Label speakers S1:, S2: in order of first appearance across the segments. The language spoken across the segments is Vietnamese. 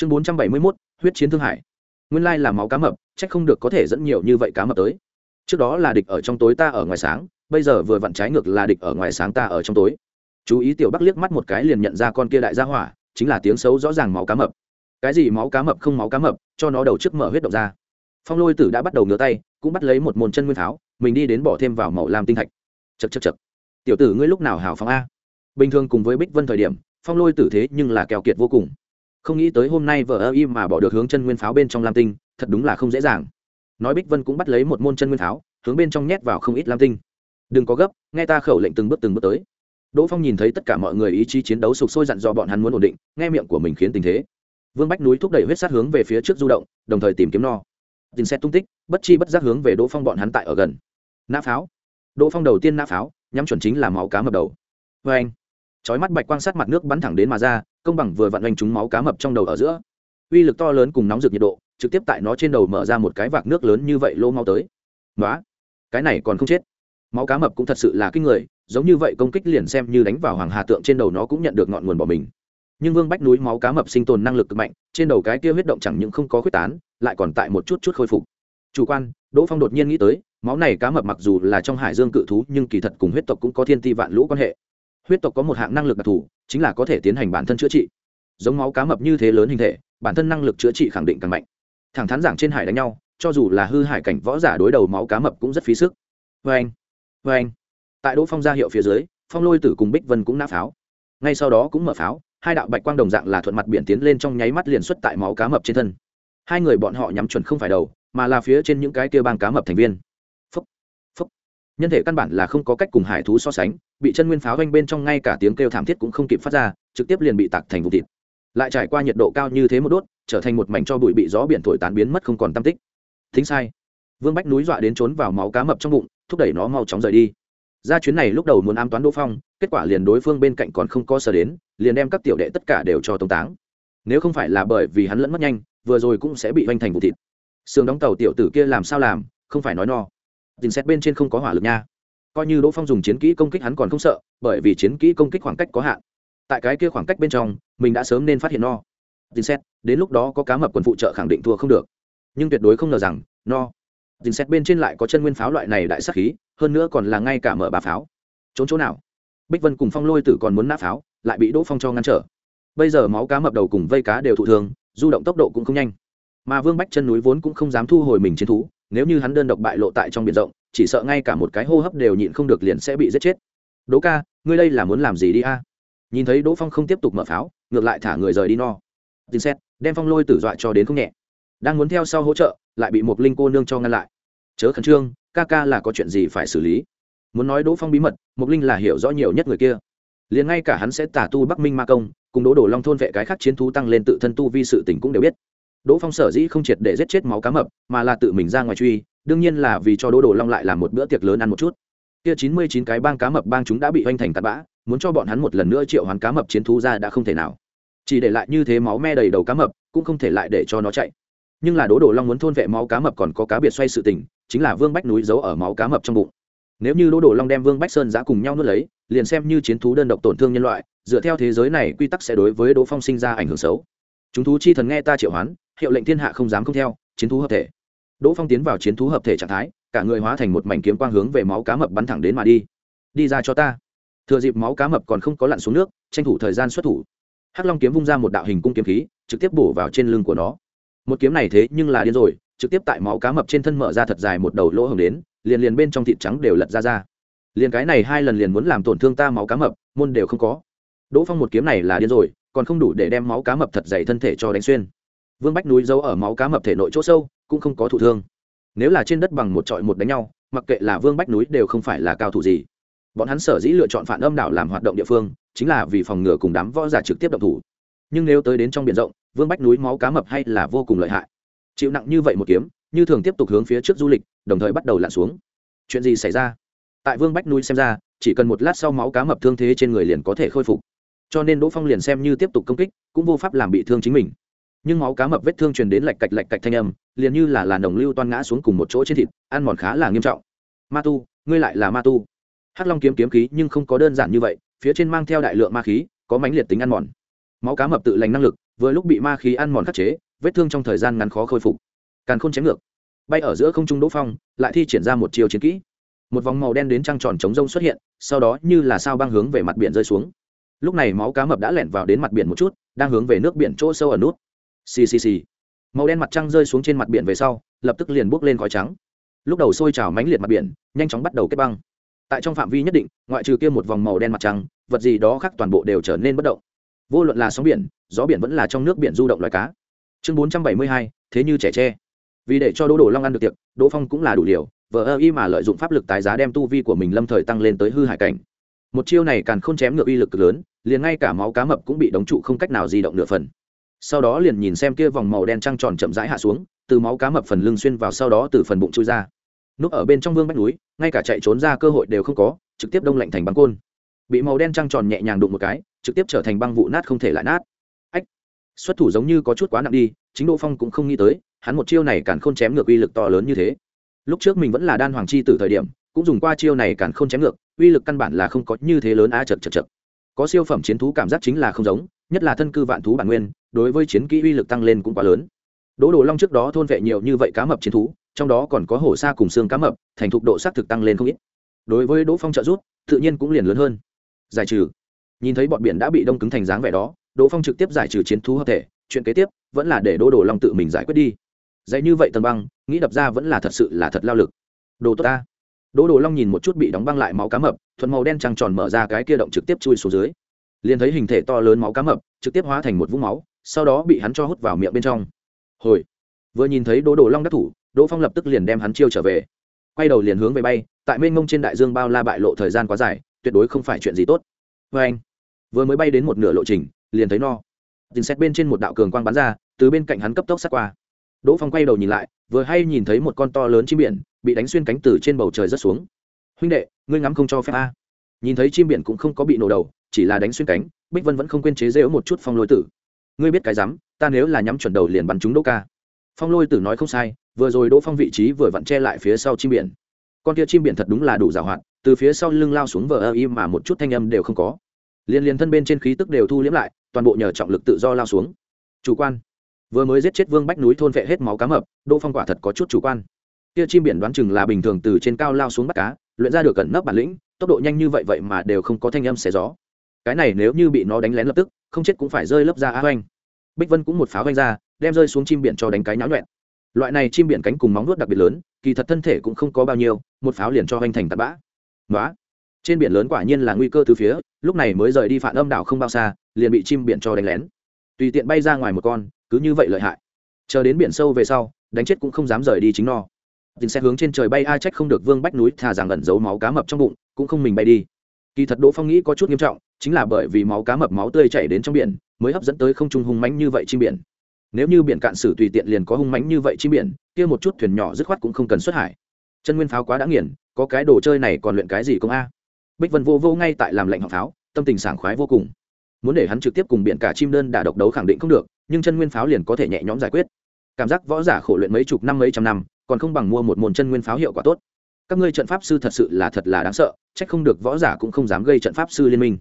S1: chương bốn trăm bảy mươi mốt, huyết chiến thương hải. Nguyên lai là máu cá mập, chắc không được có thể dẫn nhiều như vậy cá mập tới. Trước đó là địch ở trong tối ta ở ngoài sáng, bây giờ vừa vặn trái ngược là địch ở ngoài sáng ta ở trong tối. Chú ý tiểu bắc liếc mắt một cái liền nhận ra con kia đại gia hỏa, chính là tiếng xấu rõ ràng máu cá mập. Cái gì máu cá mập không máu cá mập, cho nó đầu trước mở huyết động ra. Phong lôi tử đã bắt đầu ngửa tay, cũng bắt lấy một mồn chân nguyên tháo, mình đi đến bỏ thêm vào màu lam tinh thạch. Chật chật chật tiểu tử ngươi lúc nào hào phóng a? Bình thường cùng với bích vân thời điểm, phong lôi tử thế nhưng là kèo kiệt vô cùng không nghĩ tới hôm nay vợ ơ im mà bỏ được hướng chân nguyên pháo bên trong lam tinh, thật đúng là không dễ dàng. Nói bích vân cũng bắt lấy một môn chân nguyên pháo, hướng bên trong nhét vào không ít lam tinh. Đừng có gấp, nghe ta khẩu lệnh từng bước từng bước tới. Đỗ phong nhìn thấy tất cả mọi người ý chí chiến đấu sục sôi dặn do bọn hắn muốn ổn định, nghe miệng của mình khiến tình thế. Vương bách núi thúc đẩy huyết sát hướng về phía trước du động, đồng thời tìm kiếm no. Dình xét tung tích, bất chi bất giác hướng về đỗ phong bọn hắn tại ở gần. Nã pháo. Đỗ phong đầu tiên nã pháo, nhắm chuẩn chính là máu cá mập đầu. Vê anh chói mắt bạch quang sát mặt nước bắn thẳng đến mà ra, công bằng vừa vặn oanh trúng máu cá mập trong đầu ở giữa. Uy lực to lớn cùng nóng rực nhiệt độ, trực tiếp tại nó trên đầu mở ra một cái vạc nước lớn như vậy lô mau tới. Nói cái này còn không chết. Máu cá mập cũng thật sự là kinh người, giống như vậy công kích liền xem như đánh vào hoàng hà tượng trên đầu nó cũng nhận được ngọn nguồn bỏ mình. Nhưng vương bách núi máu cá mập sinh tồn năng lực cực mạnh, trên đầu cái kia huyết động chẳng những không có huyết tán, lại còn tại một chút chút khôi phục. Chủ quan, đỗ phong đột nhiên nghĩ tới, máu này cá mập mặc dù là trong hải dương cự thú, nhưng kỳ thật cùng huyết tộc cũng có thiên ti vạn lũ quan hệ huyết tộc có một hạng năng lực đặc thù, chính là có thể tiến hành bản thân chữa trị. Giống máu cá mập như thế lớn hình thể, bản thân năng lực chữa trị khẳng định càng mạnh. Thẳng thắn giảng trên hải đánh nhau, cho dù là hư hải cảnh võ giả đối đầu máu cá mập cũng rất phí sức. Vê anh vê anh tại đỗ phong ra hiệu phía dưới, phong lôi tử cùng bích vân cũng nã pháo. Ngay sau đó cũng mở pháo, hai đạo bạch quang đồng dạng là thuận mặt biển tiến lên trong nháy mắt liền xuất tại máu cá mập trên thân. Hai người bọn họ nhắm chuẩn không phải đầu, mà là phía trên những cái kia bang cá mập thành viên nhân thể căn bản là không có cách cùng hải thú so sánh, bị chân nguyên pháo vanh bên trong ngay cả tiếng kêu thảm thiết cũng không kịp phát ra, trực tiếp liền bị tạc thành vùng thịt. Lại trải qua nhiệt độ cao như thế một đốt, trở thành một mảnh cho bụi bị gió biển thổi tán biến mất không còn tam tích. Thính sai. Vương bách núi dọa đến trốn vào máu cá mập trong bụng, thúc đẩy nó mau chóng rời đi. Ra chuyến này lúc đầu muốn ám toán đỗ phong, kết quả liền đối phương bên cạnh còn không có sở đến, liền đem các tiểu đệ tất cả đều cho tống táng. Nếu không phải là bởi vì hắn lẫn mất nhanh, vừa rồi cũng sẽ bị vanh thành vụ thịt. Xương đóng tàu tiểu tử kia làm sao làm, không phải nói no dình xét bên trên không có hỏa lực nha. Coi như đỗ phong dùng chiến kỹ công kích hắn còn không sợ, bởi vì chiến kỹ công kích khoảng cách có hạn. Tại cái kia khoảng cách bên trong, mình đã sớm nên phát hiện no. Dình xét đến lúc đó có cá mập quần phụ trợ khẳng định thua không được. Nhưng tuyệt đối không ngờ rằng, no. Dình xét bên trên lại có chân nguyên pháo loại này đại sắc khí, hơn nữa còn là ngay cả mở bà pháo. Trốn chỗ nào? Bích vân cùng phong lôi tử còn muốn nã pháo, lại bị đỗ phong cho ngăn trở. Bây giờ máu cá mập đầu cùng vây cá đều thụ thường du động tốc độ cũng không nhanh. Mà vương bách chân núi vốn cũng không dám thu hồi mình chiến thú nếu như hắn đơn độc bại lộ tại trong biển rộng, chỉ sợ ngay cả một cái hô hấp đều nhịn không được liền sẽ bị giết chết. Đỗ ca, ngươi đây là muốn làm gì đi a? Nhìn thấy đỗ phong không tiếp tục mở pháo, ngược lại thả người rời đi no. Tin xét, đem phong lôi tử dọa cho đến không nhẹ. Đang muốn theo sau hỗ trợ, lại bị một linh cô nương cho ngăn lại. Chớ khẩn trương, ca ca là có chuyện gì phải xử lý. Muốn nói đỗ phong bí mật mục linh là hiểu rõ nhiều nhất người kia. Liền ngay cả hắn sẽ tả tu bắc minh ma công, cùng đỗ đổ long thôn vệ cái khác chiến thú tăng lên tự thân tu vi sự tình cũng đều biết đỗ phong sở dĩ không triệt để giết chết máu cá mập, mà là tự mình ra ngoài truy, đương nhiên là vì cho đỗ đổ long lại làm một bữa tiệc lớn ăn một chút. Kia chín mươi chín cái bang cá mập bang chúng đã bị hoành thành tạt bã, muốn cho bọn hắn một lần nữa triệu hoán cá mập chiến thú ra đã không thể nào. Chỉ để lại như thế máu me đầy đầu cá mập, cũng không thể lại để cho nó chạy. Nhưng là đỗ đổ long muốn thôn vệ máu cá mập còn có cá biệt xoay sự tình, chính là vương bách núi giấu ở máu cá mập trong bụng. Nếu như đỗ đổ long đem vương bách sơn giá cùng nhau nuốt lấy, liền xem như chiến thú đơn độc tổn thương nhân loại, dựa theo thế giới này quy tắc sẽ đối với đỗ phong sinh ra ảnh hưởng xấu. Chúng thú chi thần nghe ta triệu hoán hiệu lệnh thiên hạ không dám không theo, chiến thú hợp thể. Đỗ phong tiến vào chiến thú hợp thể trạng thái, cả người hóa thành một mảnh kiếm quang hướng về máu cá mập bắn thẳng đến mà đi. Đi ra cho ta. Thừa dịp máu cá mập còn không có lặn xuống nước, tranh thủ thời gian xuất thủ. Hắc long kiếm vung ra một đạo hình cung kiếm khí, trực tiếp bổ vào trên lưng của nó. Một kiếm này thế nhưng là điên rồi, trực tiếp tại máu cá mập trên thân mở ra thật dài một đầu lỗ hồng đến, liền liền bên trong thịt trắng đều lật ra ra. Liền cái này hai lần liền muốn làm tổn thương ta máu cá mập, môn đều không có. Đỗ phong một kiếm này là điên rồi, còn không đủ để đem máu cá mập thật dày thân thể cho đánh xuyên vương bách núi giấu ở máu cá mập thể nội chỗ sâu, cũng không có thụ thương. Nếu là trên đất bằng một trọi một đánh nhau, mặc kệ là vương bách núi đều không phải là cao thủ gì. Bọn hắn sở dĩ lựa chọn phản âm đảo làm hoạt động địa phương, chính là vì phòng ngừa cùng đám võ giả trực tiếp động thủ. Nhưng nếu tới đến trong biển rộng, vương bách núi máu cá mập hay là vô cùng lợi hại. Chịu nặng như vậy một kiếm, như thường tiếp tục hướng phía trước du lịch, đồng thời bắt đầu lặn xuống. Chuyện gì xảy ra? Tại vương bách núi xem ra, chỉ cần một lát sau máu cá mập thương thế trên người liền có thể khôi phục. Cho nên đỗ phong liền xem như tiếp tục công kích, cũng vô pháp làm bị thương chính mình nhưng máu cá mập vết thương truyền đến lạch cạch lạch cạch thanh âm, liền như là làn đồng lưu toan ngã xuống cùng một chỗ trên thịt, ăn mòn khá là nghiêm trọng. Ma tu, ngươi lại là ma tu. Hắc long kiếm kiếm khí nhưng không có đơn giản như vậy, phía trên mang theo đại lượng ma khí, có mãnh liệt tính ăn mòn. Máu cá mập tự lành năng lực, vừa lúc bị ma khí ăn mòn khắc chế, vết thương trong thời gian ngắn khó khôi phục. Càng không chém ngược. Bay ở giữa không trung đỗ phong, lại thi triển ra một chiều chiến kỹ. Một vòng màu đen đến trăng tròn chống rông xuất hiện, sau đó như là sao băng hướng về mặt biển rơi xuống. Lúc này máu cá mập đã lẻn vào đến mặt biển một chút, đang hướng về nước biển chỗ sâu ở nút ccc màu đen mặt trăng rơi xuống trên mặt biển về sau, lập tức liền bốc lên khói trắng. Lúc đầu sôi trào mánh liệt mặt biển, nhanh chóng bắt đầu kết băng. Tại trong phạm vi nhất định, ngoại trừ kia một vòng màu đen mặt trăng, vật gì đó khác toàn bộ đều trở nên bất động. Vô luận là sóng biển, gió biển vẫn là trong nước biển du động loài cá. Chương bốn trăm bảy mươi hai, thế như trẻ tre. Vì để cho đỗ đồ long ăn được tiệc, đỗ phong cũng là đủ liều, vờ y mà lợi dụng pháp lực tái giá đem tu vi của mình lâm thời tăng lên tới hư hải cảnh. Một chiêu này càng không chém ngược uy lực cực lớn, liền ngay cả máu cá mập cũng bị đóng trụ không cách nào di động nửa phần sau đó liền nhìn xem kia vòng màu đen trăng tròn chậm rãi hạ xuống, từ máu cá mập phần lưng xuyên vào sau đó từ phần bụng chui ra. Núp ở bên trong vương bách núi, ngay cả chạy trốn ra cơ hội đều không có, trực tiếp đông lạnh thành băng côn. Bị màu đen trăng tròn nhẹ nhàng đụng một cái, trực tiếp trở thành băng vụ nát không thể lại nát. Ách, xuất thủ giống như có chút quá nặng đi, chính đỗ phong cũng không nghĩ tới, hắn một chiêu này càng không chém ngược uy lực to lớn như thế. Lúc trước mình vẫn là đan hoàng chi từ thời điểm, cũng dùng qua chiêu này càng không chém ngược, uy lực căn bản là không có như thế lớn a chật chật chật. Có siêu phẩm chiến thú cảm giác chính là không giống, nhất là thân cư vạn thú bản nguyên đối với chiến kỹ uy lực tăng lên cũng quá lớn. Đỗ đồ long trước đó thôn vệ nhiều như vậy cá mập chiến thú, trong đó còn có hổ sa cùng xương cá mập, thành thục độ xác thực tăng lên không ít. Đối với đỗ phong trợ rút tự nhiên cũng liền lớn hơn. Giải trừ. Nhìn thấy bọn biển đã bị đông cứng thành dáng vẻ đó, đỗ phong trực tiếp giải trừ chiến thú hợp thể, chuyện kế tiếp vẫn là để đỗ đồ long tự mình giải quyết đi. Dạy như vậy tần băng, nghĩ đập ra vẫn là thật sự là thật lao lực. Đồ tốt ta. Đỗ đồ long nhìn một chút bị đóng băng lại máu cá mập, thuận màu đen trăng tròn mở ra cái kia động trực tiếp chui xuống dưới. Liền thấy hình thể to lớn máu cá mập, trực tiếp hóa thành một vũng máu sau đó bị hắn cho hút vào miệng bên trong. Hồi, vừa nhìn thấy đỗ đồ long đắc thủ, đỗ phong lập tức liền đem hắn chiêu trở về. Quay đầu liền hướng về bay, tại mênh mông trên đại dương bao la bại lộ thời gian quá dài, tuyệt đối không phải chuyện gì tốt. Vê anh, vừa mới bay đến một nửa lộ trình, liền thấy no. Dình xét bên trên một đạo cường quang bắn ra, từ bên cạnh hắn cấp tốc sát qua. Đỗ phong quay đầu nhìn lại, vừa hay nhìn thấy một con to lớn chim biển, bị đánh xuyên cánh từ trên bầu trời rất xuống. Huynh đệ, ngươi ngắm không cho phép a. Nhìn thấy chim biển cũng không có bị nổ đầu, chỉ là đánh xuyên cánh, bích vân vẫn không quên chế rễu một chút phong lôi tử ngươi biết cái rắm, ta nếu là nhắm chuẩn đầu liền bắn trúng đỗ ca. Phong lôi tử nói không sai, vừa rồi đỗ phong vị trí vừa vặn che lại phía sau chim biển. Con kia chim biển thật đúng là đủ g à o hoạt, từ phía sau lưng lao xuống vờ ơ im mà một chút thanh âm đều không có. Liên liên thân bên trên khí tức đều thu liễm lại, toàn bộ nhờ trọng lực tự do lao xuống. Chủ quan. Vừa mới giết chết vương bách núi thôn vệ hết máu cá mập, đỗ phong quả thật có chút chủ quan. Kia chim biển đoán chừng là bình thường từ trên cao lao xuống bắt cá, luyện ra được cẩn nấp bản lĩnh, tốc độ nhanh như vậy vậy mà đều không có thanh âm xé gió. Cái này nếu như bị nó đánh lén lập tức không chết cũng phải rơi lớp ra á oanh bích vân cũng một pháo oanh ra, đem rơi xuống chim biển cho đánh cái nháo nhuẹn. Loại này chim biển cánh cùng móng nuốt đặc biệt lớn, kỳ thật thân thể cũng không có bao nhiêu, một pháo liền cho oanh thành tạt bã. Nói trên biển lớn quả nhiên là nguy cơ từ phía, lúc này mới rời đi phản âm đảo không bao xa, liền bị chim biển cho đánh lén. Tùy tiện bay ra ngoài một con, cứ như vậy lợi hại. Chờ đến biển sâu về sau, đánh chết cũng không dám rời đi chính no tình sẽ hướng trên trời bay, ai trách không được vương bách núi thà rằng ẩn giấu máu cá mập trong bụng, cũng không mình bay đi kỳ thật đỗ phong nghĩ có chút nghiêm trọng, chính là bởi vì máu cá mập máu tươi chảy đến trong biển, mới hấp dẫn tới không trung hung mánh như vậy chim biển. Nếu như biển cạn sử tùy tiện liền có hung mánh như vậy chim biển, kia một chút thuyền nhỏ dứt khoát cũng không cần xuất hải. Chân nguyên pháo quá đã nghiền, có cái đồ chơi này còn luyện cái gì công a? Bích vân vô vô ngay tại làm lệnh học pháo, tâm tình sảng khoái vô cùng. Muốn để hắn trực tiếp cùng biển cả chim đơn đả độc đấu khẳng định không được, nhưng chân nguyên pháo liền có thể nhẹ nhõm giải quyết. Cảm giác võ giả khổ luyện mấy chục năm mấy trăm năm, còn không bằng mua một môn chân nguyên pháo hiệu quả tốt các ngươi trận pháp sư thật sự là thật là đáng sợ trách không được võ giả cũng không dám gây trận pháp sư liên minh.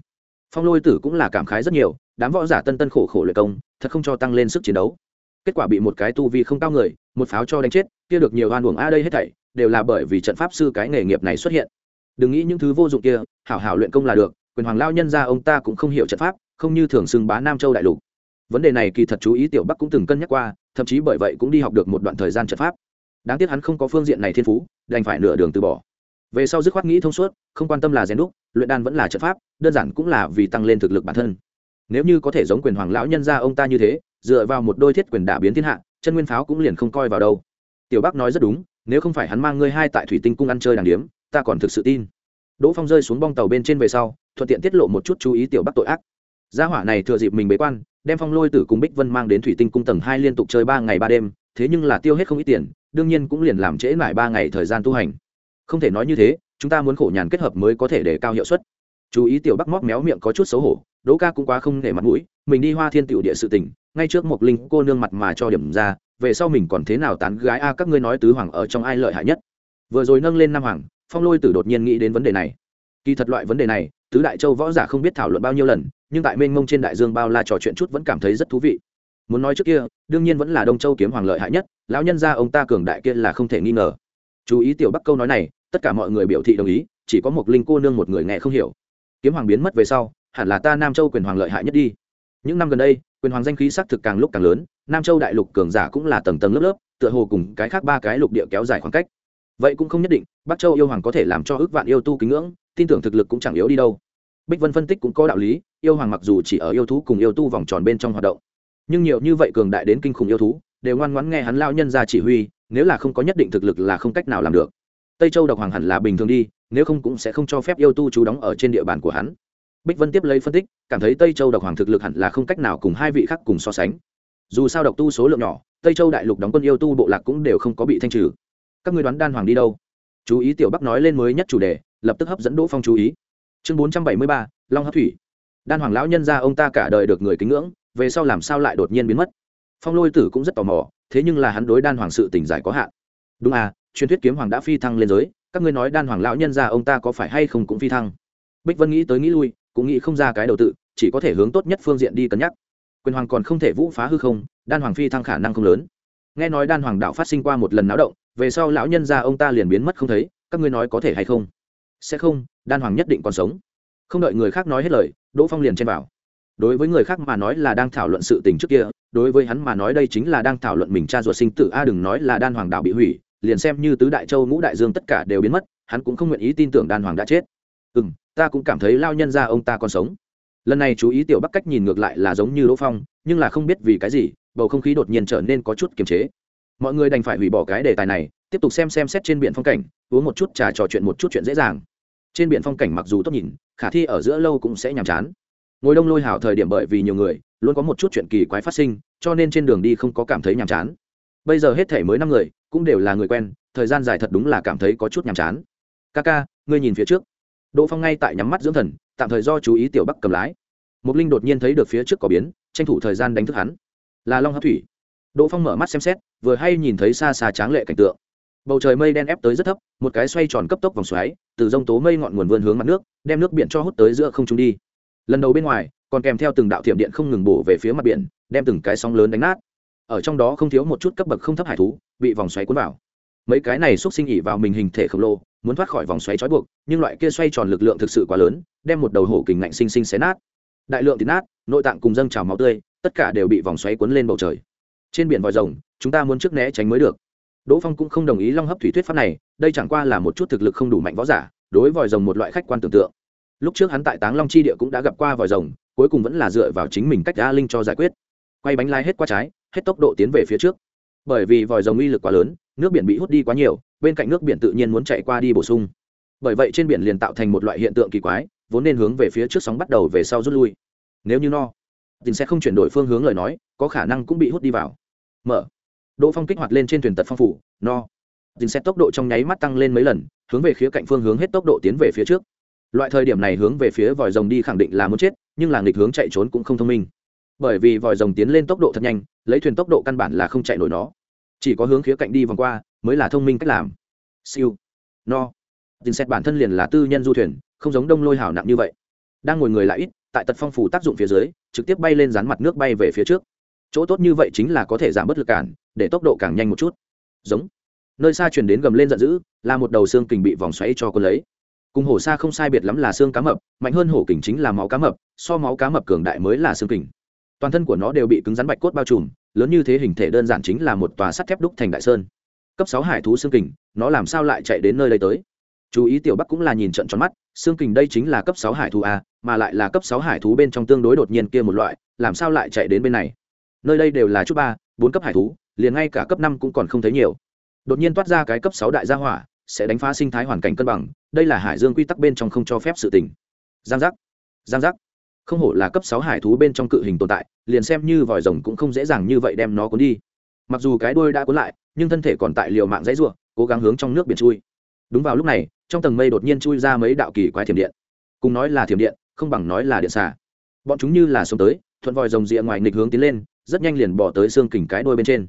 S1: Phong lôi tử cũng là cảm khái rất nhiều, đám võ giả tân tân khổ khổ luyện công, thật không cho tăng lên sức chiến đấu. Kết quả bị một cái tu vi không cao người, một pháo cho đánh chết, kia được nhiều oan uổng a đây hết thảy, đều là bởi vì trận pháp sư cái nghề nghiệp này xuất hiện. Đừng nghĩ những thứ vô dụng kia, hảo hảo luyện công là được, quyền hoàng lao nhân ra ông ta cũng không hiểu trận pháp, không như thường xưng bá nam châu đại lục. Vấn đề này kỳ thật chú ý tiểu bắc cũng từng cân nhắc qua, thậm chí bởi vậy cũng đi học được một đoạn thời gian trận pháp đáng tiếc hắn không có phương diện này thiên phú, đành phải nửa đường từ bỏ. Về sau dứt khoát nghĩ thông suốt, không quan tâm là rèn đúc, luyện đan vẫn là trận pháp, đơn giản cũng là vì tăng lên thực lực bản thân. Nếu như có thể giống quyền hoàng lão nhân ra ông ta như thế, dựa vào một đôi thiết quyền đả biến thiên hạ, chân nguyên pháo cũng liền không coi vào đâu. Tiểu bắc nói rất đúng, nếu không phải hắn mang ngươi hai tại thủy tinh cung ăn chơi đàng điếm, ta còn thực sự tin. Đỗ phong rơi xuống bong tàu bên trên về sau, thuận tiện tiết lộ một chút chú ý tiểu bắc tội ác. Gia hỏa này thừa dịp mình bế quan, đem phong lôi tử cùng bích vân mang đến thủy tinh cung tầng hai liên tục chơi ba ngày ba đêm, thế nhưng là tiêu hết không ít tiền đương nhiên cũng liền làm trễ lại ba ngày thời gian tu hành. Không thể nói như thế chúng ta muốn khổ nhàn kết hợp mới có thể để cao hiệu suất. Chú ý tiểu bắc móc méo miệng có chút xấu hổ đỗ ca cũng quá không để mặt mũi mình đi hoa thiên tiểu địa sự tỉnh, ngay trước một linh cô nương mặt mà cho điểm ra về sau mình còn thế nào tán gái a các ngươi nói tứ hoàng ở trong ai lợi hại nhất? Vừa rồi nâng lên nam hoàng phong lôi tử đột nhiên nghĩ đến vấn đề này. Kỳ thật loại vấn đề này tứ đại châu võ giả không biết thảo luận bao nhiêu lần nhưng tại mênh mông trên đại dương bao la trò chuyện chút vẫn cảm thấy rất thú vị muốn nói trước kia, đương nhiên vẫn là đông châu kiếm hoàng lợi hại nhất, lão nhân gia ông ta cường đại kia là không thể nghi ngờ. Chú ý tiểu bắc câu nói này, tất cả mọi người biểu thị đồng ý, chỉ có một linh cô nương một người nghe không hiểu. Kiếm hoàng biến mất về sau, hẳn là ta nam châu quyền hoàng lợi hại nhất đi. Những năm gần đây, quyền hoàng danh khí xác thực càng lúc càng lớn, nam châu đại lục cường giả cũng là tầng tầng lớp lớp, tựa hồ cùng cái khác ba cái lục địa kéo dài khoảng cách. Vậy cũng không nhất định, bắc châu yêu hoàng có thể làm cho ước vạn yêu tu kính ngưỡng, tin tưởng thực lực cũng chẳng yếu đi đâu. Bích vân phân tích cũng có đạo lý, yêu hoàng mặc dù chỉ ở yêu thú cùng yêu tu vòng tròn bên trong hoạt động nhưng nhiều như vậy cường đại đến kinh khủng yêu thú, đều ngoan ngoãn nghe hắn lao nhân ra chỉ huy, nếu là không có nhất định thực lực là không cách nào làm được. Tây châu độc hoàng hẳn là bình thường đi, nếu không cũng sẽ không cho phép yêu tu chú đóng ở trên địa bàn của hắn. Bích vân tiếp lấy phân tích, cảm thấy tây châu độc hoàng thực lực hẳn là không cách nào cùng hai vị khác cùng so sánh. Dù sao độc tu số lượng nhỏ, tây châu đại lục đóng quân yêu tu bộ lạc cũng đều không có bị thanh trừ. Các người đoán đan hoàng đi đâu? Chú ý tiểu bắc nói lên mới nhất chủ đề, lập tức hấp dẫn đỗ phong chú ý. Chương bốn trăm bảy mươi ba, long hấp thủy đan hoàng lão nhân ra ông ta cả đời được người kính ngưỡng, về sau làm sao lại đột nhiên biến mất? Phong lôi tử cũng rất tò mò, thế nhưng là hắn đối đan hoàng sự tỉnh giải có hạn. Đúng à truyền thuyết kiếm hoàng đã phi thăng lên giới, các ngươi nói đan hoàng lão nhân ra ông ta có phải hay không cũng phi thăng? Bích vân nghĩ tới nghĩ lui, cũng nghĩ không ra cái đầu tự, chỉ có thể hướng tốt nhất phương diện đi cân nhắc. Quyền hoàng còn không thể vũ phá hư không, đan hoàng phi thăng khả năng không lớn. Nghe nói đan hoàng đạo phát sinh qua một lần náo động, về sau lão nhân ra ông ta liền biến mất không thấy, các ngươi nói có thể hay không? Sẽ không, đan hoàng nhất định còn sống không đợi người khác nói hết lời, đỗ phong liền chen vào. Đối với người khác mà nói là đang thảo luận sự tình trước kia, đối với hắn mà nói đây chính là đang thảo luận mình cha ruột sinh tử a đừng nói là đan hoàng đạo bị hủy, liền xem như tứ đại châu ngũ đại dương tất cả đều biến mất, hắn cũng không nguyện ý tin tưởng đan hoàng đã chết. Ừ m ta cũng cảm thấy lao nhân ra ông ta còn sống. Lần này chú ý tiểu bắc cách nhìn ngược lại là giống như đỗ phong, nhưng là không biết vì cái gì, bầu không khí đột nhiên trở nên có chút kiềm chế. Mọi người đành phải hủy bỏ cái đề tài này, tiếp tục xem xem xét trên biển phong cảnh, uống một chút trà trò chuyện một chút chuyện dễ dàng trên biển phong cảnh mặc dù tốt nhìn, khả thi ở giữa lâu cũng sẽ nhàm chán. Ngồi đông lôi hào thời điểm bởi vì nhiều người, luôn có một chút chuyện kỳ quái phát sinh, cho nên trên đường đi không có cảm thấy nhàm chán. Bây giờ hết thể mới năm người, cũng đều là người quen, thời gian dài thật đúng là cảm thấy có chút nhàm chán. Ca ca ngươi nhìn phía trước. Đỗ phong ngay tại nhắm mắt dưỡng thần, tạm thời do chú ý tiểu bắc cầm lái. Mục linh đột nhiên thấy được phía trước có biến, tranh thủ thời gian đánh thức hắn. Là long hấp thủy. Đỗ phong mở mắt xem xét, vừa hay nhìn thấy xa xa tráng lệ cảnh tượng bầu trời mây đen ép tới rất thấp, một cái xoay tròn cấp tốc vòng xoáy, từ dông tố mây ngọn nguồn vươn hướng mặt nước, đem nước biển cho hút tới giữa không trung đi. Lần đầu bên ngoài, còn kèm theo từng đạo thiểm điện không ngừng bổ về phía mặt biển, đem từng cái sóng lớn đánh nát. Ở trong đó không thiếu một chút cấp bậc không thấp hải thú, bị vòng xoáy cuốn vào. Mấy cái này xúc sinh ỉ vào mình hình thể khổng lồ, muốn thoát khỏi vòng xoáy trói buộc, nhưng loại kia xoay tròn lực lượng thực sự quá lớn, đem một đầu hổ kình ngạnh sinh sinh xé nát. Đại lượng thịt nát, nội tạng cùng dâng trào máu tươi, tất cả đều bị vòng xoáy cuốn lên bầu trời. Trên biển vòi rồng, chúng ta muốn trước né tránh mới được đỗ phong cũng không đồng ý long hấp thủy thuyết pháp này, đây chẳng qua là một chút thực lực không đủ mạnh võ giả, đối vòi rồng một loại khách quan tưởng tượng. Lúc trước hắn tại táng long chi địa cũng đã gặp qua vòi rồng, cuối cùng vẫn là dựa vào chính mình cách a linh cho giải quyết. Quay bánh lái hết qua trái, hết tốc độ tiến về phía trước. Bởi vì vòi rồng uy lực quá lớn, nước biển bị hút đi quá nhiều, bên cạnh nước biển tự nhiên muốn chạy qua đi bổ sung. Bởi vậy trên biển liền tạo thành một loại hiện tượng kỳ quái, vốn nên hướng về phía trước sóng bắt đầu về sau rút lui. Nếu như no tình sẽ không chuyển đổi phương hướng lời nói, có khả năng cũng bị hút đi vào. Mở đỗ phong kích hoạt lên trên thuyền tật phong phủ, no. Dình xét tốc độ trong nháy mắt tăng lên mấy lần, hướng về khía cạnh phương hướng hết tốc độ tiến về phía trước. Loại thời điểm này hướng về phía vòi rồng đi khẳng định là muốn chết, nhưng là nghịch hướng chạy trốn cũng không thông minh. Bởi vì vòi rồng tiến lên tốc độ thật nhanh, lấy thuyền tốc độ căn bản là không chạy nổi nó. Chỉ có hướng khía cạnh đi vòng qua, mới là thông minh cách làm. Siêu. No. Dình xét bản thân liền là tư nhân du thuyền, không giống đông lôi hảo nặng như vậy. Đang ngồi người lại ít, tại tật phong phủ tác dụng phía dưới, trực tiếp bay lên dán mặt nước bay về phía trước. Chỗ tốt như vậy chính là có thể giảm bớt lực cản để tốc độ càng nhanh một chút. Giống. Nơi xa chuyển đến gầm lên giận dữ, là một đầu xương kình bị vòng xoáy cho quân lấy. Cùng hổ xa không sai biệt lắm là xương cá mập, mạnh hơn hổ kình chính là máu cá mập, so máu cá mập cường đại mới là xương kình. Toàn thân của nó đều bị cứng rắn bạch cốt bao trùm, lớn như thế hình thể đơn giản chính là một tòa sắt thép đúc thành đại sơn. Cấp sáu hải thú xương kình, nó làm sao lại chạy đến nơi đây tới? Chú ý tiểu bắc cũng là nhìn trận tròn mắt, xương kình đây chính là cấp sáu hải thú a, mà lại là cấp sáu hải thú bên trong tương đối đột nhiên kia một loại, làm sao lại chạy đến bên này? Nơi đây đều là chút ba bốn cấp hải thú, liền ngay cả cấp năm cũng còn không thấy nhiều. Đột nhiên toát ra cái cấp sáu đại gia hỏa, sẽ đánh phá sinh thái hoàn cảnh cân bằng, đây là hải dương quy tắc bên trong không cho phép sự tình. Giang giác giang giác. Không hổ là cấp sáu hải thú bên trong cự hình tồn tại, liền xem như vòi rồng cũng không dễ dàng như vậy đem nó cuốn đi. Mặc dù cái đuôi đã cuốn lại, nhưng thân thể còn tại liều mạng dãy ruộng cố gắng hướng trong nước biển chui. Đúng vào lúc này, trong tầng mây đột nhiên chui ra mấy đạo kỳ quái thiểm điện. Cùng nói là thiểm điện, không bằng nói là điện xả. bọn chúng như là sống tới, thuận vòi rồng rịa ngoài nghịch hướng tiến lên rất nhanh liền bỏ tới xương kình cái đuôi bên trên.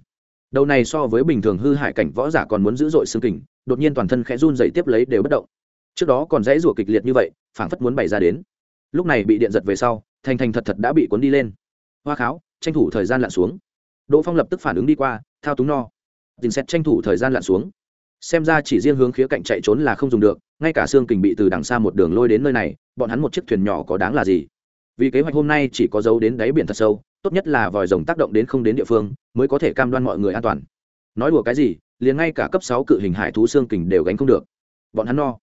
S1: Đầu này so với bình thường hư hại cảnh võ giả còn muốn dữ dội xương kình, đột nhiên toàn thân khẽ run dậy tiếp lấy đều bất động. Trước đó còn dãy rủa kịch liệt như vậy, phảng phất muốn bày ra đến. Lúc này bị điện giật về sau, thành thành thật thật đã bị cuốn đi lên. Hoa kháo, tranh thủ thời gian lặn xuống. Đỗ phong lập tức phản ứng đi qua, thao túng no. Tình xét tranh thủ thời gian lặn xuống. Xem ra chỉ riêng hướng khía cạnh chạy trốn là không dùng được, ngay cả xương kình bị từ đằng xa một đường lôi đến nơi này, bọn hắn một chiếc thuyền nhỏ có đáng là gì? Vì kế hoạch hôm nay chỉ có dấu đến đáy biển thật sâu tốt nhất là vòi rồng tác động đến không đến địa phương, mới có thể cam đoan mọi người an toàn. Nói đùa cái gì, liền ngay cả cấp sáu cự hình hải thú xương kình đều gánh không được. Bọn hắn no.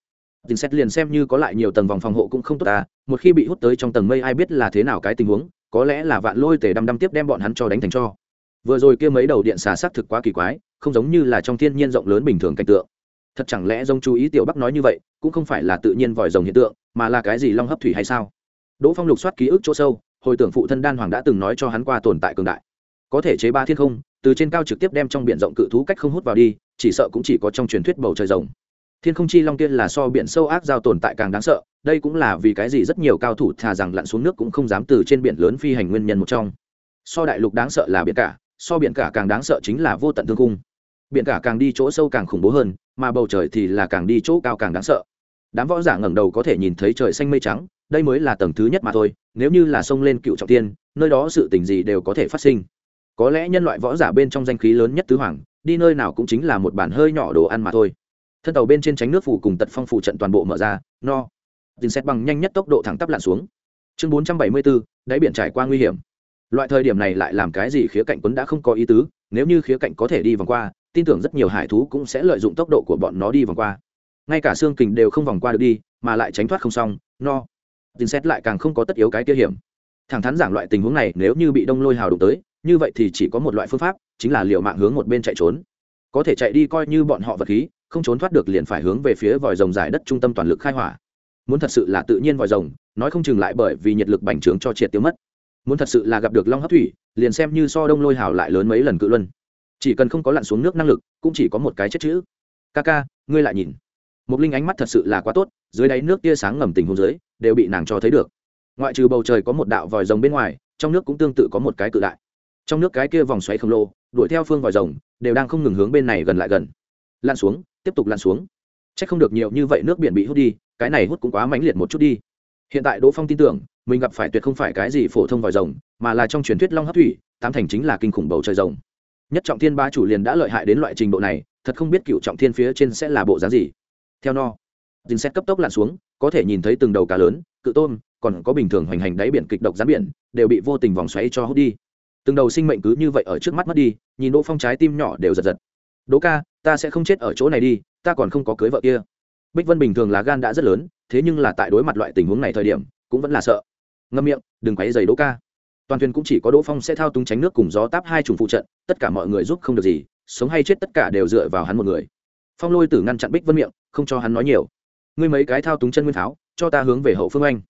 S1: Tình xét liền xem như có lại nhiều tầng vòng phòng hộ cũng không tốt ta một khi bị hút tới trong tầng mây ai biết là thế nào cái tình huống, có lẽ là vạn lôi tể đăm đăm tiếp đem bọn hắn cho đánh thành cho. Vừa rồi kia mấy đầu điện xà xác thực quá kỳ quái, không giống như là trong thiên nhiên rộng lớn bình thường cảnh tượng. Thật chẳng lẽ dông chú ý tiểu bắc nói như vậy, cũng không phải là tự nhiên vòi rồng hiện tượng, mà là cái gì long hấp thủy hay sao? Đỗ phong lục soát ký ức chỗ sâu hồi tưởng phụ thân đan hoàng đã từng nói cho hắn qua tồn tại cường đại. Có thể chế ba thiên không, từ trên cao trực tiếp đem trong biển rộng cự thú cách không hút vào đi, chỉ sợ cũng chỉ có trong truyền thuyết bầu trời rồng. Thiên không chi long tiên là so biển sâu ác giao tồn tại càng đáng sợ, đây cũng là vì cái gì rất nhiều cao thủ thà rằng lặn xuống nước cũng không dám từ trên biển lớn phi hành nguyên nhân một trong. So đại lục đáng sợ là biển cả, so biển cả càng đáng sợ chính là vô tận thương cung biển cả càng đi chỗ sâu càng khủng bố hơn, mà bầu trời thì là càng đi chỗ cao càng đáng sợ. Đám võ giả ngẩng đầu có thể nhìn thấy trời xanh mây trắng đây mới là tầng thứ nhất mà thôi, nếu như là sông lên cựu trọng tiên, nơi đó sự tình gì đều có thể phát sinh. Có lẽ nhân loại võ giả bên trong danh khí lớn nhất tứ hoàng, đi nơi nào cũng chính là một bản hơi nhỏ đồ ăn mà thôi. Thân tàu bên trên tránh nước phủ cùng tật phong phủ trận toàn bộ mở ra, no. Dình xét bằng nhanh nhất tốc độ thẳng tắp lặn xuống. Chương bốn trăm bảy mươi bốn đáy biển trải qua nguy hiểm. Loại thời điểm này lại làm cái gì khía cạnh quấn đã không có ý tứ, nếu như khía cạnh có thể đi vòng qua, tin tưởng rất nhiều hải thú cũng sẽ lợi dụng tốc độ của bọn nó đi vòng qua. Ngay cả xương kình đều không vòng qua được đi, mà lại tránh thoát không xong, no tin xét lại càng không có tất yếu cái kia hiểm. Thẳng thắn giảng loại tình huống này, nếu như bị đông lôi hào đụng tới, như vậy thì chỉ có một loại phương pháp, chính là liều mạng hướng một bên chạy trốn. Có thể chạy đi coi như bọn họ vật khí, không trốn thoát được liền phải hướng về phía vòi rồng giải đất trung tâm toàn lực khai hỏa. Muốn thật sự là tự nhiên vòi rồng, nói không chừng lại bởi vì nhiệt lực bành trướng cho triệt tiêu mất. Muốn thật sự là gặp được long hấp thủy, liền xem như so đông lôi hào lại lớn mấy lần cự luân. Chỉ cần không có lặn xuống nước năng lực, cũng chỉ có một cái chết chữ. Ca ca, ngươi lại nhìn. Một linh ánh mắt thật sự là quá tốt, dưới đáy nước tia sáng ngầm tình hôn dưới đều bị nàng cho thấy được. Ngoại trừ bầu trời có một đạo vòi rồng bên ngoài, trong nước cũng tương tự có một cái cự đại. Trong nước cái kia vòng xoáy khổng lồ, đuổi theo phương vòi rồng, đều đang không ngừng hướng bên này gần lại gần. Lặn xuống, tiếp tục lặn xuống. C h ắ c không được nhiều như vậy nước biển bị hút đi, cái này hút cũng quá mãnh liệt một chút đi. Hiện tại đỗ phong tin tưởng, mình gặp phải tuyệt không phải cái gì phổ thông vòi rồng, mà là trong truyền thuyết long hấp thủy, tám thành chính là kinh khủng bầu trời rồng. Nhất trọng thiên ba chủ liền đã lợi hại đến loại trình độ này, thật không biết cựu trọng thiên phía trên sẽ là bộ giá gì. Theo no. Dình xét cấp tốc lặn xuống có thể nhìn thấy từng đầu cá lớn, cự tôm, còn có bình thường hoành hành đáy biển kịch độc rắn biển, đều bị vô tình vòng xoáy cho hút đi. Từng đầu sinh mệnh cứ như vậy ở trước mắt mất đi, nhìn đỗ phong trái tim nhỏ đều giật giật. Đỗ ca, ta sẽ không chết ở chỗ này đi, ta còn không có cưới vợ kia. Bích vân bình thường là gan đã rất lớn, thế nhưng là tại đối mặt loại tình huống này thời điểm, cũng vẫn là sợ. Ngâm miệng, đừng quấy dày đỗ ca. Toàn thuyền cũng chỉ có đỗ phong sẽ thao túng tránh nước cùng gió táp hai chủng phụ trận, tất cả mọi người giúp không được gì, sống hay chết tất cả đều dựa vào hắn một người. Phong lôi tử ngăn chặn bích vân miệng, không cho hắn nói nhiều ngươi mấy cái thao túng chân nguyên tháo cho ta hướng về hậu phương anh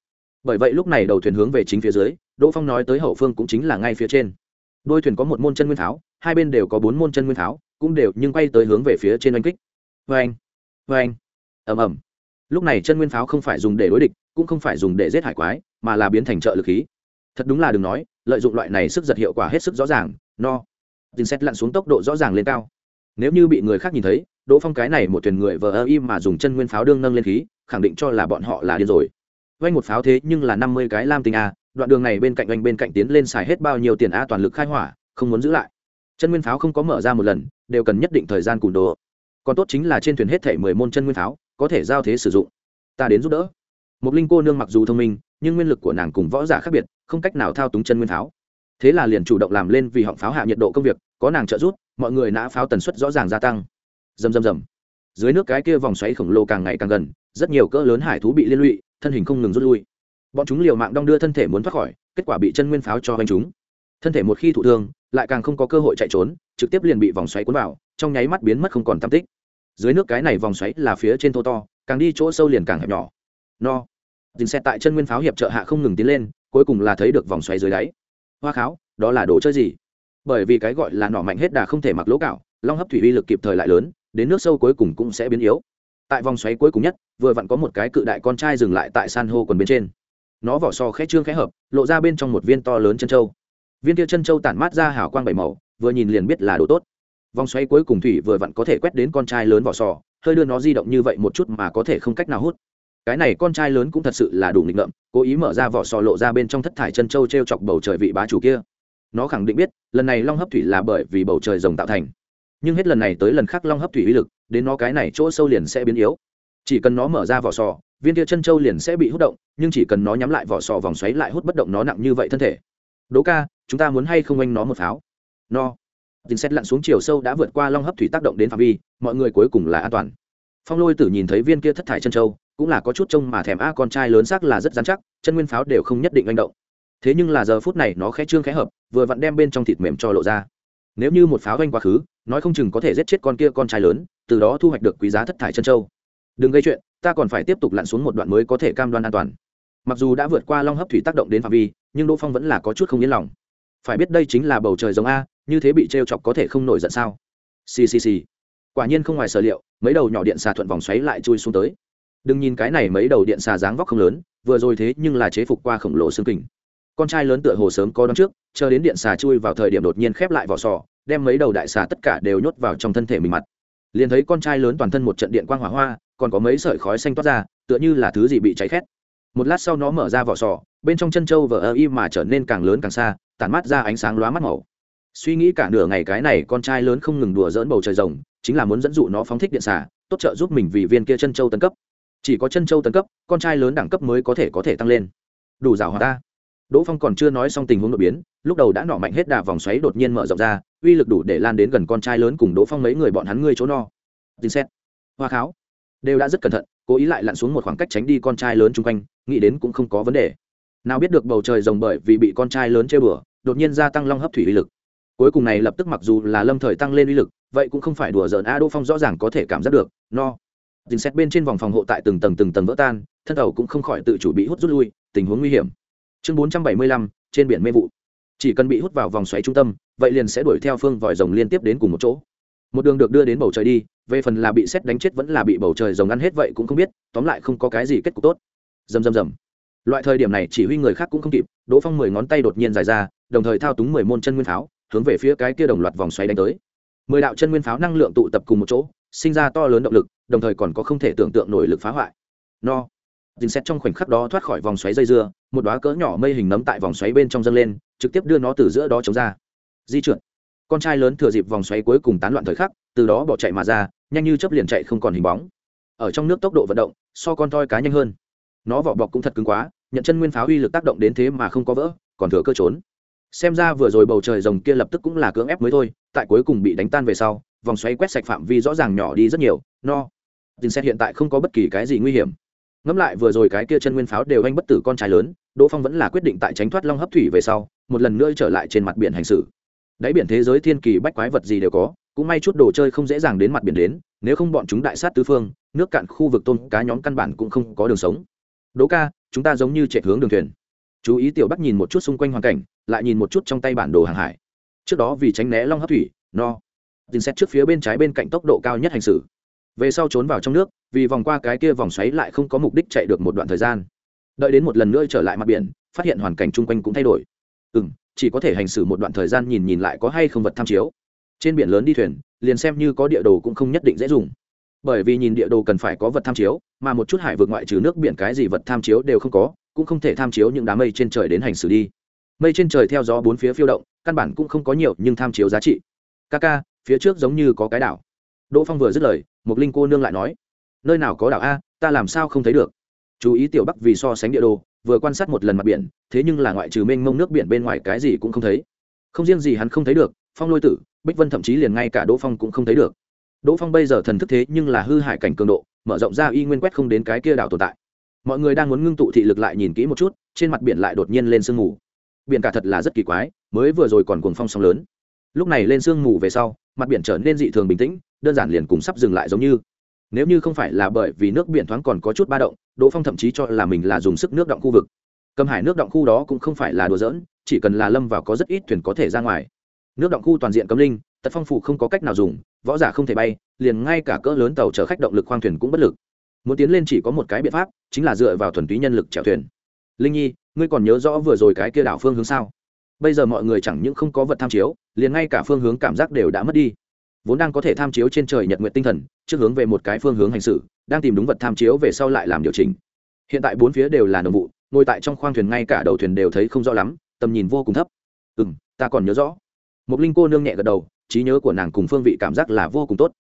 S1: bởi vậy lúc này đầu thuyền hướng về chính phía dưới, đỗ phong nói tới hậu phương cũng chính là ngay phía trên. Đôi thuyền có một môn chân nguyên tháo hai bên đều có bốn môn chân nguyên tháo cũng đều nhưng quay tới hướng về phía trên oanh kích. Vê anh vê anh ẩm ẩm lúc này chân nguyên pháo không phải dùng để đối địch, cũng không phải dùng để giết hải quái, mà là biến thành trợ lực khí. Thật đúng là đừng nói, lợi dụng loại này sức giật hiệu quả hết sức rõ ràng, no. Tin xét lặn xuống tốc độ rõ ràng lên cao. Nếu như bị người khác nhìn thấy đỗ phong cái này một thuyền người vờ ơ im mà dùng chân nguyên pháo đương nâng lên khí, khẳng định cho là bọn họ là điên rồi. Vanh một pháo thế nhưng là năm mươi cái lam tinh a, đoạn đường này bên cạnh anh bên cạnh tiến lên xài hết bao nhiêu tiền a toàn lực khai hỏa, không muốn giữ lại. Chân nguyên pháo không có mở ra một lần, đều cần nhất định thời gian cùn đồ. Còn tốt chính là trên thuyền hết thể mười môn chân nguyên pháo, có thể giao thế sử dụng. Ta đến giúp đỡ. Một linh cô nương mặc dù thông minh, nhưng nguyên lực của nàng cùng võ giả khác biệt, không cách nào thao túng chân nguyên pháo. Thế là liền chủ động làm lên vì họng pháo hạ nhiệt độ công việc, có nàng trợ giúp, mọi người nã pháo tần suất rõ ràng gia tăng rầm rầm rầm. Dưới nước cái kia vòng xoáy khổng lồ càng ngày càng gần, rất nhiều cỡ lớn hải thú bị liên lụy, thân hình không ngừng rút lui. Bọn chúng liều mạng đong đưa thân thể muốn thoát khỏi, kết quả bị chân nguyên pháo cho hoành chúng. Thân thể một khi thụ thương, lại càng không có cơ hội chạy trốn, trực tiếp liền bị vòng xoáy cuốn vào, trong nháy mắt biến mất không còn tam tích. Dưới nước cái này vòng xoáy là phía trên thô to, càng đi chỗ sâu liền càng hẹp nhỏ. No. Dừng xe tại chân nguyên pháo hiệp trợ hạ không ngừng tiến lên, cuối cùng là thấy được vòng xoáy dưới đáy. Hoa kháo, đó là đồ chơi gì? Bởi vì cái gọi là nỏ mạnh hết đà không thể mặc lỗ cạo, long hấp thủy uy lực kịp thời lại lớn đến nước sâu cuối cùng cũng sẽ biến yếu. Tại vòng xoáy cuối cùng nhất, vừa vặn có một cái cự đại con trai dừng lại tại san hô quần bên trên. Nó vỏ so khẽ trương khẽ hợp, lộ ra bên trong một viên to lớn chân trâu. Viên kia chân trâu tản mát ra hào quang bảy màu, vừa nhìn liền biết là đồ tốt. Vòng xoáy cuối cùng thủy vừa vặn có thể quét đến con trai lớn vỏ sò hơi đưa nó di động như vậy một chút mà có thể không cách nào hút. Cái này con trai lớn cũng thật sự là đủ nghịch ngợm, cố ý mở ra vỏ sò lộ ra bên trong thất thải chân trâu t r e o chọc bầu trời vị bá chủ kia. Nó khẳng định biết, lần này long hấp thủy là bởi vì bầu trời rồng tạo thành nhưng hết lần này tới lần khác long hấp thủy uy lực, đến nó cái này chỗ sâu liền sẽ biến yếu. Chỉ cần nó mở ra vỏ sò, viên kia chân châu liền sẽ bị hút động, nhưng chỉ cần nó nhắm lại vỏ sò vòng xoáy lại hút bất động nó nặng như vậy thân thể. Đố ca, chúng ta muốn hay không anh nó một pháo? No. Tin xét lặn xuống chiều sâu đã vượt qua long hấp thủy tác động đến phạm vi, mọi người cuối cùng là an toàn. Phong lôi tử nhìn thấy viên kia thất thải chân châu, cũng là có chút trông mà thèm a, con trai lớn xác là rất dán chắc, chân nguyên pháo đều không nhất định manh động. Thế nhưng là giờ phút này nó khẽ trương khẽ hợp, vừa vặn đem bên trong thịt mềm cho lộ ra. Nếu như một pháo vanh quá khứ nói không chừng có thể giết chết con kia con trai lớn, từ đó thu hoạch được quý giá thất thải chân châu. Đừng gây chuyện, ta còn phải tiếp tục lặn xuống một đoạn mới có thể cam đoan an toàn. Mặc dù đã vượt qua long hấp thủy tác động đến phạm vi, nhưng đỗ phong vẫn là có chút không yên lòng. Phải biết đây chính là bầu trời giống a, như thế bị t r e o chọc có thể không nổi giận sao? Ccc quả nhiên không ngoài sở liệu, mấy đầu nhỏ điện xà thuận vòng xoáy lại chui xuống tới. Đừng nhìn cái này mấy đầu điện xà dáng vóc không lớn, vừa rồi thế nhưng là chế phục qua khổng lồ xương kình. Con trai lớn tựa hồ sớm có đón trước, chờ đến điện xà chui vào thời điểm đột nhiên khép lại vỏ sò đem mấy đầu đại xà tất cả đều nhốt vào trong thân thể mình mặt. Liền thấy con trai lớn toàn thân một trận điện quang hỏa hoa, còn có mấy sợi khói xanh toát ra, tựa như là thứ gì bị cháy khét. Một lát sau nó mở ra vỏ sò, bên trong chân trâu vờ ơ y mà trở nên càng lớn càng xa, tản mát ra ánh sáng lóa mắt màu. Suy nghĩ cả nửa ngày cái này con trai lớn không ngừng đùa dỡn bầu trời rồng, chính là muốn dẫn dụ nó phóng thích điện xả tốt trợ giúp mình vì viên kia chân trâu tấn cấp. Chỉ có chân trâu tấn cấp, con trai lớn đẳng cấp mới có thể có thể tăng lên. Đủ rào hòa ta đỗ phong còn chưa nói xong tình huống đột biến, lúc đầu đã nọ mạnh hết đà vòng xoáy đột nhiên mở rộng ra, uy lực đủ để lan đến gần con trai lớn cùng đỗ phong mấy người bọn hắn ngươi chỗ no. Tin xét. Hoa kháo. Đều đã rất cẩn thận, cố ý lại lặn xuống một khoảng cách tránh đi con trai lớn chung quanh, nghĩ đến cũng không có vấn đề. Nào biết được bầu trời rồng bởi vì bị con trai lớn chơi bừa, đột nhiên gia tăng long hấp thủy uy lực. Cuối cùng này lập tức mặc dù là lâm thời tăng lên uy lực, vậy cũng không phải đùa giỡn, a, đỗ phong rõ ràng có thể cảm giác được, no. Dình xét bên trên vòng phòng hộ tại từng tầng từng tầng vỡ tan, thân tàu cũng không khỏi tự chủ bị hút rút lui, tình huống nguy hiểm chương bốn trăm bảy mươi lăm, trên biển mê vụ. Chỉ cần bị hút vào vòng xoáy trung tâm, vậy liền sẽ đuổi theo phương vòi rồng liên tiếp đến cùng một chỗ. Một đường được đưa đến bầu trời đi, về phần là bị xét đánh chết vẫn là bị bầu trời rồng ăn hết vậy cũng không biết, tóm lại không có cái gì kết cục tốt. Dầm dầm dầm loại thời điểm này chỉ huy người khác cũng không kịp, đỗ phong mười ngón tay đột nhiên dài ra, đồng thời thao túng mười môn chân nguyên pháo, hướng về phía cái kia đồng loạt vòng xoáy đánh tới. Mười đạo chân nguyên pháo năng lượng tụ tập cùng một chỗ, sinh ra to lớn động lực, đồng thời còn có không thể tưởng tượng nổi lực phá hoại. No dình xét trong khoảnh khắc đó thoát khỏi vòng xoáy dây dưa, một đoá cỡ nhỏ mây hình nấm tại vòng xoáy bên trong dâng lên, trực tiếp đưa nó từ giữa đó chống ra. Di chuyển con trai lớn thừa dịp vòng xoáy cuối cùng tán loạn thời khắc, từ đó bỏ chạy mà ra, nhanh như chấp liền chạy không còn hình bóng. Ở trong nước tốc độ vận động, so con toi cá nhanh hơn. Nó vỏ bọc cũng thật cứng quá, nhận chân nguyên pháo uy lực tác động đến thế mà không có vỡ, còn thừa cơ trốn. Xem ra vừa rồi bầu trời rồng kia lập tức cũng là cưỡng ép mới thôi, tại cuối cùng bị đánh tan về sau, vòng xoáy quét sạch phạm vi rõ ràng nhỏ đi rất nhiều, no. Tin xét hiện tại không có bất kỳ cái gì nguy hiểm ngẫm lại vừa rồi cái kia chân nguyên pháo đều anh bất tử con trai lớn, đỗ phong vẫn là quyết định tại tránh thoát long hấp thủy về sau, một lần nữa trở lại trên mặt biển hành xử. Đáy biển thế giới thiên kỳ bách quái vật gì đều có, cũng may chút đồ chơi không dễ dàng đến mặt biển đến, nếu không bọn chúng đại sát tứ phương, nước cạn khu vực tôm cá nhóm căn bản cũng không có đường sống. Đỗ ca, chúng ta giống như chạy hướng đường thuyền. Chú ý tiểu bắc nhìn một chút xung quanh hoàn cảnh, lại nhìn một chút trong tay bản đồ hàng hải. Trước đó vì tránh né long hấp thủy, no. Tin xét trước phía bên trái bên cạnh tốc độ cao nhất hành xử về sau trốn vào trong nước, vì vòng qua cái kia vòng xoáy lại không có mục đích chạy được một đoạn thời gian. Đợi đến một lần nữa trở lại mặt biển, phát hiện hoàn cảnh chung quanh cũng thay đổi. Ừ m chỉ có thể hành xử một đoạn thời gian nhìn nhìn lại có hay không vật tham chiếu. Trên biển lớn đi thuyền, liền xem như có địa đồ cũng không nhất định dễ dùng. Bởi vì nhìn địa đồ cần phải có vật tham chiếu, mà một chút hải vượt ngoại trừ nước biển cái gì vật tham chiếu đều không có, cũng không thể tham chiếu những đám mây trên trời đến hành xử đi. Mây trên trời theo gió bốn phía phiêu động, căn bản cũng không có nhiều nhưng tham chiếu giá trị. Ca ca phía trước giống như có cái đảo. Đỗ phong vừa dứt lời một linh cô nương lại nói, nơi nào có đảo a, ta làm sao không thấy được? Chú ý tiểu bắc vì so sánh địa đồ, vừa quan sát một lần mặt biển, thế nhưng là ngoại trừ mênh mông nước biển bên ngoài cái gì cũng không thấy. Không riêng gì hắn không thấy được, phong lôi tử, bích vân thậm chí liền ngay cả đỗ phong cũng không thấy được. Đỗ phong bây giờ thần thức thế nhưng là hư hại cảnh cường độ, mở rộng ra y nguyên quét không đến cái kia đảo tồn tại. Mọi người đang muốn ngưng tụ thị lực lại nhìn kỹ một chút, trên mặt biển lại đột nhiên lên sương mù. Biển cả thật là rất kỳ quái, mới vừa rồi còn cuồng phong sóng lớn. Lúc này lên sương mù về sau, mặt biển trở nên dị thường bình tĩnh đơn giản liền cùng sắp dừng lại giống như. Nếu như không phải là bởi vì nước biển thoáng còn có chút ba động, đỗ phong thậm chí cho là mình là dùng sức nước động khu vực. Cầm hải nước động khu đó cũng không phải là đùa dỡn chỉ cần là lâm vào có rất ít thuyền có thể ra ngoài. Nước động khu toàn diện cấm linh, tật phong phủ không có cách nào dùng, võ giả không thể bay, liền ngay cả cỡ lớn tàu chở khách động lực khoang thuyền cũng bất lực. Muốn tiến lên chỉ có một cái biện pháp, chính là dựa vào thuần túy nhân lực chèo thuyền. Linh nhi, ngươi còn nhớ rõ vừa rồi cái kia đảo phương hướng sao? Bây giờ mọi người chẳng những không có vật tham chiếu, liền ngay cả phương hướng cảm giác đều đã mất đi vốn đang có thể tham chiếu trên trời nhật nguyện tinh thần, trước hướng về một cái phương hướng hành xử, đang tìm đúng vật tham chiếu về sau lại làm điều chỉnh. Hiện tại bốn phía đều là nồng vụ, ngồi tại trong khoang thuyền ngay cả đầu thuyền đều thấy không rõ lắm, tầm nhìn vô cùng thấp. Ừ m ta còn nhớ rõ. Một linh cô nương nhẹ gật đầu, trí nhớ của nàng cùng phương vị cảm giác là vô cùng tốt.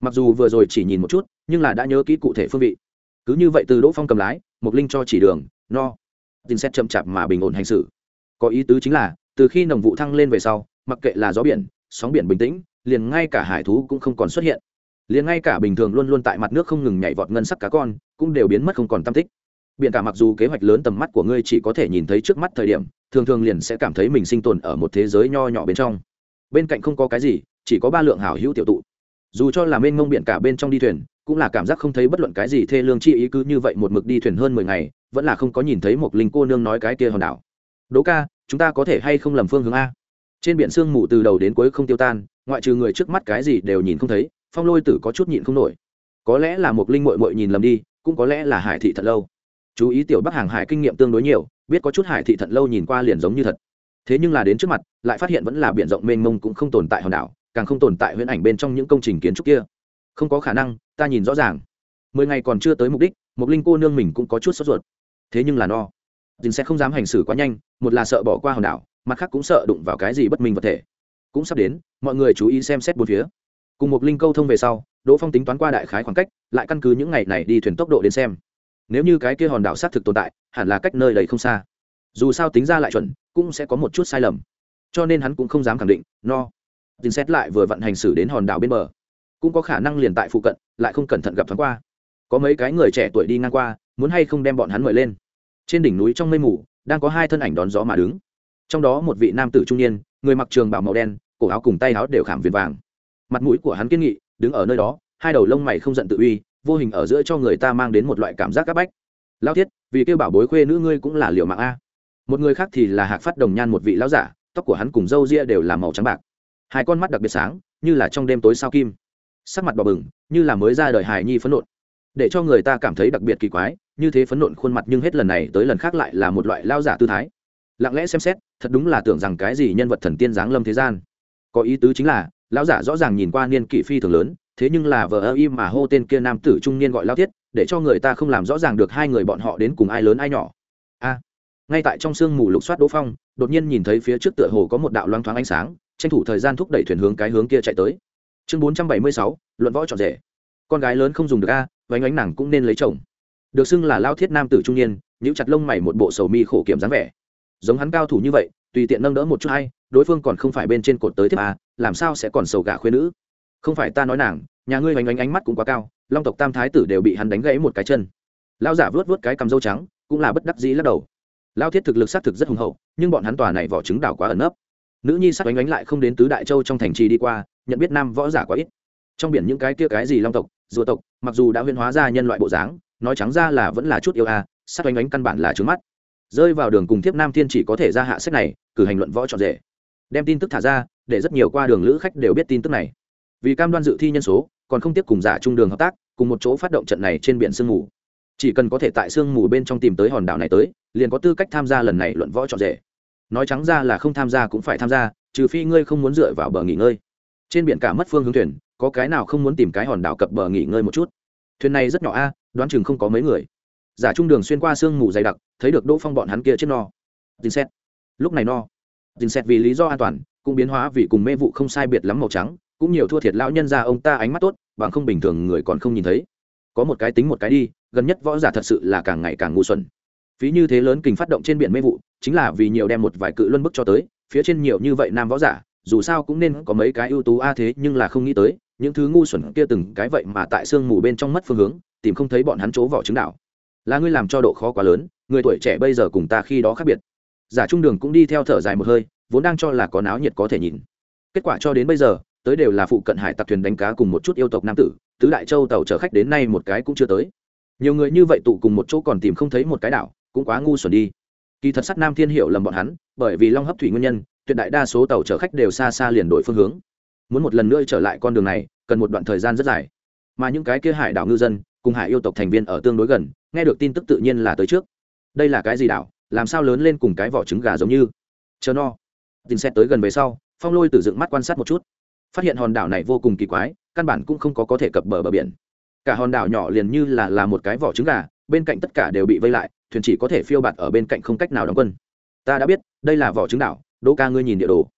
S1: Mặc dù vừa rồi chỉ nhìn một chút, nhưng là đã nhớ kỹ cụ thể phương vị. Cứ như vậy từ đỗ phong cầm lái một linh cho chỉ đường, no. Tin xét chậm chạp mà bình ổn hành xử. Có ý tứ chính là, từ khi nồng vụ thăng lên về sau, mặc kệ là gió biển, sóng biển bình tĩnh liền ngay cả hải thú cũng không còn xuất hiện. Liền ngay cả bình thường luôn luôn tại mặt nước không ngừng nhảy vọt ngân sắc cá con, cũng đều biến mất không còn tam tích. Biển cả mặc dù kế hoạch lớn tầm mắt của ngươi chỉ có thể nhìn thấy trước mắt thời điểm, thường thường liền sẽ cảm thấy mình sinh tồn ở một thế giới nho nhỏ bên trong. Bên cạnh không có cái gì, chỉ có ba lượng hảo hữu tiểu tụ. Dù cho là mênh mông biển cả bên trong đi thuyền, cũng là cảm giác không thấy bất luận cái gì thê lương chi ý cứ như vậy một mực đi thuyền hơn mười ngày, vẫn là không có nhìn thấy một linh cô nương nói cái kia hòn đảo. Đố ca, chúng ta có thể hay không lầm phương hướng a? Trên biển sương mù từ đầu đến cuối không tiêu tan, ngoại trừ người trước mắt cái gì đều nhìn không thấy, phong lôi tử có chút nhịn không nổi. Có lẽ là một linh mội mội nhìn lầm đi, cũng có lẽ là hải thị thật lâu. Chú ý tiểu bắc hàng hải kinh nghiệm tương đối nhiều, biết có chút hải thị thật lâu nhìn qua liền giống như thật. Thế nhưng là đến trước mặt, lại phát hiện vẫn là biển rộng mênh mông cũng không tồn tại hòn đảo, càng không tồn tại huyễn ảnh bên trong những công trình kiến trúc kia. Không có khả năng, ta nhìn rõ ràng. Mười ngày còn chưa tới mục đích một linh cô nương mình cũng có chút sốt ruột. Thế nhưng là no. Dình sẽ không dám hành xử quá nhanh, một là sợ bỏ qua hòn đảo mặt khác cũng sợ đụng vào cái gì bất minh vật thể. Cũng sắp đến, mọi người chú ý xem xét bốn phía. Cùng một linh câu thông về sau, đỗ phong tính toán qua đại khái khoảng cách, lại căn cứ những ngày này đi thuyền tốc độ đến xem. Nếu như cái kia hòn đảo xác thực tồn tại, hẳn là cách nơi đầy không xa. Dù sao tính ra lại chuẩn, cũng sẽ có một chút sai lầm. Cho nên hắn cũng không dám khẳng định, no. Tin xét lại vừa vận hành xử đến hòn đảo bên bờ. Cũng có khả năng liền tại phụ cận, lại không cẩn thận gặp thoáng qua. Có mấy cái người trẻ tuổi đi ngang qua, muốn hay không đem bọn hắn mời lên. Trên đỉnh núi trong mây mù, đang có hai thân ảnh đón gió mà đứng trong đó một vị nam tử trung niên, người mặc trường bảo màu đen, cổ áo cùng tay áo đều khảm viền vàng. Mặt mũi của hắn kiên nghị, đứng ở nơi đó, hai đầu lông mày không giận tự uy, vô hình ở giữa cho người ta mang đến một loại cảm giác áp bách. Lao thiết, vì kêu bảo bối khuê nữ ngươi cũng là liệu mạng a. Một người khác thì là hạc phát đồng nhan một vị lão giả, tóc của hắn cùng râu ria đều là màu trắng bạc. Hai con mắt đặc biệt sáng, như là trong đêm tối sao kim. Sắc mặt bò bừng, như là mới ra đời hài nhi phấn nộn. Để cho người ta cảm thấy đặc biệt kỳ quái, như thế phấn nộn khuôn mặt nhưng hết lần này tới lần khác lại là một loại lao giả tư thái lặng lẽ xem xét, thật đúng là tưởng rằng cái gì nhân vật thần tiên giáng lâm thế gian. Có ý tứ chính là, lão giả rõ ràng nhìn qua niên kỷ phi thường lớn, thế nhưng là vờ ơ im mà hô tên kia nam tử trung niên gọi lao thiết, để cho người ta không làm rõ ràng được hai người bọn họ đến cùng ai lớn ai nhỏ. A, ngay tại trong sương mù lục soát đỗ phong, đột nhiên nhìn thấy phía trước tựa hồ có một đạo loang thoáng ánh sáng, tranh thủ thời gian thúc đẩy thuyền hướng cái hướng kia chạy tới. Chương bốn trăm bảy mươi sáu, luận võ trọn rể. Con gái lớn không dùng được a, vánh ánh nàng cũng nên lấy chồng. Được xưng là lao thiết nam tử trung niên, nhíu chặt lông mày một bộ sầu mi khổ kiểm dáng vẻ giống hắn cao thủ như vậy tùy tiện nâng đỡ một chút hay đối phương còn không phải bên trên cột tới tiếp à làm sao sẽ còn sầu gà khuyên nữ? Không phải ta nói nàng nhà ngươi hoành ánh ánh mắt cũng quá cao long tộc tam thái tử đều bị hắn đánh gãy một cái chân. Lao giả vớt vớt cái cầm dâu trắng cũng là bất đắc dĩ lắc đầu. Lao thiết thực lực xác thực rất hùng hậu nhưng bọn hắn tòa này vỏ trứng đảo quá ẩn ấp nữ nhi sắc oánh lại không đến tứ đại châu trong thành trì đi qua nhận biết nam võ giả quá ít. Trong biển những cái kia cái gì long tộc rùa tộc mặc dù đã huyên hóa ra nhân loại bộ dáng nói trắng ra là vẫn là chút yêu a à, sắc oánh căn bản là trướng mắt rơi vào đường cùng tiếp nam thiên chỉ có thể ra hạ sách này, cử hành luận võ trọn rể. Đem tin tức thả ra, để rất nhiều qua đường lữ khách đều biết tin tức này. Vì cam đoan dự thi nhân số, còn không tiếp cùng giả trung đường hợp tác, cùng một chỗ phát động trận này trên biển sương mù. Chỉ cần có thể tại sương mù bên trong tìm tới hòn đảo này tới, liền có tư cách tham gia lần này luận võ trọn rể. Nói trắng ra là không tham gia cũng phải tham gia, trừ phi ngươi không muốn dựa vào bờ nghỉ ngơi. Trên biển cả mất phương hướng thuyền, có cái nào không muốn tìm cái hòn đảo cập bờ nghỉ ngơi một chút? Thuyền này rất nhỏ a, đoán chừng không có mấy người giả trung đường xuyên qua sương mù dày đặc, thấy được đỗ phong bọn hắn kia chết no. Dinh xét. Lúc này no. Dinh xét vì lý do an toàn, cũng biến hóa vì cùng mê vụ không sai biệt lắm màu trắng, cũng nhiều thua thiệt lão nhân ra ông ta ánh mắt tốt, bằng không bình thường người còn không nhìn thấy. Có một cái tính một cái đi, gần nhất võ giả thật sự là càng ngày càng ngu xuẩn. Phí như thế lớn kình phát động trên biển mê vụ, chính là vì nhiều đem một vài cự luân bức cho tới, phía trên nhiều như vậy nam võ giả, dù sao cũng nên có mấy cái ưu tú a thế, nhưng là không nghĩ tới, những thứ ngu xuẩn kia từng cái vậy mà tại sương mù bên trong mất phương hướng, tìm không thấy bọn hắn chỗ vỏ trứng đảo là ngươi làm cho độ khó quá lớn, người tuổi trẻ bây giờ cùng ta khi đó khác biệt. Giả trung đường cũng đi theo thở dài một hơi, vốn đang cho là có náo nhiệt có thể nhìn. Kết quả cho đến bây giờ, tới đều là phụ cận hải tặc thuyền đánh cá cùng một chút yêu tộc nam tử, tứ đại châu tàu chở khách đến nay một cái cũng chưa tới. Nhiều người như vậy tụ cùng một chỗ còn tìm không thấy một cái đảo, cũng quá ngu xuẩn đi. Kỳ thật sắt nam thiên hiệu lầm bọn hắn, bởi vì long hấp thủy nguyên nhân, tuyệt đại đa số tàu chở khách đều xa xa liền đổi phương hướng. Muốn một lần nữa trở lại con đường này, cần một đoạn thời gian rất dài. Mà những cái kia hải đảo ngư dân, cùng hải yêu tộc thành viên ở tương đối gần nghe được tin tức tự nhiên là tới trước. Đây là cái gì đảo? Làm sao lớn lên cùng cái vỏ trứng gà giống như? Chờ no. Tin xét tới gần về sau, phong lôi từ dựng mắt quan sát một chút. Phát hiện hòn đảo này vô cùng kỳ quái, căn bản cũng không có có thể cập bờ bờ biển. Cả hòn đảo nhỏ liền như là là một cái vỏ trứng gà, bên cạnh tất cả đều bị vây lại, thuyền chỉ có thể phiêu bạt ở bên cạnh không cách nào đóng quân. Ta đã biết, đây là vỏ trứng đảo, đỗ ca ngươi nhìn địa đồ.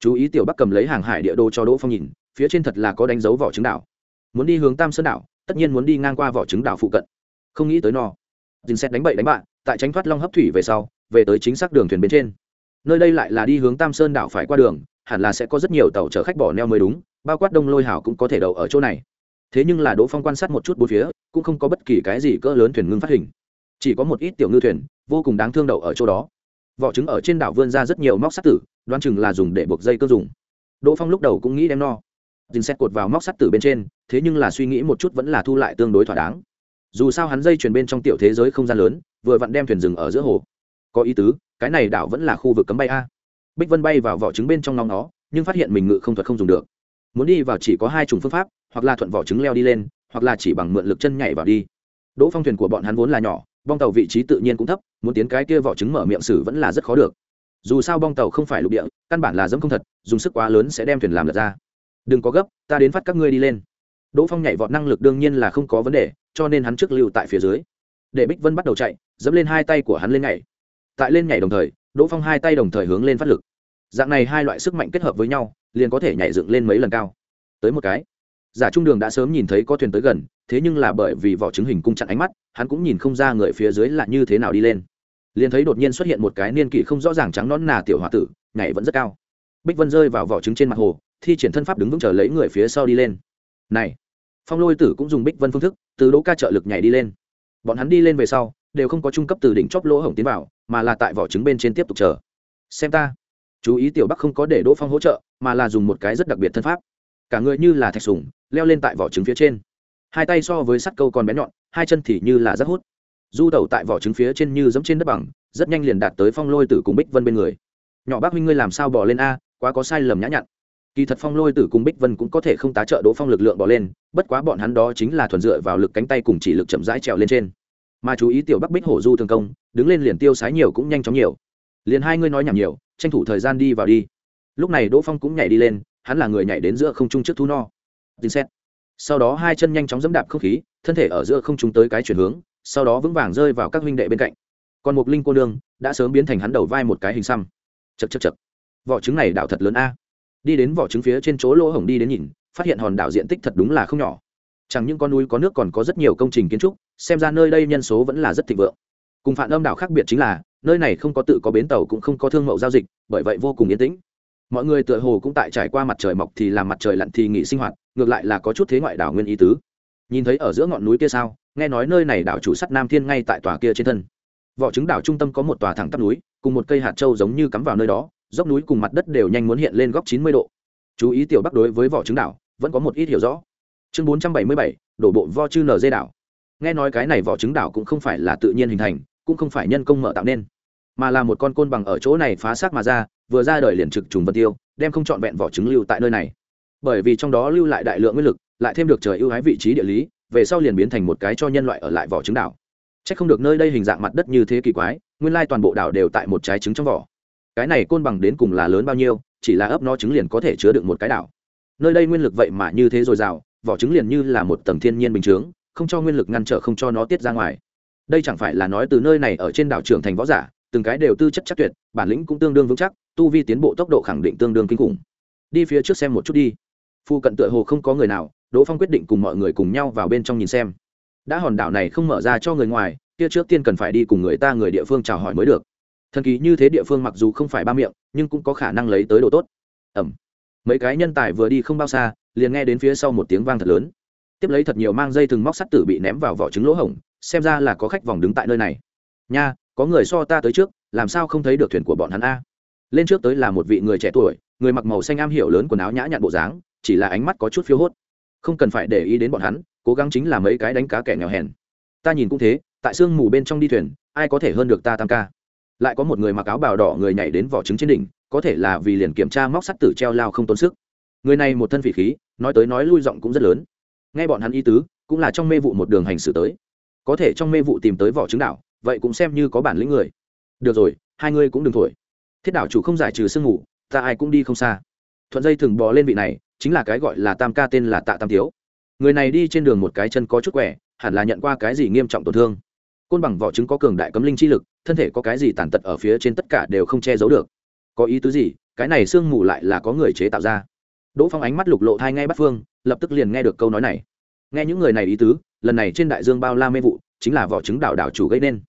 S1: Chú ý tiểu bắc cầm lấy hàng hải địa đồ cho đỗ phong nhìn, phía trên thật là có đánh dấu vỏ trứng đảo. Muốn đi hướng tam sơn đảo, tất nhiên muốn đi ngang qua vỏ trứng đảo phụ cận không nghĩ tới no. Dình xét đánh bậy đánh bạn tại tránh thoát long hấp thủy về sau, về tới chính xác đường thuyền bên trên. Nơi đây lại là đi hướng tam sơn đảo phải qua đường, hẳn là sẽ có rất nhiều tàu chở khách bỏ neo mới đúng, bao quát đông lôi hảo cũng có thể đậu ở chỗ này. Thế nhưng là đỗ phong quan sát một chút bốn phía, cũng không có bất kỳ cái gì cỡ lớn thuyền ngưng phát hình. Chỉ có một ít tiểu ngư thuyền, vô cùng đáng thương đậu ở chỗ đó. Vỏ trứng ở trên đảo vươn ra rất nhiều móc sắt tử, đoán chừng là dùng để buộc dây cơ dùng. Đỗ phong lúc đầu cũng nghĩ đem no. Dình xét cột vào móc sắt tử bên trên, thế nhưng là suy nghĩ một chút vẫn là thu lại tương đối thỏa đáng dù sao hắn dây chuyển bên trong tiểu thế giới không gian lớn, vừa vặn đem thuyền rừng ở giữa hồ. Có ý tứ, cái này đảo vẫn là khu vực cấm bay a. Bích vân bay vào vỏ trứng bên trong nóng nó nhưng phát hiện mình ngự không thuật không dùng được. Muốn đi vào chỉ có hai chủng phương pháp, hoặc là thuận vỏ trứng leo đi lên, hoặc là chỉ bằng mượn lực chân nhảy vào đi. Đỗ phong thuyền của bọn hắn vốn là nhỏ, bong tàu vị trí tự nhiên cũng thấp, muốn tiến cái kia vỏ trứng mở miệng sử vẫn là rất khó được. Dù sao bong tàu không phải lục địa, căn bản là dẫm không thật, dùng sức quá lớn sẽ đem thuyền làm lật ra. Đừng có gấp, ta đến phát các ngươi đi lên đỗ phong nhảy vọt năng lực đương nhiên là không có vấn đề, cho nên hắn trước lưu tại phía dưới. Để bích vân bắt đầu chạy, dẫm lên hai tay của hắn lên nhảy. Tại lên nhảy đồng thời, đỗ phong hai tay đồng thời hướng lên phát lực. Dạng này hai loại sức mạnh kết hợp với nhau, liền có thể nhảy dựng lên mấy lần cao. Tới một cái. Giả trung đường đã sớm nhìn thấy có thuyền tới gần, thế nhưng là bởi vì vỏ trứng hình cung chặn ánh mắt, hắn cũng nhìn không ra người phía dưới là như thế nào đi lên. Liền thấy đột nhiên xuất hiện một cái niên kỷ không rõ ràng trắng nón nà tiểu h o a tử, nhảy vẫn rất cao. Bích vân rơi vào vỏ trứng trên mặt hồ, thi triển thân pháp đứng vững chờ lấy người phía sau đi lên. Này! Phong lôi tử cũng dùng bích vân phương thức từ đỗ ca trợ lực nhảy đi lên bọn hắn đi lên về sau đều không có trung cấp từ đỉnh chóp lỗ hổng tiến vào mà là tại vỏ trứng bên trên tiếp tục chờ xem ta chú ý tiểu bắc không có để đỗ phong hỗ trợ mà là dùng một cái rất đặc biệt thân pháp cả người như là thạch sùng leo lên tại vỏ trứng phía trên hai tay so với sắt câu còn bé nhọn hai chân thì như là rác hút du tẩu tại vỏ trứng phía trên như giống trên đất bằng rất nhanh liền đạt tới phong lôi tử cùng bích vân bên người nhỏ bác huynh ngươi làm sao bỏ lên a quá có sai lầm nhã nhặn kỳ thật phong lôi tử cùng bích vân cũng có thể không tá trợ đỗ phong lực lượng bỏ lên, bất quá bọn hắn đó chính là thuần dựa vào lực cánh tay cùng chỉ lực chậm rãi trèo lên trên. Mà chú ý tiểu bắc bích hổ du thường công, đứng lên liền tiêu sái nhiều cũng nhanh chóng nhiều. Liền hai ngươi nói nhảm nhiều, tranh thủ thời gian đi vào đi. Lúc này đỗ phong cũng nhảy đi lên, hắn là người nhảy đến giữa không trung trước thú no. Tin xét. Sau đó hai chân nhanh chóng dẫm đạp không khí, thân thể ở giữa không trung tới cái chuyển hướng, sau đó vững vàng rơi vào các huynh đệ bên cạnh. Còn một linh cô nương, đã sớm biến thành hắn đầu vai một cái hình xăm. Chật chật chật vỏ trứng này đảo thật lớn a đi đến vỏ trứng phía trên chỗ lỗ hổng đi đến nhìn, phát hiện hòn đảo diện tích thật đúng là không nhỏ. Chẳng những con núi có nước còn có rất nhiều công trình kiến trúc, xem ra nơi đây nhân số vẫn là rất thịnh vượng. Cùng phản âm đảo khác biệt chính là, nơi này không có tự có bến tàu cũng không có thương mẫu giao dịch, bởi vậy vô cùng yên tĩnh. Mọi người tựa hồ cũng tại trải qua mặt trời mọc thì làm mặt trời lặn thì nghỉ sinh hoạt, ngược lại là có chút thế ngoại đảo nguyên ý tứ. Nhìn thấy ở giữa ngọn núi kia sao, nghe nói nơi này đảo chủ sắt nam thiên ngay tại tòa kia trên thân. Vỏ trứng đảo trung tâm có một tòa thẳng tắp núi, cùng một cây hạt trâu giống như cắm vào nơi đó dốc núi cùng mặt đất đều nhanh muốn hiện lên góc chín mươi độ. Chú ý tiểu bắc đối với vỏ trứng đảo, vẫn có một ít hiểu rõ. Chương bốn trăm bảy mươi bảy, đổ bộ vo chư nz đảo. Nghe nói cái này vỏ trứng đảo cũng không phải là tự nhiên hình thành, cũng không phải nhân công mở tạo nên, mà là một con côn bằng ở chỗ này phá xác mà ra, vừa ra đời liền trực trùng vân tiêu, đem không trọn vẹn vỏ trứng lưu tại nơi này. Bởi vì trong đó lưu lại đại lượng nguyên lực, lại thêm được trời ưu ái vị trí địa lý, về sau liền biến thành một cái cho nhân loại ở lại vỏ trứng đảo. C h ắ c không được nơi đây hình dạng mặt đất như thế kỳ quái, nguyên lai toàn bộ đảo đều tại một trái trứng trong vỏ cái này côn bằng đến cùng là lớn bao nhiêu, chỉ là ấp nó trứng liền có thể chứa được một cái đảo. Nơi đây nguyên lực vậy mà như thế dồi dào, vỏ trứng liền như là một tầng thiên nhiên bình chướng không cho nguyên lực ngăn trở, không cho nó tiết ra ngoài. Đây chẳng phải là nói từ nơi này ở trên đảo trưởng thành võ giả, từng cái đều tư chất chắc tuyệt, bản lĩnh cũng tương đương vững chắc, tu vi tiến bộ tốc độ khẳng định tương đương kinh khủng. Đi phía trước xem một chút đi. Phu cận tựa hồ không có người nào, đỗ phong quyết định cùng mọi người cùng nhau vào bên trong nhìn xem. Đã hòn đảo này không mở ra cho người ngoài, kia trước tiên cần phải đi cùng người ta người địa phương chào hỏi mới được thần kỳ như thế địa phương mặc dù không phải ba miệng, nhưng cũng có khả năng lấy tới độ tốt. Ẩm. Mấy cái nhân tài vừa đi không bao xa, liền nghe đến phía sau một tiếng vang thật lớn. Tiếp lấy thật nhiều mang dây thừng móc sắt tử bị ném vào vỏ trứng lỗ hổng, xem ra là có khách vòng đứng tại nơi này. Nha, có người so ta tới trước, làm sao không thấy được thuyền của bọn hắn a? Lên trước tới là một vị người trẻ tuổi, người mặc màu xanh am hiểu lớn quần áo nhã nhặn bộ dáng, chỉ là ánh mắt có chút phiếu hốt. Không cần phải để ý đến bọn hắn, cố gắng chính là mấy cái đánh cá kẻ nghèo hèn. Ta nhìn cũng thế, tại sương mù bên trong đi thuyền, ai có thể hơn được ta tam ca? Lại có một người mặc áo bào đỏ người nhảy đến vỏ trứng trên đỉnh, có thể là vì liền kiểm tra móc sắt tử treo lao không tốn sức. Người này một thân vị khí, nói tới nói lui giọng cũng rất lớn. Nghe bọn hắn y tứ, cũng là trong mê vụ một đường hành xử tới. Có thể trong mê vụ tìm tới vỏ trứng đảo, vậy cũng xem như có bản lĩnh người. Được rồi, hai ngươi cũng đừng thổi. Thiết đảo chủ không giải trừ sương ngủ ta ai cũng đi không xa. Thuận dây thừng bò lên vị này, chính là cái gọi là tam ca tên là tạ tam thiếu người này đi trên đường một cái chân có chút quẻ, hẳn là nhận qua cái gì nghiêm trọng tổn thương. Côn bằng vỏ trứng có cường đại cấm linh chi lực thân thể có cái gì tàn tật ở phía trên tất cả đều không che giấu được. Có ý tứ gì? Cái này sương mù lại là có người chế tạo ra. Đỗ phong ánh mắt lục lộ thai ngay bắt phương, lập tức liền nghe được câu nói này. Nghe những người này ý tứ, lần này trên đại dương bao la mê vụ, chính là vỏ trứng đảo đảo chủ gây nên.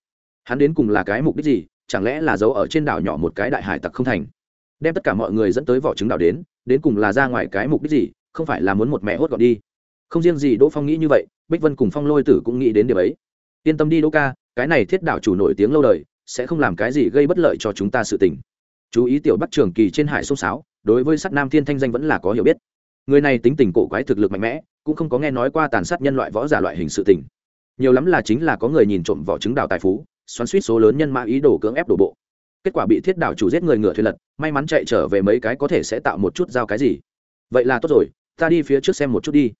S1: Hắn đến cùng là cái mục đích gì? Chẳng lẽ là giấu ở trên đảo nhỏ một cái đại hải tặc không thành? Đem tất cả mọi người dẫn tới vỏ trứng đảo đến đến cùng là ra ngoài cái mục đích gì? Không phải là muốn một mẹ hốt gọn đi? Không riêng gì đỗ phong nghĩ như vậy, bích vân cùng phong lôi tử cũng nghĩ đến điều ấy. Yên tâm đi đỗ ca cái này thiết đảo chủ nổi tiếng lâu đời, sẽ không làm cái gì gây bất lợi cho chúng ta sự tình. Chú ý tiểu bắc trường kỳ trên hải sông sáo, đối với sắt nam thiên thanh danh vẫn là có hiểu biết. Người này tính tình cổ quái thực lực mạnh mẽ, cũng không có nghe nói qua tàn sát nhân loại võ giả loại hình sự tình. Nhiều lắm là chính là có người nhìn trộm vỏ trứng đào tài phú, xoắn suýt số lớn nhân mã ý đồ cưỡng ép đổ bộ. Kết quả bị thiết đảo chủ giết người ngựa thuê lật, may mắn chạy trở về mấy cái có thể sẽ tạo một chút giao cái gì. Vậy là tốt rồi, ta đi phía trước xem một chút đi.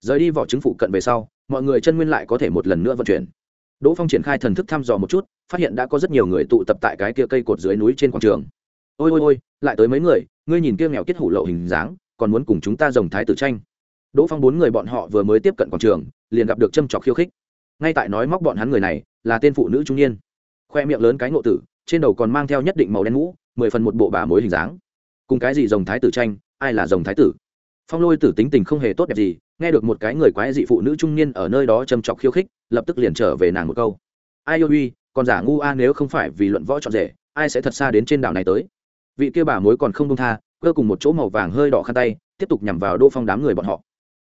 S1: Rời đi vỏ trứng phụ cận về sau, mọi người chân nguyên lại có thể một lần nữa vận chuyển đỗ phong triển khai thần thức thăm dò một chút, phát hiện đã có rất nhiều người tụ tập tại cái kia cây cột dưới núi trên quảng trường. Ôi ôi ôi, lại tới mấy người, ngươi nhìn kia nghèo kết hủ lậu hình dáng, còn muốn cùng chúng ta rồng thái tử tranh. Đỗ phong bốn người bọn họ vừa mới tiếp cận quảng trường, liền gặp được châm trọc khiêu khích. Ngay tại nói móc bọn hắn người này, là tên phụ nữ trung niên. Khoe miệng lớn cái ngộ tử, trên đầu còn mang theo nhất định màu đen mũ mười phần một bộ bà mối hình dáng. Cùng cái gì rồng thái tử tranh, ai là rồng thái tử? Phong lôi tử tính tình không hề tốt đẹp gì, nghe được một cái người quái dị phụ nữ trung niên ở nơi đó châm chọc khiêu khích, lập tức liền trở về nàng một câu. Ai yêu uy còn giả ngu a, nếu không phải vì luận võ trọn rể, ai sẽ thật xa đến trên đảo này tới? Vị kia bà mối còn không công tha cơ cùng một chỗ màu vàng hơi đỏ khăn tay, tiếp tục nhằm vào đỗ phong đám người bọn họ.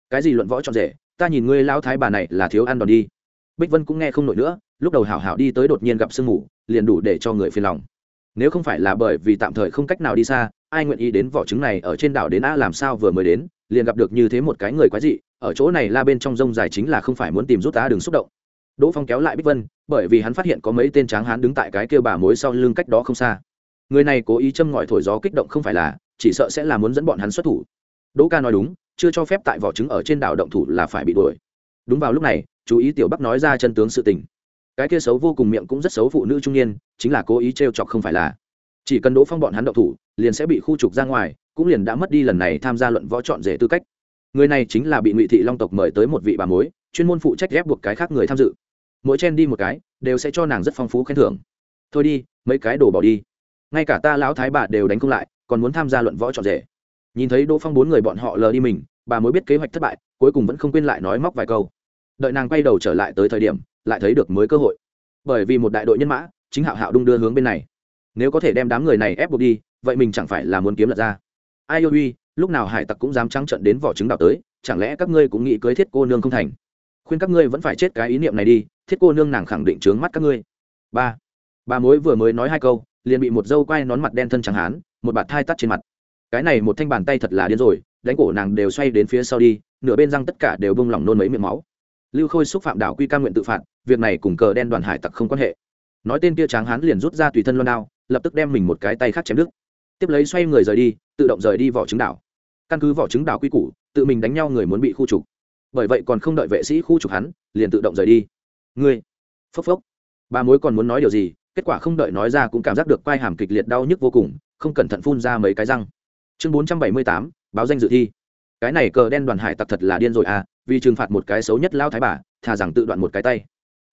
S1: Cái gì luận võ trọn rể, ta nhìn ngươi lao thái bà này là thiếu ăn đòn đi. Bích vân cũng nghe không nổi nữa, lúc đầu hảo hảo đi tới đột nhiên gặp sương mù, liền đủ để cho người phiền lòng nếu không phải là bởi vì tạm thời không cách nào đi xa, ai nguyện ý đến vỏ trứng này ở trên đảo đến a làm sao vừa mới đến, liền gặp được như thế một cái người quái dị, ở chỗ này la bên trong rông dài chính là không phải muốn tìm rút tá đừng xúc động. Đỗ phong kéo lại bích vân, bởi vì hắn phát hiện có mấy tên tráng hán đứng tại cái kia bà mối sau lưng cách đó không xa. Người này cố ý châm ngòi thổi gió kích động không phải là, chỉ sợ sẽ là muốn dẫn bọn hắn xuất thủ. Đỗ ca nói đúng, chưa cho phép tại vỏ trứng ở trên đảo động thủ là phải bị đuổi. Đúng vào lúc này, chú ý tiểu bắc nói ra chân tướng sự tình cái kia xấu vô cùng miệng cũng rất xấu phụ nữ trung niên, chính là cố ý t r e o chọc không phải là. Chỉ cần đỗ phong bọn hắn động thủ, liền sẽ bị khu trục ra ngoài, cũng liền đã mất đi lần này tham gia luận võ chọn rể tư cách. Người này chính là bị ngụy thị long tộc mời tới một vị bà mối, chuyên môn phụ trách ghép buộc cái khác người tham dự. Mỗi chen đi một cái, đều sẽ cho nàng rất phong phú khen thưởng. Thôi đi, mấy cái đồ bỏ đi. Ngay cả ta lão thái bà đều đánh không lại, còn muốn tham gia luận võ trọn rể. Nhìn thấy đỗ phong bốn người bọn họ lờ đi mình, bà mới biết kế hoạch thất bại, cuối cùng vẫn không quên lại nói móc vài câu. Đợi nàng quay đầu trở lại tới thời điểm lại thấy được mới cơ hội. Bởi vì một đại đội nhân mã, chính hạo hạo đung đưa hướng bên này. Nếu có thể đem đám người này ép buộc đi, vậy mình chẳng phải là muốn kiếm lật ra. Ai ôi, lúc nào hải tặc cũng dám trắng trận đến vỏ trứng đào tới, chẳng lẽ các ngươi cũng nghĩ cưới thiết cô nương không thành? Khuyên các ngươi vẫn phải chết cái ý niệm này đi, thiết cô nương nàng khẳng định trướng mắt các ngươi. Ba. Bà mối vừa mới nói hai câu, liền bị một dâu quai nón mặt đen thân trắng hán, một bạt thai tắt trên mặt. Cái này một thanh bàn tay thật là điên rồi, đánh cổ nàng đều xoay đến phía sau đi, nửa bên răng tất cả đều bông lỏng nôn mấy miệng máu lưu khôi xúc phạm đảo quy ca nguyện tự phạt, việc này cùng cờ đen đoàn hải tặc không quan hệ. Nói tên kia tráng hán liền rút ra tùy thân loan đao, lập tức đem mình một cái tay khác chém đứt. Tiếp lấy xoay người rời đi, tự động rời đi vỏ trứng đảo. Căn cứ vỏ trứng đảo quy củ, tự mình đánh nhau người muốn bị khu trục. Bởi vậy còn không đợi vệ sĩ khu trục hắn, liền tự động rời đi. Ngươi, phốc phốc. Bà mối còn muốn nói điều gì, kết quả không đợi nói ra cũng cảm giác được quai hàm kịch liệt đau nhức vô cùng, không cẩn thận phun ra mấy cái răng. Chương bốn trăm bảy mươi tám, báo danh dự thi. Cái này cờ đen đoàn hải tặc thật là điên rồi à vì trừng phạt một cái xấu nhất lao thái bà, thà rằng tự đoạn một cái tay.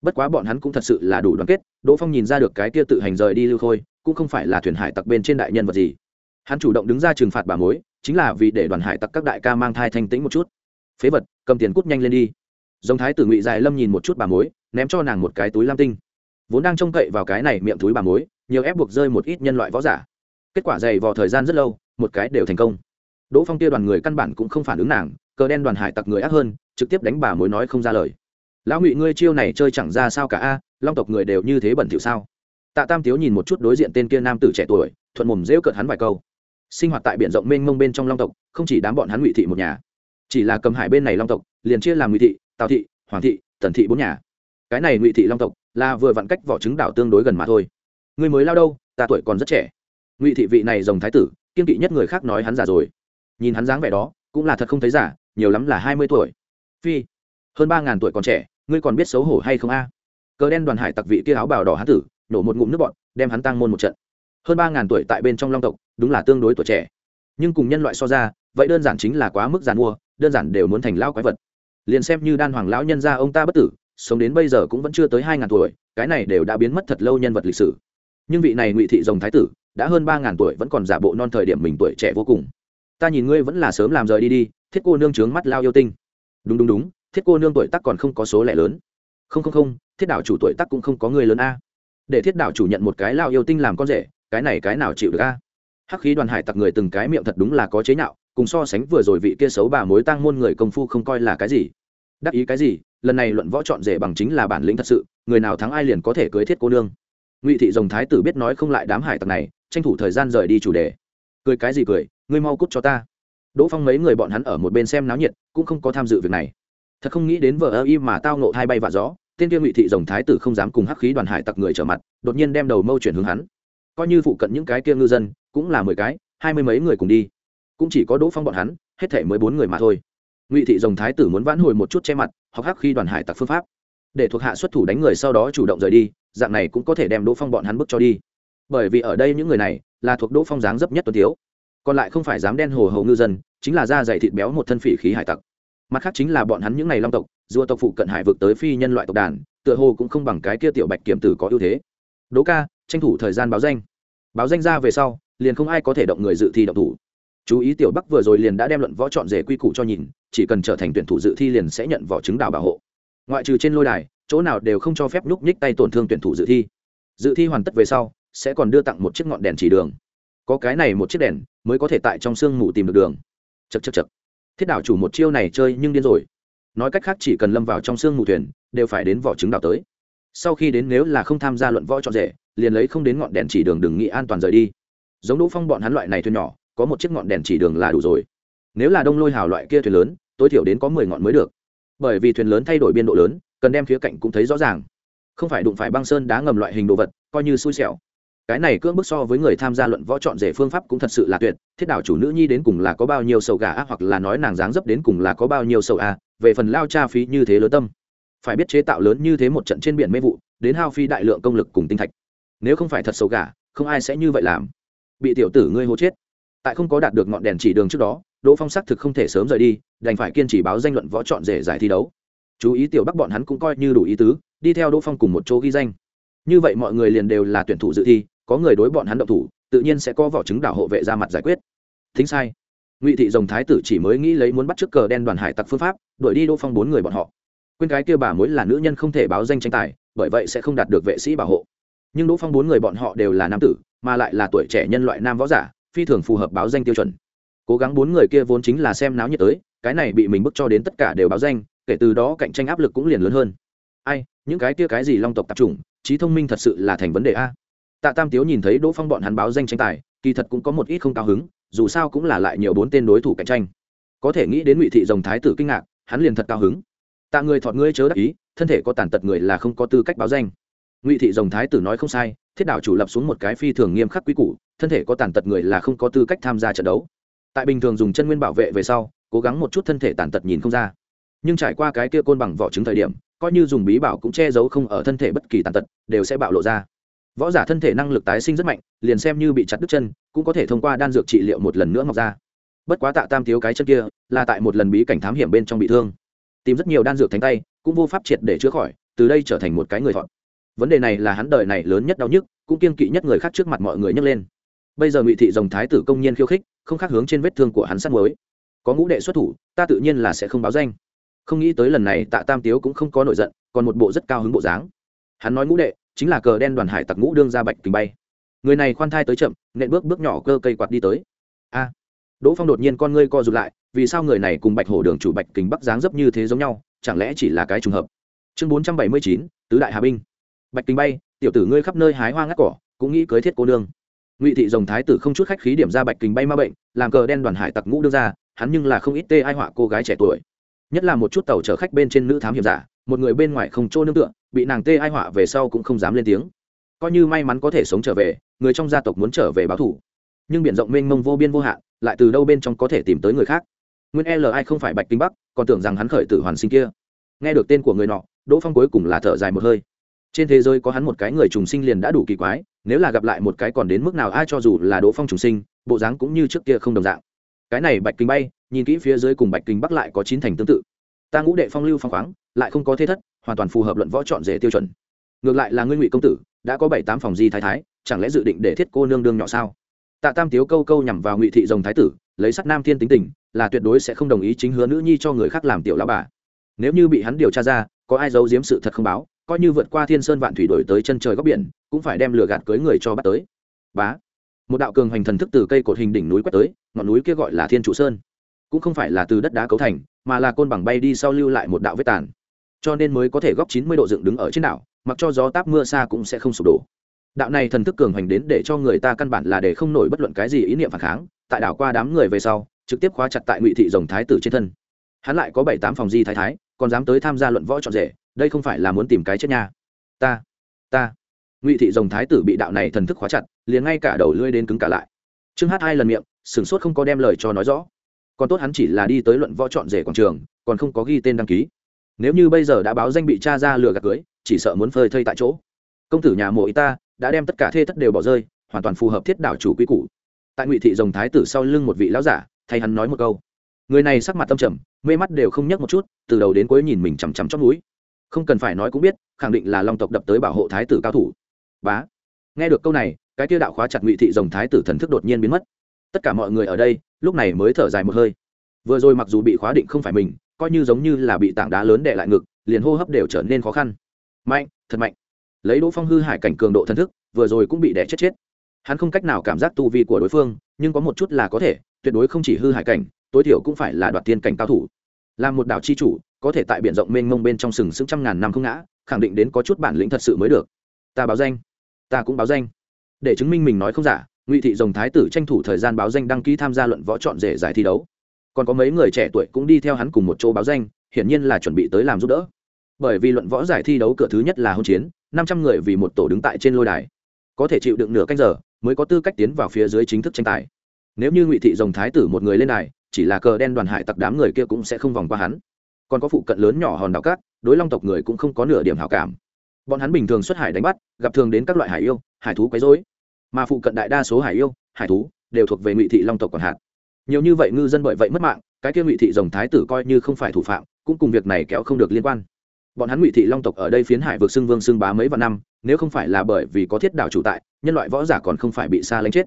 S1: Bất quá bọn hắn cũng thật sự là đủ đoàn kết, đỗ phong nhìn ra được cái kia tự hành rời đi lưu khôi, cũng không phải là thuyền hải tặc bên trên đại nhân vật gì. Hắn chủ động đứng ra trừng phạt bà mối, chính là vì để đoàn hải tặc các đại ca mang thai thanh tĩnh một chút. Phế vật, cầm tiền cút nhanh lên đi. Giống thái tử ngụy dài lâm nhìn một chút bà mối, ném cho nàng một cái túi lam tinh. Vốn đang trông cậy vào cái này miệng túi bà mối, nhiều ép buộc rơi một ít nhân loại võ giả. Kết quả dày vò thời gian rất lâu, một cái đều thành công. Đỗ phong kia đoàn người căn bản cũng không phản ứng nàng cờ đen đoàn hải tặc người ác hơn, trực tiếp đánh bà mối nói không ra lời. Lão ngụy, ngươi chiêu này chơi chẳng ra sao cả a, long tộc người đều như thế bẩn thỉu sao? Tạ tam tiếu nhìn một chút đối diện tên kia nam tử trẻ tuổi, thuận mồm rêu cợt hắn vài câu. Sinh hoạt tại biển rộng mênh mông bên trong long tộc, không chỉ đám bọn hắn ngụy thị một nhà, chỉ là cầm hải bên này long tộc, liền chia làm ngụy thị, tào thị, hoàng thị, tần thị bốn nhà. Cái này ngụy thị long tộc là vừa vặn cách vỏ trứng đảo tương đối gần mà thôi. Người mới lao đâu, ta tuổi còn rất trẻ. Ngụy thị vị này rồng thái tử, kiên kỵ nhất người khác nói hắn già rồi. Nhìn hắn dáng vẻ đó, cũng là thật không thấy giả nhiều lắm là hai mươi tuổi. Phi, hơn ba ngàn tuổi còn trẻ, ngươi còn biết xấu hổ hay không a? Cờ đen đoàn hải tặc vị kia áo bào đỏ hán tử, nổ một ngụm nước bọn đem hắn tăng môn một trận. Hơn ba ngàn tuổi tại bên trong long tộc, đúng là tương đối tuổi trẻ. Nhưng cùng nhân loại so ra, vậy đơn giản chính là quá mức giàn mua, đơn giản đều muốn thành lao quái vật. Liền xem như đan hoàng lão nhân gia ông ta bất tử, sống đến bây giờ cũng vẫn chưa tới hai ngàn tuổi, cái này đều đã biến mất thật lâu nhân vật lịch sử. Nhưng vị này ngụy thị rồng thái tử, đã hơn ba ngàn tuổi vẫn còn giả bộ non thời điểm mình tuổi trẻ vô cùng. Ta nhìn ngươi vẫn là sớm làm rời đi đi thiết cô nương trướng mắt lao yêu tinh. Đúng đúng đúng, thiết cô nương tuổi tắc còn không có số lẻ lớn. Không không không, thiết đạo chủ tuổi tắc cũng không có người lớn a. Để thiết đạo chủ nhận một cái lao yêu tinh làm con rể, cái này cái nào chịu được a? Hắc khí đoàn hải tặc người từng cái miệng thật đúng là có chế nhạo, cùng so sánh vừa rồi vị kia xấu bà mối tăng môn người công phu không coi là cái gì. Đắc ý cái gì, lần này luận võ chọn rể bằng chính là bản lĩnh thật sự, người nào thắng ai liền có thể cưới thiết cô nương. Ngụy thị dòng thái tử biết nói không lại đám hải tặc này, tranh thủ thời gian rời đi chủ đề. Cười cái gì cười, ngươi mau cút cho ta đỗ phong mấy người bọn hắn ở một bên xem náo nhiệt, cũng không có tham dự việc này. Thật không nghĩ đến vợ ơ y mà tao nộ hai bay vạ gió, tên kia ngụy thị dòng thái tử không dám cùng hắc khí đoàn hải tặc người trở mặt, đột nhiên đem đầu mâu chuyển hướng hắn. Coi như phụ cận những cái kia ngư dân, cũng là mười cái, hai mươi mấy người cùng đi. Cũng chỉ có đỗ phong bọn hắn, hết thể mới bốn người mà thôi. Ngụy thị dòng thái tử muốn vãn hồi một chút che mặt hoặc hắc khi đoàn hải tặc phương pháp. Để thuộc hạ xuất thủ đánh người sau đó chủ động rời đi, dạng này cũng có thể đem đỗ phong bọn hắn bức cho đi. Bởi vì ở đây những người này, là thuộc đỗ phong dáng dấp nhất tuân thiếu còn lại không phải dám đen hồ hầu ngư dân, chính là da dày thịt béo một thân phỉ khí hải tặc. Mặt khác chính là bọn hắn những n à y long tộc dua tộc phụ cận hải vực tới phi nhân loại tộc đàn, tựa hồ cũng không bằng cái kia tiểu bạch kiểm tử có ưu thế. Đố ca, tranh thủ thời gian báo danh. Báo danh ra về sau, liền không ai có thể động người dự thi động thủ. Chú ý tiểu bắc vừa rồi liền đã đem luận võ chọn rể quy củ cho nhìn, chỉ cần trở thành tuyển thủ dự thi liền sẽ nhận vỏ chứng đảo bảo hộ. Ngoại trừ trên lôi đài, chỗ nào đều không cho phép nhúc nhích tay tổn thương tuyển thủ dự thi. Dự thi hoàn tất về sau, sẽ còn đưa tặng một chiếc ngọn đèn chỉ đường có cái này một chiếc đèn mới có thể tại trong sương mù tìm được đường. Chật chật chật thiết đảo chủ một chiêu này chơi nhưng điên rồi. Nói cách khác chỉ cần lâm vào trong sương mù thuyền, đều phải đến vỏ trứng đảo tới. Sau khi đến nếu là không tham gia luận võ chọn rể, liền lấy không đến ngọn đèn chỉ đường đừng nghĩ an toàn rời đi. Giống đỗ phong bọn hắn loại này thuyền nhỏ, có một chiếc ngọn đèn chỉ đường là đủ rồi. Nếu là đông lôi hào loại kia thuyền lớn, tối thiểu đến có mười ngọn mới được. Bởi vì thuyền lớn thay đổi biên độ lớn, cần đem khía cạnh cũng thấy rõ ràng. Không phải đụng phải băng sơn đá ngầm loại hình đồ vật, coi như xui xẻo cái này cưỡng bức so với người tham gia luận võ chọn rể phương pháp cũng thật sự là tuyệt. Thiết đảo chủ nữ nhi đến cùng là có bao nhiêu sầu gà hoặc là nói nàng dáng dấp đến cùng là có bao nhiêu sầu a về phần lao cha phí như thế lớn tâm. Phải biết chế tạo lớn như thế một trận trên biển mê vụ, đến hao phi đại lượng công lực cùng tinh thạch. Nếu không phải thật sầu gà, không ai sẽ như vậy làm. Bị tiểu tử ngươi hô chết. Tại không có đạt được ngọn đèn chỉ đường trước đó, đỗ phong xác thực không thể sớm rời đi, đành phải kiên trì báo danh luận võ chọn rể giải thi đấu. Chú ý tiểu bắc bọn hắn cũng coi như đủ ý tứ, đi theo đỗ phong cùng một chỗ ghi danh. Như vậy mọi người liền đều là tuyển thủ dự thi có người đối bọn hắn động thủ, tự nhiên sẽ có vỏ chứng đảo hộ vệ ra mặt giải quyết. Thính sai. Ngụy thị dòng thái tử chỉ mới nghĩ lấy muốn bắt trước cờ đen đoàn hải tặc phương pháp, đuổi đi đỗ phong bốn người bọn họ. Quên cái kia bà mối là nữ nhân không thể báo danh tranh tài, bởi vậy sẽ không đạt được vệ sĩ bảo hộ. Nhưng đỗ phong bốn người bọn họ đều là nam tử, mà lại là tuổi trẻ nhân loại nam võ giả, phi thường phù hợp báo danh tiêu chuẩn. Cố gắng bốn người kia vốn chính là xem náo nhiệt tới, cái này bị mình bức cho đến tất cả đều báo danh, kể từ đó cạnh tranh áp lực cũng liền lớn hơn. Ai, những cái kia cái gì long tộc tập trung trí thông minh thật sự là thành vấn đề a tạ tam tiếu nhìn thấy đỗ phong bọn hắn báo danh tranh tài, kỳ thật cũng có một ít không cao hứng, dù sao cũng là lại nhiều bốn tên đối thủ cạnh tranh. Có thể nghĩ đến ngụy thị dòng thái tử kinh ngạc, hắn liền thật cao hứng. Tạ người thọt ngươi chớ đắc ý, thân thể có tàn tật người là không có tư cách báo danh. Ngụy thị dòng thái tử nói không sai, thiết đạo chủ lập xuống một cái phi thường nghiêm khắc quy củ, thân thể có tàn tật người là không có tư cách tham gia trận đấu. Tại bình thường dùng chân nguyên bảo vệ về sau, cố gắng một chút thân thể tàn tật nhìn không ra. Nhưng trải qua cái kia côn bằng vỏ trứng thời điểm, coi như dùng bí bảo cũng che giấu không ở thân thể bất kỳ tàn tật, đều sẽ bạo lộ ra võ giả thân thể năng lực tái sinh rất mạnh, liền xem như bị chặt đứt chân, cũng có thể thông qua đan dược trị liệu một lần nữa mọc ra. Bất quá tạ tam thiếu cái chân kia, là tại một lần bí cảnh thám hiểm bên trong bị thương. Tìm rất nhiều đan dược thánh tay, cũng vô pháp triệt để chữa khỏi, từ đây trở thành một cái người thọn vấn đề này là hắn đời này lớn nhất đau nhức, cũng kiên kỵ nhất người khác trước mặt mọi người nhấc lên. Bây giờ ngụy thị dòng thái tử công nhiên khiêu khích, không khác hướng trên vết thương của hắn sắt mới có ngũ đệ xuất thủ, ta tự nhiên là sẽ không báo danh. Không nghĩ tới lần này tạ tam tiếu cũng không có nổi giận, còn một bộ rất cao hứng bộ dáng. Hắn nói ngũ đệ chính là cờ đen đoàn hải tặc ngũ đương ra bạch kính bay. Người này khoan thai tới chậm, nện bước bước nhỏ cơ cây quạt đi tới. A! Đỗ phong đột nhiên con ngươi co rụt lại, vì sao người này cùng bạch hổ đường chủ bạch kính bắc dáng dấp như thế giống nhau, chẳng lẽ chỉ là cái trùng hợp? Chương bốn trăm bảy mươi chín, tứ đại hà binh. Bạch kính bay, tiểu tử ngươi khắp nơi hái hoa ngắt cỏ, cũng nghĩ cưới thiết cô nương. Ngụy thị dòng thái tử không chút khách khí điểm ra bạch kính bay ma bệnh, làm cờ đen đoàn hải tặc ngũ đương ra, hắn nhưng là không ít tê ai họa cô gái trẻ tuổi. Nhất là một chút tàu chở khách bên trên nữ thám hiểm giả, một người bên ngoài không trô nương tựa bị nàng tê ai họa về sau cũng không dám lên tiếng. Coi như may mắn có thể sống trở về, người trong gia tộc muốn trở về báo thủ nhưng biển rộng mênh mông vô biên vô hạn, lại từ đâu bên trong có thể tìm tới người khác? Nguyên l ai không phải bạch kinh bắc, còn tưởng rằng hắn khởi tử hoàn sinh kia. Nghe được tên của người nọ, đỗ phong cuối cùng là thở dài một hơi. Trên thế giới có hắn một cái người trùng sinh liền đã đủ kỳ quái, nếu là gặp lại một cái còn đến mức nào ai cho dù là đỗ phong trùng sinh, bộ dáng cũng như trước kia không đồng dạng. Cái này bạch kinh bay, nhìn kỹ phía dưới cùng bạch kinh bắc lại có chín thành tương tự. Ta ngũ đệ phong lưu phong khoáng, lại không có thế thất hoàn toàn phù hợp luận võ chọn rể tiêu chuẩn. Ngược lại là ngươi ngụy công tử, đã có bảy tám phòng di thái thái, chẳng lẽ dự định để thiết cô nương đương nhỏ sao? Tạ tam tiếu câu câu nhằm vào ngụy thị rồng thái tử, lấy sắt nam thiên tính tình, là tuyệt đối sẽ không đồng ý chính hứa nữ nhi cho người khác làm tiểu lão bà. Nếu như bị hắn điều tra ra, có ai giấu giếm sự thật không báo, coi như vượt qua thiên sơn vạn thủy đổi tới chân trời góc biển, cũng phải đem lửa gạt cưới người cho bắt tới. Bá. Một đạo cường hành thần thức từ cây cột hình đỉnh núi quét tới, ngọn núi kia gọi là thiên trụ sơn. Cũng không phải là từ đất đá cấu thành, mà là côn bằng bay đi sau lưu lại một đạo vết tàn cho nên mới có thể góc chín mươi độ dựng đứng ở trên đảo, mặc cho gió táp mưa xa cũng sẽ không sụp đổ. Đạo này thần thức cường hành đến để cho người ta căn bản là để không nổi bất luận cái gì ý niệm phản kháng, tại đảo qua đám người về sau, trực tiếp khóa chặt tại ngụy thị rồng thái tử trên thân. Hắn lại có bảy tám phòng di thái thái, còn dám tới tham gia luận võ trọn rể, đây không phải là muốn tìm cái chết nha. Ta ta. Ngụy thị rồng thái tử bị đạo này thần thức khóa chặt, liền ngay cả đầu lưỡi đến cứng cả lại. Trương hát hai lần miệng, sửng sốt không có đem lời cho nói rõ. Còn tốt hắn chỉ là đi tới luận võ trọn rể quảng trường, còn không có ghi tên đăng ký nếu như bây giờ đã báo danh bị cha ra lừa gạt cưới, chỉ sợ muốn phơi thây tại chỗ. Công tử nhà mộ y ta đã đem tất cả thê thất đều bỏ rơi, hoàn toàn phù hợp thiết đảo chủ quy củ. Tại ngụy thị rồng thái tử sau lưng một vị lão giả, thay hắn nói một câu. Người này sắc mặt tâm trầm, mê mắt đều không nhấc một chút, từ đầu đến cuối nhìn mình chằm chằm trong núi không cần phải nói cũng biết, khẳng định là long tộc đập tới bảo hộ thái tử cao thủ. Bá. Nghe được câu này, cái tiêu đạo khóa chặt ngụy thị rồng thái tử thần thức đột nhiên biến mất. Tất cả mọi người ở đây, lúc này mới thở dài một hơi. Vừa rồi mặc dù bị khóa định không phải mình coi như giống như là bị tảng đá lớn đè lại ngực, liền hô hấp đều trở nên khó khăn. Mạnh, thật mạnh. Lấy đỗ phong hư hải cảnh cường độ thần thức, vừa rồi cũng bị đè chết chết. Hắn không cách nào cảm giác tu vi của đối phương, nhưng có một chút là có thể, tuyệt đối không chỉ hư hải cảnh, tối thiểu cũng phải là đoạt tiên cảnh cao thủ. Là một đảo chi chủ, có thể tại biển rộng mênh mông bên trong sừng sững trăm ngàn năm không ngã, khẳng định đến có chút bản lĩnh thật sự mới được. Ta báo danh. Ta cũng báo danh. Để chứng minh mình nói không giả, ngụy thị rồng thái tử tranh thủ thời gian báo danh đăng ký tham gia luận võ chọn rể giải thi đấu còn có mấy người trẻ tuổi cũng đi theo hắn cùng một chỗ báo danh, hiển nhiên là chuẩn bị tới làm giúp đỡ. Bởi vì luận võ giải thi đấu cửa thứ nhất là hôn chiến, năm trăm người vì một tổ đứng tại trên lôi đài. Có thể chịu đựng nửa canh giờ mới có tư cách tiến vào phía dưới chính thức tranh tài. Nếu như ngụy thị rồng thái tử một người lên đài, chỉ là cờ đen đoàn hải tặc đám người kia cũng sẽ không vòng qua hắn. Còn có phụ cận lớn nhỏ hòn đảo cát, đối long tộc người cũng không có nửa điểm hảo cảm. Bọn hắn bình thường xuất hải đánh bắt, gặp thường đến các loại hải yêu, hải thú quấy dối mà phụ cận đại đa số hải yêu, hải thú đều thuộc về ngụy thị long tộc còn hạt nhiều như vậy ngư dân bởi vậy mất mạng, cái kia ngụy thị rồng thái tử coi như không phải thủ phạm, cũng cùng việc này kéo không được liên quan. Bọn hắn ngụy thị long tộc ở đây phiến hải vượt xưng vương xưng bá mấy vạn năm, nếu không phải là bởi vì có thiết đảo chủ tại, nhân loại võ giả còn không phải bị xa lánh chết.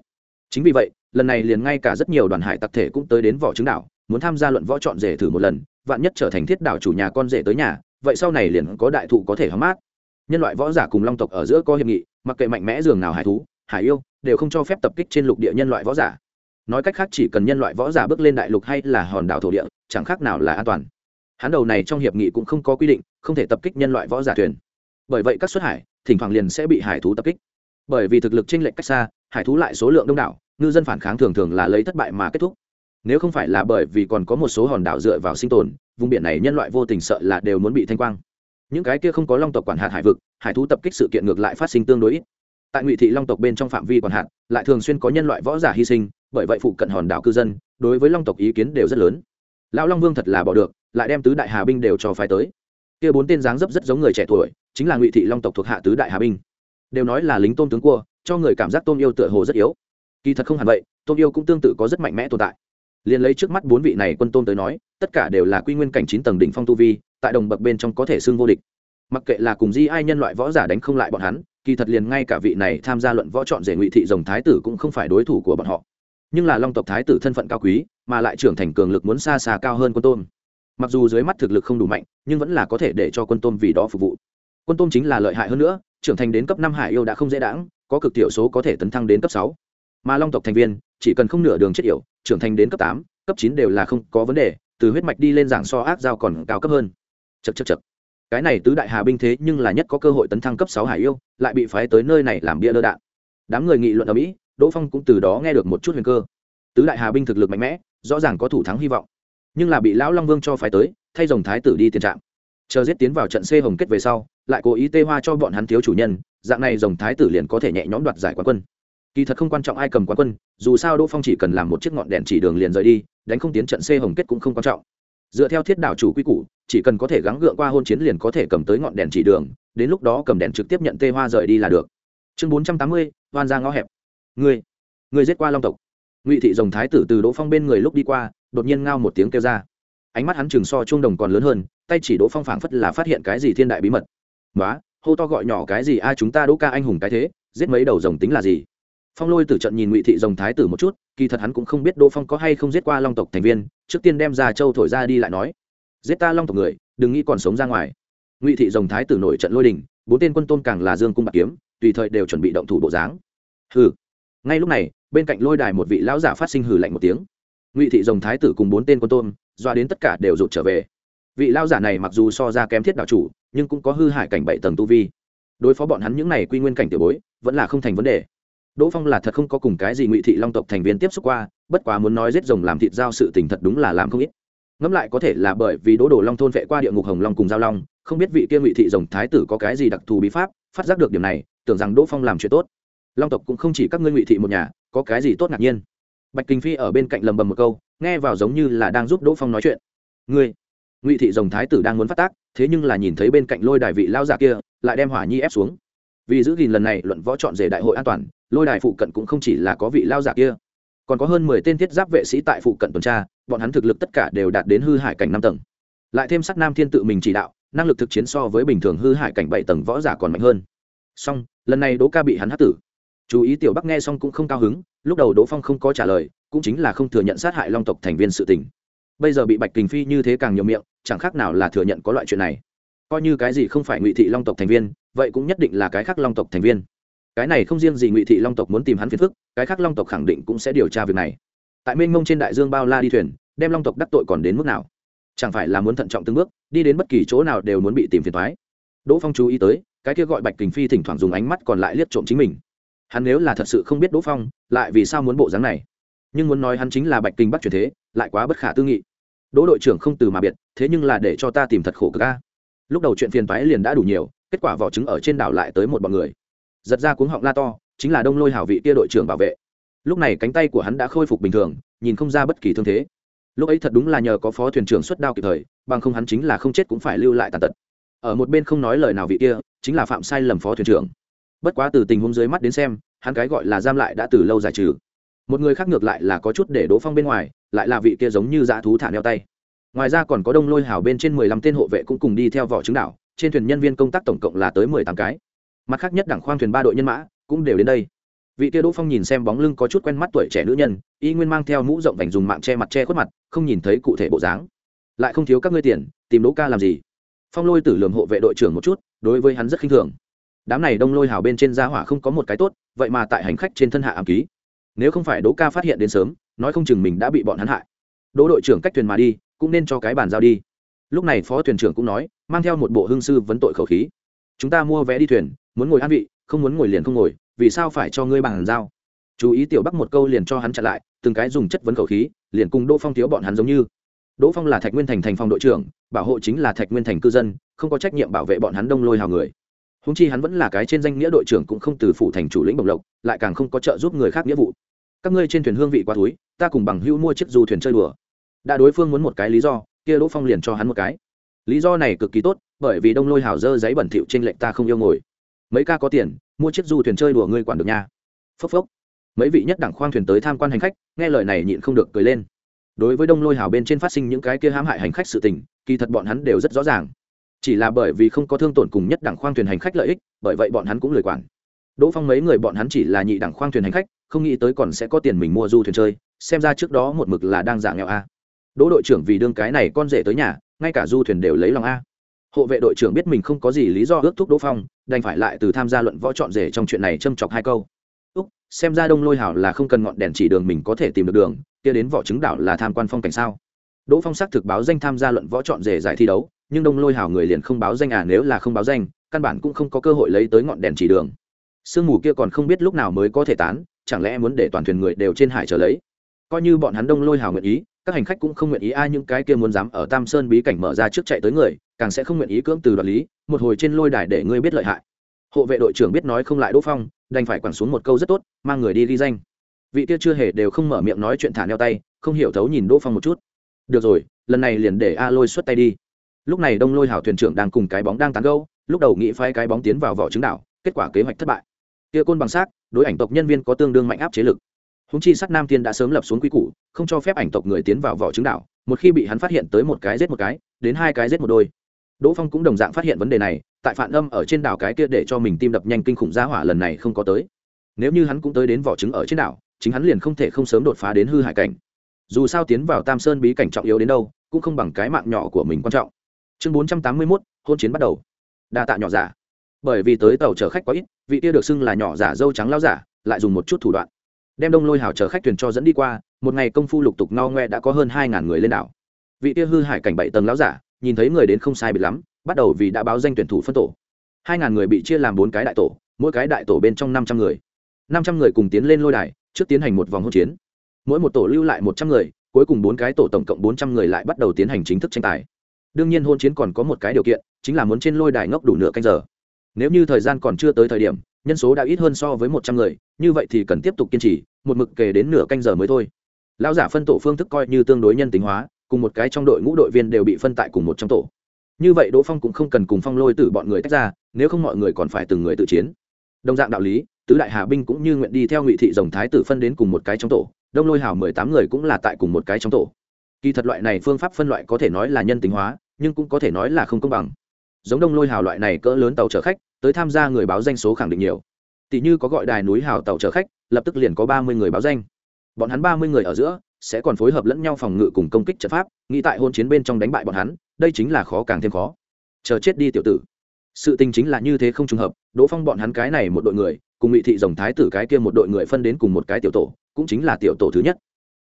S1: Chính vì vậy, lần này liền ngay cả rất nhiều đoàn hải tặc thể cũng tới đến võ chứng đảo, muốn tham gia luận võ chọn rể thử một lần, vạn nhất trở thành thiết đảo chủ nhà con rể tới nhà, vậy sau này liền có đại thụ có thể hóng mát. Nhân loại võ giả cùng long tộc ở giữa có hiệp nghị, mặc kệ mạnh mẽ giường nào hải thú, hải yêu, đều không cho phép tập kích trên lục địa nhân loại võ giả nói cách khác chỉ cần nhân loại võ giả bước lên đại lục hay là hòn đảo thổ địa, chẳng khác nào là an toàn. Hắn đầu này trong hiệp nghị cũng không có quy định, không thể tập kích nhân loại võ giả thuyền. Bởi vậy các xuất hải, thỉnh thoảng liền sẽ bị hải thú tập kích. Bởi vì thực lực chênh lệch cách xa, hải thú lại số lượng đông đảo, ngư dân phản kháng thường thường là lấy thất bại mà kết thúc. Nếu không phải là bởi vì còn có một số hòn đảo dựa vào sinh tồn, vùng biển này nhân loại vô tình sợ là đều muốn bị thanh quang. Những cái kia không có long tộc quản hạt hải vực, hải thú tập kích sự kiện ngược lại phát sinh tương đối ít. Tại ngụy thị long tộc bên trong phạm vi quản hạt, lại thường xuyên có nhân loại võ giả hy sinh bởi vậy phụ cận hòn đảo cư dân đối với long tộc ý kiến đều rất lớn. Lão long vương thật là bỏ được, lại đem tứ đại hà binh đều cho phái tới. Kia bốn tên dáng dấp rất giống người trẻ tuổi, chính là ngụy thị long tộc thuộc hạ tứ đại hà binh. Đều nói là lính tôm tướng cua, cho người cảm giác tôm yêu tựa hồ rất yếu. Kỳ thật không hẳn vậy, tôm yêu cũng tương tự có rất mạnh mẽ tồn tại. Liền lấy trước mắt bốn vị này quân tôm tới nói, tất cả đều là quy nguyên cảnh chín tầng đỉnh phong tu vi, tại đồng bậc bên trong có thể xưng vô địch. Mặc kệ là cùng di ai nhân loại võ giả đánh không lại bọn hắn, kỳ thật liền ngay cả vị này tham gia luận võ chọn rể ngụy thị rồng thái tử cũng không phải đối thủ của bọn họ nhưng là long tộc thái tử thân phận cao quý, mà lại trưởng thành cường lực muốn xa xa cao hơn quân tôm mặc dù dưới mắt thực lực không đủ mạnh, nhưng vẫn là có thể để cho quân tôm vì đó phục vụ. Quân tôm chính là lợi hại hơn nữa, trưởng thành đến cấp năm hải yêu đã không dễ đãng, có cực tiểu số có thể tấn thăng đến cấp sáu. Mà long tộc thành viên, chỉ cần không nửa đường chết yểu, trưởng thành đến cấp tám, cấp chín đều là không có vấn đề, từ huyết mạch đi lên giảng so ác giao còn cao cấp hơn. Chật chật chật cái này tứ đại hà binh thế nhưng là nhất có cơ hội tấn thăng cấp sáu hải yêu, lại bị phái tới nơi này làm bia lơ đạn. Đám người nghị luận ở mỹ đỗ phong cũng từ đó nghe được một chút huyền cơ. Tứ đại hà binh thực lực mạnh mẽ, rõ ràng có thủ thắng hy vọng. Nhưng là bị lão long vương cho phái tới, thay dòng thái tử đi tiền trạng chờ giết tiến vào trận c hồng kết về sau, lại cố ý tê hoa cho bọn hắn thiếu chủ nhân, dạng này dòng thái tử liền có thể nhẹ nhõm đoạt giải quán quân. Kỳ thật không quan trọng ai cầm quán quân, dù sao đỗ phong chỉ cần làm một chiếc ngọn đèn chỉ đường liền rời đi, đánh không tiến trận c hồng kết cũng không quan trọng. Dựa theo thiết đảo chủ quy củ, chỉ cần có thể gắng gượng qua hôn chiến liền có thể cầm tới ngọn đèn chỉ đường, đến lúc đó cầm đèn trực tiếp nhận tê hoa rời đi là được. Chương bốn trăm tám mươi hoan ra ngõ hẹp người người giết qua long tộc. Ngụy thị dòng thái tử từ đỗ phong bên người lúc đi qua, đột nhiên ngao một tiếng kêu ra. Ánh mắt hắn chừng so chuông đồng còn lớn hơn, tay chỉ đỗ phong phảng phất là phát hiện cái gì thiên đại bí mật. Nói hô to gọi nhỏ cái gì ai chúng ta đỗ ca anh hùng cái thế, giết mấy đầu rồng tính là gì? Phong lôi tử trận nhìn ngụy thị rồng thái tử một chút, kỳ thật hắn cũng không biết đỗ phong có hay không giết qua long tộc thành viên, trước tiên đem ra châu thổi ra đi lại nói. Giết ta long tộc người, đừng nghĩ còn sống ra ngoài. Ngụy thị rồng thái tử nổi trận lôi đình, bốn tên quân tôn càng là dương cung bạc kiếm, tùy thời đều chuẩn bị động thủ bộ dáng. Hừ ngay lúc này, bên cạnh lôi đài một vị lão giả phát sinh hừ lạnh một tiếng. Ngụy thị rồng thái tử cùng bốn tên quân tôn, doa đến tất cả đều rụt trở về. Vị lão giả này mặc dù so ra kém thiết đạo chủ, nhưng cũng có hư hại cảnh bảy tầng tu vi. Đối phó bọn hắn những này quy nguyên cảnh tiểu bối, vẫn là không thành vấn đề. Đỗ phong là thật không có cùng cái gì ngụy thị long tộc thành viên tiếp xúc qua, bất quá muốn nói giết rồng làm thịt giao sự tình thật đúng là làm không ít. Ngẫm lại có thể là bởi vì đỗ đồ long thôn vệ qua địa ngục hồng long cùng giao long, không biết vị kia ngụy thị rồng thái tử có cái gì đặc thù bí pháp, phát giác được điểm này, tưởng rằng đỗ phong làm chuyện tốt long tộc cũng không chỉ các ngươi ngụy thị một nhà, có cái gì tốt ngạc nhiên? Bạch kinh phi ở bên cạnh lầm bầm một câu, nghe vào giống như là đang giúp đỗ phong nói chuyện. Ngươi, ngụy thị rồng thái tử đang muốn phát tác, thế nhưng là nhìn thấy bên cạnh lôi đài vị lao giả kia, lại đem hỏa nhi ép xuống. Vì giữ gìn lần này luận võ chọn rể đại hội an toàn, lôi đài phụ cận cũng không chỉ là có vị lao giả kia, còn có hơn mười tên thiết giáp vệ sĩ tại phụ cận tuần tra, bọn hắn thực lực tất cả đều đạt đến hư hải cảnh năm tầng. Lại thêm sắc nam thiên tự mình chỉ đạo, năng lực thực chiến so với bình thường hư hải cảnh bảy tầng võ giả còn mạnh hơn. Song lần này đỗ ca bị hắn hát tử chú ý tiểu bắc nghe xong cũng không cao hứng, lúc đầu đỗ phong không có trả lời, cũng chính là không thừa nhận sát hại long tộc thành viên sự tình. Bây giờ bị bạch kình phi như thế càng nhiều miệng, chẳng khác nào là thừa nhận có loại chuyện này. Coi như cái gì không phải ngụy thị long tộc thành viên, vậy cũng nhất định là cái khác long tộc thành viên. Cái này không riêng gì ngụy thị long tộc muốn tìm hắn phiền phức, cái khác long tộc khẳng định cũng sẽ điều tra việc này. Tại mênh mông trên đại dương bao la đi thuyền, đem long tộc đắc tội còn đến mức nào? Chẳng phải là muốn thận trọng từng bước, đi đến bất kỳ chỗ nào đều muốn bị tìm phiền thoái đỗ phong chú ý tới, cái kia gọi bạch kình phi thỉnh thoảng dùng ánh mắt còn lại liếc trộm chính mình hắn nếu là thật sự không biết đỗ phong, lại vì sao muốn bộ dáng này? Nhưng muốn nói hắn chính là bạch kinh bắc truyền thế, lại quá bất khả tư nghị. Đỗ đội trưởng không từ mà biệt, thế nhưng là để cho ta tìm thật khổ cực ca lúc đầu chuyện phiền toái liền đã đủ nhiều, kết quả vỏ trứng ở trên đảo lại tới một bọn người. Giật ra cuống họng la to, chính là đông lôi hảo vị kia đội trưởng bảo vệ. Lúc này cánh tay của hắn đã khôi phục bình thường, nhìn không ra bất kỳ thương thế. Lúc ấy thật đúng là nhờ có phó thuyền trưởng xuất đao kịp thời, bằng không hắn chính là không chết cũng phải lưu lại tàn tật. Ở một bên không nói lời nào vị kia, chính là phạm sai lầm phó thuyền trưởng bất quá từ tình huống dưới mắt đến xem, hắn cái gọi là giam lại đã từ lâu giải trừ. Một người khác ngược lại là có chút để đỗ phong bên ngoài, lại là vị kia giống như dã thú thả neo tay. Ngoài ra còn có đông lôi hào bên trên mười lăm tên hộ vệ cũng cùng đi theo vỏ trứng đảo trên thuyền nhân viên công tác tổng cộng là tới mười tám cái. Mặt khác nhất đảng khoang thuyền ba đội nhân mã cũng đều đến đây. Vị kia đỗ phong nhìn xem bóng lưng có chút quen mắt tuổi trẻ nữ nhân, y nguyên mang theo mũ rộng vành dùng mạng che mặt che khuất mặt, không nhìn thấy cụ thể bộ dáng. Lại không thiếu các ngươi tiền, tìm đỗ ca làm gì? Phong lôi tử lường hộ vệ đội trưởng một chút, đối với hắn rất khinh thường đám này đông lôi hào bên trên gia hỏa không có một cái tốt, vậy mà tại hành khách trên thân hạ ám ký. Nếu không phải đỗ ca phát hiện đến sớm, nói không chừng mình đã bị bọn hắn hại. Đỗ đội trưởng cách thuyền mà đi, cũng nên cho cái bàn giao đi. Lúc này phó thuyền trưởng cũng nói, mang theo một bộ hương sư vấn tội khẩu khí. Chúng ta mua vé đi thuyền, muốn ngồi an vị, không muốn ngồi liền không ngồi, vì sao phải cho ngươi bàn giao? Chú ý tiểu bắc một câu liền cho hắn chặn lại, từng cái dùng chất vấn khẩu khí, liền cùng đỗ phong thiếu bọn hắn giống như. Đỗ phong là thạch nguyên thành thành phòng đội trưởng, bảo hộ chính là thạch nguyên thành cư dân, không có trách nhiệm bảo vệ bọn hắn đông lôi hào người húng chi hắn vẫn là cái trên danh nghĩa đội trưởng cũng không từ phủ thành chủ lĩnh bồng lộc, lại càng không có trợ giúp người khác nghĩa vụ. Các ngươi trên thuyền hương vị qua túi ta cùng bằng hữu mua chiếc du thuyền chơi đùa. Đã đối phương muốn một cái lý do, kia đỗ phong liền cho hắn một cái. Lý do này cực kỳ tốt, bởi vì đông lôi hào dơ giấy bẩn thỉu trên lệnh ta không yêu ngồi. Mấy ca có tiền, mua chiếc du thuyền chơi đùa ngươi quản được nha. Phốc phốc. Mấy vị nhất đẳng khoang thuyền tới tham quan hành khách, nghe lời này nhịn không được cười lên. Đối với đông lôi hào bên trên phát sinh những cái kia hãm hại hành khách sự tình, kỳ thật bọn hắn đều rất rõ ràng chỉ là bởi vì không có thương tổn cùng nhất đẳng khoang thuyền hành khách lợi ích, bởi vậy bọn hắn cũng lười quản. Đỗ phong mấy người bọn hắn chỉ là nhị đẳng khoang thuyền hành khách, không nghĩ tới còn sẽ có tiền mình mua du thuyền chơi, xem ra trước đó một mực là đang giả nghèo a. Đỗ đội trưởng vì đương cái này con rể tới nhà, ngay cả du thuyền đều lấy lòng a. Hộ vệ đội trưởng biết mình không có gì lý do ước thúc đỗ phong, đành phải lại từ tham gia luận võ chọn rể trong chuyện này châm chọc hai câu. Úc, xem ra đông lôi hảo là không cần ngọn đèn chỉ đường mình có thể tìm được đường, kia đến võ chứng đảo là tham quan phong cảnh sao? Đỗ phong xác thực báo danh tham gia luận võ chọn rể giải thi đấu nhưng đông lôi hào người liền không báo danh à nếu là không báo danh, căn bản cũng không có cơ hội lấy tới ngọn đèn chỉ đường. Sương mù kia còn không biết lúc nào mới có thể tán, chẳng lẽ muốn để toàn thuyền người đều trên hải trở lấy? Coi như bọn hắn đông lôi hào nguyện ý, các hành khách cũng không nguyện ý ai những cái kia muốn dám ở tam sơn bí cảnh mở ra trước chạy tới người, càng sẽ không nguyện ý cưỡng từ đoạt lý, một hồi trên lôi đài để ngươi biết lợi hại. Hộ vệ đội trưởng biết nói không lại đỗ phong, đành phải quẳng xuống một câu rất tốt, mang người đi ghi danh. Vị kia chưa hề đều không mở miệng nói chuyện thả neo tay, không hiểu thấu nhìn đỗ phong một chút. Được rồi, lần này liền để a lôi xuất tay đi lúc này đông lôi hảo thuyền trưởng đang cùng cái bóng đang tán gâu lúc đầu nghĩ phái cái bóng tiến vào vỏ trứng đảo, kết quả kế hoạch thất bại. Kia côn bằng xác, đối ảnh tộc nhân viên có tương đương mạnh áp chế lực. Húng chi sắt nam thiên đã sớm lập xuống quy củ, không cho phép ảnh tộc người tiến vào vỏ trứng đảo, một khi bị hắn phát hiện tới một cái giết một cái, đến hai cái giết một đôi. Đỗ phong cũng đồng dạng phát hiện vấn đề này, tại phản âm ở trên đảo cái kia để cho mình tim đập nhanh kinh khủng giá hỏa lần này không có tới. Nếu như hắn cũng tới đến vỏ trứng ở trên đảo, chính hắn liền không thể không sớm đột phá đến hư hại cảnh. Dù sao tiến vào tam sơn bí cảnh trọng yếu đến đâu, cũng không bằng cái mạng nhỏ của mình quan trọng chương bốn trăm tám mươi mốt, hôn chiến bắt đầu. Đa tạ nhỏ giả. Bởi vì tới tàu chở khách quá ít, vị kia được xưng là nhỏ giả dâu trắng lao giả, lại dùng một chút thủ đoạn. Đem đông lôi hào chở khách thuyền cho dẫn đi qua, một ngày công phu lục tục no ngoe đã có hơn hai ngàn người lên đảo. Vị kia hư hải cảnh bảy tầng lão giả, nhìn thấy người đến không sai bị lắm, bắt đầu vì đã báo danh tuyển thủ phân tổ. hai ngàn người bị chia làm bốn cái đại tổ, mỗi cái đại tổ bên trong năm trăm người. năm trăm người cùng tiến lên lôi đài, trước tiến hành một vòng hỗn chiến. Mỗi một tổ lưu lại một trăm người, cuối cùng bốn cái tổ tổng cộng bốn trăm người lại bắt đầu tiến hành chính thức tranh tài đương nhiên hôn chiến còn có một cái điều kiện, chính là muốn trên lôi đài ngốc đủ nửa canh giờ. Nếu như thời gian còn chưa tới thời điểm, nhân số đã ít hơn so với một trăm người, như vậy thì cần tiếp tục kiên trì, một mực kể đến nửa canh giờ mới thôi. Lão giả phân tổ phương thức coi như tương đối nhân tính hóa, cùng một cái trong đội ngũ đội viên đều bị phân tại cùng một trong tổ. Như vậy đỗ phong cũng không cần cùng phong lôi từ bọn người tách ra, nếu không mọi người còn phải từng người tự chiến. Đồng dạng đạo lý, tứ đại hà binh cũng như nguyện đi theo ngụy thị dòng thái tử phân đến cùng một cái trong tổ, đông lôi hào mười tám người cũng là tại cùng một cái trong tổ kỳ thật loại này phương pháp phân loại có thể nói là nhân tính hóa, nhưng cũng có thể nói là không công bằng. Giống đông lôi hào loại này cỡ lớn tàu chở khách, tới tham gia người báo danh số khẳng định nhiều. Tỷ như có gọi đài núi hào tàu chở khách, lập tức liền có ba mươi người báo danh. Bọn hắn ba mươi người ở giữa, sẽ còn phối hợp lẫn nhau phòng ngự cùng công kích trận pháp, nghĩ tại hôn chiến bên trong đánh bại bọn hắn, đây chính là khó càng thêm khó. Chờ chết đi tiểu tử. Sự tình chính là như thế không trùng hợp, đỗ phong bọn hắn cái này một đội người, cùng ngụy thị dòng thái tử cái kia một đội người phân đến cùng một cái tiểu tổ, cũng chính là tiểu tổ thứ nhất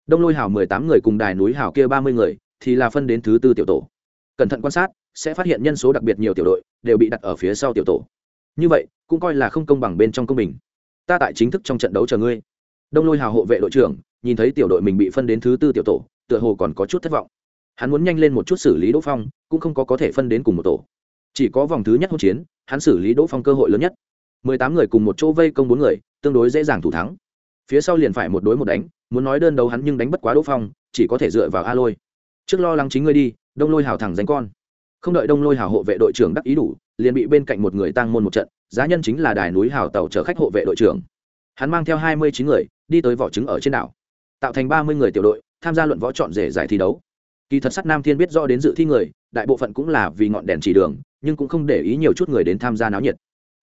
S1: đông lôi hào mười tám người cùng đài núi hào kia ba mươi người, thì là phân đến thứ tư tiểu tổ. Cẩn thận quan sát, sẽ phát hiện nhân số đặc biệt nhiều tiểu đội, đều bị đặt ở phía sau tiểu tổ. Như vậy, cũng coi là không công bằng bên trong công bình. Ta tại chính thức trong trận đấu chờ ngươi. Đông lôi hào hộ vệ đội trưởng, nhìn thấy tiểu đội mình bị phân đến thứ tư tiểu tổ, tựa hồ còn có chút thất vọng. Hắn muốn nhanh lên một chút xử lý đỗ phong, cũng không có có thể phân đến cùng một tổ. Chỉ có vòng thứ nhất hỗn chiến, hắn xử lý đỗ phong cơ hội lớn nhất. mười tám người cùng một chỗ vây công bốn người, tương đối dễ dàng thủ thắng. Phía sau liền phải một đối một đánh muốn nói đơn đấu hắn nhưng đánh bất quá đỗ phong, chỉ có thể dựa vào a lôi. Trước lo lắng chính ngươi đi, đông lôi hào thẳng danh con. Không đợi đông lôi hào hộ vệ đội trưởng đắc ý đủ, liền bị bên cạnh một người tăng môn một trận, giá nhân chính là đài núi hào tàu chở khách hộ vệ đội trưởng. Hắn mang theo hai mươi chín người, đi tới vỏ trứng ở trên đảo. Tạo thành ba mươi người tiểu đội, tham gia luận võ chọn rể giải thi đấu. Kỳ thật sắt nam thiên biết do đến dự thi người, đại bộ phận cũng là vì ngọn đèn chỉ đường, nhưng cũng không để ý nhiều chút người đến tham gia náo nhiệt.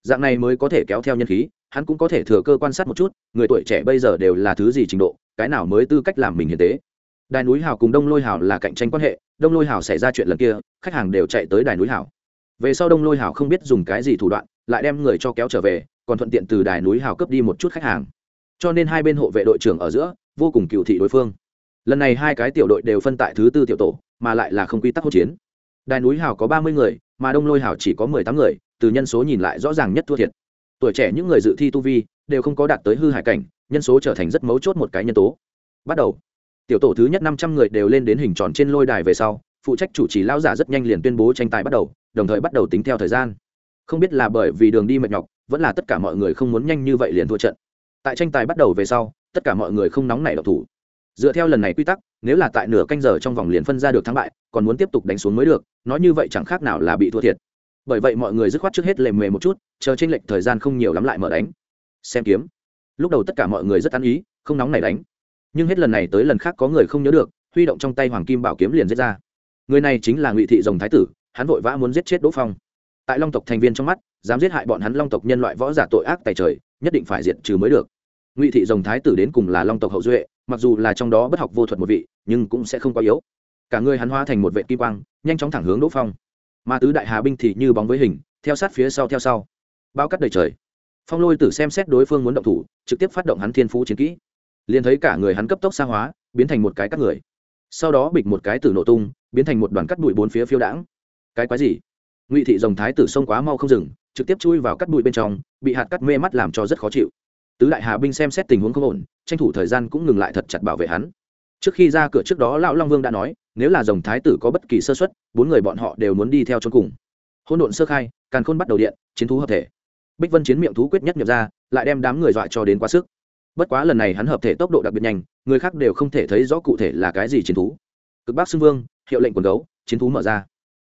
S1: Dạng này mới có thể kéo theo nhân khí, hắn cũng có thể thừa cơ quan sát một chút, người tuổi trẻ bây giờ đều là thứ gì trình độ cái nào mới tư cách làm mình hiền tế. Đài núi hào cùng đông lôi hào là cạnh tranh quan hệ, đông lôi hào xảy ra chuyện lần kia, khách hàng đều chạy tới đài núi hào. Về sau đông lôi hào không biết dùng cái gì thủ đoạn, lại đem người cho kéo trở về, còn thuận tiện từ đài núi hào cướp đi một chút khách hàng. Cho nên hai bên hộ vệ đội trưởng ở giữa, vô cùng cựu thị đối phương. Lần này hai cái tiểu đội đều phân tại thứ tư tiểu tổ, mà lại là không quy tắc hỗn chiến. Đài núi hào có ba mươi người, mà đông lôi hào chỉ có mười tám người, từ nhân số nhìn lại rõ ràng nhất thua thiệt. Tuổi trẻ những người dự thi tu vi, đều không có đạt tới hư hải cảnh nhân số trở thành rất mấu chốt một cái nhân tố. Bắt đầu, tiểu tổ thứ nhất năm trăm người đều lên đến hình tròn trên lôi đài về sau, phụ trách chủ trì lao giả rất nhanh liền tuyên bố tranh tài bắt đầu, đồng thời bắt đầu tính theo thời gian. Không biết là bởi vì đường đi mệt nhọc, vẫn là tất cả mọi người không muốn nhanh như vậy liền thua trận. Tại tranh tài bắt đầu về sau, tất cả mọi người không nóng nảy độc thủ. Dựa theo lần này quy tắc, nếu là tại nửa canh giờ trong vòng liền phân ra được thắng bại, còn muốn tiếp tục đánh xuống mới được, nói như vậy chẳng khác nào là bị thua thiệt. Bởi vậy mọi người dứt khoát trước hết lề mề một chút, chờ tranh lệch thời gian không nhiều lắm lại mở đánh. Xem kiếm lúc đầu tất cả mọi người rất ăn ý, không nóng này đánh. Nhưng hết lần này tới lần khác có người không nhớ được, huy động trong tay hoàng kim bảo kiếm liền giết ra. Người này chính là ngụy thị rồng thái tử, hắn vội vã muốn giết chết đỗ phong. Tại long tộc thành viên trong mắt, dám giết hại bọn hắn long tộc nhân loại võ giả tội ác tài trời, nhất định phải diệt trừ mới được. Ngụy thị rồng thái tử đến cùng là long tộc hậu duệ, mặc dù là trong đó bất học vô thuật một vị, nhưng cũng sẽ không quá yếu. Cả người hắn hóa thành một vệ kim quang, nhanh chóng thẳng hướng đỗ phong. Mà tứ đại hà binh thì như bóng với hình, theo sát phía sau, theo sau. Bao cắt đầy trời phong lôi tử xem xét đối phương muốn động thủ, trực tiếp phát động hắn thiên phú chiến kỹ. Liền thấy cả người hắn cấp tốc xa hóa, biến thành một cái cắt người. Sau đó bịch một cái tử nổ tung, biến thành một đoàn cắt bụi bốn phía phiêu đãng. Cái quái gì? Ngụy thị dòng thái tử sông quá mau không dừng, trực tiếp chui vào cắt bụi bên trong, bị hạt cắt mê mắt làm cho rất khó chịu. Tứ đại hà binh xem xét tình huống không ổn, tranh thủ thời gian cũng ngừng lại thật chặt bảo vệ hắn. Trước khi ra cửa trước đó, lão long vương đã nói, nếu là dòng thái tử có bất kỳ sơ xuất bốn người bọn họ đều muốn đi theo cho cùng. Hỗn độn sơ khai, càn khôn bắt đầu điện, chiến thú hợp thể bích vân chiến miệng thú quyết nhất nhập ra, lại đem đám người dọa cho đến quá sức. Bất quá lần này hắn hợp thể tốc độ đặc biệt nhanh, người khác đều không thể thấy rõ cụ thể là cái gì chiến thú. Cực bắc xưng vương, hiệu lệnh quần gấu, chiến thú mở ra.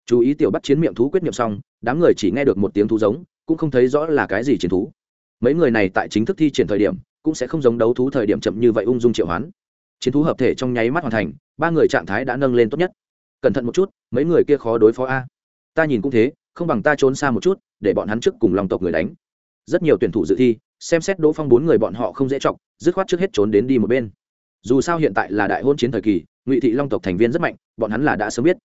S1: Chú ý tiểu bắt chiến miệng thú quyết niệm xong, đám người chỉ nghe được một tiếng thú giống, cũng không thấy rõ là cái gì chiến thú. Mấy người này tại chính thức thi triển thời điểm, cũng sẽ không giống đấu thú thời điểm chậm như vậy ung dung triệu hoán. Chiến thú hợp thể trong nháy mắt hoàn thành, ba người trạng thái đã nâng lên tốt nhất. Cẩn thận một chút, mấy người kia khó đối phó a. Ta nhìn cũng thế, không bằng ta trốn xa một chút để bọn hắn trước cùng lòng tộc người đánh. Rất nhiều tuyển thủ dự thi, xem xét đỗ phong bốn người bọn họ không dễ chọc, dứt khoát trước hết trốn đến đi một bên. Dù sao hiện tại là đại hôn chiến thời kỳ, ngụy thị long tộc thành viên rất mạnh, bọn hắn là đã sớm biết.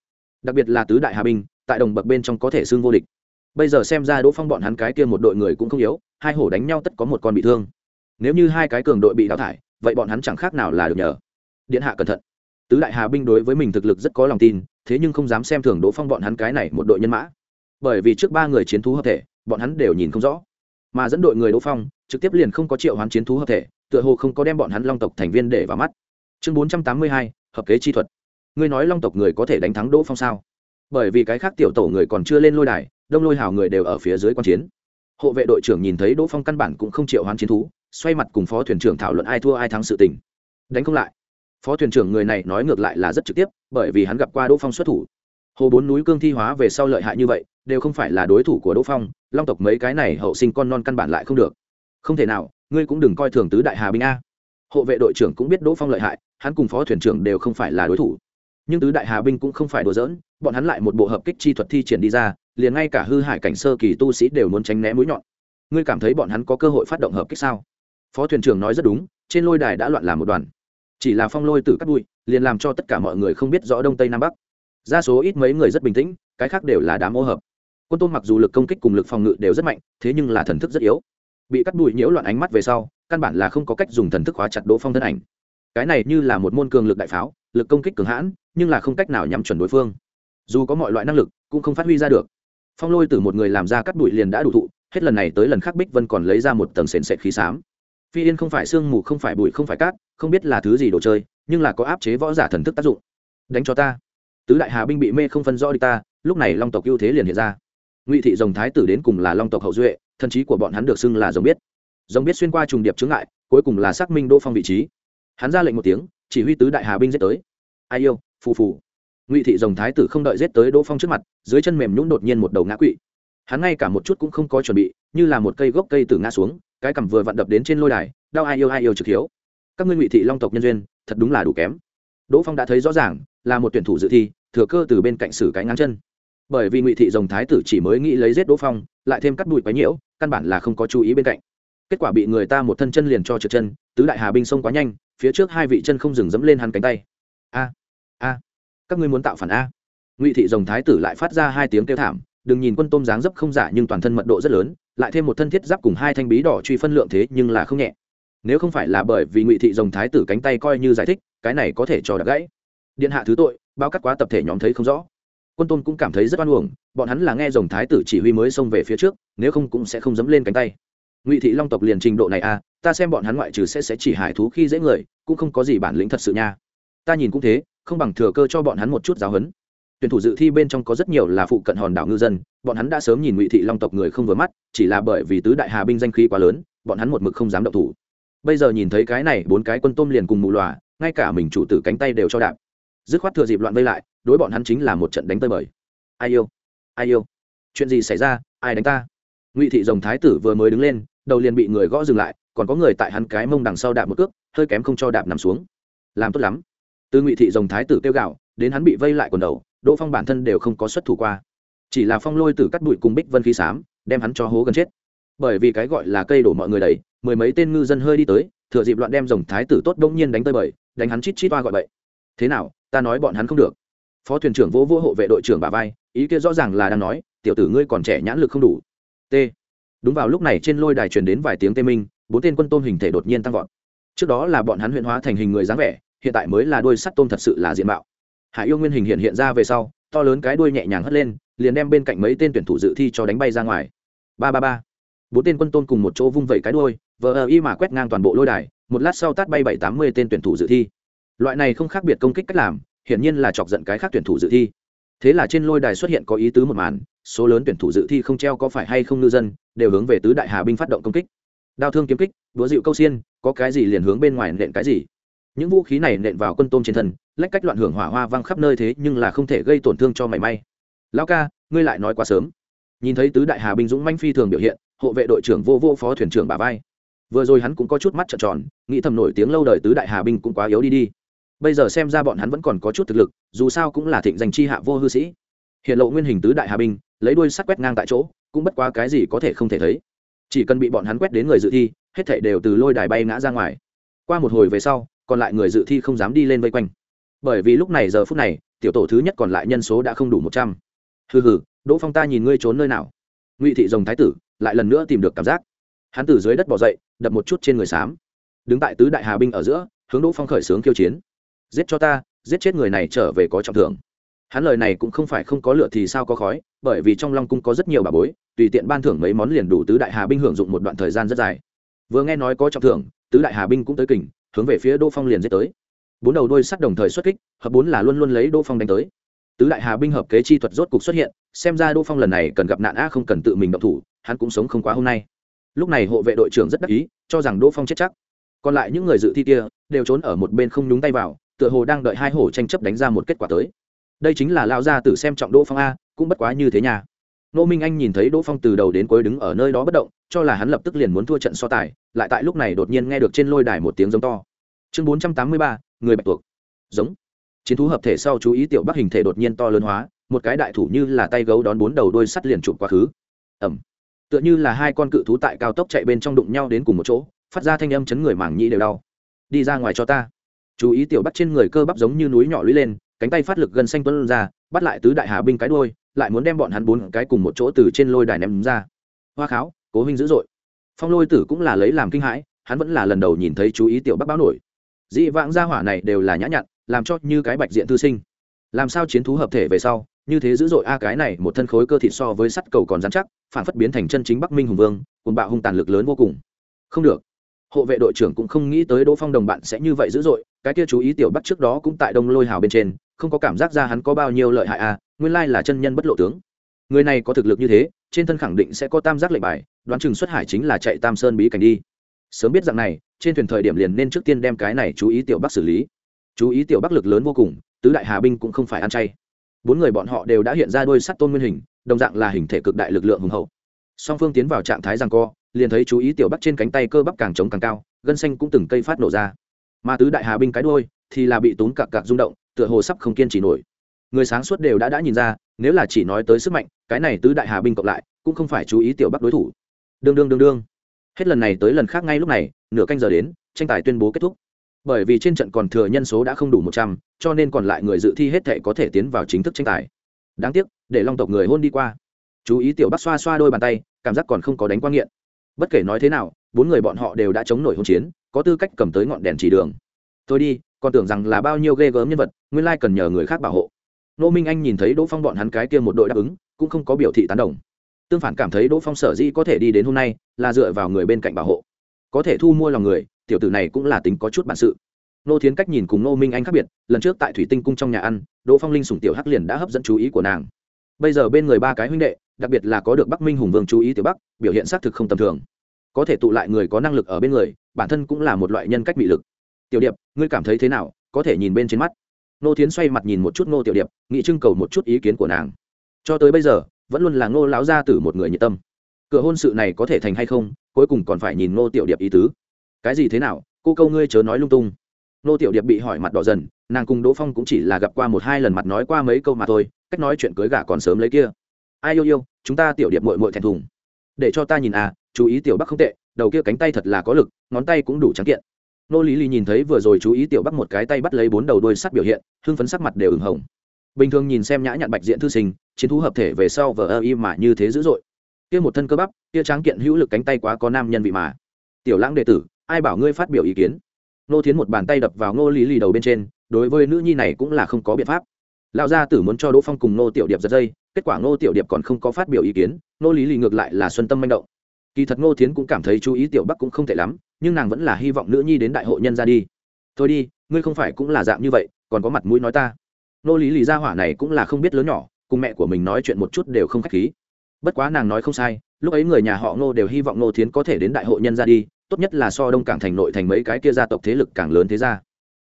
S1: Đặc biệt là tứ đại hà binh, tại đồng bậc bên trong có thể xưng vô địch. Bây giờ xem ra đỗ phong bọn hắn cái kia một đội người cũng không yếu, hai hổ đánh nhau tất có một con bị thương. Nếu như hai cái cường đội bị đào thải, vậy bọn hắn chẳng khác nào là được nhờ. Điện hạ cẩn thận. Tứ đại hà binh đối với mình thực lực rất có lòng tin, thế nhưng không dám xem thường đỗ phong bọn hắn cái này một đội nhân mã bởi vì trước ba người chiến thú hợp thể, bọn hắn đều nhìn không rõ. Mà dẫn đội người đỗ phong, trực tiếp liền không có triệu hoán chiến thú hợp thể, tựa hồ không có đem bọn hắn long tộc thành viên để vào mắt. Chương bốn trăm tám mươi hai, hợp kế chi thuật. Ngươi nói long tộc người có thể đánh thắng đỗ phong sao? Bởi vì cái khác tiểu tổ người còn chưa lên lôi đài, đông lôi hào người đều ở phía dưới q u a n chiến. Hộ vệ đội trưởng nhìn thấy đỗ phong căn bản cũng không triệu hoán chiến thú, xoay mặt cùng phó thuyền trưởng thảo luận ai thua ai thắng sự tình. Đánh không lại. Phó thuyền trưởng người này nói ngược lại là rất trực tiếp, bởi vì hắn gặp qua đỗ phong xuất thủ hồ bốn núi cương thi hóa về sau lợi hại như vậy, đều không phải là đối thủ của đỗ phong, long tộc mấy cái này hậu sinh con non căn bản lại không được. Không thể nào, ngươi cũng đừng coi thường tứ đại hà binh a. Hộ vệ đội trưởng cũng biết đỗ phong lợi hại, hắn cùng phó thuyền trưởng đều không phải là đối thủ. Nhưng tứ đại hà binh cũng không phải đùa giỡn, bọn hắn lại một bộ hợp kích chi thuật thi triển đi ra, liền ngay cả hư hại cảnh sơ kỳ tu sĩ đều muốn tránh né mũi nhọn. Ngươi cảm thấy bọn hắn có cơ hội phát động hợp kích sao? Phó thuyền trưởng nói rất đúng, trên lôi đài đã loạn làm một đoàn. Chỉ là phong lôi từ cắt bụi, liền làm cho tất cả mọi người không biết rõ đông tây nam bắc ra số ít mấy người rất bình tĩnh, cái khác đều là đám ô hợp. Quân tôn mặc dù lực công kích cùng lực phòng ngự đều rất mạnh, thế nhưng là thần thức rất yếu. Bị cắt đùi nhiễu loạn ánh mắt về sau, căn bản là không có cách dùng thần thức hóa chặt đỗ phong thân ảnh. Cái này như là một môn cường lực đại pháo, lực công kích cường hãn, nhưng là không cách nào nhắm chuẩn đối phương. Dù có mọi loại năng lực, cũng không phát huy ra được. Phong lôi từ một người làm ra cắt đùi liền đã đủ thụ, hết lần này tới lần khác bích vân còn lấy ra một tầng sền sệt khí xám. Phi yên không phải sương mù, không phải bụi, không phải cát, không biết là thứ gì đồ chơi, nhưng là có áp chế võ giả thần thức tác dụng. Đánh cho ta tứ đại hà binh bị mê không phân rõ đi ta, lúc này long tộc ưu thế liền hiện ra. Ngụy thị dòng thái tử đến cùng là long tộc hậu duệ thần trí của bọn hắn được xưng là dòng biết. Dòng biết xuyên qua trùng điệp chướng ngại, cuối cùng là xác minh đỗ phong vị trí. Hắn ra lệnh một tiếng, chỉ huy tứ đại hà binh giết tới. Ai yêu, phù phù. Ngụy thị dòng thái tử không đợi giết tới đỗ phong trước mặt, dưới chân mềm nhũng đột nhiên một đầu ngã quỵ. Hắn ngay cả một chút cũng không có chuẩn bị, như là một cây gốc cây từ ngã xuống, cái cằm vừa vặn đập đến trên lôi đài, đau ai yêu ai yêu trực hiếu. Các ngươi ngụy thị long tộc nhân duyên, thật đúng là đủ kém. Đỗ phong đã thấy rõ ràng là một tuyển thủ dự thi, thừa cơ từ bên cạnh xử cái ngang chân. Bởi vì ngụy thị dòng thái tử chỉ mới nghĩ lấy giết đỗ phong, lại thêm cắt bụi quái nhiễu, căn bản là không có chú ý bên cạnh. Kết quả bị người ta một thân chân liền cho trượt chân, tứ đại hà binh xông quá nhanh, phía trước hai vị chân không dừng dẫm lên hắn cánh tay. A a, các ngươi muốn tạo phản a. Ngụy thị dòng thái tử lại phát ra hai tiếng kêu thảm, đừng nhìn quân tôm dáng dấp không giả nhưng toàn thân mật độ rất lớn, lại thêm một thân thiết giáp cùng hai thanh bí đỏ truy phân lượng thế nhưng là không nhẹ. Nếu không phải là bởi vì ngụy thị dòng thái tử cánh tay coi như giải thích, cái này có thể cho đặc gãy điện hạ thứ tội, bao cắt quá tập thể nhóm thấy không rõ. Quân tôn cũng cảm thấy rất oan uổng, bọn hắn là nghe dòng thái tử chỉ huy mới xông về phía trước, nếu không cũng sẽ không dấm lên cánh tay. Ngụy thị long tộc liền trình độ này à ta xem bọn hắn ngoại trừ sẽ sẽ chỉ hải thú khi dễ người, cũng không có gì bản lĩnh thật sự nha. Ta nhìn cũng thế, không bằng thừa cơ cho bọn hắn một chút giáo huấn. Tuyển thủ dự thi bên trong có rất nhiều là phụ cận hòn đảo ngư dân, bọn hắn đã sớm nhìn ngụy thị long tộc người không vừa mắt, chỉ là bởi vì tứ đại hà binh danh khí quá lớn, bọn hắn một mực không dám động thủ. Bây giờ nhìn thấy cái này, bốn cái quân tôm liền cùng mù lòa, ngay cả mình chủ tử cánh tay đều cho đạp dứt khoát thừa dịp loạn vây lại, đối bọn hắn chính là một trận đánh tơi bời. Ai yêu? Ai yêu? Chuyện gì xảy ra? Ai đánh ta? Ngụy thị rồng thái tử vừa mới đứng lên, đầu liền bị người gõ dừng lại, còn có người tại hắn cái mông đằng sau đạp một cước, hơi kém không cho đạp nằm xuống. Làm tốt lắm. Từ ngụy thị rồng thái tử kêu gạo đến hắn bị vây lại quần đầu, đỗ phong bản thân đều không có xuất thủ qua. Chỉ là phong lôi tử cắt bụi cùng bích vân khí xám, đem hắn cho hố gần chết. Bởi vì cái gọi là cây đổ mọi người đầy, mười mấy tên ngư dân hơi đi tới, thừa dịp loạn đem rồng thái tử tốt đông nhiên đánh tơi bời, đánh hắn chít chít toa gọi bậy. Thế nào? Ta nói bọn hắn không được. Phó thuyền trưởng vỗ vỗ hộ vệ đội trưởng bà vai, ý kia rõ ràng là đang nói, tiểu tử ngươi còn trẻ nhãn lực không đủ. T. Đúng vào lúc này trên lôi đài truyền đến vài tiếng tê minh, bốn tên quân tôm hình thể đột nhiên tăng vọt. Trước đó là bọn hắn huyện hóa thành hình người dáng vẻ, hiện tại mới là đôi sắt tôm thật sự là diện mạo. Hải yêu nguyên hình hiện hiện ra về sau, to lớn cái đuôi nhẹ nhàng hất lên, liền đem bên cạnh mấy tên tuyển thủ dự thi cho đánh bay ra ngoài. Ba ba ba. Bốn tên quân tôn cùng một chỗ vung vẩy cái đuôi, vờ ờ y mà quét ngang toàn bộ lôi đài, một lát sau tát bay bảy tám mươi tên tuyển thủ dự thi loại này không khác biệt công kích cách làm, hiển nhiên là chọc giận cái khác tuyển thủ dự thi. Thế là trên lôi đài xuất hiện có ý tứ một màn, số lớn tuyển thủ dự thi không treo có phải hay không ngư dân, đều hướng về tứ đại hà binh phát động công kích. Đao thương kiếm kích đũa dịu câu xiên, có cái gì liền hướng bên ngoài nện cái gì. Những vũ khí này nện vào quân tôm trên thân, lách cách loạn hưởng hỏa hoa văng khắp nơi thế nhưng là không thể gây tổn thương cho mảy may. Lão ca, ngươi lại nói quá sớm. Nhìn thấy tứ đại hà binh dũng manh phi thường biểu hiện, hộ vệ đội trưởng vô vô phó thuyền trưởng bà vai. Vừa rồi hắn cũng có chút mắt trợn tròn, nghĩ thầm nổi tiếng lâu đời tứ đại hà binh cũng quá yếu đi đi bây giờ xem ra bọn hắn vẫn còn có chút thực lực, dù sao cũng là thịnh danh chi hạ vô hư sĩ. Hiện lộ nguyên hình tứ đại hà binh, lấy đuôi sắt quét ngang tại chỗ, cũng bất quá cái gì có thể không thể thấy. Chỉ cần bị bọn hắn quét đến người dự thi, hết thảy đều từ lôi đài bay ngã ra ngoài. Qua một hồi về sau, còn lại người dự thi không dám đi lên vây quanh. Bởi vì lúc này giờ phút này, tiểu tổ thứ nhất còn lại nhân số đã không đủ một trăm. Hừ hừ, đỗ phong ta nhìn ngươi trốn nơi nào? Ngụy thị rồng thái tử, lại lần nữa tìm được cảm giác. Hắn từ dưới đất bỏ dậy, đập một chút trên người xám. Đứng tại tứ đại hà binh ở giữa, hướng đỗ phong khởi xướng kiêu chiến giết cho ta, giết chết người này trở về có trọng thưởng. Hắn lời này cũng không phải không có lửa thì sao có khói, bởi vì trong long cung có rất nhiều bà bối, tùy tiện ban thưởng mấy món liền đủ tứ đại hà binh hưởng dụng một đoạn thời gian rất dài. Vừa nghe nói có trọng thưởng, tứ đại hà binh cũng tới kình, hướng về phía đỗ phong liền giết tới. Bốn đầu đôi sắt đồng thời xuất kích, hợp bốn là luôn luôn lấy đỗ phong đánh tới. Tứ đại hà binh hợp kế chi thuật rốt cục xuất hiện, xem ra đỗ phong lần này cần gặp nạn a không cần tự mình động thủ, hắn cũng sống không quá hôm nay. Lúc này hộ vệ đội trưởng rất đắc ý, cho rằng đỗ phong chết chắc. Còn lại những người dự thi kia, đều trốn ở một bên không nhúng tay vào tựa hồ đang đợi hai hổ tranh chấp đánh ra một kết quả tới. Đây chính là lao ra tử xem trọng đỗ phong a, cũng bất quá như thế nhà nô minh anh nhìn thấy đỗ phong từ đầu đến cuối đứng ở nơi đó bất động, cho là hắn lập tức liền muốn thua trận so tài, lại tại lúc này đột nhiên nghe được trên lôi đài một tiếng giống to. Chương bốn trăm tám mươi ba, người bạch tuộc. Giống. Chiến thú hợp thể sau chú ý tiểu bắc hình thể đột nhiên to lớn hóa, một cái đại thủ như là tay gấu đón bốn đầu đôi sắt liền chụp quá khứ. Ẩm tựa như là hai con cự thú tại cao tốc chạy bên trong đụng nhau đến cùng một chỗ, phát ra thanh âm chấn người mảng nhĩ đều đau. Đi ra ngoài cho ta chú ý tiểu bắc trên người cơ bắp giống như núi nhỏ lũy lên, cánh tay phát lực gần xanh tuân ra, bắt lại tứ đại hà binh cái đôi lại muốn đem bọn hắn bốn cái cùng một chỗ từ trên lôi đài ném ra. Hoa kháo, cố huynh dữ dội. Phong lôi tử cũng là lấy làm kinh hãi, hắn vẫn là lần đầu nhìn thấy chú ý tiểu bắc báo nổi. Dị vãng gia hỏa này đều là nhã nhặn, làm cho như cái bạch diện thư sinh. Làm sao chiến thú hợp thể về sau, như thế dữ dội a, cái này một thân khối cơ thịt so với sắt cầu còn dán chắc, phản phất biến thành chân chính bắc minh hùng vương cùng bạo hung tàn lực lớn vô cùng. Không được hộ vệ đội trưởng cũng không nghĩ tới đỗ phong đồng bạn sẽ như vậy dữ dội, cái kia chú ý tiểu bắc trước đó cũng tại đông lôi hào bên trên, không có cảm giác ra hắn có bao nhiêu lợi hại à? nguyên lai là chân nhân bất lộ tướng. Người này có thực lực như thế, trên thân khẳng định sẽ có tam giác lệnh bài, đoán chừng xuất hải chính là chạy tam sơn bí cảnh đi. Sớm biết rằng này, trên thuyền thời điểm liền nên trước tiên đem cái này chú ý tiểu bắc xử lý. Chú ý tiểu bắc lực lớn vô cùng, tứ đại hà binh cũng không phải ăn chay. Bốn người bọn họ đều đã hiện ra đôi sắt tôn nguyên hình, đồng dạng là hình thể cực đại lực lượng hùng hậu. Song phương tiến vào trạng thái rằng co liền thấy chú ý tiểu bắc trên cánh tay cơ bắp càng trống càng cao, gân xanh cũng từng cây phát nổ ra. Mà tứ đại hà binh cái đôi thì là bị tốn cặc cặc rung động, tựa hồ sắp không kiên trì nổi. Người sáng suốt đều đã đã nhìn ra, nếu là chỉ nói tới sức mạnh, cái này tứ đại hà binh cộng lại, cũng không phải chú ý tiểu bắc đối thủ. Đương đương đương đương. Hết lần này tới lần khác ngay lúc này, nửa canh giờ đến, tranh tài tuyên bố kết thúc. Bởi vì trên trận còn thừa nhân số đã không đủ một trăm, cho nên còn lại người dự thi hết thể có thể tiến vào chính thức tranh tài. Đáng tiếc, để long tộc người hôn đi qua. Chú ý tiểu bắc xoa xoa đôi bàn tay, cảm giác còn không có đánh quan nghiện bất kể nói thế nào, bốn người bọn họ đều đã chống nổi hôn chiến, có tư cách cầm tới ngọn đèn chỉ đường. Tôi đi, còn tưởng rằng là bao nhiêu ghê gớm nhân vật, nguyên lai cần nhờ người khác bảo hộ. Nô minh anh nhìn thấy đỗ phong bọn hắn cái kia một đội đáp ứng, cũng không có biểu thị tán đồng. Tương phản cảm thấy đỗ phong sở dĩ có thể đi đến hôm nay, là dựa vào người bên cạnh bảo hộ. Có thể thu mua lòng người, tiểu tử này cũng là tính có chút bản sự. Nô thiến cách nhìn cùng nô minh anh khác biệt, lần trước tại thủy tinh cung trong nhà ăn, đỗ phong linh sủng tiểu hắc liền đã hấp dẫn chú ý của nàng bây giờ bên người ba cái huynh đệ, đặc biệt là có được bắc minh hùng vương chú ý tiểu bắc, biểu hiện xác thực không tầm thường. Có thể tụ lại người có năng lực ở bên người, bản thân cũng là một loại nhân cách bị lực. Tiểu điệp, ngươi cảm thấy thế nào? Có thể nhìn bên trên mắt. Nô tiến xoay mặt nhìn một chút nô tiểu điệp nghị trưng cầu một chút ý kiến của nàng. Cho tới bây giờ, vẫn luôn là ngô lão gia tử một người nhiệt tâm. Cửa hôn sự này có thể thành hay không, cuối cùng còn phải nhìn ngô tiểu điệp ý tứ. Cái gì thế nào? Cô câu ngươi chớ nói lung tung. Nô tiểu điệp bị hỏi mặt đỏ dần nàng cùng đỗ phong cũng chỉ là gặp qua một hai lần mặt nói qua mấy câu mà thôi, cách nói chuyện cưới gả còn sớm lấy kia. Ai yêu yêu, chúng ta tiểu điệp mội mội thẹn thùng. Để cho ta nhìn à chú ý tiểu bắc không tệ, đầu kia cánh tay thật là có lực, ngón tay cũng đủ trắng kiện. Nô lý lý nhìn thấy vừa rồi chú ý tiểu bắc một cái tay bắt lấy bốn đầu đôi sắt biểu hiện, hưng phấn sắc mặt đều ửng hồng. Bình thường nhìn xem nhã nhặn bạch diện thư sinh, chiến thú hợp thể về sau vờ ơ y mà như thế dữ dội. Kia một thân cơ bắp, kia tráng kiện hữu lực cánh tay quá có nam nhân vị mà. Tiểu lãng đệ tử, ai bảo ngươi phát biểu ý kiến? Nô thiến một bàn tay đập vào ngô lý lì đầu bên trên đối với nữ nhi này cũng là không có biện pháp. Lão gia tử muốn cho đỗ phong cùng nô tiểu điệp giật dây, kết quả ngô tiểu điệp còn không có phát biểu ý kiến nô lý lì ngược lại là xuân tâm manh động. Kỳ thật ngô thiến cũng cảm thấy chú ý tiểu bắc cũng không tệ lắm, nhưng nàng vẫn là hy vọng nữ nhi đến đại hội nhân ra đi. Thôi đi, ngươi không phải cũng là dạng như vậy, còn có mặt mũi nói ta. Nô lý lì gia hỏa này cũng là không biết lớn nhỏ, cùng mẹ của mình nói chuyện một chút đều không k h á c h khí. Bất quá nàng nói không sai, lúc ấy người nhà họ ngô đều hy vọng ngô thiến có thể đến đại hội nhân ra đi, tốt nhất là so đông cảng thành nội thành mấy cái kia gia tộc thế lực càng lớn thế ra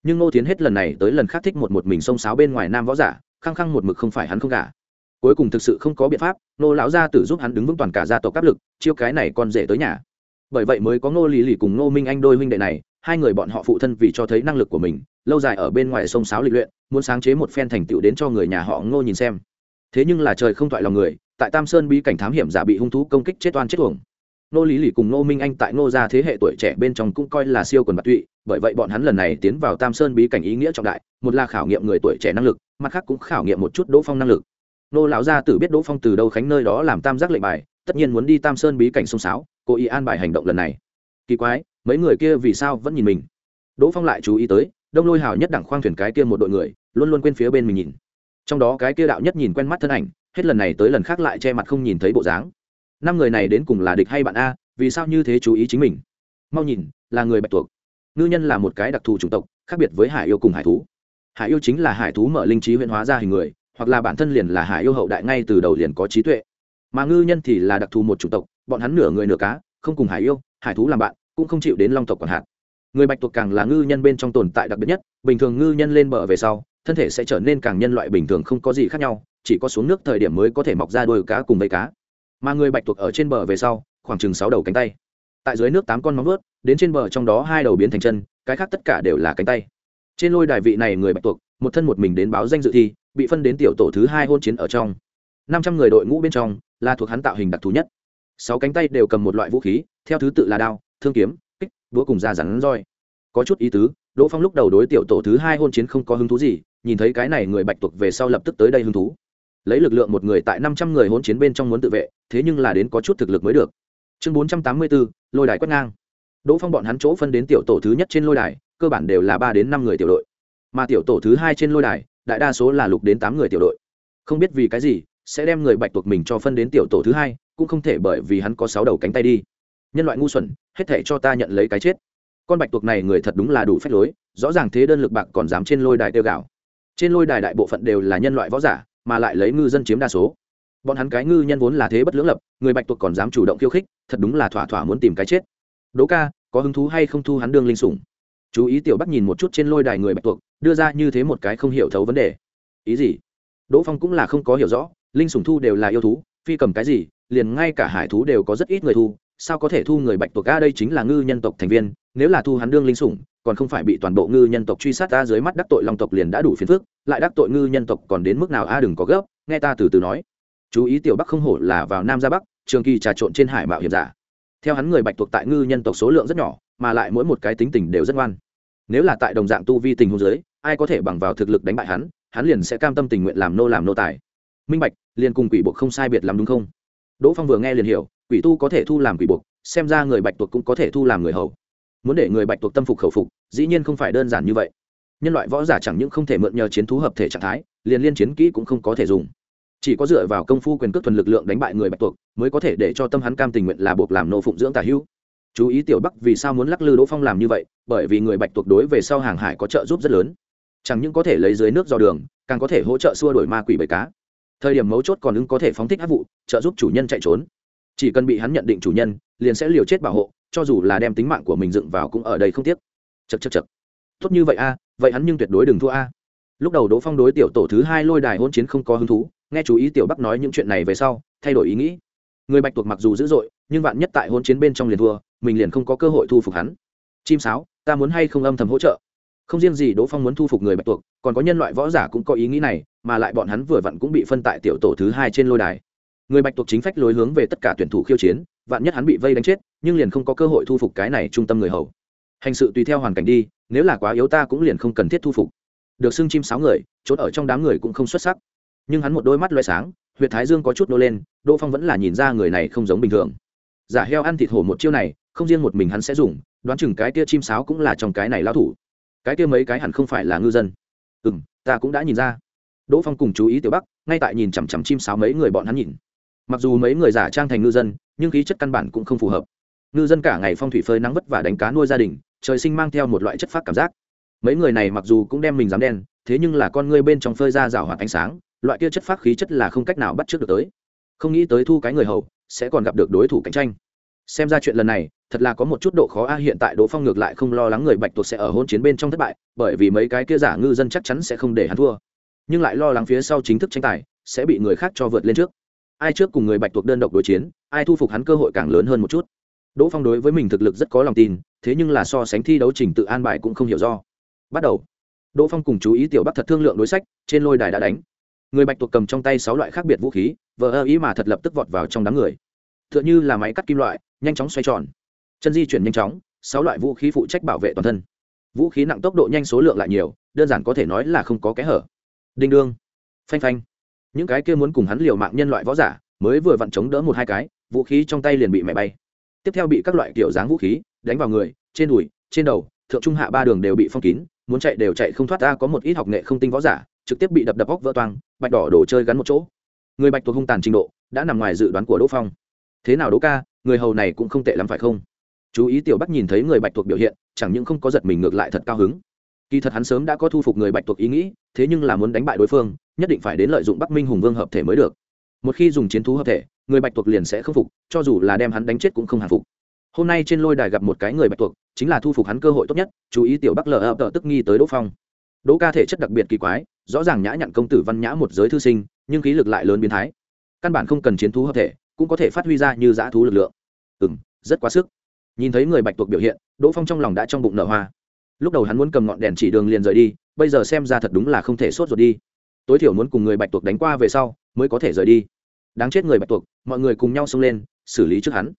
S1: nhưng ngô thiến hết lần này tới lần khác thích một một mình xông xáo bên ngoài nam võ giả, khăng khăng một mực không phải hắn không cả cuối cùng thực sự không có biện pháp nô lão gia tử giúp hắn đứng vững toàn cả gia tộc áp lực, chiêu cái này con rể tới nhà. Bởi vậy mới có ngô lý lì cùng ngô minh anh đôi huynh đệ này, hai người bọn họ phụ thân vì cho thấy năng lực của mình, lâu dài ở bên ngoài sông sáo lịch luyện, muốn sáng chế một phen thành tựu đến cho người nhà họ ngô nhìn xem. Thế nhưng là trời không thoại lòng người, tại tam sơn bí cảnh thám hiểm giả bị hung thú công kích chết oan chết tuồng nô lý lì cùng nô minh anh tại nô gia thế hệ tuổi trẻ bên trong cũng coi là siêu quần bạc tụy, bởi vậy bọn hắn lần này tiến vào tam sơn bí cảnh ý nghĩa trọng đại, một là khảo nghiệm người tuổi trẻ năng lực, mặt khác cũng khảo nghiệm một chút đỗ phong năng lực. Nô lão gia tử biết đỗ phong từ đâu khánh nơi đó làm tam giác lệnh bài, tất nhiên muốn đi tam sơn bí cảnh sông sáo cố ý an bài hành động lần này. Kỳ quái, mấy người kia vì sao vẫn nhìn mình? Đỗ phong lại chú ý tới, đông lôi hào nhất đẳng khoang thuyền cái kia một đội người, luôn luôn quên phía bên mình nhìn. Trong đó cái kia đạo nhất nhìn quen mắt thân ảnh, hết lần này tới lần khác lại che mặt không nhìn thấy bộ dáng năm người này đến cùng là địch hay bạn a, vì sao như thế chú ý chính mình? Mau nhìn, là người bạch tuộc. Ngư nhân là một cái đặc thù chủng tộc, khác biệt với hải yêu cùng hải thú. Hải yêu chính là hải thú mở linh trí huyễn hóa ra hình người, hoặc là bản thân liền là hải yêu hậu đại ngay từ đầu liền có trí tuệ. Mà ngư nhân thì là đặc thù một chủng tộc, bọn hắn nửa người nửa cá, không cùng hải yêu, hải thú làm bạn, cũng không chịu đến long tộc còn hạn người bạch tuộc càng là ngư nhân bên trong tồn tại đặc biệt nhất, bình thường ngư nhân lên bờ về sau, thân thể sẽ trở nên càng nhân loại bình thường không có gì khác nhau, chỉ có xuống nước thời điểm mới có thể mọc ra đôi cá cùng bầy cá mà người bạch tuộc ở trên bờ về sau, khoảng chừng sáu đầu cánh tay. Tại dưới nước tám con móng vớt đến trên bờ trong đó hai đầu biến thành chân, cái khác tất cả đều là cánh tay. Trên lôi đài vị này người bạch tuộc, một thân một mình đến báo danh dự thi, bị phân đến tiểu tổ thứ hai hôn chiến ở trong. Năm trăm người đội ngũ bên trong, là thuộc hắn tạo hình đặc thù nhất. Sáu cánh tay đều cầm một loại vũ khí, theo thứ tự là đao, thương kiếm, kích đũa cùng da rắn roi. Có chút ý tứ, đỗ phong lúc đầu đối tiểu tổ thứ hai hôn chiến không có hứng thú gì, nhìn thấy cái này người bạch tuộc về sau lập tức tới đây hứng thú lấy lực lượng một người tại năm trăm người hỗn chiến bên trong muốn tự vệ, thế nhưng là đến có chút thực lực mới được. Chương bốn trăm tám mươi bốn lôi đài quét ngang. Đỗ phong bọn hắn chỗ phân đến tiểu tổ thứ nhất trên lôi đài, cơ bản đều là ba đến năm người tiểu đội. Mà tiểu tổ thứ hai trên lôi đài, đại đa số là lục đến tám người tiểu đội. Không biết vì cái gì, sẽ đem người bạch tuộc mình cho phân đến tiểu tổ thứ hai, cũng không thể bởi vì hắn có sáu đầu cánh tay đi. Nhân loại ngu xuẩn, hết thể cho ta nhận lấy cái chết. Con bạch tuộc này người thật đúng là đủ phép lối, rõ ràng thế đơn lực bạc còn dám trên lôi đài tiêu gạo trên lôi đài đại bộ phận đều là nhân loại võ giả mà lại lấy ngư dân chiếm đa số. Bọn hắn cái ngư nhân vốn là thế bất lưỡng lập, người bạch tuộc còn dám chủ động khiêu khích, thật đúng là thỏa thỏa muốn tìm cái chết. Đỗ ca, có hứng thú hay không thu hắn đương linh sủng? Chú ý tiểu bắc nhìn một chút trên lôi đài người bạch tuộc, đưa ra như thế một cái không hiểu thấu vấn đề. Ý gì? Đỗ phong cũng là không có hiểu rõ, linh sủng thu đều là yêu thú, phi cầm cái gì, liền ngay cả hải thú đều có rất ít người thu, sao có thể thu người bạch tuộc? A, đây chính là ngư nhân tộc thành viên, nếu là thu hắn đương linh sủng còn không phải bị toàn bộ ngư nhân tộc truy sát ta dưới mắt đắc tội long tộc liền đã đủ phiền phức, lại đắc tội ngư nhân tộc còn đến mức nào a, đừng có gấp, nghe ta từ từ nói. Chú ý tiểu bắc không hổ là vào nam ra bắc, trường kỳ trà trộn trên hải mạo hiểm giả. Theo hắn người bạch thuộc tại ngư nhân tộc số lượng rất nhỏ, mà lại mỗi một cái tính tình đều rất ngoan. Nếu là tại đồng dạng tu vi tình hôn giới ai có thể bằng vào thực lực đánh bại hắn hắn liền sẽ cam tâm tình nguyện làm nô làm nô tài. Minh bạch, liền cùng quỷ buộc không sai biệt làm đúng không? Đỗ phong vừa nghe liền hiểu, quỷ tu có thể thu làm quỷ buộc, xem ra người bạch tuộc cũng có thể thu làm người hầu muốn để người bạch tuộc tâm phục khẩu phục, dĩ nhiên không phải đơn giản như vậy. Nhân loại võ giả chẳng những không thể mượn nhờ chiến thú hợp thể trạng thái, liền liên chiến kỹ cũng không có thể dùng. Chỉ có dựa vào công phu quyền cước thuần lực lượng đánh bại người bạch tuộc, mới có thể để cho tâm hắn cam tình nguyện là buộc làm nô phụng dưỡng tả hữu. Chú ý tiểu bắc vì sao muốn lắc lư đỗ phong làm như vậy, bởi vì người bạch tuộc đối về sau hàng hải có trợ giúp rất lớn. Chẳng những có thể lấy dưới nước dò đường, càng có thể hỗ trợ xua đổi ma quỷ bầy cá. Thời điểm mấu chốt còn ứng có thể phóng thích áp vụ, trợ giúp chủ nhân chạy trốn. Chỉ cần bị hắn nhận định chủ nhân, liền sẽ liều chết bảo hộ cho dù là đem tính mạng của mình dựng vào cũng ở đây không tiếc. Chật chật chật tốt như vậy a, vậy hắn nhưng tuyệt đối đừng thua a. Lúc đầu đỗ phong đối tiểu tổ thứ hai lôi đài hôn chiến không có hứng thú, nghe chú ý tiểu bắc nói những chuyện này về sau, thay đổi ý nghĩ. Người bạch tuộc mặc dù dữ dội, nhưng vạn nhất tại hôn chiến bên trong liền thua, mình liền không có cơ hội thu phục hắn. Chim sáo, ta muốn hay không âm thầm hỗ trợ? Không riêng gì đỗ phong muốn thu phục người bạch tuộc, còn có nhân loại võ giả cũng có ý nghĩ này, mà lại bọn hắn vừa vặn cũng bị phân tại tiểu tổ thứ hai trên lôi đài. Người bạch tuộc chính phách lối hướng về tất cả tuyển thủ khiêu chiến vạn nhất hắn bị vây đánh chết, nhưng liền không có cơ hội thu phục cái này trung tâm người hầu. Hành sự tùy theo hoàn cảnh đi, nếu là quá yếu ta cũng liền không cần thiết thu phục. Được xưng chim sáu người trốn ở trong đám người cũng không xuất sắc. Nhưng hắn một đôi mắt loay sáng huyện thái dương có chút nô lên, đỗ phong vẫn là nhìn ra người này không giống bình thường. Giả heo ăn thịt hổ một chiêu này, không riêng một mình hắn sẽ dùng, đoán chừng cái kia chim sáo cũng là trong cái này lao thủ. Cái kia mấy cái hẳn không phải là ngư dân. Ừ m ta cũng đã nhìn ra. Đỗ phong cùng chú ý tiểu bắc, ngay tại nhìn chằm chằm chim sáo mấy người bọn hắn nhìn mặc dù mấy người giả trang thành ngư dân, nhưng khí chất căn bản cũng không phù hợp. Ngư dân cả ngày phong thủy phơi nắng vất và đánh cá nuôi gia đình, trời sinh mang theo một loại chất phát cảm giác. Mấy người này mặc dù cũng đem mình dám đen, thế nhưng là con ngươi bên trong phơi ra rào hoạt ánh sáng, loại kia chất phát khí chất là không cách nào bắt trước được tới. Không nghĩ tới thu cái người hầu, sẽ còn gặp được đối thủ cạnh tranh. Xem ra chuyện lần này, thật là có một chút độ khó a, hiện tại đỗ phong ngược lại không lo lắng người bạch tuộc sẽ ở hôn chiến bên trong thất bại, bởi vì mấy cái kia giả ngư dân chắc chắn sẽ không để hắn thua. Nhưng lại lo lắng phía sau chính thức tranh tài, sẽ bị người khác cho vượt lên trước ai trước cùng người bạch tuộc đơn độc đối chiến, ai thu phục hắn cơ hội càng lớn hơn một chút. Đỗ phong đối với mình thực lực rất có lòng tin, thế nhưng là so sánh thi đấu trình tự an bài cũng không hiểu do. Bắt đầu. Đỗ phong cùng chú ý tiểu bắc thật thương lượng đối sách, trên lôi đài đã đánh. Người bạch tuộc cầm trong tay sáu loại khác biệt vũ khí, vờ ơ ý mà thật lập tức vọt vào trong đám người. T h ư ợ n h ư là máy cắt kim loại, nhanh chóng xoay tròn. Chân di chuyển nhanh chóng, sáu loại vũ khí phụ trách bảo vệ toàn thân. Vũ khí nặng tốc độ nhanh số lượng lại nhiều, đơn giản có thể nói là không có kẽ hở. Đinh đương. Phanh phanh những cái kia muốn cùng hắn liều mạng nhân loại võ giả mới vừa vặn chống đỡ một hai cái, vũ khí trong tay liền bị mẹ bay. Tiếp theo bị các loại kiểu dáng vũ khí đánh vào người, trên đùi, trên đầu, thượng trung hạ ba đường đều bị phong kín, muốn chạy đều chạy không thoát ra có một ít học nghệ không tinh võ giả, trực tiếp bị đập đập óc vỡ toang, bạch đỏ đổ chơi gắn một chỗ. Người bạch thuộc hung tàn trình độ đã nằm ngoài dự đoán của đỗ phong. Thế nào đỗ ca, người hầu này cũng không tệ lắm phải không? Chú ý tiểu bắc nhìn thấy người bạch thuộc biểu hiện, chẳng những không có giật mình ngược lại thật cao hứng. Kỳ thật hắn sớm đã có thu phục người bạch thuộc ý nghĩ, thế nhưng là muốn đánh bại đối phương nhất định phải đến lợi dụng bắc minh hùng vương hợp thể mới được. Một khi dùng chiến thú hợp thể, người bạch tuộc liền sẽ không phục, cho dù là đem hắn đánh chết cũng không hàng phục. Hôm nay trên lôi đài gặp một cái người bạch tuộc, chính là thu phục hắn cơ hội tốt nhất, chú ý tiểu bắc lờ ập tức nghi tới đỗ phong. Đỗ ca thể chất đặc biệt kỳ quái, rõ ràng nhã nhặn công tử văn nhã một giới thư sinh, nhưng khí lực lại lớn biến thái. Căn bản không cần chiến thú hợp thể, cũng có thể phát huy ra như dã thú lực lượng. Ừ m rất quá sức. Nhìn thấy người bạch tuộc biểu hiện, đỗ phong trong lòng đã trong bụng nở hoa. Lúc đầu hắn muốn cầm ngọn đèn chỉ đường liền rời đi, bây giờ xem ra thật đúng là không thể sốt ruột đi tối thiểu muốn cùng người bạch tuộc đánh qua về sau mới có thể rời đi. Đáng chết người bạch tuộc, mọi người cùng nhau xông lên, xử lý trước hắn.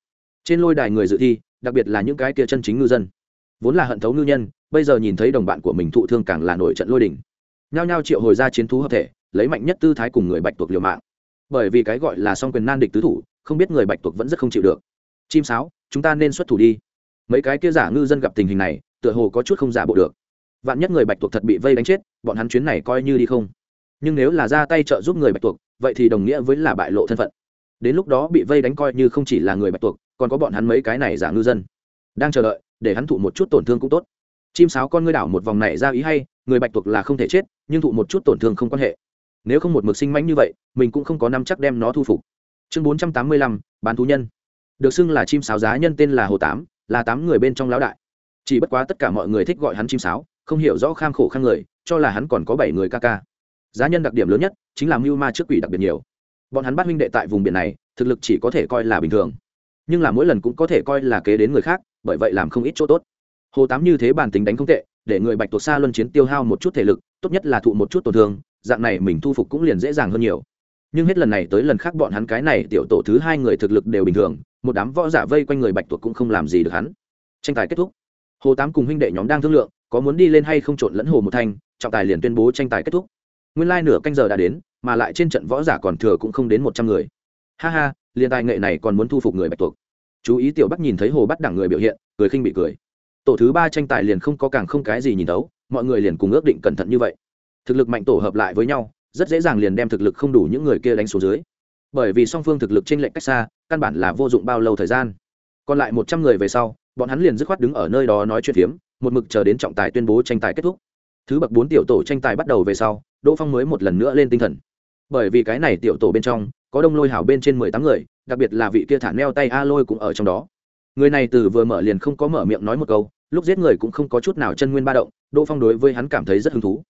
S1: Trên lôi đài người dự thi, đặc biệt là những cái kia chân chính ngư dân. Vốn là hận thấu ngư nhân, bây giờ nhìn thấy đồng bạn của mình thụ thương càng là nổi trận lôi đình. Nhao nhao triệu hồi ra chiến thú hợp thể, lấy mạnh nhất tư thái cùng người bạch tuộc liều mạng. Bởi vì cái gọi là song quyền nan địch tứ thủ, không biết người bạch tuộc vẫn rất không chịu được. Chim sáo, chúng ta nên xuất thủ đi. Mấy cái kia giả ngư dân gặp tình hình này, tựa hồ có chút không giả bộ được. Vạn nhất người bạch tuộc thật bị vây đánh chết, bọn hắn chuyến này coi như đi không? Nhưng nếu là ra tay trợ giúp người bạch tuộc, vậy thì đồng nghĩa với là bại lộ thân phận. Đến lúc đó bị vây đánh coi như không chỉ là người bạch tuộc, còn có bọn hắn mấy cái này giả ngư dân. Đang chờ đợi, để hắn thụ một chút tổn thương cũng tốt. Chim sáo con ngươi đảo một vòng này ra ý hay, người bạch tuộc là không thể chết, nhưng thụ một chút tổn thương không quan hệ. Nếu không một mực sinh mánh như vậy, mình cũng không có năm chắc đem nó thu phục. Chương bốn trăm tám mươi lăm, bán thú nhân. Được xưng là chim sáo giá nhân tên là hồ tám, là tám người bên trong lão đại. Chỉ bất quá tất cả mọi người thích gọi hắn chim sáo, không hiểu rõ kham khổ khang người, cho là hắn còn có bảy người ca ca giá nhân đặc điểm lớn nhất chính là mưu ma trước quỷ đặc biệt nhiều. Bọn hắn bắt huynh đệ tại vùng biển này, thực lực chỉ có thể coi là bình thường. Nhưng là mỗi lần cũng có thể coi là kế đến người khác, bởi vậy làm không ít chỗ tốt. Hồ tám như thế bản tính đánh không tệ, để người bạch tuộc xa luân chiến tiêu hao một chút thể lực, tốt nhất là thụ một chút tổn thương, dạng này mình thu phục cũng liền dễ dàng hơn nhiều. Nhưng hết lần này tới lần khác bọn hắn cái này tiểu tổ thứ hai người thực lực đều bình thường, một đám võ giả vây quanh người bạch tuộc cũng không làm gì được hắn. Tranh tài kết thúc. Hồ tám cùng huynh đệ nhóm đang thương lượng, có muốn đi lên hay không trộn lẫn hồ một thanh, trọng tài liền tuyên bố tranh tài kết thúc nguyên lai nửa canh giờ đã đến, mà lại trên trận võ giả còn thừa cũng không đến một trăm người. Ha ha liên tài nghệ này còn muốn thu phục người bạch tuộc. Chú ý tiểu bắc nhìn thấy hồ bắt đẳng người biểu hiện, cười khinh bị cười. Tổ thứ ba tranh tài liền không có càng không cái gì nhìn đấu mọi người liền cùng ước định cẩn thận như vậy. Thực lực mạnh tổ hợp lại với nhau, rất dễ dàng liền đem thực lực không đủ những người kia đánh xuống dưới. Bởi vì song phương thực lực trên lệnh cách xa, căn bản là vô dụng bao lâu thời gian. Còn lại một trăm người về sau, bọn hắn liền dứt khoát đứng ở nơi đó nói chuyện phiếm, một mực chờ đến trọng tài tuyên bố tranh tài kết thúc thứ bậc bốn tiểu tổ tranh tài bắt đầu về sau, đỗ phong mới một lần nữa lên tinh thần. Bởi vì cái này tiểu tổ bên trong, có đông lôi hảo bên trên mười tám người, đặc biệt là vị kia thả neo tay a lôi cũng ở trong đó. Người này từ vừa mở liền không có mở miệng nói một câu, lúc giết người cũng không có chút nào chân nguyên ba động, đỗ phong đối với hắn cảm thấy rất hứng thú.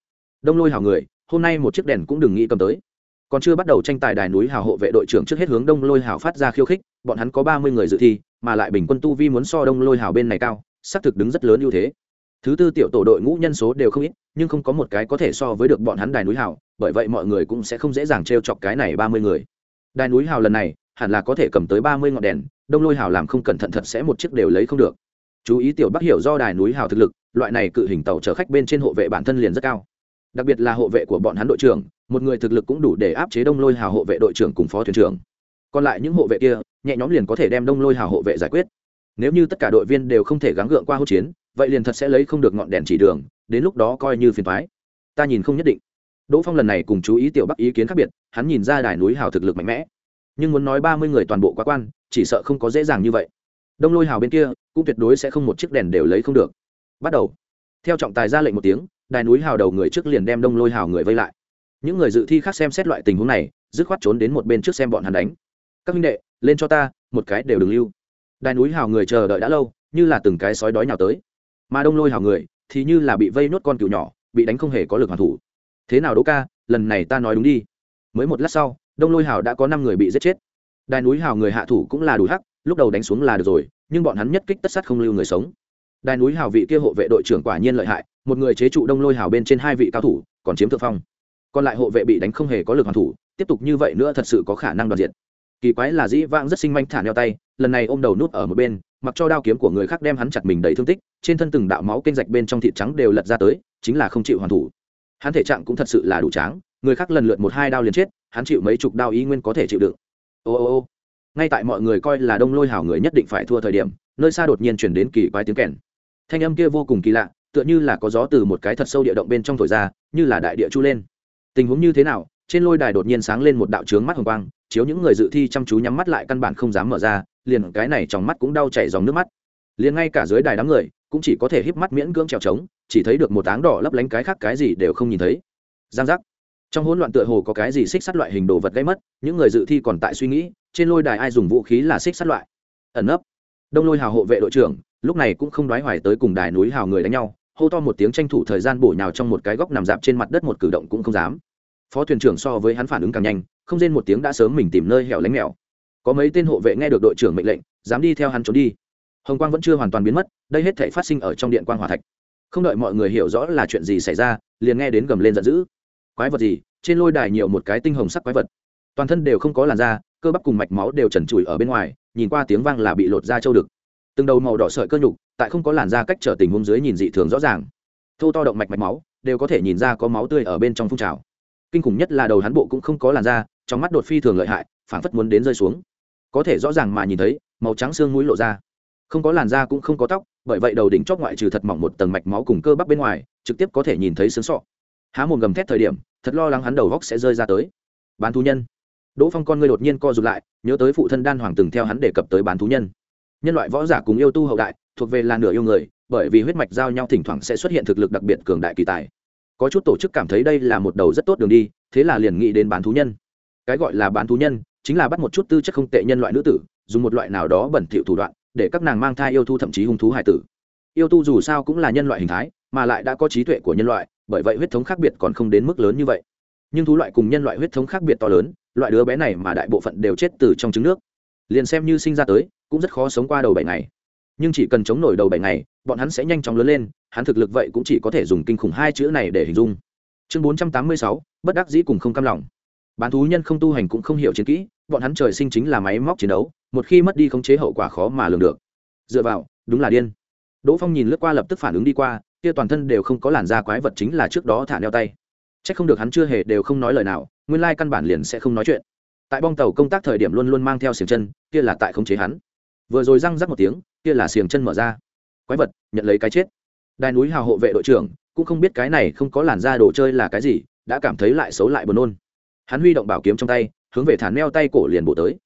S1: Đông lôi hảo người, hôm nay một chiếc đèn cũng đừng nghĩ cầm tới. Còn chưa bắt đầu tranh tài đài núi hào hộ vệ đội trưởng trước hết hướng đông lôi hào phát ra khiêu khích, bọn hắn có ba mươi người dự thi, mà lại bình quân tu vi muốn so đông lôi hào bên này cao, xác thực đứng rất lớn ưu thế thứ tư tiểu tổ đội ngũ nhân số đều không ít, nhưng không có một cái có thể so với được bọn hắn đài núi hào, bởi vậy mọi người cũng sẽ không dễ dàng t r e o chọc cái này ba mươi người. Đài núi hào lần này, hẳn là có thể cầm tới ba mươi ngọn đèn, đông lôi hào làm không cẩn thận thật sẽ một chiếc đều lấy không được. Chú ý tiểu bắc hiểu do đài núi hào thực lực, loại này cự hình tàu chở khách bên trên hộ vệ bản thân liền rất cao. Đặc biệt là hộ vệ của bọn hắn đội trưởng, một người thực lực cũng đủ để áp chế đông lôi hào hộ vệ đội trưởng cùng phó thuyền trưởng. Còn lại những hộ vệ kia, nhẹ nhóm liền có thể đem đông lôi hào hộ vệ giải quyết. Nếu như tất cả đội viên đều không thể gắng gượng qua hỗ chiến vậy liền thật sẽ lấy không được ngọn đèn chỉ đường, đến lúc đó coi như phiền thoái ta nhìn không nhất định. Đỗ phong lần này cùng chú ý tiểu bắc ý kiến khác biệt, hắn nhìn ra đài núi hào thực lực mạnh mẽ. Nhưng muốn nói ba mươi người toàn bộ quá quan, chỉ sợ không có dễ dàng như vậy. Đông lôi hào bên kia, cũng tuyệt đối sẽ không một chiếc đèn đều lấy không được. Bắt đầu. Theo trọng tài ra lệnh một tiếng, đài núi hào đầu người trước liền đem đông lôi hào người vây lại. Những người dự thi khác xem xét loại tình huống này, dứt khoát trốn đến một bên trước xem bọn hắn đánh. Các minh đệ, lên cho ta, một cái đều đừng lưu. Đài núi hào người chờ đợi đã lâu, như là từng cái sói đói nhào tới mà đông lôi hào người thì như là bị vây nốt con cừu nhỏ, bị đánh không hề có lực hoàn thủ. Thế nào đỗ ca, lần này ta nói đúng đi. Mới một lát sau, đông lôi hào đã có năm người bị giết chết. Đài núi hào người hạ thủ cũng là đủ hắc, lúc đầu đánh xuống là được rồi, nhưng bọn hắn nhất kích tất sát không lưu người sống. Đài núi hào vị kia hộ vệ đội trưởng quả nhiên lợi hại, một người chế trụ đông lôi hào bên trên hai vị cao thủ, còn chiếm thượng phong. Còn lại hộ vệ bị đánh không hề có lực hoàn thủ, tiếp tục như vậy nữa thật sự có khả năng đoạt diệt. Kỳ quái là dĩ vãng rất sinh manh thả neo tay, lần này ôm đầu nút ở một bên, mặc cho đao kiếm của người khác đem hắn chặt mình đầy thương tích trên thân từng đạo máu kênh rạch bên trong thịt trắng đều lật ra tới, chính là không chịu hoàn thủ. Hắn thể trạng cũng thật sự là đủ tráng, người khác lần lượt một hai đao liền chết, hắn chịu mấy chục đao ý nguyên có thể chịu đựng. Ô ô ô. Ngay tại mọi người coi là đông lôi hảo người nhất định phải thua thời điểm, nơi xa đột nhiên chuyển đến kỳ quái tiếng kèn. Thanh âm kia vô cùng kỳ lạ, tựa như là có gió từ một cái thật sâu địa động bên trong thổi ra, như là đại địa chu lên. Tình huống như thế nào, trên lôi đài đột nhiên sáng lên một đạo trướng mắt hồng quang, chiếu những người dự thi chăm chú nhắm mắt lại căn bản không dám mở ra, liền cái này trong mắt cũng đau chảy dòng nước mắt. Liền ngay cả dưới đài đám người cũng chỉ có thể híp mắt miễn cưỡng trèo trống, chỉ thấy được một áng đỏ lấp lánh cái khác cái gì đều không nhìn thấy. Giang giác. Trong hỗn loạn tựa hồ có cái gì xích sắt loại hình đồ vật gây mất, những người dự thi còn tại suy nghĩ, trên lôi đài ai dùng vũ khí là xích sắt loại. Ẩn nấp. Đông lôi hào hộ vệ đội trưởng, lúc này cũng không đoái hoài tới cùng đài núi hào người đánh nhau, hô to một tiếng tranh thủ thời gian bổ nhào trong một cái góc nằm dạp trên mặt đất một cử động cũng không dám. Phó thuyền trưởng so với hắn phản ứng càng nhanh, không rên một tiếng đã sớm mình tìm nơi hẻo lánh mèo. Có mấy tên hộ vệ nghe được đội trưởng mệnh lệnh, dám đi theo hắn trốn đi hồng quang vẫn chưa hoàn toàn biến mất, đây hết thể phát sinh ở trong điện quang hòa thạch. Không đợi mọi người hiểu rõ là chuyện gì xảy ra, liền nghe đến gầm lên giận dữ. Quái vật gì? Trên lôi đài nhiều một cái tinh hồng sắc quái vật. Toàn thân đều không có làn da, cơ bắp cùng mạch máu đều trần trụi ở bên ngoài, nhìn qua tiếng vang là bị lột da trâu đực. Từng đầu màu đỏ sợi cơ nhục, tại không có làn da cách trở tình huống dưới nhìn dị thường rõ ràng. Thô to động mạch mạch máu, đều có thể nhìn ra có máu tươi ở bên trong phun trào. Kinh khủng nhất là đầu hắn bộ cũng không có làn da, trong mắt đột phi thường lợi hại, phảng phất muốn đến rơi xuống. Có thể rõ ràng mà nhìn thấy, màu trắng xương mũi lộ ra không có làn da cũng không có tóc, bởi vậy đầu đỉnh chót ngoại trừ thật mỏng một tầng mạch máu cùng cơ bắp bên ngoài, trực tiếp có thể nhìn thấy sướng sọ. Há mồm gầm thét thời điểm, thật lo lắng hắn đầu góc sẽ rơi ra tới. Bán thú nhân. Đỗ phong con ngươi đột nhiên co rụt lại, nhớ tới phụ thân đan hoàng từng theo hắn đề cập tới bán thú nhân. Nhân loại võ giả cùng yêu tu hậu đại, thuộc về là nửa yêu người, bởi vì huyết mạch giao nhau thỉnh thoảng sẽ xuất hiện thực lực đặc biệt cường đại kỳ tài. Có chút tổ chức cảm thấy đây là một đầu rất tốt đường đi, thế là liền nghĩ đến bán thú nhân. Cái gọi là bán thú nhân, chính là bắt một chút tư chất không tệ nhân loại nữ tử, dùng một loại nào đó bẩn thỉu thủ đoạn để các nàng mang thai yêu thu thậm chí hung thú hải tử. Yêu tu dù sao cũng là nhân loại hình thái, mà lại đã có trí tuệ của nhân loại, bởi vậy huyết thống khác biệt còn không đến mức lớn như vậy. Nhưng thú loại cùng nhân loại huyết thống khác biệt to lớn, loại đứa bé này mà đại bộ phận đều chết từ trong trứng nước. Liền xem như sinh ra tới, cũng rất khó sống qua đầu bảy ngày. Nhưng chỉ cần chống nổi đầu bảy ngày, bọn hắn sẽ nhanh chóng lớn lên, hắn thực lực vậy cũng chỉ có thể dùng kinh khủng hai chữ này để hình dung. Chương bốn trăm tám mươi sáu, bất đắc dĩ cùng không cam lòng bán thú nhân không tu hành cũng không hiểu chiến kỹ, bọn hắn trời sinh chính là máy móc chiến đấu, một khi mất đi khống chế hậu quả khó mà lường được. Dựa vào, đúng là điên. Đỗ phong nhìn lướt qua lập tức phản ứng đi qua, kia toàn thân đều không có làn da quái vật chính là trước đó thả neo tay. C h ắ c không được hắn chưa hề đều không nói lời nào, nguyên lai căn bản liền sẽ không nói chuyện. Tại bong tàu công tác thời điểm luôn luôn mang theo xiềng chân, kia là tại khống chế hắn. Vừa rồi răng rắc một tiếng, kia là xiềng chân mở ra. Quái vật, nhận lấy cái chết. Đài núi hào hộ vệ đội trưởng, cũng không biết cái này không có làn da đồ chơi là cái gì, đã cảm thấy lại xấu lại buồn nôn hắn huy động bảo kiếm trong tay, hướng về thản neo tay cổ liền bổ tới.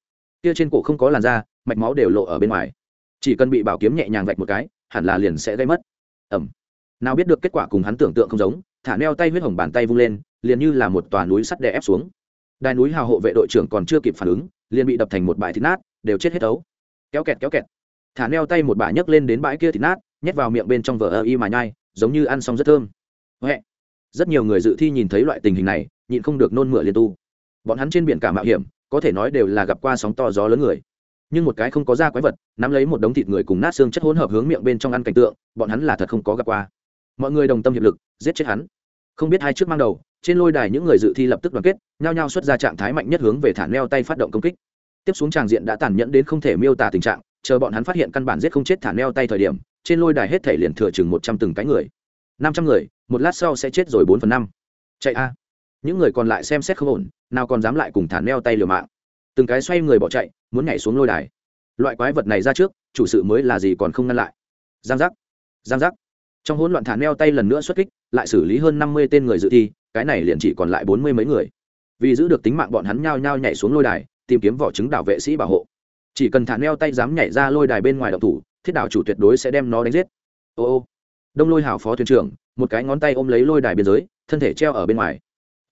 S1: Kia trên cổ không có làn da, mạch máu đều lộ ở bên ngoài. Chỉ cần bị bảo kiếm nhẹ nhàng vạch một cái, hẳn là liền sẽ gây mất. Ẩm nào biết được kết quả cùng hắn tưởng tượng không giống thả neo tay huyết hồng bàn tay vung lên, liền như là một tòa núi sắt đè ép xuống. Đài núi hào hộ vệ đội trưởng còn chưa kịp phản ứng, liền bị đập thành một bãi thịt nát, đều chết hết ấu. Kéo kẹt kéo kẹt. Thả neo tay một bả nhấc lên đến bãi kia thịt nát, nhét vào miệng bên trong vở ơ y mà nhai, giống như ăn xong rất thơm. Huệ. rất nhiều người dự thi nhìn thấy loại tình hình này nhịn không được nôn mửa liên tu. Bọn hắn trên biển cả mạo hiểm, có thể nói đều là gặp qua sóng to gió lớn người. Nhưng một cái không có da quái vật, nắm lấy một đống thịt người cùng nát xương chất hỗn hợp hướng miệng bên trong ăn cảnh tượng, bọn hắn là thật không có gặp qua. Mọi người đồng tâm hiệp lực, giết chết hắn. Không biết hai trước mang đầu, trên lôi đài những người dự thi lập tức đoàn kết, nhao nhao xuất ra trạng thái mạnh nhất hướng về thả neo tay phát động công kích. Tiếp xuống tràng diện đã tàn nhẫn đến không thể miêu tả tình trạng, chờ bọn hắn phát hiện căn bản giết không chết thả neo tay thời điểm, trên lôi đài hết thể liền thừa chừng một trăm từng cái người. Năm trăm người, một lát sau sẽ chết rồi bốn phần năm. Chạy a những người còn lại xem xét không ổn, nào còn dám lại cùng thả neo tay liều mạng. Từng cái xoay người bỏ chạy, muốn nhảy xuống lôi đài. Loại quái vật này ra trước, chủ sự mới là gì còn không ngăn lại. Giang giác giang giác. Trong hỗn loạn thả neo tay lần nữa xuất kích, lại xử lý hơn năm mươi tên người dự thi, cái này liền chỉ còn lại bốn mươi mấy người. Vì giữ được tính mạng bọn hắn nhao nhao nhảy xuống lôi đài, tìm kiếm vỏ trứng đảo vệ sĩ bảo hộ. Chỉ cần thả neo tay dám nhảy ra lôi đài bên ngoài đậu thủ, thiết đảo chủ tuyệt đối sẽ đem nó đánh giết. Ô ô. Đông lôi hào phó thuyền trưởng, một cái ngón tay ôm lấy lôi đài biên giới, thân thể treo ở bên ngoài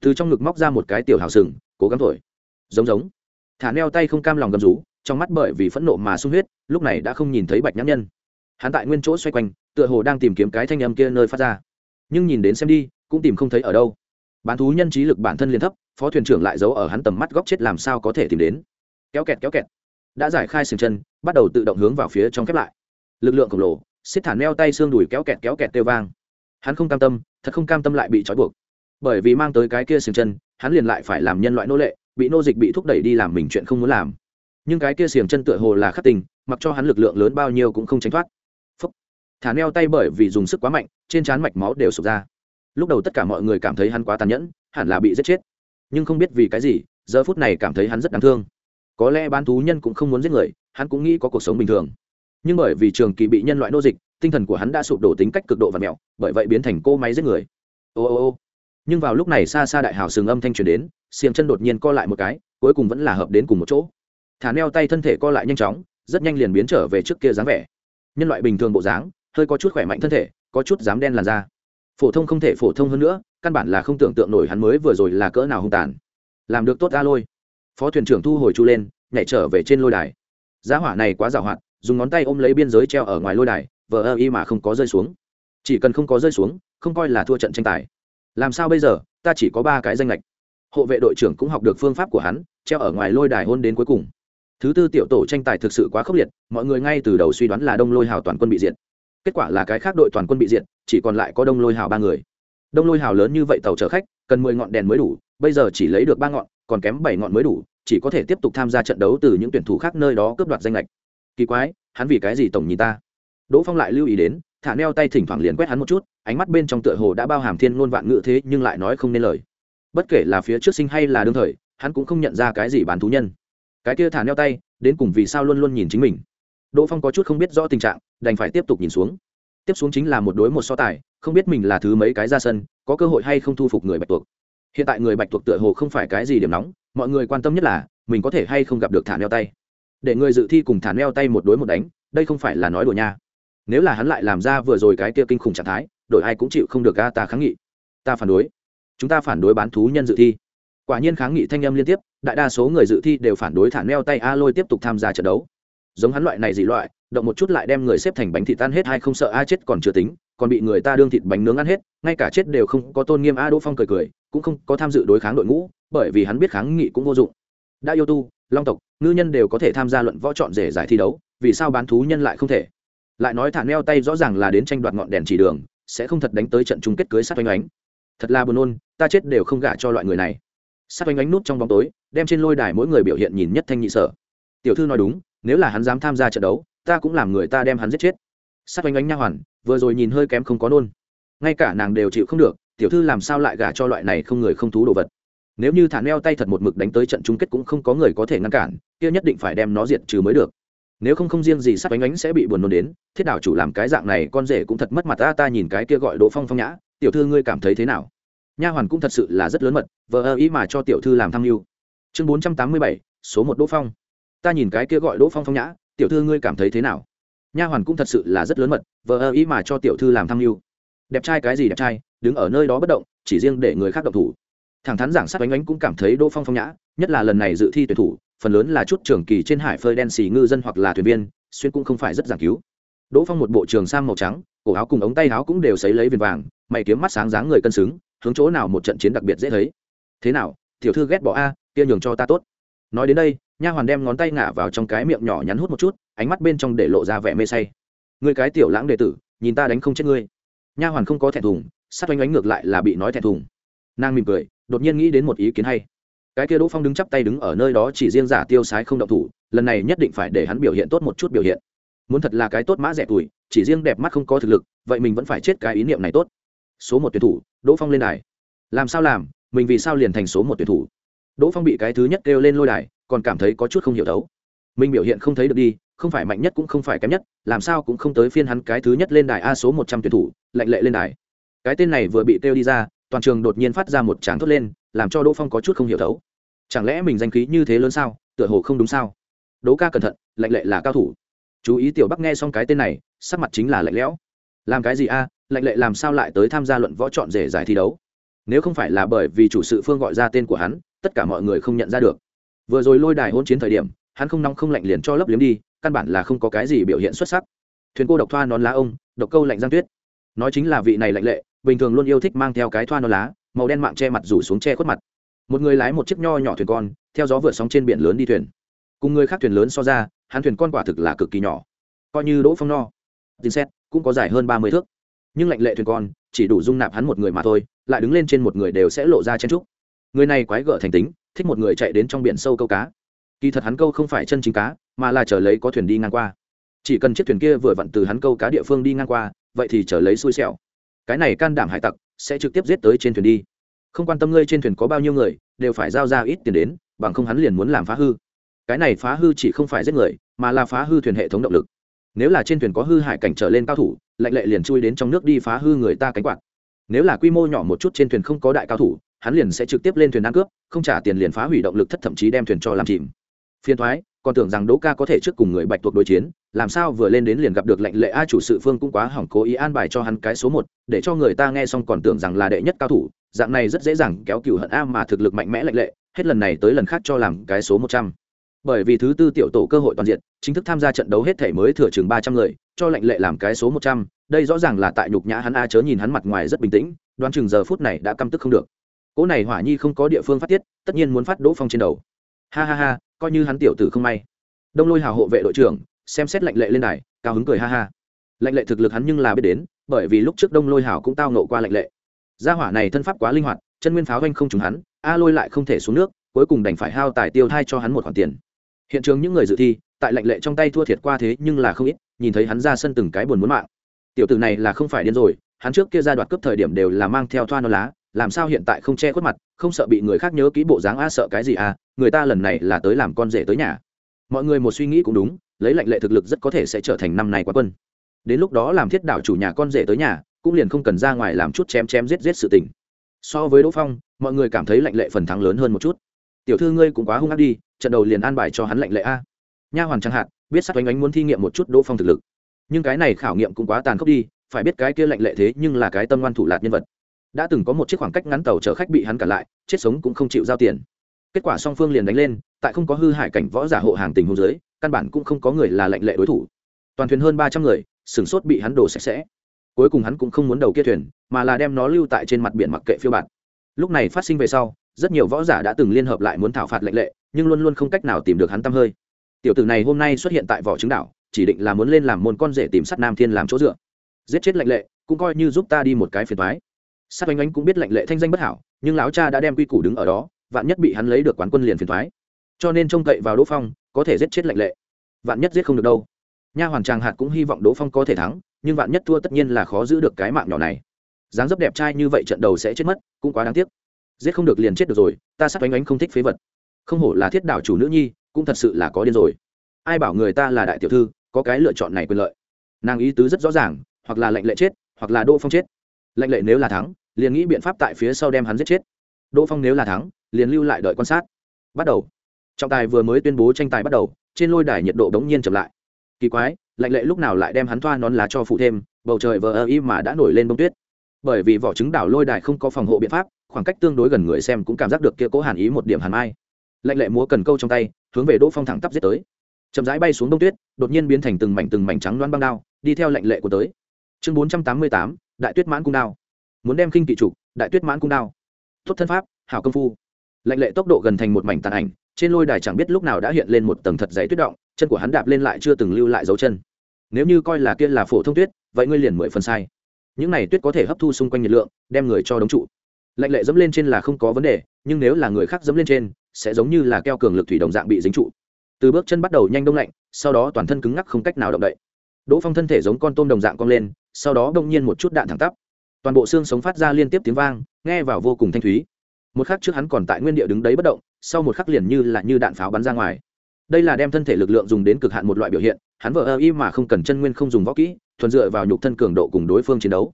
S1: từ trong ngực móc ra một cái tiểu hào sừng, cố gắng thổi. Giống giống. Thả neo tay không cam lòng gầm rú, trong mắt bởi vì phẫn nộ mà sung huyết, lúc này đã không nhìn thấy bạch nhãn nhân. Hắn tại nguyên chỗ xoay quanh, tựa hồ đang tìm kiếm cái thanh âm kia nơi phát ra. Nhưng nhìn đến xem đi, cũng tìm không thấy ở đâu. Bán thú nhân trí lực bản thân liền thấp, phó thuyền trưởng lại giấu ở hắn tầm mắt góc chết làm sao có thể tìm đến. Kéo kẹt kéo kẹt. Đã giải khai sừng chân, bắt đầu tự động hướng vào phía trong khép lại. Lực lượng khổng lồ, xiết thả neo tay xương đùi kéo kẹt kéo kẹt kêu vang. Hắn không cam tâm, thật không cam tâm lại bị trói buộc bởi vì mang tới cái kia xiềng chân, hắn liền lại phải làm nhân loại nô lệ, bị nô dịch bị thúc đẩy đi làm mình chuyện không muốn làm. Nhưng cái kia xiềng chân tựa hồ là khắc tình, mặc cho hắn lực lượng lớn bao nhiêu cũng không tránh thoát. Phúc. thả neo tay bởi vì dùng sức quá mạnh, trên trán mạch máu đều sụp ra. Lúc đầu tất cả mọi người cảm thấy hắn quá tàn nhẫn, hẳn là bị giết chết. Nhưng không biết vì cái gì, giờ phút này cảm thấy hắn rất đáng thương. Có lẽ bán thú nhân cũng không muốn giết người, hắn cũng nghĩ có cuộc sống bình thường. Nhưng bởi vì trường kỳ bị nhân loại nô dịch, tinh thần của hắn đã sụp đổ tính cách cực độ và mẹo, bởi vậy biến thành cô máy giết người. Ô ô ô nhưng vào lúc này xa xa đại hào sừng âm thanh truyền đến, xiềng chân đột nhiên co lại một cái, cuối cùng vẫn là hợp đến cùng một chỗ. Thả neo tay thân thể co lại nhanh chóng, rất nhanh liền biến trở về trước kia dáng vẻ. Nhân loại bình thường bộ dáng, hơi có chút khỏe mạnh thân thể, có chút dám đen làn da. Phổ thông không thể phổ thông hơn nữa, căn bản là không tưởng tượng nổi hắn mới vừa rồi là cỡ nào hung tàn. Làm được tốt a lôi. Phó thuyền trưởng thu hồi chu lên, nhảy trở về trên lôi đài. Giá hỏa này quá giàu hoạt dùng ngón tay ôm lấy biên giới treo ở ngoài lôi đài, vờ ơ y mà không có rơi xuống. Chỉ cần không có rơi xuống, không coi là thua trận tranh tài làm sao bây giờ? Ta chỉ có ba cái danh lệch hộ vệ đội trưởng cũng học được phương pháp của hắn, treo ở ngoài lôi đài hôn đến cuối cùng. Thứ tư tiểu tổ tranh tài thực sự quá khốc liệt, mọi người ngay từ đầu suy đoán là đông lôi hào toàn quân bị diệt. Kết quả là cái khác đội toàn quân bị diệt, chỉ còn lại có đông lôi hào ba người. Đông lôi hào lớn như vậy tàu chở khách, cần mười ngọn đèn mới đủ, bây giờ chỉ lấy được ba ngọn, còn kém bảy ngọn mới đủ, chỉ có thể tiếp tục tham gia trận đấu từ những tuyển thủ khác nơi đó cướp đoạt danh lệch kỳ quái, hắn vì cái gì tổng nhìn ta? Đỗ phong lại lưu ý đến, thả neo tay thỉnh thoảng liền quét hắn một chút ánh mắt bên trong tựa hồ đã bao hàm thiên ngôn vạn ngữ thế nhưng lại nói không nên lời. Bất kể là phía trước sinh hay là đương thời, hắn cũng không nhận ra cái gì bán thú nhân. Cái kia thả neo tay, đến cùng vì sao luôn luôn nhìn chính mình. Đỗ phong có chút không biết rõ tình trạng, đành phải tiếp tục nhìn xuống. Tiếp xuống chính là một đối một so tài, không biết mình là thứ mấy cái ra sân, có cơ hội hay không thu phục người bạch tuộc. Hiện tại người bạch tuộc tựa hồ không phải cái gì điểm nóng, mọi người quan tâm nhất là, mình có thể hay không gặp được thả neo tay. Để người dự thi cùng thả neo tay một đối một đánh, đây không phải là nói đùa nha nếu là hắn lại làm ra vừa rồi cái kia kinh khủng trạng thái đội ai cũng chịu không được ga ta kháng nghị. Ta phản đối. Chúng ta phản đối bán thú nhân dự thi. Quả nhiên kháng nghị thanh âm liên tiếp, đại đa số người dự thi đều phản đối thả neo tay a lôi tiếp tục tham gia trận đấu. Giống hắn loại này dị loại, động một chút lại đem người xếp thành bánh thịt tan hết hay không sợ a chết còn chưa tính, còn bị người ta đương thịt bánh nướng ăn hết, ngay cả chết đều không có tôn nghiêm a đỗ phong cười cười, cũng không có tham dự đối kháng đội ngũ, bởi vì hắn biết kháng nghị cũng vô dụng. Đã yêu tu, long tộc, ngư nhân đều có thể tham gia luận võ chọn rể giải thi đấu, vì sao bán thú nhân lại không thể? Lại nói thả neo tay rõ ràng là đến tranh đoạt ngọn đèn chỉ đường, sẽ không thật đánh tới trận chung kết cưới sát oanh oánh. Thật là buồn nôn, ta chết đều không gả cho loại người này. Sát oanh oánh nút trong bóng tối, đem trên lôi đài mỗi người biểu hiện nhìn nhất thanh nhị sở. Tiểu thư nói đúng, nếu là hắn dám tham gia trận đấu, ta cũng làm người ta đem hắn giết chết. Sát oanh oánh nha hoàn, vừa rồi nhìn hơi kém không có nôn. Ngay cả nàng đều chịu không được, tiểu thư làm sao lại gả cho loại này không người không thú đồ vật. Nếu như thả neo tay thật một mực đánh tới trận chung kết cũng không có người có thể ngăn cản, kia nhất định phải đem nó diệt trừ mới được nếu không không riêng gì sắp ánh ánh sẽ bị buồn nôn đến, thiết đảo chủ làm cái dạng này con rể cũng thật mất mặt, ta ta nhìn cái kia gọi đỗ phong phong nhã, tiểu thư ngươi cảm thấy thế nào? Nha hoàn cũng thật sự là rất lớn mật, vờ ơ ý mà cho tiểu thư làm tham mưu. Chương bốn trăm tám mươi bảy, số một đỗ phong. Ta nhìn cái kia gọi đỗ phong phong nhã, tiểu thư ngươi cảm thấy thế nào? Nha hoàn cũng thật sự là rất lớn mật, vờ ơ ý mà cho tiểu thư làm tham mưu. Đẹp trai cái gì đẹp trai, đứng ở nơi đó bất động, chỉ riêng để người khác động thủ. Thẳng thắn giảng sát oanh oánh cũng cảm thấy đỗ phong phong nhã, nhất là lần này dự thi tuyển thủ phần lớn là chút trường kỳ trên hải phơi đen xì ngư dân hoặc là thuyền viên, xuyên cũng không phải rất giảng cứu. Đỗ phong một bộ trường sam màu trắng, cổ áo cùng ống tay áo cũng đều xấy lấy viền vàng, mày kiếm mắt sáng dáng người cân xứng, hướng chỗ nào một trận chiến đặc biệt dễ thấy. Thế nào, tiểu thư ghét bỏ a, kia nhường cho ta tốt. Nói đến đây, nha hoàn đem ngón tay ngả vào trong cái miệng nhỏ nhắn hút một chút, ánh mắt bên trong để lộ ra vẻ mê say. Người cái tiểu lãng đệ tử, nhìn ta đánh không chết ngươi. Nha hoàn không có thẹn thùng, sát oanh oánh ngược lại là bị nói thẹn thùng. Nàng mỉm cười, đột nhiên nghĩ đến một ý kiến hay cái kia đỗ phong đứng chắp tay đứng ở nơi đó chỉ riêng giả tiêu sái không động thủ, lần này nhất định phải để hắn biểu hiện tốt một chút biểu hiện. Muốn thật là cái tốt mã rẻ tuổi, chỉ riêng đẹp mắt không có thực lực, vậy mình vẫn phải chết cái ý niệm này tốt. Số một tuyển thủ, đỗ phong lên đài. Làm sao làm, mình vì sao liền thành số một tuyển thủ? Đỗ phong bị cái thứ nhất kêu lên lôi đài, còn cảm thấy có chút không hiểu thấu. Mình biểu hiện không thấy được đi, không phải mạnh nhất cũng không phải kém nhất, làm sao cũng không tới phiên hắn cái thứ nhất lên đài a số một trăm tuyển thủ, lạnh lệ lên đài. Cái tên này vừa bị kêu đi ra toàn trường đột nhiên phát ra một tràng thốt lên, làm cho đỗ phong có chút không hiểu thấu. Chẳng lẽ mình danh khí như thế lớn sao? Tựa hồ không đúng sao? Đỗ ca cẩn thận, lạnh lệ là cao thủ. Chú ý tiểu bắc nghe xong cái tên này, sắc mặt chính là lạnh lẽo. Làm cái gì a? Lạnh lệ làm sao lại tới tham gia luận võ chọn rể giải thi đấu? Nếu không phải là bởi vì chủ sự phương gọi ra tên của hắn, tất cả mọi người không nhận ra được. Vừa rồi lôi đài hôn chiến thời điểm, hắn không nóng không lạnh liền cho lấp liếm đi, căn bản là không có cái gì biểu hiện xuất sắc. Thuyền cô độc thoa nón lá ông, độc câu lạnh giang tuyết. Nói chính là vị này lạnh lệ bình thường luôn yêu thích mang theo cái thoa nón lá, màu đen mạng che mặt rủ xuống che khuất mặt. Một người lái một chiếc nho nhỏ thuyền con, theo gió vượt sóng trên biển lớn đi thuyền. Cùng người khác thuyền lớn so ra, hắn thuyền con quả thực là cực kỳ nhỏ. Coi như đỗ phong no, tin xét cũng có dài hơn ba mươi thước. Nhưng lệnh lệ thuyền con, chỉ đủ dung nạp hắn một người mà thôi, lại đứng lên trên một người đều sẽ lộ ra chen trúc. Người này quái gở thành tính, thích một người chạy đến trong biển sâu câu cá. Kỳ thật hắn câu không phải chân chính cá, mà là chờ lấy có thuyền đi ngang qua. Chỉ cần chiếc thuyền kia vừa vặn từ hắn câu cá địa phương đi ngang qua, vậy thì chờ lấy xui xẻo cái này can đảm hải tặc sẽ trực tiếp giết tới trên thuyền đi. Không quan tâm ngươi trên thuyền có bao nhiêu người, đều phải giao ra ít tiền đến, bằng không hắn liền muốn làm phá hư. Cái này phá hư chỉ không phải giết người, mà là phá hư thuyền hệ thống động lực. Nếu là trên thuyền có hư hại cảnh trở lên cao thủ lệnh lệ liền chui đến trong nước đi phá hư người ta cánh quạt. Nếu là quy mô nhỏ một chút trên thuyền không có đại cao thủ, hắn liền sẽ trực tiếp lên thuyền ăn cướp, không trả tiền liền phá hủy động lực thất thậm chí đem thuyền cho làm chìm. Phiền thoái còn tưởng rằng đỗ ca có thể trước cùng người bạch tuộc đối chiến, làm sao vừa lên đến liền gặp được lệnh lệ a chủ sự phương cũng quá hỏng cố ý an bài cho hắn cái số một, để cho người ta nghe xong còn tưởng rằng là đệ nhất cao thủ, dạng này rất dễ dàng kéo cựu hận a mà thực lực mạnh mẽ lệnh lệ, hết lần này tới lần khác cho làm cái số một trăm. Bởi vì thứ tư tiểu tổ cơ hội toàn diện, chính thức tham gia trận đấu hết thể mới thừa chừng ba trăm người, cho lệnh lệ làm cái số một trăm, đây rõ ràng là tại nhục nhã hắn a chớ nhìn hắn mặt ngoài rất bình tĩnh, đoán chừng giờ phút này đã căm tức không được. Cỗ này hỏa nhi không có địa phương phát tiết, tất nhiên muốn phát đỗ phong trên đầu. Ha ha ha coi như hắn tiểu tử không may. Đông lôi hào hộ vệ đội trưởng, xem xét lệnh lệ lên này cao hứng cười ha ha. Lệnh lệ thực lực hắn nhưng là biết đến, bởi vì lúc trước đông lôi hào cũng tao nộ qua lệnh lệ. Gia hỏa này thân pháp quá linh hoạt, chân nguyên pháo anh không trúng hắn, a lôi lại không thể xuống nước, cuối cùng đành phải hao tài tiêu thai cho hắn một khoản tiền. Hiện trường những người dự thi, tại lệnh lệ trong tay thua thiệt qua thế nhưng là không ít, nhìn thấy hắn ra sân từng cái buồn muốn mạng. Tiểu tử này là không phải điên rồi, hắn trước kia ra đoạt cướp thời điểm đều là mang theo thoa nó lá, làm sao hiện tại không che khuất mặt, không sợ bị người khác nhớ kỹ bộ dáng a sợ cái gì a người ta lần này là tới làm con rể tới nhà. Mọi người một suy nghĩ cũng đúng, lấy lệnh lệ thực lực rất có thể sẽ trở thành năm nay quá quân. Đến lúc đó làm thiết đảo chủ nhà con rể tới nhà, cũng liền không cần ra ngoài làm chút chém chém giết giết sự tình. So với đỗ phong, mọi người cảm thấy lệnh lệ phần thắng lớn hơn một chút. Tiểu thư ngươi cũng quá hung ác đi, trận đầu liền an bài cho hắn lệnh lệ a. Nha hoàn chẳng hạn, biết sắc oanh ánh muốn thi nghiệm một chút đỗ phong thực lực. Nhưng cái này khảo nghiệm cũng quá tàn khốc đi, phải biết cái kia lệnh lệ thế nhưng là cái tâm ngoan thủ lạt nhân vật. Đã từng có một chiếc khoảng cách ngắn tàu chở khách bị hắn cả lại, chết sống cũng không chịu giao tiền kết quả song phương liền đánh lên, tại không có hư hại cảnh võ giả hộ hàng tình hôn giới căn bản cũng không có người là lệnh lệ đối thủ. Toàn thuyền hơn ba trăm người sửng sốt bị hắn đổ sạch sẽ. Cuối cùng hắn cũng không muốn đầu kia thuyền, mà là đem nó lưu tại trên mặt biển mặc kệ phiêu bạt. Lúc này phát sinh về sau, rất nhiều võ giả đã từng liên hợp lại muốn thảo phạt lệnh lệ, nhưng luôn luôn không cách nào tìm được hắn tăm hơi. Tiểu tử này hôm nay xuất hiện tại vỏ trứng đảo, chỉ định là muốn lên làm môn con rể tìm sắt nam thiên làm chỗ dựa. Giết chết lệnh lệ, cũng coi như giúp ta đi một cái phiền thoái sát oanh oanh cũng biết lệnh lệ thanh danh bất hảo, nhưng lão cha đã đem quy củ đứng ở đó vạn nhất bị hắn lấy được quán quân liền phiền thoái. Cho nên trông cậy vào đỗ phong, có thể giết chết lệnh lệ. Vạn nhất giết không được đâu. Nha hoàn tràng hạt cũng hy vọng đỗ phong có thể thắng, nhưng vạn nhất thua tất nhiên là khó giữ được cái mạng nhỏ này. Dáng dấp đẹp trai như vậy trận đầu sẽ chết mất, cũng quá đáng tiếc. Giết không được liền chết được rồi, ta sát oanh oánh không thích phế vật. Không hổ là thiết đảo chủ nữ nhi, cũng thật sự là có điên rồi. Ai bảo người ta là đại tiểu thư, có cái lựa chọn này quyền lợi. Nàng ý tứ rất rõ ràng, hoặc là lệnh lệ chết, hoặc là đỗ phong chết. Lệnh lệ nếu là thắng, liền nghĩ biện pháp tại phía sau đem hắn giết chết. Đỗ phong nếu là thắng liền lưu lại đợi quan sát. Bắt đầu. Trọng tài vừa mới tuyên bố tranh tài bắt đầu, trên lôi đài nhiệt độ đống nhiên chậm lại. Kỳ quái lệnh lệ lúc nào lại đem hắn thoa nón lá cho phụ thêm, bầu trời vờ ơ y mà đã nổi lên bông tuyết. Bởi vì vỏ trứng đảo lôi đài không có phòng hộ biện pháp, khoảng cách tương đối gần người xem cũng cảm giác được kia cố hàn ý một điểm hàn mai. Lệnh lệ múa cần câu trong tay, hướng về đỗ phong thẳng tắp giết tới. Chậm rãi bay xuống đông tuyết, đột nhiên biến thành từng mảnh từng mảnh trắng loan băng đao, đi theo lệnh lệ của tới. Chương bốn trăm tám mươi tám, đại tuyết mãn cung đao. Muốn đem khinh kỵ trục đại tuyết mãn cung đao. Tốt thân pháp, hảo công phu lệnh lệ tốc độ gần thành một mảnh tàn ảnh, trên lôi đài chẳng biết lúc nào đã hiện lên một tầng thật dày tuyết động, chân của hắn đạp lên lại chưa từng lưu lại dấu chân. Nếu như coi là kia là phổ thông tuyết, vậy ngươi liền mười phần sai. Những này tuyết có thể hấp thu xung quanh nhiệt lượng, đem người cho đống trụ. Lệnh lệ dẫm lên trên là không có vấn đề, nhưng nếu là người khác dẫm lên trên, sẽ giống như là keo cường lực thủy đồng dạng bị dính trụ. Từ bước chân bắt đầu nhanh đông lạnh, sau đó toàn thân cứng ngắc không cách nào động đậy. Đỗ phong thân thể giống con tôm đồng dạng cong lên, sau đó đông nhiên một chút đạn thẳng tắp. Toàn bộ xương sống phát ra liên tiếp tiếng vang, nghe vào vô cùng thanh thúy một khắc trước hắn còn tại nguyên địa đứng đấy bất động, sau một khắc liền như là như đạn pháo bắn ra ngoài. Đây là đem thân thể lực lượng dùng đến cực hạn một loại biểu hiện, hắn vợ ơ y mà không cần chân nguyên không dùng võ kỹ, thuần dựa vào nhục thân cường độ cùng đối phương chiến đấu.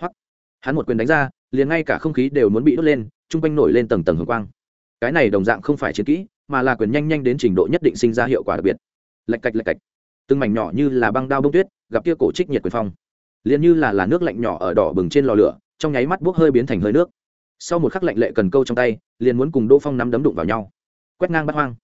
S1: Hoặc, hắn một quyền đánh ra, liền ngay cả không khí đều muốn bị đốt lên, chung quanh nổi lên tầng tầng hồng quang. Cái này đồng dạng không phải chiến kỹ, mà là quyền nhanh nhanh đến trình độ nhất định sinh ra hiệu quả đặc biệt. Lạch cạch lạch cạch. Từng mảnh nhỏ như là băng đao bông tuyết, gặp kia cổ trích nhiệt quyền phong. Liền như là là nước lạnh nhỏ ở đỏ bừng trên lò lửa, trong nháy mắt bốc hơi biến thành hơi nước sau một khắc lạnh lệ cần câu trong tay, liền muốn cùng đỗ phong nắm đấm đụng vào nhau. Quét ngang bắt hoang.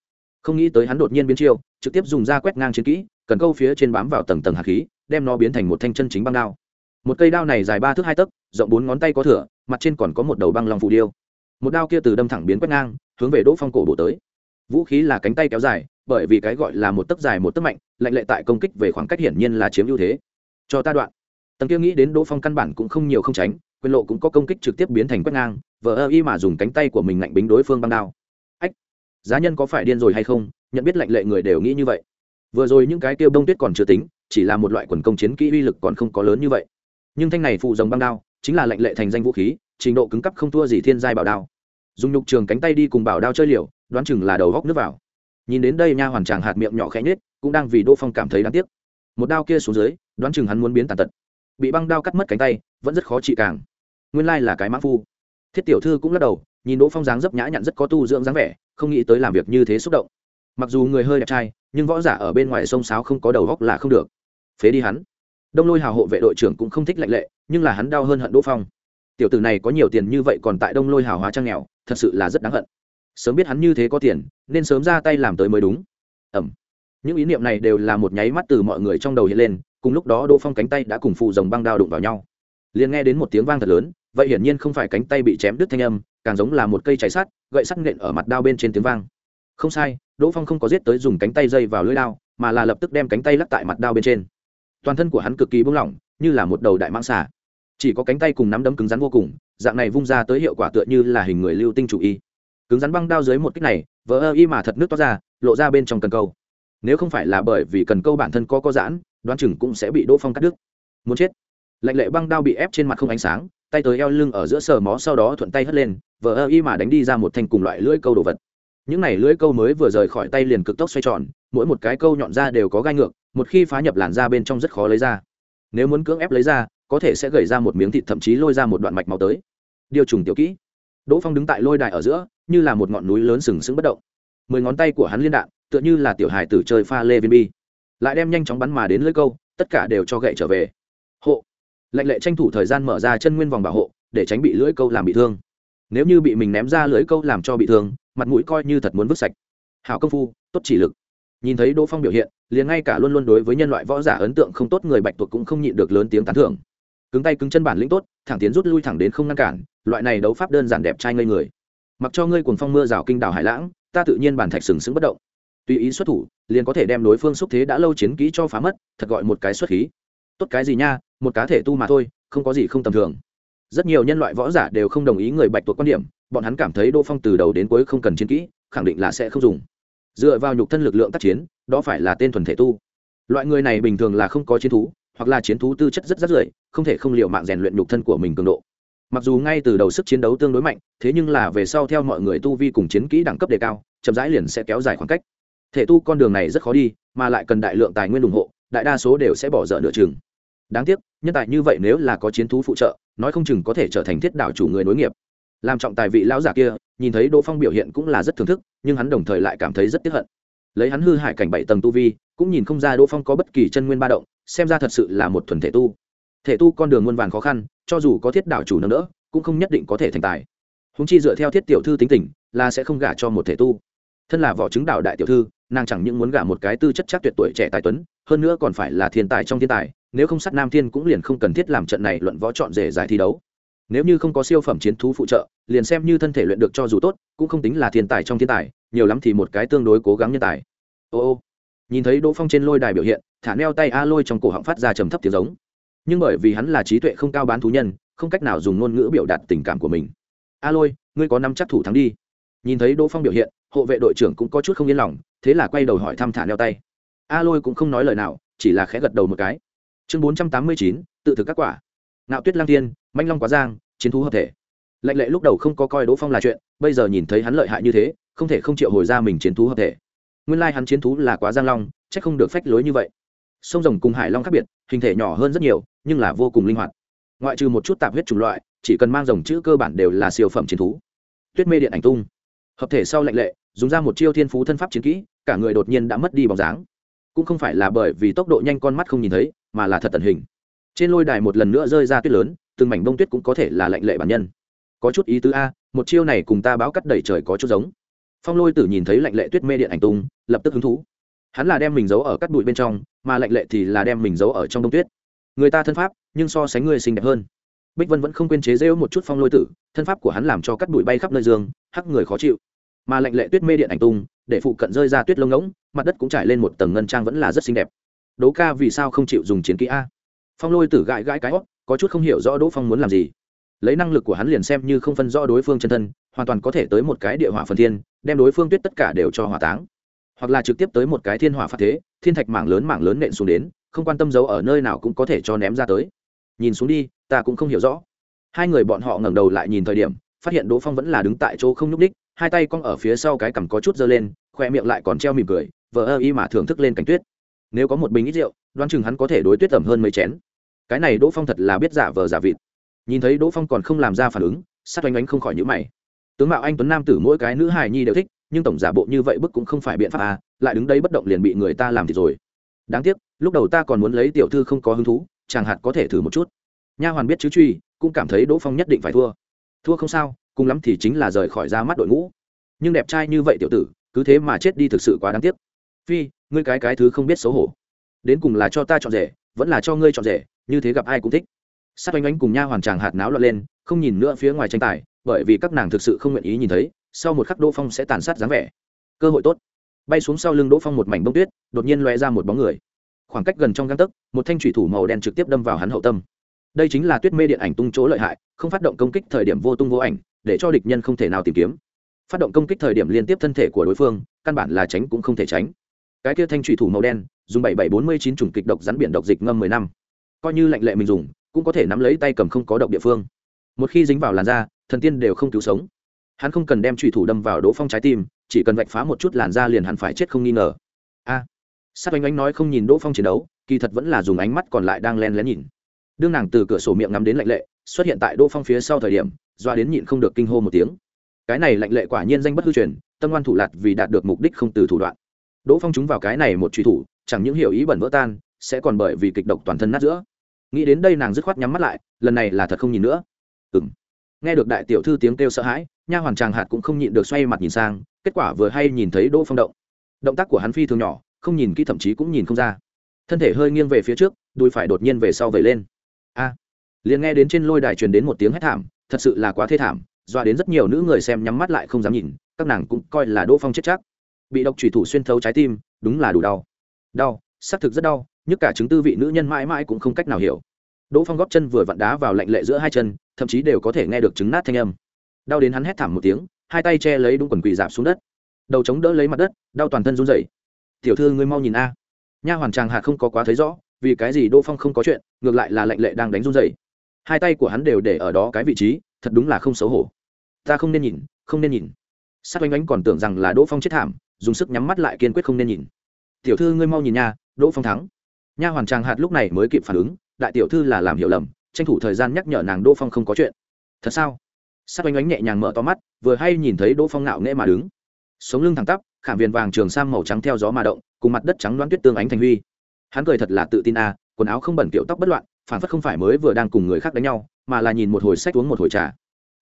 S1: Không nghĩ tới hắn đột nhiên biến chiêu, trực tiếp dùng da quét ngang chiến kỹ, cần câu phía trên bám vào tầng tầng hạt khí, đem nó biến thành một thanh chân chính băng đao. Một cây đao này dài ba thước hai tấc, rộng bốn ngón tay có thửa, mặt trên còn có một đầu băng lòng phù điêu. Một đao kia từ đâm thẳng biến quét ngang, hướng về đỗ phong cổ bổ tới. Vũ khí là cánh tay kéo dài, bởi vì cái gọi là một tấc dài một tấc mạnh, lạnh lệ tại công kích về khoảng cách hiển nhiên là chiếm ưu thế. Cho ta đoạn. Tầng kia nghĩ đến đỗ phong căn bản cũng không nhiều không tránh quyền lộ cũng có công kích trực tiếp biến thành quét ngang, vờ ơ y mà dùng cánh tay của mình lạnh bính đối phương băng đao. Ách, giá nhân có phải điên rồi hay không? Nhận biết lệnh lệ người đều nghĩ như vậy. Vừa rồi những cái tiêu bông tuyết còn chưa tính, chỉ là một loại quần công chiến kỹ uy lực còn không có lớn như vậy. Nhưng thanh này phụ dòng băng đao, chính là lệnh lệ thành danh vũ khí, trình độ cứng cấp không thua gì thiên giai bảo đao. Dùng nhục trường cánh tay đi cùng bảo đao chơi liều, đoán chừng là đầu góc nước vào. Nhìn đến đây nha hoàn tràng hạt miệng nhỏ khẽ nhết cũng đang vì đỗ phong cảm thấy đáng tiếc. Một đao kia xuống dưới, đoán chừng hắn muốn biến tàn tật. Bị băng đao cắt mất cánh tay, vẫn rất khó trị càng nguyên lai là cái mã phu. Thiết tiểu thư cũng lắc đầu, nhìn đỗ phong dáng dấp nhã nhặn rất có tu dưỡng dáng vẻ, không nghĩ tới làm việc như thế xúc động. Mặc dù người hơi đẹp trai, nhưng võ giả ở bên ngoài sông sáo không có đầu góc là không được. Phế đi hắn. Đông lôi hào hộ vệ đội trưởng cũng không thích lạnh lệ, nhưng là hắn đau hơn hận đỗ phong. Tiểu tử này có nhiều tiền như vậy còn tại đông lôi hào hóa trang nghèo, thật sự là rất đáng hận. Sớm biết hắn như thế có tiền, nên sớm ra tay làm tới mới đúng. Ẩm. Những ý niệm này đều là một nháy mắt từ mọi người trong đầu hiện lên, cùng lúc đó đỗ phong cánh tay đã cùng phụ dòng băng đao đụng vào nhau. Liền nghe đến một tiếng vang thật lớn vậy hiển nhiên không phải cánh tay bị chém đứt thanh âm, càng giống là một cây cháy sắt, gậy sắt nện ở mặt đao bên trên tiếng vang. Không sai, đỗ phong không có giết tới dùng cánh tay dây vào lưỡi đao, mà là lập tức đem cánh tay lắc tại mặt đao bên trên. Toàn thân của hắn cực kỳ buông lỏng, như là một đầu đại mãng xà. Chỉ có cánh tay cùng nắm đấm cứng rắn vô cùng, dạng này vung ra tới hiệu quả tựa như là hình người lưu tinh chủ y. Cứng rắn băng đao dưới một kích này, vỡ ơ y mà thật nước toát ra, lộ ra bên trong cần câu. Nếu không phải là bởi vì cần câu bản thân có có giãn, đoán chừng cũng sẽ bị đỗ phong cắt đứt. Muốn chết. Lệnh lệ băng đao bị ép trên mặt không ánh sáng tay tới eo lưng ở giữa sờ mó sau đó thuận tay hất lên, vờ ơ y mà đánh đi ra một thành cùng loại lưỡi câu đồ vật. Những này lưỡi câu mới vừa rời khỏi tay liền cực tốc xoay tròn, mỗi một cái câu nhọn ra đều có gai ngược, một khi phá nhập làn da bên trong rất khó lấy ra. Nếu muốn cưỡng ép lấy ra, có thể sẽ gầy ra một miếng thịt thậm chí lôi ra một đoạn mạch máu tới. Điều trùng tiểu kỹ. Đỗ phong đứng tại lôi đài ở giữa, như là một ngọn núi lớn sừng sững bất động. Mười ngón tay của hắn liên đạn, tựa như là tiểu hài tử chơi pha lê viên bi. Lại đem nhanh chóng bắn mà đến lưỡi câu, tất cả đều cho gậy trở về. Hộ lệnh lệ tranh thủ thời gian mở ra chân nguyên vòng bảo hộ, để tránh bị lưỡi câu làm bị thương. Nếu như bị mình ném ra lưỡi câu làm cho bị thương, mặt mũi coi như thật muốn vứt sạch. Hảo công phu, tốt chỉ lực. Nhìn thấy đỗ phong biểu hiện, liền ngay cả luôn luôn đối với nhân loại võ giả ấn tượng không tốt người bạch tuộc cũng không nhịn được lớn tiếng tán thưởng. Cứng tay cứng chân bản lĩnh tốt, thẳng tiến rút lui thẳng đến không ngăn cản, loại này đấu pháp đơn giản đẹp trai ngây người. Mặc cho ngươi cùng phong mưa rào kinh đảo hải lãng, ta tự nhiên bản thạch sừng sững bất động. Tùy ý xuất thủ, liền có thể đem đối phương xúc thế đã lâu chiến kỹ cho phá mất, thật gọi một cái xuất khí. Tốt cái gì nha một cá thể tu mà thôi, không có gì không tầm thường. Rất nhiều nhân loại võ giả đều không đồng ý người bạch tuộc quan điểm, bọn hắn cảm thấy đỗ phong từ đầu đến cuối không cần chiến kỹ, khẳng định là sẽ không dùng. Dựa vào nhục thân lực lượng tác chiến, đó phải là tên thuần thể tu. Loại người này bình thường là không có chiến thú, hoặc là chiến thú tư chất rất rất rưỡi, không thể không liệu mạng rèn luyện nhục thân của mình cường độ. Mặc dù ngay từ đầu sức chiến đấu tương đối mạnh, thế nhưng là về sau theo mọi người tu vi cùng chiến kỹ đẳng cấp đề cao, chậm rãi liền sẽ kéo dài khoảng cách. Thể tu con đường này rất khó đi, mà lại cần đại lượng tài nguyên ủng hộ, đại đa số đều sẽ bỏ dở nửa chừng đáng tiếc, nhân tài như vậy nếu là có chiến thú phụ trợ, nói không chừng có thể trở thành thiết đạo chủ người nối nghiệp. Làm trọng tài vị lão giả kia, nhìn thấy đỗ phong biểu hiện cũng là rất thưởng thức, nhưng hắn đồng thời lại cảm thấy rất tiếc hận. Lấy hắn hư hại cảnh bảy tầng tu vi, cũng nhìn không ra đỗ phong có bất kỳ chân nguyên ba động, xem ra thật sự là một thuần thể tu. Thể tu con đường muôn vàn khó khăn, cho dù có thiết đạo chủ nâng đỡ, cũng không nhất định có thể thành tài. Húng chi dựa theo thiết tiểu thư tính tình, là sẽ không gả cho một thể tu. Thân là vỏ chứng đạo đại tiểu thư nàng chẳng những muốn gả một cái tư chất chắc tuyệt tuổi trẻ tài tuấn, hơn nữa còn phải là thiên tài trong thiên tài, nếu không sát nam thiên cũng liền không cần thiết làm trận này luận võ chọn rể giải thi đấu. Nếu như không có siêu phẩm chiến thú phụ trợ, liền xem như thân thể luyện được cho dù tốt, cũng không tính là thiên tài trong thiên tài, nhiều lắm thì một cái tương đối cố gắng nhân tài. Ô ô, nhìn thấy đỗ phong trên lôi đài biểu hiện, thả neo tay a lôi trong cổ họng phát ra trầm thấp tiếng giống. Nhưng bởi vì hắn là trí tuệ không cao bán thú nhân, không cách nào dùng ngôn ngữ biểu đạt tình cảm của mình. A lôi, ngươi có năm chắc thủ thắng đi. Nhìn thấy đỗ phong biểu hiện, hộ vệ đội trưởng cũng có chút không yên lòng thế là quay đầu hỏi thăm thả neo tay. A lôi cũng không nói lời nào, chỉ là khẽ gật đầu một cái. Chương bốn trăm tám mươi chín, tự thực các quả. Nạo tuyết lang tiên manh long quá giang, chiến thú hợp thể. Lệnh lệ lúc đầu không có coi đỗ phong là chuyện, bây giờ nhìn thấy hắn lợi hại như thế, không thể không chịu hồi ra mình chiến thú hợp thể. Nguyên lai hắn chiến thú là quá giang long c h ắ c không được phách lối như vậy. Sông rồng cùng hải long khác biệt, hình thể nhỏ hơn rất nhiều, nhưng là vô cùng linh hoạt. Ngoại trừ một chút tạp huyết chủng loại, chỉ cần mang rồng chữ cơ bản đều là siêu phẩm chiến thú. Tuyết mê điện ảnh tung. Hợp thể sau lệnh lệ, dùng ra một chiêu thiên phú thân pháp chiến kỹ cả người đột nhiên đã mất đi bóng dáng. Cũng không phải là bởi vì tốc độ nhanh con mắt không nhìn thấy, mà là thật tận hình. Trên lôi đài một lần nữa rơi ra tuyết lớn, từng mảnh bông tuyết cũng có thể là lệnh lệ bản nhân. Có chút ý tứ a, một chiêu này cùng ta báo cắt đẩy trời có chút giống. Phong lôi tử nhìn thấy lệnh lệ tuyết mê điện ảnh tung, lập tức hứng thú. Hắn là đem mình giấu ở các bụi bên trong, mà lệnh lệ thì là đem mình giấu ở trong đông tuyết. Người ta thân pháp, nhưng so sánh người xinh đẹp hơn. Bích vân vẫn không quên chế rêu một chút phong lôi tử, thân pháp của hắn làm cho các bụi bay khắp nơi dương, hắc người khó chịu mà lệnh lệ tuyết mê điện ảnh tung, để phụ cận rơi ra tuyết lông ngỗng, mặt đất cũng trải lên một tầng ngân trang vẫn là rất xinh đẹp. Đố ca vì sao không chịu dùng chiến kỹ a? Phong lôi tử gãi gãi cái hót, có chút không hiểu rõ đỗ phong muốn làm gì. Lấy năng lực của hắn liền xem như không phân rõ đối phương chân thân, hoàn toàn có thể tới một cái địa hỏa phần thiên, đem đối phương tuyết tất cả đều cho hỏa táng. Hoặc là trực tiếp tới một cái thiên hỏa phát thế, thiên thạch mảng lớn mảng lớn nện xuống đến, không quan tâm giấu ở nơi nào cũng có thể cho ném ra tới. Nhìn xuống đi, ta cũng không hiểu rõ. Hai người bọn họ ngẩng đầu lại nhìn thời điểm, phát hiện đỗ phong vẫn là đứng tại chỗ không nhúc ních hai tay cong ở phía sau cái cằm có chút dơ lên, khoe miệng lại còn treo mỉm cười, vờ ơ y mà thưởng thức lên cánh tuyết. Nếu có một bình ít rượu, đoán chừng hắn có thể đối tuyết tẩm hơn mấy chén. Cái này đỗ phong thật là biết giả vờ giả vịt. Nhìn thấy đỗ phong còn không làm ra phản ứng, sát oanh oánh không khỏi nhữ mày. Tướng mạo anh tuấn nam tử mỗi cái nữ hài nhi đều thích, nhưng tổng giả bộ như vậy bức cũng không phải biện pháp à lại đứng đây bất động liền bị người ta làm thì rồi. Đáng tiếc, lúc đầu ta còn muốn lấy tiểu thư không có hứng thú, chàng hạt có thể thử một chút. Nha hoàn biết chứ truy, cũng cảm thấy đỗ phong nhất định phải thua. Thua không sao cùng lắm thì chính là rời khỏi ra mắt đội ngũ. Nhưng đẹp trai như vậy tiểu tử, cứ thế mà chết đi thực sự quá đáng tiếc. Phi, ngươi cái cái thứ không biết xấu hổ. Đến cùng là cho ta chọn rể, vẫn là cho ngươi chọn rể, như thế gặp ai cũng thích. Sát oanh oanh cùng nha hoàn tràng hạt náo lọt lên, không nhìn nữa phía ngoài tranh tài, bởi vì các nàng thực sự không nguyện ý nhìn thấy, sau một khắc đỗ phong sẽ tàn sát dáng vẻ. Cơ hội tốt. Bay xuống sau lưng đỗ phong một mảnh bông tuyết, đột nhiên loe ra một bóng người. Khoảng cách gần trong găng tấc, một thanh thủy thủ màu đen trực tiếp đâm vào hắn hậu tâm. Đây chính là tuyết mê điện ảnh tung chỗ lợi hại, không phát động công kích thời điểm vô tung vô ảnh để cho địch nhân không thể nào tìm kiếm. Phát động công kích thời điểm liên tiếp thân thể của đối phương căn bản là tránh cũng không thể tránh. Cái kia thanh thủy thủ màu đen dùng bảy bảy bốn mươi chín chủng kịch độc rắn biển độc dịch ngâm mười năm. Coi như lệnh lệ mình dùng cũng có thể nắm lấy tay cầm không có độc địa phương. Một khi dính vào làn da thần tiên đều không cứu sống. Hắn không cần đem trụy thủ đâm vào đỗ phong trái tim chỉ cần vạch phá một chút làn da liền hắn phải chết không nghi ngờ. A. À, sát oanh oanh nói không nhìn đỗ phong chiến đấu kỳ thật vẫn là dùng ánh mắt còn lại đang len lén nhìn. Đương nàng từ cửa sổ miệng ngắm đến lạnh lệ xuất hiện tại đỗ phong phía sau thời điểm doa đến nhịn không được kinh hô một tiếng. Cái này lạnh lệ quả nhiên danh bất hư truyền, tâm ngoan thủ lạt vì đạt được mục đích không từ thủ đoạn. Đỗ phong chúng vào cái này một truy thủ, chẳng những hiểu ý bẩn vỡ tan, sẽ còn bởi vì kịch độc toàn thân nát giữa. Nghĩ đến đây nàng dứt khoát nhắm mắt lại, lần này là thật không nhìn nữa. Ừng nghe được đại tiểu thư tiếng kêu sợ hãi, nha hoàn tràng hạt cũng không nhịn được xoay mặt nhìn sang, kết quả vừa hay nhìn thấy đỗ phong động. Động tác của hắn phi thường nhỏ, không nhìn kỹ thậm chí cũng nhìn không ra. Thân thể hơi nghiêng về phía trước, đùi phải đột nhiên về sau vẩy lên. A. Liền nghe đến trên lôi đài truyền đến một tiếng hét thảm thật sự là quá thê thảm, doa đến rất nhiều nữ người xem nhắm mắt lại không dám nhìn, các nàng cũng coi là đỗ phong chết chắc. Bị độc thủy thủ xuyên thấu trái tim, đúng là đủ đau. Đau, xác thực rất đau nhất cả chứng tư vị nữ nhân mãi mãi cũng không cách nào hiểu. Đỗ phong góp chân vừa vặn đá vào lạnh lệ giữa hai chân, thậm chí đều có thể nghe được trứng nát thanh âm. Đau đến hắn hét thảm một tiếng, hai tay che lấy đúng quần quỳ dạp xuống đất. Đầu chống đỡ lấy mặt đất, đau toàn thân run rẩy. Tiểu thư, ngươi mau nhìn a. Nha hoàn tràng hạt không có quá thấy rõ, vì cái gì đỗ phong không có chuyện, ngược lại là lạnh lệ đang đánh run rẩy hai tay của hắn đều để ở đó cái vị trí, thật đúng là không xấu hổ. Ta không nên nhìn, không nên nhìn. Sát oanh oanh còn tưởng rằng là đỗ phong chết thảm, dùng sức nhắm mắt lại kiên quyết không nên nhìn. Tiểu thư ngươi mau nhìn nha, đỗ phong thắng. Nha hoàn tràng hạt lúc này mới kịp phản ứng, đại tiểu thư là làm hiểu lầm, tranh thủ thời gian nhắc nhở nàng đỗ phong không có chuyện. Thật sao? Sát oanh oánh nhẹ nhàng mở to mắt, vừa hay nhìn thấy đỗ phong ngạo nghễ mà đứng. Sống lưng thẳng tắp, khảm viền vàng trường sam màu trắng theo gió mà động, cùng mặt đất trắng đoán tuyết tương ánh thành huy. Hắn cười thật là tự tin à quần áo không bẩn kiểu tóc bất loạn phản phất không phải mới vừa đang cùng người khác đánh nhau, mà là nhìn một hồi sách uống một hồi trà.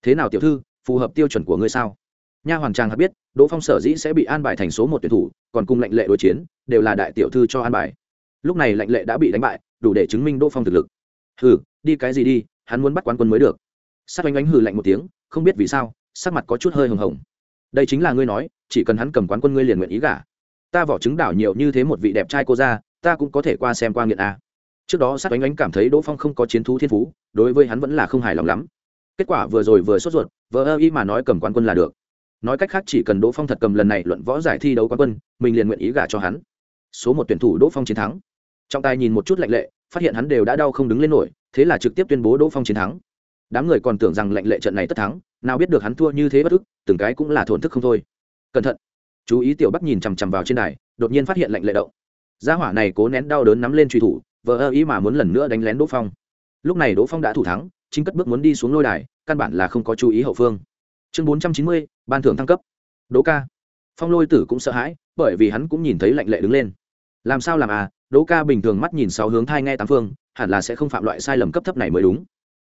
S1: Thế nào tiểu thư, phù hợp tiêu chuẩn của ngươi sao? Nha hoàn trang hạt biết, đỗ phong sở dĩ sẽ bị an bài thành số một tuyển thủ, còn cùng lệnh lệ đối chiến, đều là đại tiểu thư cho an bài. Lúc này lệnh lệ đã bị đánh bại, đủ để chứng minh đỗ phong thực lực. Hừ, đi cái gì đi, hắn muốn bắt quán quân mới được. Sắc oanh oánh hừ lạnh một tiếng, không biết vì sao, sắc mặt có chút hơi hồng hồng. Đây chính là ngươi nói, chỉ cần hắn cầm quán quân ngươi liền nguyện ý gả. Ta vỏ trứng đảo nhiều như thế một vị đẹp trai cô ra, ta cũng có thể qua xem qua nghiện a trước đó sát oanh oánh cảm thấy đỗ phong không có chiến thú thiên phú, đối với hắn vẫn là không hài lòng lắm. Kết quả vừa rồi vừa sốt ruột, vờ ơ y mà nói cầm quán quân là được. Nói cách khác chỉ cần đỗ phong thật cầm lần này luận võ giải thi đấu quán quân, mình liền nguyện ý gả cho hắn. Số một tuyển thủ đỗ phong chiến thắng. Trọng tài nhìn một chút lạnh lệ, phát hiện hắn đều đã đau không đứng lên nổi, thế là trực tiếp tuyên bố đỗ phong chiến thắng. Đám người còn tưởng rằng lệnh lệ trận này tất thắng, nào biết được hắn thua như thế bất ức, từng cái cũng là thổn thức không thôi. Cẩn thận. Chú ý tiểu bắc nhìn chằm chằm vào trên đài, đột nhiên phát hiện lệnh lệ động. Gia hỏa này cố nén đau đớn nắm lên truy thủ vờ ơ ý mà muốn lần nữa đánh lén đỗ phong. Lúc này đỗ phong đã thủ thắng, chính cất bước muốn đi xuống lôi đài, căn bản là không có chú ý hậu phương. Chương bốn trăm chín mươi, ban thưởng thăng cấp. Đỗ ca. Phong lôi tử cũng sợ hãi, bởi vì hắn cũng nhìn thấy lạnh lệ đứng lên. Làm sao làm à? Đỗ ca bình thường mắt nhìn sáu hướng thai nghe tám phương, hẳn là sẽ không phạm loại sai lầm cấp thấp này mới đúng.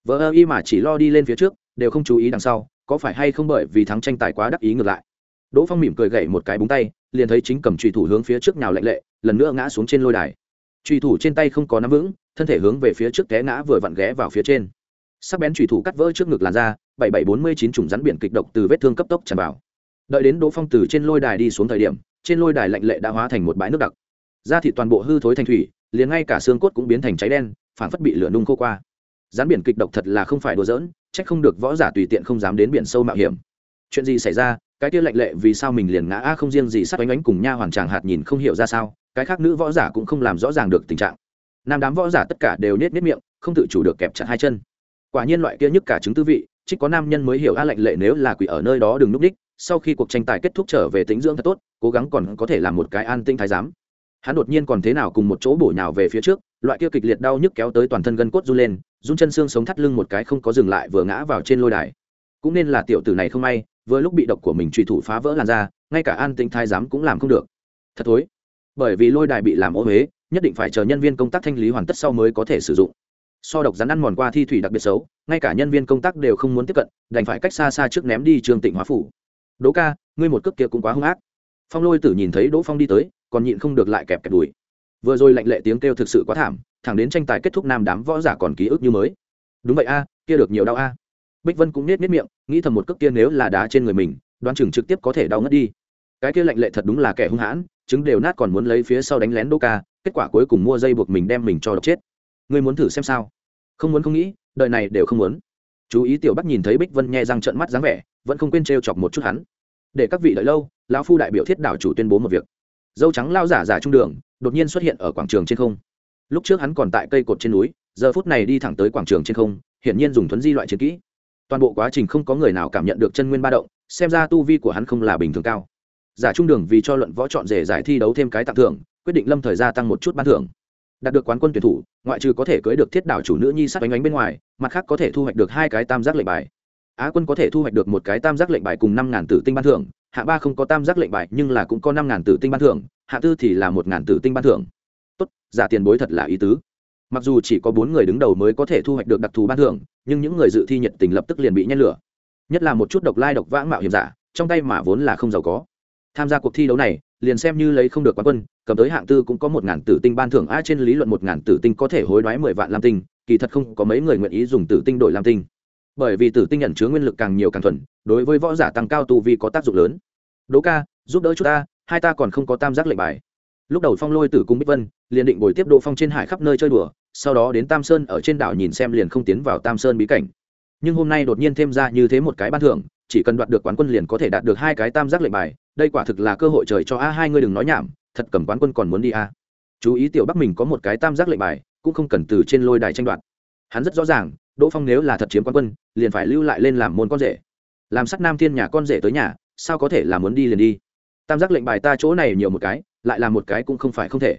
S1: Vờ ơ y mà chỉ lo đi lên phía trước, đều không chú ý đằng sau, có phải hay không bởi vì thắng tranh tài quá đắc ý ngược lại? Đỗ phong mỉm cười gậy một cái búng tay, liền thấy chính cầm trùy thủ hướng phía trước nào lạnh lệ, lần nữa ngã xuống trên lôi đài trùy thủ trên tay không có nắm vững, thân thể hướng về phía trước té ngã vừa vặn ghé vào phía trên. Sắc bén trùy thủ cắt vỡ trước ngực làn ra bảy bảy bốn mươi chín trùng rắn biển kịch độc từ vết thương cấp tốc tràn vào. Đợi đến đỗ phong từ trên lôi đài đi xuống thời điểm, trên lôi đài lạnh lệ đã hóa thành một bãi nước đặc. Da thịt toàn bộ hư thối thành thủy, liền ngay cả xương cốt cũng biến thành cháy đen phản phất bị lửa nung khô qua. Rắn biển kịch độc thật là không phải đùa giỡn trách không được võ giả tùy tiện không dám đến biển sâu mạo hiểm. Chuyện gì xảy ra? Cái kia lạnh lệ vì sao mình liền ngã? A, không riêng gì sắc oánh oánh cùng nha hoàn tràng hạt nhìn không hiểu ra sao cái khác nữ võ giả cũng không làm rõ ràng được tình trạng. Nam đám võ giả tất cả đều nết nết miệng, không tự chủ được kẹp chặt hai chân. Quả nhiên loại kia nhất cả chứng tư vị, chỉ có nam nhân mới hiểu a lạnh lệ nếu là quỷ ở nơi đó đừng núp đích, sau khi cuộc tranh tài kết thúc trở về tính dưỡng thật tốt, cố gắng còn có thể làm một cái an tinh thái giám. Hắn đột nhiên còn thế nào cùng một chỗ bổ nhào về phía trước, loại kia kịch liệt đau nhức kéo tới toàn thân gân cốt run lên, run chân xương sống thắt lưng một cái không có dừng lại vừa ngã vào trên lôi đài. Cũng nên là tiểu tử này không may, vừa lúc bị độc của mình truy thủ phá vỡ làn da, ngay cả an tinh thái giám cũng làm không được. Thật thối bởi vì lôi đài bị làm ô huế, nhất định phải chờ nhân viên công tác thanh lý hoàn tất sau mới có thể sử dụng. So độc rắn ăn mòn qua thi thủy đặc biệt xấu, ngay cả nhân viên công tác đều không muốn tiếp cận, đành phải cách xa xa trước ném đi trường tịnh hóa phủ. Đỗ ca, ngươi một cước kia cũng quá hung ác. Phong lôi tử nhìn thấy đỗ phong đi tới, còn nhịn không được lại kẹp kẹp đùi. Vừa rồi lạnh lệ tiếng kêu thực sự quá thảm, thẳng đến tranh tài kết thúc nam đám võ giả còn ký ức như mới. Đúng vậy a, kia được nhiều đau a. Bích vân cũng nết nết miệng, nghĩ thầm một cước kia nếu là đá trên người mình đoan chừng trực tiếp có thể đau ngất đi. Cái kia lạnh lệ thật đúng là kẻ hung hãn chứng đều nát còn muốn lấy phía sau đánh lén đô ca, kết quả cuối cùng mua dây buộc mình đem mình cho độc chết. Ngươi muốn thử xem sao? Không muốn không nghĩ, đời này đều không muốn. Chú ý tiểu bắc nhìn thấy bích vân nhẹ răng trợn mắt dáng vẻ, vẫn không quên trêu chọc một chút hắn. Để các vị đợi lâu, lão phu đại biểu thiết đảo chủ tuyên bố một việc. Dâu trắng lao giả giả trung đường, đột nhiên xuất hiện ở quảng trường trên không. Lúc trước hắn còn tại cây cột trên núi, giờ phút này đi thẳng tới quảng trường trên không, hiển nhiên dùng thuấn di loại chiến kỹ. Toàn bộ quá trình không có người nào cảm nhận được chân nguyên ba động, xem ra tu vi của hắn không là bình thường cao giả trung đường vì cho luận võ chọn rể giải thi đấu thêm cái tặng thưởng, quyết định lâm thời gia tăng một chút ban thưởng. Đạt được quán quân tuyển thủ, ngoại trừ có thể cưới được thiết đảo chủ nữ nhi sắc bánh bánh bên ngoài, mặt khác có thể thu hoạch được hai cái tam giác lệnh bài. Á quân có thể thu hoạch được một cái tam giác lệnh bài cùng năm ngàn tử tinh ban thưởng hạ ba không có tam giác lệnh bài nhưng là cũng có năm ngàn tử tinh ban thưởng hạ tư thì là một ngàn tử tinh ban thưởng. Tốt, giả tiền bối thật là ý tứ. Mặc dù chỉ có bốn người đứng đầu mới có thể thu hoạch được đặc thù ban thưởng, nhưng những người dự thi nhiệt tình lập tức liền bị nhen lửa. Nhất là một chút độc lai độc vãng mạo hiểm giả, trong tay mà vốn là không giàu có tham gia cuộc thi đấu này, liền xem như lấy không được quán quân, cầm tới hạng tư cũng có một ngàn tử tinh ban thưởng a trên lý luận một ngàn tử tinh có thể hối đoái mười vạn lam tinh, kỳ thật không có mấy người nguyện ý dùng tử tinh đổi lam tinh. Bởi vì tử tinh nhận chứa nguyên lực càng nhiều càng thuần, đối với võ giả tăng cao tu vi có tác dụng lớn. Đỗ ca, giúp đỡ chúng ta, hai ta còn không có tam giác lệnh bài. Lúc đầu phong lôi tử cung bích vân, liền định bồi tiếp đỗ phong trên hải khắp nơi chơi đùa, sau đó đến tam sơn ở trên đảo nhìn xem liền không tiến vào tam sơn bí cảnh. Nhưng hôm nay đột nhiên thêm ra như thế một cái ban thưởng chỉ cần đoạt được quán quân liền có thể đạt được hai cái tam giác lệnh bài, đây quả thực là cơ hội trời cho a hai ngươi đừng nói nhảm, thật cầm quán quân còn muốn đi a. Chú ý tiểu bắc mình có một cái tam giác lệnh bài, cũng không cần từ trên lôi đài tranh đoạt. Hắn rất rõ ràng, đỗ phong nếu là thật chiếm quán quân, liền phải lưu lại lên làm môn con rể. Làm sắt nam thiên nhà con rể tới nhà, sao có thể là muốn đi liền đi? Tam giác lệnh bài ta chỗ này nhiều một cái, lại là một cái cũng không phải không thể.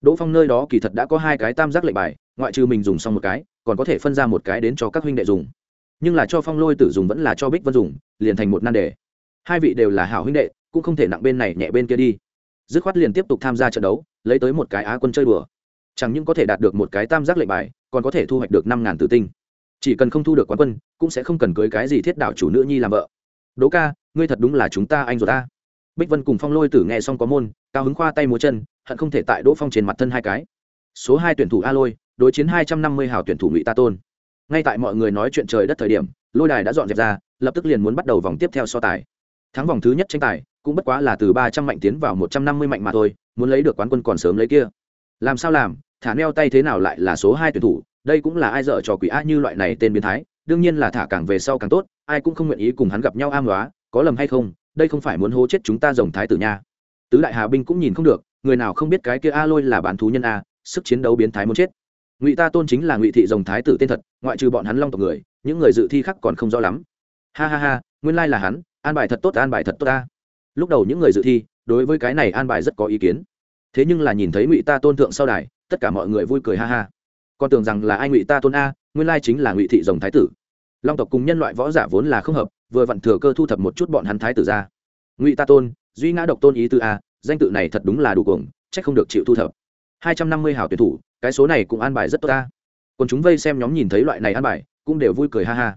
S1: Đỗ phong nơi đó kỳ thật đã có hai cái tam giác lệnh bài, ngoại trừ mình dùng xong một cái, còn có thể phân ra một cái đến cho các huynh đệ dùng nhưng là cho phong lôi tử dùng vẫn là cho bích vân dùng, liền thành một nan đề. Hai vị đều là hảo huynh đệ, cũng không thể nặng bên này nhẹ bên kia đi. Dứt khoát liền tiếp tục tham gia trận đấu, lấy tới một cái á quân chơi đùa. Chẳng những có thể đạt được một cái tam giác lệnh bài, còn có thể thu hoạch được năm ngàn tử tinh. Chỉ cần không thu được quán quân, cũng sẽ không cần cưới cái gì thiết đạo chủ nữ nhi làm vợ. Đỗ ca, ngươi thật đúng là chúng ta anh rồi ta. Bích vân cùng phong lôi tử nghe xong có môn, cao hứng khoa tay múa chân, hận không thể tại đỗ phong trên mặt thân hai cái. Số hai tuyển thủ a lôi, đối chiến hai trăm năm mươi hào tuyển thủ ngụy ta tôn ngay tại mọi người nói chuyện trời đất thời điểm, lôi đài đã dọn dẹp ra, lập tức liền muốn bắt đầu vòng tiếp theo so tài. Thắng vòng thứ nhất tranh tài, cũng bất quá là từ ba trăm mạnh tiến vào một trăm năm mươi mạnh mà thôi, muốn lấy được quán quân còn sớm lấy kia. Làm sao làm, thả neo tay thế nào lại là số hai tuyển thủ, đây cũng là ai dở trò quỷ a như loại này tên biến thái, đương nhiên là thả càng về sau càng tốt, ai cũng không nguyện ý cùng hắn gặp nhau am đoá có lầm hay không, đây không phải muốn hố chết chúng ta rồng thái tử nha. Tứ đại hà binh cũng nhìn không được, người nào không biết cái kia a lôi là bán thú nhân a, sức chiến đấu biến thái muốn chết ngụy ta tôn chính là ngụy thị rồng thái tử tên thật ngoại trừ bọn hắn long tộc người những người dự thi khác còn không rõ lắm ha ha ha nguyên lai là hắn an bài thật tốt an bài thật tốt ta lúc đầu những người dự thi đối với cái này an bài rất có ý kiến thế nhưng là nhìn thấy ngụy ta tôn thượng sau đài tất cả mọi người vui cười ha ha Con tưởng rằng là ai ngụy ta tôn a nguyên lai chính là ngụy thị rồng thái tử long tộc cùng nhân loại võ giả vốn là không hợp vừa vặn thừa cơ thu thập một chút bọn hắn thái tử ra ngụy ta tôn duy ngã độc tôn ý tư a danh tự này thật đúng là đủ cuồng trách không được chịu thu thập. Hai trăm năm mươi hảo tuyển thủ cái số này cũng an bài rất tốt ta. Còn chúng vây xem nhóm nhìn thấy loại này an bài, cũng đều vui cười ha ha.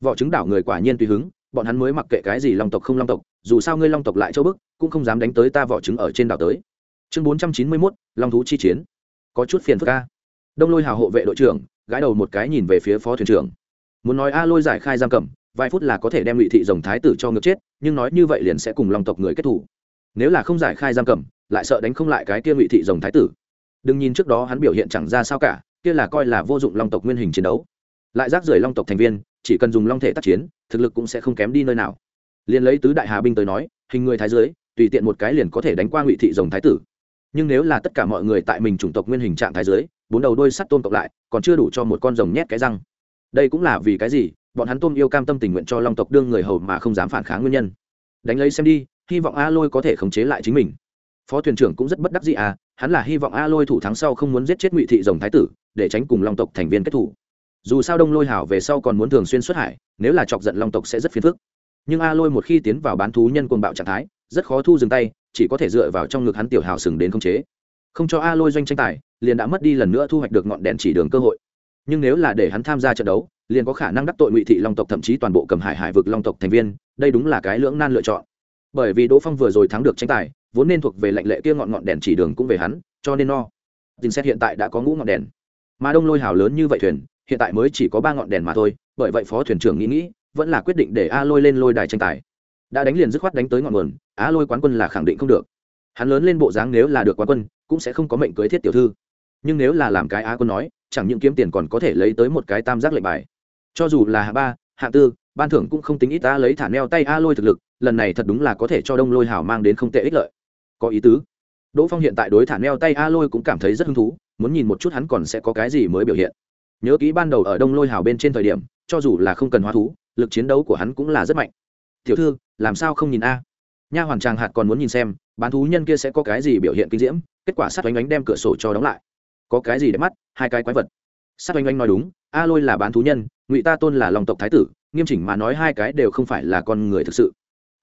S1: Võ chứng đảo người quả nhiên tùy hứng, bọn hắn mới mặc kệ cái gì long tộc không long tộc, dù sao ngươi long tộc lại châu bức, cũng không dám đánh tới ta võ chứng ở trên đảo tới. Chương bốn trăm chín mươi mốt, long thú chi chiến. Có chút phiền phức ca đông lôi hào hộ vệ đội trưởng, gãi đầu một cái nhìn về phía phó thuyền trưởng. Muốn nói a lôi giải khai giam cầm, vài phút là có thể đem ngụy thị rồng thái tử cho ngược chết, nhưng nói như vậy liền sẽ cùng long tộc người kết thủ nếu là không giải khai giam cầm, lại sợ đánh không lại cái kia ngụy thị rồng thái tử đừng nhìn trước đó hắn biểu hiện chẳng ra sao cả, kia là coi là vô dụng long tộc nguyên hình chiến đấu. Lại rác rưởi long tộc thành viên, chỉ cần dùng long thể tác chiến, thực lực cũng sẽ không kém đi nơi nào. Liền lấy tứ đại hà binh tới nói, hình người thái dưới, tùy tiện một cái liền có thể đánh qua ngụy thị rồng thái tử. Nhưng nếu là tất cả mọi người tại mình chủng tộc nguyên hình trạng thái dưới, bốn đầu đôi sắt tôm cộng lại, còn chưa đủ cho một con rồng nhét cái răng. Đây cũng là vì cái gì, bọn hắn tôm yêu cam tâm tình nguyện cho long tộc đương người hầu mà không dám phản kháng nguyên nhân. Đánh lấy xem đi, hy vọng a lôi có thể khống chế lại chính mình phó thuyền trưởng cũng rất bất đắc dĩ à hắn là hy vọng a lôi thủ thắng sau không muốn giết chết ngụy thị rồng thái tử, để tránh cùng long tộc thành viên kết thủ. Dù sao đông lôi hảo về sau còn muốn thường xuyên xuất hải, nếu là chọc giận long tộc sẽ rất phiền phức. Nhưng a lôi một khi tiến vào bán thú nhân cuồng bạo trạng thái, rất khó thu dừng tay, chỉ có thể dựa vào trong ngực hắn tiểu hào sừng đến không chế. Không cho a lôi doanh tranh tài, liền đã mất đi lần nữa thu hoạch được ngọn đèn chỉ đường cơ hội. Nhưng nếu là để hắn tham gia trận đấu, liền có khả năng đắc tội ngụy thị long tộc thậm chí toàn bộ cầm hải hải vực long tộc thành viên, đây đúng là cái lưỡng nan lựa chọn. Bởi vì đỗ phong vừa rồi thắng được tranh tài vốn nên thuộc về lệnh lệ kia ngọn ngọn đèn chỉ đường cũng về hắn, cho nên no. Dình xét hiện tại đã có ngũ ngọn đèn. Mà đông lôi hào lớn như vậy thuyền, hiện tại mới chỉ có ba ngọn đèn mà thôi, bởi vậy phó thuyền trưởng nghĩ nghĩ, vẫn là quyết định để a lôi lên lôi đài tranh tài. Đã đánh liền dứt khoát đánh tới ngọn nguồn, a lôi quán quân là khẳng định không được. Hắn lớn lên bộ dáng nếu là được quán quân, cũng sẽ không có mệnh cưới thiết tiểu thư. Nhưng nếu là làm cái a quân nói, chẳng những kiếm tiền còn có thể lấy tới một cái tam giác lệnh bài. Cho dù là hạ ba, hạ tư, ban thưởng cũng không tính ít ta lấy thả neo tay a lôi thực lực, lần này thật đúng là có thể cho đông lôi hào mang đến không tệ ích lợi có ý tứ. Đỗ phong hiện tại đối thả neo tay a lôi cũng cảm thấy rất hứng thú, muốn nhìn một chút hắn còn sẽ có cái gì mới biểu hiện. Nhớ kỹ ban đầu ở đông lôi hào bên trên thời điểm, cho dù là không cần hóa thú, lực chiến đấu của hắn cũng là rất mạnh. Tiểu thư, làm sao không nhìn a? Nha hoàn tràng hạt còn muốn nhìn xem, bán thú nhân kia sẽ có cái gì biểu hiện kinh diễm, kết quả sát oanh oánh đem cửa sổ cho đóng lại. Có cái gì để mắt, hai cái quái vật. Sát oanh oánh nói đúng, a lôi là bán thú nhân, ngụy ta tôn là lòng tộc thái tử, nghiêm chỉnh mà nói hai cái đều không phải là con người thực sự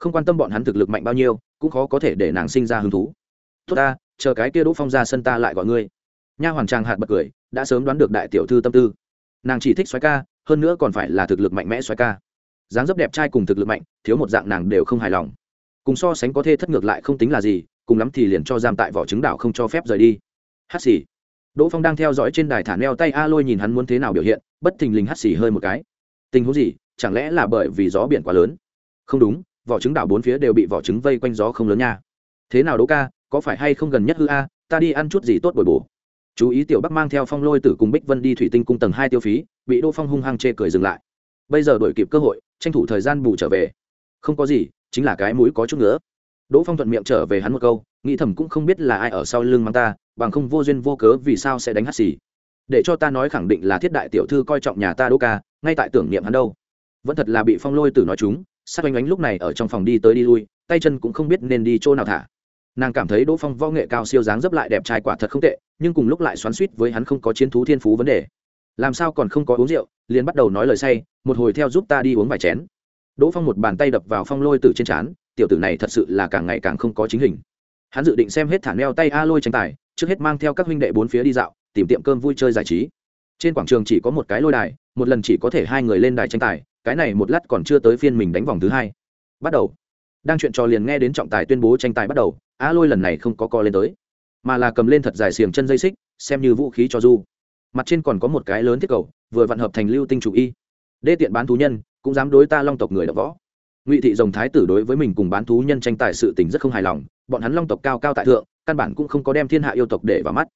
S1: không quan tâm bọn hắn thực lực mạnh bao nhiêu, cũng khó có thể để nàng sinh ra hứng thú. Tốt ta, chờ cái kia đỗ phong ra sân ta lại gọi ngươi. Nha hoàn Trang hạt bật cười, đã sớm đoán được đại tiểu thư tâm tư. Nàng chỉ thích xoáy ca, hơn nữa còn phải là thực lực mạnh mẽ xoáy ca. Dáng dấp đẹp trai cùng thực lực mạnh, thiếu một dạng nàng đều không hài lòng. Cùng so sánh có thể thất ngược lại không tính là gì, cùng lắm thì liền cho giam tại vỏ trứng đảo không cho phép rời đi. Hát xì. Đỗ phong đang theo dõi trên đài thả neo tay a lôi nhìn hắn muốn thế nào biểu hiện, bất thình lình hắt xì hơi một cái. Tình huống gì? Chẳng lẽ là bởi vì gió biển quá lớn? Không đúng vỏ trứng đảo bốn phía đều bị vỏ trứng vây quanh gió không lớn nha. Thế nào đỗ ca, có phải hay không gần nhất hư a, ta đi ăn chút gì tốt bồi bổ. Chú ý tiểu bắc mang theo phong lôi tử cùng bích vân đi thủy tinh cung tầng hai tiêu phí, bị đỗ phong hung hăng chê cười dừng lại. Bây giờ đổi kịp cơ hội, tranh thủ thời gian bù trở về. Không có gì, chính là cái mũi có chút nữa đỗ phong thuận miệng trở về hắn một câu, nghĩ thầm cũng không biết là ai ở sau lưng mang ta, bằng không vô duyên vô cớ vì sao sẽ đánh hắt xì. Để cho ta nói khẳng định là thiết đại tiểu thư coi trọng nhà ta đỗ ca, ngay tại tưởng niệm hắn đâu. Vẫn thật là bị phong lôi tử nói chúng sát oanh ánh lúc này ở trong phòng đi tới đi lui, tay chân cũng không biết nên đi chỗ nào thả. Nàng cảm thấy đỗ phong võ nghệ cao siêu dáng dấp lại đẹp trai quả thật không tệ, nhưng cùng lúc lại xoắn suýt với hắn không có chiến thú thiên phú vấn đề. Làm sao còn không có uống rượu, liền bắt đầu nói lời say, một hồi theo giúp ta đi uống vài chén. Đỗ phong một bàn tay đập vào phong lôi từ trên trán, tiểu tử này thật sự là càng ngày càng không có chính hình. Hắn dự định xem hết thả neo tay a lôi tranh tài, trước hết mang theo các huynh đệ bốn phía đi dạo, tìm tiệm cơm vui chơi giải trí. Trên quảng trường chỉ có một cái lôi đài, một lần chỉ có thể hai người lên đài tranh tài cái này một lát còn chưa tới phiên mình đánh vòng thứ hai. Bắt đầu. Đang chuyện trò liền nghe đến trọng tài tuyên bố tranh tài bắt đầu, a lôi lần này không có co lên tới, mà là cầm lên thật dài xiềng chân dây xích, xem như vũ khí cho du. Mặt trên còn có một cái lớn thiết cầu, vừa vặn hợp thành lưu tinh chủ y. Đê tiện bán thú nhân, cũng dám đối ta long tộc người đã võ. Ngụy thị dòng thái tử đối với mình cùng bán thú nhân tranh tài sự tình rất không hài lòng, bọn hắn long tộc cao cao tại thượng, căn bản cũng không có đem thiên hạ yêu tộc để vào mắt.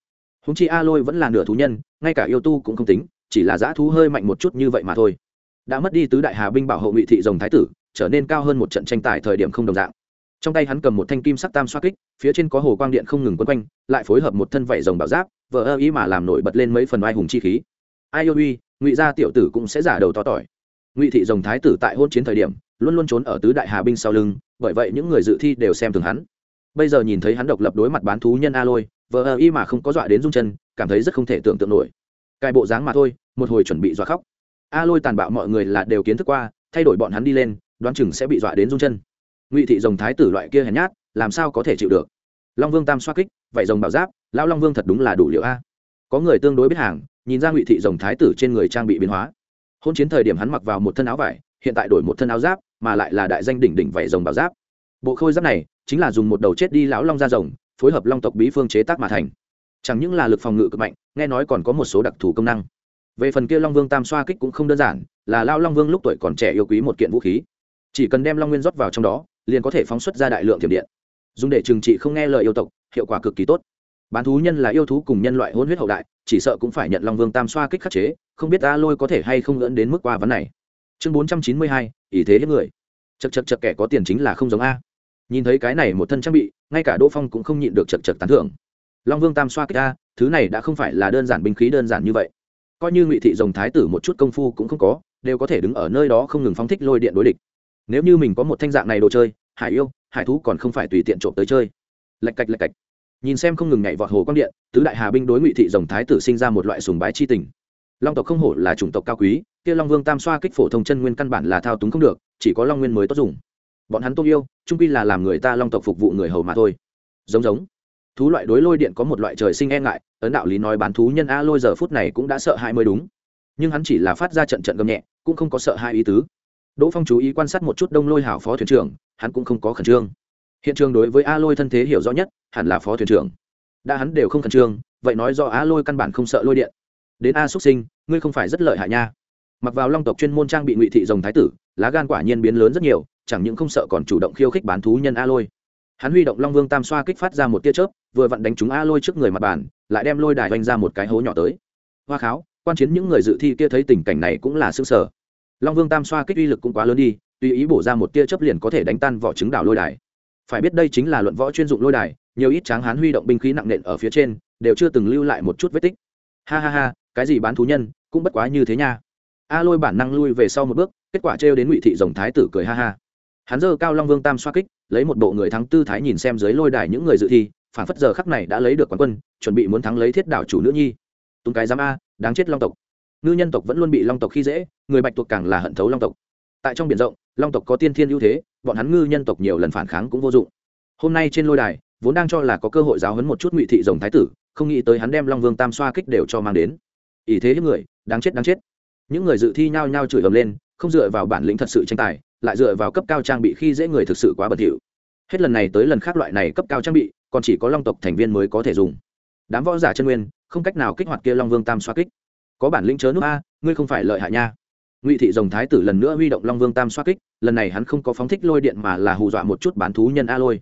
S1: Húng chi a lôi vẫn là nửa thú nhân, ngay cả yêu tu cũng không tính, chỉ là dã thú hơi mạnh một chút như vậy mà thôi đã mất đi tứ đại hà binh bảo hộ ngụy thị rồng thái tử, trở nên cao hơn một trận tranh tài thời điểm không đồng dạng. Trong tay hắn cầm một thanh kim sắc tam xoa kích, phía trên có hồ quang điện không ngừng quấn quanh, lại phối hợp một thân vảy rồng bảo giáp vợ ơ ý mà làm nổi bật lên mấy phần oai hùng chi khí. Ai yêu uy ngụy gia tiểu tử cũng sẽ giả đầu to tỏi. Ngụy thị rồng thái tử tại hôn chiến thời điểm, luôn luôn trốn ở tứ đại hà binh sau lưng, bởi vậy những người dự thi đều xem thường hắn. Bây giờ nhìn thấy hắn độc lập đối mặt bán thú nhân a lôi vợ ơ y mà không có dọa đến rung chân, cảm thấy rất không thể tưởng tượng nổi. Cài bộ dáng mà thôi, một hồi chuẩn bị dọa khóc a lôi tàn bạo mọi người là đều kiến thức qua, thay đổi bọn hắn đi lên, đoán chừng sẽ bị dọa đến rung chân. Ngụy thị rồng thái tử loại kia hèn nhát, làm sao có thể chịu được? Long vương tam xoa kích, vậy rồng bảo giáp, lão long vương thật đúng là đủ liệu a. Có người tương đối biết hàng, nhìn ra ngụy thị rồng thái tử trên người trang bị biến hóa. Hôn chiến thời điểm hắn mặc vào một thân áo vải, hiện tại đổi một thân áo giáp, mà lại là đại danh đỉnh đỉnh vảy rồng bảo giáp. Bộ khôi giáp này, chính là dùng một đầu chết đi lão long ra rồng, phối hợp long tộc bí phương chế tác mà thành. Chẳng những là lực phòng ngự cực mạnh, nghe nói còn có một số đặc thù công năng về phần kia long vương tam xoa kích cũng không đơn giản, là lao long vương lúc tuổi còn trẻ yêu quý một kiện vũ khí. Chỉ cần đem long nguyên rót vào trong đó, liền có thể phóng xuất ra đại lượng thiểm điện. Dùng để trừng trị không nghe lời yêu tộc, hiệu quả cực kỳ tốt. Bán thú nhân là yêu thú cùng nhân loại hôn huyết hậu đại, chỉ sợ cũng phải nhận long vương tam xoa kích khắc chế, không biết ta lôi có thể hay không lẫn đến mức qua vấn này. Chương bốn trăm chín mươi hai ý thế hết người. Chật chật chật kẻ có tiền chính là không giống a. Nhìn thấy cái này một thân trang bị, ngay cả đỗ phong cũng không nhịn được chật chật tán thưởng. Long vương tam xoa kích a, thứ này đã không phải là đơn giản binh khí đơn giản như vậy coi như ngụy thị rồng thái tử một chút công phu cũng không có, đều có thể đứng ở nơi đó không ngừng phóng thích lôi điện đối địch. Nếu như mình có một thanh dạng này đồ chơi, hải yêu, hải thú còn không phải tùy tiện trộm tới chơi. Lạch cạch lạch cạch. Nhìn xem không ngừng nhảy vọt hồ quang điện, tứ đại hà binh đối ngụy thị rồng thái tử sinh ra một loại sùng bái chi tình. Long tộc không hổ là chủng tộc cao quý, kia long vương tam xoa kích phổ thông chân nguyên căn bản là thao túng không được, chỉ có long nguyên mới tốt dùng. Bọn hắn tôi yêu trung pi là làm người ta long tộc phục vụ người hầu mà thôi. Giống giống thú loại đối lôi điện có một loại trời sinh e ngại, ấn đạo lý nói bán thú nhân a lôi giờ phút này cũng đã sợ hãi mới đúng. Nhưng hắn chỉ là phát ra trận trận gầm nhẹ, cũng không có sợ hai ý tứ. Đỗ phong chú ý quan sát một chút đông lôi hảo phó thuyền trưởng, hắn cũng không có khẩn trương. Hiện trường đối với a lôi thân thế hiểu rõ nhất, hẳn là phó thuyền trưởng. Đã hắn đều không khẩn trương, vậy nói do a lôi căn bản không sợ lôi điện. Đến a xuất sinh, ngươi không phải rất lợi hại nha. Mặc vào long tộc chuyên môn trang bị ngụy thị rồng thái tử, lá gan quả nhiên biến lớn rất nhiều, chẳng những không sợ còn chủ động khiêu khích bán thú nhân a lôi hắn huy động long vương tam xoa kích phát ra một tia chớp, vừa vặn đánh trúng a lôi trước người mặt bàn, lại đem lôi đài vanh ra một cái hố nhỏ tới. Hoa kháo, quan chiến những người dự thi kia thấy tình cảnh này cũng là xương sở long vương tam xoa kích uy lực cũng quá lớn đi, tùy ý bổ ra một tia chớp liền có thể đánh tan vỏ trứng đảo lôi đài. Phải biết đây chính là luận võ chuyên dụng lôi đài, nhiều ít tráng hán huy động binh khí nặng nện ở phía trên, đều chưa từng lưu lại một chút vết tích. Ha ha ha, cái gì bán thú nhân, cũng bất quá như thế nha. A lôi bản năng lui về sau một bước, kết quả trêu đến ngụy thị rồng thái tử cười ha ha. Hắn giơ cao long vương tam xoa kích lấy một bộ người thắng tư thái nhìn xem dưới lôi đài những người dự thi, phản phất giờ khắc này đã lấy được quán quân, chuẩn bị muốn thắng lấy thiết đảo chủ nữ nhi. Tùng cái giám a, đáng chết long tộc. Ngư nhân tộc vẫn luôn bị long tộc khi dễ, người bạch tuộc càng là hận thấu long tộc. Tại trong biển rộng, long tộc có tiên thiên ưu thế, bọn hắn ngư nhân tộc nhiều lần phản kháng cũng vô dụng. Hôm nay trên lôi đài, vốn đang cho là có cơ hội giáo hấn một chút ngụy thị rồng thái tử, không nghĩ tới hắn đem long vương tam xoa kích đều cho mang đến. Ý thế những người, đáng chết đáng chết. Những người dự thi nhao nhao chửi ầm lên, không dựa vào bản lĩnh thật sự tranh tài lại dựa vào cấp cao trang bị khi dễ người thực sự quá bẩn thỉu. Hết lần này tới lần khác loại này cấp cao trang bị, còn chỉ có long tộc thành viên mới có thể dùng. Đám võ giả chân nguyên, không cách nào kích hoạt kia long vương tam xoa kích. Có bản lĩnh chớ nước a, ngươi không phải lợi hại nha. Ngụy thị rồng thái tử lần nữa huy động long vương tam xoa kích, lần này hắn không có phóng thích lôi điện mà là hù dọa một chút bán thú nhân a lôi.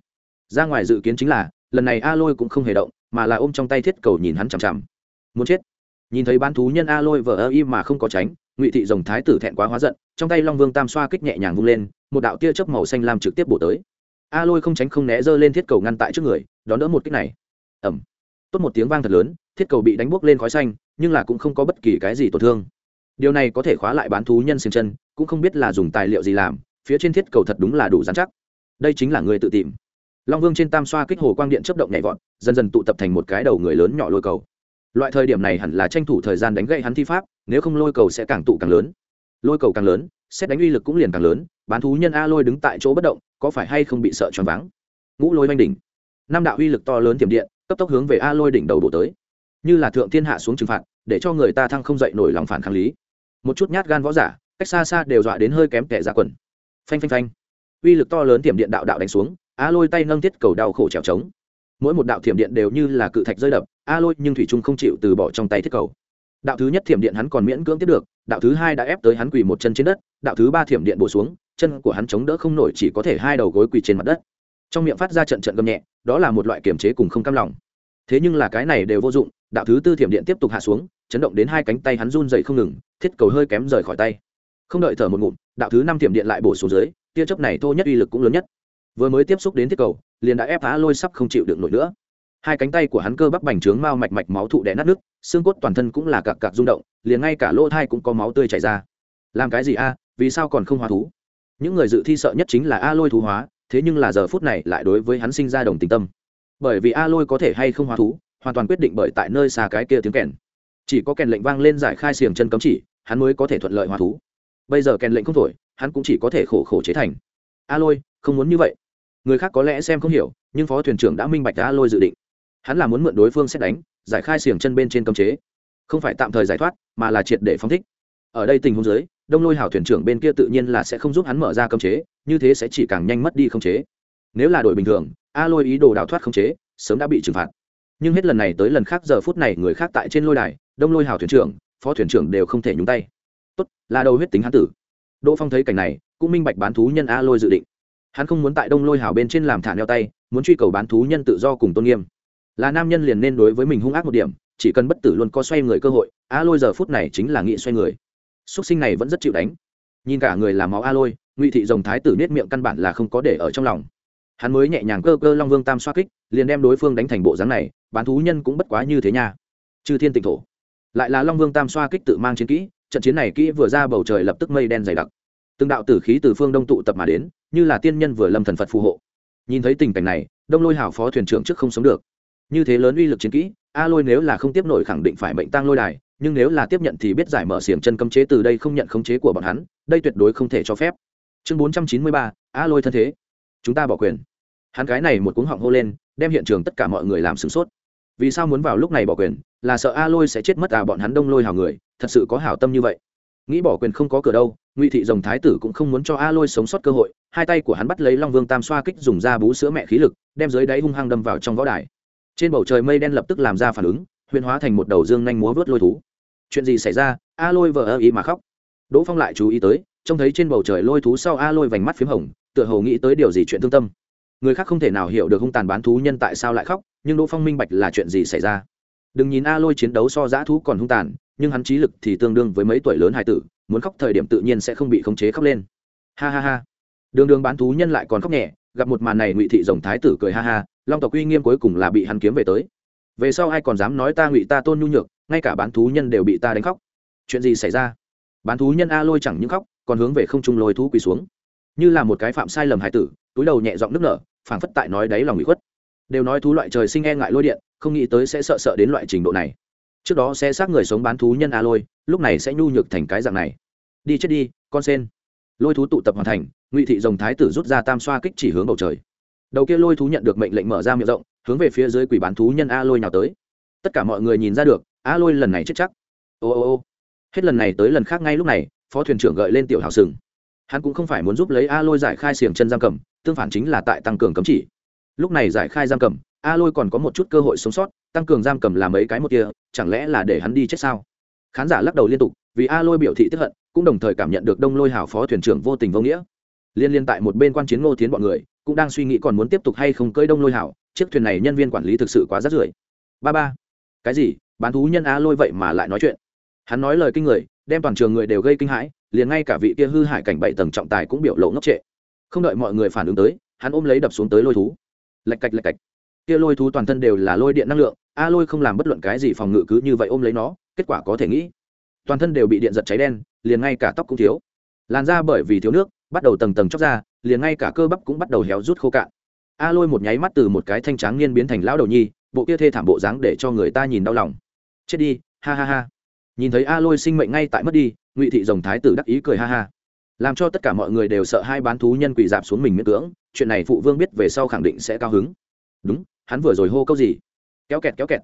S1: Ra ngoài dự kiến chính là, lần này a lôi cũng không hề động, mà là ôm trong tay thiết cầu nhìn hắn chằm chằm. Muốn chết. Nhìn thấy bán thú nhân a lôi vờ ơ y mà không có tránh ngụy thị rồng thái tử thẹn quá hóa giận trong tay long vương tam xoa kích nhẹ nhàng vung lên một đạo tia chớp màu xanh lam trực tiếp bổ tới a lôi không tránh không né giơ lên thiết cầu ngăn tại trước người đón đỡ một kích này ẩm tốt một tiếng vang thật lớn thiết cầu bị đánh buốc lên khói xanh nhưng là cũng không có bất kỳ cái gì tổn thương điều này có thể khóa lại bán thú nhân xiềng chân cũng không biết là dùng tài liệu gì làm phía trên thiết cầu thật đúng là đủ dán chắc đây chính là người tự tìm long vương trên tam xoa kích hồ quang điện chấp động nhảy vọt dần dần tụ tập thành một cái đầu người lớn nhỏ lôi cầu loại thời điểm này hẳn là tranh thủ thời gian đánh gậy hắn thi pháp, nếu không lôi cầu sẽ càng tụ càng lớn. Lôi cầu càng lớn, xét đánh uy lực cũng liền càng lớn, bán thú nhân a lôi đứng tại chỗ bất động, có phải hay không bị sợ choáng váng? Ngũ lôi oanh đỉnh. Năm đạo uy lực to lớn tiềm điện, cấp tốc hướng về a lôi đỉnh đầu đổ tới. Như là thượng thiên hạ xuống trừng phạt, để cho người ta thăng không dậy nổi lòng phản kháng lý. Một chút nhát gan võ giả, cách xa xa đều dọa đến hơi kém kẻ ra quần. Phanh phanh phanh. Uy lực to lớn tiềm điện đạo đạo đánh xuống, a lôi tay nâng thiết cầu đau khổ trèo trống mỗi một đạo thiểm điện đều như là cự thạch rơi đập, a lôi, nhưng thủy trung không chịu từ bỏ trong tay thiết cầu. Đạo thứ nhất thiểm điện hắn còn miễn cưỡng tiếp được, đạo thứ hai đã ép tới hắn quỳ một chân trên đất, đạo thứ ba thiểm điện bổ xuống, chân của hắn chống đỡ không nổi chỉ có thể hai đầu gối quỳ trên mặt đất. Trong miệng phát ra trận trận gầm nhẹ, đó là một loại kiềm chế cùng không cam lòng. Thế nhưng là cái này đều vô dụng, đạo thứ tư thiểm điện tiếp tục hạ xuống, chấn động đến hai cánh tay hắn run dậy không ngừng, thiết cầu hơi kém rời khỏi tay. Không đợi thở một ngụm, đạo thứ năm thiểm điện lại bổ xuống dưới, tia chớp này thô nhất uy lực cũng lớn nhất. Vừa mới tiếp xúc đến thiết cầu liền đã ép phá lôi sắp không chịu được nổi nữa. Hai cánh tay của hắn cơ bắp bành trướng mau mạch mạch máu thụ đẻ nát nước, xương cốt toàn thân cũng là cặc cặc rung động, liền ngay cả lỗ thai cũng có máu tươi chảy ra. Làm cái gì a, vì sao còn không hóa thú? Những người dự thi sợ nhất chính là a lôi thú hóa, thế nhưng là giờ phút này lại đối với hắn sinh ra đồng tình tâm. Bởi vì a lôi có thể hay không hóa thú, hoàn toàn quyết định bởi tại nơi xa cái kia tiếng kèn. Chỉ có kèn lệnh vang lên giải khai xiềng chân cấm chỉ, hắn mới có thể thuận lợi hóa thú. Bây giờ kèn lệnh không thổi, hắn cũng chỉ có thể khổ khổ chế thành. A lôi, không muốn như vậy người khác có lẽ xem không hiểu, nhưng phó thuyền trưởng đã minh bạch đã lôi dự định. Hắn là muốn mượn đối phương xét đánh, giải khai xiềng chân bên trên cấm chế. Không phải tạm thời giải thoát, mà là triệt để phóng thích. Ở đây tình huống dưới, đông lôi hảo thuyền trưởng bên kia tự nhiên là sẽ không giúp hắn mở ra cấm chế, như thế sẽ chỉ càng nhanh mất đi khống chế. Nếu là đội bình thường, a lôi ý đồ đào thoát khống chế, sớm đã bị trừng phạt. Nhưng hết lần này tới lần khác giờ phút này người khác tại trên lôi đài, đông lôi hảo thuyền trưởng, phó thuyền trưởng đều không thể nhúng tay. Tốt, là đầu huyết tính hán tử. Đỗ phong thấy cảnh này, cũng minh bạch bán thú nhân a lôi dự định hắn không muốn tại đông lôi hảo bên trên làm thả neo tay, muốn truy cầu bán thú nhân tự do cùng tôn nghiêm. Là nam nhân liền nên đối với mình hung ác một điểm, chỉ cần bất tử luôn có xoay người cơ hội, a lôi giờ phút này chính là nghị xoay người. X sinh này vẫn rất chịu đánh. Nhìn cả người làm máu a lôi, ngụy thị dòng thái tử nết miệng căn bản là không có để ở trong lòng. Hắn mới nhẹ nhàng cơ cơ long vương tam xoa kích, liền đem đối phương đánh thành bộ dáng này, bán thú nhân cũng bất quá như thế nha. Chư thiên tịnh thổ. Lại là long vương tam xoa kích tự mang chiến kỹ, trận chiến này kỹ vừa ra bầu trời lập tức mây đen dày đặc từng đạo tử khí từ phương đông tụ tập mà đến, như là tiên nhân vừa lâm thần phật phù hộ. Nhìn thấy tình cảnh này, đông lôi hảo phó thuyền trưởng trước không sống được. Như thế lớn uy lực chiến kỹ, a lôi nếu là không tiếp nổi khẳng định phải mệnh tăng lôi đài, nhưng nếu là tiếp nhận thì biết giải mở xiềng chân cấm chế từ đây không nhận khống chế của bọn hắn, đây tuyệt đối không thể cho phép. Chương bốn trăm chín mươi ba, a lôi thân thế. Chúng ta bỏ quyền. Hắn cái này một cuống họng hô lên, đem hiện trường tất cả mọi người làm sửng sốt. Vì sao muốn vào lúc này bỏ quyền, là sợ a lôi sẽ chết mất à bọn hắn đông lôi hào người, thật sự có hảo tâm như vậy nghĩ bỏ quyền không có cửa đâu, ngụy thị dòng thái tử cũng không muốn cho a lôi sống sót cơ hội, hai tay của hắn bắt lấy long vương tam xoa kích dùng ra bú sữa mẹ khí lực, đem dưới đáy hung hăng đâm vào trong võ đài. Trên bầu trời mây đen lập tức làm ra phản ứng, huyền hóa thành một đầu dương nhanh múa vớt lôi thú. Chuyện gì xảy ra? A lôi vờ ơ ý mà khóc. Đỗ phong lại chú ý tới, trông thấy trên bầu trời lôi thú sau a lôi vành mắt p h í m hồng, tựa hồ nghĩ tới điều gì chuyện thương tâm. Người khác không thể nào hiểu được hung tàn bán thú nhân tại sao lại khóc, nhưng đỗ phong minh bạch là chuyện gì xảy ra. Đừng nhìn a lôi chiến đấu so giã thú còn hung tàn nhưng hắn trí lực thì tương đương với mấy tuổi lớn hài tử, muốn khóc thời điểm tự nhiên sẽ không bị khống chế khóc lên. Ha ha ha. Đường đường bán thú nhân lại còn khóc nhẹ, gặp một màn này ngụy thị rồng thái tử cười ha ha, long tộc uy nghiêm cuối cùng là bị hắn kiếm về tới. Về sau ai còn dám nói ta ngụy ta tôn nhu nhược, ngay cả bán thú nhân đều bị ta đánh khóc. Chuyện gì xảy ra? Bán thú nhân a lôi chẳng những khóc, còn hướng về không trung lôi thú quỳ xuống. Như là một cái phạm sai lầm hải tử, túi đầu nhẹ giọng nước nở, phảng phất tại nói đáy lòng bị khuất. Đều nói thú loại trời sinh e ngại lôi điện, không nghĩ tới sẽ sợ sợ đến loại trình độ này trước đó sẽ xác người sống bán thú nhân a lôi, lúc này sẽ nhu nhược thành cái dạng này. Đi chết đi, con sen. Lôi thú tụ tập hoàn thành, ngụy thị rồng thái tử rút ra tam xoa kích chỉ hướng bầu trời. Đầu kia lôi thú nhận được mệnh lệnh mở ra miệng rộng, hướng về phía dưới quỷ bán thú nhân a lôi nào tới. Tất cả mọi người nhìn ra được, a lôi lần này chết chắc. Ô ô ô. Hết lần này tới lần khác ngay lúc này, phó thuyền trưởng gợi lên tiểu hào sừng. Hắn cũng không phải muốn giúp lấy a lôi giải khai xiềng chân giam cầm, tương phản chính là tại tăng cường cấm chỉ. Lúc này giải khai giam cầm a lôi còn có một chút cơ hội sống sót, tăng cường giam cầm làm mấy cái một kia, chẳng lẽ là để hắn đi chết sao? Khán giả lắc đầu liên tục, vì a lôi biểu thị tiếp hận, cũng đồng thời cảm nhận được đông lôi hảo phó thuyền trưởng vô tình vô nghĩa. Liên liên tại một bên quan chiến ngô tiến bọn người, cũng đang suy nghĩ còn muốn tiếp tục hay không cơi đông lôi hảo chiếc thuyền này nhân viên quản lý thực sự quá rát rưởi. Ba ba. Cái gì? Bán thú nhân a lôi vậy mà lại nói chuyện? Hắn nói lời kinh người, đem toàn trường người đều gây kinh hãi, liền ngay cả vị kia hư hại cảnh bảy tầng trọng tài cũng biểu lộ ngốc trệ. Không đợi mọi người phản ứng tới, hắn ôm lấy đập xuống tới lôi thú. Lạch cạch lạch cạch kia lôi thú toàn thân đều là lôi điện năng lượng, a lôi không làm bất luận cái gì phòng ngự cứ như vậy ôm lấy nó, kết quả có thể nghĩ, toàn thân đều bị điện giật cháy đen, liền ngay cả tóc cũng thiếu. Làn da bởi vì thiếu nước, bắt đầu tầng tầng chóc ra, liền ngay cả cơ bắp cũng bắt đầu héo rút khô cạn. A lôi một nháy mắt từ một cái thanh tráng niên biến thành lão đầu nhi, bộ kia thê thảm bộ dáng để cho người ta nhìn đau lòng. Chết đi, ha ha ha. Nhìn thấy a lôi sinh mệnh ngay tại mất đi, ngụy thị dòng thái tử đắc ý cười ha ha. Làm cho tất cả mọi người đều sợ hai bán thú nhân quỷ dạp xuống mình miễn cưỡng, chuyện này phụ vương biết về sau khẳng định sẽ cao hứng. Đúng hắn vừa rồi hô câu gì? Kéo kẹt kéo kẹt.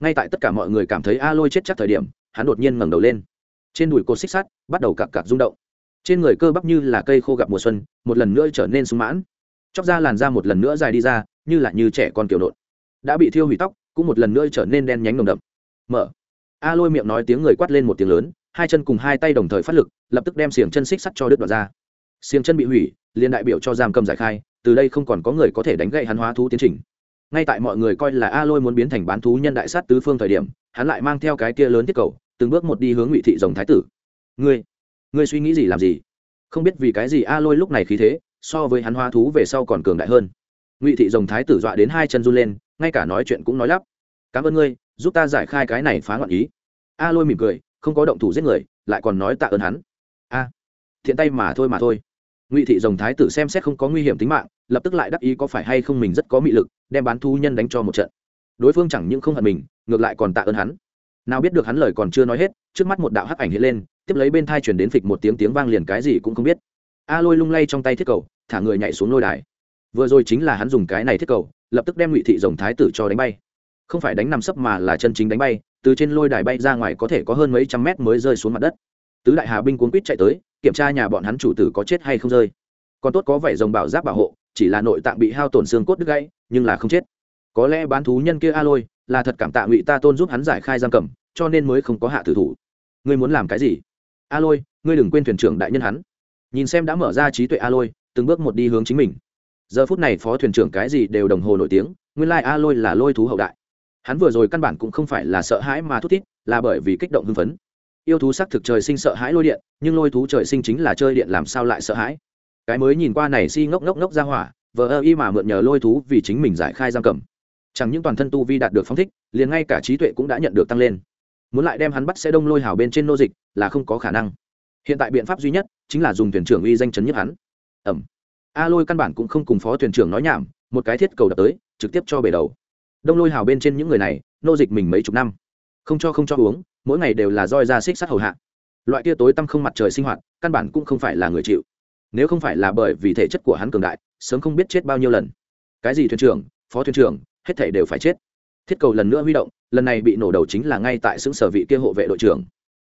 S1: Ngay tại tất cả mọi người cảm thấy a lôi chết chắc thời điểm, hắn đột nhiên ngẩng đầu lên. Trên đùi cột xích sắt bắt đầu cặp cặp rung động. Trên người cơ bắp như là cây khô gặp mùa xuân, một lần nữa trở nên sung mãn. Chóc ra làn da một lần nữa dài đi ra, như là như trẻ con kiểu nộn. Đã bị thiêu hủy tóc, cũng một lần nữa trở nên đen nhánh nồng đậm. Mở. A lôi miệng nói tiếng người quát lên một tiếng lớn, hai chân cùng hai tay đồng thời phát lực, lập tức đem xiềng chân xích sắt cho đứt đoạn ra. Xiềng chân bị hủy liên đại biểu cho giam cầm giải khai, từ đây không còn có người có thể đánh gậy hắn hóa thú tiến trình ngay tại mọi người coi là a lôi muốn biến thành bán thú nhân đại sát tứ phương thời điểm, hắn lại mang theo cái kia lớn tiết cầu, từng bước một đi hướng ngụy thị rồng thái tử. Ngươi ngươi suy nghĩ gì làm gì? Không biết vì cái gì a lôi lúc này khí thế, so với hắn Hoa thú về sau còn cường đại hơn. Ngụy thị rồng thái tử dọa đến hai chân run lên, ngay cả nói chuyện cũng nói lắp. Cảm ơn ngươi, giúp ta giải khai cái này phá loạn ý. A lôi mỉm cười, không có động thủ giết người, lại còn nói tạ ơn hắn. A, thiện tay mà thôi mà thôi. Ngụy thị rồng thái tử xem xét không có nguy hiểm tính mạng lập tức lại đắc ý có phải hay không mình rất có mị lực, đem bán thu nhân đánh cho một trận. Đối phương chẳng những không hận mình, ngược lại còn tạ ơn hắn. Nào biết được hắn lời còn chưa nói hết, trước mắt một đạo hắc ảnh hiện lên, tiếp lấy bên thai chuyển đến phịch một tiếng tiếng vang liền cái gì cũng không biết. A lôi lung lay trong tay thiết cầu, thả người nhảy xuống lôi đài. Vừa rồi chính là hắn dùng cái này thiết cầu, lập tức đem ngụy thị rồng thái tử cho đánh bay. Không phải đánh nằm sấp mà là chân chính đánh bay, từ trên lôi đài bay ra ngoài có thể có hơn mấy trăm mét mới rơi xuống mặt đất. Tứ đại hà binh cuốn quýt chạy tới, kiểm tra nhà bọn hắn chủ tử có chết hay không rơi. Còn tốt có vẻ rồng bảo giáp bảo hộ chỉ là nội tạng bị hao tổn xương cốt đứt gãy, nhưng là không chết. Có lẽ bán thú nhân kia a lôi, là thật cảm tạ ngụy ta tôn giúp hắn giải khai giam cầm, cho nên mới không có hạ tử thủ. Ngươi muốn làm cái gì? A lôi, ngươi đừng quên thuyền trưởng đại nhân hắn. Nhìn xem đã mở ra trí tuệ a lôi, từng bước một đi hướng chính mình. Giờ phút này phó thuyền trưởng cái gì đều đồng hồ nổi tiếng, nguyên lai a lôi là lôi thú hậu đại. Hắn vừa rồi căn bản cũng không phải là sợ hãi mà thút thít, là bởi vì kích động hưng phấn. Yêu thú sắc thực trời sinh sợ hãi lôi điện, nhưng lôi thú trời sinh chính là chơi điện làm sao lại sợ hãi? Cái mới nhìn qua này si ngốc ngốc ngốc ra hỏa, vờ ơ y mà mượn nhờ lôi thú vì chính mình giải khai giam cầm. Chẳng những toàn thân tu vi đạt được phong thích, liền ngay cả trí tuệ cũng đã nhận được tăng lên. Muốn lại đem hắn bắt xe đông lôi hào bên trên nô dịch, là không có khả năng. Hiện tại biện pháp duy nhất chính là dùng thuyền trưởng uy danh chấn nhất hắn. Ẩm. A lôi căn bản cũng không cùng phó thuyền trưởng nói nhảm, một cái thiết cầu đập tới, trực tiếp cho bể đầu. Đông lôi hào bên trên những người này, nô dịch mình mấy chục năm. Không cho không cho uống, mỗi ngày đều là roi ra xích sắt hầu hạ. Loại kia tối tăm không mặt trời sinh hoạt, căn bản cũng không phải là người chịu nếu không phải là bởi vì thể chất của hắn cường đại, sớm không biết chết bao nhiêu lần. Cái gì thuyền trưởng, phó thuyền trưởng, hết thể đều phải chết. Thiết cầu lần nữa huy động, lần này bị nổ đầu chính là ngay tại xứng sở vị kia hộ vệ đội trưởng.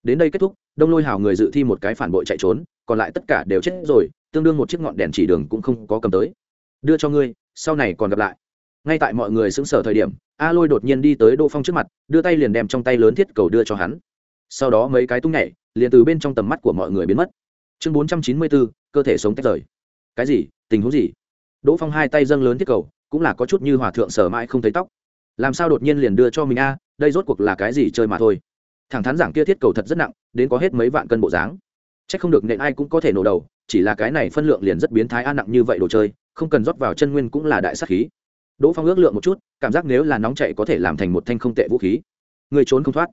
S1: Đến đây kết thúc, đông lôi hào người dự thi một cái phản bội chạy trốn, còn lại tất cả đều chết rồi, tương đương một chiếc ngọn đèn chỉ đường cũng không có cầm tới. Đưa cho ngươi, sau này còn gặp lại. Ngay tại mọi người xứng sở thời điểm, a lôi đột nhiên đi tới đỗ phong trước mặt, đưa tay liền đem trong tay lớn thiết cầu đưa cho hắn. Sau đó mấy cái tung nhảy, liền từ bên trong tầm mắt của mọi người biến mất chương bốn trăm chín mươi bốn, cơ thể sống tách rời. Cái gì? Tình huống gì? Đỗ phong hai tay dâng lớn thiết cầu, cũng là có chút như hòa thượng sở mãi không thấy tóc. Làm sao đột nhiên liền đưa cho mình a, đây rốt cuộc là cái gì chơi mà thôi. Thẳng thắn giảng kia thiết cầu thật rất nặng, đến có hết mấy vạn cân bộ dáng. C h ắ c không được nện ai cũng có thể nổ đầu, chỉ là cái này phân lượng liền rất biến thái a nặng như vậy đồ chơi, không cần rót vào chân nguyên cũng là đại sắc khí. Đỗ phong ước lượng một chút, cảm giác nếu là nóng chạy có thể làm thành một thanh không tệ vũ khí. Người trốn không thoát.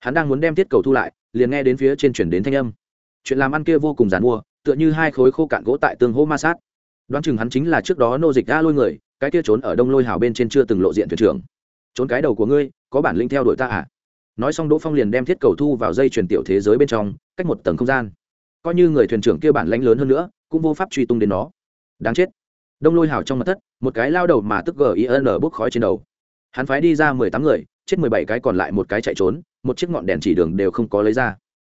S1: Hắn đang muốn đem thiết cầu thu lại, liền nghe đến phía trên chuyển đến thanh âm chuyện làm ăn kia vô cùng giàn mua, tựa như hai khối khô cạn gỗ tại tương hô ma sát. Đoán chừng hắn chính là trước đó nô dịch ga lôi người, cái kia trốn ở đông lôi hào bên trên chưa từng lộ diện thuyền trưởng. Trốn cái đầu của ngươi, có bản linh theo đuổi ta à? Nói xong đỗ phong liền đem thiết cầu thu vào dây truyền tiểu thế giới bên trong, cách một tầng không gian. Coi như người thuyền trưởng kia bản lãnh lớn hơn nữa, cũng vô pháp truy tung đến nó. Đáng chết. Đông lôi hào trong mặt thất, một cái lao đầu mà tức gin bốc khói trên đầu. Hắn phái đi ra mười tám người, chết mười bảy cái còn lại một cái chạy trốn, một chiếc ngọn đèn chỉ đường đều không có lấy ra.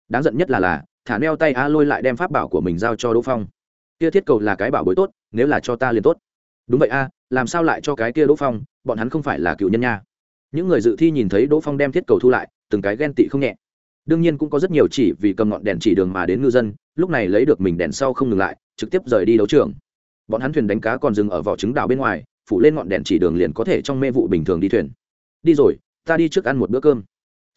S1: Đáng giận nhất là là thả neo tay a lôi lại đem pháp bảo của mình giao cho đỗ phong. Kia thiết cầu là cái bảo bối tốt, nếu là cho ta liền tốt. Đúng vậy a, làm sao lại cho cái kia đỗ phong, bọn hắn không phải là cựu nhân nha. Những người dự thi nhìn thấy đỗ phong đem thiết cầu thu lại, từng cái ghen tị không nhẹ. Đương nhiên cũng có rất nhiều chỉ vì cầm ngọn đèn chỉ đường mà đến ngư dân, lúc này lấy được mình đèn sau không ngừng lại, trực tiếp rời đi đấu trường. Bọn hắn thuyền đánh cá còn dừng ở vỏ trứng đảo bên ngoài, phủ lên ngọn đèn chỉ đường liền có thể trong mê vụ bình thường đi thuyền. Đi rồi, ta đi trước ăn một bữa cơm.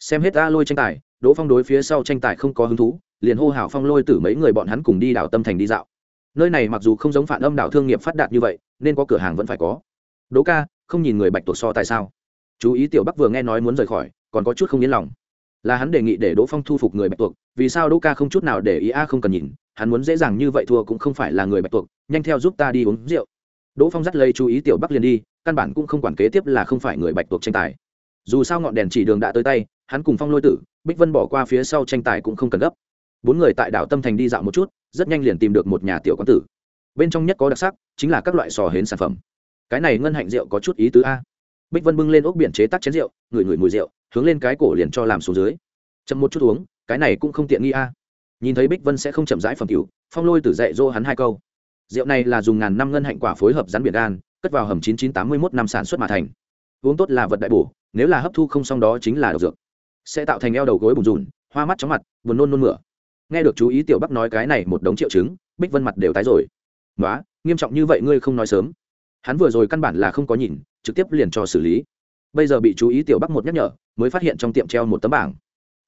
S1: Xem hết a lôi tranh tài, đỗ phong đối phía sau tranh tài không có hứng thú liền hô hào phong lôi tử mấy người bọn hắn cùng đi đảo tâm thành đi dạo. Nơi này mặc dù không giống phản âm đảo thương nghiệp phát đạt như vậy, nên có cửa hàng vẫn phải có. Đỗ ca, không nhìn người bạch tuộc so tại sao? Chú ý tiểu bắc vừa nghe nói muốn rời khỏi, còn có chút không yên lòng. Là hắn đề nghị để đỗ phong thu phục người bạch tuộc, vì sao đỗ ca không chút nào để ý a không cần nhìn, hắn muốn dễ dàng như vậy thua cũng không phải là người bạch tuộc, nhanh theo giúp ta đi uống rượu. Đỗ phong dắt lấy chú ý tiểu bắc liền đi, căn bản cũng không quản kế tiếp là không phải người bạch tuộc tranh tài. Dù sao ngọn đèn chỉ đường đã tới tay, hắn cùng phong lôi tử, bích vân bỏ qua phía sau tranh tài cũng không cần gấp bốn người tại đảo tâm thành đi dạo một chút, rất nhanh liền tìm được một nhà tiểu quán tử. Bên trong nhất có đặc sắc, chính là các loại sò hến sản phẩm. Cái này ngân hạnh rượu có chút ý tứ a. Bích vân bưng lên ốc biển chế tắc chén rượu, ngửi ngửi mùi rượu, hướng lên cái cổ liền cho làm xuống dưới. Chậm một chút uống, cái này cũng không tiện nghi a. Nhìn thấy bích vân sẽ không chậm rãi phẩm cựu phong lôi tử dạy dô hắn hai câu. Rượu này là dùng ngàn năm ngân hạnh quả phối hợp rắn biển gan cất vào hầm chín chín tám mươi một năm sản xuất mà thành. Uống tốt là vật đại bổ, nếu là hấp thu không xong đó chính là độc dược. Sẽ tạo thành eo đầu gối bùn rùn, hoa mắt chóng mặt, buồn nôn nôn mửa nghe được chú ý tiểu bắc nói cái này một đống triệu chứng, bích vân mặt đều tái rồi. Nói nghiêm trọng như vậy ngươi không nói sớm. Hắn vừa rồi căn bản là không có nhìn, trực tiếp liền cho xử lý. Bây giờ bị chú ý tiểu bắc một nhắc nhở, mới phát hiện trong tiệm treo một tấm bảng.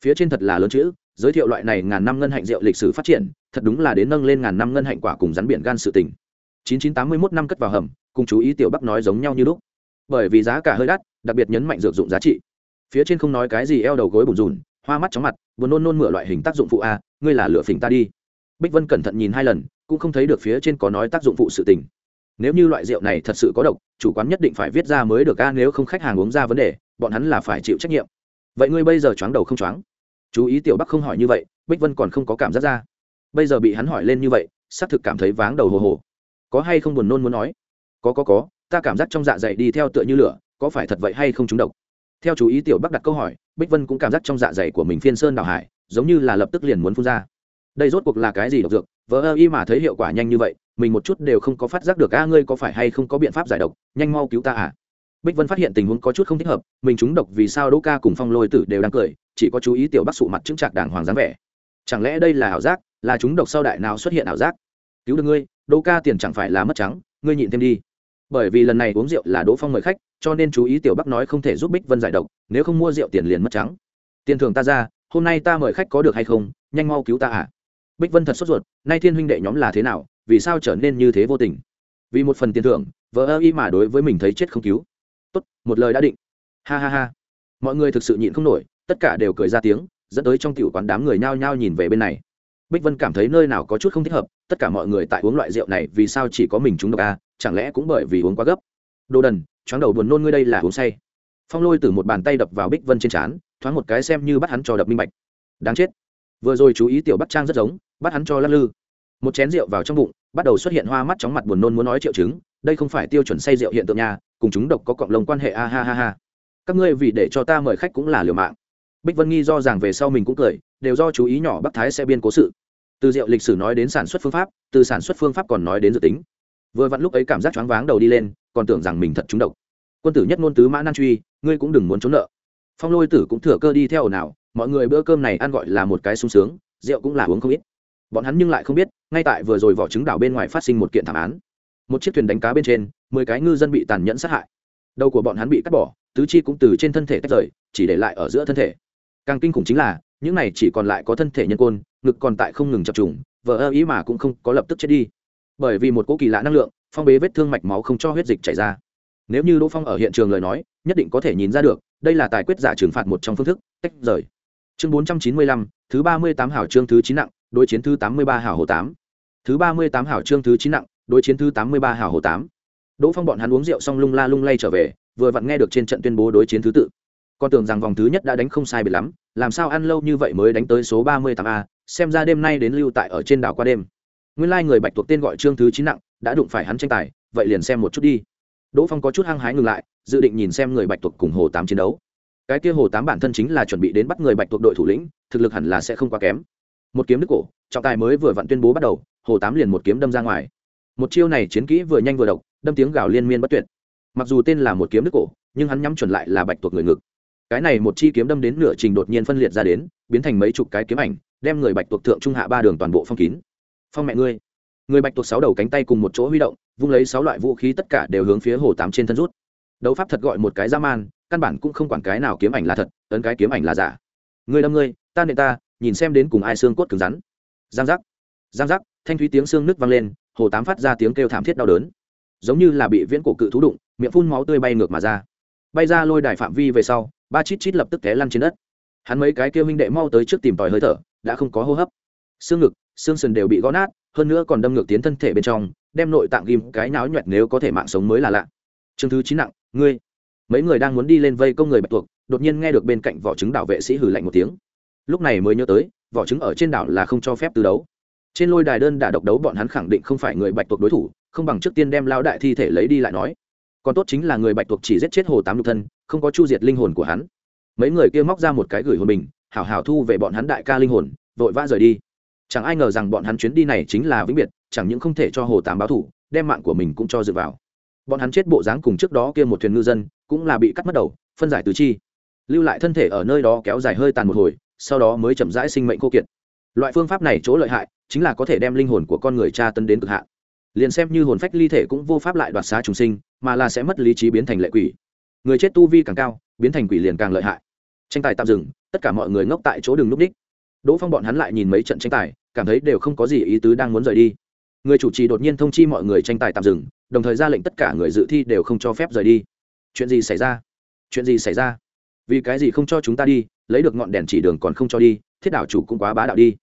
S1: Phía trên thật là lớn chữ, giới thiệu loại này ngàn năm ngân hạnh rượu lịch sử phát triển, thật đúng là đến nâng lên ngàn năm ngân hạnh quả cùng rắn biển gan sự tình. Chín chín tám mươi mốt năm cất vào hầm, cùng chú ý tiểu bắc nói giống nhau như lúc. Bởi vì giá cả hơi đắt, đặc biệt nhấn mạnh dược dụng giá trị. Phía trên không nói cái gì eo đầu gối bùn rùn hoa mắt chóng mặt, buồn nôn nôn mửa loại hình tác dụng phụ a, ngươi là lựa phỉnh ta đi. Bích vân cẩn thận nhìn hai lần, cũng không thấy được phía trên có nói tác dụng phụ sự tình. Nếu như loại rượu này thật sự có độc, chủ quán nhất định phải viết ra mới được a, nếu không khách hàng uống ra vấn đề, bọn hắn là phải chịu trách nhiệm. Vậy ngươi bây giờ choáng đầu không choáng? Chú ý tiểu bắc không hỏi như vậy, bích vân còn không có cảm giác ra. Bây giờ bị hắn hỏi lên như vậy, xác thực cảm thấy váng đầu hồ hồ. Có hay không buồn nôn muốn nói? Có có có, ta cảm giác trong dạ dày đi theo tựa như lửa, có phải thật vậy hay không trúng độc? Theo chú ý tiểu bắc đặt câu hỏi, bích vân cũng cảm giác trong dạ dày của mình phiên sơn đào hải, giống như là lập tức liền muốn phun ra. Đây rốt cuộc là cái gì độc dược? Vỡ ơ y mà thấy hiệu quả nhanh như vậy, mình một chút đều không có phát giác được a, ngươi có phải hay không có biện pháp giải độc? Nhanh mau cứu ta à? Bích vân phát hiện tình huống có chút không thích hợp, mình trúng độc vì sao đỗ ca cùng phong lôi tử đều đang cười, chỉ có chú ý tiểu bắc sụ mặt chứng trạc đàng hoàng dáng vẻ. Chẳng lẽ đây là ảo giác? Là chúng độc sau đại nào xuất hiện ảo giác? Cứu được ngươi, đỗ ca tiền chẳng phải là mất trắng, ngươi nhịn thêm đi bởi vì lần này uống rượu là đỗ phong mời khách, cho nên chú ý tiểu bắc nói không thể giúp bích vân giải độc, nếu không mua rượu tiền liền mất trắng. Tiền thưởng ta ra, hôm nay ta mời khách có được hay không, nhanh mau cứu ta à. Bích vân thật sốt ruột, nay thiên huynh đệ nhóm là thế nào, vì sao trở nên như thế vô tình? Vì một phần tiền thưởng vợ ơ y mà đối với mình thấy chết không cứu. Tốt, một lời đã định. Ha ha ha. Mọi người thực sự nhịn không nổi, tất cả đều cười ra tiếng, dẫn tới trong tiểu quán đám người nhao nhao nhìn về bên này. Bích vân cảm thấy nơi nào có chút không thích hợp, tất cả mọi người tại uống loại rượu này vì sao chỉ có mình chúng độc a chẳng lẽ cũng bởi vì uống quá gấp? Đồ đần chóng đầu buồn nôn ngươi đây là uống say. Phong lôi từ một bàn tay đập vào bích vân trên trán, thoáng một cái xem như bắt hắn cho đập minh bạch. Đáng chết. Vừa rồi chú ý tiểu bắt trang rất giống, bắt hắn cho lắc lư. Một chén rượu vào trong bụng, bắt đầu xuất hiện hoa mắt chóng mặt buồn nôn muốn nói triệu chứng, đây không phải tiêu chuẩn say rượu hiện tượng nhà cùng chúng độc có cộng lồng quan hệ, a ha ha ha. Các ngươi vì để cho ta mời khách cũng là liều mạng. Bích vân nghi do rằng về sau mình cũng cười, đều do chú ý nhỏ bắc thái sẽ biên cố sự. Từ rượu lịch sử nói đến sản xuất phương pháp, từ sản xuất phương pháp còn nói đến dự tính vừa vặn lúc ấy cảm giác choáng váng đầu đi lên, còn tưởng rằng mình thật trúng độc. Quân tử nhất ngôn tứ mã nan truy, ngươi cũng đừng muốn trốn nợ. Phong lôi tử cũng thừa cơ đi theo ồn ào, mọi người bữa cơm này ăn gọi là một cái sung sướng, rượu cũng là uống không ít. Bọn hắn nhưng lại không biết, ngay tại vừa rồi vỏ trứng đảo bên ngoài phát sinh một kiện thảm án. Một chiếc thuyền đánh cá bên trên, mười cái ngư dân bị tàn nhẫn sát hại. Đầu của bọn hắn bị cắt bỏ, tứ chi cũng từ trên thân thể tách rời, chỉ để lại ở giữa thân thể. Càng kinh khủng chính là, những này chỉ còn lại có thân thể nhân côn, ngực còn tại không ngừng chập trùng vợ ơ ý mà cũng không có lập tức chết đi bởi vì một cỗ kỳ lạ năng lượng, phong bế vết thương mạch máu không cho huyết dịch chảy ra. Nếu như đỗ phong ở hiện trường lời nói, nhất định có thể nhìn ra được, đây là tài quyết giả trừng phạt một trong phương thức, tách rời. Chương bốn trăm chín mươi lăm, thứ ba mươi tám hảo chương thứ chín nặng, đối chiến thứ tám mươi ba hảo hồ tám. Thứ ba mươi tám hảo chương thứ chín nặng, đối chiến thứ tám mươi ba hảo hồ tám. Đỗ phong bọn hắn uống rượu xong lung la lung lay trở về, vừa vặn nghe được trên trận tuyên bố đối chiến thứ tự. Con tưởng rằng vòng thứ nhất đã đánh không sai biệt lắm, làm sao ăn lâu như vậy mới đánh tới số ba mươi tám a, xem ra đêm nay đến lưu tại ở trên đảo qua đêm nguyên lai、like、người bạch thuộc tên gọi trương thứ chín nặng đã đụng phải hắn tranh tài, vậy liền xem một chút đi. Đỗ phong có chút hăng hái ngừng lại, dự định nhìn xem người bạch thuộc cùng hồ tám chiến đấu. Cái kia hồ tám bản thân chính là chuẩn bị đến bắt người bạch thuộc đội thủ lĩnh, thực lực hẳn là sẽ không quá kém. Một kiếm đức cổ, trọng tài mới vừa vặn tuyên bố bắt đầu, hồ tám liền một kiếm đâm ra ngoài. Một chiêu này chiến kỹ vừa nhanh vừa độc, đâm tiếng gào liên miên bất tuyệt. Mặc dù tên là một kiếm đức cổ, nhưng hắn nhắm chuẩn lại là bạch tuộc người ngực. Cái này một chi kiếm đâm đến nửa trình đột nhiên phân liệt ra đến, biến thành mấy chục cái kiếm ảnh, đem người bạch tuộc thượng trung hạ ba đường toàn bộ phong kín phong mẹ ngươi. Người bạch tuộc sáu đầu cánh tay cùng một chỗ huy động, vung lấy sáu loại vũ khí tất cả đều hướng phía hồ tám trên thân rút. Đấu pháp thật gọi một cái dã man, căn bản cũng không quản cái nào kiếm ảnh là thật ấn cái kiếm ảnh là giả. Người đâm ngươi, ta nệ ta, nhìn xem đến cùng ai xương cốt cứng rắn. Giang giác giang giác, thanh thúy tiếng xương nứt vang lên, hồ tám phát ra tiếng kêu thảm thiết đau đớn. Giống như là bị viễn cổ cự thú đụng, miệng phun máu tươi bay ngược mà ra. Bay ra lôi đài phạm vi về sau, ba chít chít lập tức té lăn trên đất. Hắn mấy cái kêu minh đệ mau tới trước tìm tòi hơi thở, đã không có hô hấp. Xương ngực xương sườn đều bị gõ nát, hơn nữa còn đâm ngược tiến thân thể bên trong, đem nội tạng ghim cái náo nhuẹt nếu có thể mạng sống mới là lạ. Chương thứ chín nặng, ngươi. Mấy người đang muốn đi lên vây công người bạch tuộc, đột nhiên nghe được bên cạnh vỏ trứng đảo vệ sĩ hử lạnh một tiếng. Lúc này mới nhớ tới, vỏ trứng ở trên đảo là không cho phép từ đấu. Trên lôi đài đơn đả độc đấu bọn hắn khẳng định không phải người bạch tuộc đối thủ, không bằng trước tiên đem lao đại thi thể lấy đi lại nói. Còn tốt chính là người bạch tuộc chỉ giết chết hồ tám lục thân, không có chu diệt linh hồn của hắn. Mấy người kia móc ra một cái gửi hồn bình, hảo hảo thu về bọn hắn đại ca linh hồn, vội vã rời đi chẳng ai ngờ rằng bọn hắn chuyến đi này chính là vĩnh biệt, chẳng những không thể cho hồ tám báo thủ, đem mạng của mình cũng cho dựa vào. Bọn hắn chết bộ dáng cùng trước đó kia một thuyền ngư dân, cũng là bị cắt mất đầu, phân giải tứ chi. Lưu lại thân thể ở nơi đó kéo dài hơi tàn một hồi, sau đó mới chậm rãi sinh mệnh khô kiệt. Loại phương pháp này chỗ lợi hại, chính là có thể đem linh hồn của con người tra tấn đến cực hạn. Liền xem như hồn phách ly thể cũng vô pháp lại đoạt xá trùng sinh, mà là sẽ mất lý trí biến thành lệ quỷ. Người chết tu vi càng cao, biến thành quỷ liền càng lợi hại. Tranh tài tạm dừng, tất cả mọi người ngốc tại chỗ đường núp đích đỗ phong bọn hắn lại nhìn mấy trận tranh tài, cảm thấy đều không có gì ý tứ đang muốn rời đi. Người chủ trì đột nhiên thông chi mọi người tranh tài tạm dừng, đồng thời ra lệnh tất cả người dự thi đều không cho phép rời đi. Chuyện gì xảy ra? Chuyện gì xảy ra? Vì cái gì không cho chúng ta đi, lấy được ngọn đèn chỉ đường còn không cho đi, thiết đảo chủ cũng quá bá đạo đi.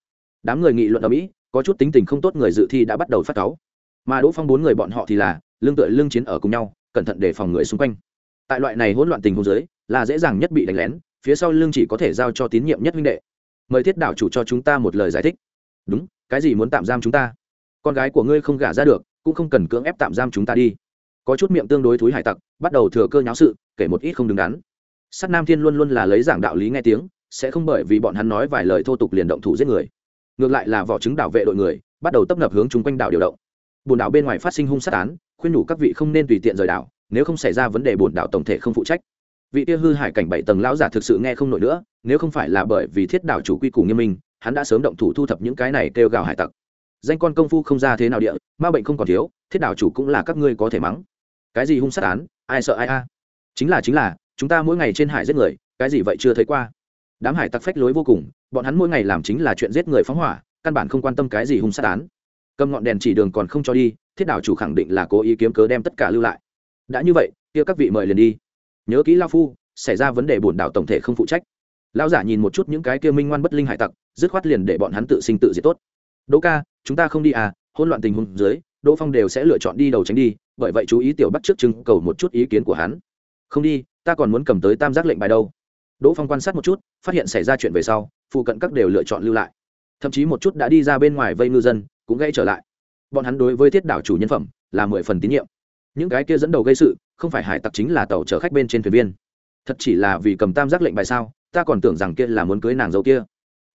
S1: Đám người nghị luận ở mỹ, có chút tính tình không tốt người dự thi đã bắt đầu phát cáu. Mà đỗ phong bốn người bọn họ thì là, lương tựa lương chiến ở cùng nhau, cẩn thận đề phòng người xung quanh. Tại loại này hỗn loạn tình huống giới là dễ dàng nhất bị đánh lén, phía sau lương chỉ có thể giao cho tín nhiệm nhất huynh đệ mời thiết đảo chủ cho chúng ta một lời giải thích. Đúng, cái gì muốn tạm giam chúng ta? Con gái của ngươi không gả ra được, cũng không cần cưỡng ép tạm giam chúng ta đi. Có chút miệng tương đối thúi hải tặc, bắt đầu thừa cơ nháo sự, kể một ít không đứng đắn. Sắt nam thiên luôn luôn là lấy giảng đạo lý nghe tiếng, sẽ không bởi vì bọn hắn nói vài lời thô tục liền động thủ giết người. Ngược lại là vỏ trứng đảo vệ đội người, bắt đầu tấp nập hướng chung quanh đảo điều động. Bồn đảo bên ngoài phát sinh hung sát án, khuyên nhủ các vị không nên tùy tiện rời đảo, nếu không xảy ra vấn đề bồn đảo tổng thể không phụ trách vị kia hư hải cảnh bảy tầng lão giả thực sự nghe không nổi nữa, nếu không phải là bởi vì thiết đảo chủ quy củ nghiêm minh, hắn đã sớm động thủ thu thập những cái này kêu gào hải tặc. Danh con công phu không ra thế nào địa, ma bệnh không còn thiếu, thiết đảo chủ cũng là các ngươi có thể mắng. Cái gì hung sát án, ai sợ ai a? Chính là chính là, chúng ta mỗi ngày trên hải giết người, cái gì vậy chưa thấy qua? Đám hải tặc phách lối vô cùng, bọn hắn mỗi ngày làm chính là chuyện giết người phóng hỏa, căn bản không quan tâm cái gì hung sát án. Cầm ngọn đèn chỉ đường còn không cho đi, thiết đảo chủ khẳng định là cố ý kiếm cớ đem tất cả lưu lại. Đã như vậy, kia các vị mời liền đi nhớ kỹ lao phu, xảy ra vấn đề bổn đảo tổng thể không phụ trách. Lão giả nhìn một chút những cái kia minh ngoan bất linh hải tặc, dứt khoát liền để bọn hắn tự sinh tự diệt tốt. Đỗ ca, chúng ta không đi à hỗn loạn tình huống dưới, đỗ phong đều sẽ lựa chọn đi đầu tránh đi, bởi vậy chú ý tiểu bắt trước trưng cầu một chút ý kiến của hắn. Không đi, ta còn muốn cầm tới tam giác lệnh bài đâu. Đỗ phong quan sát một chút, phát hiện xảy ra chuyện về sau, phụ cận các đều lựa chọn lưu lại. Thậm chí một chút đã đi ra bên ngoài vây ngư dân, cũng gây trở lại. Bọn hắn đối với thiết đảo chủ nhân phẩm là mười phần tín nhiệm. Những cái kia dẫn đầu gây sự không phải hải tặc chính là tàu chở khách bên trên thuyền viên. Thật chỉ là vì cầm tam giác lệnh bài sao, ta còn tưởng rằng kia là muốn cưới nàng dâu kia.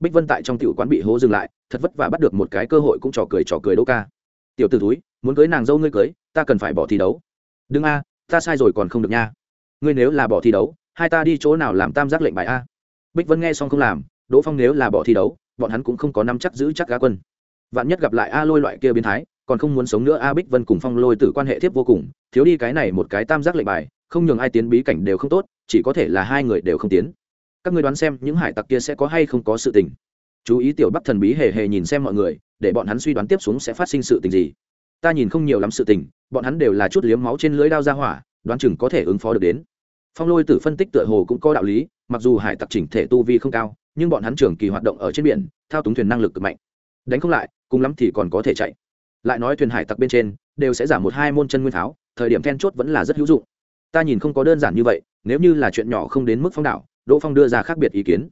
S1: Bích vân tại trong tiểu quán bị hố dừng lại, thật vất vả bắt được một cái cơ hội cũng trò cười trò cười đỗ ca. Tiểu t ử túi muốn cưới nàng dâu ngươi cưới, ta cần phải bỏ thi đấu. Đừng a, ta sai rồi còn không được nha. Ngươi nếu là bỏ thi đấu, hai ta đi chỗ nào làm tam giác lệnh bài a? Bích vân nghe xong không làm, đỗ phong nếu là bỏ thi đấu, bọn hắn cũng không có năm chắc giữ chắc gá quân. Vạn nhất gặp lại a lôi loại kia biến thái, còn không muốn sống nữa a bích vân cùng phong lôi tử quan hệ thiếp vô cùng thiếu đi cái này một cái tam giác lệnh bài, không nhường ai tiến bí cảnh đều không tốt, chỉ có thể là hai người đều không tiến. Các người đoán xem những hải tặc kia sẽ có hay không có sự tình. Chú ý tiểu bắc thần bí hề hề nhìn xem mọi người, để bọn hắn suy đoán tiếp xuống sẽ phát sinh sự tình gì. Ta nhìn không nhiều lắm sự tình, bọn hắn đều là chút liếm máu trên lưới đao ra hỏa, đoán chừng có thể ứng phó được đến. Phong lôi tử phân tích tựa hồ cũng có đạo lý, mặc dù hải tặc chỉnh thể tu vi không cao, nhưng bọn hắn trường kỳ hoạt động ở trên biển, thao túng thuyền năng lực cực mạnh. Đánh không lại, cùng lắm thì còn có thể chạy. Lại nói thuyền hải tặc bên trên, đều sẽ giảm một hai môn chân nguyên pháo thời điểm then chốt vẫn là rất hữu dụng. Ta nhìn không có đơn giản như vậy, nếu như là chuyện nhỏ không đến mức phong đảo, đỗ phong đưa ra khác biệt ý kiến.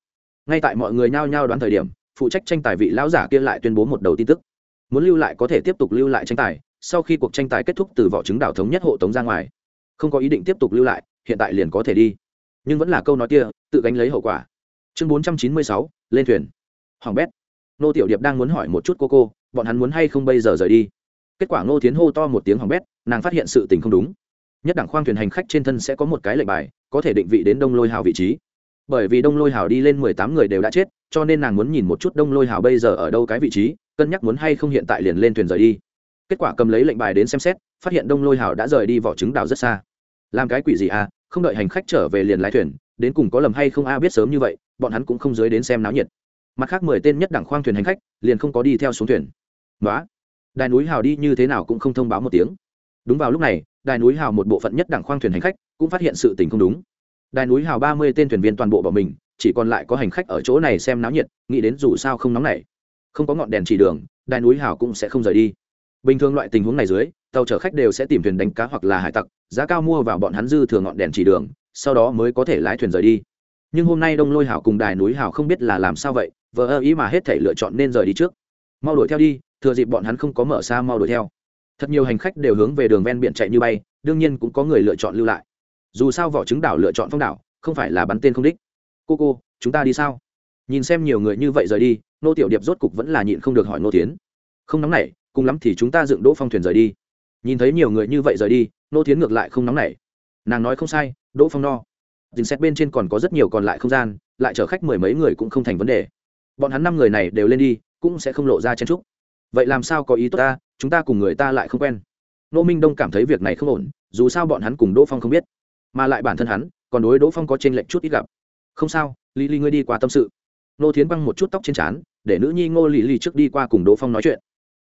S1: Ngay tại mọi người nhao nhao đoán thời điểm, phụ trách tranh tài vị lão giả kia lại tuyên bố một đầu tin tức. Muốn lưu lại có thể tiếp tục lưu lại tranh tài, sau khi cuộc tranh tài kết thúc từ vỏ trứng đảo thống nhất hộ tống ra ngoài. Không có ý định tiếp tục lưu lại, hiện tại liền có thể đi. Nhưng vẫn là câu nói kia, tự gánh lấy hậu quả. Chương bốn trăm chín mươi sáu, lên thuyền. Hoàng bét. Nô tiểu điệp đang muốn hỏi một chút cô cô, bọn hắn muốn hay không bây giờ rời đi? Kết quả ngô tiến hô to một tiếng hoàng bét, nàng phát hiện sự tình không đúng. Nhất đẳng khoang thuyền hành khách trên thân sẽ có một cái lệnh bài, có thể định vị đến đông lôi hào vị trí. Bởi vì đông lôi hào đi lên mười tám người đều đã chết, cho nên nàng muốn nhìn một chút đông lôi hào bây giờ ở đâu cái vị trí, cân nhắc muốn hay không hiện tại liền lên thuyền rời đi. Kết quả cầm lấy lệnh bài đến xem xét, phát hiện đông lôi hào đã rời đi vỏ trứng đảo rất xa. Làm cái quỷ gì à không đợi hành khách trở về liền lái thuyền, đến cùng có lầm hay không a, biết sớm như vậy, bọn hắn cũng không dưới đến xem náo nhiệt. Mặt khác mười tên nhất đẳng khoang thuyền hành khách liền không có đi theo xuống thuyền. Nói đài núi hào đi như thế nào cũng không thông báo một tiếng. Đúng vào lúc này, đài núi hào một bộ phận nhất đẳng khoang thuyền hành khách cũng phát hiện sự tình không đúng. Đài núi hào ba mươi tên thuyền viên toàn bộ bỏ mình, chỉ còn lại có hành khách ở chỗ này xem náo nhiệt, nghĩ đến dù sao không nóng này không có ngọn đèn chỉ đường, đài núi hào cũng sẽ không rời đi. Bình thường loại tình huống này dưới, tàu chở khách đều sẽ tìm thuyền đánh cá hoặc là hải tặc, giá cao mua vào bọn hắn dư thừa ngọn đèn chỉ đường, sau đó mới có thể lái thuyền rời đi. Nhưng hôm nay đông lôi hào cùng đài núi hào không biết là làm sao vậy, vờ ơ ý mà hết thể lựa chọn nên rời đi trước. Mau đuổi theo đi thừa dịp bọn hắn không có mở xa mau đuổi theo. Thật nhiều hành khách đều hướng về đường ven biển chạy như bay, đương nhiên cũng có người lựa chọn lưu lại. Dù sao vỏ trứng đảo lựa chọn phong đảo, không phải là bắn tên không đích. Cô cô, chúng ta đi sao? Nhìn xem nhiều người như vậy rời đi, nô tiểu điệp rốt cục vẫn là nhịn không được hỏi nô tiến không nóng nảy, cùng lắm thì chúng ta dựng đỗ phong thuyền rời đi. Nhìn thấy nhiều người như vậy rời đi, nô tiến ngược lại không nóng nảy. Nàng nói không sai, đỗ phong no. Dình xét bên trên còn có rất nhiều còn lại không gian, lại chở khách mười mấy người cũng không thành vấn đề. Bọn hắn năm người này đều lên đi, cũng sẽ không lộ ra chen trúc vậy làm sao có ý tốt ta, chúng ta cùng người ta lại không quen. Nô minh đông cảm thấy việc này không ổn, dù sao bọn hắn cùng đỗ phong không biết. Mà lại bản thân hắn, còn đối đỗ phong có t r ê n lệch chút ít gặp. Không sao, lý lý ngươi đi qua tâm sự. Nô thiến băng một chút tóc trên trán, để nữ nhi ngô lý lý trước đi qua cùng đỗ phong nói chuyện.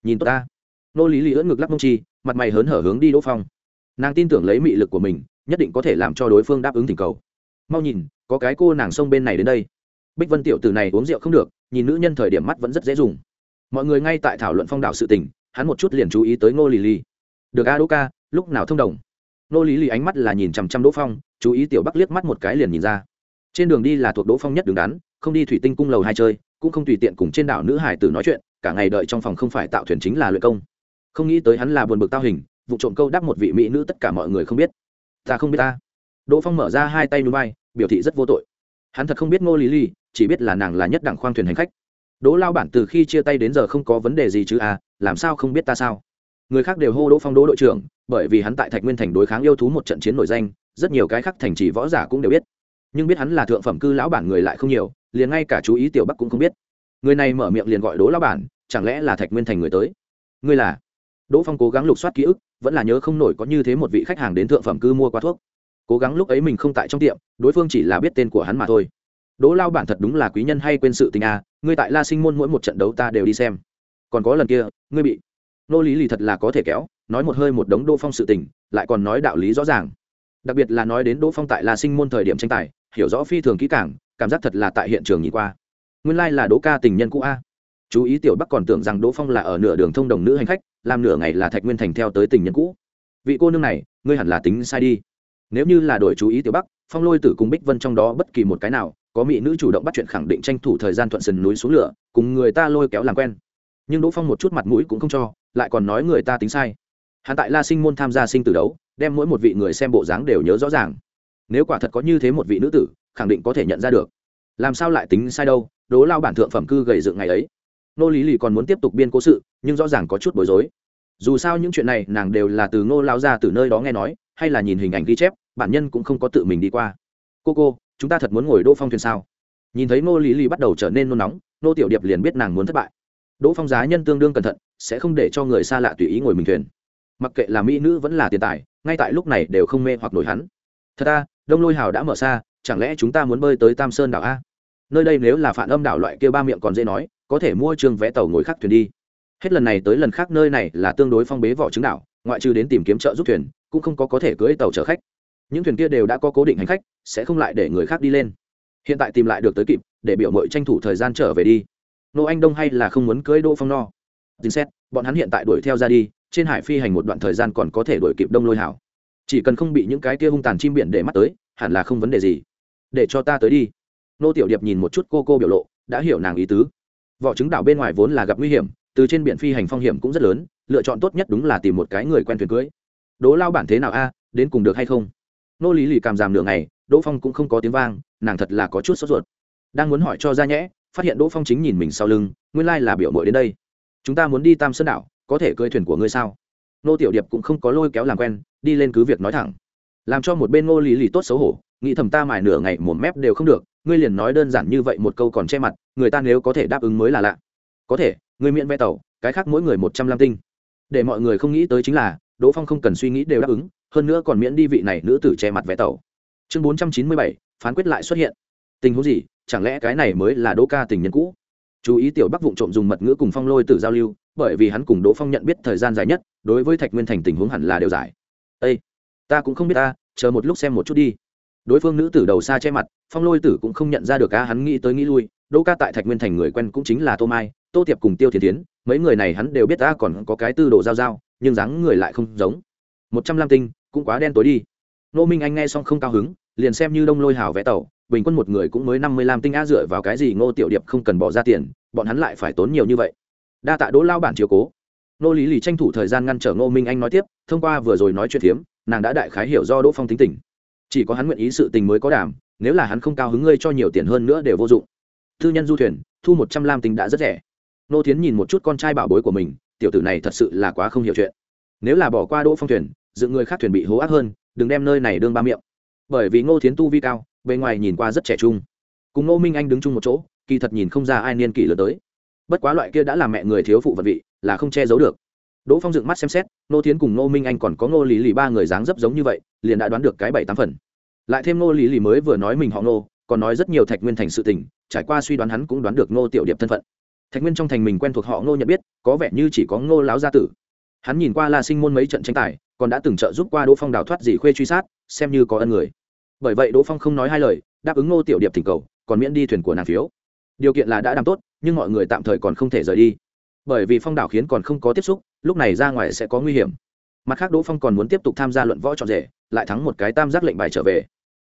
S1: Nhìn tốt ta. Nô lý lý ưỡn ngực lắc mông chi, mặt mày hớn hở hướng đi đỗ phong. Nàng tin tưởng lấy mị lực của mình, nhất định có thể làm cho đối phương đáp ứng thỉnh cầu. Mau nhìn, có cái cô nàng sông bên này đến đây. Bích vân tiểu từ này uống rượu không được, nhìn nữ nhân thời điểm mắt vẫn rất dễ dùng mọi người ngay tại thảo luận phong đảo sự tình, hắn một chút liền chú ý tới ngô lì lì. Được a đỗ ca, lúc nào thông đồng? Ngô lý lì ánh mắt là nhìn chằm chằm đỗ phong, chú ý tiểu bắc liếc mắt một cái liền nhìn ra. Trên đường đi là thuộc đỗ phong nhất đường đắn, không đi thủy tinh cung lầu hai chơi, cũng không tùy tiện cùng trên đảo nữ hải tử nói chuyện, cả ngày đợi trong phòng không phải tạo thuyền chính là luyện công. Không nghĩ tới hắn là buồn bực tao hình, vụ trộm câu đáp một vị mỹ nữ tất cả mọi người không biết. Ta không biết ta. Đỗ phong mở ra hai tay núi bay, biểu thị rất vô tội. Hắn thật không biết ngô lý lì, chỉ biết là nàng là nhất đẳng khoang thuyền hành khách đỗ lao bản từ khi chia tay đến giờ không có vấn đề gì chứ à làm sao không biết ta sao? Người khác đều hô đỗ phong đỗ đội trưởng, bởi vì hắn tại thạch nguyên thành đối kháng yêu thú một trận chiến nổi danh, rất nhiều cái khác thành chỉ võ giả cũng đều biết. Nhưng biết hắn là thượng phẩm cư lão bản người lại không nhiều, liền ngay cả chú ý tiểu bắc cũng không biết. Người này mở miệng liền gọi đỗ lão bản, chẳng lẽ là thạch nguyên thành người tới? Ngươi là? Đỗ phong cố gắng lục soát ký ức, vẫn là nhớ không nổi có như thế một vị khách hàng đến thượng phẩm cư mua qua thuốc. Cố gắng lúc ấy mình không tại trong tiệm, đối phương chỉ là biết tên của hắn mà thôi đỗ lao bản thật đúng là quý nhân hay quên sự tình à ngươi tại la sinh môn mỗi một trận đấu ta đều đi xem. Còn có lần kia, ngươi bị nô lý lì thật là có thể kéo, nói một hơi một đống đỗ phong sự tình, lại còn nói đạo lý rõ ràng. Đặc biệt là nói đến đỗ phong tại la sinh môn thời điểm tranh tài, hiểu rõ phi thường kỹ càng, cảm giác thật là tại hiện trường nhìn qua. Nguyên lai、like、là đỗ ca tình nhân cũ a. Chú ý tiểu bắc còn tưởng rằng đỗ phong là ở nửa đường thông đồng nữ hành khách, làm nửa ngày là thạch nguyên thành theo tới tình nhân cũ. Vị cô nương này, ngươi hẳn là tính sai đi. Nếu như là đổi chú ý tiểu bắc, phong lôi tử cùng bích vân trong đó bất kỳ một cái nào có mỹ nữ chủ động bắt chuyện khẳng định tranh thủ thời gian thuận sườn núi xuống lửa, cùng người ta lôi kéo làm quen. Nhưng đỗ phong một chút mặt mũi cũng không cho, lại còn nói người ta tính sai. Hắn tại la sinh môn tham gia sinh tử đấu, đem mỗi một vị người xem bộ dáng đều nhớ rõ ràng. Nếu quả thật có như thế một vị nữ tử, khẳng định có thể nhận ra được. Làm sao lại tính sai đâu đố lao bản thượng phẩm cư gầy dựng ngày ấy. Nô lý lì còn muốn tiếp tục biên cố sự, nhưng rõ ràng có chút bối rối. Dù sao những chuyện này nàng đều là từ ngô lao ra từ nơi đó nghe nói, hay là nhìn hình ảnh ghi chép, bản nhân cũng không có tự mình đi qua. Cô cô chúng ta thật muốn ngồi đỗ phong thuyền sao? Nhìn thấy ngô lý lì bắt đầu trở nên nôn nóng nô tiểu điệp liền biết nàng muốn thất bại. Đỗ phong giá nhân tương đương cẩn thận, sẽ không để cho người xa lạ tùy ý ngồi mình thuyền. Mặc kệ là mỹ nữ vẫn là tiền tài, ngay tại lúc này đều không mê hoặc nổi hắn. Thật ra đông lôi hào đã mở xa, chẳng lẽ chúng ta muốn bơi tới tam sơn đảo a? Nơi đây nếu là phản âm đảo loại kia ba miệng còn dễ nói, có thể mua trường vé tàu ngồi khác thuyền đi. Hết lần này tới lần khác nơi này là tương đối phong bế vỏ trứng đảo, ngoại trừ đến tìm kiếm trợ giúp thuyền, cũng không có có thể cưỡi tàu chở khách những thuyền kia đều đã có cố định hành khách, sẽ không lại để người khác đi lên. Hiện tại tìm lại được tới kịp, để biểu mội tranh thủ thời gian trở về đi. Nô anh đông hay là không muốn cưới đỗ phong no? Chính xét, bọn hắn hiện tại đuổi theo ra đi, trên hải phi hành một đoạn thời gian còn có thể đuổi kịp đông lôi hảo. Chỉ cần không bị những cái kia hung tàn chim biển để mắt tới, hẳn là không vấn đề gì. Để cho ta tới đi. Nô tiểu điệp nhìn một chút cô cô biểu lộ, đã hiểu nàng ý tứ. Vỏ trứng đảo bên ngoài vốn là gặp nguy hiểm, từ trên biển phi hành phong hiểm cũng rất lớn, lựa chọn tốt nhất đúng là tìm một cái người quen thuyền cưới. Đố lao bản thế nào a, đến cùng được hay không? Nô lý lì cảm giảm nửa ngày, đỗ phong cũng không có tiếng vang, nàng thật là có chút sốt ruột. Đang muốn hỏi cho ra nhẽ, phát hiện đỗ phong chính nhìn mình sau lưng, nguyên lai là biểu mội đến đây. Chúng ta muốn đi tam sơn đảo, có thể cơi thuyền của ngươi sao? Nô tiểu điệp cũng không có lôi kéo làm quen, đi lên cứ việc nói thẳng. Làm cho một bên ngô lý lì tốt xấu hổ, nghĩ thầm ta mài nửa ngày một mép đều không được, ngươi liền nói đơn giản như vậy một câu còn che mặt, người ta nếu có thể đáp ứng mới là lạ. Có thể, ngươi miễn vé tàu, cái khác mỗi người một trăm lam tinh. Để mọi người không nghĩ tới chính là, đỗ phong không cần suy nghĩ đều đáp ứng hơn nữa còn miễn đi vị này nữ tử che mặt vé tàu. Chương bốn trăm chín mươi bảy, phán quyết lại xuất hiện. Tình huống gì? Chẳng lẽ cái này mới là đỗ ca tình nhân cũ? Chú ý tiểu bắc vụng trộm dùng mật ngữ cùng phong lôi tử giao lưu, bởi vì hắn cùng đỗ phong nhận biết thời gian dài nhất, đối với thạch nguyên thành tình huống hẳn là đều giải. Â ta cũng không biết ta, chờ một lúc xem một chút đi. Đối phương nữ tử đầu xa che mặt, phong lôi tử cũng không nhận ra được ca hắn nghĩ tới nghĩ lui, đỗ ca tại thạch nguyên thành người quen cũng chính là tô mai, tô tiệp cùng tiêu thiền tiến mấy người này hắn đều biết ta còn có cái tư đồ giao giao, nhưng dáng người lại không giống. Một trăm lam tinh cũng quá đen tối đi. Nô minh anh nghe xong không cao hứng, liền xem như đông lôi hào vẽ tàu, bình quân một người cũng mới năm mươi lam tinh a dựa vào cái gì ngô tiểu điệp không cần bỏ ra tiền, bọn hắn lại phải tốn nhiều như vậy. Đa tạ đỗ lao bản chiều cố. Nô lý lì tranh thủ thời gian ngăn trở ngô minh anh nói tiếp, thông qua vừa rồi nói chuyện thiếm, nàng đã đại khái hiểu do đỗ phong tính tình. Chỉ có hắn nguyện ý sự tình mới có đảm, nếu là hắn không cao hứng ngươi cho nhiều tiền hơn nữa đều vô dụng. Thư nhân du thuyền, thu một trăm lam tinh đã rất rẻ. Nô Thiến nhìn một chút con trai bảo bối của mình, tiểu tử này thật sự là quá không hiểu chuyện. Nếu là bỏ qua đỗ phong thuyền dựng người khác thuyền bị hố ác hơn, đừng đem nơi này đương ba miệng. Bởi vì ngô Thiến tu vi cao, bề ngoài nhìn qua rất trẻ trung. Cùng ngô minh anh đứng chung một chỗ, kỳ thật nhìn không ra ai niên kỷ lớn tới. Bất quá loại kia đã làm mẹ người thiếu phụ vật vị, là không che giấu được. Đỗ phong dựng mắt xem xét, Ngô Thiến cùng ngô minh anh còn có ngô lý lì ba người dáng dấp giống như vậy, liền đã đoán được cái bảy tám phần. Lại thêm ngô lý lì mới vừa nói mình họ ngô, còn nói rất nhiều thạch nguyên thành sự tình, trải qua suy đoán hắn cũng đoán được ngô tiểu điệp thân phận. Thạch nguyên trong thành mình quen thuộc họ ngô nhận biết, có vẻ như chỉ có ngô láo gia tử hắn nhìn qua la sinh môn mấy trận tranh tài, còn đã từng trợ giúp qua đỗ phong đào thoát dì khuê truy sát, xem như có ân người. Bởi vậy đỗ phong không nói hai lời, đáp ứng ngô tiểu điệp thỉnh cầu, còn miễn đi thuyền của nàng phiếu. Điều kiện là đã làm tốt, nhưng mọi người tạm thời còn không thể rời đi. Bởi vì phong đảo khiến còn không có tiếp xúc, lúc này ra ngoài sẽ có nguy hiểm. Mặt khác đỗ phong còn muốn tiếp tục tham gia luận võ trọn rể, lại thắng một cái tam giác lệnh bài trở về.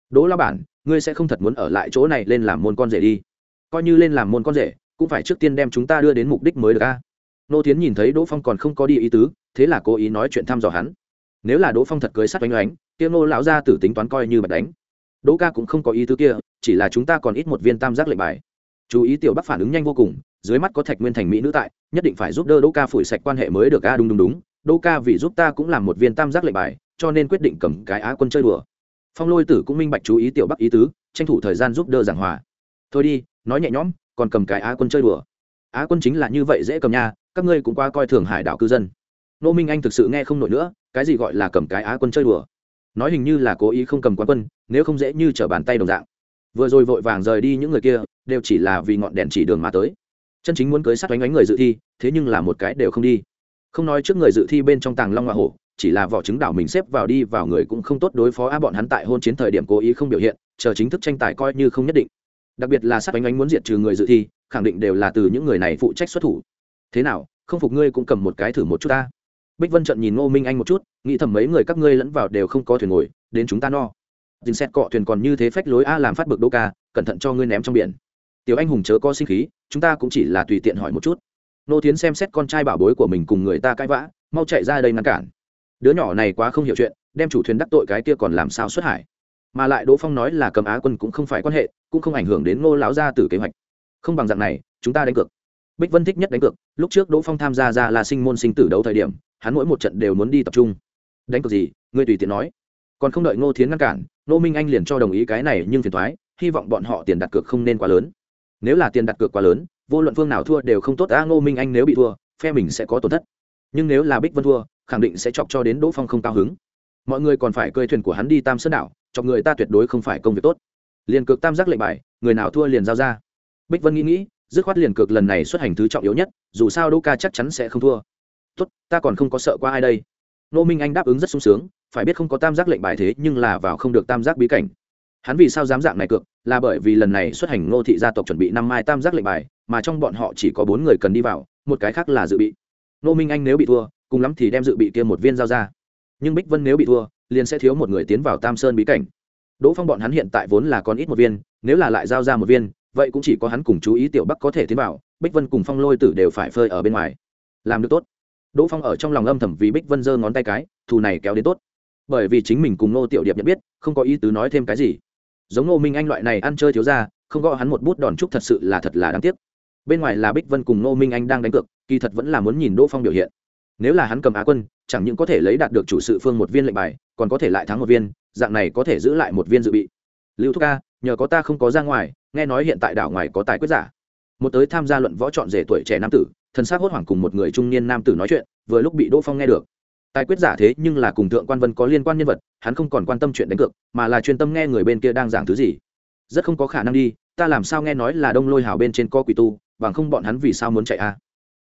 S1: Đỗ lao bản, ngươi sẽ không thật muốn ở lại chỗ này lên làm môn con rể đi. Coi như lên làm môn con rể, cũng phải trước tiên đem chúng ta đưa đến mục đích mới được a nô tiến nhìn thấy đỗ phong còn không có đi ý tứ, thế là cố ý nói chuyện thăm dò hắn. Nếu là đỗ phong thật cưới sát oanh oánh tiêu nô lão ra tử tính toán coi như bật đánh. Đỗ ca cũng không có ý tứ kia, chỉ là chúng ta còn ít một viên tam giác lệnh bài. Chú ý tiểu bắc phản ứng nhanh vô cùng, dưới mắt có thạch nguyên thành mỹ nữ tại, nhất định phải giúp đỡ đỗ ca phủi sạch quan hệ mới được, a, đúng đúng đúng. Đỗ ca vì giúp ta cũng làm một viên tam giác lệnh bài, cho nên quyết định cầm cái á quân chơi đùa. Phong lôi tử cũng minh bạch chú ý tiểu bắc ý tứ, tranh thủ thời gian giúp đỡ giảng hòa. Thôi đi, nói nhẹ nhõm, còn cầm cái á quân chơi đùa. Á quân chính là như vậy dễ cầm nha các ngươi cũng qua coi thường hải đảo cư dân. Nô minh anh thực sự nghe không nổi nữa, cái gì gọi là cầm cái á quân chơi đùa? Nói hình như là cố ý không cầm quán quân, nếu không dễ như t r ở bàn tay đồng dạng. Vừa rồi vội vàng rời đi những người kia, đều chỉ là vì ngọn đèn chỉ đường mà tới. Chân chính muốn cưới sát oánh ánh người dự thi, thế nhưng là một cái đều không đi. Không nói trước người dự thi bên trong tàng long hoa hổ, chỉ là vỏ trứng đảo mình xếp vào đi vào người cũng không tốt đối phó á bọn hắn tại hôn chiến thời điểm cố ý không biểu hiện, chờ chính thức tranh tài coi như không nhất định. Đặc biệt là sát oánh ánh muốn diệt trừ người dự thi, khẳng định đều là từ những người này phụ trách xuất thủ thế nào, không phục ngươi cũng cầm một cái thử một chút ta. Bích vân trận nhìn ngô minh anh một chút, nghĩ thầm mấy người các ngươi lẫn vào đều không có thuyền ngồi, đến chúng ta no. Dình xét cọ thuyền còn như thế phách lối a làm phát bực đô ca, cẩn thận cho ngươi ném trong biển. Tiểu anh hùng chớ có sinh khí, chúng ta cũng chỉ là tùy tiện hỏi một chút. Nô tiến xem xét con trai bảo bối của mình cùng người ta cãi vã, mau chạy ra đây ngăn cản. Đứa nhỏ này quá không hiểu chuyện, đem chủ thuyền đắc tội cái kia còn làm sao xuất hải. Mà lại đỗ phong nói là cầm á quân cũng không phải quan hệ, cũng không ảnh hưởng đến ngô láo ra từ kế hoạch. Không bằng dạng này, chúng ta đánh cược. Bích vân thích nhất đánh cược lúc trước đỗ phong tham gia ra là sinh môn sinh tử đấu thời điểm, hắn mỗi một trận đều muốn đi tập trung. Đánh cược gì? Ngươi tùy tiện nói. Còn không đợi ngô thiến ngăn cản ngô minh anh liền cho đồng ý cái này nhưng phiền thoái hy vọng bọn họ tiền đặt cược không nên quá lớn. Nếu là tiền đặt cược quá lớn, vô luận phương nào thua đều không tốt a ngô minh anh nếu bị thua, phe mình sẽ có tổn thất. Nhưng nếu là bích vân thua, khẳng định sẽ chọc cho đến đỗ phong không cao hứng. Mọi người còn phải cơi thuyền của hắn đi tam sơn đảo chọc người ta tuyệt đối không phải công việc tốt. Liền cực tam giác lệnh bài, người nào thua liền giao ra. Bích vân nghĩ nghĩ dứt khoát liền cược lần này xuất hành thứ trọng yếu nhất, dù sao đỗ ca chắc chắn sẽ không thua. Tốt, ta còn không có sợ qua ai đây. Nô minh anh đáp ứng rất sung sướng, phải biết không có tam giác lệnh bài thế nhưng là vào không được tam giác bí cảnh. Hắn vì sao dám dạng này cược, là bởi vì lần này xuất hành ngô thị gia tộc chuẩn bị năm mai tam giác lệnh bài, mà trong bọn họ chỉ có bốn người cần đi vào, một cái khác là dự bị. Nô minh anh nếu bị thua, cùng lắm thì đem dự bị kia một viên giao ra. Nhưng bích vân nếu bị thua, liền sẽ thiếu một người tiến vào tam sơn bí cảnh. Đỗ phong bọn hắn hiện tại vốn là còn ít một viên, nếu là lại giao ra một viên vậy cũng chỉ có hắn cùng chú ý tiểu bắc có thể tiến vào, bích vân cùng phong lôi tử đều phải phơi ở bên ngoài. Làm được tốt. Đỗ phong ở trong lòng âm thầm vì bích vân giơ ngón tay cái, thù này kéo đến tốt. Bởi vì chính mình cùng nô tiểu điệp nhận biết, không có ý tứ nói thêm cái gì. Giống ngô minh anh loại này ăn chơi thiếu ra không gõ hắn một bút đòn trúc thật sự là thật là đáng tiếc. Bên ngoài là bích vân cùng ngô minh anh đang đánh cược, kỳ thật vẫn là muốn nhìn đỗ phong biểu hiện. Nếu là hắn cầm á quân, chẳng những có thể lấy đạt được chủ sự phương một viên lệnh bài, còn có thể lại thắng một viên, dạng này có thể giữ lại một viên dự bị. Lưu thúc ca, nhờ có ta không có ra ngoài nghe nói hiện tại đảo ngoài có tài quyết giả. Một tới tham gia luận võ chọn rể tuổi trẻ nam tử, thần sắc hốt hoảng cùng một người trung niên nam tử nói chuyện, vừa lúc bị đỗ phong nghe được. Tài quyết giả thế nhưng là cùng thượng quan vân có liên quan nhân vật, hắn không còn quan tâm chuyện đánh cược, mà là chuyên tâm nghe người bên kia đang giảng thứ gì. Rất không có khả năng đi, ta làm sao nghe nói là đông lôi hào bên trên co quỷ tu, bằng không bọn hắn vì sao muốn chạy a? À?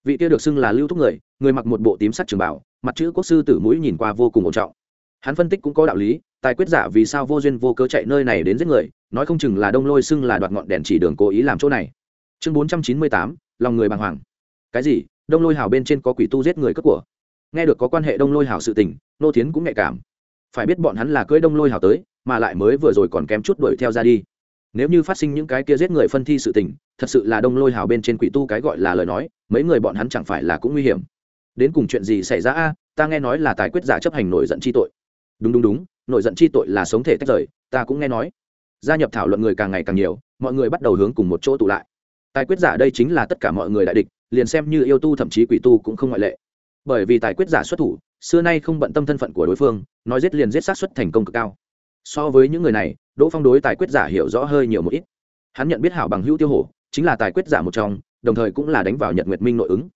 S1: vị kia được xưng là lưu thúc người người mặc một bộ tím sắt trường bảo, mặt chữ quốc sư tử mũi nhìn qua vô cùng ổn trọng. Hắn phân tích cũng có đạo lý, tài quyết giả vì sao vô duyên vô cớ chạy nơi này đến giết người nói không chừng là đông lôi xưng là đoạt ngọn đèn chỉ đường cố ý làm chỗ này. Chương bốn trăm chín mươi tám, lòng người bàng hoàng. Cái gì? Đông lôi hào bên trên có quỷ tu giết người cất của. Nghe được có quan hệ đông lôi hào sự tình, nô tiến cũng nhạy cảm. Phải biết bọn hắn là cưỡi đông lôi hào tới, mà lại mới vừa rồi còn kém chút đuổi theo ra đi. Nếu như phát sinh những cái kia giết người phân thi sự tình, thật sự là đông lôi hào bên trên quỷ tu cái gọi là lời nói, mấy người bọn hắn chẳng phải là cũng nguy hiểm. Đến cùng chuyện gì xảy ra a? Ta nghe nói là tài quyết giả chấp hành nổi giận chi tội. Đúng đúng đúng, nổi giận chi tội là sống thể tách rời, ta cũng nghe nói gia nhập thảo luận người càng ngày càng nhiều, mọi người bắt đầu hướng cùng một chỗ tụ lại. Tài quyết giả đây chính là tất cả mọi người đại địch, liền xem như yêu tu thậm chí quỷ tu cũng không ngoại lệ. Bởi vì tài quyết giả xuất thủ, xưa nay không bận tâm thân phận của đối phương, nói giết liền giết sát xuất thành công cực cao. So với những người này, đỗ phong đối tài quyết giả hiểu rõ hơi nhiều một ít. Hắn nhận biết hảo bằng hữu tiêu hổ, chính là tài quyết giả một trong, đồng thời cũng là đánh vào nhật nguyệt minh nội ứng.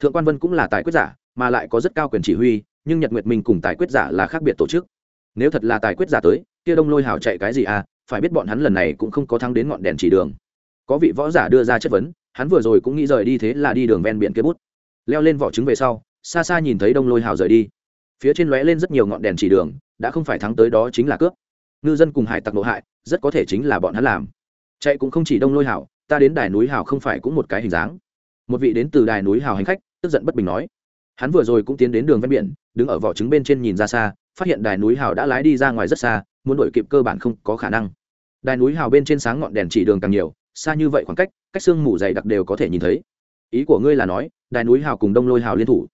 S1: Thượng quan vân cũng là tài quyết giả, mà lại có rất cao quyền chỉ huy, nhưng nhật nguyệt minh cùng tài quyết giả là khác biệt tổ chức. Nếu thật là tài quyết giả tới, kia đông lôi hảo chạy cái gì à? Phải biết bọn hắn lần này cũng không có thắng đến ngọn đèn chỉ đường. Có vị võ giả đưa ra chất vấn, hắn vừa rồi cũng nghĩ rời đi thế là đi đường ven biển kế bút. Leo lên vỏ trứng về sau, xa xa nhìn thấy đông lôi hào rời đi. Phía trên lóe lên rất nhiều ngọn đèn chỉ đường, đã không phải thắng tới đó chính là cướp. Ngư dân cùng hải tặc nội hại, rất có thể chính là bọn hắn làm. Chạy cũng không chỉ đông lôi hào, ta đến đài núi hào không phải cũng một cái hình dáng. Một vị đến từ đài núi hào hành khách, tức giận bất bình nói. Hắn vừa rồi cũng tiến đến đường ven biển, đứng ở vỏ trứng bên trên nhìn ra xa, phát hiện đài núi hào đã lái đi ra ngoài rất xa muốn đổi kịp cơ bản không có khả năng. Đài núi hào bên trên sáng ngọn đèn chỉ đường càng nhiều, xa như vậy khoảng cách cách xương mù dày đặc đều có thể nhìn thấy. Ý của ngươi là nói, đài núi hào cùng đông lôi hào liên thủ.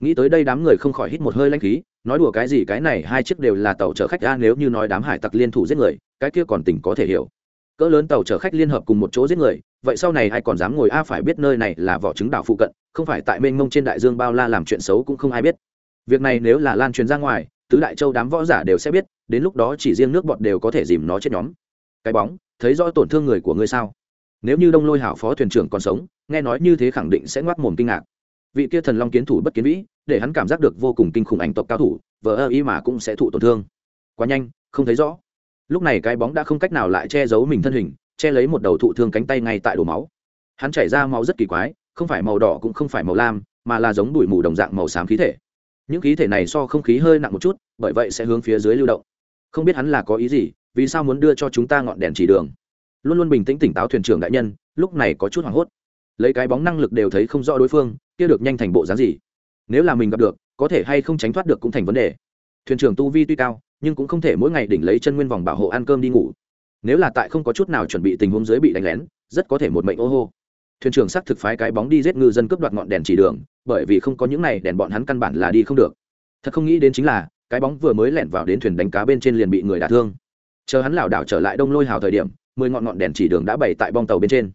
S1: Nghĩ tới đây đám người không khỏi hít một hơi lanh khí, nói đùa cái gì cái này, hai chiếc đều là tàu chở khách ra nếu như nói đám hải tặc liên thủ giết người, cái kia còn tỉnh có thể hiểu. Cỡ lớn tàu chở khách liên hợp cùng một chỗ giết người, vậy sau này ai còn dám ngồi a, phải biết nơi này là vỏ trứng đảo phụ cận, không phải tại mênh mông trên đại dương bao la làm chuyện xấu cũng không ai biết. Việc này nếu là lan truyền ra ngoài tứ đại châu đám võ giả đều sẽ biết, đến lúc đó chỉ riêng nước bọt đều có thể dìm nó chết nhóm. Cái bóng, thấy rõ tổn thương người của ngươi sao? Nếu như đông lôi hảo phó thuyền trưởng còn sống, nghe nói như thế khẳng định sẽ ngoác mồm kinh ngạc. Vị kia thần long kiến thủ bất kiến vĩ, để hắn cảm giác được vô cùng kinh khủng ảnh tộc cao thủ, vờ ơ ý mà cũng sẽ thụ tổn thương. Quá nhanh, không thấy rõ. Lúc này cái bóng đã không cách nào lại che giấu mình thân hình, che lấy một đầu thụ thương cánh tay ngay tại đổ máu. Hắn chảy ra máu rất kỳ quái, không phải màu đỏ cũng không phải màu lam, mà là giống đùi mù đồng dạng màu xám khí thể những khí thể này so không khí hơi nặng một chút, bởi vậy sẽ hướng phía dưới lưu động. Không biết hắn là có ý gì, vì sao muốn đưa cho chúng ta ngọn đèn chỉ đường? Luôn luôn bình tĩnh tỉnh táo thuyền trưởng đại nhân, lúc này có chút hoảng hốt. Lấy cái bóng năng lực đều thấy không rõ đối phương, kia được nhanh thành bộ dáng gì? Nếu là mình gặp được, có thể hay không tránh thoát được cũng thành vấn đề. Thuyền trưởng tu vi tuy cao, nhưng cũng không thể mỗi ngày đỉnh lấy chân nguyên vòng bảo hộ ăn cơm đi ngủ. Nếu là tại không có chút nào chuẩn bị tình huống dưới bị đánh lén, rất có thể một mệnh ô hô. Thuyền trưởng xác thực phái cái bóng đi giết ngư dân cướp đoạt ngọn đèn chỉ đường bởi vì không có những này, đèn bọn hắn căn bản là đi không được. Thật không nghĩ đến chính là, cái bóng vừa mới lẻn vào đến thuyền đánh cá bên trên liền bị người đả thương. Chờ hắn lảo đảo trở lại đông lôi hào thời điểm, mười ngọn ngọn đèn chỉ đường đã bày tại bong tàu bên trên.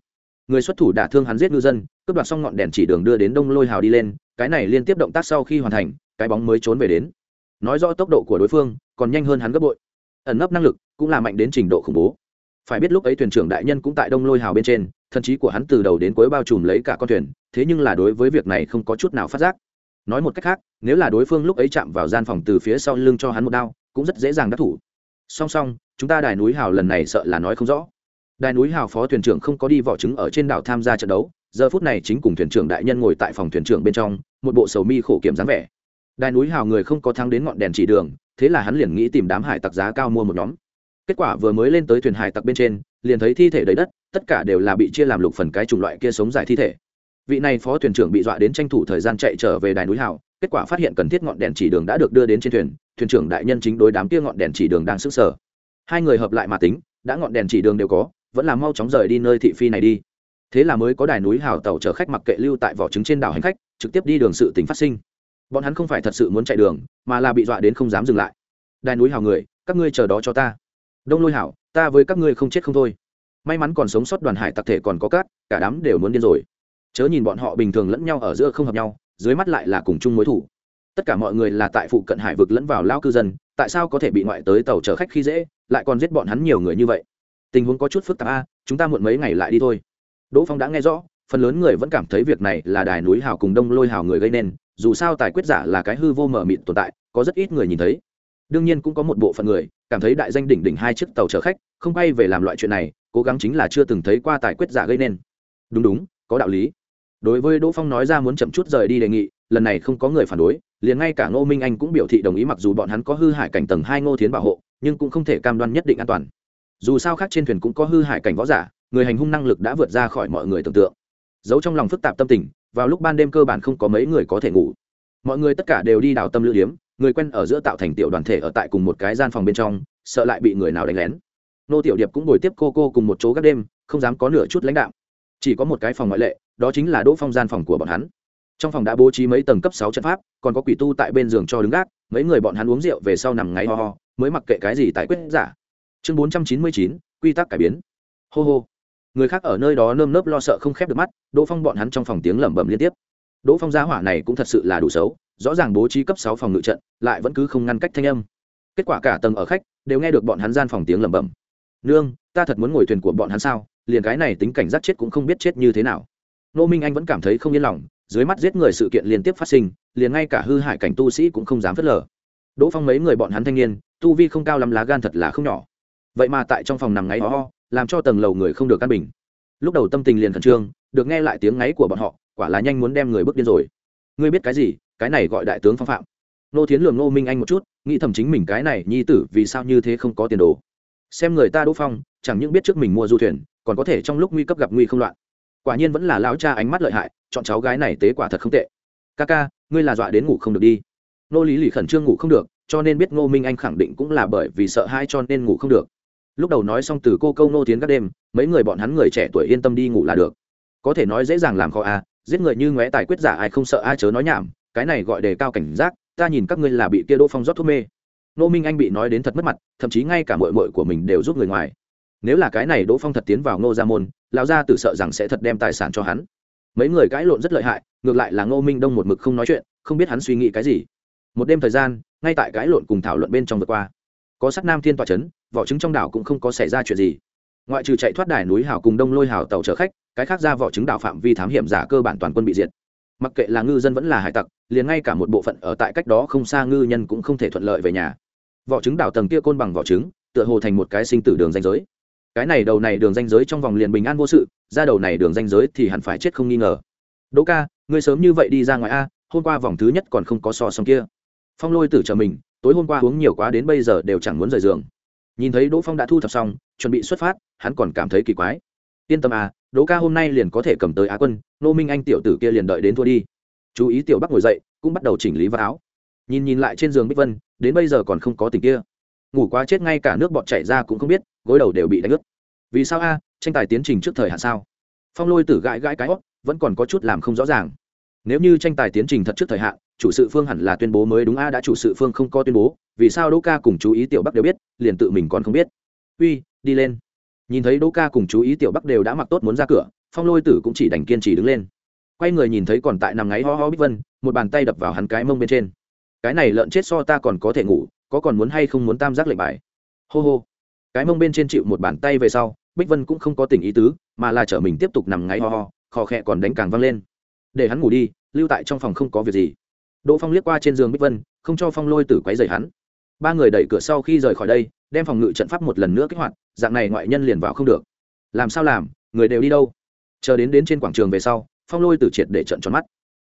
S1: Người xuất thủ đả thương hắn giết ngư dân, cướp đoạt xong ngọn đèn chỉ đường đưa đến đông lôi hào đi lên, cái này liên tiếp động tác sau khi hoàn thành, cái bóng mới trốn về đến. Nói rõ tốc độ của đối phương, còn nhanh hơn hắn gấp bội. Ẩn nấp năng lực cũng là mạnh đến trình độ khủng bố. Phải biết lúc ấy thuyền trưởng đại nhân cũng tại đông lôi hào bên trên thần trí của hắn từ đầu đến cuối bao trùm lấy cả con thuyền, thế nhưng là đối với việc này không có chút nào phát giác. Nói một cách khác, nếu là đối phương lúc ấy chạm vào gian phòng từ phía sau lưng cho hắn một đao, cũng rất dễ dàng đắc thủ. Song song, chúng ta đài núi hào lần này sợ là nói không rõ. Đài núi hào phó thuyền trưởng không có đi vỏ trứng ở trên đảo tham gia trận đấu, giờ phút này chính cùng thuyền trưởng đại nhân ngồi tại phòng thuyền trưởng bên trong, một bộ sầu mi khổ kiểm dáng vẻ. Đài núi hào người không có thắng đến ngọn đèn chỉ đường, thế là hắn liền nghĩ tìm đám hải tặc giá cao mua một nhóm kết quả vừa mới lên tới thuyền hải tặc bên trên, liền thấy thi thể đầy đất, tất cả đều là bị chia làm lục phần cái chủng loại kia sống dài thi thể. Vị này phó thuyền trưởng bị dọa đến tranh thủ thời gian chạy trở về đài núi hào, kết quả phát hiện cần thiết ngọn đèn chỉ đường đã được đưa đến trên thuyền thuyền trưởng đại nhân chính đối đám kia ngọn đèn chỉ đường đang sức sở hai người hợp lại mà tính, đã ngọn đèn chỉ đường đều có, vẫn là mau chóng rời đi nơi thị phi này đi. Thế là mới có đài núi hào tàu chở khách mặc kệ lưu tại vỏ trứng trên đảo hành khách, trực tiếp đi đường sự tình phát sinh. Bọn hắn không phải thật sự muốn chạy đường, mà là bị dọa đến không dám dừng lại. Đài núi hào người, các ngươi chờ đó cho ta đông lôi hảo, ta với các ngươi không chết không thôi. May mắn còn sống sót đoàn hải tặc thể còn có cát cả đám đều muốn điên rồi. Chớ nhìn bọn họ bình thường lẫn nhau ở giữa không hợp nhau, dưới mắt lại là cùng chung mối thủ. Tất cả mọi người là tại phụ cận hải vực lẫn vào lao cư dân, tại sao có thể bị ngoại tới tàu chở khách khi dễ, lại còn giết bọn hắn nhiều người như vậy? Tình huống có chút phức tạp a, chúng ta muộn mấy ngày lại đi thôi. Đỗ phong đã nghe rõ, phần lớn người vẫn cảm thấy việc này là đài núi hào cùng đông lôi hào người gây nên, dù sao tài quyết giả là cái hư vô mờ mịt tồn tại, có rất ít người nhìn thấy đương nhiên cũng có một bộ phận người cảm thấy đại danh đỉnh đỉnh hai chiếc tàu chở khách không bay về làm loại chuyện này, cố gắng chính là chưa từng thấy qua tài quyết giả gây nên. Đúng đúng, có đạo lý. Đối với đỗ phong nói ra muốn chậm chút rời đi đề nghị, lần này không có người phản đối, liền ngay cả ngô minh anh cũng biểu thị đồng ý mặc dù bọn hắn có hư hại cảnh tầng hai ngô thiến bảo hộ, nhưng cũng không thể cam đoan nhất định an toàn. Dù sao khác trên thuyền cũng có hư hại cảnh võ giả, người hành hung năng lực đã vượt ra khỏi mọi người tưởng tượng. Giấu trong lòng phức tạp tâm tình, vào lúc ban đêm cơ bản không có mấy người có thể ngủ. Mọi người tất cả đều đi đào tâm lữ điếm người quen ở giữa tạo thành tiểu đoàn thể ở tại cùng một cái gian phòng bên trong, sợ lại bị người nào đánh lén. Nô tiểu điệp cũng bồi tiếp cô cô cùng một chỗ các đêm, không dám có nửa chút lãnh đạo chỉ có một cái phòng ngoại lệ, đó chính là đỗ phong gian phòng của bọn hắn. Trong phòng đã bố trí mấy tầng cấp sáu trận pháp, còn có quỷ tu tại bên giường cho đứng gác, mấy người bọn hắn uống rượu về sau nằm ngáy ho ho, mới mặc kệ cái gì tại quyết giả. Chương bốn trăm chín mươi chín, quy tắc cải biến. Hô hô. Người khác ở nơi đó nơm nớp lo sợ không khép được mắt, đỗ phong bọn hắn trong phòng tiếng lẩm bẩm liên tiếp. Đỗ phong giá hỏa này cũng thật sự là đủ xấu rõ ràng bố trí cấp sáu phòng ngự trận, lại vẫn cứ không ngăn cách thanh âm. Kết quả cả tầng ở khách đều nghe được bọn hắn gian phòng tiếng lẩm bẩm. Nương, ta thật muốn ngồi thuyền của bọn hắn sao? Liền cái này tính cảnh giác chết cũng không biết chết như thế nào. Nô minh anh vẫn cảm thấy không yên lòng, dưới mắt giết người sự kiện liên tiếp phát sinh, liền ngay cả hư hại cảnh tu sĩ cũng không dám phớt lờ. Đỗ phong mấy người bọn hắn thanh niên, tu vi không cao lắm lá gan thật là không nhỏ. Vậy mà tại trong phòng nằm ngáy ho ho, làm cho tầng lầu người không được căn bình. Lúc đầu tâm tình liền khẩn trương, được nghe lại tiếng ngáy của bọn họ, quả là nhanh muốn đem người bước điên rồi ngươi biết cái gì cái này gọi đại tướng phong phạm. Nô thiến lường nô minh anh một chút nghĩ thầm chính mình cái này nhi tử vì sao như thế không có tiền đồ. Xem người ta đỗ phong chẳng những biết trước mình mua du thuyền còn có thể trong lúc nguy cấp gặp nguy không loạn. Quả nhiên vẫn là lão cha ánh mắt lợi hại chọn cháu gái này tế quả thật không tệ. Ca ca ngươi là dọa đến ngủ không được đi. Nô lý lì khẩn trương ngủ không được cho nên biết ngô minh anh khẳng định cũng là bởi vì sợ hai cho nên ngủ không được. Lúc đầu nói xong từ cô câu nô tiến các đêm mấy người bọn hắn người trẻ tuổi yên tâm đi ngủ là được. Có thể nói dễ dàng làm khó a à, giết người như ngóe tài quyết giả ai không sợ ai chớ nói nhảm, cái này gọi đề cao cảnh giác, ta nhìn các ngươi là bị kia đỗ phong rót thuốc mê. Nô minh anh bị nói đến thật mất mặt, thậm chí ngay cả mội mội của mình đều giúp người ngoài. Nếu là cái này đỗ phong thật tiến vào ngô gia môn, lão gia tử sợ rằng sẽ thật đem tài sản cho hắn. Mấy người cãi lộn rất lợi hại, ngược lại là ngô minh đông một mực không nói chuyện, không biết hắn suy nghĩ cái gì. Một đêm thời gian, ngay tại cãi lộn cùng thảo luận bên trong vừa qua. Có sát nam thiên tòa c h ấ n vỏ trứng trong đảo cũng không có xảy ra chuyện gì ngoại trừ chạy thoát đài núi hào cùng đông lôi hào tàu chở khách, cái khác ra vỏ trứng đảo phạm vi thám hiểm giả cơ bản toàn quân bị diệt. Mặc kệ là ngư dân vẫn là hải tặc, liền ngay cả một bộ phận ở tại cách đó không xa ngư nhân cũng không thể thuận lợi về nhà. Vỏ trứng đảo tầng kia côn bằng vỏ trứng, tựa hồ thành một cái sinh tử đường danh giới. Cái này đầu này đường danh giới trong vòng liền bình an vô sự, ra đầu này đường danh giới thì hẳn phải chết không nghi ngờ. Đỗ ca, ngươi sớm như vậy đi ra ngoài a, hôm qua vòng thứ nhất còn không có so song kia. Phong lôi tử chờ mình, tối hôm qua uống nhiều quá đến bây giờ đều chẳng muốn rời giường nhìn thấy đỗ phong đã thu thập xong, chuẩn bị xuất phát, hắn còn cảm thấy kỳ quái. Yên tâm à đỗ ca hôm nay liền có thể cầm tới á quân, nô minh anh tiểu tử kia liền đợi đến thua đi. Chú ý tiểu bắc ngồi dậy, cũng bắt đầu chỉnh lý vào áo. Nhìn nhìn lại trên giường bích vân, đến bây giờ còn không có tình kia. Ngủ quá chết ngay cả nước bọt chảy ra cũng không biết, gối đầu đều bị đánh ướt. Vì sao a, tranh tài tiến trình trước thời hạn sao? Phong lôi tử gãi gãi cái hót vẫn còn có chút làm không rõ ràng. Nếu như tranh tài tiến trình thật trước thời hạn chủ sự phương hẳn là tuyên bố mới đúng a, đã chủ sự phương không có tuyên bố, vì sao đỗ ca cùng chú ý tiểu bắc đều biết, liền tự mình còn không biết. Uy, đi lên. Nhìn thấy đỗ ca cùng chú ý tiểu bắc đều đã mặc tốt muốn ra cửa, phong lôi tử cũng chỉ đành kiên trì đứng lên. Quay người nhìn thấy còn tại nằm ngáy ho ho bích vân, một bàn tay đập vào hắn cái mông bên trên. Cái này lợn chết so ta còn có thể ngủ, có còn muốn hay không muốn tam giác lệnh bài? Hô hô. Cái mông bên trên chịu một bàn tay về sau, bích vân cũng không có tình ý tứ, mà là chở mình tiếp tục nằm ngáy ho ho, khò khẽ còn đánh càng văng lên. Để hắn ngủ đi, lưu tại trong phòng không có việc gì đỗ phong liếc qua trên giường bích vân, không cho phong lôi tử quấy dày hắn. Ba người đẩy cửa sau khi rời khỏi đây, đem phòng ngự trận pháp một lần nữa kích hoạt, dạng này ngoại nhân liền vào không được. Làm sao làm, người đều đi đâu? Chờ đến đến trên quảng trường về sau, phong lôi tử triệt để trận tròn mắt.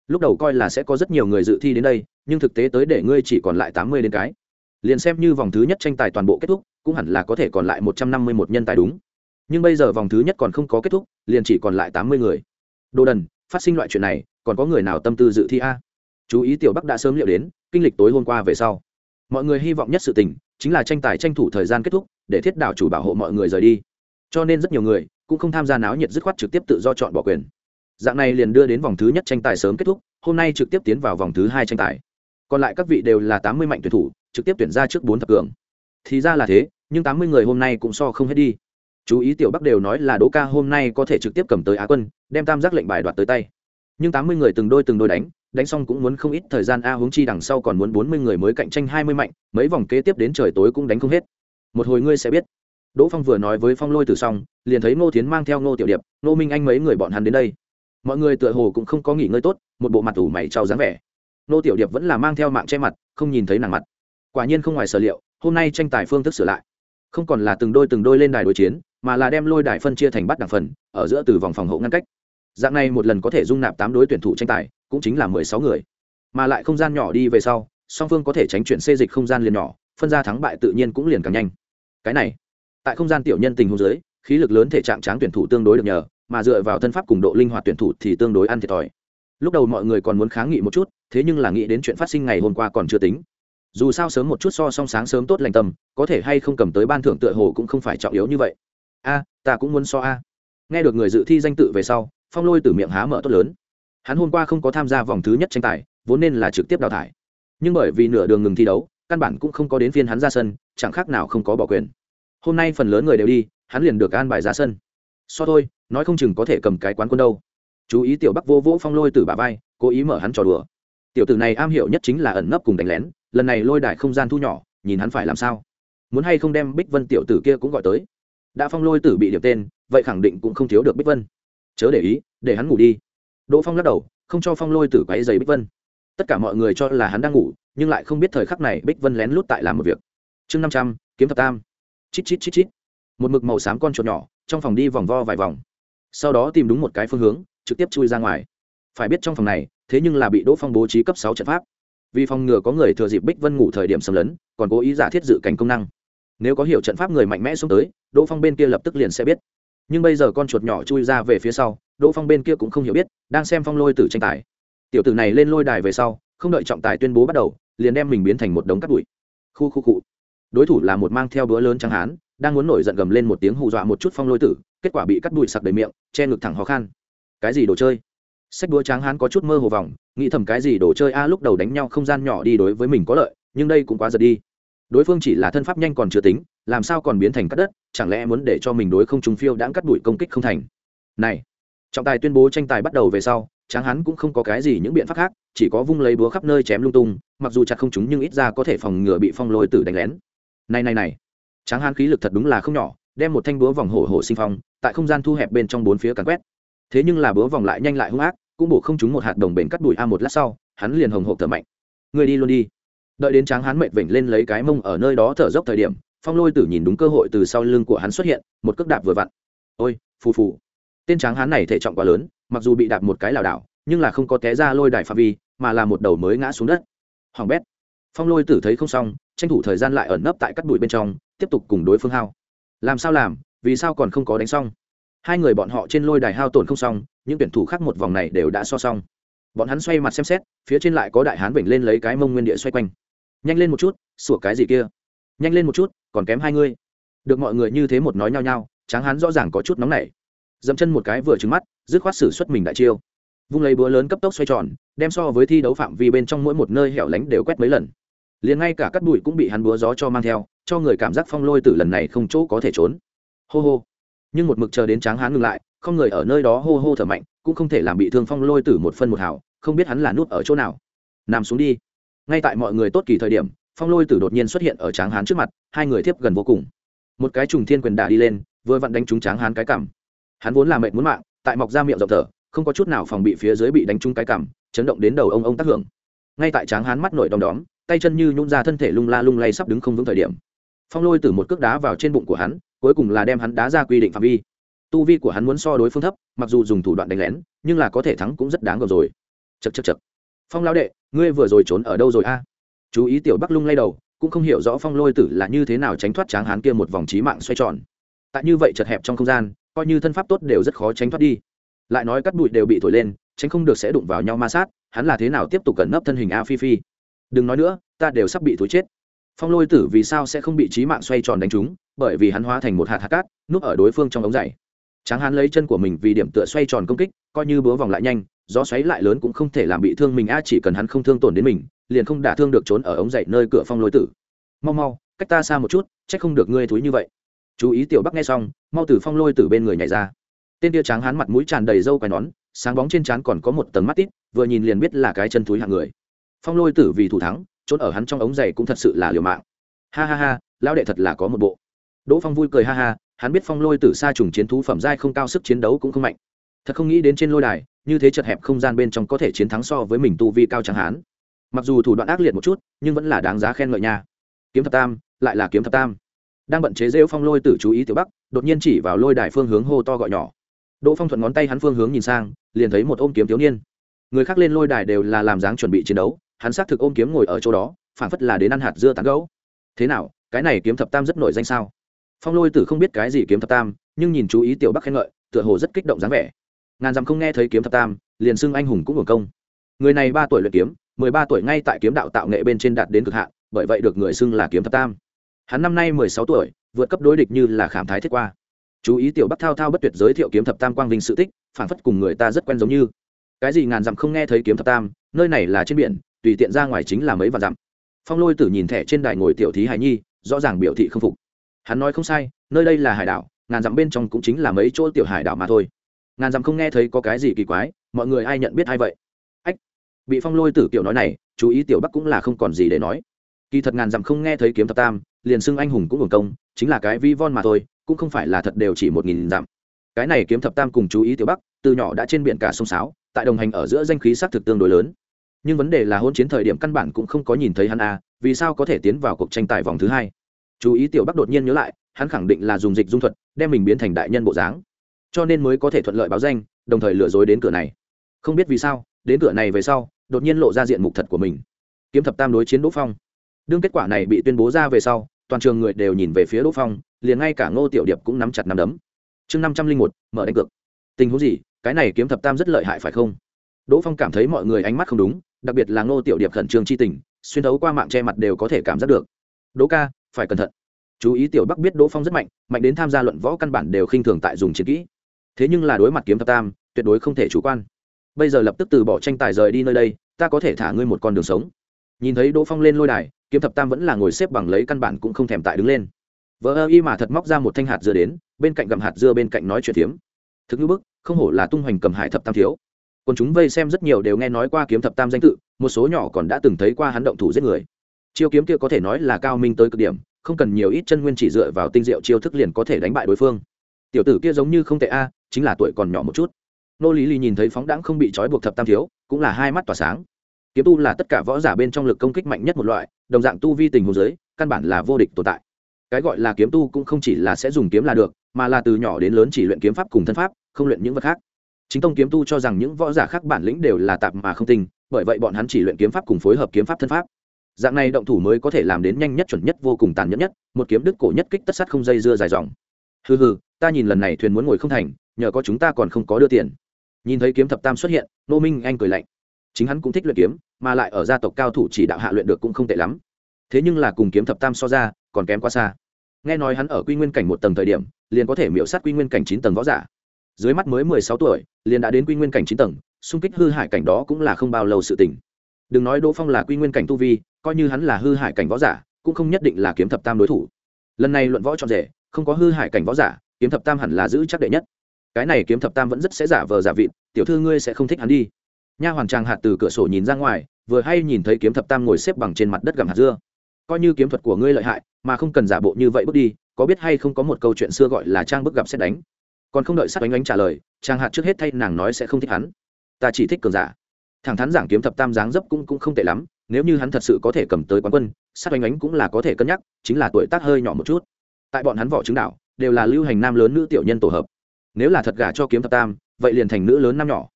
S1: Lúc đầu coi là sẽ có rất nhiều người dự thi đến đây, nhưng thực tế tới để ngươi chỉ còn lại tám mươi đến cái. Liền xem như vòng thứ nhất tranh tài toàn bộ kết thúc, cũng hẳn là có thể còn lại một trăm năm mươi một nhân tài đúng. Nhưng bây giờ vòng thứ nhất còn không có kết thúc, liền chỉ còn lại tám mươi người. Đồ đần, phát sinh loại chuyện này, còn có người nào tâm tư dự thi a? Chú ý tiểu bắc đã sớm liệu đến, kinh lịch tối hôm qua về sau. Mọi người hy vọng nhất sự tình chính là tranh tài tranh thủ thời gian kết thúc, để thiết đảo chủ bảo hộ mọi người rời đi. Cho nên rất nhiều người cũng không tham gia náo nhiệt dứt khoát trực tiếp tự do chọn bỏ quyền. Dạng này liền đưa đến vòng thứ nhất tranh tài sớm kết thúc, hôm nay trực tiếp tiến vào vòng thứ hai tranh tài. Còn lại các vị đều là tám mươi mạnh tuyển thủ, trực tiếp tuyển ra trước bốn thập cường. Thì ra là thế, nhưng tám mươi người hôm nay cũng so không hết đi. Chú ý tiểu bắc đều nói là đỗ ca hôm nay có thể trực tiếp cầm tới á quân, đem tam giác lệnh bài đoạt tới tay. Nhưng tám mươi người từng đôi từng đôi đánh đánh xong cũng muốn không ít thời gian, a huống chi đằng sau còn muốn bốn mươi người mới cạnh tranh hai mươi mạnh, mấy vòng kế tiếp đến trời tối cũng đánh không hết. Một hồi ngươi sẽ biết. Đỗ phong vừa nói với phong lôi từ xong, liền thấy ngô tiến mang theo ngô tiểu điệp, ngô minh anh mấy người bọn hắn đến đây. Mọi người tựa hồ cũng không có nghỉ ngơi tốt, một bộ mặt ủ mày trao dáng vẻ. Ngô tiểu điệp vẫn là mang theo mạng che mặt, không nhìn thấy nàng mặt. Quả nhiên không ngoài sở liệu, hôm nay tranh tài phương thức sửa lại. Không còn là từng đôi từng đôi lên đài đối chiến, mà là đem lôi đài phân chia thành bắt đẳng phần, ở giữa từ vòng phòng hộ ngăn cách. Dạng này một lần có thể dung nạp tám đối tuyển thủ tranh tài cũng chính là mười sáu người. Mà lại không gian nhỏ đi về sau, song phương có thể tránh chuyển xê dịch không gian liền nhỏ, phân ra thắng bại tự nhiên cũng liền càng nhanh. Cái này, tại không gian tiểu nhân tình huống dưới, khí lực lớn thể trạng tráng tuyển thủ tương đối được nhờ, mà dựa vào thân pháp cùng độ linh hoạt tuyển thủ thì tương đối ăn thiệt thòi. Lúc đầu mọi người còn muốn kháng nghị một chút, thế nhưng là nghĩ đến chuyện phát sinh ngày hôm qua còn chưa tính. Dù sao sớm một chút so song sáng sớm tốt lành tâm, có thể hay không cầm tới ban thưởng tựa hồ cũng không phải trọng yếu như vậy. A, ta cũng muốn so a. Nghe được người dự thi danh tự về sau, phong lôi từ miệng há mở tốt lớn hắn hôm qua không có tham gia vòng thứ nhất tranh tài, vốn nên là trực tiếp đào thải. Nhưng bởi vì nửa đường ngừng thi đấu, căn bản cũng không có đến phiên hắn ra sân, chẳng khác nào không có bỏ quyền. Hôm nay phần lớn người đều đi, hắn liền được an bài ra sân. So thôi, nói không chừng có thể cầm cái quán quân đâu. Chú ý tiểu bắc vô vỗ phong lôi từ bà vai, cố ý mở hắn trò đùa. Tiểu tử này am hiểu nhất chính là ẩn nấp cùng đánh lén, lần này lôi đài không gian thu nhỏ, nhìn hắn phải làm sao. Muốn hay không đem bích vân tiểu tử kia cũng gọi tới. Đã phong lôi tử bị điểm tên, vậy khẳng định cũng không thiếu được bích vân. Chớ để ý, để hắn ngủ đi đỗ phong lắc đầu, không cho phong lôi tử quáy dày bích vân. Tất cả mọi người cho là hắn đang ngủ, nhưng lại không biết thời khắc này bích vân lén lút tại làm một việc. Chương năm trăm, kiếm thập tam. Chít chít chít chít. Một mực màu xám con chuột nhỏ, trong phòng đi vòng vo vài vòng. Sau đó tìm đúng một cái phương hướng, trực tiếp chui ra ngoài. Phải biết trong phòng này, thế nhưng là bị đỗ phong bố trí cấp sáu trận pháp. Vì phòng ngừa có người thừa dịp bích vân ngủ thời điểm xâm lấn, còn cố ý giả thiết dự cảnh công năng. Nếu có hiểu trận pháp người mạnh mẽ xuống tới, đỗ phong bên kia lập tức liền sẽ biết nhưng bây giờ con chuột nhỏ chui ra về phía sau, đỗ phong bên kia cũng không hiểu biết, đang xem phong lôi tử tranh tài. Tiểu tử này lên lôi đài về sau, không đợi trọng tài tuyên bố bắt đầu, liền đem mình biến thành một đống cắt bụi. Khu khu cụ đối thủ là một mang theo bữa lớn trắng hán, đang muốn nổi giận gầm lên một tiếng hù dọa một chút phong lôi tử, kết quả bị cắt bụi sặc đầy miệng, che ngực thẳng khó khăn cái gì đồ chơi? Sách đũa tráng hán có chút mơ hồ vòng, nghĩ thầm cái gì đồ chơi a, lúc đầu đánh nhau không gian nhỏ đi đối với mình có lợi, nhưng đây cũng quá giật đi. Đối phương chỉ là thân pháp nhanh còn chưa tính làm sao còn biến thành cắt đất, chẳng lẽ muốn để cho mình đối không trùng phiêu đãng cắt đuổi công kích không thành? Này, trọng tài tuyên bố tranh tài bắt đầu về sau, tráng hắn cũng không có cái gì những biện pháp khác, chỉ có vung lấy búa khắp nơi chém lung tung, mặc dù chặt không chúng nhưng ít ra có thể phòng ngừa bị phong lôi tử đánh lén. Này này này. Tráng hắn khí lực thật đúng là không nhỏ, đem một thanh búa vòng hổ hổ sinh phong, tại không gian thu hẹp bên trong bốn phía càn quét. Thế nhưng là búa vòng lại nhanh lại hung ác, cũng bổ không trúng một hạt đồng bền cắt đùi a một lát sau, hắn liền hồng hộp thở mạnh. Người đi luôn đi. Đợi đến tráng hắn mệt vểnh lên lấy cái mông ở nơi đó thở dốc thời điểm phong lôi tử nhìn đúng cơ hội từ sau lưng của hắn xuất hiện, một cước đạp vừa vặn. Ôi, phù phù. Tên tráng hán này thể trọng quá lớn, mặc dù bị đạp một cái lảo đảo, nhưng là không có té ra lôi đài phạm vi, mà là một đầu mới ngã xuống đất. Hoàng bét. Phong lôi tử thấy không xong, tranh thủ thời gian lại ẩn nấp tại cắt bụi bên trong, tiếp tục cùng đối phương hao. Làm sao làm, vì sao còn không có đánh xong? Hai người bọn họ trên lôi đài hao tổn không xong, những tuyển thủ khác một vòng này đều đã so xong. Bọn hắn xoay mặt xem xét, phía trên lại có đại hán vểnh lên lấy cái mông nguyên địa xoay quanh. Nhanh lên một chút, sủa cái gì kia? Nhanh lên một chút còn kém hai ngươi. Được mọi người như thế một nói nhau nhau, tráng hán rõ ràng có chút nóng nảy. Dẫm chân một cái vừa trứng mắt, dứt khoát xử xuất mình đại chiêu. Vung lấy búa lớn cấp tốc xoay tròn, đem so với thi đấu phạm vi bên trong mỗi một nơi hẻo lánh đều quét mấy lần. Liền ngay cả cắt bụi cũng bị hắn búa gió cho mang theo, cho người cảm giác phong lôi tử lần này không chỗ có thể trốn. Hô hô. Nhưng một mực chờ đến tráng hán ngừng lại, không người ở nơi đó hô hô thở mạnh, cũng không thể làm bị thương phong lôi tử một phân một hào, không biết hắn là nút ở chỗ nào. Nằm xuống đi. Ngay tại mọi người tốt kỳ thời điểm phong lôi tử đột nhiên xuất hiện ở tráng hán trước mặt, hai người tiếp gần vô cùng. Một cái trùng thiên quyền đả đi lên, vừa vặn đánh trúng tráng hán cái cảm hắn vốn là mệnh muốn mạng, tại mọc ra miệng rộng thở, không có chút nào phòng bị phía dưới bị đánh trúng cái cảm chấn động đến đầu ông ông tác hưởng. Ngay tại tráng hán mắt nổi đom đóm, tay chân như nhún ra thân thể lung la lung lay sắp đứng không vững thời điểm. Phong lôi từ một cước đá vào trên bụng của hắn, cuối cùng là đem hắn đá ra quy định phạm vi. Tu vi của hắn muốn so đối phương thấp, mặc dù dùng thủ đoạn đánh lén, nhưng là có thể thắng cũng rất đáng gờm rồi. Chật chật chật phong lao đệ, ngươi vừa rồi trốn ở đâu rồi a? Chú ý tiểu bắc lung lay đầu, cũng không hiểu rõ phong lôi tử là như thế nào tránh thoát tráng hán kia một vòng trí mạng xoay tròn. Tại như vậy chật hẹp trong không gian, coi như thân pháp tốt đều rất khó tránh thoát đi. Lại nói cắt bụi đều bị thổi lên, tránh không được sẽ đụng vào nhau ma sát, hắn là thế nào tiếp tục cẩn nấp thân hình a phi phi? Đừng nói nữa, ta đều sắp bị thối chết. Phong lôi tử vì sao sẽ không bị trí mạng xoay tròn đánh trúng? Bởi vì hắn hóa thành một hạt hạt cát, núp ở đối phương trong ống dày. Tráng hắn lấy chân của mình vì điểm tựa xoay tròn công kích, coi như búa vòng lại nhanh gió xoáy lại lớn cũng không thể làm bị thương mình, a, chỉ cần hắn không thương tổn đến mình, liền không đả thương được trốn ở ống dậy nơi cửa phong lôi tử. Mau mau, cách ta xa một chút trách không được ngươi thúi như vậy. Chú ý tiểu bắc nghe xong, mau từ phong lôi từ bên người nhảy ra. Tên tia tráng hắn mặt mũi tràn đầy râu quai nón, sáng bóng trên trán còn có một tầng mắt tít, vừa nhìn liền biết là cái chân thúi hạng người. Phong lôi tử vì thủ thắng, trốn ở hắn trong ống giày cũng thật sự là liều mạng. Ha ha ha, lão đệ thật là có một bộ. Đỗ phong vui cười ha ha, hắn biết phong lôi tử xa trùng chiến thú phẩm giai không cao sức chiến đấu cũng không mạnh. Thật không nghĩ đến trên lôi đài như thế chật hẹp không gian bên trong có thể chiến thắng so với mình tu vi cao chẳng hán mặc dù thủ đoạn ác liệt một chút, nhưng vẫn là đáng giá khen ngợi nha. Kiếm thập tam, lại là kiếm thập tam. Đang bận chế rêu phong lôi tử chú ý tiểu bắc, đột nhiên chỉ vào lôi đài phương hướng hô to gọi nhỏ. Đỗ phong thuận ngón tay hắn phương hướng nhìn sang, liền thấy một ôm kiếm thiếu niên. Người khác lên lôi đài đều là làm dáng chuẩn bị chiến đấu, hắn xác thực ôm kiếm ngồi ở chỗ đó, phản phất là đến ăn hạt dưa tán gấu thế nào, cái này kiếm thập tam rất nổi danh sao? Phong lôi tử không biết cái gì kiếm thập tam, nhưng nhìn chú ý tiểu bắc khen ngợi, tựa hồ rất kích động dáng vẻ ngàn dặm không nghe thấy kiếm thập tam, liền xưng anh hùng cũng hưởng công. Người này ba tuổi luyện kiếm, mười ba tuổi ngay tại kiếm đạo tạo nghệ bên trên đạt đến cực hạn, bởi vậy được người xưng là kiếm thập tam. Hắn năm nay mười sáu tuổi, vượt cấp đối địch như là khảm thái thiết qua. Chú ý tiểu bắc thao thao bất tuyệt giới thiệu kiếm thập tam quang vinh sự tích phản phất cùng người ta rất quen giống như. Cái gì ngàn dặm không nghe thấy kiếm thập tam, nơi này là trên biển, tùy tiện ra ngoài chính là mấy vạn dặm. Phong lôi tử nhìn thẻ trên đài ngồi tiểu thí hải nhi, rõ ràng biểu thị không phục. Hắn nói không sai, nơi đây là hải đảo, ngàn dặm bên trong cũng chính là mấy chỗ tiểu hải đảo mà thôi ngàn dặm không nghe thấy có cái gì kỳ quái mọi người ai nhận biết ai vậy? Ách bị phong lôi tử kiểu nói này chú ý tiểu bắc cũng là không còn gì để nói. Kỳ thật ngàn dặm không nghe thấy kiếm thập tam liền xưng anh hùng cũng hưởng công chính là cái vi von mà thôi cũng không phải là thật đều chỉ một nghìn dặm. Cái này kiếm thập tam cùng chú ý tiểu bắc từ nhỏ đã trên biển cả sông sáo tại đồng hành ở giữa danh khí xác thực tương đối lớn. Nhưng vấn đề là hôn chiến thời điểm căn bản cũng không có nhìn thấy hắn a à, vì sao có thể tiến vào cuộc tranh tài vòng thứ hai? Chú ý tiểu bắc đột nhiên nhớ lại hắn khẳng định là dùng dịch dung thuật đem mình biến thành đại nhân bộ dáng cho nên mới có thể thuận lợi báo danh, đồng thời lừa dối đến cửa này. Không biết vì sao, đến cửa này về sau, đột nhiên lộ ra diện mục thật của mình. Kiếm thập tam đối chiến đỗ phong. Đương kết quả này bị tuyên bố ra về sau, toàn trường người đều nhìn về phía đỗ phong, liền ngay cả ngô tiểu điệp cũng nắm chặt nắm đấm. Chương năm trăm linh một, mở đánh cược. Tình huống gì? Cái này kiếm thập tam rất lợi hại phải không? Đỗ phong cảm thấy mọi người ánh mắt không đúng, đặc biệt là ngô tiểu điệp khẩn trương c h i tình, xuyên thấu qua mạng che mặt đều có thể cảm giác được. Đỗ ca, phải cẩn thận. Chú ý tiểu bắc biết đỗ phong rất mạnh mạnh đến tham gia luận võ căn bản đều khinh thường tại dùng chiến kỹ thế nhưng là đối mặt kiếm thập tam, tuyệt đối không thể chủ quan. Bây giờ lập tức từ bỏ tranh tài rời đi nơi đây, ta có thể thả ngươi một con đường sống. Nhìn thấy đỗ phong lên lôi đài, kiếm thập tam vẫn là ngồi xếp bằng lấy căn bản cũng không thèm tại đứng lên. Vợ ơ y mà thật móc ra một thanh hạt dưa đến, bên cạnh gặm hạt dưa bên cạnh nói chuyện tiếm. thực như bức, không hổ là tung hoành cầm hải thập tam thiếu. Còn chúng vây xem rất nhiều đều nghe nói qua kiếm thập tam danh tự, một số nhỏ còn đã từng thấy qua hắn động thủ giết người. Chiêu kiếm kia có thể nói là cao minh tới cực điểm, không cần nhiều ít chân nguyên chỉ dựa vào tinh diệu chiêu thức liền có thể đánh bại đối phương. Tiểu tử kia giống như không tệ a chính là tuổi còn nhỏ một chút. Nô lý lý nhìn thấy phóng đãng không bị trói buộc thập tam thiếu, cũng là hai mắt tỏa sáng. Kiếm tu là tất cả võ giả bên trong lực công kích mạnh nhất một loại, đồng dạng tu vi tình hồ giới, căn bản là vô địch tồn tại. Cái gọi là kiếm tu cũng không chỉ là sẽ dùng kiếm là được, mà là từ nhỏ đến lớn chỉ luyện kiếm pháp cùng thân pháp, không luyện những vật khác. Chính tông kiếm tu cho rằng những võ giả khác bản lĩnh đều là tạp mà không tinh, bởi vậy bọn hắn chỉ luyện kiếm pháp cùng phối hợp kiếm pháp thân pháp. Dạng này động thủ mới có thể làm đến nhanh nhất, chuẩn nhất, vô cùng tàn nhẫn nhất, một kiếm đứt cổ nhất kích tất sát không dây dưa dài dòng. Hừ hừ, ta nhìn lần này thuyền muốn ngồi không thành nhờ có chúng ta còn không có đưa tiền. Nhìn thấy kiếm thập tam xuất hiện nô minh anh cười lạnh. Chính hắn cũng thích luyện kiếm, mà lại ở gia tộc cao thủ chỉ đạo hạ luyện được cũng không tệ lắm. Thế nhưng là cùng kiếm thập tam so ra, còn kém quá xa. Nghe nói hắn ở quy nguyên cảnh một tầng thời điểm, liền có thể miễu sát quy nguyên cảnh chín tầng võ giả. Dưới mắt mới mười sáu tuổi, liền đã đến quy nguyên cảnh chín tầng, xung kích hư hại cảnh đó cũng là không bao lâu sự tình. Đừng nói đỗ phong là quy nguyên cảnh tu vi, coi như hắn là hư hại cảnh võ giả, cũng không nhất định là kiếm thập tam đối thủ. Lần này luận võ trọn rể, không có hư hại cảnh võ giả, kiếm thập tam hẳn là giữ chắc đệ nhất cái này kiếm thập tam vẫn rất sẽ giả vờ giả vịt, tiểu thư ngươi sẽ không thích hắn đi. Nha hoàn trang hạt từ cửa sổ nhìn ra ngoài, vừa hay nhìn thấy kiếm thập tam ngồi xếp bằng trên mặt đất gặm hạt dưa. Coi như kiếm thuật của ngươi lợi hại, mà không cần giả bộ như vậy bước đi, có biết hay không có một câu chuyện xưa gọi là trang bức gặp xét đánh. Còn không đợi sát oanh oanh trả lời trang hạt trước hết thay nàng nói sẽ không thích hắn. Ta chỉ thích cường giả. Thẳng thắn giảng kiếm thập tam dáng dấp cũng cũng không tệ lắm, nếu như hắn thật sự có thể cầm tới quán quân, sát oanh oanh cũng là có thể cân nhắc, chính là tuổi tác hơi nhỏ một chút. Tại bọn hắn võ chứng đạo, đều là lưu hành nam lớn nữ tiểu nhân tổ hợp nếu là thật gả cho kiếm thập tam, vậy liền thành nữ lớn nam nhỏ.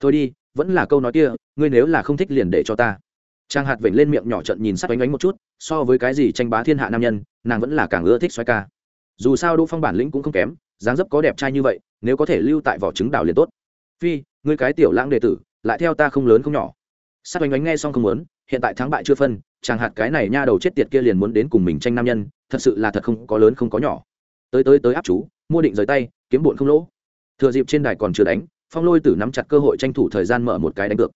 S1: Thôi đi, vẫn là câu nói kia, ngươi nếu là không thích liền để cho ta. Trang hạt vểnh lên miệng nhỏ trận nhìn sắc bánh bánh một chút, so với cái gì tranh bá thiên hạ nam nhân, nàng vẫn là càng ưa thích xoay ca. Dù sao đỗ phong bản lĩnh cũng không kém, dáng dấp có đẹp trai như vậy, nếu có thể lưu tại vỏ trứng đảo liền tốt. Phi, ngươi cái tiểu lãng đệ tử, lại theo ta không lớn không nhỏ. Sắc bánh bánh nghe xong không muốn, hiện tại thắng bại chưa phân chàng hạt cái này nha đầu chết tiệt kia liền muốn đến cùng mình tranh nam nhân, thật sự là thật không có lớn không có nhỏ. Tới tới tới áp chú, mua định rời tay kiếm bụn không lỗ. Thừa dịp trên đài còn chưa đánh, phong lôi tử nắm chặt cơ hội tranh thủ thời gian mở một cái đánh cược.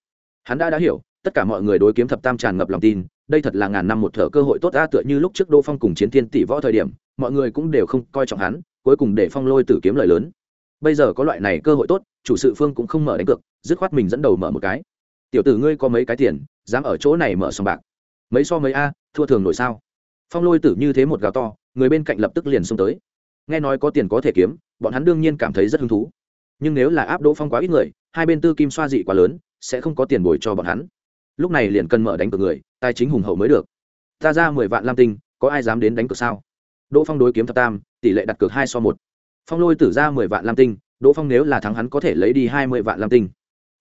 S1: Hắn đã đã hiểu, tất cả mọi người đối kiếm thập tam tràn ngập lòng tin, đây thật là ngàn năm một thở cơ hội tốt ra tựa như lúc trước đỗ phong cùng chiến thiên tỷ võ thời điểm, mọi người cũng đều không coi trọng hắn, cuối cùng để phong lôi tử kiếm lời lớn. Bây giờ có loại này cơ hội tốt, chủ sự phương cũng không mở đánh cược, dứt khoát mình dẫn đầu mở một cái. Tiểu tử ngươi có mấy cái tiền, dám ở chỗ này mở sòng bạc? Mấy so mấy a, thua thường nổi sao? Phong lôi tử như thế một gào to, người bên cạnh lập tức liền xông tới nghe nói có tiền có thể kiếm, bọn hắn đương nhiên cảm thấy rất hứng thú. Nhưng nếu là áp đỗ phong quá ít người, hai bên tư kim xoa dị quá lớn, sẽ không có tiền bồi cho bọn hắn. Lúc này liền cần mở đánh cược người, tài chính hùng hậu mới được. Ta ra mười vạn lam tinh, có ai dám đến đánh cược sao? Đỗ phong đối kiếm thập tam, tỷ lệ đặt cược hai so một. Phong lôi tử ra mười vạn lam tinh, đỗ phong nếu là thắng hắn có thể lấy đi hai mươi vạn lam tinh.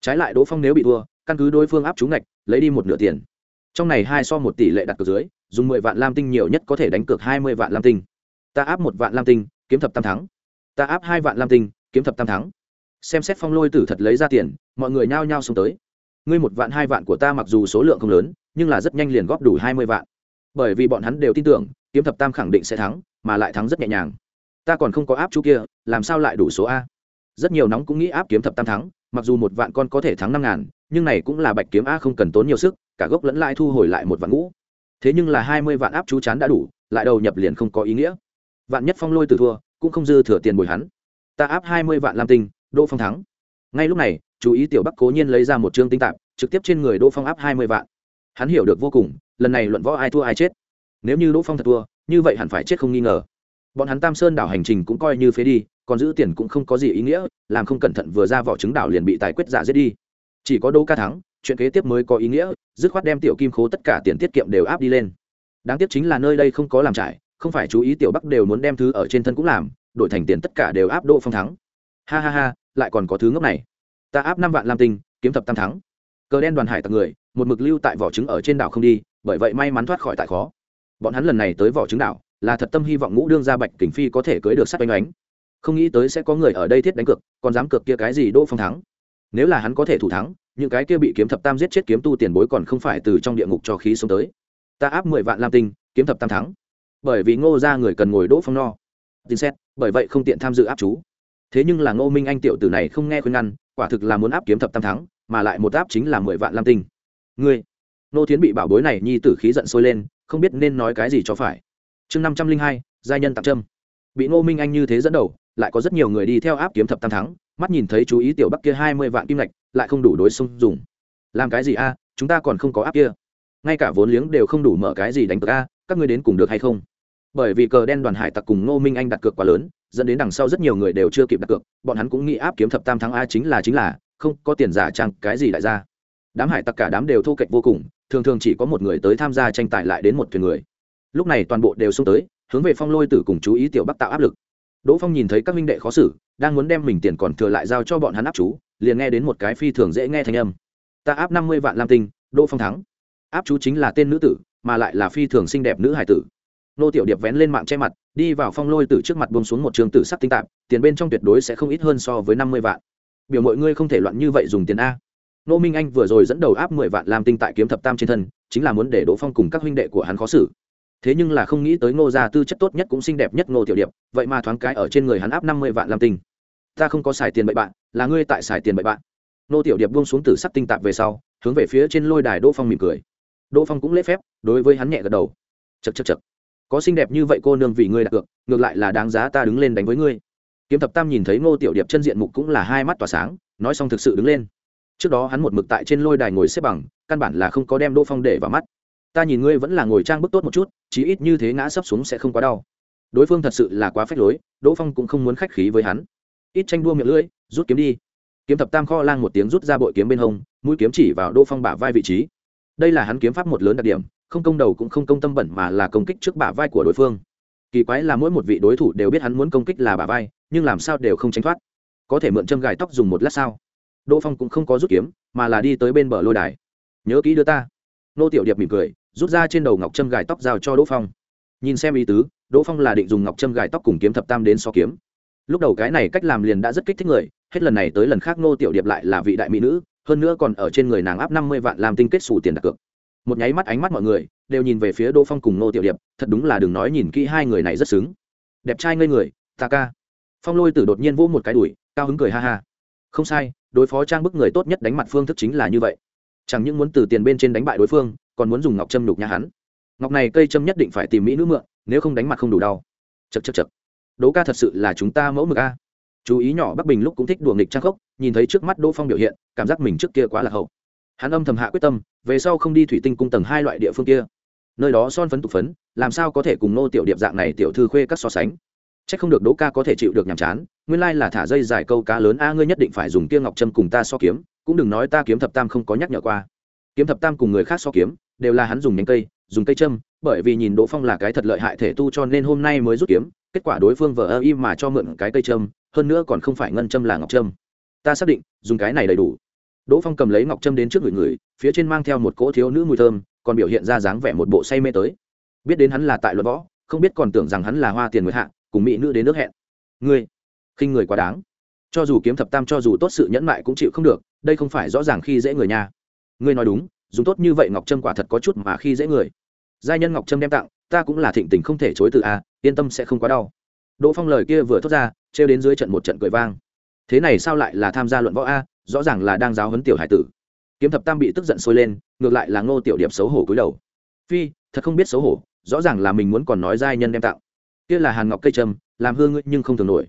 S1: Trái lại đỗ phong nếu bị thua, căn cứ đối phương áp trúng ngạch, lấy đi một nửa tiền. Trong này hai so một tỷ lệ đặt cược dưới, dùng mười vạn lam tinh nhiều nhất có thể đánh cược hai mươi vạn lam tinh. Ta áp một vạn lam tinh kiếm thập tam thắng. Ta áp hai vạn lam tinh, kiếm thập tam thắng. Xem xét phong lôi tử thật lấy ra tiền, mọi người nhao nhao xông tới. Ngươi một vạn hai vạn của ta mặc dù số lượng không lớn, nhưng là rất nhanh liền góp đủ hai mươi vạn. Bởi vì bọn hắn đều tin tưởng, kiếm thập tam khẳng định sẽ thắng, mà lại thắng rất nhẹ nhàng. Ta còn không có áp chú kia, làm sao lại đủ số a? Rất nhiều nóng cũng nghĩ áp kiếm thập tam thắng, mặc dù một vạn con có thể thắng năm ngàn, nhưng này cũng là bạch kiếm a không cần tốn nhiều sức, cả gốc lẫn lại thu hồi lại một vạn ngũ. Thế nhưng là hai mươi vạn áp chú chán đã đủ, lại đầu nhập liền không có ý nghĩa vạn nhất phong lôi từ thua, cũng không dư thừa tiền bồi hắn. Ta áp hai mươi vạn lam tinh, đỗ phong thắng. Ngay lúc này, chú ý tiểu bắc cố nhiên lấy ra một chương tinh tạp, trực tiếp trên người đỗ phong áp hai mươi vạn. Hắn hiểu được vô cùng, lần này luận võ ai thua ai chết. Nếu như đỗ phong thật thua, như vậy hẳn phải chết không nghi ngờ. Bọn hắn tam sơn đảo hành trình cũng coi như phế đi, còn giữ tiền cũng không có gì ý nghĩa, làm không cẩn thận vừa ra vỏ trứng đảo liền bị tài quyết giả giết đi. Chỉ có đỗ ca thắng, chuyện kế tiếp mới có ý nghĩa, dứt khoát đem tiểu kim khố tất cả tiền tiết kiệm đều áp đi lên. Đáng tiếc chính là nơi đây không có làm trải không phải chú ý tiểu bắc đều muốn đem thứ ở trên thân cũng làm, đổi thành tiền tất cả đều áp đỗ phong thắng. Ha ha ha, lại còn có thứ ngốc này. Ta áp năm vạn lam tinh, kiếm thập tam thắng. Cờ đen đoàn hải tặc người, một mực lưu tại vỏ trứng ở trên đảo không đi, bởi vậy may mắn thoát khỏi tại khó. Bọn hắn lần này tới vỏ trứng đảo, là thật tâm hy vọng ngũ đương gia bạch kình phi có thể cưới được sắt oanh oánh. Không nghĩ tới sẽ có người ở đây thiết đánh cược, còn dám cược kia cái gì đỗ phong thắng. Nếu là hắn có thể thủ thắng, những cái kia bị kiếm thập tam giết chết kiếm tu tiền bối còn không phải từ trong địa ngục cho khí xuống tới. Ta áp mười vạn lam tinh, kiếm thập tam thắng bởi vì ngô ra người cần ngồi đỗ phong no. Tin xét, bởi vậy không tiện tham dự áp chú. Thế nhưng là ngô minh anh tiểu tử này không nghe khuyên ngăn, quả thực là muốn áp kiếm thập tam thắng, mà lại một áp chính là mười vạn lam tinh. Ngươi, nô tiến bị bảo bối này nhi tử khí giận sôi lên, không biết nên nói cái gì cho phải. Chương năm trăm linh hai, giai nhân tặng trâm bị ngô minh anh như thế dẫn đầu, lại có rất nhiều người đi theo áp kiếm thập tam thắng, mắt nhìn thấy chú ý tiểu bắc kia hai mươi vạn kim lạch lại không đủ đối xung dùng. Làm cái gì a, chúng ta còn không có áp kia. Ngay cả vốn liếng đều không đủ mở cái gì đánh cược a các ngươi đến cùng được hay không? Bởi vì cờ đen đoàn hải tặc cùng ngô minh anh đặt cược quá lớn, dẫn đến đằng sau rất nhiều người đều chưa kịp đặt cược, bọn hắn cũng nghĩ áp kiếm thập tam thắng a chính là chính là, không, có tiền giả trang cái gì đại gia đám hải tặc cả đám đều thu kệch vô cùng, thường thường chỉ có một người tới tham gia tranh tài lại đến một thuyền người. Lúc này toàn bộ đều xông tới, hướng về phong lôi tử cùng chú ý tiểu bắc tạo áp lực. Đỗ phong nhìn thấy các minh đệ khó xử, đang muốn đem mình tiền còn thừa lại giao cho bọn hắn áp chú, liền nghe đến một cái phi thường dễ nghe thanh âm. Ta áp năm mươi vạn lam tinh, đỗ phong thắng. Áp chú chính là tên nữ tử mà lại là phi thường xinh đẹp nữ hải tử. Nô tiểu điệp vén lên mạng che mặt, đi vào phong lôi từ trước mặt bông xuống một trường tử sắc tinh tạp, tiền bên trong tuyệt đối sẽ không ít hơn so với năm mươi vạn. Biểu mọi ngươi không thể loạn như vậy dùng tiền a. Nô minh anh vừa rồi dẫn đầu áp mười vạn làm tinh tại kiếm thập tam trên thân, chính là muốn để đỗ phong cùng các huynh đệ của hắn khó xử. Thế nhưng là không nghĩ tới ngô gia tư chất tốt nhất cũng xinh đẹp nhất ngô tiểu điệp, vậy mà thoáng cái ở trên người hắn áp năm mươi vạn làm tinh. Ta không có xài tiền bậy bạn, là ngươi tại xài tiền bậy bạn. Ngô tiểu điệp buông xuống tử sắc tinh tạp về sau, hướng về phía trên lôi đài đỗ phong mỉm cười đỗ phong cũng lễ phép, đối với hắn nhẹ gật đầu. Chật chật chật có xinh đẹp như vậy cô nương vì ngươi đặt cược, ngược lại là đáng giá ta đứng lên đánh với ngươi. Kiếm thập tam nhìn thấy ngô tiểu điệp chân diện mục cũng là hai mắt tỏa sáng, nói xong thực sự đứng lên. Trước đó hắn một mực tại trên lôi đài ngồi xếp bằng, căn bản là không có đem đỗ phong để vào mắt. Ta nhìn ngươi vẫn là ngồi trang bức tốt một chút, chí ít như thế ngã sấp xuống sẽ không quá đau. Đối phương thật sự là quá phách lối, đỗ phong cũng không muốn khách khí với hắn. Ít tranh đua miệng lưỡi, rút kiếm đi. Kiếm thập tam kho lang một tiếng rút ra bội kiếm bên hông, mũi kiếm chỉ vào đỗ phong bả vai vị trí đây là hắn kiếm pháp một lớn đặc điểm, không công đầu cũng không công tâm bẩn mà là công kích trước bả vai của đối phương. Kỳ quái là mỗi một vị đối thủ đều biết hắn muốn công kích là bả vai, nhưng làm sao đều không tránh thoát. Có thể mượn châm gài tóc dùng một lát sao? Đỗ phong cũng không có rút kiếm, mà là đi tới bên bờ lôi đài. Nhớ kỹ đưa ta. Nô tiểu điệp mỉm cười, rút ra trên đầu ngọc châm gài tóc giao cho đỗ phong. Nhìn xem ý tứ, đỗ phong là định dùng ngọc châm gài tóc cùng kiếm thập tam đến so kiếm. Lúc đầu cái này cách làm liền đã rất kích thích người, hết lần này tới lần khác nô tiểu điệp lại là vị đại mỹ nữ hơn nữa còn ở trên người nàng áp năm mươi vạn làm tinh kết xù tiền đặt cược. Một nháy mắt ánh mắt mọi người đều nhìn về phía đỗ phong cùng nô tiểu điệp, thật đúng là đừng nói nhìn kỹ hai người này rất xứng. Đẹp trai ngây người, ta ca. Phong lôi tử đột nhiên vỗ một cái đùi, cao hứng cười ha ha. Không sai, đối phó trang bức người tốt nhất đánh mặt phương thức chính là như vậy. Chẳng những muốn từ tiền bên trên đánh bại đối phương, còn muốn dùng ngọc châm nhục nhà hắn. Ngọc này cây châm nhất định phải tìm mỹ nữ mượn, nếu không đánh mặt không đủ đau. Chật chật chật đỗ ca thật sự là chúng ta mẫu mực a chú ý nhỏ bắc bình lúc cũng thích đùa nghịch trang khốc, nhìn thấy trước mắt đỗ phong biểu hiện, cảm giác mình trước kia quá là hậu. Hắn âm thầm hạ quyết tâm, về sau không đi thủy tinh cung tầng hai loại địa phương kia. Nơi đó son phấn tục phấn, làm sao có thể cùng nô tiểu điệp dạng này tiểu thư khuê các so sánh? C h ắ c không được đỗ ca có thể chịu được nhàm chán, nguyên lai là thả dây dài câu cá lớn, a, ngươi nhất định phải dùng kia ngọc trâm cùng ta so kiếm, cũng đừng nói ta kiếm thập tam không có nhắc nhở qua. Kiếm thập tam cùng người khác so kiếm, đều là hắn dùng nhánh cây, dùng cây châm bởi vì nhìn đỗ phong là cái thật lợi hại thể tu cho nên hôm nay mới rút kiếm, kết quả đối phương vờ ơ im mà cho mượn cái cây châm, hơn nữa còn không phải ngân châm là ngọc châm. Ta xác định, dùng cái này đầy đủ. Đỗ phong cầm lấy ngọc châm đến trước người người, phía trên mang theo một cỗ thiếu nữ mùi thơm, còn biểu hiện ra dáng vẻ một bộ say mê tới. Biết đến hắn là tại luật võ, không biết còn tưởng rằng hắn là hoa tiền người hạ, cùng mỹ nữ đến nước hẹn. Ngươi, khinh người quá đáng. Cho dù kiếm thập tam cho dù tốt sự nhẫn mại cũng chịu không được, đây không phải rõ ràng khi dễ người nhà ngươi nói đúng, dùng tốt như vậy ngọc trâm quả thật có chút mà khi dễ người giai nhân ngọc trâm đem tặng, ta cũng là thịnh tình không thể chối từ a yên tâm sẽ không quá đau. Đỗ phong lời kia vừa thốt ra, trêu đến dưới trận một trận cười vang. Thế này sao lại là tham gia luận võ a, rõ ràng là đang giáo huấn tiểu hải tử. Kiếm thập tam bị tức giận sôi lên, ngược lại là ngô tiểu điệp xấu hổ cúi đầu. Phi, thật không biết xấu hổ, rõ ràng là mình muốn còn nói giai nhân đem tặng. Kia là hàn ngọc cây trâm làm hương nhưng không thường nổi.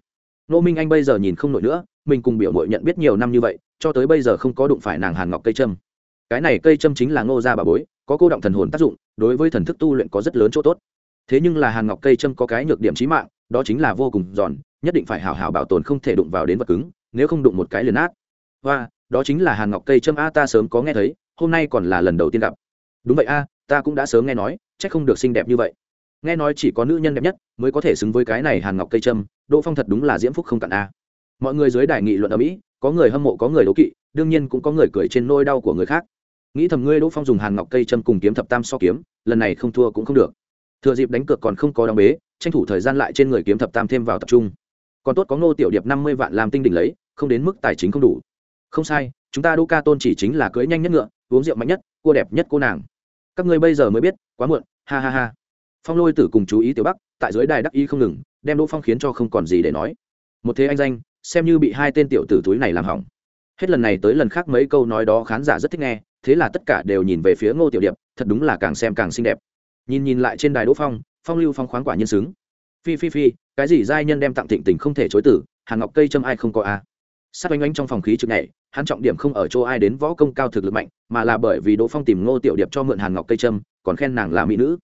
S1: Nô minh anh bây giờ nhìn không nổi nữa, mình cùng biểu mội nhận biết nhiều năm như vậy, cho tới bây giờ không có đụng phải nàng hàn ngọc cây trâm cái này cây trâm chính là ngô gia bà bối có cô động thần hồn tác dụng, đối với thần thức tu luyện có rất lớn chỗ tốt. Thế nhưng là hàn ngọc cây châm có cái nhược điểm trí mạng, đó chính là vô cùng giòn, nhất định phải hảo hảo bảo tồn không thể đụng vào đến vật cứng, nếu không đụng một cái liền nát. Và đó chính là hàn ngọc cây châm a, ta sớm có nghe thấy, hôm nay còn là lần đầu tiên gặp. Đúng vậy a, ta cũng đã sớm nghe nói c h ắ c không được xinh đẹp như vậy. Nghe nói chỉ có nữ nhân đẹp nhất mới có thể xứng với cái này hàn ngọc cây châm đỗ phong thật đúng là diễm phúc không cạn a. Mọi người dưới đài nghị luận ở mỹ, có người hâm mộ, có người đố kỵ, đương nhiên cũng có người cười trên nôi đau của người khác nghĩ thầm ngươi đỗ phong dùng hàn ngọc cây châm cùng kiếm thập tam so kiếm, lần này không thua cũng không được. Thừa dịp đánh cược còn không có đóng bế, tranh thủ thời gian lại trên người kiếm thập tam thêm vào tập trung. Còn tốt có ngô tiểu điệp năm mươi vạn làm tinh đỉnh lấy, không đến mức tài chính không đủ. Không sai, chúng ta đỗ ca tôn chỉ chính là cưới nhanh nhất ngựa, uống rượu mạnh nhất, cua đẹp nhất cô nàng. Các ngươi bây giờ mới biết, quá muộn, ha ha ha. Phong lôi tử cùng chú ý tiểu bắc, tại dưới đài đắc y không ngừng, đem đỗ phong khiến cho không còn gì để nói. Một thế anh danh, xem như bị hai tên tiểu tử túi này làm hỏng. Hết lần này tới lần khác mấy câu nói đó khán giả rất thích nghe thế là tất cả đều nhìn về phía ngô tiểu điệp, thật đúng là càng xem càng xinh đẹp. Nhìn nhìn lại trên đài đỗ phong phong lưu phong khoáng quả nhân xứng. Phi phi phi, cái gì giai nhân đem tặng thịnh tình không thể chối tử hàn ngọc cây châm ai không có a? À. sát oanh oanh trong phòng khí trực này hắn trọng điểm không ở chỗ ai đến võ công cao thực lực mạnh, mà là bởi vì đỗ phong tìm ngô tiểu điệp cho mượn hàn ngọc cây châm, còn khen nàng là mỹ nữ.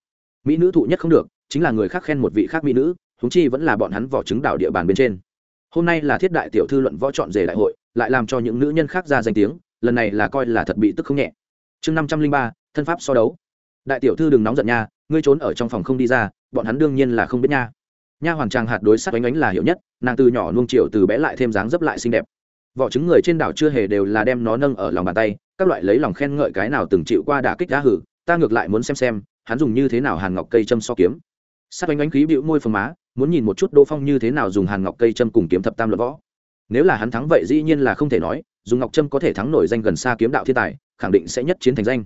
S1: Mỹ nữ thụ nhất không được, chính là người khác khen một vị khác mỹ nữ húng chi vẫn là bọn hắn vỏ trứng đảo địa bàn bên trên. Hôm nay là thiết đại tiểu thư luận võ chọn rể đại hội, lại làm cho những nữ nhân khác ra danh tiếng lần này là coi là thật bị tức không nhẹ. Chương năm trăm linh ba, thân pháp so đấu. Đại tiểu thư đừng nóng giận nha, ngươi trốn ở trong phòng không đi ra, bọn hắn đương nhiên là không biết nha. Nha hoàn trang hạt đối sát oánh oánh là hiểu nhất, nàng từ nhỏ nuông chiều từ bé lại thêm dáng dấp lại xinh đẹp. Vỏ trứng người trên đảo chưa hề đều là đem nó nâng ở lòng bàn tay, các loại lấy lòng khen ngợi cái nào từng chịu qua đả kích đá hử, ta ngược lại muốn xem xem, hắn dùng như thế nào hàn ngọc cây châm so kiếm. Sát oánh oánh khí bịu môi phồng má, muốn nhìn một chút đỗ phong như thế nào dùng hàn ngọc cây châm cùng kiếm thập tam luận võ. Nếu là hắn thắng vậy dĩ nhiên là không thể nói dùng ngọc trâm có thể thắng nổi danh gần xa kiếm đạo thiên tài, khẳng định sẽ nhất chiến thành danh.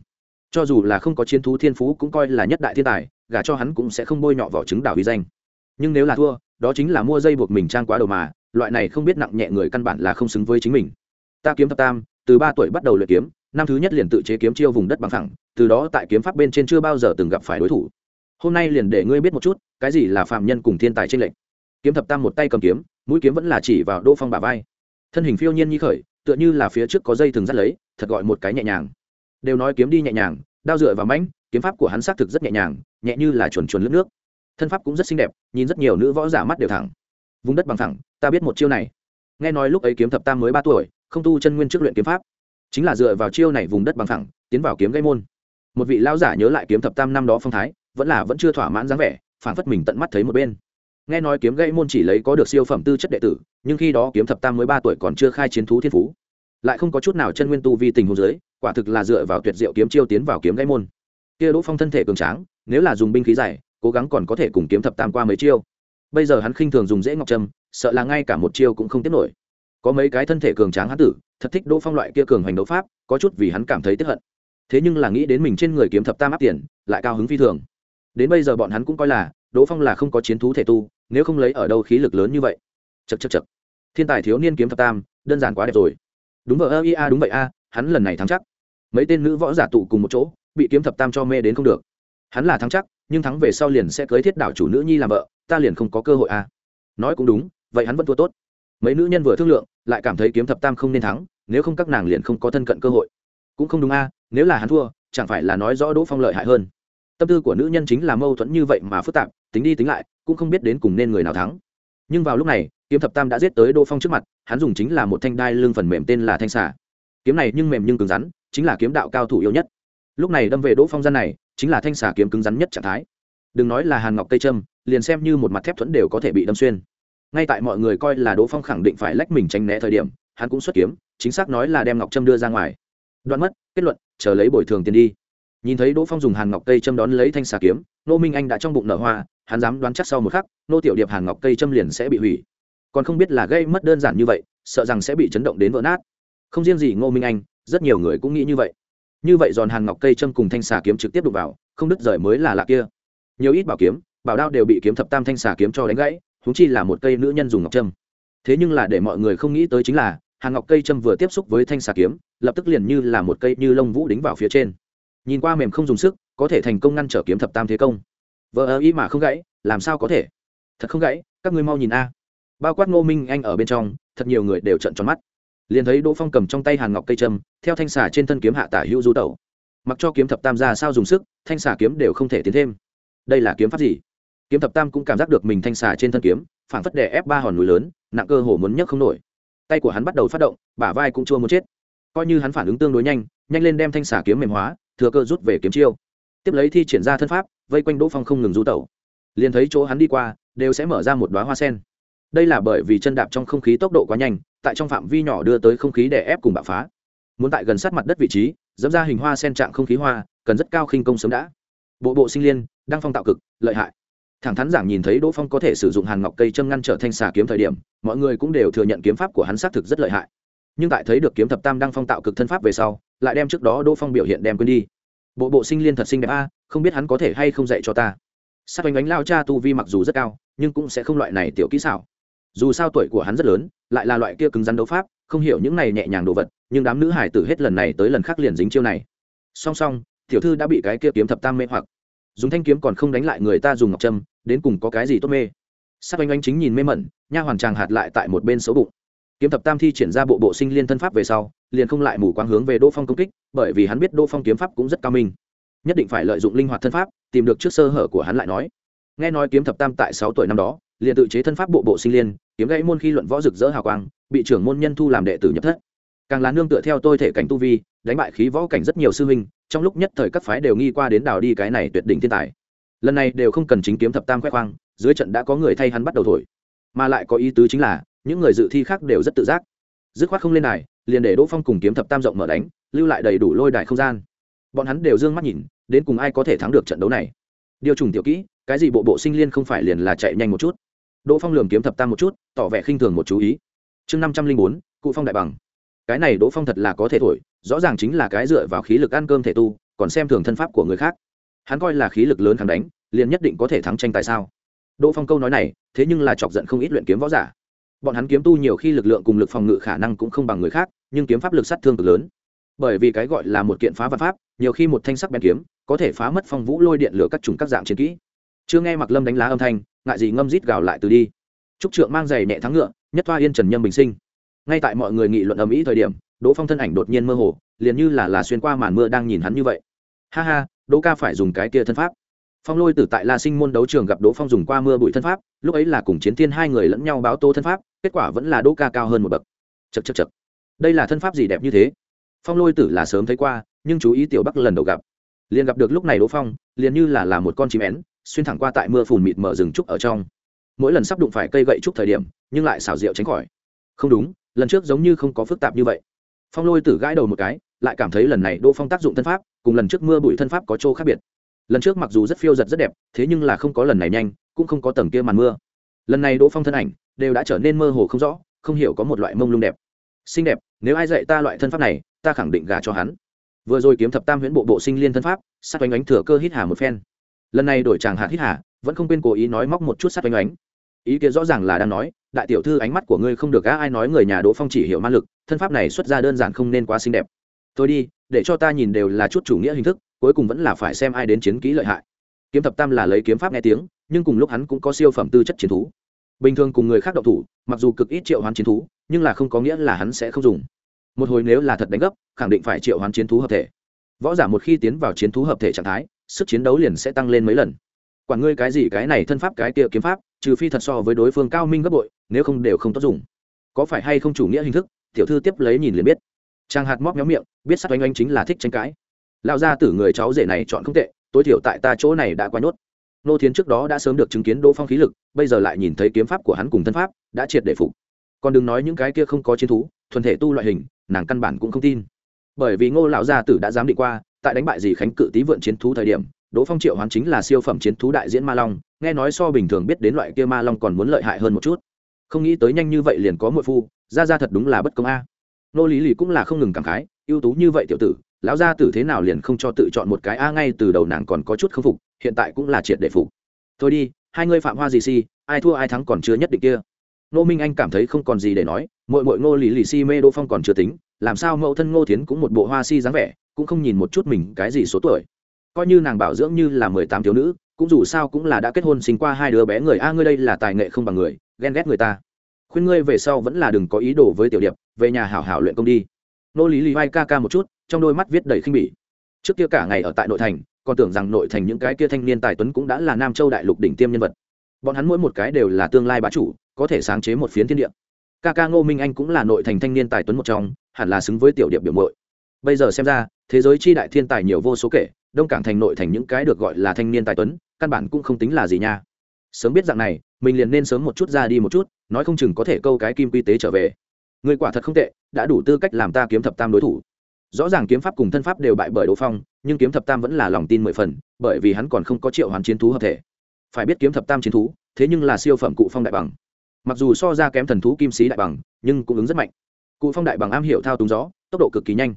S1: Cho dù là không có chiến thú thiên phú cũng coi là nhất đại thiên tài, gả cho hắn cũng sẽ không bôi nhọ vỏ trứng đảo uy danh. Nhưng nếu là thua, đó chính là mua dây buộc mình trang quá đầu mà, loại này không biết nặng nhẹ người căn bản là không xứng với chính mình. Ta kiếm thập tam, từ ba tuổi bắt đầu luyện kiếm, năm thứ nhất liền tự chế kiếm chiêu vùng đất bằng thẳng từ đó tại kiếm pháp bên trên chưa bao giờ từng gặp phải đối thủ. Hôm nay liền để ngươi biết một chút, cái gì là phạm nhân cùng thiên tài trên lệnh. kiếm thập tam một tay cầm kiếm, mũi kiếm vẫn là chỉ vào đỗ phong bà vai. Thân hình phiêu nhiên nhi khởi tựa như là phía trước có dây thường dắt lấy, thật gọi một cái nhẹ nhàng. Đều nói kiếm đi nhẹ nhàng, đao dựa vào mãnh, kiếm pháp của hắn xác thực rất nhẹ nhàng, nhẹ như là chuồn chuồn lướt nước. Thân pháp cũng rất xinh đẹp, nhìn rất nhiều nữ võ giả mắt đều thẳng. Vùng đất bằng thẳng, ta biết một chiêu này. Nghe nói lúc ấy kiếm thập tam mới ba tuổi, không tu chân nguyên trước luyện kiếm pháp. Chính là dựa vào chiêu này vùng đất bằng thẳng, tiến vào kiếm gây môn. Một vị lão giả nhớ lại kiếm thập tam năm đó phong thái, vẫn là vẫn chưa thỏa mãn dáng vẻ phản phất mình tận mắt thấy một bên nghe nói kiếm gãy môn chỉ lấy có được siêu phẩm tư chất đệ tử, nhưng khi đó kiếm thập tam mới ba tuổi còn chưa khai chiến thú thiên phú. Lại không có chút nào chân nguyên tu vi tình hồ dưới, quả thực là dựa vào tuyệt diệu kiếm chiêu tiến vào kiếm gãy môn. Kia đỗ phong thân thể cường tráng, nếu là dùng binh khí dài, cố gắng còn có thể cùng kiếm thập tam qua mấy chiêu. Bây giờ hắn khinh thường dùng dễ ngọc trâm, sợ là ngay cả một chiêu cũng không tiếp nổi. Có mấy cái thân thể cường tráng hắn tử, thật thích đỗ phong loại kia cường hành đấu pháp, có chút vì hắn cảm thấy tiếp hận. Thế nhưng là nghĩ đến mình trên người kiếm thập tam áp tiền, lại cao hứng phi thường. Đến bây giờ bọn hắn cũng coi là, đỗ phong là không có chiến thú thể tu nếu không lấy ở đâu khí lực lớn như vậy? Chật chật chật thiên tài thiếu niên kiếm thập tam, đơn giản quá đẹp rồi. Đúng vợ ơ ia đúng vậy, a, hắn lần này thắng chắc. Mấy tên nữ võ giả tụ cùng một chỗ, bị kiếm thập tam cho mê đến không được. Hắn là thắng chắc, nhưng thắng về sau liền sẽ cưới thiết đảo chủ nữ nhi làm vợ, ta liền không có cơ hội, a. Nói cũng đúng, vậy hắn vẫn thua tốt. Mấy nữ nhân vừa thương lượng, lại cảm thấy kiếm thập tam không nên thắng, nếu không các nàng liền không có thân cận cơ hội. Cũng không đúng, a, nếu là hắn thua, chẳng phải là nói rõ đỗ phong lợi hại hơn. Tâm tư của nữ nhân chính là mâu thuẫn như vậy mà phức tạp, tính đi tính lại cũng không biết đến cùng nên người nào thắng. Nhưng vào lúc này, kiếm thập tam đã giết tới đỗ phong trước mặt, hắn dùng chính là một thanh đai lưng phần mềm tên là thanh xà. Kiếm này nhưng mềm nhưng cứng rắn, chính là kiếm đạo cao thủ yêu nhất. Lúc này đâm về đỗ phong gian này, chính là thanh xà kiếm cứng rắn nhất trạng thái. Đừng nói là hàn ngọc Tây trâm, liền xem như một mặt thép thuẫn đều có thể bị đâm xuyên. Ngay tại mọi người coi là đỗ phong khẳng định phải lách mình tránh né thời điểm, hắn cũng xuất kiếm, chính xác nói là đem ngọc trâm đưa ra ngoài. Đoạn mất, kết luận, chờ lấy bồi thường tiền đi nhìn thấy đỗ phong dùng hàn ngọc cây châm đón lấy thanh xà kiếm nô minh anh đã trong bụng nở hoa, hắn dám đoán chắc sau một khắc nô tiểu điệp hàn ngọc cây châm liền sẽ bị hủy. Còn không biết là gây mất đơn giản như vậy, sợ rằng sẽ bị chấn động đến vỡ nát. Không riêng gì ngô minh anh, rất nhiều người cũng nghĩ như vậy. Như vậy giòn hàn ngọc cây châm cùng thanh xà kiếm trực tiếp đụng vào, không đứt rời mới là lạ kia. Nhiều ít bảo kiếm, bảo đao đều bị kiếm thập tam thanh xà kiếm cho đánh gãy húng chi là một cây nữ nhân dùng ngọc trâm thế nhưng là để mọi người không nghĩ tới chính là hàng ngọc cây châm vừa tiếp xúc với thanh xà kiếm, lập tức liền như là một cây như lông vũ đính vào phía trên nhìn qua mềm không dùng sức, có thể thành công ngăn trở kiếm thập tam thế công. Vợ ơ ý mà không gãy, làm sao có thể? Thật không gãy, các ngươi mau nhìn a. Bao quát ngô minh anh ở bên trong, thật nhiều người đều trận tròn mắt. Liền thấy đỗ phong cầm trong tay hàn ngọc cây trâm theo thanh xà trên thân kiếm hạ tả hữu du tẩu. Mặc cho kiếm thập tam ra sao dùng sức, thanh xà kiếm đều không thể tiến thêm. Đây là kiếm pháp gì? Kiếm thập tam cũng cảm giác được mình thanh xà trên thân kiếm, phản phất đè ép ba hòn núi lớn, nặng cơ hồ muốn nhấc không nổi. Tay của hắn bắt đầu phát động, bả vai cũng chua muốn chết. Coi như hắn phản ứng tương đối nhanh nhanh lên đem thanh xà kiếm mềm hóa thừa cơ rút về kiếm chiêu. Tiếp lấy thi triển ra thân pháp, vây quanh đỗ phong không ngừng du tẩu. Liền thấy chỗ hắn đi qua, đều sẽ mở ra một đoá hoa sen. Đây là bởi vì chân đạp trong không khí tốc độ quá nhanh, tại trong phạm vi nhỏ đưa tới không khí để ép cùng bạo phá. Muốn tại gần sát mặt đất vị trí, dẫm ra hình hoa sen trạng không khí hoa, cần rất cao khinh công sớm đã. Bộ bộ sinh liên, đang phong tạo cực, lợi hại. Thẳng thắn giảng nhìn thấy đỗ phong có thể sử dụng hàn ngọc cây châm ngăn trở thanh xà kiếm thời điểm, mọi người cũng đều thừa nhận kiếm pháp của hắn xác thực rất lợi hại. Nhưng tại thấy được kiếm thập tam đang phong tạo cực thân pháp về sau lại đem trước đó đỗ phong biểu hiện đem quên đi. Bộ bộ sinh liên thật xinh đẹp a, không biết hắn có thể hay không dạy cho ta. Sát oanh ánh lao cha tu vi mặc dù rất cao, nhưng cũng sẽ không loại này tiểu kỹ xảo. Dù sao tuổi của hắn rất lớn, lại là loại kia cứng rắn đấu pháp, không hiểu những này nhẹ nhàng đồ vật, nhưng đám nữ hải tử hết lần này tới lần khác liền dính chiêu này. Song song, tiểu thư đã bị cái kia kiếm thập tam mê hoặc. Dùng thanh kiếm còn không đánh lại người ta dùng ngọc trâm đến cùng có cái gì tốt mê. Sát oanh oanh chính nhìn mê mẩn, nha hoàn tràng hạt lại tại một bên xấu bụng. Kiếm thập tam thi triển ra bộ bộ sinh liên thân pháp về sau liền không lại mù quáng hướng về đỗ phong công kích, bởi vì hắn biết đỗ phong kiếm pháp cũng rất cao minh. Nhất định phải lợi dụng linh hoạt thân pháp, tìm được trước sơ hở của hắn lại nói. Nghe nói kiếm thập tam tại sáu tuổi năm đó, liền tự chế thân pháp bộ bộ sinh liên, kiếm gãy môn khi luận võ rực rỡ hào quang, bị trưởng môn nhân thu làm đệ tử nhập thất. Càng là nương tựa theo tôi thể cảnh tu vi, đánh bại khí võ cảnh rất nhiều sư huynh, trong lúc nhất thời các phái đều nghi qua đến đào đi cái này tuyệt đỉnh thiên tài. Lần này đều không cần chính kiếm thập tam khoe khoang, dưới trận đã có người thay hắn bắt đầu thổi. Mà lại có ý tứ chính là, những người dự thi khác đều rất tự giác. Dứt khoát không lên này liền để đỗ phong cùng kiếm thập tam rộng mở đánh, lưu lại đầy đủ lôi đài không gian. Bọn hắn đều d ư ơ n g mắt nhìn, đến cùng ai có thể thắng được trận đấu này? Điều trùng tiểu kỹ, cái gì bộ bộ sinh liên không phải liền là chạy nhanh một chút? Đỗ phong lường kiếm thập tam một chút, tỏ vẻ khinh thường một chú ý. Chương năm trăm linh bốn, cụ phong đại bằng. Cái này đỗ phong thật là có thể thổi, rõ ràng chính là cái dựa vào khí lực ăn cơm thể tu, còn xem thường thân pháp của người khác. Hắn coi là khí lực lớn thắng đánh, liền nhất định có thể thắng tranh tại sao? Đỗ phong câu nói này, thế nhưng là chọc giận không ít luyện kiếm võ giả bọn hắn kiếm tu nhiều khi lực lượng cùng lực phòng ngự khả năng cũng không bằng người khác, nhưng kiếm pháp lực sát thương cực lớn. Bởi vì cái gọi là một kiện phá văn pháp, nhiều khi một thanh sắc bén kiếm, có thể phá mất phong vũ lôi điện lửa các chủng các dạng chiến kỹ. Chưa nghe mặc lâm đánh lá âm thanh, ngại gì ngâm rít gào lại từ đi. Trúc trượng mang giày nhẹ thắng ngựa, nhất thoa yên trần nhâm bình sinh. Ngay tại mọi người nghị luận ầm ĩ thời điểm, đỗ phong thân ảnh đột nhiên mơ hồ, liền như là là xuyên qua màn mưa đang nhìn hắn như vậy. Ha ha, đỗ ca phải dùng cái kia thân pháp. Phong lôi tử tại la sinh môn đấu trường gặp đỗ phong dùng qua mưa bụi thân pháp, lúc ấy là cùng chiến thiên hai người lẫn nhau báo tô thân pháp kết quả vẫn là đỗ ca cao hơn một bậc. Chật chật chật đây là thân pháp gì đẹp như thế? Phong lôi tử là sớm thấy qua, nhưng chú ý tiểu bắc lần đầu gặp. Liền gặp được lúc này đỗ phong, liền như là là một con chim én, xuyên thẳng qua tại mưa phùn mịt mở rừng trúc ở trong. Mỗi lần sắp đụng phải cây gậy trúc thời điểm, nhưng lại xảo diệu tránh khỏi. Không đúng, lần trước giống như không có phức tạp như vậy. Phong lôi tử gãi đầu một cái, lại cảm thấy lần này đỗ phong tác dụng thân pháp, cùng lần trước mưa bụi thân pháp có chỗ khác biệt. Lần trước mặc dù rất phiêu giật rất đẹp, thế nhưng là không có lần này nhanh, cũng không có tầng kia màn mưa. Lần này đỗ phong thân ảnh đều đã trở nên mơ hồ không rõ, không hiểu có một loại mông lung đẹp. Xinh đẹp, nếu ai dạy ta loại thân pháp này, ta khẳng định gà cho hắn. Vừa rồi kiếm thập tam huyễn bộ bộ sinh liên thân pháp, sát oanh ánh thừa cơ hít hà một phen. Lần này đổi chàng hạt hít hà, vẫn không quên cố ý nói móc một chút sát oanh ánh ý kiến rõ ràng là đang nói, đại tiểu thư ánh mắt của ngươi không được á ai nói người nhà đỗ phong chỉ hiểu ma lực, thân pháp này xuất ra đơn giản không nên quá xinh đẹp. Tôi đi, để cho ta nhìn đều là chút chủ nghĩa hình thức, cuối cùng vẫn là phải xem ai đến chiến kỹ lợi hại. Kiếm thập tam là lấy kiếm pháp nghe tiếng, nhưng cùng lúc hắn cũng có siêu phẩm tư chất chiến thú bình thường cùng người khác động thủ, mặc dù cực ít triệu hoán chiến thú, nhưng là không có nghĩa là hắn sẽ không dùng. Một hồi nếu là thật đánh gấp, khẳng định phải triệu hoán chiến thú hợp thể. Võ giả một khi tiến vào chiến thú hợp thể trạng thái, sức chiến đấu liền sẽ tăng lên mấy lần. Quản ngươi cái gì cái này thân pháp cái kia kiếm pháp, trừ phi thật so với đối phương cao minh gấp bội, nếu không đều không tốt dùng. Có phải hay không chủ nghĩa hình thức? Tiểu thư tiếp lấy nhìn liền biết. Trang hạt móc nhóm miệng, biết sát oanh oanh chính là thích tranh cãi. Lão gia tử người cháu rể này chọn không tệ, tối thiểu tại ta chỗ này đã quá nhốt nô thiến trước đó đã sớm được chứng kiến đỗ phong khí lực, bây giờ lại nhìn thấy kiếm pháp của hắn cùng thân pháp, đã triệt để phục. Còn đừng nói những cái kia không có chiến thú, thuần thể tu loại hình, nàng căn bản cũng không tin. Bởi vì ngô lão gia tử đã dám định qua, tại đánh bại gì khánh cự tý vượn chiến thú thời điểm, đỗ phong triệu hoán chính là siêu phẩm chiến thú đại diễn ma long, nghe nói so bình thường biết đến loại kia ma long còn muốn lợi hại hơn một chút. Không nghĩ tới nhanh như vậy liền có muội phu, ra ra thật đúng là bất công a. Nô lý lì cũng là không ngừng cảm khái, ưu tú như vậy tiểu tử, lão gia tử thế nào liền không cho tự chọn một cái a, ngay từ đầu nàng còn có chút k phục hiện tại cũng là triệt để phục. Thôi đi, hai ngươi phạm hoa gì si, ai thua ai thắng còn chưa nhất định kia. Nô minh anh cảm thấy không còn gì để nói mội mội ngô lì lì si mê đỗ phong còn chưa tính, làm sao mẫu thân ngô thiến cũng một bộ hoa si dáng vẻ, cũng không nhìn một chút mình cái gì số tuổi. Coi như nàng bảo dưỡng như là mười tám thiếu nữ, cũng dù sao cũng là đã kết hôn sinh qua hai đứa bé người. A, ngươi đây là tài nghệ không bằng người, ghen ghét người ta. Khuyên ngươi về sau vẫn là đừng có ý đồ với tiểu điệp, về nhà hảo hảo luyện công đi. Nô lý lý vai ca ca một chút, trong đôi mắt viết đầy khinh bỉ. Trước kia cả ngày ở tại nội thành còn tưởng rằng nội thành những cái kia thanh niên tài tuấn cũng đã là nam châu đại lục đỉnh tiêm nhân vật. Bọn hắn mỗi một cái đều là tương lai bá chủ, có thể sáng chế một phiến thiên địa. Ca ca ngô minh anh cũng là nội thành thanh niên tài tuấn một trong, hẳn là xứng với tiểu điệp biểu mội bây giờ xem ra, thế giới chi đại thiên tài nhiều vô số kể, đông cảng thành nội thành những cái được gọi là thanh niên tài tuấn, căn bản cũng không tính là gì nha. Sớm biết dạng này, mình liền nên sớm một chút ra đi một chút, nói không chừng có thể câu cái kim quy tế trở về. Người quả thật không tệ, đã đủ tư cách làm ta kiếm thập tam đối thủ rõ ràng kiếm pháp cùng thân pháp đều bại bởi đỗ phong, nhưng kiếm thập tam vẫn là lòng tin mười phần, bởi vì hắn còn không có triệu hoàn chiến thú hợp thể. Phải biết kiếm thập tam chiến thú, thế nhưng là siêu phẩm cụ phong đại bằng. Mặc dù so ra kém thần thú kim sĩ đại bằng, nhưng cũng ứng rất mạnh. Cụ phong đại bằng am hiểu thao túng gió, tốc độ cực kỳ nhanh.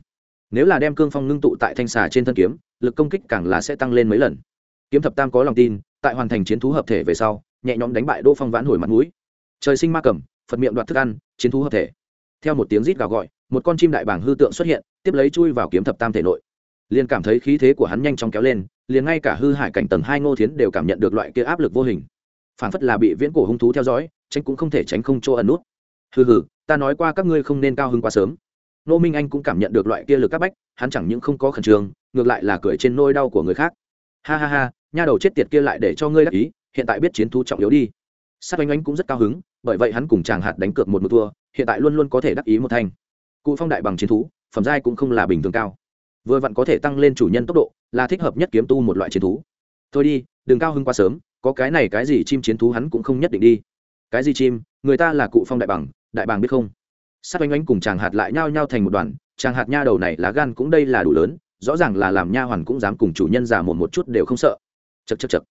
S1: Nếu là đem cương phong ngưng tụ tại thanh xà trên thân kiếm, lực công kích càng là sẽ tăng lên mấy lần. Kiếm thập tam có lòng tin, tại hoàn thành chiến thú hợp thể về sau, nhẹ nhõm đánh bại đỗ phong vãn hồi mặt mũi. Trời sinh ma cầm, phật miệng đoạt thức ăn, chiến thú hợp thể. Theo một tiếng rít gào gọi, một con chim đại bảng hư tượng xuất hiện tiếp lấy chui vào kiếm thập tam thể nội. Liền cảm thấy khí thế của hắn nhanh chóng kéo lên, liền ngay cả hư hải cảnh tầng hai ngô thiến đều cảm nhận được loại kia áp lực vô hình. Phản phất là bị viễn cổ hung thú theo dõi, tránh cũng không thể tránh không chỗ ẩn nút. Hừ hừ, ta nói qua các ngươi không nên cao hứng quá sớm. Nô minh anh cũng cảm nhận được loại kia lực các bách, hắn chẳng những không có khẩn trương, ngược lại là cười trên nôi đau của người khác. Ha ha ha, nha đầu chết tiệt kia lại để cho ngươi đắc ý, hiện tại biết chiến thú trọng yếu đi. Sát oanh oanh cũng rất cao hứng, bởi vậy hắn cùng chàng hạt đánh cược một một thua, hiện tại luôn luôn có thể đắc ý một thanh. Cụ phong đại bằng chiến thú phẩm giai cũng không là bình thường cao. Vừa vặn có thể tăng lên chủ nhân tốc độ, là thích hợp nhất kiếm tu một loại chiến thú. Thôi đi, đừng cao hứng quá sớm, có cái này cái gì chim chiến thú hắn cũng không nhất định đi. Cái gì chim? Người ta là cụ phong đại bằng, đại bàng biết không? Sát oanh oanh cùng chàng hạt lại nhao nhao thành một đoàn, chàng hạt nha đầu này lá gan cũng đây là đủ lớn, rõ ràng là làm nha hoàn cũng dám cùng chủ nhân giả một một chút đều không sợ. Chật chật chật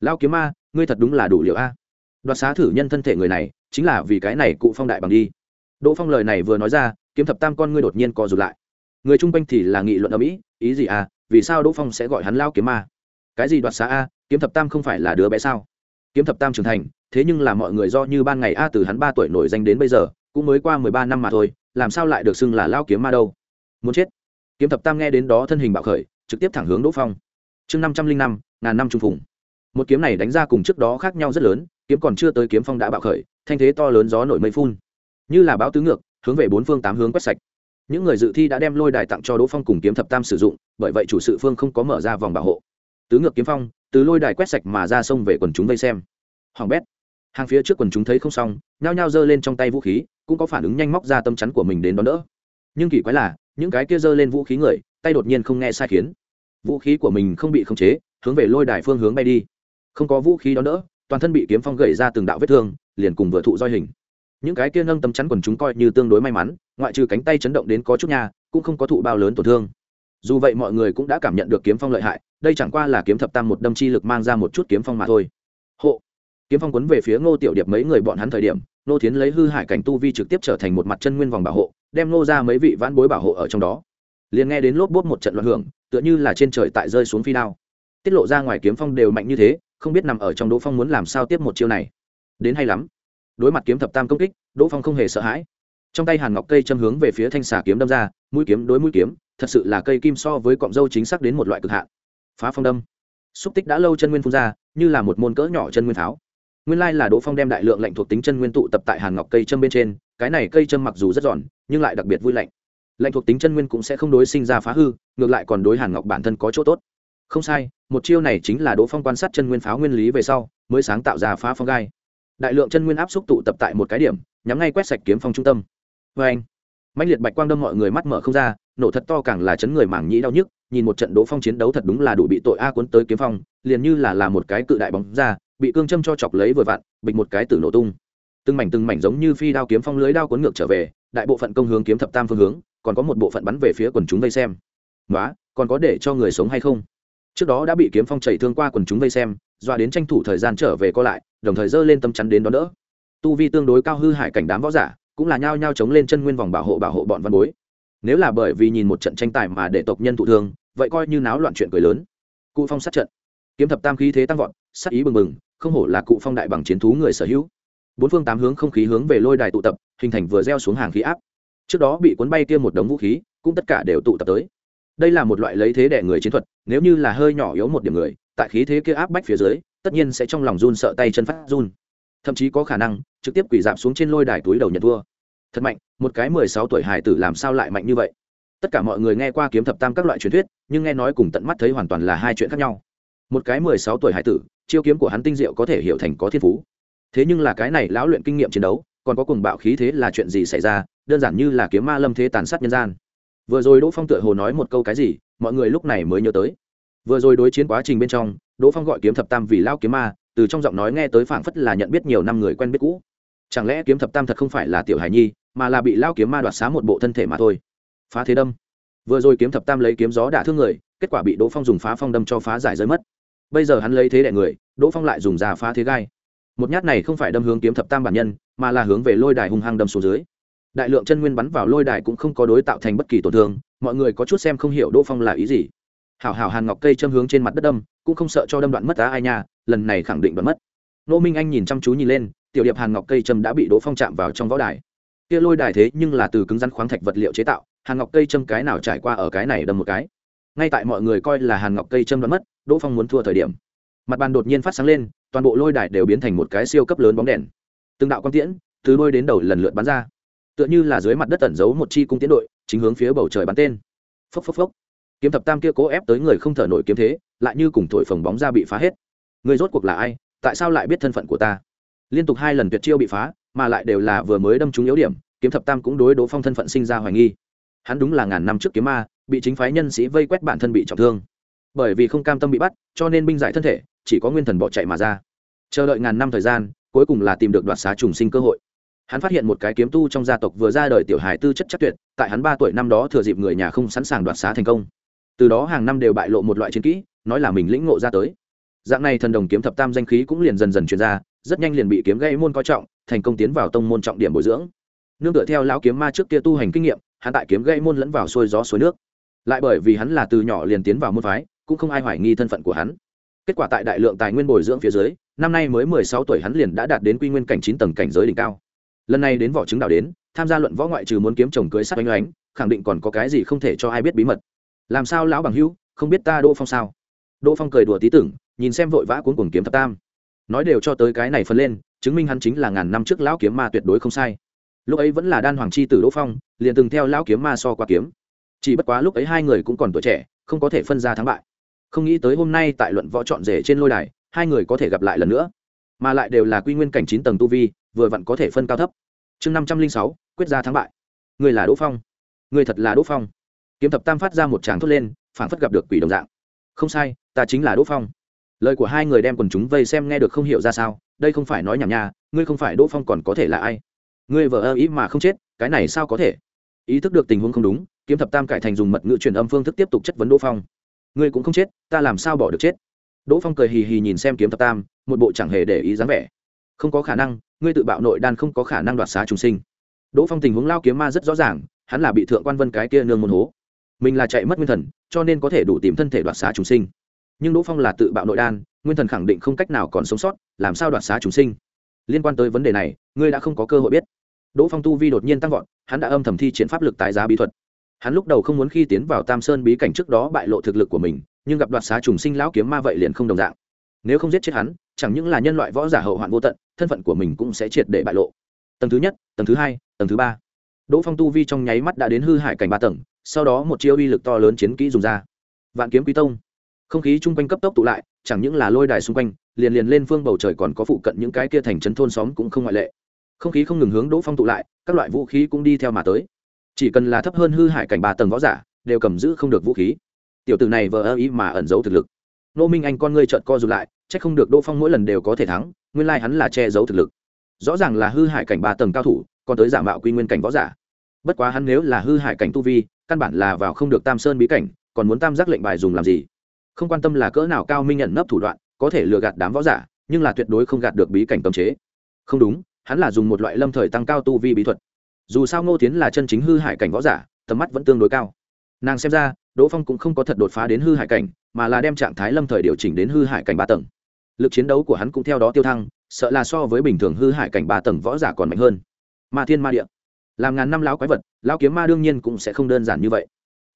S1: lao kiếm ma, ngươi thật đúng là đủ liệu a. Đoạt xá thử nhân thân thể người này, chính là vì cái này cụ phong đại bằng đi. Đỗ phong lời này vừa nói ra kiếm thập tam con ngươi đột nhiên co rụt lại. Người chung quanh thì là nghị luận ở mỹ, ý gì à vì sao đỗ phong sẽ gọi hắn lao kiếm ma? Cái gì đoạt xá a, kiếm thập tam không phải là đứa bé sao? Kiếm thập tam trưởng thành, thế nhưng là mọi người do như ban ngày a từ hắn ba tuổi nổi danh đến bây giờ, cũng mới qua mười ba năm mà thôi, làm sao lại được xưng là lao kiếm ma đâu? Muốn chết. Kiếm thập tam nghe đến đó thân hình bạo khởi, trực tiếp thẳng hướng đỗ phong. Chương năm trăm linh năm, ngàn năm trung phùng. Một kiếm này đánh ra cùng trước đó khác nhau rất lớn, kiếm còn chưa tới kiếm phong đã bạo khởi, thanh thế to lớn gió nổi mây phun. Như là báo tứ ngược hướng về bốn phương tám hướng quét sạch. Những người dự thi đã đem lôi đài tặng cho đỗ phong cùng kiếm thập tam sử dụng, bởi vậy chủ sự phương không có mở ra vòng bảo hộ. Tứ ngược kiếm phong, từ lôi đài quét sạch mà ra sông về quần chúng vây xem. Hoàng bét. Hàng phía trước quần chúng thấy không xong, nhao nhao giơ lên trong tay vũ khí, cũng có phản ứng nhanh móc ra tâm chắn của mình đến đón đỡ. Nhưng kỳ quái là, những cái kia giơ lên vũ khí người, tay đột nhiên không nghe sai khiến. Vũ khí của mình không bị khống chế, hướng về lôi đài phương hướng bay đi. Không có vũ khí đón đỡ, toàn thân bị kiếm phong gậy ra từng đạo vết thương, liền cùng vừa thụ roi hình những cái kia nâng tấm chắn quần chúng coi như tương đối may mắn, ngoại trừ cánh tay chấn động đến có chút nhà cũng không có thụ bao lớn tổn thương. Dù vậy mọi người cũng đã cảm nhận được kiếm phong lợi hại, đây chẳng qua là kiếm thập tam một đâm chi lực mang ra một chút kiếm phong mà thôi. Hộ! Kiếm phong quấn về phía ngô tiểu điệp mấy người bọn hắn thời điểm nô thiến lấy hư hải cảnh tu vi trực tiếp trở thành một mặt chân nguyên vòng bảo hộ, đem nô ra mấy vị vãn bối bảo hộ ở trong đó. Liền nghe đến lốp bốt một trận loạn hưởng, tựa như là trên trời tại rơi xuống phi đao. Tiết lộ ra ngoài kiếm phong đều mạnh như thế, không biết nằm ở trong đỗ phong muốn làm sao tiếp một chiêu này. Đến hay lắm đối mặt kiếm thập tam công kích, đỗ phong không hề sợ hãi. Trong tay hàn ngọc cây châm hướng về phía thanh xà kiếm đâm ra, mũi kiếm đối mũi kiếm, thật sự là cây kim so với cọng dâu chính xác đến một loại cực hạn. Phá phong đâm. Xúc tích đã lâu chân nguyên phun ra, như là một môn cỡ nhỏ chân nguyên pháo. Nguyên lai là đỗ phong đem đại lượng lệnh thuộc tính chân nguyên tụ tập tại hàn ngọc cây châm bên trên, cái này cây châm mặc dù rất giòn, nhưng lại đặc biệt vui lạnh. Lệnh thuộc tính chân nguyên cũng sẽ không đối sinh ra phá hư, ngược lại còn đối hàn ngọc bản thân có chỗ tốt. Không sai, một chiêu này chính là đỗ phong quan sát chân nguyên pháo nguyên lý về sau, mới sáng tạo ra phá phong gai đại lượng chân nguyên áp xúc tụ tập tại một cái điểm, nhắm ngay quét sạch kiếm phong trung tâm. Vê anh mạnh liệt bạch quang đâm mọi người mắt mở không ra, nổ thật to càng là chấn người mảng nhĩ đau nhức, nhìn một trận đỗ phong chiến đấu thật đúng là đủ bị tội a cuốn tới kiếm phong, liền như là là một cái cự đại bóng ra, bị cương châm cho chọc lấy vừa vặn, bịch một cái tử nổ tung. Từng mảnh từng mảnh giống như phi đao kiếm phong lưới đao cuốn ngược trở về, đại bộ phận công hướng kiếm thập tam phương hướng, còn có một bộ phận bắn về phía quần chúng vây xem. Nói còn có để cho người sống hay không? Trước đó đã bị kiếm phong chảy thương qua quần chúng vây xem doa đến tranh thủ thời gian trở về co lại, đồng thời dơ lên tâm chắn đến đón đỡ. Tu vi tương đối cao hư hại cảnh đám võ giả, cũng là nhao nhao chống lên chân nguyên vòng bảo hộ bảo hộ bọn văn bối. Nếu là bởi vì nhìn một trận tranh tài mà để tộc nhân thụ thương, vậy coi như náo loạn chuyện cười lớn. Cụ phong sát trận. Kiếm thập tam khí thế tăng vọt, sát ý bừng bừng, không hổ là cụ phong đại bằng chiến thú người sở hữu. Bốn phương tám hướng không khí hướng về lôi đài tụ tập, hình thành vừa gieo xuống hàng khí áp. Trước đó bị cuốn bay kia một đống vũ khí, cũng tất cả đều tụ tập tới. Đây là một loại lấy thế đẻ người chiến thuật, nếu như là hơi nhỏ yếu một điểm người tại khí thế kia áp bách phía dưới, tất nhiên sẽ trong lòng run sợ tay chân phát run. Thậm chí có khả năng, trực tiếp quỷ dạp xuống trên lôi đài túi đầu nhận thua. Thật mạnh, một cái mười sáu tuổi hải tử làm sao lại mạnh như vậy? Tất cả mọi người nghe qua kiếm thập tam các loại truyền thuyết, nhưng nghe nói cùng tận mắt thấy hoàn toàn là hai chuyện khác nhau. Một cái mười sáu tuổi hải tử, chiêu kiếm của hắn tinh diệu có thể hiểu thành có thiên phú. Thế nhưng là cái này lão luyện kinh nghiệm chiến đấu, còn có cùng bạo khí thế là chuyện gì xảy ra, đơn giản như là kiếm ma lâm thế tàn sát nhân gian. Vừa rồi đỗ phong tựa hồ nói một câu cái gì, mọi người lúc này mới nhớ tới vừa rồi đối chiến quá trình bên trong, đỗ phong gọi kiếm thập tam vì lao kiếm ma, từ trong giọng nói nghe tới phảng phất là nhận biết nhiều năm người quen biết cũ. Chẳng lẽ kiếm thập tam thật không phải là tiểu hải nhi, mà là bị lao kiếm ma đoạt xá một bộ thân thể mà thôi? Phá thế đâm. Vừa rồi kiếm thập tam lấy kiếm gió đả thương người, kết quả bị đỗ phong dùng phá phong đâm cho phá giải rơi mất. Bây giờ hắn lấy thế đại người, đỗ phong lại dùng ra phá thế gai. Một nhát này không phải đâm hướng kiếm thập tam bản nhân, mà là hướng về lôi đài hung hăng đâm xuống dưới. Đại lượng chân nguyên bắn vào lôi đài cũng không có đối tạo thành bất kỳ tổn thương, mọi người có chút xem không hiểu đỗ phong là ý gì hảo hảo hàn ngọc cây châm hướng trên mặt đất đâm, cũng không sợ cho đâm đoạn mất á ai nha, lần này khẳng định đoạn mất. Nô minh anh nhìn chăm chú nhìn lên, tiểu điệp hàn ngọc cây châm đã bị đỗ phong chạm vào trong võ đài. Kia lôi đài thế nhưng là từ cứng rắn khoáng thạch vật liệu chế tạo, hàn ngọc cây châm cái nào trải qua ở cái này đâm một cái. Ngay tại mọi người coi là hàn ngọc cây châm đoạn mất, đỗ phong muốn thua thời điểm. Mặt bàn đột nhiên phát sáng lên, toàn bộ lôi đài đều biến thành một cái siêu cấp lớn bóng đèn. Từng đạo quang tiễn, từ đôi đến đầu lần lượt bắn ra. Tựa như là dưới mặt đất tẩn giấu một chi cung tiến đội, chính hướng phía bầu trời bắn tên. Phốc phốc phốc kiếm thập tam kia cố ép tới người không thở nổi kiếm thế, lại như cùng thổi phồng bóng ra bị phá hết. Người rốt cuộc là ai? Tại sao lại biết thân phận của ta? Liên tục hai lần tuyệt chiêu bị phá, mà lại đều là vừa mới đâm trúng yếu điểm, kiếm thập tam cũng đối đỗ phong thân phận sinh ra hoài nghi. Hắn đúng là ngàn năm trước kiếm ma, bị chính phái nhân sĩ vây quét bản thân bị trọng thương. Bởi vì không cam tâm bị bắt, cho nên binh giải thân thể, chỉ có nguyên thần bỏ chạy mà ra. Chờ đợi ngàn năm thời gian, cuối cùng là tìm được đoạt xá trùng sinh cơ hội. Hắn phát hiện một cái kiếm tu trong gia tộc vừa ra đời tiểu hài tư chất chắc tuyệt, tại hắn ba tuổi năm đó thừa dịp người nhà không sẵn sàng đoạt xá thành công từ đó hàng năm đều bại lộ một loại chiến kỹ, nói là mình lĩnh ngộ ra tới. Dạng này thần đồng kiếm thập tam danh khí cũng liền dần dần chuyển ra, rất nhanh liền bị kiếm gây môn coi trọng, thành công tiến vào tông môn trọng điểm bồi dưỡng. Nương tựa theo lão kiếm ma trước kia tu hành kinh nghiệm, hắn tại kiếm gây môn lẫn vào xuôi gió suối nước. Lại bởi vì hắn là từ nhỏ liền tiến vào môn phái, cũng không ai hoài nghi thân phận của hắn. Kết quả tại đại lượng tài nguyên bồi dưỡng phía dưới, năm nay mới mười sáu tuổi hắn liền đã đạt đến quy nguyên cảnh chín tầng cảnh giới đỉnh cao. Lần này đến võ chứng đạo đến, tham gia luận võ ngoại trừ muốn kiếm chồng cưới sát oanh oánh, khẳng định còn có cái gì không thể cho ai biết bí mật làm sao lão bằng hữu, không biết ta đỗ phong sao? Đỗ phong cười đùa tí tưởng, nhìn xem vội vã cuốn cuồng kiếm thập tam. Nói đều cho tới cái này phân lên, chứng minh hắn chính là ngàn năm trước lão kiếm ma tuyệt đối không sai. Lúc ấy vẫn là đan hoàng chi tử đỗ phong, liền từng theo lão kiếm ma so qua kiếm. Chỉ bất quá lúc ấy hai người cũng còn tuổi trẻ, không có thể phân ra thắng bại. Không nghĩ tới hôm nay tại luận võ trọn rể trên lôi đài, hai người có thể gặp lại lần nữa. Mà lại đều là quy nguyên cảnh chín tầng tu vi, vừa vặn có thể phân cao thấp. Chương năm trăm linh sáu, quyết ra thắng bại. Người là đỗ phong. Người thật là đỗ phong kiếm thập tam phát ra một tràng thốt lên phản phất gặp được quỷ đồng dạng. Không sai, ta chính là đỗ phong. Lời của hai người đem quần chúng vây xem nghe được không hiểu ra sao, đây không phải nói nhảm nha, ngươi không phải đỗ phong còn có thể là ai? Ngươi vợ ơ ý mà không chết, cái này sao có thể? Ý thức được tình huống không đúng, kiếm thập tam cải thành dùng mật ngữ truyền âm phương thức tiếp tục chất vấn đỗ phong. Ngươi cũng không chết, ta làm sao bỏ được chết? Đỗ phong cười hì hì nhìn xem kiếm thập tam, một bộ chẳng hề để ý dáng vẻ. Không có khả năng, ngươi tự bạo nội đan không có khả năng đoạt xá trùng sinh. Đỗ phong tình huống lao kiếm ma rất rõ ràng, hắn là bị thượng quan vân cái kia nương môn hố mình là chạy mất nguyên thần, cho nên có thể đủ tìm thân thể đoạt xá trùng sinh. Nhưng đỗ phong là tự bạo nội đan, nguyên thần khẳng định không cách nào còn sống sót, làm sao đoạt xá trùng sinh? Liên quan tới vấn đề này, ngươi đã không có cơ hội biết. Đỗ phong tu vi đột nhiên tăng vọt, hắn đã âm thầm thi triển pháp lực tái giá bí thuật. Hắn lúc đầu không muốn khi tiến vào tam sơn bí cảnh trước đó bại lộ thực lực của mình, nhưng gặp đoạt xá trùng sinh lão kiếm ma vậy liền không đồng dạng. Nếu không giết chết hắn, chẳng những là nhân loại võ giả hậu hoạn vô tận, thân phận của mình cũng sẽ triệt để bại lộ. Tầng thứ nhất, tầng thứ hai, tầng thứ ba. Đỗ phong tu vi trong nháy mắt đã đến hư hại cảnh ba tầng sau đó một chiêu uy lực to lớn chiến kỹ dùng ra. Vạn kiếm quý tông. Không khí chung quanh cấp tốc tụ lại, chẳng những là lôi đài xung quanh, liền liền lên phương bầu trời còn có phụ cận những cái kia thành trấn thôn xóm cũng không ngoại lệ. Không khí không ngừng hướng đỗ phong tụ lại, các loại vũ khí cũng đi theo mà tới. Chỉ cần là thấp hơn hư hại cảnh ba tầng võ giả, đều cầm giữ không được vũ khí. Tiểu tử này vờ ơ ý mà ẩn giấu thực lực. Nô minh anh con ngươi trợn co rụt lại c h ắ c không được đỗ phong mỗi lần đều có thể thắng, nguyên lai、like、hắn là che giấu thực lực. Rõ ràng là hư hại cảnh ba tầng cao thủ, còn tới giả mạo quy nguyên cảnh võ giả bất quá hắn nếu là hư hại cảnh tu vi, căn bản là vào không được tam sơn bí cảnh, còn muốn tam giác lệnh bài dùng làm gì? Không quan tâm là cỡ nào cao minh nhận nấp thủ đoạn, có thể lừa gạt đám võ giả, nhưng là tuyệt đối không gạt được bí cảnh cấm chế. Không đúng, hắn là dùng một loại lâm thời tăng cao tu vi bí thuật. Dù sao ngô tiến là chân chính hư hại cảnh võ giả, tầm mắt vẫn tương đối cao. Nàng xem ra, đỗ phong cũng không có thật đột phá đến hư hại cảnh, mà là đem trạng thái lâm thời điều chỉnh đến hư hại cảnh ba tầng. Lực chiến đấu của hắn cũng theo đó tiêu thăng, sợ là so với bình thường hư hại cảnh ba tầng võ giả còn mạnh hơn. Ma thiên ma địa làm ngàn năm lão quái vật, lão kiếm ma đương nhiên cũng sẽ không đơn giản như vậy.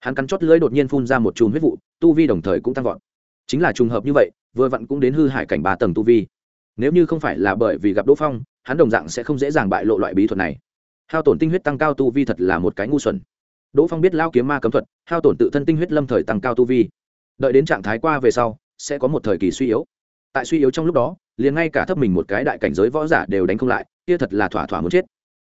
S1: Hắn cắn chót lưỡi đột nhiên phun ra một chùm huyết vụ, tu vi đồng thời cũng tăng vọt. Chính là trùng hợp như vậy, vừa vặn cũng đến hư hại cảnh ba tầng tu vi. Nếu như không phải là bởi vì gặp đỗ phong, hắn đồng dạng sẽ không dễ dàng bại lộ loại bí thuật này. Hao tổn tinh huyết tăng cao tu vi thật là một cái ngu xuẩn. Đỗ phong biết lao kiếm ma cấm thuật, hao tổn tự thân tinh huyết lâm thời tăng cao tu vi. Đợi đến trạng thái qua về sau, sẽ có một thời kỳ suy yếu. Tại suy yếu trong lúc đó, liền ngay cả thấp mình một cái đại cảnh giới võ giả đều đánh không lại, kia thật là thỏa thỏa muốn chết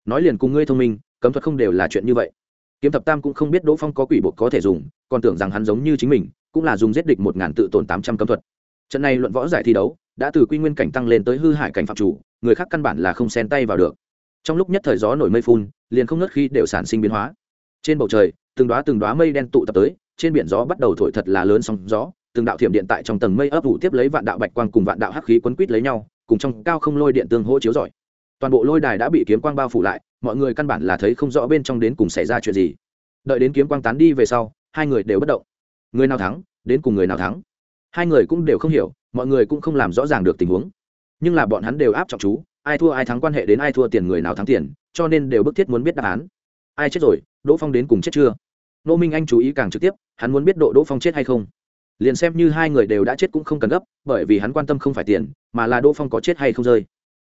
S1: nói liền cùng ngươi thông minh, cấm thuật không đều là chuyện như vậy. Kiếm thập tam cũng không biết đỗ phong có quỷ bột có thể dùng, còn tưởng rằng hắn giống như chính mình, cũng là dùng giết địch một ngàn tự tổn tám trăm cấm thuật. Trận này luận võ giải thi đấu, đã từ quy nguyên cảnh tăng lên tới hư hại cảnh phạm chủ, người khác căn bản là không xen tay vào được. Trong lúc nhất thời gió nổi mây phun, liền không ngớt khi đều sản sinh biến hóa. Trên bầu trời, từng đoá từng đoá mây đen tụ tập tới, trên biển gió bắt đầu thổi thật là lớn sóng gió, từng đạo thiểm điện tại trong tầng mây ấp ủ tiếp lấy vạn đạo bạch quang cùng vạn đạo hắc khí quấn quít lấy nhau, cùng trong cao không lôi điện tương hỗ chiếu rọi toàn bộ lôi đài đã bị kiếm quang bao phủ lại, mọi người căn bản là thấy không rõ bên trong đến cùng xảy ra chuyện gì. Đợi đến kiếm quang tán đi về sau, hai người đều bất động. Người nào thắng, đến cùng người nào thắng? Hai người cũng đều không hiểu, mọi người cũng không làm rõ ràng được tình huống. Nhưng là bọn hắn đều áp trọng chú, ai thua ai thắng quan hệ đến ai thua tiền người nào thắng tiền, cho nên đều bức thiết muốn biết đáp án. Ai chết rồi, đỗ phong đến cùng chết chưa? Nô minh anh chú ý càng trực tiếp, hắn muốn biết độ đỗ phong chết hay không. Liền xem như hai người đều đã chết cũng không cần gấp, bởi vì hắn quan tâm không phải tiền, mà là đỗ phong có chết hay không rơi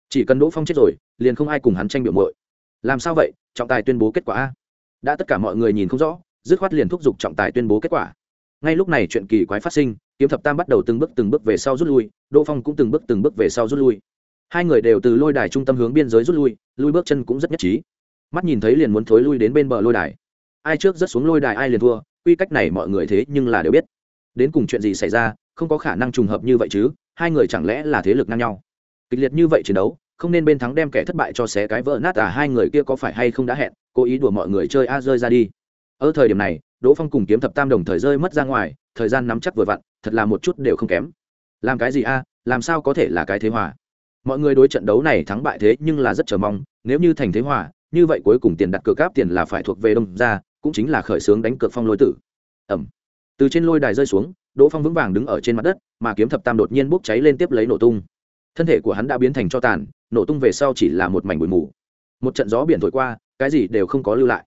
S1: chỉ cần đỗ phong chết rồi, liền không ai cùng hắn tranh biểu mội làm sao vậy? Trọng tài tuyên bố kết quả a? Đã tất cả mọi người nhìn không rõ, dứt khoát liền thúc giục trọng tài tuyên bố kết quả. Ngay lúc này chuyện kỳ quái phát sinh, kiếm thập tam bắt đầu từng bước từng bước về sau rút lui, đỗ phong cũng từng bước từng bước về sau rút lui. Hai người đều từ lôi đài trung tâm hướng biên giới rút lui lui bước chân cũng rất nhất trí. Mắt nhìn thấy liền muốn thối lui đến bên bờ lôi đài. Ai trước rất xuống lôi đài ai liền thua, quy cách này mọi người thế nhưng là đều biết. Đến cùng chuyện gì xảy ra, không có khả năng trùng hợp như vậy chứ, hai người chẳng lẽ là thế lực ngang nhau? Kịch liệt như vậy chiến đấu, không nên bên thắng đem kẻ thất bại cho xé cái vỡ nát à hai người kia có phải hay không đã hẹn, cố ý đùa mọi người chơi a rơi ra đi. Ở thời điểm này, đỗ phong cùng kiếm thập tam đồng thời rơi mất ra ngoài, thời gian nắm chắc vừa vặn, thật là một chút đều không kém. Làm cái gì a, làm sao có thể là cái thế hòa? Mọi người đối trận đấu này thắng bại thế nhưng là rất chờ mong, nếu như thành thế hòa, như vậy cuối cùng tiền đặt cược cáp tiền là phải thuộc về đông ra cũng chính là khởi xướng đánh cược phong lôi tử. Ẩm. Từ trên lôi đài rơi xuống, đỗ phong vững vàng đứng ở trên mặt đất, mà kiếm thập tam đột nhiên bốc cháy lên tiếp lấy nổ tung thân thể của hắn đã biến thành cho tàn, nổ tung về sau chỉ là một mảnh bụi mù. Một trận gió biển thổi qua, cái gì đều không có lưu lại.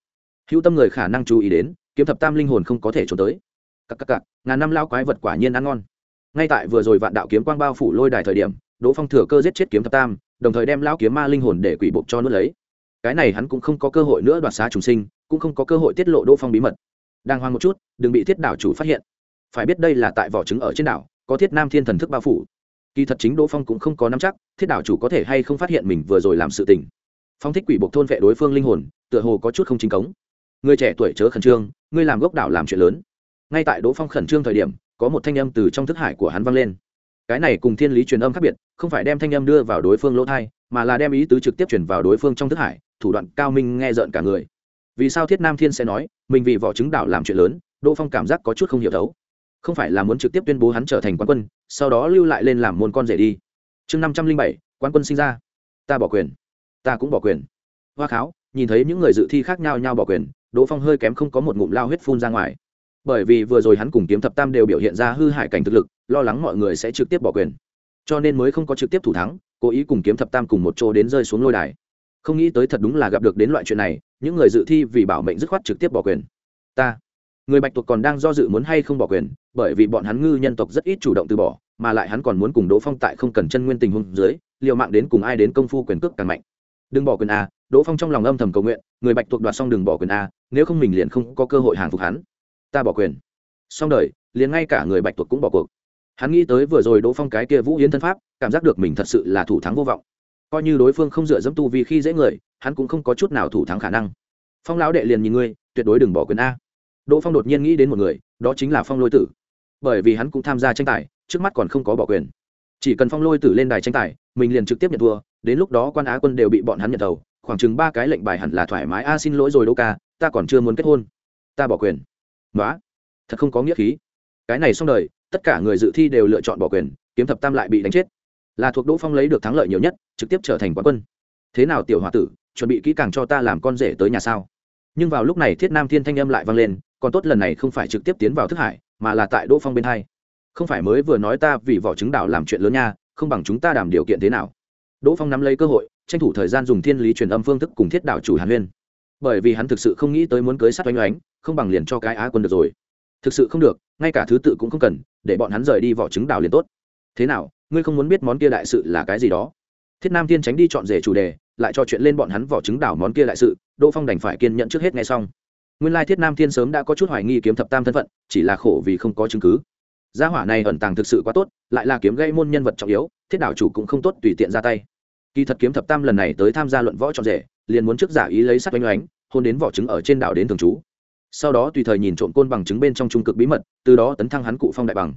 S1: Hữu tâm người khả năng chú ý đến, kiếm thập tam linh hồn không có thể trốn tới. Cặp cặp cặp ngàn năm lao quái vật quả nhiên ăn ngon. Ngay tại vừa rồi vạn đạo kiếm quang bao phủ lôi đài thời điểm, đỗ phong thừa cơ giết chết kiếm thập tam, đồng thời đem lao kiếm ma linh hồn để quỷ bụng cho nuốt lấy. Cái này hắn cũng không có cơ hội nữa đoạt xá trùng sinh, cũng không có cơ hội tiết lộ đỗ phong bí mật. Đang hoang một chút, đừng bị thiết đảo chủ phát hiện. Phải biết đây là tại vỏ trứng ở trên đảo, có thiết nam thiên thần thức bao phủ kỳ thật chính đỗ phong cũng không có nắm chắc, thiết đảo chủ có thể hay không phát hiện mình vừa rồi làm sự tình. Phong thích quỷ buộc thôn vệ đối phương linh hồn, tựa hồ có chút không chính cống. Người trẻ tuổi chớ khẩn trương ngươi làm gốc đảo làm chuyện lớn. Ngay tại đỗ phong khẩn trương thời điểm, có một thanh âm từ trong thức hải của hắn vang lên. Cái này cùng thiên lý truyền âm khác biệt, không phải đem thanh âm đưa vào đối phương lỗ thai, mà là đem ý tứ trực tiếp chuyển vào đối phương trong thức hải, thủ đoạn cao minh nghe rợn cả người. Vì sao thiết nam thiên sẽ nói, mình vì vỏ trứng đảo làm chuyện lớn, đỗ phong cảm giác có chút không hiểu thấu không phải là muốn trực tiếp tuyên bố hắn trở thành quán quân, sau đó lưu lại lên làm môn con rể đi. Chương năm trăm linh bảy, quán quân sinh ra. Ta bỏ quyền. Ta cũng bỏ quyền. Hoa kháo, nhìn thấy những người dự thi khác nhau nhau bỏ quyền, đỗ phong hơi kém không có một ngụm lao huyết phun ra ngoài. Bởi vì vừa rồi hắn cùng kiếm thập tam đều biểu hiện ra hư hại cảnh thực lực, lo lắng mọi người sẽ trực tiếp bỏ quyền. Cho nên mới không có trực tiếp thủ thắng, cố ý cùng kiếm thập tam cùng một chỗ đến rơi xuống lôi đài. Không nghĩ tới thật đúng là gặp được đến loại chuyện này, những người dự thi vì bảo mệnh dứt khoát trực tiếp bỏ quyền. Ta, người bạch tuộc còn đang do dự muốn hay không bỏ quyền bởi vì bọn hắn ngư nhân tộc rất ít chủ động từ bỏ, mà lại hắn còn muốn cùng đỗ phong tại không cần chân nguyên tình huống dưới, liều mạng đến cùng ai đến công phu quyền cước càng mạnh. Đừng bỏ quyền a, đỗ phong trong lòng âm thầm cầu nguyện, người bạch tuộc đoạt xong đừng bỏ quyền a, nếu không mình liền không có cơ hội hàng phục hắn. Ta bỏ quyền. Xong đời, liền ngay cả người bạch tuộc cũng bỏ cuộc. Hắn nghĩ tới vừa rồi đỗ phong cái kia vũ yến thân pháp, cảm giác được mình thật sự là thủ thắng vô vọng. Coi như đối phương không dựa dẫm tu vì khi dễ người, hắn cũng không có chút nào thủ thắng khả năng. Phong lão đệ liền nhìn ngươi, tuyệt đối đừng bỏ quyền a. Đỗ phong đột nhiên nghĩ đến một người, đó chính là phong lôi tử bởi vì hắn cũng tham gia tranh tài, trước mắt còn không có bỏ quyền. Chỉ cần phong lôi tử lên đài tranh tài, mình liền trực tiếp nhận thua, đến lúc đó quan á quân đều bị bọn hắn nhận đầu, khoảng chừng ba cái lệnh bài hẳn là thoải mái, a, xin lỗi rồi đô ca, ta còn chưa muốn kết hôn. Ta bỏ quyền. Nói thật không có nghĩa khí. Cái này xong đời, tất cả người dự thi đều lựa chọn bỏ quyền, kiếm thập tam lại bị đánh chết. Là thuộc đỗ phong lấy được thắng lợi nhiều nhất, trực tiếp trở thành quán quân. Thế nào tiểu h o a tử, chuẩn bị kỹ càng cho ta làm con rể tới nhà sao? Nhưng vào lúc này thiết nam thiên thanh âm lại vang lên, còn tốt lần này không phải trực tiếp tiến vào thức hải mà là tại đỗ phong bên hai. Không phải mới vừa nói ta vì vỏ trứng đảo làm chuyện lớn nha, không bằng chúng ta đảm điều kiện thế nào? Đỗ phong nắm lấy cơ hội, tranh thủ thời gian dùng thiên lý truyền âm phương thức cùng thiết đảo chủ hàn huyên. Bởi vì hắn thực sự không nghĩ tới muốn cưới sát oanh oánh, không bằng liền cho cái á quân được rồi. Thực sự không được, ngay cả thứ tự cũng không cần, để bọn hắn rời đi vỏ trứng đảo liền tốt. Thế nào, ngươi không muốn biết món kia đại sự là cái gì đó? Thiết nam thiên tránh đi chọn rể chủ đề, lại cho chuyện lên bọn hắn vỏ trứng đảo món kia đại sự, đỗ phong đành phải kiên nhận trước hết nghe xong nguyên lai thiết nam thiên sớm đã có chút hoài nghi kiếm thập tam thân phận, chỉ là khổ vì không có chứng cứ. Gia hỏa này ẩn tàng thực sự quá tốt, lại là kiếm gây môn nhân vật trọng yếu, thiết đảo chủ cũng không tốt tùy tiện ra tay. Kỳ thật kiếm thập tam lần này tới tham gia luận võ trọn rể, liền muốn trước giả ý lấy sắt oanh oánh, hôn đến vỏ trứng ở trên đảo đến thường trú. Sau đó tùy thời nhìn trộm côn bằng chứng bên trong trung cực bí mật, từ đó tấn thăng hắn cụ phong đại bằng.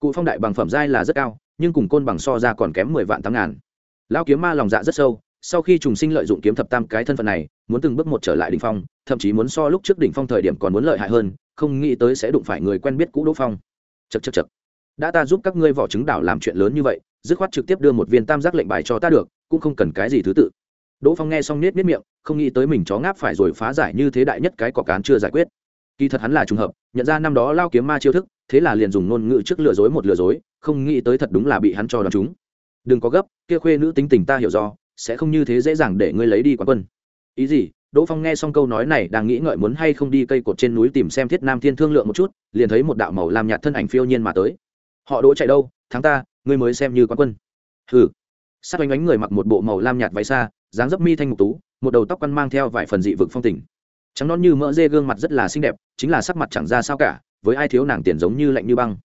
S1: Cụ phong đại bằng phẩm giai là rất cao, nhưng cùng côn bằng so ra còn kém mười vạn tám ngàn. Lao kiếm ma lòng dạ rất sâu sau khi trùng sinh lợi dụng kiếm thập tam cái thân phận này, muốn từng bước một trở lại đỉnh phong, thậm chí muốn so lúc trước đỉnh phong thời điểm còn muốn lợi hại hơn, không nghĩ tới sẽ đụng phải người quen biết cũ đỗ phong. Chật chật chật đã ta giúp các ngươi vỏ trứng đảo làm chuyện lớn như vậy, dứt khoát trực tiếp đưa một viên tam giác lệnh bài cho ta được, cũng không cần cái gì thứ tự. Đỗ phong nghe xong nết nết miệng, không nghĩ tới mình chó ngáp phải rồi phá giải như thế đại nhất cái cỏ cán chưa giải quyết. Kỳ thật hắn là trùng hợp, nhận ra năm đó lao kiếm ma chiêu thức, thế là liền dùng ngôn ngữ trước lừa dối một lừa dối, không nghĩ tới thật đúng là bị hắn cho đòn chúng đừng có gấp, kia khuê nữ tính tình ta hiểu do sẽ không như thế dễ dàng để ngươi lấy đi quán quân. Ý gì? Đỗ phong nghe xong câu nói này, đang nghĩ ngợi muốn hay không đi cây cột trên núi tìm xem thiết nam thiên thương lượng một chút, liền thấy một đạo màu làm nhạt thân ảnh phiêu nhiên mà tới. Họ đỗ chạy đâu? Thắng ta, ngươi mới xem như quán quân. Hừ. Sát oanh ánh người mặc một bộ màu lam nhạt váy xa dáng dấp mi thanh mục tú, một đầu tóc quăn mang theo vài phần dị vực phong tình. Trắng non như mỡ dê gương mặt rất là xinh đẹp, chính là sắc mặt chẳng ra sao cả, với ai thiếu nàng tiền giống như lạnh như băng.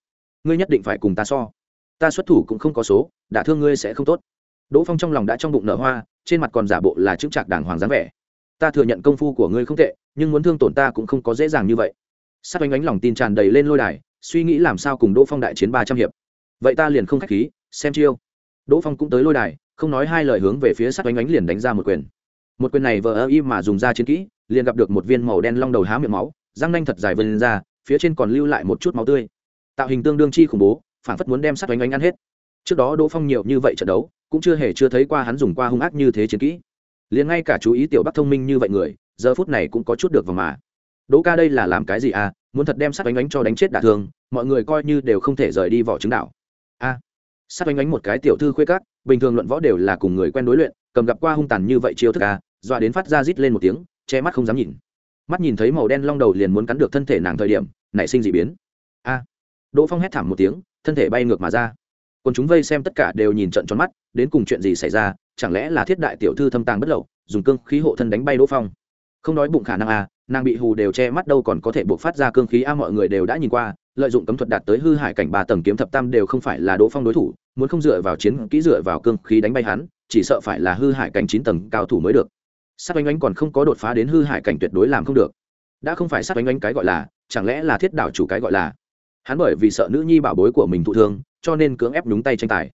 S1: Ngươi nhất định phải cùng ta so. Ta xuất thủ cũng không có số, đả thương ngươi sẽ không tốt đỗ phong trong lòng đã trong bụng nở hoa, trên mặt còn giả bộ là chững trạc đàng hoàng dáng vẻ. Ta thừa nhận công phu của ngươi không tệ, nhưng muốn thương tổn ta cũng không có dễ dàng như vậy. Sát oanh ánh lòng tin tràn đầy lên lôi đài, suy nghĩ làm sao cùng đỗ phong đại chiến ba trăm hiệp. Vậy ta liền không k h á c h khí, xem chiêu. Đỗ phong cũng tới lôi đài, không nói hai lời hướng về phía sát oanh ánh liền đánh ra một quyền. Một quyền này vờ ơ y mà dùng ra chiến kỹ, liền gặp được một viên màu đen long đầu há miệng máu, răng nanh thật dài vân ra, phía trên còn lưu lại một chút máu tươi. Tạo hình tương đương chi khủng bố phản phất muốn đem sát oanh Ánh ăn hết. Trước đó đỗ phong nhiều như vậy trận đấu cũng chưa hề chưa thấy qua hắn dùng qua hung ác như thế chiến kỹ. Liền ngay cả chú ý tiểu bắc thông minh như vậy người giờ phút này cũng có chút được vào mà. Đỗ ca đây là làm cái gì à? Muốn thật đem sát oanh oanh cho đánh chết đả thương mọi người coi như đều không thể rời đi vỏ trứng đảo. A. À, sát oanh oanh một cái tiểu thư khuê các bình thường luận võ đều là cùng người quen đối luyện cầm gặp qua hung tàn như vậy chiêu thức a dọa đến phát ra rít lên một tiếng che mắt không dám nhìn. Mắt nhìn thấy màu đen long đầu liền muốn cắn được thân thể nàng thời điểm nảy sinh dị biến. A. Đỗ phong hét thảm một tiếng thân thể bay ngược mà ra còn chúng vây xem tất cả đều nhìn trận tròn mắt, đến cùng chuyện gì xảy ra, chẳng lẽ là thiết đại tiểu thư thâm tàng bất lậu, dùng cương khí hộ thân đánh bay đỗ phong? Không nói bụng khả năng à nàng bị hù đều che mắt đâu còn có thể buộc phát ra cương khí a mọi người đều đã nhìn qua, lợi dụng cấm thuật đạt tới hư hại cảnh ba tầng kiếm thập tam đều không phải là đỗ phong đối thủ, muốn không dựa vào chiến kỹ, dựa vào cương khí đánh bay hắn, chỉ sợ phải là hư hại cảnh chín tầng cao thủ mới được. Sát oanh oanh còn không có đột phá đến hư hại cảnh tuyệt đối làm không được. Đã không phải sát oanh oanh cái gọi là, chẳng lẽ là thiết đảo chủ cái gọi là? Hắn bởi vì sợ nữ nhi bảo bối của mình thụ thương cho nên cưỡng ép nhúng tay tranh tài.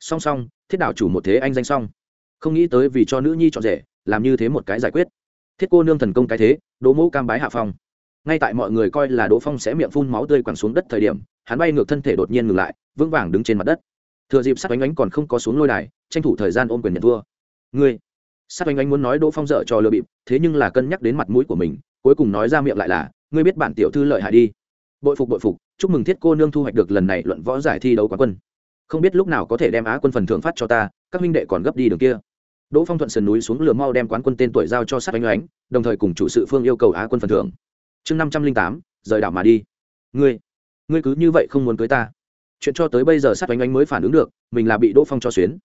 S1: Song song, thiết đảo chủ một thế anh danh song không nghĩ tới vì cho nữ nhi chọn rể, làm như thế một cái giải quyết. Thiết cô nương thần công cái thế, đỗ mẫu cam bái hạ phong. Ngay tại mọi người coi là đỗ phong sẽ miệng phun máu tươi quẳng xuống đất thời điểm, hắn bay ngược thân thể đột nhiên ngừng lại, vững vàng đứng trên mặt đất. Thừa dịp sắc oanh oánh còn không có xuống lôi đài, tranh thủ thời gian ôm quyền nhận thua. Ngươi sắc oanh oánh muốn nói đỗ phong dở cho lừa bịp, thế nhưng là cân nhắc đến mặt mũi của mình, cuối cùng nói ra miệng lại là, ngươi biết bản tiểu thư lợi hại đi bội phục bội phục, chúc mừng thiết cô nương thu hoạch được lần này luận võ giải thi đấu quán quân. Không biết lúc nào có thể đem á quân phần thưởng phát cho ta, các minh đệ còn gấp đi đường kia. Đỗ phong thuận sườn núi xuống lửa mau đem quán quân tên tuổi giao cho sát oanh oánh, đồng thời cùng chủ sự phương yêu cầu á quân phần thưởng. Chương năm trăm linh tám, rời đảo mà đi. Ngươi ngươi cứ như vậy không muốn cưới ta. Chuyện cho tới bây giờ sát oanh oánh mới phản ứng được, mình là bị đỗ phong cho xuyến.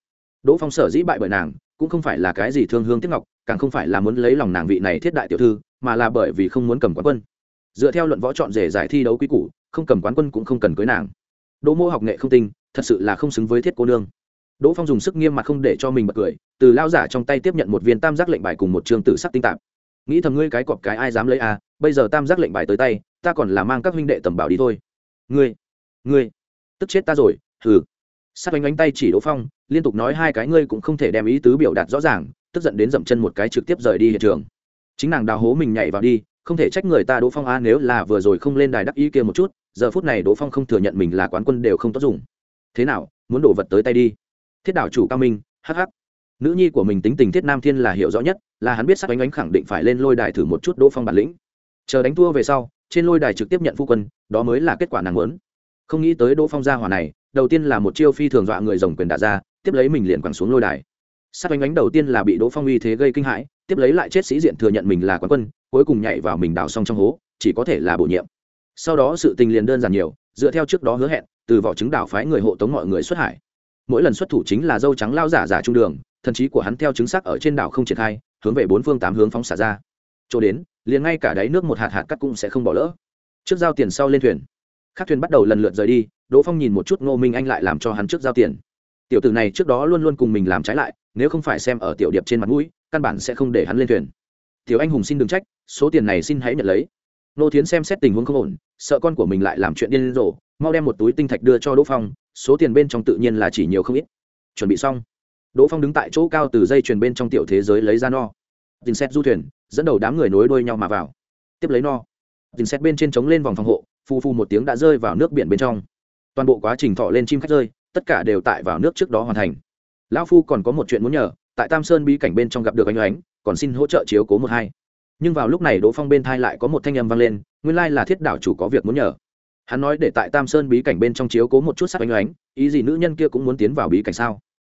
S1: Đỗ phong sở dĩ bại bởi nàng, cũng không phải là cái gì thương hương tiếc ngọc, càng không phải là muốn lấy lòng nàng vị này thiết đại tiểu thư, mà là bởi vì không muốn cầm quán quân dựa theo luận võ chọn rể giải thi đấu quý củ, không cầm quán quân cũng không cần cưới nàng. Đỗ mô học nghệ không tinh, thật sự là không xứng với thiết cô nương. Đỗ phong dùng sức nghiêm mặt không để cho mình bật cười, từ lao giả trong tay tiếp nhận một viên tam giác lệnh bài cùng một trường tử sắc tinh tạp. Nghĩ thầm ngươi cái cọp cái ai dám lấy à bây giờ tam giác lệnh bài tới tay, ta còn là mang các huynh đệ tầm bảo đi thôi. Ngươi ngươi, tức chết ta rồi, hừ. Sát oanh ánh tay chỉ đỗ phong, liên tục nói hai cái ngươi cũng không thể đem ý tứ biểu đạt rõ ràng, tức giận đến dậm chân một cái trực tiếp rời đi hiện trường. Chính nàng đào hố mình nhảy vào đi không thể trách người ta đỗ phong a nếu là vừa rồi không lên đài đắc ý kia một chút, giờ phút này đỗ phong không thừa nhận mình là quán quân đều không tốt dùng. Thế nào, muốn đổ vật tới tay đi. Thiết đảo chủ cao minh hh nữ nhi của mình tính tình thiết nam thiên là hiểu rõ nhất, là hắn biết sắc ánh ánh khẳng định phải lên lôi đài thử một chút đỗ phong bản lĩnh. Chờ đánh thua về sau, trên lôi đài trực tiếp nhận phu quân, đó mới là kết quả nàng muốn. Không nghĩ tới đỗ phong gia hỏa này, đầu tiên là một chiêu phi thường dọa người rồng quyền đạ ra, tiếp lấy mình liền quẳng xuống lôi đài. Sắc ánh ánh đầu tiên là bị đỗ phong uy thế gây kinh hãi tiếp lấy lại chết sĩ diện thừa nhận mình là quán quân, cuối cùng nhảy vào mình đào xong trong hố, chỉ có thể là bổ nhiệm. Sau đó sự tình liền đơn giản nhiều, dựa theo trước đó hứa hẹn, từ vỏ trứng đảo phái người hộ tống mọi người xuất hải. Mỗi lần xuất thủ chính là dâu trắng lao giả giả trung đường, thần trí của hắn theo chứng sắc ở trên đảo không triển khai, hướng về bốn phương tám hướng phóng xả ra. Chỗ đến, liền ngay cả đáy nước một hạt hạt cắt cũng sẽ không bỏ lỡ. Trước giao tiền sau lên thuyền. Các thuyền bắt đầu lần lượt rời đi, đỗ phong nhìn một chút ngô minh anh lại làm cho hắn trước giao tiền. Tiểu tử này trước đó luôn luôn cùng mình làm trái lại, nếu không phải xem ở tiểu điệp trên mặt mũi căn bản sẽ không để hắn lên thuyền. Tiểu anh hùng xin đừng trách, số tiền này xin hãy nhận lấy. Nô Thiến xem xét tình huống không ổn, sợ con của mình lại làm chuyện điên rồ, mau đem một túi tinh thạch đưa cho đỗ phong, số tiền bên trong tự nhiên là chỉ nhiều không ít. Chuẩn bị xong. Đỗ phong đứng tại chỗ cao từ dây chuyền bên trong tiểu thế giới lấy ra no. Tình xét du thuyền, dẫn đầu đám người nối đuôi nhau mà vào. Tiếp lấy no. Tình xét bên trên trống lên vòng phòng hộ phu phu một tiếng đã rơi vào nước biển bên trong. Toàn bộ quá trình thọ lên chim khách rơi, tất cả đều tại vào nước trước đó hoàn thành. Lão phu còn có một chuyện muốn nhờ tại tam sơn bí cảnh bên trong gặp được anh oánh còn xin hỗ trợ chiếu cố một hai. Nhưng vào lúc này đỗ phong bên thai lại có một thanh âm vang lên, nguyên lai là thiết đảo chủ có việc muốn nhờ. Hắn nói để tại tam sơn bí cảnh bên trong chiếu cố một chút sắc oanh oánh ý gì nữ nhân kia cũng muốn tiến vào bí cảnh sao?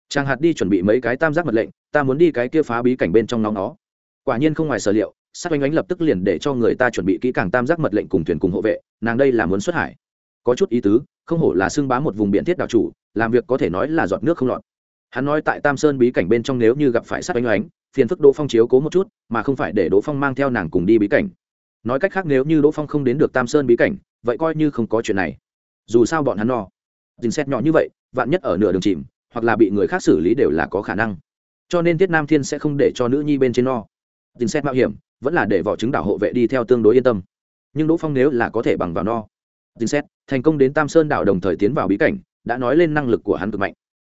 S1: Chàng hạt đi chuẩn bị mấy cái tam giác mật lệnh, ta muốn đi cái kia phá bí cảnh bên trong nóng nó. Quả nhiên không ngoài sở liệu, sắc oanh oánh lập tức liền để cho người ta chuẩn bị kỹ càng tam giác mật lệnh cùng thuyền cùng hộ vệ, nàng đây là muốn xuất hải. Có chút ý tứ, không hổ là xưng bá một vùng biển thiết đảo chủ, làm việc có thể nói là giọt nước không lọt hắn nói tại tam sơn bí cảnh bên trong nếu như gặp phải sát oanh oánh, phiền phức đỗ phong chiếu cố một chút, mà không phải để đỗ phong mang theo nàng cùng đi bí cảnh. Nói cách khác nếu như đỗ phong không đến được tam sơn bí cảnh, vậy coi như không có chuyện này. Dù sao bọn hắn no. Dình xét nhỏ như vậy, vạn nhất ở nửa đường chìm, hoặc là bị người khác xử lý đều là có khả năng. Cho nên tiết nam thiên sẽ không để cho nữ nhi bên trên no. Dình xét mạo hiểm, vẫn là để vỏ trứng đảo hộ vệ đi theo tương đối yên tâm. Nhưng đỗ phong nếu là có thể bằng vào no. Dình xét, thành công đến tam sơn đảo đồng thời tiến vào bí cảnh, đã nói lên năng lực của hắn cực mạnh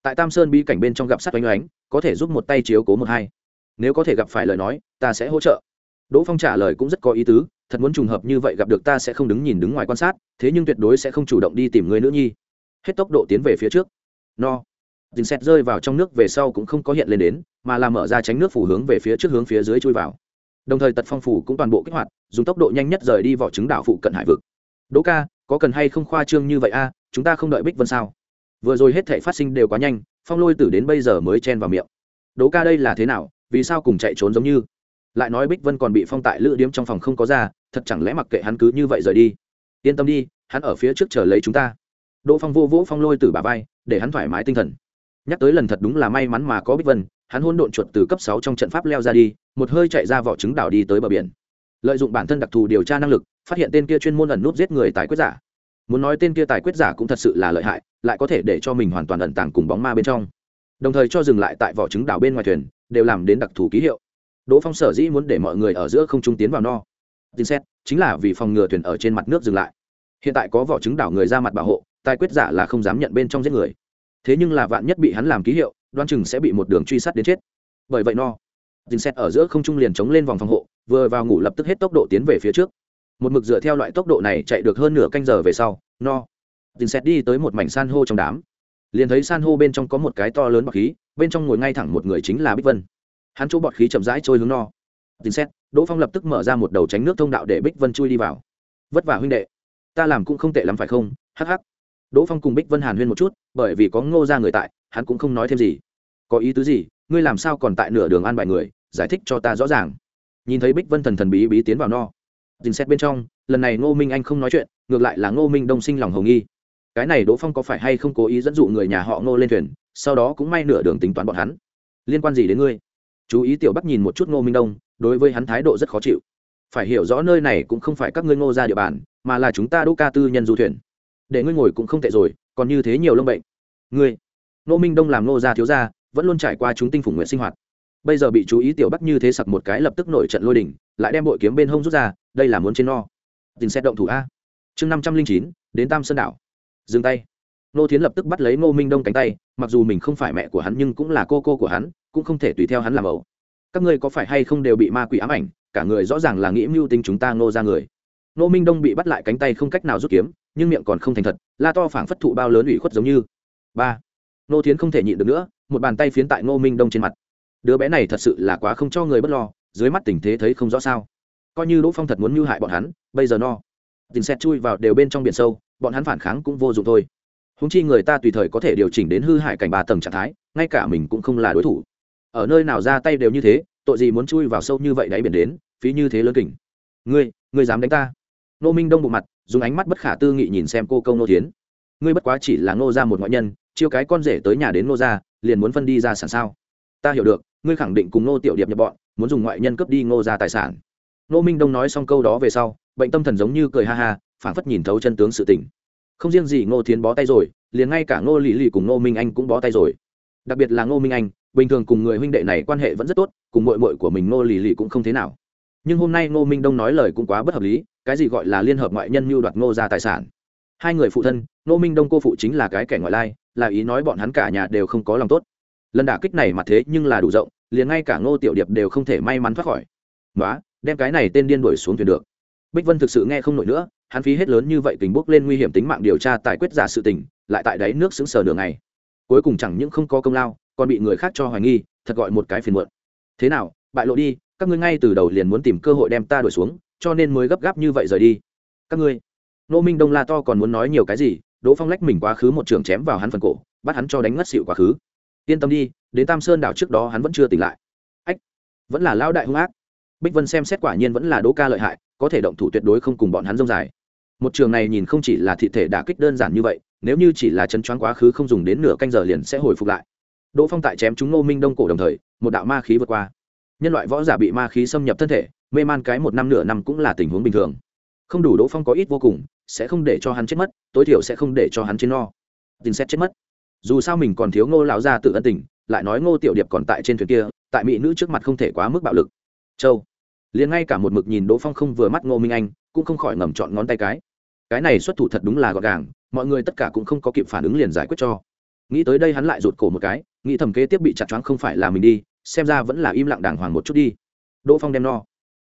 S1: tại tam sơn bí cảnh bên trong gặp sát oanh oánh, có thể giúp một tay chiếu cố một hai. Nếu có thể gặp phải lời nói, ta sẽ hỗ trợ. Đỗ phong trả lời cũng rất có ý tứ, thật muốn trùng hợp như vậy gặp được ta sẽ không đứng nhìn đứng ngoài quan sát, thế nhưng tuyệt đối sẽ không chủ động đi tìm người nữ nhi. Hết tốc độ tiến về phía trước. No. Dình xét rơi vào trong nước về sau cũng không có hiện lên đến, mà là mở ra tránh nước phủ hướng về phía trước hướng phía dưới chui vào. Đồng thời tật phong phủ cũng toàn bộ kích hoạt, dùng tốc độ nhanh nhất rời đi vỏ trứng đảo phụ cận hải vực. Đỗ ca, có cần hay không khoa trương như vậy a? Chúng ta không đợi bích vân sao? Vừa rồi hết thể phát sinh đều quá nhanh, phong lôi tử đến bây giờ mới chen vào miệng. Đố ca đây là thế nào, vì sao cùng chạy trốn giống như? Lại nói bích vân còn bị phong tại lữ điếm trong phòng không có ra, thật chẳng lẽ mặc kệ hắn cứ như vậy rời đi? Yên tâm đi, hắn ở phía trước chờ lấy chúng ta. Đỗ phong vô vỗ phong lôi từ bà vai, để hắn thoải mái tinh thần. Nhắc tới lần thật đúng là may mắn mà có bích vân, hắn hôn độn chuột từ cấp sáu trong trận pháp leo ra đi, một hơi chạy ra vỏ trứng đảo đi tới bờ biển. Lợi dụng bản thân đặc thù điều tra năng lực, phát hiện tên kia chuyên môn ẩn nút giết người tài quyết giả. Muốn nói tên kia tài quyết giả cũng thật sự là lợi hại lại có thể để cho mình hoàn toàn ẩn tàng cùng bóng ma bên trong. Đồng thời cho dừng lại tại vỏ trứng đảo bên ngoài thuyền, đều làm đến đặc thù ký hiệu. Đỗ phong sở dĩ muốn để mọi người ở giữa không trung tiến vào no. Tin xét, chính là vì phòng ngừa thuyền ở trên mặt nước dừng lại. Hiện tại có vỏ trứng đảo người ra mặt bảo hộ tài quyết giả là không dám nhận bên trong giết người. Thế nhưng là vạn nhất bị hắn làm ký hiệu đoan chừng sẽ bị một đường truy sát đến chết. Bởi vậy no. Tin xét ở giữa không trung liền chống lên vòng phòng hộ, vừa vào ngủ lập tức hết tốc độ tiến về phía trước. Một mực dựa theo loại tốc độ này chạy được hơn nửa canh giờ về sau, no tin xét đi tới một mảnh san hô trong đám. Liền thấy san hô bên trong có một cái to lớn bọc khí, bên trong ngồi ngay thẳng một người chính là bích vân. Hắn chỗ bọt khí chậm rãi trôi hướng no. Tin xét đỗ phong lập tức mở ra một đầu tránh nước thông đạo để bích vân chui đi vào. Vất vả huynh đệ, ta làm cũng không tệ lắm phải không? Hh đỗ phong cùng bích vân hàn huyên một chút, bởi vì có ngô ra người tại, hắn cũng không nói thêm gì. Có ý tứ gì? Ngươi làm sao còn tại nửa đường an bài người? Giải thích cho ta rõ ràng. Nhìn thấy bích vân thần thần bí bí tiến vào no. Dình xét bên trong, lần này ngô minh anh không nói chuyện, ngược lại là ngô minh đông sinh lòng hầu nghi cái này đỗ phong có phải hay không cố ý dẫn dụ người nhà họ ngô lên thuyền, sau đó cũng may nửa đường tính toán bọn hắn. Liên quan gì đến ngươi? Chú ý tiểu bắc nhìn một chút ngô minh đông, đối với hắn thái độ rất khó chịu. Phải hiểu rõ nơi này cũng không phải các ngươi ngô ra địa bàn, mà là chúng ta đỗ ca tư nhân du thuyền. Để ngươi ngồi cũng không tệ rồi, còn như thế nhiều lông bệnh. Ngươi? Ngô minh đông làm ngô gia thiếu gia, vẫn luôn trải qua chúng tinh phủng nguyện sinh hoạt. Bây giờ bị chú ý tiểu bắc như thế sặc một cái lập tức nổi trận lôi đỉnh lại đem bội kiếm bên hông rút ra, đây là muốn trên no. Tình xét động thủ a. Chương năm trăm linh chín, đến tam sơn đảo dừng tay. Nô thiến lập tức bắt lấy ngô minh đông cánh tay, mặc dù mình không phải mẹ của hắn nhưng cũng là cô cô của hắn, cũng không thể tùy theo hắn làm ẩu. Các ngươi có phải hay không đều bị ma quỷ ám ảnh, cả người rõ ràng là nghĩ mưu tinh chúng ta ngô ra người. Ngô minh đông bị bắt lại cánh tay không cách nào rút kiếm, nhưng miệng còn không thành thật, la to phảng phất thụ bao lớn ủy khuất giống như. Ba. Ngô thiến không thể nhịn được nữa, một bàn tay phiến tại ngô minh đông trên mặt. Đứa bé này thật sự là quá không cho người bất lo, dưới mắt tình thế thấy không rõ sao. Coi như đỗ phong thật muốn mưu hại bọn hắn, bây giờ no. Dình xét chui vào đều bên trong biển sâu bọn hắn phản kháng cũng vô dụng thôi. Húng chi người ta tùy thời có thể điều chỉnh đến hư hại cảnh ba tầng trạng thái, ngay cả mình cũng không là đối thủ. Ở nơi nào ra tay đều như thế, tội gì muốn chui vào sâu như vậy đáy biển đến, phí như thế lớn kỉnh ngươi ngươi dám đánh ta? Nô minh đông bộ mặt, dùng ánh mắt bất khả tư nghị nhìn xem cô câu nô tiến ngươi bất quá chỉ là nô ra một ngoại nhân, chiêu cái con rể tới nhà đến nô ra liền muốn phân đi ra sản sao? Ta hiểu được, ngươi khẳng định cùng nô tiểu điệp nhập bọn, muốn dùng ngoại nhân cướp đi ngô ra tài sản. Nô minh đông nói xong câu đó về sau, bệnh tâm thần giống như cười ha ha phảng phất nhìn thấu chân tướng sự tình. Không riêng gì ngô thiến bó tay rồi, liền ngay cả ngô lì lì cùng ngô minh anh cũng bó tay rồi. Đặc biệt là ngô minh anh, bình thường cùng người huynh đệ này quan hệ vẫn rất tốt, cùng mội mội của mình ngô lì lì cũng không thế nào. Nhưng hôm nay ngô minh đông nói lời cũng quá bất hợp lý, cái gì gọi là liên hợp ngoại nhân mưu đoạt ngô ra tài sản. Hai người phụ thân, ngô minh đông cô phụ chính là cái kẻ ngoại lai, là ý nói bọn hắn cả nhà đều không có lòng tốt. Lần đả kích này mà thế nhưng là đủ rộng, liền ngay cả ngô tiểu điệp đều không thể may mắn thoát khỏi. Nói đem cái này tên điên đuổi xuống thuyền được. Bích vân thực sự nghe không nổi nữa hắn phí hết lớn như vậy tình bốc lên nguy hiểm tính mạng điều tra tài quyết giả sự tình lại tại đáy nước xứng sờ nửa ngày, cuối cùng chẳng những không có công lao còn bị người khác cho hoài nghi thật gọi một cái phiền muộn. Thế nào bại lộ đi các ngươi ngay từ đầu liền muốn tìm cơ hội đem ta đuổi xuống cho nên mới gấp gáp như vậy rời đi. Các ngươi. Nô minh đông la to còn muốn nói nhiều cái gì đỗ phong lách mình quá khứ một trường chém vào hắn phần cổ bắt hắn cho đánh ngất xịu quá khứ. Yên tâm đi đến tam sơn đảo trước đó hắn vẫn chưa tỉnh lại. Ách vẫn là lao đại hung ác. Bích vân xem xét quả nhiên vẫn là đỗ ca lợi hại có thể động thủ tuyệt đối không cùng bọn hắn rông dài. Một trường này nhìn không chỉ là thị thể đả kích đơn giản như vậy, nếu như chỉ là chân choáng quá khứ không dùng đến nửa canh giờ liền sẽ hồi phục lại. Đỗ phong tại chém chúng ngô minh đông cổ đồng thời, một đạo ma khí vượt qua. Nhân loại võ giả bị ma khí xâm nhập thân thể, mê man cái một năm nửa năm cũng là tình huống bình thường. Không đủ đỗ phong có ít vô cùng, sẽ không để cho hắn chết mất, tối thiểu sẽ không để cho hắn chết no. Tin xét chết mất. Dù sao mình còn thiếu ngô lão gia tự ân tình, lại nói ngô tiểu điệp còn tại trên thuyền kia, tại mỹ nữ trước mặt không thể quá mức bạo lực. Châu liền ngay cả một mực nhìn đỗ phong không vừa mắt ngô minh anh, cũng không khỏi ngầm chọn ngón tay cái. Cái này xuất thủ thật đúng là gọn gàng, mọi người tất cả cũng không có kịp phản ứng liền giải quyết cho. Nghĩ tới đây hắn lại rụt cổ một cái, nghĩ thầm kế tiếp bị chặt choáng không phải là mình đi, xem ra vẫn là im lặng đàng hoàng một chút đi. Đỗ phong đem no.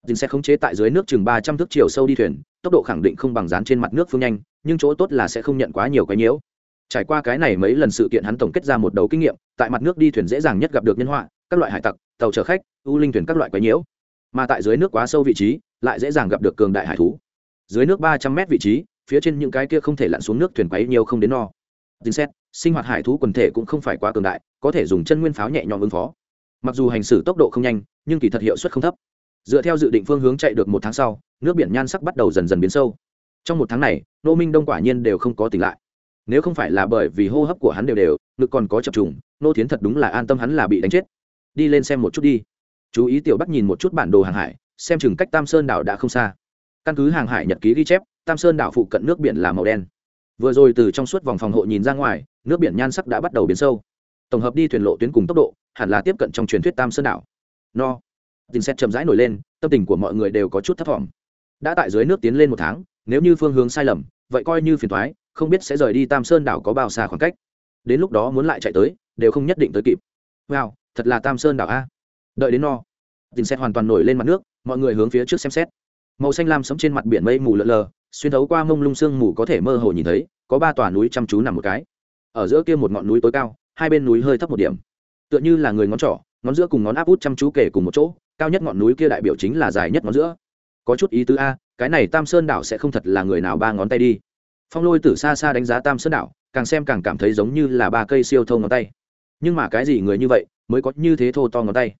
S1: Dình sẽ khống chế tại dưới nước chừng ba trăm thước chiều sâu đi thuyền, tốc độ khẳng định không bằng dán trên mặt nước phương nhanh, nhưng chỗ tốt là sẽ không nhận quá nhiều cái nhiễu. Trải qua cái này mấy lần sự kiện hắn tổng kết ra một đầu kinh nghiệm, tại mặt nước đi thuyền dễ dàng nhất gặp được nhân họa, các loại hải tặc, tàu chở khách, u linh thuyền các loại quái nhiễu mà tại dưới nước quá sâu vị trí, lại dễ dàng gặp được cường đại hải thú. Dưới nước ba trăm mét vị trí, phía trên những cái kia không thể lặn xuống nước thuyền quấy nhiều không đến no. Dính xét, sinh hoạt hải thú quần thể cũng không phải quá cường đại, có thể dùng chân nguyên pháo nhẹ nhõm ứng phó. Mặc dù hành xử tốc độ không nhanh, nhưng kỳ thật hiệu suất không thấp. Dựa theo dự định phương hướng chạy được một tháng sau, nước biển nhan sắc bắt đầu dần dần biến sâu. Trong một tháng này, nô minh đông quả nhiên đều không có tỉnh lại. Nếu không phải là bởi vì hô hấp của hắn đều đều, ngực còn có chập trùng, nô tiến thật đúng là an tâm hắn là bị đánh chết. Đi lên xem một chút đi chú ý tiểu bắc nhìn một chút bản đồ hàng hải, xem chừng cách tam sơn đảo đã không xa. Căn cứ hàng hải nhật ký ghi chép, tam sơn đảo phụ cận nước biển là màu đen. Vừa rồi từ trong suốt vòng phòng hộ nhìn ra ngoài, nước biển nhan sắc đã bắt đầu biến sâu. Tổng hợp đi thuyền lộ tuyến cùng tốc độ, hẳn là tiếp cận trong truyền thuyết tam sơn đảo. No. Tin xét chậm rãi nổi lên, tâm tình của mọi người đều có chút thấp thỏm. Đã tại dưới nước tiến lên một tháng, nếu như phương hướng sai lầm, vậy coi như phiền thoái không biết sẽ rời đi tam sơn đảo có bao xa khoảng cách. Đến lúc đó muốn lại chạy tới, đều không nhất định tới kịp. Wow, thật là tam sơn đảo a đợi đến no. Tình xét hoàn toàn nổi lên mặt nước, mọi người hướng phía trước xem xét. Màu xanh lam sẫm trên mặt biển mây mù lợn lờ, xuyên thấu qua mông lung sương mù có thể mơ hồ nhìn thấy, có ba tòa núi chăm chú nằm một cái. Ở giữa kia một ngọn núi tối cao, hai bên núi hơi thấp một điểm. Tựa như là người ngón trỏ, ngón giữa cùng ngón áp út chăm chú kể cùng một chỗ, cao nhất ngọn núi kia đại biểu chính là dài nhất ngón giữa. Có chút ý tứ a, cái này tam sơn đảo sẽ không thật là người nào ba ngón tay đi. Phong lôi từ xa xa đánh giá tam sơn đảo, càng xem càng cảm thấy giống như là ba cây siêu thô ngón tay. Nhưng mà cái gì người như vậy mới có như thế thô to ngón tay?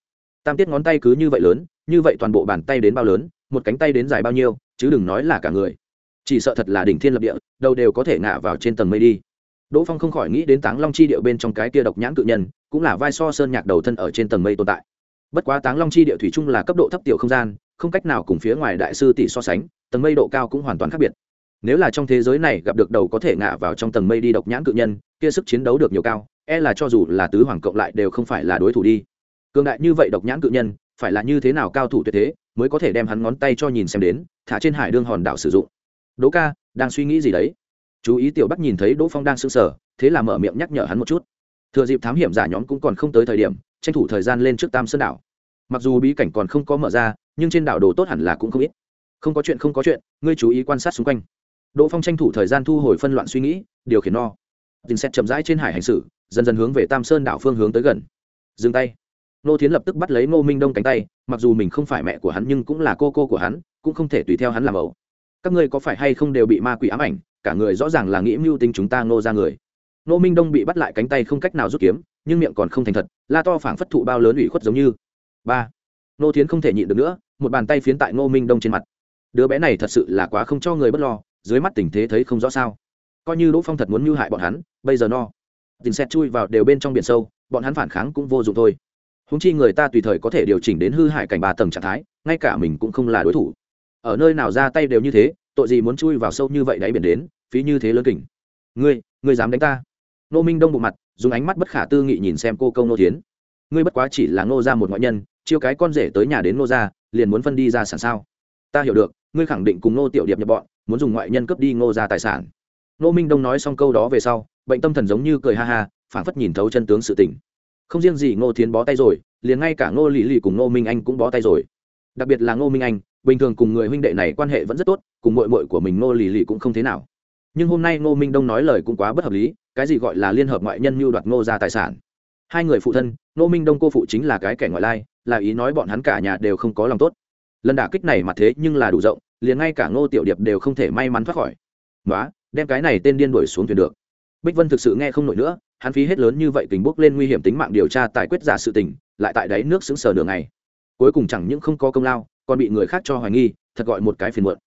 S1: Tam tiết ngón tay cứ như vậy lớn, như vậy toàn bộ bàn tay đến bao lớn, một cánh tay đến dài bao nhiêu, chứ đừng nói là cả người. Chỉ sợ thật là đỉnh thiên lập địa đâu đều có thể ngả vào trên tầng mây đi. Đỗ phong không khỏi nghĩ đến táng long chi điệu bên trong cái tia độc nhãn cự nhân, cũng là vai so sơn nhạc đầu thân ở trên tầng mây tồn tại. Bất quá táng long chi điệu thủy chung là cấp độ thấp tiểu không gian, không cách nào cùng phía ngoài đại sư tỷ so sánh, tầng mây độ cao cũng hoàn toàn khác biệt. Nếu là trong thế giới này gặp được đầu có thể ngả vào trong tầng mây đi độc nhãn cự nhân, kia sức chiến đấu được nhiều cao e là cho dù là tứ hoàng cộng lại đều không phải là đối thủ đi cường đại như vậy độc nhãn cự nhân, phải là như thế nào cao thủ tuyệt thế, mới có thể đem hắn ngón tay cho nhìn xem đến, thả trên hải đương hòn đảo sử dụng. Đỗ ca, đang suy nghĩ gì đấy? Chú ý tiểu bắc nhìn thấy đỗ phong đang sững sờ, thế là mở miệng nhắc nhở hắn một chút. Thừa dịp thám hiểm giả nhóm cũng còn không tới thời điểm, tranh thủ thời gian lên trước tam sơn đảo. Mặc dù bí cảnh còn không có mở ra, nhưng trên đảo đồ tốt hẳn là cũng không ít. Không có chuyện, không có chuyện, ngươi chú ý quan sát xung quanh. Đỗ phong tranh thủ thời gian thu hồi phân loạn suy nghĩ, điều khiển no. Tình xét chậm rãi trên hải hành xử, dần dần hướng về tam sơn đảo phương hướng tới gần. Dừng tay nô thiến lập tức bắt lấy ngô minh đông cánh tay, mặc dù mình không phải mẹ của hắn nhưng cũng là cô cô của hắn, cũng không thể tùy theo hắn làm ẩu. Các ngươi có phải hay không đều bị ma quỷ ám ảnh, cả người rõ ràng là nghĩ mưu tinh chúng ta ngô ra người. Ngô minh đông bị bắt lại cánh tay không cách nào rút kiếm, nhưng miệng còn không thành thật, la to phảng phất thụ bao lớn ủy khuất giống như. Ba. Ngô thiến không thể nhịn được nữa, một bàn tay phiến tại ngô minh đông trên mặt. Đứa bé này thật sự là quá không cho người bất lo, dưới mắt tình thế thấy không rõ sao. Coi như đỗ phong thật muốn mưu hại bọn hắn, bây giờ no. Dình xét chui vào đều bên trong biển sâu, bọn hắn phản kháng cũng vô dụng thôi húng chi người ta tùy thời có thể điều chỉnh đến hư hại cảnh ba tầng trạng thái, ngay cả mình cũng không là đối thủ. Ở nơi nào ra tay đều như thế, tội gì muốn chui vào sâu như vậy đáy biển đến, phí như thế lớn kỉnh ngươi ngươi dám đánh ta? Nô minh đông bộ mặt, dùng ánh mắt bất khả tư nghị nhìn xem cô câu nô tiến ngươi bất quá chỉ là nô ra một ngoại nhân, chiêu cái con rể tới nhà đến nô ra liền muốn phân đi ra sản sao? Ta hiểu được, ngươi khẳng định cùng nô tiểu điệp nhập bọn, muốn dùng ngoại nhân cướp đi ngô ra tài sản. Nô minh đông nói xong câu đó về sau, bệnh tâm thần giống như cười ha ha, phảng phất nhìn thấu chân tướng sự tình không riêng gì ngô thiến bó tay rồi, liền ngay cả ngô lì lì cùng ngô minh anh cũng bó tay rồi. Đặc biệt là ngô minh anh, bình thường cùng người huynh đệ này quan hệ vẫn rất tốt, cùng mội mội của mình ngô lì lì cũng không thế nào. Nhưng hôm nay ngô minh đông nói lời cũng quá bất hợp lý, cái gì gọi là liên hợp ngoại nhân mưu đoạt ngô ra tài sản. Hai người phụ thân, ngô minh đông cô phụ chính là cái kẻ ngoại lai, là ý nói bọn hắn cả nhà đều không có lòng tốt. Lần đả kích này mà thế nhưng là đủ rộng, liền ngay cả ngô tiểu điệp đều không thể may mắn thoát khỏi. Nói đem cái này tên điên đuổi xuống thuyền được bích vân thực sự nghe không nổi nữa hắn phí hết lớn như vậy tình bốc lên nguy hiểm tính mạng điều tra tài quyết giả sự tình lại tại đáy nước xứng sờ nửa ngày, cuối cùng chẳng những không có công lao còn bị người khác cho hoài nghi thật gọi một cái phiền muộn.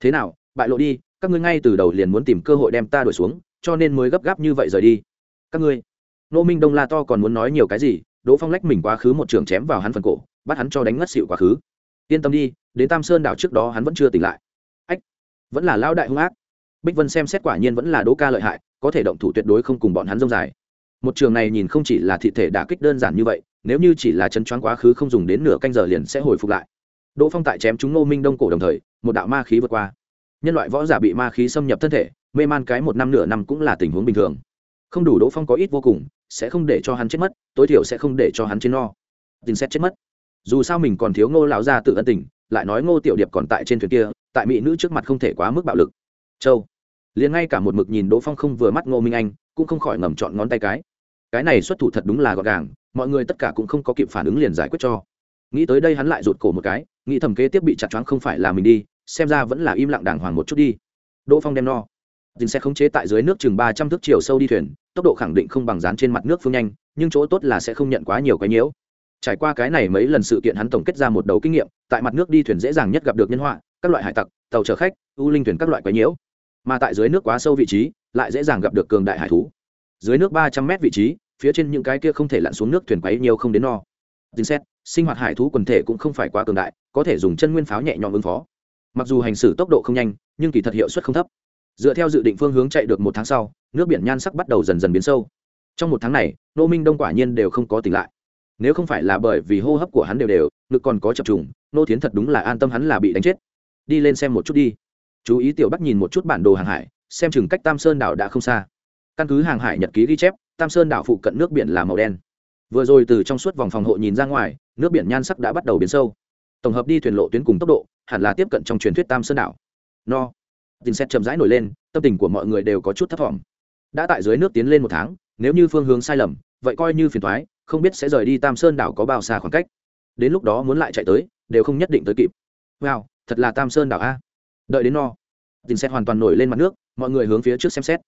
S1: Thế nào bại lộ đi các ngươi ngay từ đầu liền muốn tìm cơ hội đem ta đuổi xuống cho nên mới gấp gáp như vậy rời đi. Các ngươi. Nô minh đông la to còn muốn nói nhiều cái gì đỗ phong lách mình quá khứ một trường chém vào hắn phần cổ bắt hắn cho đánh ngất xịu quá khứ. Yên tâm đi đến tam sơn đảo trước đó hắn vẫn chưa tỉnh lại. Ách vẫn là lão đại hung ác. Bích vân xem xét quả nhiên vẫn là đỗ ca lợi hại có thể động thủ tuyệt đối không cùng bọn hắn rông dài. Một trường này nhìn không chỉ là thị thể đả kích đơn giản như vậy, nếu như chỉ là chân choáng quá khứ không dùng đến nửa canh giờ liền sẽ hồi phục lại. Đỗ phong tại chém chúng ngô minh đông cổ đồng thời, một đạo ma khí vượt qua. Nhân loại võ giả bị ma khí xâm nhập thân thể, mê man cái một năm nửa năm cũng là tình huống bình thường. Không đủ đỗ phong có ít vô cùng, sẽ không để cho hắn chết mất, tối thiểu sẽ không để cho hắn chết no. Tin xét chết mất. Dù sao mình còn thiếu ngô lão gia tự ân tình, lại nói ngô tiểu điệp còn tại trên thuyền kia, tại mỹ nữ trước mặt không thể quá mức bạo lực. Châu liền ngay cả một mực nhìn đỗ phong không vừa mắt ngô minh anh, cũng không khỏi ngầm chọn ngón tay cái. Cái này xuất thủ thật đúng là gọn gàng, mọi người tất cả cũng không có kịp phản ứng liền giải quyết cho. Nghĩ tới đây hắn lại rụt cổ một cái, nghĩ thầm kế tiếp bị chặt choáng không phải là mình đi, xem ra vẫn là im lặng đàng hoàng một chút đi. Đỗ phong đem no. Dình sẽ khống chế tại dưới nước chừng ba trăm thước chiều sâu đi thuyền, tốc độ khẳng định không bằng dán trên mặt nước phương nhanh, nhưng chỗ tốt là sẽ không nhận quá nhiều cái nhiễu. Trải qua cái này mấy lần sự kiện hắn tổng kết ra một đầu kinh nghiệm, tại mặt nước đi thuyền dễ dàng nhất gặp được nhân họa, các loại hải tặc, tàu chở khách, u linh thuyền các loại quái nhiễu mà tại dưới nước quá sâu vị trí, lại dễ dàng gặp được cường đại hải thú. Dưới nước ba trăm mét vị trí, phía trên những cái kia không thể lặn xuống nước thuyền quấy nhiều không đến no. Dính xét, sinh hoạt hải thú quần thể cũng không phải quá cường đại, có thể dùng chân nguyên pháo nhẹ nhõm ứng phó. Mặc dù hành xử tốc độ không nhanh, nhưng kỳ thật hiệu suất không thấp. Dựa theo dự định phương hướng chạy được một tháng sau, nước biển nhan sắc bắt đầu dần dần biến sâu. Trong một tháng này, nô minh đông quả nhiên đều không có tỉnh lại. Nếu không phải là bởi vì hô hấp của hắn đều đều, ngực còn có chập trùng, nô tiến thật đúng là an tâm hắn là bị đánh chết. Đi lên xem một chút đi chú ý tiểu bắc nhìn một chút bản đồ hàng hải, xem chừng cách tam sơn đảo đã không xa. Căn cứ hàng hải nhật ký ghi chép, tam sơn đảo phụ cận nước biển là màu đen. Vừa rồi từ trong suốt vòng phòng hộ nhìn ra ngoài, nước biển nhan sắc đã bắt đầu biến sâu. Tổng hợp đi thuyền lộ tuyến cùng tốc độ, hẳn là tiếp cận trong truyền thuyết tam sơn đảo. No. Tin xét chậm rãi nổi lên, tâm tình của mọi người đều có chút thấp thỏm. Đã tại dưới nước tiến lên một tháng, nếu như phương hướng sai lầm, vậy coi như phiền thoái không biết sẽ rời đi tam sơn đảo có bao xa khoảng cách. Đến lúc đó muốn lại chạy tới, đều không nhất định tới kịp. Wow, thật là tam sơn đảo a đợi đến no. Tình xét hoàn toàn nổi lên mặt nước, mọi người hướng phía trước xem xét.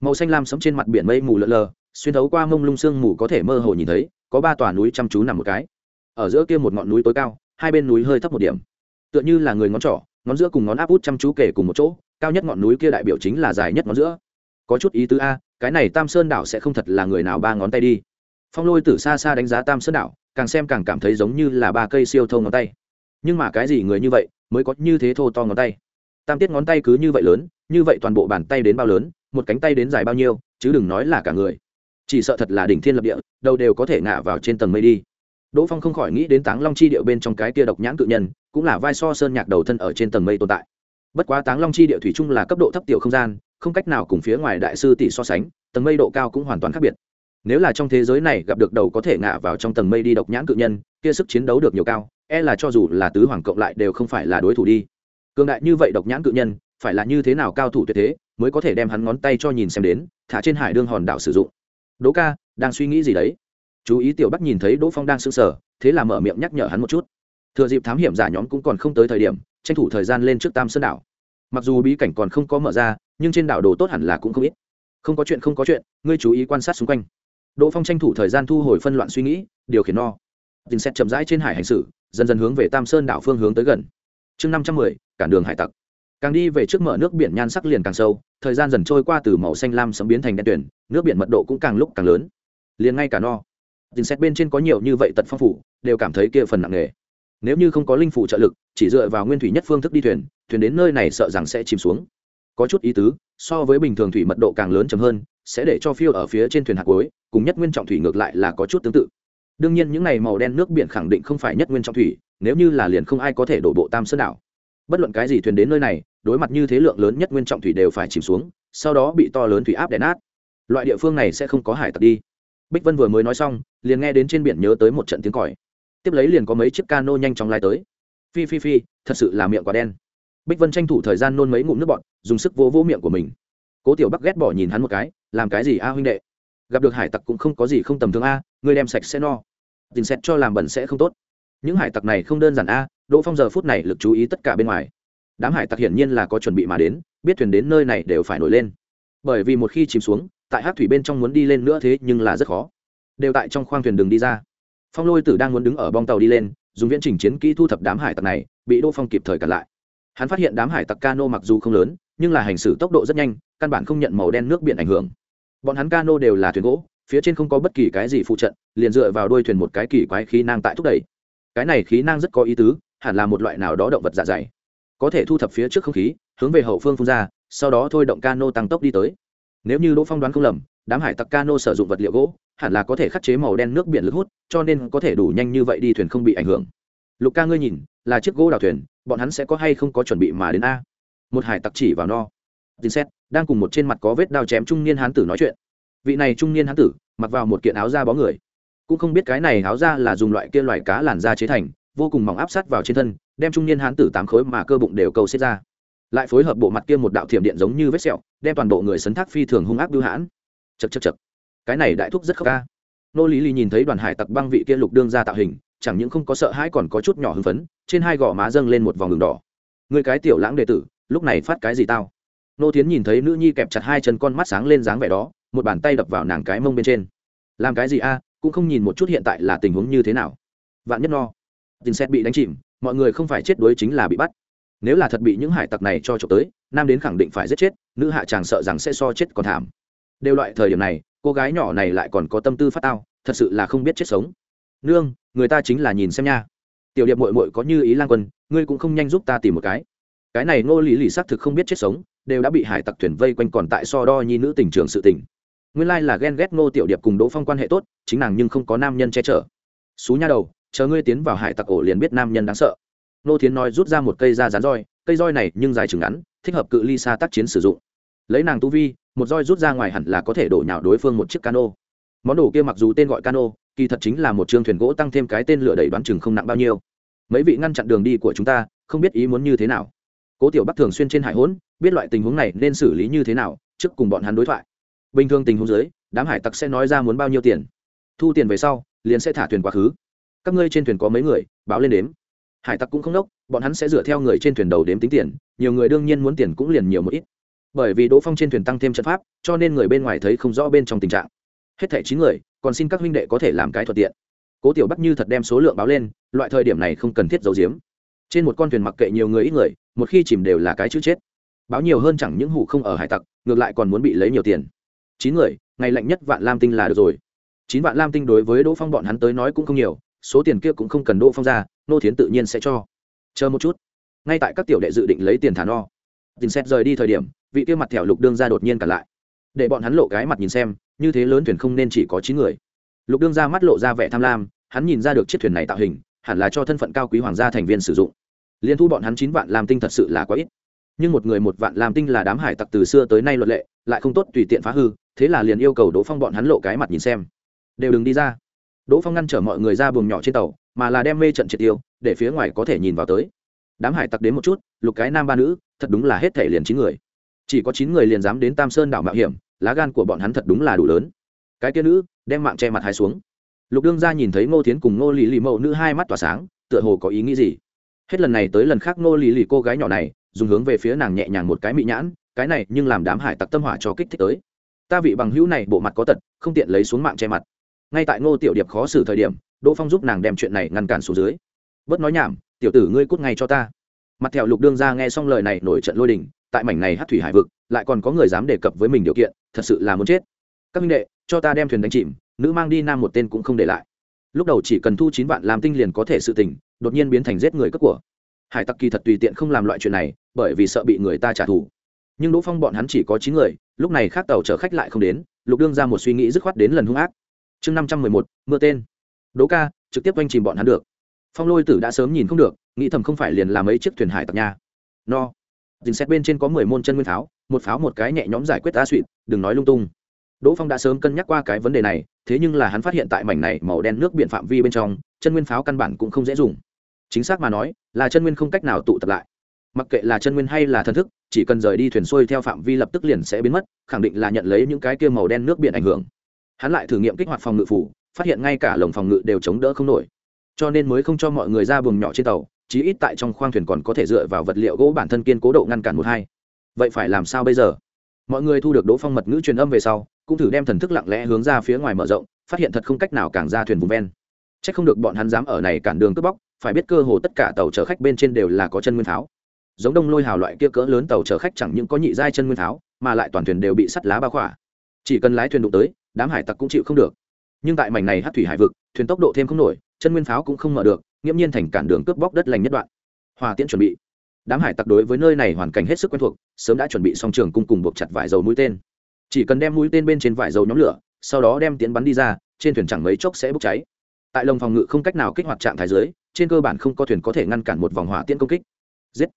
S1: Màu xanh lam sẫm trên mặt biển mây mù lợn lờ, xuyên thấu qua mông lung sương mù có thể mơ hồ nhìn thấy, có ba tòa núi chăm chú nằm một cái. Ở giữa kia một ngọn núi tối cao, hai bên núi hơi thấp một điểm. Tựa như là người ngón trỏ, ngón giữa cùng ngón áp út chăm chú kể cùng một chỗ, cao nhất ngọn núi kia đại biểu chính là dài nhất ngón giữa. Có chút ý tứ a, cái này tam sơn đảo sẽ không thật là người nào ba ngón tay đi. Phong lôi từ xa xa đánh giá tam sơn đảo, càng xem càng cảm thấy giống như là ba cây siêu thô ngón tay. Nhưng mà cái gì người như vậy mới có như thế thô to ngón tay? Tam tiết ngón tay cứ như vậy lớn, như vậy toàn bộ bàn tay đến bao lớn, một cánh tay đến dài bao nhiêu, chứ đừng nói là cả người. Chỉ sợ thật là đỉnh thiên lập địa, đâu đều có thể ngả vào trên tầng mây đi. Đỗ phong không khỏi nghĩ đến táng long chi điệu bên trong cái tia độc nhãn cự nhân, cũng là vai so sơn nhạc đầu thân ở trên tầng mây tồn tại. Bất quá táng long chi điệu thủy chung là cấp độ thấp tiểu không gian, không cách nào cùng phía ngoài đại sư tỷ so sánh, tầng mây độ cao cũng hoàn toàn khác biệt. Nếu là trong thế giới này gặp được đầu có thể ngả vào trong tầng mây đi độc nhãn cự nhân, kia sức chiến đấu được nhiều cao e là cho dù là tứ hoàng cộng lại đều không phải là đối thủ đi cường đại như vậy độc nhãn cự nhân, phải là như thế nào cao thủ tuyệt thế, mới có thể đem hắn ngón tay cho nhìn xem đến, thả trên hải đương hòn đảo sử dụng. Đỗ ca, đang suy nghĩ gì đấy? Chú ý tiểu bắc nhìn thấy đỗ phong đang sững sờ, thế là mở miệng nhắc nhở hắn một chút. Thừa dịp thám hiểm giả nhóm cũng còn không tới thời điểm, tranh thủ thời gian lên trước tam sơn đảo. Mặc dù bí cảnh còn không có mở ra, nhưng trên đảo đồ tốt hẳn là cũng không ít. Không có chuyện, không có chuyện, ngươi chú ý quan sát xung quanh. Đỗ phong tranh thủ thời gian thu hồi phân loạn suy nghĩ, điều khiển no. Tình xét chậm rãi trên hải hành xử, dần dần hướng về tam sơn đảo phương hướng tới gần chương năm trăm mười, cản đường hải tặc. Càng đi về trước mở nước biển nhan sắc liền càng sâu, thời gian dần trôi qua từ màu xanh lam sấm biến thành đen tuyển nước biển mật độ cũng càng lúc càng lớn. Liền ngay cả no. Tình xét bên trên có nhiều như vậy tật phong phủ, đều cảm thấy kia phần nặng nề. Nếu như không có linh phủ trợ lực, chỉ dựa vào nguyên thủy nhất phương thức đi thuyền thuyền đến nơi này sợ rằng sẽ chìm xuống. Có chút ý tứ, so với bình thường thủy mật độ càng lớn chấm hơn, sẽ để cho phiêu ở phía trên thuyền hạt cuối, cùng nhất nguyên trọng thủy ngược lại là có chút tương tự. Đương nhiên những này màu đen nước biển khẳng định không phải nhất nguyên trọng thủy nếu như là liền không ai có thể đổ bộ tam sơn đảo. Bất luận cái gì thuyền đến nơi này, đối mặt như thế lượng lớn nhất nguyên trọng thủy đều phải chìm xuống, sau đó bị to lớn thủy áp đè nát. Loại địa phương này sẽ không có hải tặc đi. Bích vân vừa mới nói xong, liền nghe đến trên biển nhớ tới một trận tiếng còi. Tiếp lấy liền có mấy chiếc cano nhanh chóng lai tới. Phi phi phi, thật sự là miệng quá đen. Bích vân tranh thủ thời gian nôn mấy ngụm nước bọn dùng sức vỗ vỗ miệng của mình. Cố tiểu bắc ghét bỏ nhìn hắn một cái, làm cái gì a huynh đệ? Gặp được hải tặc cũng không có gì không tầm thường a người đem sạch sẽ no. Tình xét cho làm bẩn sẽ không tốt những hải tặc này không đơn giản a, đỗ phong giờ phút này lực chú ý tất cả bên ngoài. Đám hải tặc hiển nhiên là có chuẩn bị mà đến, biết thuyền đến nơi này đều phải nổi lên. Bởi vì một khi chìm xuống, tại hát thủy bên trong muốn đi lên nữa thế nhưng là rất khó. Đều tại trong khoang thuyền đường đi ra. Phong lôi tử đang muốn đứng ở bong tàu đi lên, dùng viễn trình chiến kỹ thu thập đám hải tặc này, bị đỗ phong kịp thời cản lại. Hắn phát hiện đám hải tặc cano mặc dù không lớn, nhưng là hành xử tốc độ rất nhanh, căn bản không nhận màu đen nước biển ảnh hưởng. Bọn hắn cano đều là thuyền gỗ, phía trên không có bất kỳ cái gì phụ trận, liền dựa vào đuôi thuyền một cái kỳ quái khí năng tại thúc đẩy cái này khí năng rất có ý tứ, hẳn là một loại nào đó động vật dạ dày. Có thể thu thập phía trước không khí, hướng về hậu phương phun ra, sau đó thôi động cano tăng tốc đi tới. Nếu như đỗ phong đoán không lầm, đám hải tặc cano sử dụng vật liệu gỗ, hẳn là có thể khắc chế màu đen nước biển lực hút, cho nên có thể đủ nhanh như vậy đi thuyền không bị ảnh hưởng. Lục ca ngươi nhìn, là chiếc gỗ đào thuyền, bọn hắn sẽ có hay không có chuẩn bị mà đến a? Một hải tặc chỉ vào no. Tin xét, đang cùng một trên mặt có vết đao chém trung niên hán tử nói chuyện. Vị này trung niên hán tử, mặc vào một kiện áo da bó người cũng không biết cái này áo ra là dùng loại kia loại cá làn da chế thành, vô cùng mỏng áp sát vào trên thân, đem trung niên hán tử tám khối mà cơ bụng đều câu xếp ra. Lại phối hợp bộ mặt kia một đạo thiểm điện giống như vết sẹo, đem toàn bộ người sấn thác phi thường hung ác bưu hãn. Chật chật chật cái này đại thúc rất khóc ca. Nô lý lý nhìn thấy đoàn hải tặc băng vị kia lục đương ra tạo hình, chẳng những không có sợ hãi còn có chút nhỏ hưng phấn, trên hai gò má dâng lên một vòng đường đỏ. Người cái tiểu lãng đệ tử, lúc này phát cái gì tao? Nô tiến nhìn thấy nữ nhi kẹp chặt hai chân con mắt sáng lên dáng vẻ đó, một bàn tay đập vào nàng cái mông bên trên. Làm cái gì a? Cũng không nhìn một chút hiện tại là tình huống như thế nào. Vạn nhất no. Tin xét bị đánh chìm, mọi người không phải chết đuối chính là bị bắt. Nếu là thật bị những hải tặc này cho trộm tới, nam đến khẳng định phải giết chết, nữ hạ chàng sợ rằng sẽ so chết còn thảm. Đều loại thời điểm này, cô gái nhỏ này lại còn có tâm tư phát tao, thật sự là không biết chết sống. Nương, người ta chính là nhìn xem nha. Tiểu điệp mội mội có như ý lan quân, ngươi cũng không nhanh giúp ta tìm một cái. Cái này ngô lý lì xác thực không biết chết sống, đều đã bị hải tặc thuyền vây quanh còn tại so đo nhi nữ tình trường sự tình nguyên lai là ghen ghét ngô tiểu điệp cùng đỗ phong quan hệ tốt, chính nàng nhưng không có nam nhân che chở. Xú nha đầu, chờ ngươi tiến vào hải tặc ổ liền biết nam nhân đáng sợ. Nô thiến nói rút ra một cây da rán roi, cây roi này nhưng dài chừng ngắn, thích hợp cự ly xa tác chiến sử dụng. Lấy nàng tu vi, một roi rút ra ngoài hẳn là có thể đổ nhào đối phương một chiếc cano. Món đồ kia mặc dù tên gọi cano, kỳ thật chính là một chương thuyền gỗ tăng thêm cái tên lửa đẩy đoán chừng không nặng bao nhiêu. Mấy vị ngăn chặn đường đi của chúng ta, không biết ý muốn như thế nào. Cố tiểu bắc thường xuyên trên hải hỗn, biết loại tình huống này nên xử lý như thế nào, trước cùng bọn hắn đối thoại bình thường tình huống dưới, đám hải tặc sẽ nói ra muốn bao nhiêu tiền. Thu tiền về sau, liền sẽ thả thuyền quá khứ. Các ngươi trên thuyền có mấy người, báo lên đếm. Hải tặc cũng không đốc, bọn hắn sẽ dựa theo người trên thuyền đầu đếm tính tiền, nhiều người đương nhiên muốn tiền cũng liền nhiều một ít. Bởi vì đỗ phong trên thuyền tăng thêm trận pháp, cho nên người bên ngoài thấy không rõ bên trong tình trạng. Hết thẻ chín người, còn xin các huynh đệ có thể làm cái thuận tiện. Cố tiểu bắc như thật đem số lượng báo lên, loại thời điểm này không cần thiết giấu giếm. Trên một con thuyền mặc kệ nhiều người ít người, một khi chìm đều là cái chữ chết. Báo nhiều hơn chẳng những hủ không ở hải tặc, ngược lại còn muốn bị lấy nhiều tiền chín người, ngày lạnh nhất vạn lam tinh là được rồi. Chín vạn lam tinh đối với đỗ phong bọn hắn tới nói cũng không nhiều, số tiền kia cũng không cần đỗ phong ra, nô thiến tự nhiên sẽ cho. Chờ một chút. Ngay tại các tiểu đệ dự định lấy tiền thả no. Tin xét rời đi thời điểm, vị kia mặt thẻo lục đương ra đột nhiên cả lại. Để bọn hắn lộ cái mặt nhìn xem, như thế lớn thuyền không nên chỉ có chín người. Lục đương ra mắt lộ ra vẻ tham lam, hắn nhìn ra được chiếc thuyền này tạo hình, hẳn là cho thân phận cao quý hoàng gia thành viên sử dụng. Liên thu bọn hắn chín vạn làm tinh thật sự là quá ít. Nhưng một người một vạn làm tinh là đám hải tặc từ xưa tới nay luật lệ lại không tốt tùy tiện phá hư, thế là liền yêu cầu đỗ phong bọn hắn lộ cái mặt nhìn xem. Đều đừng đi ra. Đỗ phong ngăn chở mọi người ra buồng nhỏ trên tàu, mà là đem mê trận triệt tiêu, để phía ngoài có thể nhìn vào tới. Đám hải tặc đến một chút, lục cái nam ba nữ, thật đúng là hết thể liền chín người. Chỉ có chín người liền dám đến tam sơn đảo mạo hiểm, lá gan của bọn hắn thật đúng là đủ lớn. Cái kia nữ, đem mạng che mặt hai xuống. Lục đương ra nhìn thấy ngô tiến cùng ngô lì lì mẫu nữ hai mắt tỏa sáng, tựa hồ có ý nghĩ gì. Hết lần này tới lần khác ngô lì lì cô gái nhỏ này, dùng hướng về phía nàng nhẹ nhàng một cái mị nhãn cái này nhưng làm đám hải tặc tâm hỏa cho kích thích tới. Ta vị bằng hữu này bộ mặt có tật, không tiện lấy xuống mạng che mặt. Ngay tại ngô tiểu điệp khó xử thời điểm, đỗ phong giúp nàng đem chuyện này ngăn cản xuống dưới. Bớt nói nhảm, tiểu tử ngươi cút ngay cho ta. Mặt thẹo lục đương ra nghe xong lời này nổi trận lôi đình, tại mảnh này hát thủy hải vực, lại còn có người dám đề cập với mình điều kiện, thật sự là muốn chết. Các minh đệ, cho ta đem thuyền đánh chìm, nữ mang đi nam một tên cũng không để lại. Lúc đầu chỉ cần thu chín vạn làm tinh liền có thể sự tình, đột nhiên biến thành giết người cất của. Hải tặc kỳ thật tùy tiện không làm loại chuyện này, bởi vì sợ bị người ta trả thù nhưng đỗ phong bọn hắn chỉ có chín người, lúc này khác tàu chở khách lại không đến, lục đương ra một suy nghĩ dứt khoát đến lần hung ác. Chương năm trăm mười một, mưa tên. Đỗ ca, trực tiếp oanh chìm bọn hắn được. Phong lôi tử đã sớm nhìn không được, nghĩ thầm không phải liền làm mấy chiếc thuyền hải tặc nha. No. Dình xét bên trên có mười môn chân nguyên pháo, một pháo một cái nhẹ nhõm giải quyết tá suỵ đừng nói lung tung. Đỗ phong đã sớm cân nhắc qua cái vấn đề này, thế nhưng là hắn phát hiện tại mảnh này màu đen nước biện phạm vi bên trong, chân nguyên pháo căn bản cũng không dễ dùng. Chính xác mà nói, là chân nguyên không cách nào tụ tập lại mặc kệ là chân nguyên hay là thần thức, chỉ cần rời đi thuyền xuôi theo phạm vi lập tức liền sẽ biến mất, khẳng định là nhận lấy những cái kia màu đen nước biển ảnh hưởng. Hắn lại thử nghiệm kích hoạt phòng ngự phủ, phát hiện ngay cả lồng phòng ngự đều chống đỡ không nổi. Cho nên mới không cho mọi người ra buồng nhỏ trên tàu, chí ít tại trong khoang thuyền còn có thể dựa vào vật liệu gỗ bản thân kiên cố độ ngăn cản một hai. Vậy phải làm sao bây giờ? Mọi người thu được đỗ phong mật ngữ truyền âm về sau, cũng thử đem thần thức lặng lẽ hướng ra phía ngoài mở rộng, phát hiện thật không cách nào càng ra thuyền vùng ven. C h ắ c không được bọn hắn dám ở này cản đường cướp bóc, phải biết cơ hồ tất cả tàu chở khách bên trên đều là có chân nguyên pháo giống đông lôi hào loại kia cỡ lớn tàu chở khách chẳng những có nhị giai chân nguyên tháo, mà lại toàn thuyền đều bị sắt lá bao khỏa. Chỉ cần lái thuyền đụng tới, đám hải tặc cũng chịu không được. Nhưng tại mảnh này hát thủy hải vực, thuyền tốc độ thêm không nổi, chân nguyên pháo cũng không mở được, nghiễm nhiên thành cản đường cướp bóc đất lành nhất đoạn. Hòa tiễn chuẩn bị. Đám hải tặc đối với nơi này hoàn cảnh hết sức quen thuộc, sớm đã chuẩn bị xong trường cung cùng buộc chặt vải dầu mũi tên. Chỉ cần đem mũi tên bên trên vải dầu nhóm lửa, sau đó đem tiến bắn đi ra, trên thuyền chẳng mấy chốc sẽ bốc cháy. Tại lồng phòng ngự không cách nào kích hoạt trạng thái giới trên cơ bản không có thuyền có thể ngăn cản một vòng hỏa tiễn công kích. Giết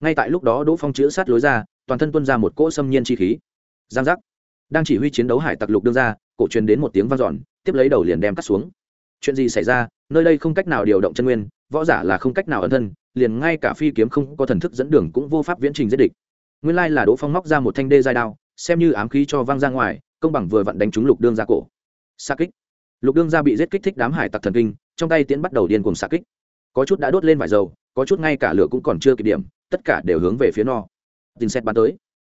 S1: ngay tại lúc đó đỗ phong chữ sát lối ra, toàn thân tuân ra một cỗ xâm nhiên chi khí. Giang giác. Đang chỉ huy chiến đấu hải tặc lục đương ra, cổ truyền đến một tiếng vang dọn, tiếp lấy đầu liền đem cắt xuống. Chuyện gì xảy ra, nơi đây không cách nào điều động chân nguyên, võ giả là không cách nào ẩn thân, liền ngay cả phi kiếm không có thần thức dẫn đường cũng vô pháp viễn trình giết địch. Nguyên lai là đỗ phong móc ra một thanh đê dài đao, xem như ám khí cho văng ra ngoài, công bằng vừa vặn đánh trúng lục đương ra cổ. Xa kích. Lục đương ra bị giết kích thích đám hải tặc thần kinh, trong tay tiến bắt đầu điên cùng xa kích. Có chút đã đốt lên vải dầu, có chút ngay cả lửa cũng còn chưa kịp điểm tất cả đều hướng về phía no. Tin xét bắn tới.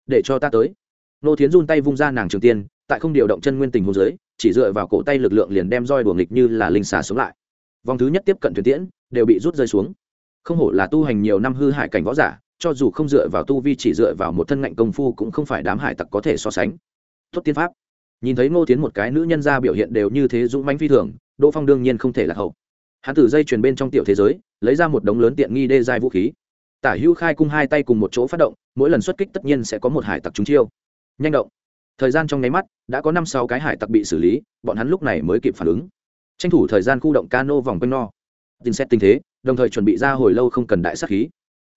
S1: Để cho ta tới. Nô thiến run tay vung ra nàng trường tiên, tại không điều động chân nguyên tình hồ dưới, chỉ dựa vào cổ tay lực lượng liền đem roi đùa nghịch như là linh xà xuống lại. Vòng thứ nhất tiếp cận thuyền tiễn, đều bị rút rơi xuống. Không hổ là tu hành nhiều năm hư hại cảnh võ giả, cho dù không dựa vào tu vi chỉ dựa vào một thân ngạnh công phu cũng không phải đám hải tặc có thể so sánh. Tốt tiên pháp. Nhìn thấy ngô tiến một cái nữ nhân ra biểu hiện đều như thế dũng mãnh phi thường, đỗ phong đương nhiên không thể lạc hậu. Hắn từ dây chuyền bên trong tiểu thế giới, lấy ra một đống lớn tiện nghi đê giai vũ khí tả hữu khai cung hai tay cùng một chỗ phát động, mỗi lần xuất kích tất nhiên sẽ có một hải tặc trúng chiêu. Nhanh động. Thời gian trong nháy mắt, đã có năm sáu cái hải tặc bị xử lý, bọn hắn lúc này mới kịp phản ứng. Tranh thủ thời gian khu động cano vòng quanh no. Tin xét tình thế, đồng thời chuẩn bị ra hồi lâu không cần đại sắc khí.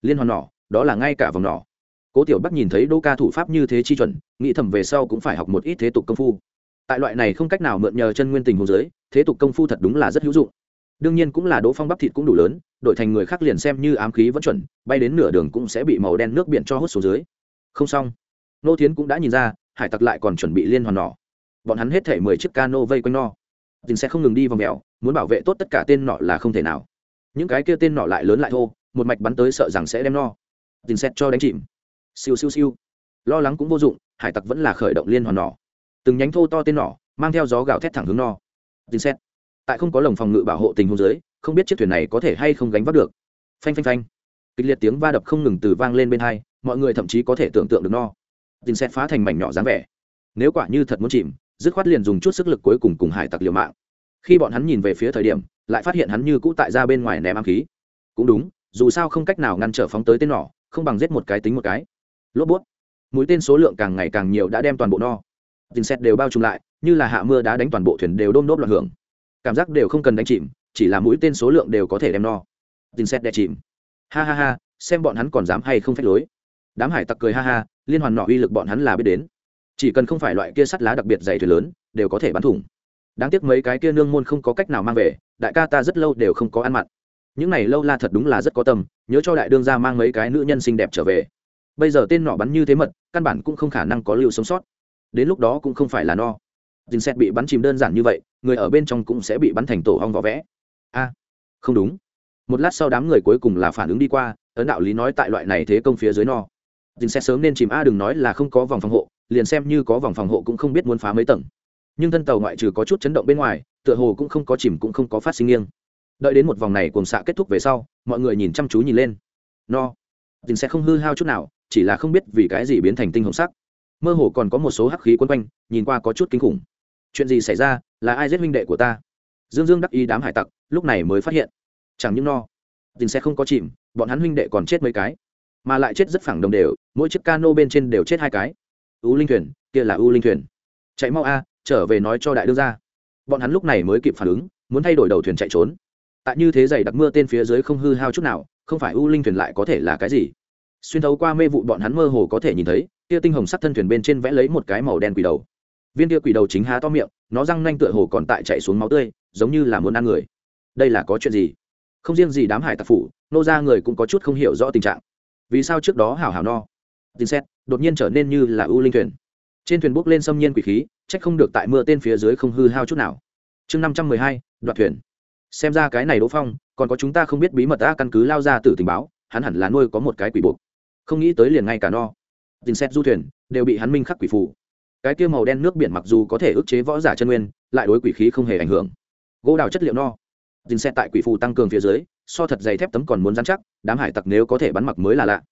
S1: Liên hoàn nỏ, đó là ngay cả vòng nỏ. Cố tiểu bắc nhìn thấy đô ca thủ pháp như thế chi chuẩn, nghĩ thầm về sau cũng phải học một ít thế tục công phu. Tại loại này không cách nào mượn nhờ chân nguyên tình hồ dưới, thế tục công phu thật đúng là rất hữu dụng đương nhiên cũng là đỗ phong bắp thịt cũng đủ lớn, đổi thành người khác liền xem như ám khí vẫn chuẩn, bay đến nửa đường cũng sẽ bị màu đen nước biển cho hút xuống dưới. Không xong. Nô thiến cũng đã nhìn ra, hải tặc lại còn chuẩn bị liên hoàn nỏ. Bọn hắn hết thể mười chiếc cano vây quanh no tình sẽ không ngừng đi vòng mèo, muốn bảo vệ tốt tất cả tên nọ là không thể nào. Những cái kia tên nọ lại lớn lại thô, một mạch bắn tới sợ rằng sẽ đem no. Tình xét cho đánh chìm. Siêu siêu siêu. Lo lắng cũng vô dụng, hải tặc vẫn là khởi động liên hoàn nỏ. Từng nhánh thô to tên nỏ, mang theo gió gạo thét thẳng hướng no. Tình xét tại không có lồng phòng ngự bảo hộ tình huống dưới, không biết chiếc thuyền này có thể hay không gánh vác được. Phanh phanh phanh. Kịch liệt tiếng va đập không ngừng từ vang lên bên hai, mọi người thậm chí có thể tưởng tượng được no. Tin xét phá thành mảnh nhỏ dáng vẻ. Nếu quả như thật muốn chìm, dứt khoát liền dùng chút sức lực cuối cùng cùng hải tặc liều mạng. Khi bọn hắn nhìn về phía thời điểm, lại phát hiện hắn như cũ tại ra bên ngoài ném ám khí. Cũng đúng, dù sao không cách nào ngăn trở phóng tới tên nỏ, không bằng giết một cái tính một cái. Lốp bút. Mũi tên số lượng càng ngày càng nhiều đã đem toàn bộ no. Tin xét đều bao trùm lại, như là hạ mưa đã đánh toàn bộ thuyền đều đôm đốp loạn hưởng cảm giác đều không cần đánh chìm, chỉ là mũi tên số lượng đều có thể đem no. Tin xét đe chìm. Ha ha ha, xem bọn hắn còn dám hay không phép lối. Đám hải tặc cười ha ha, liên hoàn nọ uy lực bọn hắn là biết đến. Chỉ cần không phải loại kia sắt lá đặc biệt dày thuyền lớn, đều có thể bắn thủng. Đáng tiếc mấy cái kia nương môn không có cách nào mang về, đại ca ta rất lâu đều không có ăn mặn. Những này lâu la thật đúng là rất có tâm, nhớ cho đại đương ra mang mấy cái nữ nhân xinh đẹp trở về. Bây giờ tên nọ bắn như thế mật, căn bản cũng không khả năng có lưu sống sót. Đến lúc đó cũng không phải là no dình xét bị bắn chìm đơn giản như vậy, người ở bên trong cũng sẽ bị bắn thành tổ hong vỏ vẽ. A, không đúng. Một lát sau đám người cuối cùng là phản ứng đi qua, ấn đạo lý nói tại loại này thế công phía dưới no. Dình xét sớm nên chìm a, đừng nói là không có vòng phòng hộ, liền xem như có vòng phòng hộ cũng không biết muốn phá mấy tầng. Nhưng thân tàu ngoại trừ có chút chấn động bên ngoài, tựa hồ cũng không có chìm cũng không có phát sinh nghiêng. Đợi đến một vòng này cùng xạ kết thúc về sau, mọi người nhìn chăm chú nhìn lên. No. Dình sẽ không hư hao chút nào, chỉ là không biết vì cái gì biến thành tinh hồng sắc. Mơ hồ còn có một số hắc khí quấn quanh, nhìn qua có chút kinh khủng chuyện gì xảy ra, là ai giết huynh đệ của ta? Dương dương đắc ý đám hải tặc, lúc này mới phát hiện, chẳng những no dình sẽ không có chìm, bọn hắn huynh đệ còn chết mấy cái, mà lại chết rất phẳng đồng đều, mỗi chiếc cano bên trên đều chết hai cái. U linh thuyền, kia là u linh thuyền. Chạy mau a, trở về nói cho đại đương ra bọn hắn lúc này mới kịp phản ứng, muốn thay đổi đầu thuyền chạy trốn. Tại như thế giày đặc mưa tên phía dưới không hư hao chút nào, không phải u linh thuyền lại có thể là cái gì? Xuyên thấu qua mê vụ bọn hắn mơ hồ có thể nhìn thấy, kia tinh hồng sắc thân thuyền bên trên vẽ lấy một cái màu đen quỷ đầu viên kia quỷ đầu chính há to miệng, nó răng nanh tựa hồ còn tại chạy xuống máu tươi, giống như là muốn ăn người. Đây là có chuyện gì? Không riêng gì đám hải tặc phủ, nô ra người cũng có chút không hiểu rõ tình trạng. Vì sao trước đó hảo hảo no? Tin xét, đột nhiên trở nên như là u linh thuyền. Trên thuyền bốc lên xâm nhiên quỷ khí trách không được tại mưa tên phía dưới không hư hao chút nào. Chương năm trăm mười hai, đoạt thuyền. Xem ra cái này đỗ phong, còn có chúng ta không biết bí mật ta căn cứ lao ra từ tình báo, hắn hẳn là nuôi có một cái quỷ buộc. Không nghĩ tới liền ngay cả no. Tin xét du thuyền, đều bị hắn minh khắc quỷ phù cái kia màu đen nước biển mặc dù có thể ức chế võ giả chân nguyên, lại đối quỷ khí không hề ảnh hưởng. Gỗ đào chất liệu no. Dình xe tại quỷ phù tăng cường phía dưới, so thật dày thép tấm còn muốn dán chắc, đám hải tặc nếu có thể bắn mặc mới là lạ.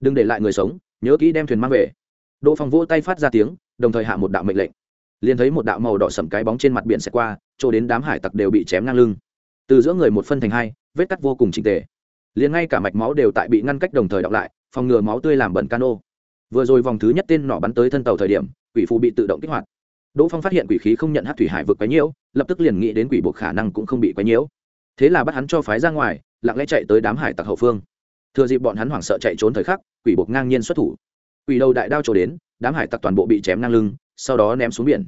S1: Đừng để lại người sống, nhớ kỹ đem thuyền mang về. Đỗ phong vỗ tay phát ra tiếng, đồng thời hạ một đạo mệnh lệnh. Liền thấy một đạo màu đỏ sầm cái bóng trên mặt biển xẹt qua, chỗ đến đám hải tặc đều bị chém ngang lưng. Từ giữa người một phân thành hai, vết cắt vô cùng trình tề. Liền ngay cả mạch máu đều tại bị ngăn cách đồng thời đọc lại, phòng ngừa máu tươi làm bẩn cano. Vừa rồi vòng thứ nhất tên nọ bắn tới thân tàu thời điểm quỷ phù bị tự động kích hoạt. Đỗ phong phát hiện quỷ khí không nhận hát thủy hải vực quấy nhiễu lập tức liền nghĩ đến quỷ buộc khả năng cũng không bị quấy nhiễu thế là bắt hắn cho phái ra ngoài, lặng lẽ chạy tới đám hải tặc hậu phương. Thừa dịp bọn hắn hoảng sợ chạy trốn thời khắc, quỷ buộc ngang nhiên xuất thủ. Quỷ đầu đại đao trổ đến, đám hải tặc toàn bộ bị chém ngang lưng, sau đó ném xuống biển.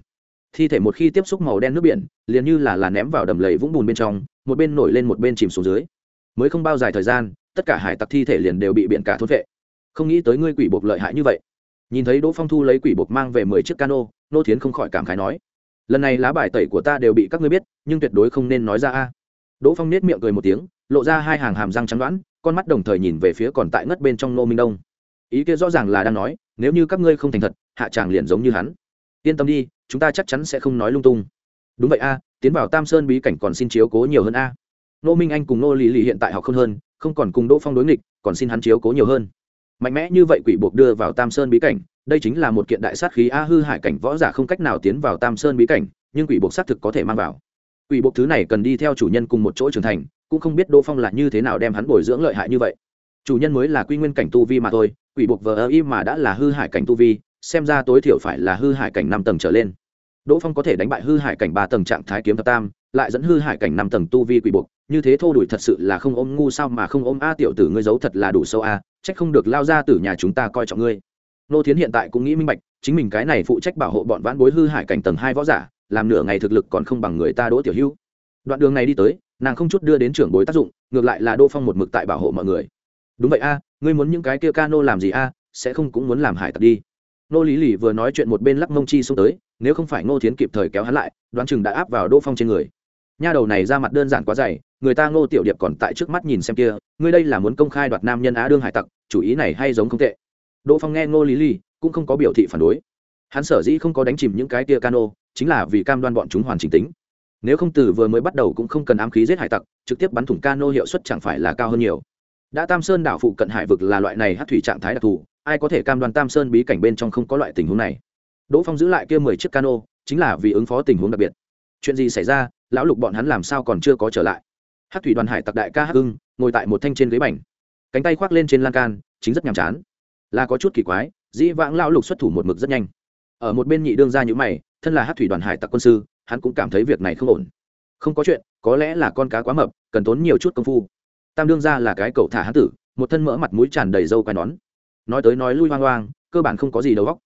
S1: Thi thể một khi tiếp xúc màu đen nước biển, liền như là là ném vào đầm lầy vũng bùn bên trong, một bên nổi lên một bên chìm xuống dưới. Mới không bao dài thời gian, tất cả hải tặc thi thể liền đều bị biển cả thốt vệ. Không nghĩ tới ngươi quỷ buộc lợi hại như vậy nhìn thấy đỗ phong thu lấy quỷ buộc mang về mười chiếc cano, nô thiến không khỏi cảm khái nói, lần này lá bài tẩy của ta đều bị các ngươi biết, nhưng tuyệt đối không nên nói ra a. Đỗ phong nết miệng cười một tiếng, lộ ra hai hàng hàm răng trắng đoãn con mắt đồng thời nhìn về phía còn tại ngất bên trong nô minh đông. Ý kia rõ ràng là đang nói, nếu như các ngươi không thành thật, hạ tràng liền giống như hắn. Yên tâm đi, chúng ta chắc chắn sẽ không nói lung tung. Đúng vậy a, tiến vào tam sơn bí cảnh còn xin chiếu cố nhiều hơn a. Nô minh anh cùng nô lì lì hiện tại học không hơn, không còn cùng đỗ phong đối nghịch, còn xin hắn chiếu cố nhiều hơn mạnh mẽ như vậy quỷ buộc đưa vào tam sơn bí cảnh, đây chính là một kiện đại sát khí a hư hại cảnh võ giả không cách nào tiến vào tam sơn bí cảnh, nhưng quỷ buộc xác thực có thể mang vào. Quỷ buộc thứ này cần đi theo chủ nhân cùng một chỗ trưởng thành, cũng không biết đỗ phong là như thế nào đem hắn bồi dưỡng lợi hại như vậy. Chủ nhân mới là quy nguyên cảnh tu vi mà thôi, quỷ buộc vờ ơ y mà đã là hư hại cảnh tu vi, xem ra tối thiểu phải là hư hại cảnh năm tầng trở lên. Đỗ phong có thể đánh bại hư hại cảnh ba tầng trạng thái kiếm thập tam, lại dẫn hư hại cảnh năm tầng tu vi quỷ buộc như thế thô đuổi thật sự là không ôm ngu sao mà không ôm a tiểu tử ngươi giấu thật là đủ sâu a, trách không được lao ra từ nhà chúng ta coi trọng ngươi. Nô thiến hiện tại cũng nghĩ minh bạch, chính mình cái này phụ trách bảo hộ bọn vãn bối hư hại cảnh tầng hai võ giả, làm nửa ngày thực lực còn không bằng người ta đỗ tiểu hữu. Đoạn đường này đi tới, nàng không chút đưa đến trưởng bối tác dụng, ngược lại là đô phong một mực tại bảo hộ mọi người. Đúng vậy a, ngươi muốn những cái kia ca nô làm gì a, sẽ không cũng muốn làm hải tặc đi. Nô lý lì vừa nói chuyện một bên lắc mông chi xông tới, nếu không phải ngô thiến kịp thời kéo hắn lại, đoán chừng đã áp vào đỗ phong trên người nha đầu này ra mặt đơn giản quá dày, người ta ngô tiểu điệp còn tại trước mắt nhìn xem kia, ngươi đây là muốn công khai đoạt nam nhân á đương hải tặc, chủ ý này hay giống không tệ. Đỗ phong nghe ngô lý Lý, cũng không có biểu thị phản đối. Hắn sở dĩ không có đánh chìm những cái tia cano, chính là vì cam đoan bọn chúng hoàn chỉnh tính. Nếu không từ vừa mới bắt đầu cũng không cần ám khí giết hải tặc, trực tiếp bắn thủng cano hiệu suất chẳng phải là cao hơn nhiều. Đã tam sơn đảo phụ cận hải vực là loại này hát thủy trạng thái đặc thù, ai có thể cam đoan tam sơn bí cảnh bên trong không có loại tình huống này? Đỗ phong giữ lại kia mười chiếc cano, chính là vì ứng phó tình huống đặc biệt. Chuyện gì xảy ra lão lục bọn hắn làm sao còn chưa có trở lại? Hát thủy đoàn hải tặc đại ca hắc hưng ngồi tại một thanh trên ghế bành, cánh tay khoác lên trên lan can, chính rất nhàm chán. Là có chút kỳ quái, dĩ vãng lão lục xuất thủ một mực rất nhanh. Ở một bên nhị đương ra nhữ mày, thân là hát thủy đoàn hải tặc quân sư, hắn cũng cảm thấy việc này không ổn. Không có chuyện, có lẽ là con cá quá mập, cần tốn nhiều chút công phu. Tam đương ra là cái cậu thả hán tử, một thân mỡ mặt mũi tràn đầy râu quai nón. Nói tới nói lui hoang hoang, cơ bản không có gì đầu góc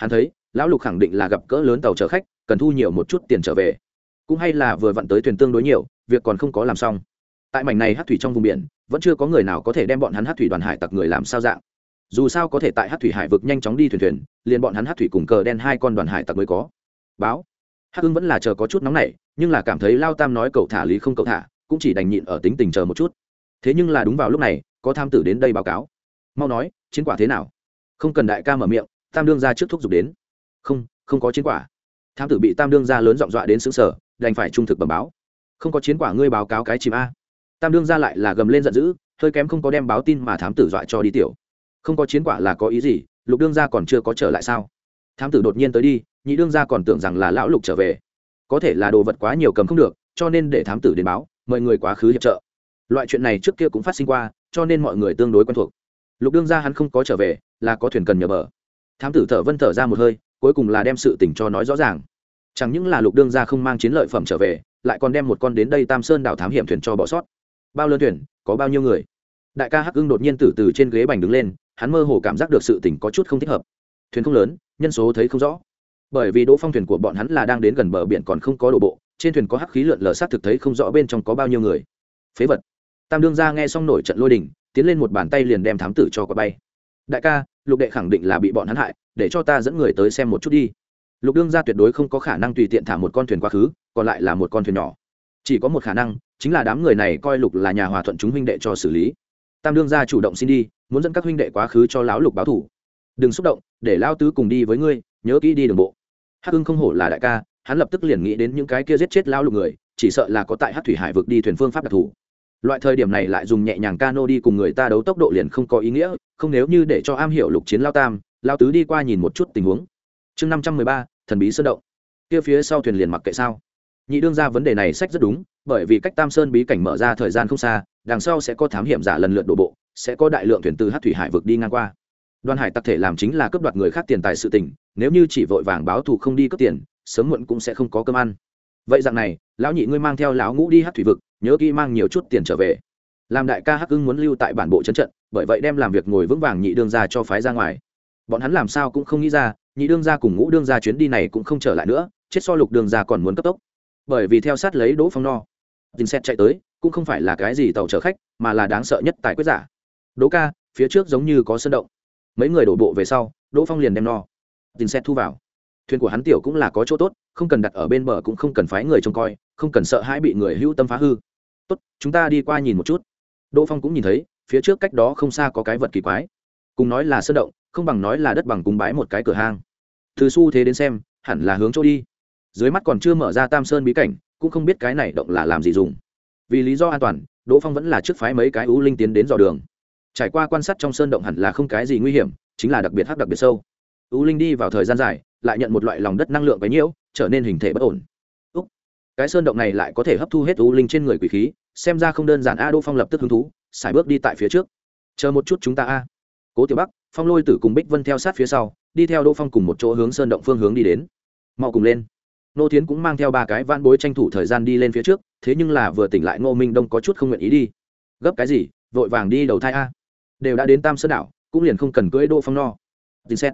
S1: hắn thấy, lão lục khẳng định là gặp cỡ lớn tàu chở khách, cần thu nhiều một chút tiền trở về cũng hay là vừa vặn tới thuyền tương đối nhiều, việc còn không có làm xong. Tại mảnh này hát thủy trong vùng biển, vẫn chưa có người nào có thể đem bọn hắn hát thủy đoàn hải tặc người làm sao dạng. Dù sao có thể tại hát thủy hải vực nhanh chóng đi thuyền thuyền, liền bọn hắn hát thủy cùng cờ đen hai con đoàn hải tặc mới có. Báo. Hắc hưng vẫn là chờ có chút nóng nảy, nhưng là cảm thấy lao tam nói cậu thả lý không cậu thả, cũng chỉ đành nhịn ở tính tình chờ một chút. Thế nhưng là đúng vào lúc này, có tham tử đến đây báo cáo. Mau nói, chiến quả thế nào? Không cần đại ca mở miệng, tam đương ra trước thúc giục đến. Không không có chiến quả. Tham tử bị tam đương ra lớn giọng dọa đến xứng sở đành phải trung thực bẩm báo. Không có chiến quả ngươi báo cáo cái chìm a. Tam đương ra lại là gầm lên giận dữ, hơi kém không có đem báo tin mà thám tử dọa cho đi tiểu. Không có chiến quả là có ý gì, lục đương ra còn chưa có trở lại sao? Thám tử đột nhiên tới đi, nhị đương ra còn tưởng rằng là lão lục trở về. Có thể là đồ vật quá nhiều cầm không được, cho nên để thám tử đến báo, mời người quá khứ hiệp trợ. Loại chuyện này trước kia cũng phát sinh qua, cho nên mọi người tương đối quen thuộc. Lục đương ra hắn không có trở về, là có thuyền cần nhờ bờ. Thám tử thở vân thở ra một hơi, cuối cùng là đem sự tình cho nói rõ ràng chẳng những là lục đương gia không mang chiến lợi phẩm trở về, lại còn đem một con đến đây tam sơn đảo thám hiểm thuyền cho bỏ sót. Bao lớn thuyền, có bao nhiêu người? Đại ca hắc ưng đột nhiên từ từ trên ghế bành đứng lên, hắn mơ hồ cảm giác được sự tình có chút không thích hợp. Thuyền không lớn, nhân số thấy không rõ. Bởi vì đỗ phong thuyền của bọn hắn là đang đến gần bờ biển còn không có đổ bộ, trên thuyền có hắc khí lượn lờ sát thực thấy không rõ bên trong có bao nhiêu người. Phế vật. Tam đương ra nghe xong nổi trận lôi đình, tiến lên một bàn tay liền đem thám tử cho quả bay. Đại ca, lục đệ khẳng định là bị bọn hắn hại, để cho ta dẫn người tới xem một chút đi lục đương gia tuyệt đối không có khả năng tùy tiện thả một con thuyền quá khứ, còn lại là một con thuyền nhỏ. Chỉ có một khả năng, chính là đám người này coi lục là nhà hòa thuận chúng huynh đệ cho xử lý. Tam đương gia chủ động xin đi, muốn dẫn các huynh đệ quá khứ cho lão lục báo thủ. Đừng xúc động, để lao tứ cùng đi với ngươi, nhớ kỹ đi đường bộ. Hắc hưng không hổ là đại ca, hắn lập tức liền nghĩ đến những cái kia giết chết lao lục người, chỉ sợ là có tại hát thủy hải vực đi thuyền phương pháp đặc thù. Loại thời điểm này lại dùng nhẹ nhàng cano đi cùng người ta đấu tốc độ liền không có ý nghĩa, không nếu như để cho am hiểu lục chiến lao tam lao tứ đi qua nhìn một chút tình huống. Chương năm trăm mười ba thần bí sơn động. Kia phía sau thuyền liền mặc kệ sao? Nhị đương ra vấn đề này sách rất đúng, bởi vì cách tam sơn bí cảnh mở ra thời gian không xa, đằng sau sẽ có thám hiểm giả lần lượt đổ bộ, sẽ có đại lượng thuyền từ hát thủy hải vực đi ngang qua. Đoàn hải tặc thể làm chính là cướp đoạt người khác tiền tài sự tình, nếu như chỉ vội vàng báo thù không đi cướp tiền, sớm muộn cũng sẽ không có cơm ăn. Vậy dạng này, lão nhị ngươi mang theo lão ngũ đi hát thủy vực, nhớ kỹ mang nhiều chút tiền trở về. Làm đại ca hắc ưng muốn lưu tại bản bộ trấn trận, bởi vậy đem làm việc ngồi vững vàng nhị đương ra cho phái ra ngoài. Bọn hắn làm sao cũng không nghĩ ra nhị đương gia cùng ngũ đương gia chuyến đi này cũng không trở lại nữa, chết so lục đương gia còn muốn cấp tốc. Bởi vì theo sát lấy đỗ phong no dinh xét chạy tới, cũng không phải là cái gì tàu chở khách, mà là đáng sợ nhất tài quyết giả. Đỗ ca, phía trước giống như có sân động. Mấy người đổ bộ về sau, đỗ phong liền đem no dinh xét thu vào. Thuyền của hắn tiểu cũng là có chỗ tốt, không cần đặt ở bên bờ cũng không cần phái người trông coi, không cần sợ hãi bị người hữu tâm phá hư. Tốt, chúng ta đi qua nhìn một chút. Đỗ phong cũng nhìn thấy, phía trước cách đó không xa có cái vật kỳ quái. Cùng nói là sơn động không bằng nói là đất bằng cùng bái một cái cửa hang. Từ xu thế đến xem, hẳn là hướng chỗ đi. Dưới mắt còn chưa mở ra tam sơn bí cảnh, cũng không biết cái này động là làm gì dùng. Vì lý do an toàn, đỗ phong vẫn là trước phái mấy cái ú linh tiến đến dò đường. Trải qua quan sát trong sơn động hẳn là không cái gì nguy hiểm, chính là đặc biệt hắc đặc biệt sâu. Ú linh đi vào thời gian dài, lại nhận một loại lòng đất năng lượng bấy nhiễu trở nên hình thể bất ổn. Úc. cái sơn động này lại có thể hấp thu hết ú linh trên người quỷ khí, xem ra không đơn giản a, đỗ phong lập tức hứng thú, xài bước đi tại phía trước. Chờ một chút chúng ta a. Cố tiểu bắc phong lôi tử cùng bích vân theo sát phía sau, đi theo đỗ phong cùng một chỗ hướng sơn động phương hướng đi đến. Mau cùng lên. Nô tiến cũng mang theo ba cái van bối tranh thủ thời gian đi lên phía trước, thế nhưng là vừa tỉnh lại ngô minh đông có chút không nguyện ý đi. Gấp cái gì, vội vàng đi đầu thai a. Đều đã đến tam sơn đảo, cũng liền không cần cưỡi đỗ phong no. Tin xét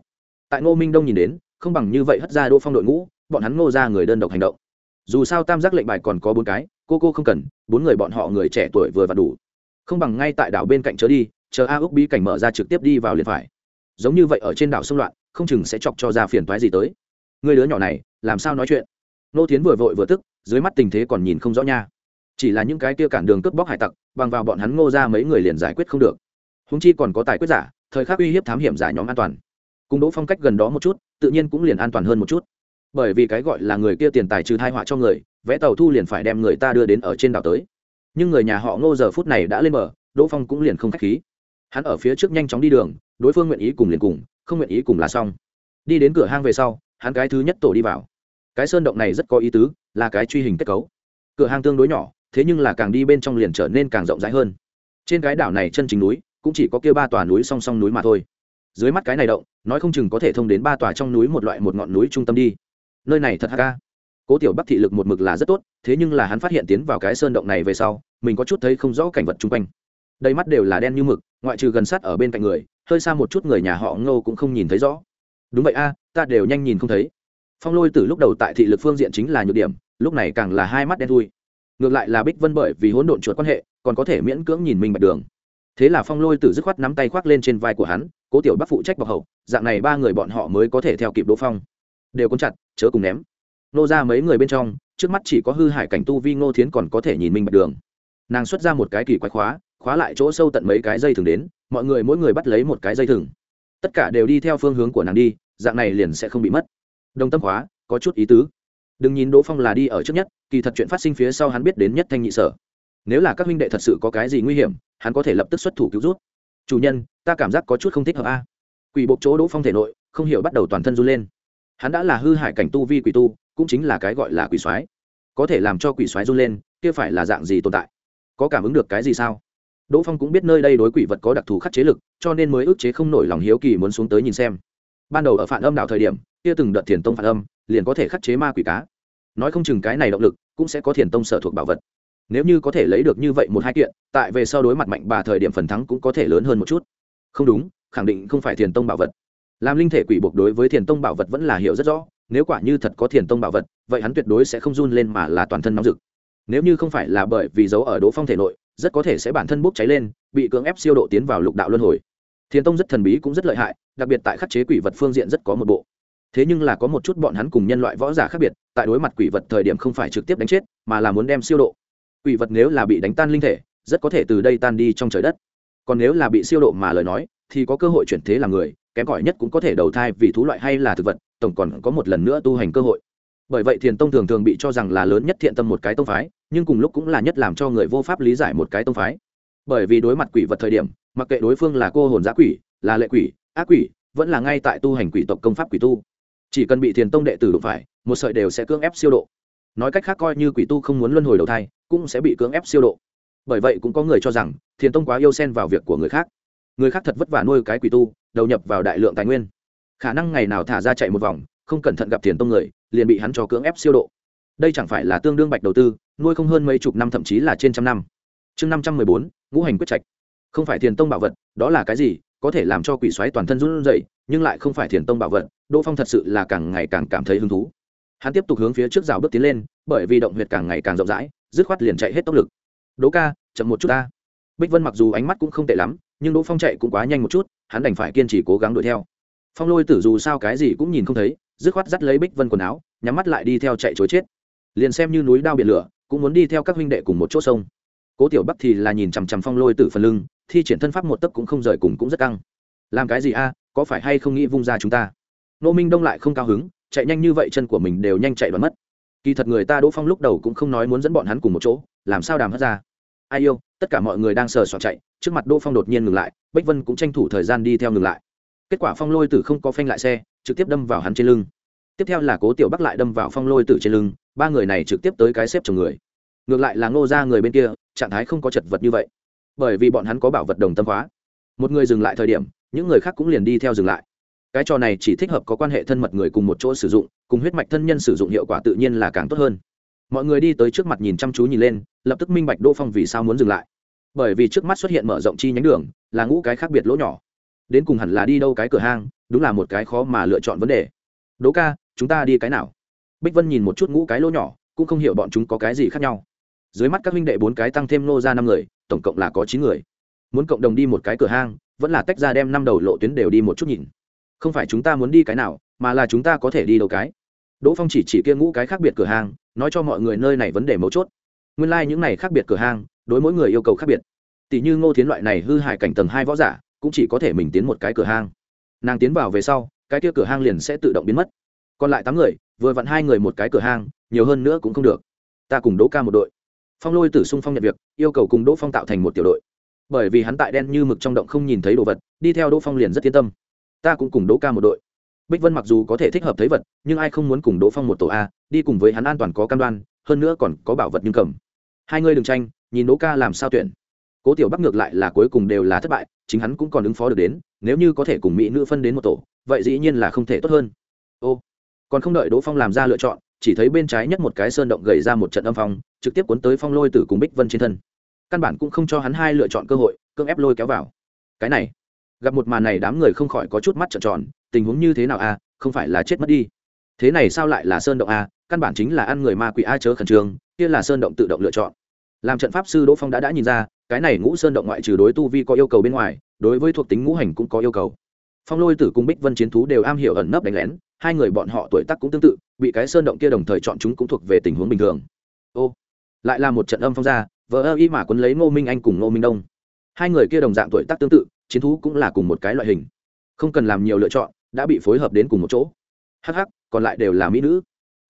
S1: tại ngô minh đông nhìn đến, không bằng như vậy hất ra đỗ phong đội ngũ, bọn hắn ngô ra người đơn độc hành động. Dù sao tam giác lệnh bài còn có bốn cái, cô cô không cần, bốn người bọn họ người trẻ tuổi vừa và đủ. Không bằng ngay tại đảo bên cạnh chớ đi chờ a úc bí cảnh mở ra trực tiếp đi vào liền phải. Giống như vậy ở trên đảo xung loạn, không chừng sẽ chọc cho ra phiền toái gì tới. Người đứa nhỏ này, làm sao nói chuyện? Nô tiến vừa vội vừa tức, dưới mắt tình thế còn nhìn không rõ nha. Chỉ là những cái kia cản đường cướp bóc hải tặc, bằng vào bọn hắn ngô ra mấy người liền giải quyết không được. Húng chi còn có tài quyết giả, thời khắc uy hiếp thám hiểm giả nhóm an toàn. Cùng đỗ phong cách gần đó một chút, tự nhiên cũng liền an toàn hơn một chút. Bởi vì cái gọi là người kia tiền tài trừ thai họa cho người vẽ tàu thu liền phải đem người ta đưa đến ở trên đảo tới. Nhưng người nhà họ ngô giờ phút này đã lên bờ, đỗ phong cũng liền không k h á c h khí hắn ở phía trước nhanh chóng đi đường, đối phương nguyện ý cùng liền cùng, không nguyện ý cùng là xong. Đi đến cửa hang về sau, hắn cái thứ nhất tổ đi vào. Cái sơn động này rất có ý tứ, là cái truy hình kết cấu. Cửa hang tương đối nhỏ, thế nhưng là càng đi bên trong liền trở nên càng rộng rãi hơn. Trên cái đảo này chân chính núi, cũng chỉ có kia ba tòa núi song song núi mà thôi. Dưới mắt cái này động, nói không chừng có thể thông đến ba tòa trong núi một loại một ngọn núi trung tâm đi. Nơi này thật ha ca cố tiểu bắc thị lực một mực là rất tốt, thế nhưng là hắn phát hiện tiến vào cái sơn động này về sau, mình có chút thấy không rõ cảnh vật chung quanh. Đầy mắt đều là đen như mực ngoại trừ gần sát ở bên cạnh người, hơi xa một chút người nhà họ ngô cũng không nhìn thấy rõ. Đúng vậy a, ta đều nhanh nhìn không thấy. Phong lôi từ lúc đầu tại thị lực phương diện chính là nhược điểm, lúc này càng là hai mắt đen thui. Ngược lại là bích vân bởi vì hỗn độn chuột quan hệ, còn có thể miễn cưỡng nhìn mình bạch đường. Thế là phong lôi tử dứt khoát nắm tay khoác lên trên vai của hắn, cố tiểu bắc phụ trách bọc hậu, dạng này ba người bọn họ mới có thể theo kịp đỗ phong. Đều con chặt, chớ cùng ném. Nô ra mấy người bên trong, trước mắt chỉ có hư hải cảnh tu vi ngô thiến còn có thể nhìn minh bạch đường. Nàng xuất ra một cái kỳ quái khóa khóa lại chỗ sâu tận mấy cái dây thừng đến, mọi người mỗi người bắt lấy một cái dây thừng. Tất cả đều đi theo phương hướng của nàng đi, dạng này liền sẽ không bị mất. Đồng tâm khóa, có chút ý tứ. Đừng nhìn đỗ phong là đi ở trước nhất, kỳ thật chuyện phát sinh phía sau hắn biết đến nhất thanh nhị sở. Nếu là các huynh đệ thật sự có cái gì nguy hiểm, hắn có thể lập tức xuất thủ cứu rút chủ nhân, ta cảm giác có chút không thích hợp a. Quỷ bộc chỗ đỗ phong thể nội, không hiểu bắt đầu toàn thân run lên. Hắn đã là hư hại cảnh tu vi quỷ tu, cũng chính là cái gọi là quỷ soái. Có thể làm cho quỷ soái run lên, kia phải là dạng gì tồn tại? Có cảm ứng được cái gì sao? Đỗ phong cũng biết nơi đây đối quỷ vật có đặc thù khắc chế lực, cho nên mới ức chế không nổi lòng hiếu kỳ muốn xuống tới nhìn xem. Ban đầu ở phản âm đảo thời điểm, kia từng đợt thiền tông phản âm, liền có thể khắc chế ma quỷ cá. Nói không chừng cái này động lực, cũng sẽ có thiền tông sở thuộc bảo vật. Nếu như có thể lấy được như vậy một hai kiện, tại về sau đối mặt mạnh bà thời điểm phần thắng cũng có thể lớn hơn một chút. Không đúng, khẳng định không phải thiền tông bảo vật. Làm linh thể quỷ buộc đối với thiền tông bảo vật vẫn là hiểu rất rõ, nếu quả như thật có thiền tông bảo vật, vậy hắn tuyệt đối sẽ không run lên mà là toàn thân nóng rực. Nếu như không phải là bởi vì dấu ở đỗ phong thể nội rất có thể sẽ bản thân bốc cháy lên, bị cưỡng ép siêu độ tiến vào lục đạo luân hồi. Thiền tông rất thần bí cũng rất lợi hại, đặc biệt tại khắc chế quỷ vật phương diện rất có một bộ. Thế nhưng là có một chút bọn hắn cùng nhân loại võ giả khác biệt, tại đối mặt quỷ vật thời điểm không phải trực tiếp đánh chết, mà là muốn đem siêu độ. Quỷ vật nếu là bị đánh tan linh thể, rất có thể từ đây tan đi trong trời đất. Còn nếu là bị siêu độ mà lời nói, thì có cơ hội chuyển thế làm người, kém cỏi nhất cũng có thể đầu thai vì thú loại hay là thực vật, tổng còn có một lần nữa tu hành cơ hội bởi vậy thiền tông thường thường bị cho rằng là lớn nhất thiện tâm một cái tông phái, nhưng cùng lúc cũng là nhất làm cho người vô pháp lý giải một cái tông phái. Bởi vì đối mặt quỷ vật thời điểm, mặc kệ đối phương là cô hồn giã quỷ, là lệ quỷ, ác quỷ, vẫn là ngay tại tu hành quỷ tộc công pháp quỷ tu. Chỉ cần bị thiền tông đệ tử đụng phải, một sợi đều sẽ cưỡng ép siêu độ. Nói cách khác coi như quỷ tu không muốn luân hồi đầu thai, cũng sẽ bị cưỡng ép siêu độ. Bởi vậy cũng có người cho rằng, thiền tông quá yêu xen vào việc của người khác. Người khác thật vất vả nuôi cái quỷ tu, đầu nhập vào đại lượng tài nguyên. Khả năng ngày nào thả ra chạy một vòng, không cẩn thận gặp thiền tông người liền bị hắn cho cưỡng ép siêu độ. Đây chẳng phải là tương đương bạch đầu tư, nuôi không hơn mấy chục năm thậm chí là trên trăm năm. Chương năm trăm mười bốn, ngũ hành quyết trạch. Không phải thiền tông bảo vật, đó là cái gì, có thể làm cho quỷ xoáy toàn thân run rẩy, nhưng lại không phải thiền tông bảo vật, đỗ phong thật sự là càng ngày càng cảm thấy hứng thú. Hắn tiếp tục hướng phía trước rào bước tiến lên, bởi vì động huyệt càng ngày càng rộng rãi, dứt khoát liền chạy hết tốc lực. Đỗ ca, chậm một chút ta. Bích vân mặc dù ánh mắt cũng không tệ lắm, nhưng đỗ phong chạy cũng quá nhanh một chút, hắn đành phải kiên trì cố gắng đuổi theo. Phong lôi tử dù sao cái gì cũng nhìn không thấy dứt khoát dắt lấy bích vân quần áo, nhắm mắt lại đi theo chạy chối chết. Liền xem như núi đao biển lửa, cũng muốn đi theo các huynh đệ cùng một chỗ sông. Cố tiểu bắc thì là nhìn chằm chằm phong lôi tử phần lưng, thi triển thân pháp một tấc cũng không rời cùng cũng rất căng. Làm cái gì a, có phải hay không nghĩ vung ra chúng ta? Nô minh đông lại không cao hứng, chạy nhanh như vậy chân của mình đều nhanh chạy và mất. Kỳ thật người ta đỗ phong lúc đầu cũng không nói muốn dẫn bọn hắn cùng một chỗ, làm sao đàm hất ra? Ai yêu, tất cả mọi người đang sờ soạt chạy, trước mặt đỗ phong đột nhiên ngừng lại bách vân cũng tranh thủ thời gian đi theo ngừng lại kết quả phong lôi tử không có phanh lại xe, trực tiếp đâm vào hắn trên lưng. Tiếp theo là cố tiểu bắc lại đâm vào phong lôi tử trên lưng, ba người này trực tiếp tới cái xếp chồng người. Ngược lại là ngô ra người bên kia, trạng thái không có chật vật như vậy. Bởi vì bọn hắn có bảo vật đồng tâm hóa một người dừng lại thời điểm, những người khác cũng liền đi theo dừng lại. Cái trò này chỉ thích hợp có quan hệ thân mật người cùng một chỗ sử dụng, cùng huyết mạch thân nhân sử dụng hiệu quả tự nhiên là càng tốt hơn. Mọi người đi tới trước mặt nhìn chăm chú nhìn lên, lập tức minh bạch đỗ phong vì sao muốn dừng lại. Bởi vì trước mắt xuất hiện mở rộng chi nhánh đường, là ngũ cái khác biệt lỗ nhỏ đến cùng hẳn là đi đâu cái cửa hang, đúng là một cái khó mà lựa chọn vấn đề. Đỗ ca, chúng ta đi cái nào? Bích vân nhìn một chút ngũ cái lỗ nhỏ, cũng không hiểu bọn chúng có cái gì khác nhau. Dưới mắt các huynh đệ bốn cái tăng thêm nô ra năm người, tổng cộng là có chín người. Muốn cộng đồng đi một cái cửa hang, vẫn là tách ra đem năm đầu lộ tuyến đều đi một chút nhìn. Không phải chúng ta muốn đi cái nào, mà là chúng ta có thể đi đâu cái. Đỗ phong chỉ chỉ kia ngũ cái khác biệt cửa hàng nói cho mọi người nơi này vấn đề mấu chốt. Nguyên lai、like、những này khác biệt cửa hàng đối mỗi người yêu cầu khác biệt. Tỷ như ngô Thiến loại này hư hại cảnh tầng hai võ giả cũng chỉ có thể mình tiến một cái cửa hang. Nàng tiến vào về sau, cái kia cửa hang liền sẽ tự động biến mất. Còn lại tám người, vừa vặn hai người một cái cửa hang, nhiều hơn nữa cũng không được. Ta cùng đỗ ca một đội. Phong lôi tử sung phong nhận việc, yêu cầu cùng đỗ phong tạo thành một tiểu đội. Bởi vì hắn tại đen như mực trong động không nhìn thấy đồ vật, đi theo đỗ phong liền rất yên tâm. Ta cũng cùng đỗ ca một đội. Bích vân mặc dù có thể thích hợp thấy vật, nhưng ai không muốn cùng đỗ phong một tổ a, đi cùng với hắn an toàn có cam đoan, hơn nữa còn có bảo vật nhưng cầm. Hai ngươi đừng tranh, nhìn đỗ ca làm sao tuyển cố tiểu bắc ngược lại là cuối cùng đều là thất bại, chính hắn cũng còn ứng phó được đến, nếu như có thể cùng mỹ nữ phân đến một tổ, vậy dĩ nhiên là không thể tốt hơn. Ô, còn không đợi đỗ phong làm ra lựa chọn, chỉ thấy bên trái nhất một cái sơn động gầy ra một trận âm phong, trực tiếp cuốn tới phong lôi tử cùng bích vân trên thân. Căn bản cũng không cho hắn hai lựa chọn cơ hội, cưỡng ép lôi kéo vào. Cái này, gặp một màn này đám người không khỏi có chút mắt trợn tròn, tình huống như thế nào a không phải là chết mất đi. Thế này sao lại là sơn động a căn bản chính là ăn người ma quỷ a chớ khẩn trương, kia là sơn động tự động lựa chọn. Làm trận pháp sư đỗ phong đã đã nhìn ra cái này ngũ sơn động ngoại trừ đối tu vi có yêu cầu bên ngoài, đối với thuộc tính ngũ hành cũng có yêu cầu. Phong lôi tử cung bích vân chiến thú đều am hiểu ẩn nấp đánh lén, hai người bọn họ tuổi tác cũng tương tự, bị cái sơn động kia đồng thời chọn chúng cũng thuộc về tình huống bình thường. Ô, lại là một trận âm phong ra vợ ơ y mà quấn lấy ngô minh anh cùng ngô minh đông. Hai người kia đồng dạng tuổi tác tương tự, chiến thú cũng là cùng một cái loại hình. Không cần làm nhiều lựa chọn, đã bị phối hợp đến cùng một chỗ. Hh còn lại đều là mỹ nữ.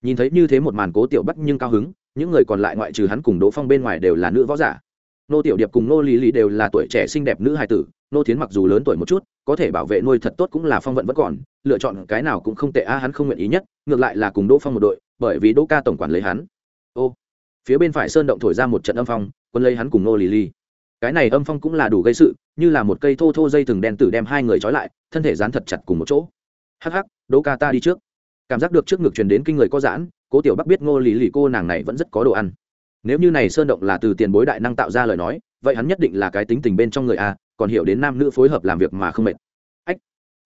S1: Nhìn thấy như thế một màn cố tiểu bắt nhưng cao hứng, những người còn lại ngoại trừ hắn cùng đỗ phong bên ngoài đều là nữ võ giả nô tiểu điệp cùng nô lý lý đều là tuổi trẻ xinh đẹp nữ hài tử, nô tiến mặc dù lớn tuổi một chút, có thể bảo vệ nuôi thật tốt cũng là phong vận vẫn còn, lựa chọn cái nào cũng không tệ a, hắn không nguyện ý nhất, ngược lại là cùng đỗ phong một đội, bởi vì đỗ ca tổng quản lấy hắn. Ô, phía bên phải sơn động thổi ra một trận âm phong, quân lấy hắn cùng nô Lý Lý. cái này âm phong cũng là đủ gây sự, như là một cây thô thô dây thừng đen tử đem hai người trói lại, thân thể dán thật chặt cùng một chỗ. Hắc hắc, đỗ ca ta đi trước. Cảm giác được trước ngực truyền đến kinh người có giãn, cố tiểu bắc biết ngô lì lì cô nàng này vẫn rất có đồ ăn nếu như này sơn động là từ tiền bối đại năng tạo ra lời nói, vậy hắn nhất định là cái tính tình bên trong người a, còn hiểu đến nam nữ phối hợp làm việc mà không mệt. Ách,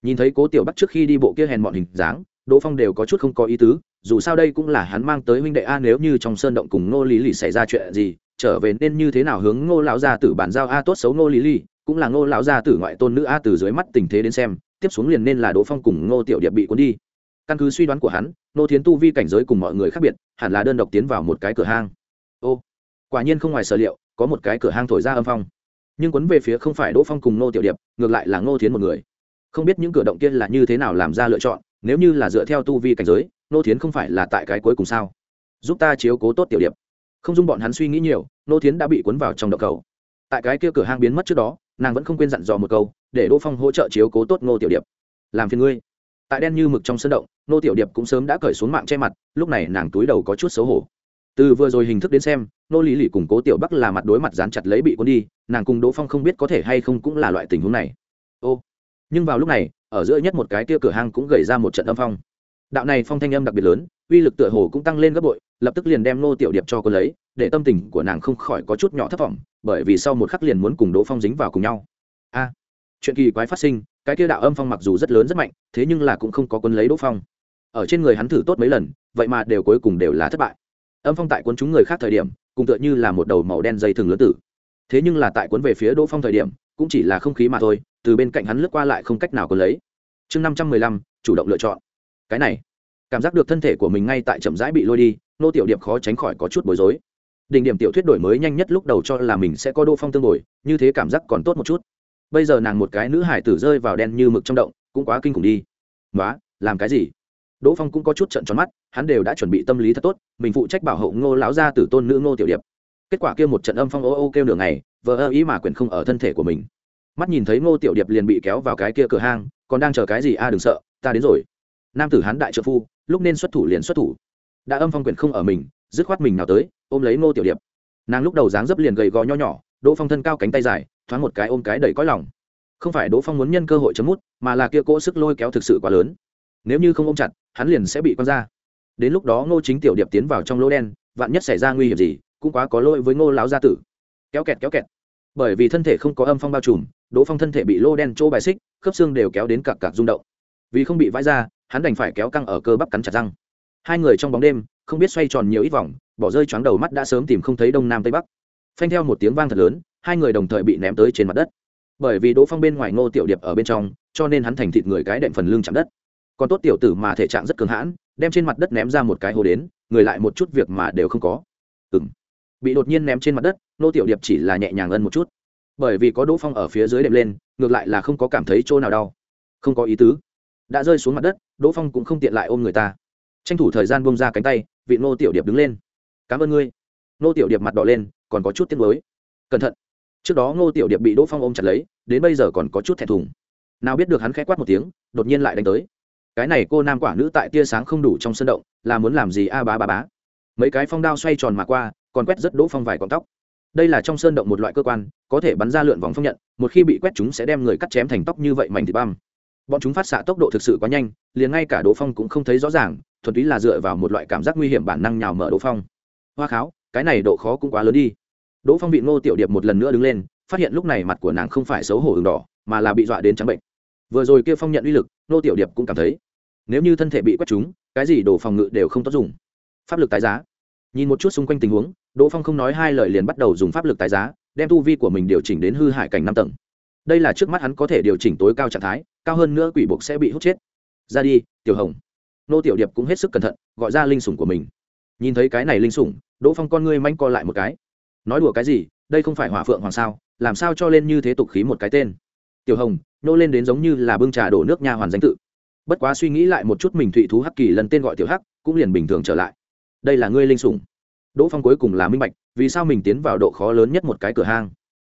S1: nhìn thấy cố tiểu bắc trước khi đi bộ kia hèn mọn hình dáng, đỗ phong đều có chút không có ý tứ, dù sao đây cũng là hắn mang tới huynh đệ a, nếu như trong sơn động cùng ngô lý lì xảy ra chuyện gì, trở về nên như thế nào hướng ngô lão gia tử bản giao a, tốt xấu ngô lý lì, cũng là ngô lão gia tử ngoại tôn nữ a, từ dưới mắt tình thế đến xem, tiếp xuống liền nên là đỗ phong cùng ngô tiểu điệp bị cuốn đi. Căn cứ suy đoán của hắn, ngô thiến tu vi cảnh giới cùng mọi người khác biệt, hẳn là đơn độc tiến vào một cái cửa hang ô, quả nhiên không ngoài sở liệu, có một cái cửa hang thổi ra âm phong. Nhưng quấn về phía không phải đỗ phong cùng Nô tiểu điệp, ngược lại là ngô thiến một người. Không biết những cửa động kia là như thế nào làm ra lựa chọn, nếu như là dựa theo tu vi cảnh giới Nô thiến không phải là tại cái cuối cùng sao? Giúp ta chiếu cố tốt tiểu điệp. Không dung bọn hắn suy nghĩ nhiều nô thiến đã bị cuốn vào trong động cầu. Tại cái kia cửa hang biến mất trước đó, nàng vẫn không quên dặn dò một câu, để đỗ phong hỗ trợ chiếu cố tốt ngô tiểu điệp. Làm phiền ngươi. Tại đen như mực trong sân động nô tiểu điệp cũng sớm đã cởi xuống mạng che mặt, lúc này nàng túi đầu có chút xấu hổ từ vừa rồi hình thức đến xem, nô lý lì cùng cố tiểu bắc là mặt đối mặt dán chặt lấy bị cuốn đi, nàng cùng đỗ phong không biết có thể hay không cũng là loại tình huống này. Ô, nhưng vào lúc này, ở giữa nhất một cái kia cửa hang cũng gầy ra một trận âm phong. Đạo này phong thanh âm đặc biệt lớn, uy lực tựa hồ cũng tăng lên gấp bội, lập tức liền đem nô tiểu điệp cho cô lấy, để tâm tình của nàng không khỏi có chút nhỏ thất vọng, bởi vì sau một khắc liền muốn cùng đỗ phong dính vào cùng nhau. A, chuyện kỳ quái phát sinh, cái kia đạo âm phong mặc dù rất lớn rất mạnh, thế nhưng là cũng không có quân lấy đỗ phong. Ở trên người hắn thử tốt mấy lần, vậy mà đều cuối cùng đều là thất bại âm phong tại cuốn chúng người khác thời điểm, cùng tựa như là một đầu màu đen dây thừng lớn tử. Thế nhưng là tại cuốn về phía đỗ phong thời điểm, cũng chỉ là không khí mà thôi, từ bên cạnh hắn lướt qua lại không cách nào có lấy. Chương năm trăm mười lăm, chủ động lựa chọn. Cái này, cảm giác được thân thể của mình ngay tại chậm rãi bị lôi đi, nô tiểu điệp khó tránh khỏi có chút bối rối. Đỉnh điểm tiểu thuyết đổi mới nhanh nhất lúc đầu cho là mình sẽ có đô phong tương đổi như thế cảm giác còn tốt một chút. Bây giờ nàng một cái nữ hải tử rơi vào đen như mực trong động, cũng quá kinh khủng đi. Nói làm cái gì? Đỗ phong cũng có chút trận tròn mắt, hắn đều đã chuẩn bị tâm lý thật tốt, mình phụ trách bảo hộ ngô lão gia tử tôn nữ ngô tiểu điệp. Kết quả kia một trận âm phong ô ô kêu nửa ngày, vờ ơ ý mà quyền không ở thân thể của mình. Mắt nhìn thấy ngô tiểu điệp liền bị kéo vào cái kia cửa hang, còn đang chờ cái gì a, đừng sợ, ta đến rồi. Nam tử hán đại trợ phu, lúc nên xuất thủ liền xuất thủ. Đã âm phong quyền không ở mình, dứt khoát mình nào tới, ôm lấy ngô tiểu điệp. Nàng lúc đầu dáng dấp liền gầy gò nho nhỏ, đỗ phong thân cao cánh tay dài, thoáng một cái ôm cái đầy cõi lòng. Không phải đỗ phong muốn nhân cơ hội chấm mút, mà là kia cỗ sức lôi kéo thực sự quá lớn nếu như không ôm chặt, hắn liền sẽ bị quăng ra. Đến lúc đó ngô chính tiểu điệp tiến vào trong lỗ đen, vạn nhất xảy ra nguy hiểm gì, cũng quá có lỗi với ngô láo gia tử. Kéo kẹt kéo kẹt. Bởi vì thân thể không có âm phong bao trùm, đỗ phong thân thể bị lô đen chỗ bài xích, khớp xương đều kéo đến cặp cặp rung động. Vì không bị vãi ra, hắn đành phải kéo căng ở cơ bắp cắn chặt răng. Hai người trong bóng đêm, không biết xoay tròn nhiều ít vòng, bỏ rơi choáng đầu mắt đã sớm tìm không thấy đông nam tây bắc. Phanh theo một tiếng vang thật lớn, hai người đồng thời bị ném tới trên mặt đất. Bởi vì đỗ phong bên ngoài ngô tiểu điệp ở bên trong, cho nên hắn thành thịt người cái đệm phần lưng chạm đất còn tốt tiểu tử mà thể trạng rất cường hãn, đem trên mặt đất ném ra một cái hồ đến, người lại một chút việc mà đều không có. Ừng bị đột nhiên ném trên mặt đất, nô tiểu điệp chỉ là nhẹ nhàng ân một chút. Bởi vì có đỗ phong ở phía dưới đệm lên, ngược lại là không có cảm thấy chỗ nào đau. Không có ý tứ. Đã rơi xuống mặt đất, đỗ phong cũng không tiện lại ôm người ta. Tranh thủ thời gian bông ra cánh tay, vị nô tiểu điệp đứng lên. Cảm ơn ngươi. Nô tiểu điệp mặt đỏ lên, còn có chút tiếc nuối. Cẩn thận. Trước đó ngô tiểu điệp bị đỗ phong ôm chặt lấy, đến bây giờ còn có chút thẹn thùng. Nào biết được hắn k h ẽ quát một tiếng, đột nhiên lại đánh tới cái này cô nam quả nữ tại tia sáng không đủ trong sân động, là muốn làm gì? A bá bá bá. Mấy cái phong đao xoay tròn mà qua, còn quét rất đỗ phong vài con tóc. Đây là trong sơn động một loại cơ quan, có thể bắn ra lượn vòng phong nhận, một khi bị quét chúng sẽ đem người cắt chém thành tóc như vậy mảnh thịt băm. Bọn chúng phát xạ tốc độ thực sự quá nhanh, liền ngay cả đỗ phong cũng không thấy rõ ràng, thuần túy là dựa vào một loại cảm giác nguy hiểm bản năng nhào mở đỗ phong. Hoa kháo, cái này độ khó cũng quá lớn đi. Đỗ phong bị ngô tiểu điệp một lần nữa đứng lên, phát hiện lúc này mặt của nàng không phải xấu hổ h đỏ, mà là bị dọa đến trắng bệnh. Vừa rồi kia phong nhận uy lực, ngô tiểu điệp cũng cảm thấy nếu như thân thể bị quét trúng, cái gì đồ phòng ngự đều không tốt dùng. Pháp lực tái giá. Nhìn một chút xung quanh tình huống, đỗ phong không nói hai lời liền bắt đầu dùng pháp lực tái giá, đem tu vi của mình điều chỉnh đến hư hại cảnh năm tầng. Đây là trước mắt hắn có thể điều chỉnh tối cao trạng thái, cao hơn nữa quỷ buộc sẽ bị hút chết. Ra đi, tiểu hồng. Nô tiểu điệp cũng hết sức cẩn thận, gọi ra linh sủng của mình. Nhìn thấy cái này linh sủng, đỗ phong con ngươi manh co lại một cái. Nói đùa cái gì, đây không phải hỏa phượng hoàng sao, làm sao cho lên như thế tục khí một cái tên? Tiểu hồng, nô lên đến giống như là bưng trà đổ nước nha hoàn danh tự bất quá suy nghĩ lại một chút mình thụy thú hắc kỳ lần tên gọi tiểu hắc, cũng liền bình thường trở lại. Đây là ngươi linh sủng. Đỗ phong cuối cùng là minh bạch, vì sao mình tiến vào độ khó lớn nhất một cái cửa hang.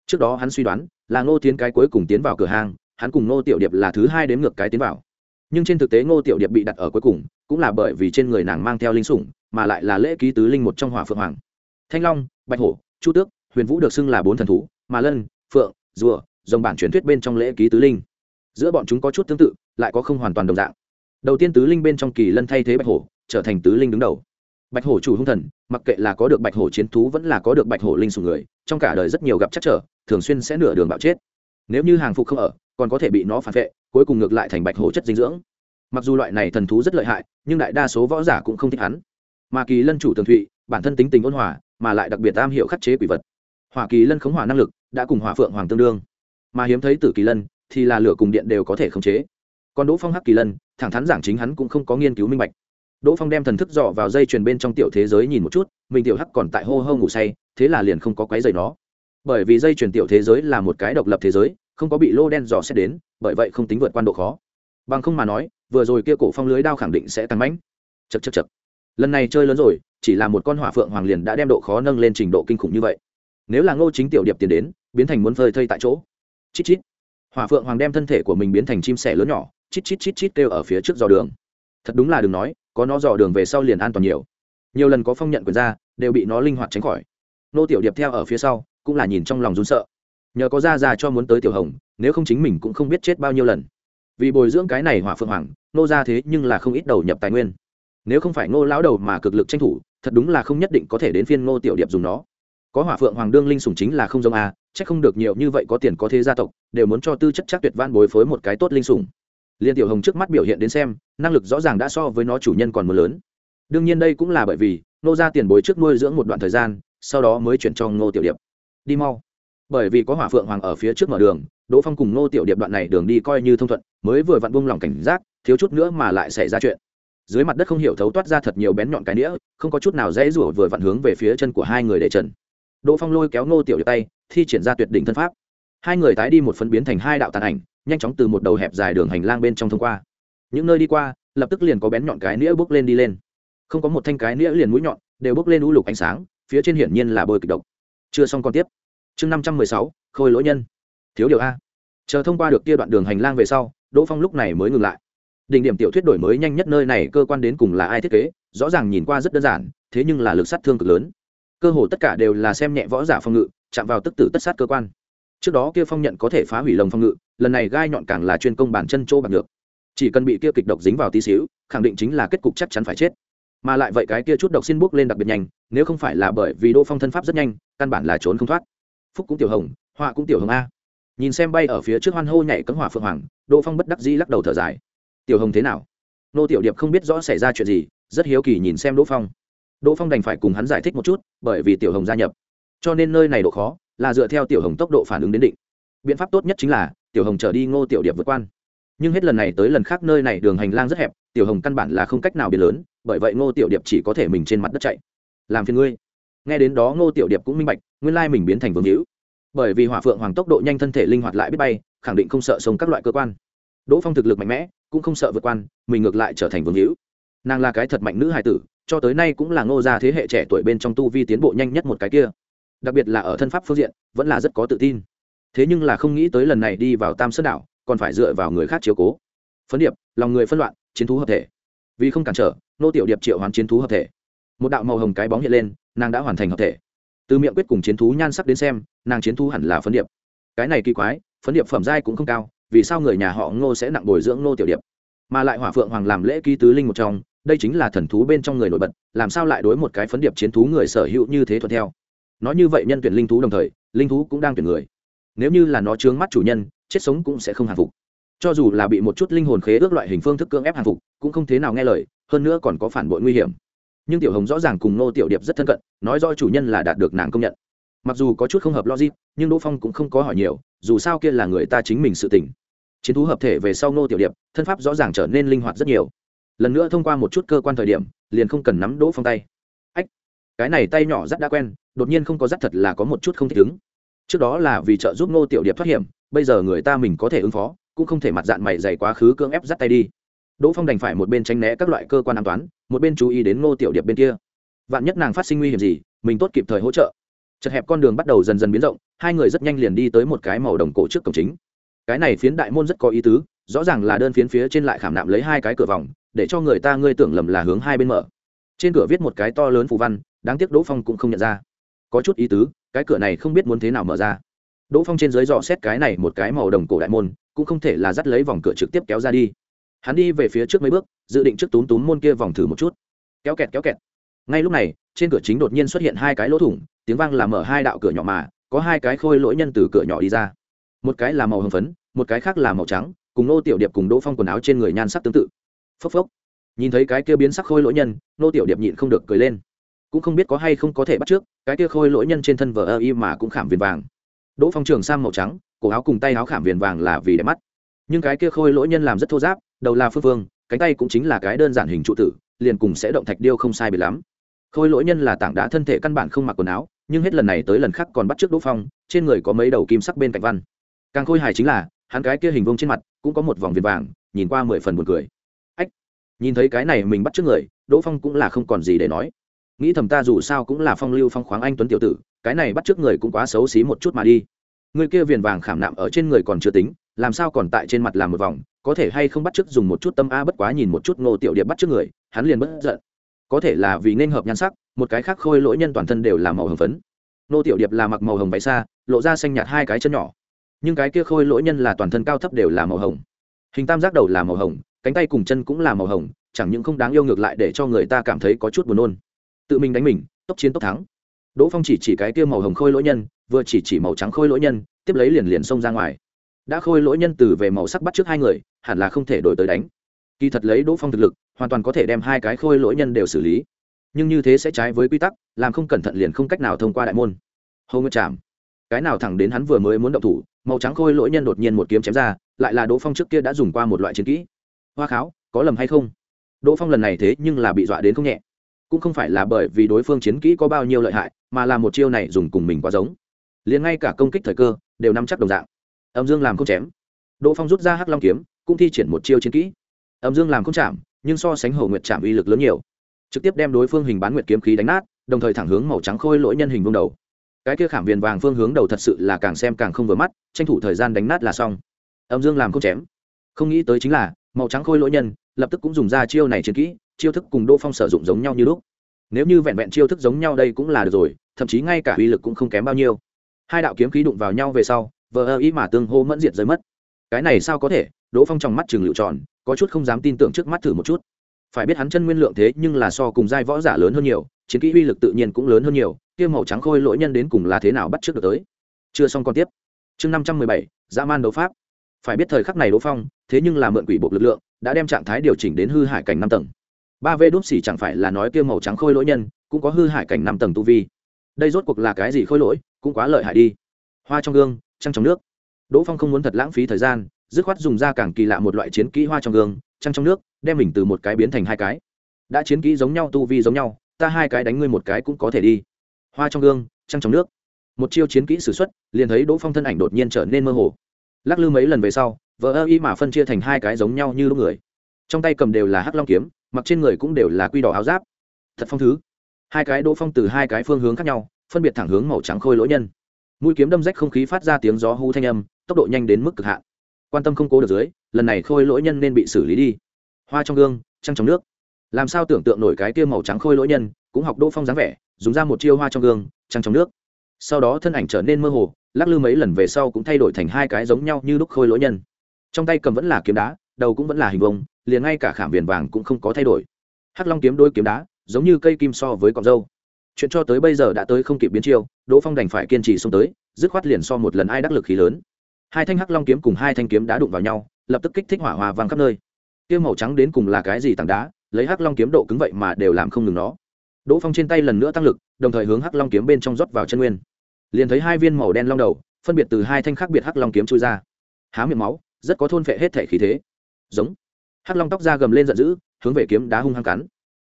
S1: Trước đó hắn suy đoán, là ngô tiến cái cuối cùng tiến vào cửa hang, hắn cùng ngô tiểu điệp là thứ hai đến ngược cái tiến vào. Nhưng trên thực tế ngô tiểu điệp bị đặt ở cuối cùng, cũng là bởi vì trên người nàng mang theo linh sủng, mà lại là lễ ký tứ linh một trong hỏa phượng hoàng. Thanh long, bạch hổ, chu tước, huyền vũ được xưng là bốn thần thú, mà lân, phượng, rùa, dòng bản truyền thuyết bên trong lễ ký tứ linh. Giữa bọn chúng có chút tương tự lại có không hoàn toàn đồng dạng. Đầu tiên tứ linh bên trong kỳ lân thay thế bạch hổ, trở thành tứ linh đứng đầu. Bạch hổ chủ hung thần, mặc kệ là có được bạch hổ chiến thú vẫn là có được bạch hổ linh sùng người, trong cả đời rất nhiều gặp chắc trở, thường xuyên sẽ nửa đường bạo chết. Nếu như hàng phục không ở, còn có thể bị nó phản vệ, cuối cùng ngược lại thành bạch hổ chất dinh dưỡng. Mặc dù loại này thần thú rất lợi hại, nhưng đại đa số võ giả cũng không thích hắn. Mà kỳ lân chủ tường thụy, bản thân tính tình ôn hòa, mà lại đặc biệt am hiểu khắc chế quỷ vật. Hỏa kỳ lân khống hỏa năng lực, đã cùng hỏa phượng hoàng tương đương. Mà hiếm thấy tử kỳ lân, thì là lửa cùng điện đều có thể khống chế còn đỗ phong hắc kỳ lân, thẳng thắn giảng chính hắn cũng không có nghiên cứu minh bạch. Đỗ phong đem thần thức dọ vào dây chuyền bên trong tiểu thế giới nhìn một chút, mình tiểu hắc còn tại hô hô ngủ say, thế là liền không có quái dày nó. Bởi vì dây chuyền tiểu thế giới là một cái độc lập thế giới, không có bị lô đen dò xét đến, bởi vậy không tính vượt quan độ khó. Bằng không mà nói, vừa rồi kia cổ phong lưới đao khẳng định sẽ tăng mãnh chật chật chật lần này chơi lớn rồi, chỉ là một con hỏa phượng hoàng liền đã đem độ khó nâng lên trình độ kinh khủng như vậy. Nếu là ngô chính tiểu điệp tiến đến, biến thành muốn phơi thây tại chỗ. Chít chít. Hỏa phượng hoàng đem thân thể của mình biến thành chim sẻ lớn nhỏ chít chít chít chít kêu ở phía trước dò đường. Thật đúng là đừng nói, có nó dò đường về sau liền an toàn nhiều. Nhiều lần có phong nhận quyền ra, đều bị nó linh hoạt tránh khỏi. Nô tiểu điệp theo ở phía sau, cũng là nhìn trong lòng run sợ. Nhờ có ra ra cho muốn tới tiểu hồng, nếu không chính mình cũng không biết chết bao nhiêu lần. Vì bồi dưỡng cái này hỏa phượng hoàng, nô ra thế nhưng là không ít đầu nhập tài nguyên. Nếu không phải ngô lão đầu mà cực lực tranh thủ, thật đúng là không nhất định có thể đến phiên ngô tiểu điệp dùng nó. Có hỏa phượng hoàng đương linh sùng chính là không giống a c h ắ c không được nhiều như vậy có tiền có thế gia tộc, đều muốn cho tư chất chắc tuyệt van bồi phối một cái tốt linh sùng liên tiểu hồng trước mắt biểu hiện đến xem, năng lực rõ ràng đã so với nó chủ nhân còn mưa lớn. Đương nhiên đây cũng là bởi vì nô ra tiền bối trước nuôi dưỡng một đoạn thời gian, sau đó mới chuyển cho ngô tiểu điệp. Đi mau. Bởi vì có hỏa phượng hoàng ở phía trước mở đường, đỗ phong cùng ngô tiểu điệp đoạn này đường đi coi như thông thuận, mới vừa vặn buông lỏng cảnh giác, thiếu chút nữa mà lại xảy ra chuyện. Dưới mặt đất không hiểu thấu toát ra thật nhiều bén nhọn cái nĩa, không có chút nào dễ rủa vừa vặn hướng về phía chân của hai người để trần. Đỗ phong lôi kéo ngô tiểu điệp tay, thi triển ra tuyệt đỉnh thân pháp. Hai người tái đi một phân biến thành hai đạo tàn ảnh nhanh chóng từ một đầu hẹp dài đường hành lang bên trong thông qua. Những nơi đi qua, lập tức liền có bén nhọn cái nĩa bước lên đi lên. Không có một thanh cái nĩa liền mũi nhọn, đều bước lên u lục ánh sáng, phía trên hiển nhiên là bôi kịch độc. Chưa xong còn tiếp. Chương năm trăm mười sáu, khôi lỗi nhân. Thiếu điều a. Chờ thông qua được kia đoạn đường hành lang về sau, đỗ phong lúc này mới ngừng lại. Đỉnh điểm tiểu thuyết đổi mới nhanh nhất nơi này cơ quan đến cùng là ai thiết kế, rõ ràng nhìn qua rất đơn giản, thế nhưng là lực sát thương cực lớn. Cơ hồ tất cả đều là xem nhẹ võ giả phòng ngự, chạm vào tức tử tất sát cơ quan trước đó kia phong nhận có thể phá hủy lồng phong ngự, lần này gai nhọn càng là chuyên công bản chân chỗ bạc được. Chỉ cần bị kia kịch độc dính vào tí xíu, khẳng định chính là kết cục chắc chắn phải chết. Mà lại vậy cái kia chút độc xin bước lên đặc biệt nhanh, nếu không phải là bởi vì đỗ phong thân pháp rất nhanh, căn bản là trốn không thoát. Phúc cũng tiểu hồng, họa cũng tiểu hồng a. Nhìn xem bay ở phía trước hoan hô nhảy cấm hỏa phượng hoàng đỗ phong bất đắc dĩ lắc đầu thở dài. Tiểu hồng thế nào? Nô tiểu điệp không biết rõ xảy ra chuyện gì, rất hiếu kỳ nhìn xem đỗ phong. Đỗ phong đành phải cùng hắn giải thích một chút, bởi vì tiểu hồng gia nhập. Cho nên nơi này độ khó là dựa theo tiểu hồng tốc độ phản ứng đến định. Biện pháp tốt nhất chính là, tiểu hồng trở đi ngô tiểu điệp vượt quan. Nhưng hết lần này tới lần khác nơi này đường hành lang rất hẹp, tiểu hồng căn bản là không cách nào biến lớn, bởi vậy ngô tiểu điệp chỉ có thể mình trên mặt đất chạy. Làm phiền ngươi. Nghe đến đó ngô tiểu điệp cũng minh bạch, nguyên lai mình biến thành vương hữu. Bởi vì hỏa phượng hoàng tốc độ nhanh thân thể linh hoạt lại biết bay, khẳng định không sợ sống các loại cơ quan. Đỗ phong thực lực mạnh mẽ, cũng không sợ vượt quan, mình ngược lại trở thành vương hữu. Nàng là cái thật mạnh nữ hài tử, cho tới nay cũng là ngô gia thế hệ trẻ tuổi bên trong tu vi tiến bộ nhanh nhất một cái kia đặc biệt là ở thân pháp phương diện, vẫn là rất có tự tin. Thế nhưng là không nghĩ tới lần này đi vào tam sơn đảo, còn phải dựa vào người khác chiếu cố. Phấn điệp, lòng người phân loạn, chiến thú hợp thể. Vì không cản trở, nô tiểu điệp triệu hoán chiến thú hợp thể. Một đạo màu hồng cái bóng hiện lên, nàng đã hoàn thành hợp thể. Từ miệng quyết cùng chiến thú nhan sắc đến xem, nàng chiến thú hẳn là phấn điệp. Cái này kỳ quái, phấn điệp phẩm giai cũng không cao, vì sao người nhà họ ngô sẽ nặng bồi dưỡng nô tiểu điệp? Mà lại hỏa phượng hoàng làm lễ ký tứ linh một trong, đây chính là thần thú bên trong người nổi bật, làm sao lại đối một cái phấn điệp chiến thú người sở hữu như thế thuận theo? Nói như vậy nhân tuyển linh thú đồng thời, linh thú cũng đang tuyển người. Nếu như là nó chướng mắt chủ nhân, chết sống cũng sẽ không hàng phục. Cho dù là bị một chút linh hồn khế ước loại hình phương thức cưỡng ép hàng phục, cũng không thế nào nghe lời, hơn nữa còn có phản bội nguy hiểm. Nhưng tiểu hồng rõ ràng cùng nô tiểu điệp rất thân cận, nói do chủ nhân là đạt được nàng công nhận. Mặc dù có chút không hợp logic, nhưng đỗ phong cũng không có hỏi nhiều, dù sao kia là người ta chính mình sự tỉnh chiến thú hợp thể về sau nô tiểu điệp, thân pháp rõ ràng trở nên linh hoạt rất nhiều. Lần nữa thông qua một chút cơ quan thời điểm, liền không cần nắm đỗ phong tay. Ách, cái này tay nhỏ rất đã quen đột nhiên không có dắt thật là có một chút không thích ứng. Trước đó là vì trợ giúp Ngô tiểu điệp thoát hiểm bây giờ người ta mình có thể ứng phó cũng không thể mặt dạng mày dày quá khứ cưỡng ép dắt tay đi. Đỗ phong đành phải một bên tránh né các loại cơ quan an toàn, một bên chú ý đến ngô tiểu điệp bên kia. Vạn nhất nàng phát sinh nguy hiểm gì mình tốt kịp thời hỗ trợ. Chật hẹp con đường bắt đầu dần dần biến rộng hai người rất nhanh liền đi tới một cái màu đồng cổ trước cổng chính. Cái này phiến đại môn rất có ý tứ rõ ràng là đơn phiến phía trên lại khảm nạm lấy hai cái cửa vòng để cho người ta ngươi tưởng lầm là hướng hai bên mở. Trên cửa viết một cái to lớn phù văn đáng tiếc đỗ phong cũng không nhận ra có chút ý tứ, cái cửa này không biết muốn thế nào mở ra. Đỗ phong trên dưới dò xét cái này một cái màu đồng cổ đại môn, cũng không thể là dắt lấy vòng cửa trực tiếp kéo ra đi. Hắn đi về phía trước mấy bước, dự định trước túm túm môn kia vòng thử một chút. Kéo kẹt kéo kẹt. Ngay lúc này, trên cửa chính đột nhiên xuất hiện hai cái lỗ thủng, tiếng vang làm mở hai đạo cửa nhỏ mà, có hai cái khôi lỗi nhân từ cửa nhỏ đi ra. Một cái là màu hồng phấn, một cái khác là màu trắng, cùng nô tiểu điệp cùng đỗ phong quần áo trên người nhan sắc tương tự. Phốc phốc. Nhìn thấy cái kia biến sắc khôi lỗi nhân, nô tiểu điệp nhịn không được cười lên cũng không biết có hay không có thể bắt trước, cái kia khôi lỗi nhân trên thân vờ ơ y mà cũng khảm viền vàng. Đỗ phong trường sang màu trắng, cổ áo cùng tay áo khảm viền vàng là vì đẹp mắt. Nhưng cái kia khôi lỗi nhân làm rất thô giáp, đầu là phương phương, cánh tay cũng chính là cái đơn giản hình trụ tử, liền cùng sẽ động thạch điêu không sai biệt lắm. Khôi lỗi nhân là tảng đá thân thể căn bản không mặc quần áo, nhưng hết lần này tới lần khác còn bắt trước đỗ phong, trên người có mấy đầu kim sắc bên cạnh văn. Càng khôi hài chính là, hắn cái kia hình vông trên mặt cũng có một vòng viền vàng, nhìn qua mười phần buồn cười. Ách, nhìn thấy cái này mình bắt trước người, đỗ phong cũng là không còn gì để nói nghĩ thầm ta dù sao cũng là phong lưu phong khoáng anh tuấn tiểu tử, cái này bắt trước người cũng quá xấu xí một chút mà đi. Người kia viền vàng khảm nạm ở trên người còn chưa tính, làm sao còn tại trên mặt làm một vòng, có thể hay không bắt trước dùng một chút tâm a bất quá nhìn một chút ngô tiểu điệp bắt trước người, hắn liền bất giận. Có thể là vì nên hợp nhan sắc, một cái khác khôi lỗi nhân toàn thân đều là màu hồng phấn. Nô tiểu điệp là mặc màu hồng váy xa, lộ ra xanh nhạt hai cái chân nhỏ. Nhưng cái kia khôi lỗi nhân là toàn thân cao thấp đều là màu hồng. Hình tam giác đầu là màu hồng, cánh tay cùng chân cũng là màu hồng, chẳng những không đáng yêu ngược lại để cho người ta cảm thấy có chút buồn nôn tự mình đánh mình, tốc chiến tốc thắng. Đỗ phong chỉ chỉ cái kia màu hồng khôi lỗi nhân, vừa chỉ chỉ màu trắng khôi lỗi nhân, tiếp lấy liền liền xông ra ngoài. Đã khôi lỗi nhân từ về màu sắc bắt trước hai người, hẳn là không thể đổi tới đánh. Kỳ thật lấy đỗ phong thực lực, hoàn toàn có thể đem hai cái khôi lỗi nhân đều xử lý. Nhưng như thế sẽ trái với quy tắc, làm không cẩn thận liền không cách nào thông qua đại môn. Hầu ngự chạm cái nào thẳng đến hắn vừa mới muốn động thủ, màu trắng khôi lỗi nhân đột nhiên một kiếm chém ra, lại là đỗ phong trước kia đã dùng qua một loại chiến kỹ. Hoa kháo, có lầm hay không? Đỗ phong lần này thế nhưng là bị dọa đến không nhẹ cũng không phải là bởi vì đối phương chiến kỹ có bao nhiêu lợi hại, mà là một chiêu này dùng cùng mình quá giống. Liền ngay cả công kích thời cơ, đều nắm chắc đồng dạng. Âm dương làm không chém. Đỗ phong rút ra hắc long kiếm, cũng thi triển một chiêu chiến kỹ. Âm dương làm không chạm, nhưng so sánh hậu nguyệt chạm uy lực lớn nhiều. Trực tiếp đem đối phương hình bán nguyệt kiếm khí đánh nát, đồng thời thẳng hướng màu trắng khôi lỗi nhân hình vương đầu. Cái kia khảm viền vàng phương hướng đầu thật sự là càng xem càng không vừa mắt, tranh thủ thời gian đánh nát là xong. Âm dương làm không chém. Không nghĩ tới chính là, màu trắng khôi lỗi nhân, lập tức cũng dùng ra chiêu này chiến kỹ chiêu thức cùng đỗ phong sử dụng giống nhau như lúc. Nếu như vẹn vẹn chiêu thức giống nhau đây cũng là được rồi, thậm chí ngay cả uy lực cũng không kém bao nhiêu. Hai đạo kiếm khí đụng vào nhau về sau, vờ ơ ý mà tương hô mẫn diệt rơi mất. Cái này sao có thể? Đỗ phong trong mắt chừng lựu tròn, có chút không dám tin tưởng trước mắt thử một chút. Phải biết hắn chân nguyên lượng thế nhưng là so cùng giai võ giả lớn hơn nhiều, chiến kỹ uy lực tự nhiên cũng lớn hơn nhiều tiêu màu trắng khôi lỗi nhân đến cùng là thế nào bắt trước được tới? Chưa xong còn tiếp. Chương năm trăm mười bảy, dã man đấu pháp. Phải biết thời khắc này đỗ phong, thế nhưng là mượn quỷ bộ lực lượng, đã đem trạng thái điều chỉnh đến hư hải cảnh năm tầng ba vê đúp xỉ chẳng phải là nói kia màu trắng khôi lỗi nhân, cũng có hư hại cảnh năm tầng tu vi. Đây rốt cuộc là cái gì khôi lỗi, cũng quá lợi hại đi. Hoa trong gương, trăng trong nước. Đỗ phong không muốn thật lãng phí thời gian, dứt khoát dùng ra càng kỳ lạ một loại chiến kỹ hoa trong gương, trăng trong nước, đem mình từ một cái biến thành hai cái. Đã chiến kỹ giống nhau, tu vi giống nhau, ta hai cái đánh ngươi một cái cũng có thể đi. Hoa trong gương, trăng trong nước. Một chiêu chiến kỹ s ử x u ấ t liền thấy đỗ phong thân ảnh đột nhiên trở nên mơ hồ. Lắc lư mấy lần về sau vỡ ơ y mà phân chia thành hai cái giống nhau như lúc người trong tay cầm đều là hắc long kiếm, mặc trên người cũng đều là quy đỏ áo giáp. Thật phong thứ. Hai cái đỗ phong từ hai cái phương hướng khác nhau, phân biệt thẳng hướng màu trắng khôi lỗ nhân. Mũi kiếm đâm rách không khí phát ra tiếng gió hú thanh âm, tốc độ nhanh đến mức cực hạn. Quan tâm không cố được dưới, lần này khôi lỗ nhân nên bị xử lý đi. Hoa trong gương, trăng trong nước. Làm sao tưởng tượng nổi cái kia màu trắng khôi lỗ nhân, cũng học đỗ phong dáng vẻ, dùng ra một chiêu hoa trong gương, trăng trong nước. Sau đó thân ảnh trở nên mơ hồ, lắc lư mấy lần về sau cũng thay đổi thành hai cái giống nhau như lúc khôi lỗ nhân. Trong tay cầm vẫn là kiếm đá, đầu cũng vẫn là hình vông liền ngay cả khảm viền vàng cũng không có thay đổi. Hắc long kiếm đôi kiếm đá, giống như cây kim so với cọc dâu. Chuyện cho tới bây giờ đã tới không kịp biến chiêu, đỗ phong đành phải kiên trì xông tới, dứt khoát liền so một lần ai đắc lực khí lớn. Hai thanh hắc long kiếm cùng hai thanh kiếm đá đụng vào nhau, lập tức kích thích hỏa hòa vàng khắp nơi. Kiếm màu trắng đến cùng là cái gì tảng đá, lấy hắc long kiếm độ cứng vậy mà đều làm không ngừng nó. Đỗ phong trên tay lần nữa tăng lực, đồng thời hướng hắc long kiếm bên trong rót vào chân nguyên. Liền thấy hai viên màu đen long đầu, phân biệt từ hai thanh khác biệt hắc long kiếm chui ra. Há miệng máu, rất có thôn phệ hết thể khí thế. Giống hắc long tóc ra gầm lên giận dữ, hướng về kiếm đá hung hăng cắn.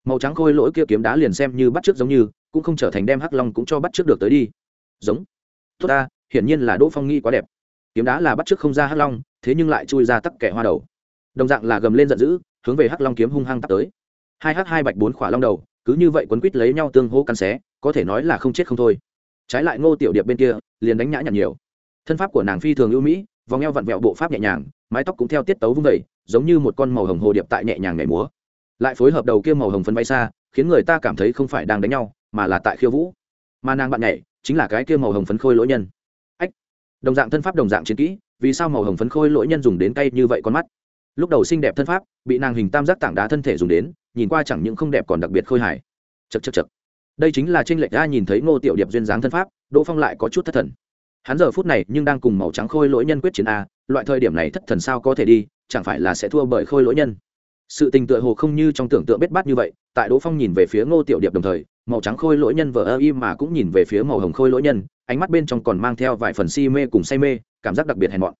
S1: Màu trắng khôi lỗi kia kiếm đá liền xem như bắt trước giống như, cũng không trở thành đem hắc long cũng cho bắt trước được tới đi. Giống. Tốt ta, hiển nhiên là đỗ phong nghi quá đẹp. Kiếm đá là bắt trước không ra hắc long, thế nhưng lại chui ra tắc kẻ hoa đầu. Đồng dạng là gầm lên giận dữ, hướng về hắc long kiếm hung hăng tắt tới. Hai h hai bạch bốn khỏa long đầu, cứ như vậy quấn quít lấy nhau tương hô cắn xé, có thể nói là không chết không thôi. Trái lại ngô tiểu điệp bên kia, liền đánh nhã nhặn nhiều. Thân pháp của nàng phi thường ưu mỹ, vòng eo vặn vẹo bộ pháp nhẹ nhàng mái tóc cũng theo tiết tấu vung vẩy, giống như một con màu hồng hồ điệp tại nhẹ nhàng nhảy múa. Lại phối hợp đầu kia màu hồng phân bay xa, khiến người ta cảm thấy không phải đang đánh nhau, mà là tại khiêu vũ. Mà nàng bạn nhảy, chính là cái kia màu hồng phấn khôi lỗi nhân. Ách! Đồng dạng thân pháp, đồng dạng chiến kỹ, vì sao màu hồng phấn khôi lỗi nhân dùng đến tay như vậy con mắt? Lúc đầu xinh đẹp thân pháp, bị nàng hình tam giác tảng đá thân thể dùng đến, nhìn qua chẳng những không đẹp còn đặc biệt khôi hài. Chật chật chật đây chính là tranh lệch ra nhìn thấy ngô tiểu điệp duyên dáng thân pháp, đỗ phong lại có chút thất thần hắn giờ phút này nhưng đang cùng màu trắng khôi lỗi nhân quyết chiến a, loại thời điểm này thất thần sao có thể đi, chẳng phải là sẽ thua bởi khôi lỗi nhân. Sự tình tựa hồ không như trong tưởng tượng bết bát như vậy, tại đỗ phong nhìn về phía ngô tiểu điệp đồng thời, màu trắng khôi lỗi nhân vờ ơ im mà cũng nhìn về phía màu hồng khôi lỗi nhân, ánh mắt bên trong còn mang theo vài phần si mê cùng say mê, cảm giác đặc biệt hèn mọn.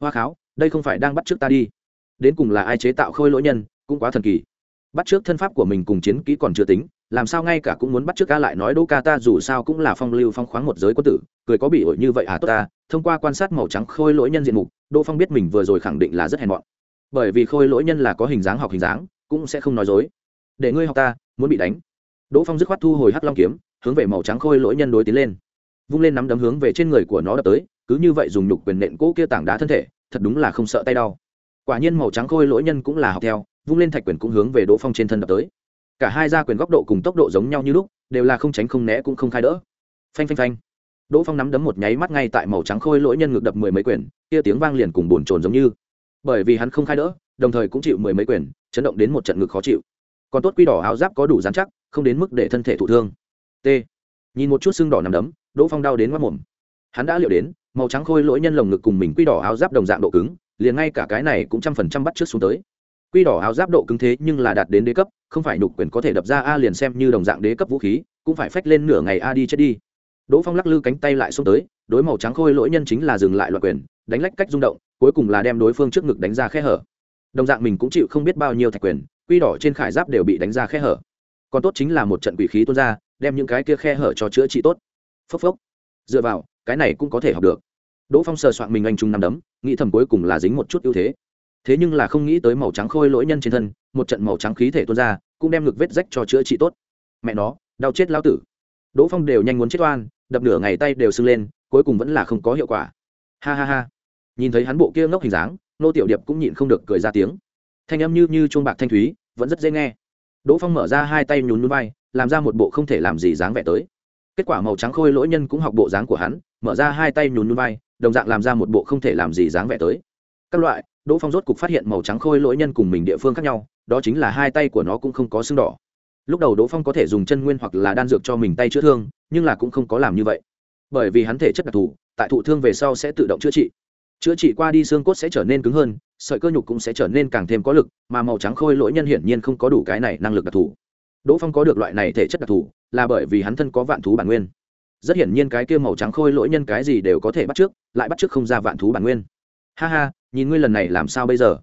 S1: Hoa kháo, đây không phải đang bắt trước ta đi. Đến cùng là ai chế tạo khôi lỗi nhân, cũng quá thần kỳ. Bắt trước thân pháp của mình cùng chiến kỹ còn chưa tính làm sao ngay cả cũng muốn bắt trước ca lại nói đỗ ca ta dù sao cũng là phong lưu phong khoáng một giới quân tử, cười có bị ổi như vậy à tốt ta, thông qua quan sát màu trắng khôi lỗi nhân diện mục, đỗ phong biết mình vừa rồi khẳng định là rất hèn mọn. Bởi vì khôi lỗi nhân là có hình dáng học hình dáng, cũng sẽ không nói dối. Để ngươi học ta, muốn bị đánh. Đỗ phong dứt khoát thu hồi hắc long kiếm, hướng về màu trắng khôi lỗi nhân đối tiến lên. Vung lên nắm đấm hướng về trên người của nó đập tới, cứ như vậy dùng nhục quyền nện cỗ kia tảng đá thân thể, thật đúng là không sợ tay đau. Quả nhiên màu trắng khôi lỗi nhân cũng là học theo, vung lên thạch quyền cũng hướng về đỗ phong trên thân đập tới cả hai ra quyền góc độ cùng tốc độ giống nhau như lúc, đều là không tránh không né cũng không khai đỡ. Phanh phanh phanh. Đỗ phong nắm đấm một nháy mắt ngay tại màu trắng khôi lỗi nhân ngực đập mười mấy quyền, kia tiếng vang liền cùng bồn trồn giống như. Bởi vì hắn không khai đỡ, đồng thời cũng chịu mười mấy quyền, chấn động đến một trận ngực khó chịu. Còn tốt quy đỏ áo giáp có đủ dán chắc, không đến mức để thân thể thụ thương. T. Nhìn một chút xương đỏ nằm đấm, đỗ phong đau đến mất mồm. Hắn đã liệu đến, màu trắng khôi lỗi nhân lồng ngực cùng mình quy đỏ áo giáp đồng dạng độ cứng, liền ngay cả cái này cũng trăm phần trăm bắt trước xuống tới quy đỏ áo giáp độ cứng thế nhưng là đạt đến đế cấp, không phải nhục quyền có thể đập ra a liền xem như đồng dạng đế cấp vũ khí, cũng phải phách lên nửa ngày a đi chết đi. Đỗ phong lắc lư cánh tay lại xông tới, đối màu trắng khôi lỗi nhân chính là dừng lại loại quyền, đánh lách cách rung động, cuối cùng là đem đối phương trước ngực đánh ra khe hở. Đồng dạng mình cũng chịu không biết bao nhiêu thạch quyền, quy đỏ trên khải giáp đều bị đánh ra khe hở. Còn tốt chính là một trận quỷ khí tuôn ra, đem những cái kia khe hở cho chữa trị tốt. Phốc phốc. Dựa vào, cái này cũng có thể học được. Đỗ phong sờ soạn mình anh trung nằm đấm, nghĩ thầm cuối cùng là dính một chút ưu thế thế nhưng là không nghĩ tới màu trắng khôi lỗi nhân trên thân, một trận màu trắng khí thể tuôn ra, cũng đem ngực vết rách cho chữa trị tốt. Mẹ nó, đau chết lao tử. Đỗ phong đều nhanh muốn chết oan, đập nửa ngày tay đều sưng lên, cuối cùng vẫn là không có hiệu quả. Ha ha ha. Nhìn thấy hắn bộ kia ngốc hình dáng, nô tiểu điệp cũng nhịn không được cười ra tiếng. Thanh âm như như chuông bạc thanh thúy, vẫn rất dễ nghe. Đỗ phong mở ra hai tay nhún núi bay làm ra một bộ không thể làm gì dáng vẻ tới. Kết quả màu trắng khôi lỗi nhân cũng học bộ dáng của hắn, mở ra hai tay nhún núi bay đồng dạng làm ra một bộ không thể làm gì dáng vẻ tới. Các loại đỗ phong rốt cục phát hiện màu trắng khôi lỗi nhân cùng mình địa phương khác nhau, đó chính là hai tay của nó cũng không có xương đỏ. Lúc đầu đỗ phong có thể dùng chân nguyên hoặc là đan dược cho mình tay chữa thương, nhưng là cũng không có làm như vậy. Bởi vì hắn thể chất đặc thù, tại thụ thương về sau sẽ tự động chữa trị. Chữa trị qua đi xương cốt sẽ trở nên cứng hơn, sợi cơ nhục cũng sẽ trở nên càng thêm có lực, mà màu trắng khôi lỗi nhân hiển nhiên không có đủ cái này năng lực đặc thù. Đỗ phong có được loại này thể chất đặc thù, là bởi vì hắn thân có vạn thú bản nguyên. Rất hiển nhiên cái kia màu trắng khôi lỗi nhân cái gì đều có thể bắt trước, lại bắt trước không ra vạn thú bản nguyên ha ha, nhìn ngươi lần này làm sao bây giờ?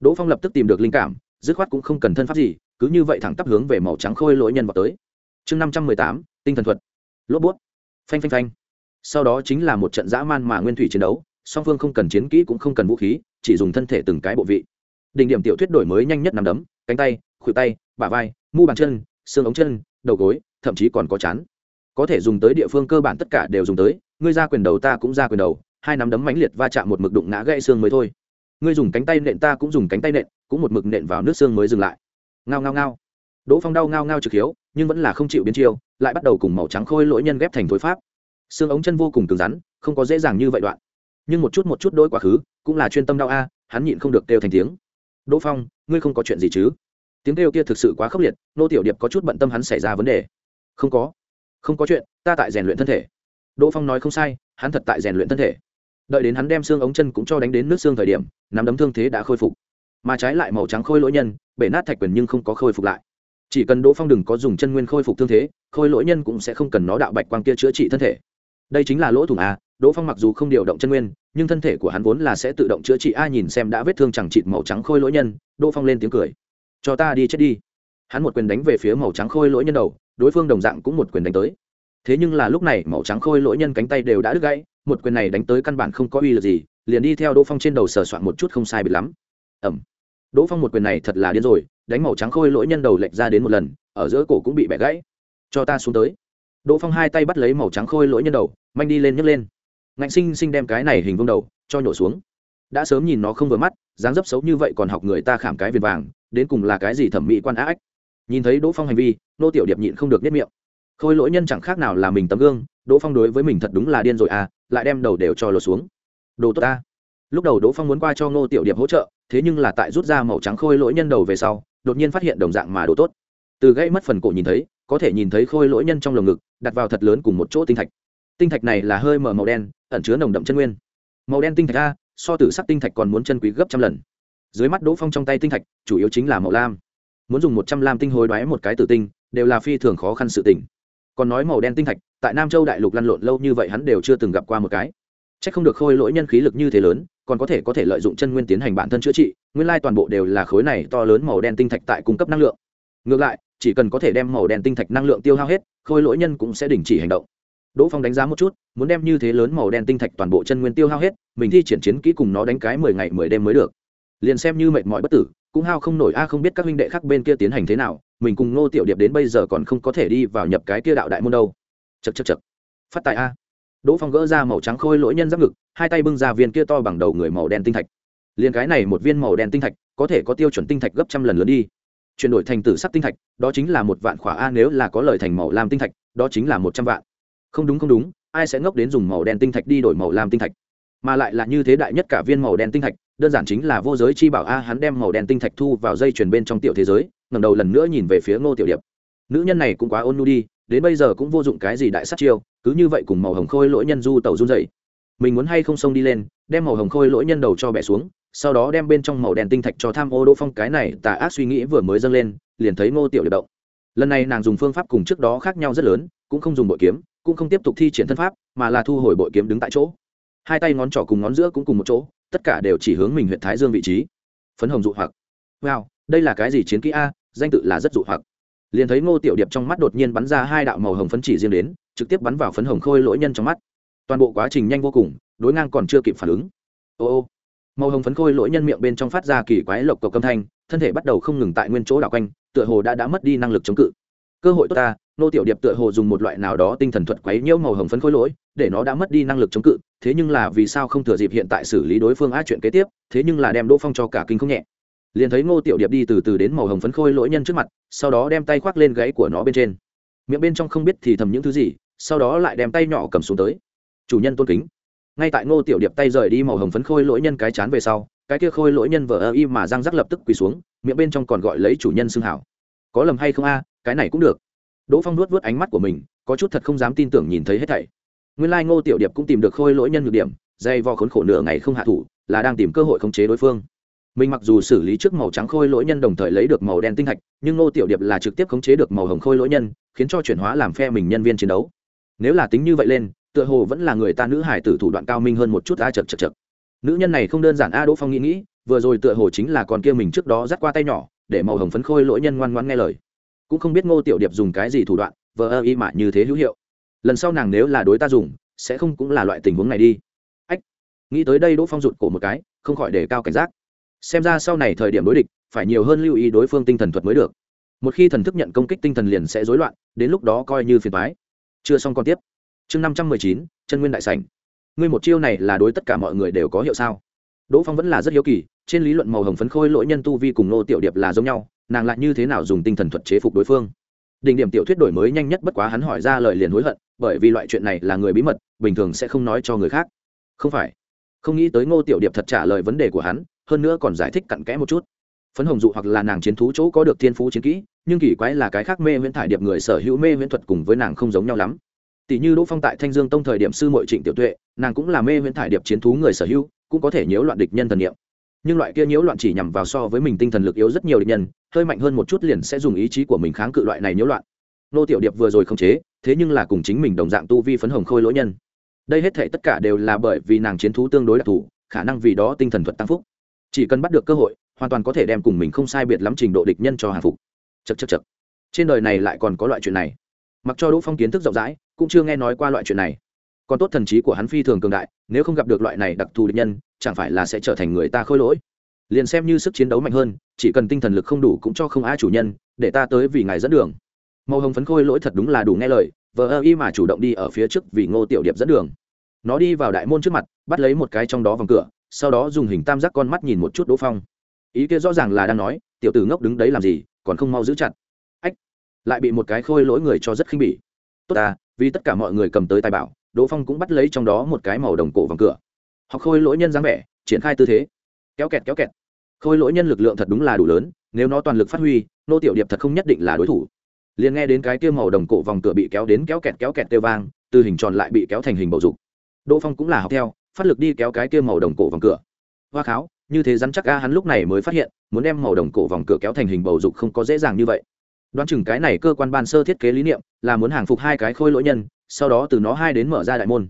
S1: Đỗ phong lập tức tìm được linh cảm, dứt khoát cũng không cần thân pháp gì, cứ như vậy thẳng tắp hướng về màu trắng khôi lỗi nhân vào tới. Chương năm trăm mười tám, tinh thần thuật. Lốp bút. Phanh phanh phanh. Sau đó chính là một trận dã man mà nguyên thủy chiến đấu, song phương không cần chiến kỹ cũng không cần vũ khí, chỉ dùng thân thể từng cái bộ vị. Đỉnh điểm tiểu thuyết đổi mới nhanh nhất nằm đấm, cánh tay, khuỷu tay, bả vai, mu bàn chân, xương ống chân, đầu gối, thậm chí còn có chán. Có thể dùng tới địa phương cơ bản tất cả đều dùng tới, ngươi ra quyền đầu ta cũng ra quyền đầu hai nắm đấm mãnh liệt va chạm một mực đụng ngã gãy xương mới thôi. Ngươi dùng cánh tay nện ta cũng dùng cánh tay nện, cũng một mực nện vào nước xương mới dừng lại. Ngao ngao ngao. Đỗ phong đau ngao ngao trực hiếu, nhưng vẫn là không chịu biến chiêu, lại bắt đầu cùng màu trắng khôi lỗi nhân ghép thành thối pháp. Xương ống chân vô cùng cứng rắn, không có dễ dàng như vậy đoạn. Nhưng một chút một chút đối quá khứ, cũng là chuyên tâm đau a, hắn nhịn không được kêu thành tiếng. Đỗ phong, ngươi không có chuyện gì chứ? Tiếng kêu kia thực sự quá khốc liệt, nô tiểu điệp có chút bận tâm hắn xảy ra vấn đề. Không có. Không có chuyện, ta tại rèn luyện thân thể. Đỗ phong nói không sai, hắn thật tại rèn luyện thân thể đợi đến hắn đem xương ống chân cũng cho đánh đến nước xương thời điểm, nắm đấm thương thế đã khôi phục. Mà trái lại màu trắng khôi lỗi nhân, bể nát thạch quyền nhưng không có khôi phục lại. Chỉ cần đỗ phong đừng có dùng chân nguyên khôi phục thương thế, khôi lỗi nhân cũng sẽ không cần nó đạo bạch quang kia chữa trị thân thể. Đây chính là lỗ thủng a, đỗ phong mặc dù không điều động chân nguyên, nhưng thân thể của hắn vốn là sẽ tự động chữa trị a nhìn xem đã vết thương chẳng chịt màu trắng khôi lỗi nhân, đỗ phong lên tiếng cười. Cho ta đi chết đi. Hắn một quyền đánh về phía màu trắng khôi lỗi nhân đầu, đối phương đồng dạng cũng một quyền đánh tới. Thế nhưng là lúc này màu trắng khôi lỗi nhân cánh tay đều đã đứt gãy một quyền này đánh tới căn bản không có uy lực gì, liền đi theo đỗ phong trên đầu sờ soạn một chút không sai bị lắm. Ẩm. Đỗ phong một quyền này thật là điên rồi, đánh màu trắng khôi lỗi nhân đầu lệch ra đến một lần, ở giữa cổ cũng bị bẻ gãy. Cho ta xuống tới. Đỗ phong hai tay bắt lấy màu trắng khôi lỗi nhân đầu, manh đi lên nhấc lên. Ngạnh sinh sinh đem cái này hình vương đầu, cho nhổ xuống. Đã sớm nhìn nó không vừa mắt, dáng dấp xấu như vậy còn học người ta khảm cái viền vàng, đến cùng là cái gì thẩm mỹ quan ác nhìn thấy đỗ phong hành vi, nô tiểu điệp nhịn không được nhất miệng. Khôi lỗi nhân chẳng khác nào là mình tấm gương đỗ phong đối với mình thật đúng là điên rồi à lại đem đầu đều cho lột xuống. Đồ tốt ta. Lúc đầu đỗ phong muốn qua cho ngô tiểu điệp hỗ trợ, thế nhưng là tại rút ra màu trắng khôi lỗi nhân đầu về sau, đột nhiên phát hiện đồng dạng mà đồ tốt. Từ gãy mất phần cổ nhìn thấy, có thể nhìn thấy khôi lỗi nhân trong lồng ngực, đặt vào thật lớn cùng một chỗ tinh thạch. Tinh thạch này là hơi mờ màu đen, ẩn chứa nồng đậm chân nguyên. Màu đen tinh thạch a, so tử sắc tinh thạch còn muốn chân quý gấp trăm lần. Dưới mắt đỗ phong trong tay tinh thạch, chủ yếu chính là màu lam. Muốn dùng một trăm lam tinh hối đoái một cái tử tinh, đều là phi thường khó khăn sự tỉnh còn nói màu đen tinh thạch tại nam châu đại lục lăn lộn lâu như vậy hắn đều chưa từng gặp qua một cái. C h ắ c không được khôi lỗi nhân khí lực như thế lớn, còn có thể có thể lợi dụng chân nguyên tiến hành bản thân chữa trị, nguyên lai toàn bộ đều là khối này to lớn màu đen tinh thạch tại cung cấp năng lượng. Ngược lại, chỉ cần có thể đem màu đen tinh thạch năng lượng tiêu hao hết, khôi lỗi nhân cũng sẽ đình chỉ hành động. Đỗ phong đánh giá một chút, muốn đem như thế lớn màu đen tinh thạch toàn bộ chân nguyên tiêu hao hết, mình thi triển chiến kỹ cùng nó đánh cái mười ngày mười đêm mới được. Liền xem như mệt mỏi bất tử, cũng hao không nổi a, không biết các huynh đệ khác bên kia tiến hành thế nào, mình cùng ngô tiểu điệp đến bây giờ còn không có thể đi vào nhập cái kia đạo đại môn đâu chật chật chật phát tài a. Đỗ phong gỡ ra màu trắng khôi lỗi nhân giáp ngực, hai tay bưng ra viên kia to bằng đầu người màu đen tinh thạch. Liền cái này một viên màu đen tinh thạch, có thể có tiêu chuẩn tinh thạch gấp trăm lần lớn đi. Chuyển đổi thành tử sắc tinh thạch, đó chính là một vạn khỏa a nếu là có lời thành màu lam tinh thạch, đó chính là một trăm vạn. Không đúng không đúng, ai sẽ ngốc đến dùng màu đen tinh thạch đi đổi màu lam tinh thạch? Mà lại là như thế đại nhất cả viên màu đen tinh thạch, đơn giản chính là vô giới chi bảo a hắn đem màu đen tinh thạch thu vào dây chuyền bên trong tiểu thế giới, ngẩng đầu lần nữa nhìn về phía ngô tiểu điệp. Nữ nhân này cũng quá ôn nhu đi đến bây giờ cũng vô dụng cái gì đại sát chiêu, cứ như vậy cùng màu hồng khôi lỗi nhân du tàu run dậy mình muốn hay không xông đi lên, đem màu hồng khôi lỗi nhân đầu cho bẻ xuống, sau đó đem bên trong màu đen tinh thạch cho tham ô đỗ phong cái này tà ác suy nghĩ vừa mới dâng lên, liền thấy ngô tiểu điệp động. Lần này nàng dùng phương pháp cùng trước đó khác nhau rất lớn, cũng không dùng bội kiếm, cũng không tiếp tục thi triển thân pháp, mà là thu hồi bội kiếm đứng tại chỗ. Hai tay ngón trỏ cùng ngón giữa cũng cùng một chỗ, tất cả đều chỉ hướng mình huyện thái dương vị trí. Phấn hồng dụ hoặc. Wow, đây là cái gì chiến kỹ a? Danh tự là rất dụ hoặc liền thấy ngô tiểu điệp trong mắt đột nhiên bắn ra hai đạo màu hồng phấn chỉ riêng đến, trực tiếp bắn vào phấn hồng khôi lỗi nhân trong mắt. Toàn bộ quá trình nhanh vô cùng, đối ngang còn chưa kịp phản ứng. Ô ô, màu hồng phấn khôi lỗi nhân miệng bên trong phát ra kỳ quái lộc cầu âm thanh, thân thể bắt đầu không ngừng tại nguyên chỗ đảo quanh, tựa hồ đã đã mất đi năng lực chống cự. Cơ hội tốt ta nô tiểu điệp tựa hồ dùng một loại nào đó tinh thần thuật quấy nhiễu màu hồng phấn khôi lỗi, để nó đã mất đi năng lực chống cự, thế nhưng là vì sao không thừa dịp hiện tại xử lý đối phương á chuyện kế tiếp, thế nhưng là đem đỗ phong cho cả kinh không nhẹ liền thấy ngô tiểu điệp đi từ từ đến màu hồng phấn khôi lỗi nhân trước mặt, sau đó đem tay khoác lên gáy của nó bên trên. Miệng bên trong không biết thì thầm những thứ gì, sau đó lại đem tay nhỏ cầm xuống tới. Chủ nhân tôn kính. Ngay tại ngô tiểu điệp tay rời đi màu hồng phấn khôi lỗi nhân cái chán về sau, cái kia khôi lỗi nhân vờ ơ y mà răng rắc lập tức quỳ xuống, miệng bên trong còn gọi lấy chủ nhân xưng hảo. Có lầm hay không a, cái này cũng được. Đỗ phong nuốt vớt ánh mắt của mình, có chút thật không dám tin tưởng nhìn thấy hết thảy. Nguyên lai、like、ngô tiểu điệp cũng tìm được khôi lỗi nhân nhược điểm, dây vo khốn khổ nửa ngày không hạ thủ, là đang tìm cơ hội khống chế đối phương mình mặc dù xử lý trước màu trắng khôi lỗi nhân đồng thời lấy được màu đen tinh thạch, nhưng ngô tiểu điệp là trực tiếp khống chế được màu hồng khôi lỗi nhân, khiến cho chuyển hóa làm phe mình nhân viên chiến đấu. Nếu là tính như vậy lên, tựa hồ vẫn là người ta nữ hải tử thủ đoạn cao minh hơn một chút, a chật chật chật nữ nhân này không đơn giản a, đỗ phong nghĩ nghĩ, vừa rồi tựa hồ chính là con kia mình trước đó dắt qua tay nhỏ, để màu hồng phấn khôi lỗi nhân ngoan ngoan nghe lời. Cũng không biết ngô tiểu điệp dùng cái gì thủ đoạn, vờ ơ y mà như thế hữu hiệu. Lần sau nàng nếu là đối ta dùng, sẽ không cũng là loại tình huống này đi. Ách, nghĩ tới đây đỗ phong rụt cổ một cái, không khỏi để cao cảnh giác xem ra sau này thời điểm đối địch, phải nhiều hơn lưu ý đối phương tinh thần thuật mới được. Một khi thần thức nhận công kích tinh thần liền sẽ rối loạn, đến lúc đó coi như phiền thoái chưa xong còn tiếp. Chương năm trăm mười chín, chân nguyên đại sảnh. Ngươi một chiêu này là đối tất cả mọi người đều có hiệu sao? Đỗ phong vẫn là rất hiếu kỳ, trên lý luận màu hồng phấn khôi lỗi nhân tu vi cùng nô tiểu điệp là giống nhau, nàng lại như thế nào dùng tinh thần thuật chế phục đối phương? Đỉnh điểm tiểu thuyết đổi mới nhanh nhất bất quá hắn hỏi ra lời liền hối hận, bởi vì loại chuyện này là người bí mật, bình thường sẽ không nói cho người khác. Không phải. Không nghĩ tới ngô tiểu điệp thật trả lời vấn đề của hắn hơn nữa còn giải thích cặn kẽ một chút. Phấn hồng dụ hoặc là nàng chiến thú chỗ có được thiên phú chiến kỹ, nhưng kỳ quái là cái khác mê viễn thải điệp người sở hữu mê viễn thuật cùng với nàng không giống nhau lắm. Tỷ như đỗ phong tại thanh dương tông thời điểm sư mội trịnh tiểu tuệ, nàng cũng là mê viễn thải điệp chiến thú người sở hữu, cũng có thể nhiễu loạn địch nhân thần niệm. Nhưng loại kia nhiễu loạn chỉ nhằm vào so với mình tinh thần lực yếu rất nhiều địch nhân, hơi mạnh hơn một chút liền sẽ dùng ý chí của mình kháng cự loại này nhiễu loạn. Nô tiểu điệp vừa rồi không chế, thế nhưng là cùng chính mình đồng dạng tu vi phấn hồng khôi lỗi nhân. Đây hết thể tất cả đều là bởi vì nàng chiến thú tương đối đặc thù, khả năng vì đó tinh thần thuật tăng phúc chỉ cần bắt được cơ hội, hoàn toàn có thể đem cùng mình không sai biệt lắm trình độ địch nhân cho hàng phục. Chật chật chật trên đời này lại còn có loại chuyện này. Mặc cho đỗ phong kiến thức rộng rãi, cũng chưa nghe nói qua loại chuyện này. Còn tốt thần trí của hắn phi thường cường đại, nếu không gặp được loại này đặc thù địch nhân, chẳng phải là sẽ trở thành người ta khôi lỗi. Liền xem như sức chiến đấu mạnh hơn, chỉ cần tinh thần lực không đủ cũng cho không ai chủ nhân, để ta tới vì ngài dẫn đường. Màu hồng phấn khôi lỗi thật đúng là đủ nghe lời, vờ ơ y mà chủ động đi ở phía trước vì ngô tiểu điệp dẫn đường. Nó đi vào đại môn trước mặt, bắt lấy một cái trong đó vòng cửa sau đó dùng hình tam giác con mắt nhìn một chút đỗ phong. Ý kia rõ ràng là đang nói, tiểu tử ngốc đứng đấy làm gì, còn không mau giữ chặt. Ách, lại bị một cái khôi lỗi người cho rất khinh bỉ. Tốt ta, vì tất cả mọi người cầm tới tài bảo, đỗ phong cũng bắt lấy trong đó một cái màu đồng cổ vòng cửa. Học khôi lỗi nhân dáng vẻ, triển khai tư thế. Kéo kẹt kéo kẹt. Khôi lỗi nhân lực lượng thật đúng là đủ lớn, nếu nó toàn lực phát huy, nô tiểu điệp thật không nhất định là đối thủ. Liền nghe đến cái kia màu đồng cổ vòng cửa bị kéo đến kéo kẹt kéo kẹt kêu vang, từ hình tròn lại bị kéo thành hình bầu dục. Đỗ phong cũng là học theo phát lực đi kéo cái kia màu đồng cổ vòng cửa. Hoa kháo, như thế rắn chắc ga hắn lúc này mới phát hiện, muốn đem màu đồng cổ vòng cửa kéo thành hình bầu dục không có dễ dàng như vậy. Đoán chừng cái này cơ quan ban sơ thiết kế lý niệm, là muốn hàng phục hai cái khôi lỗi nhân, sau đó từ nó hai đến mở ra đại môn.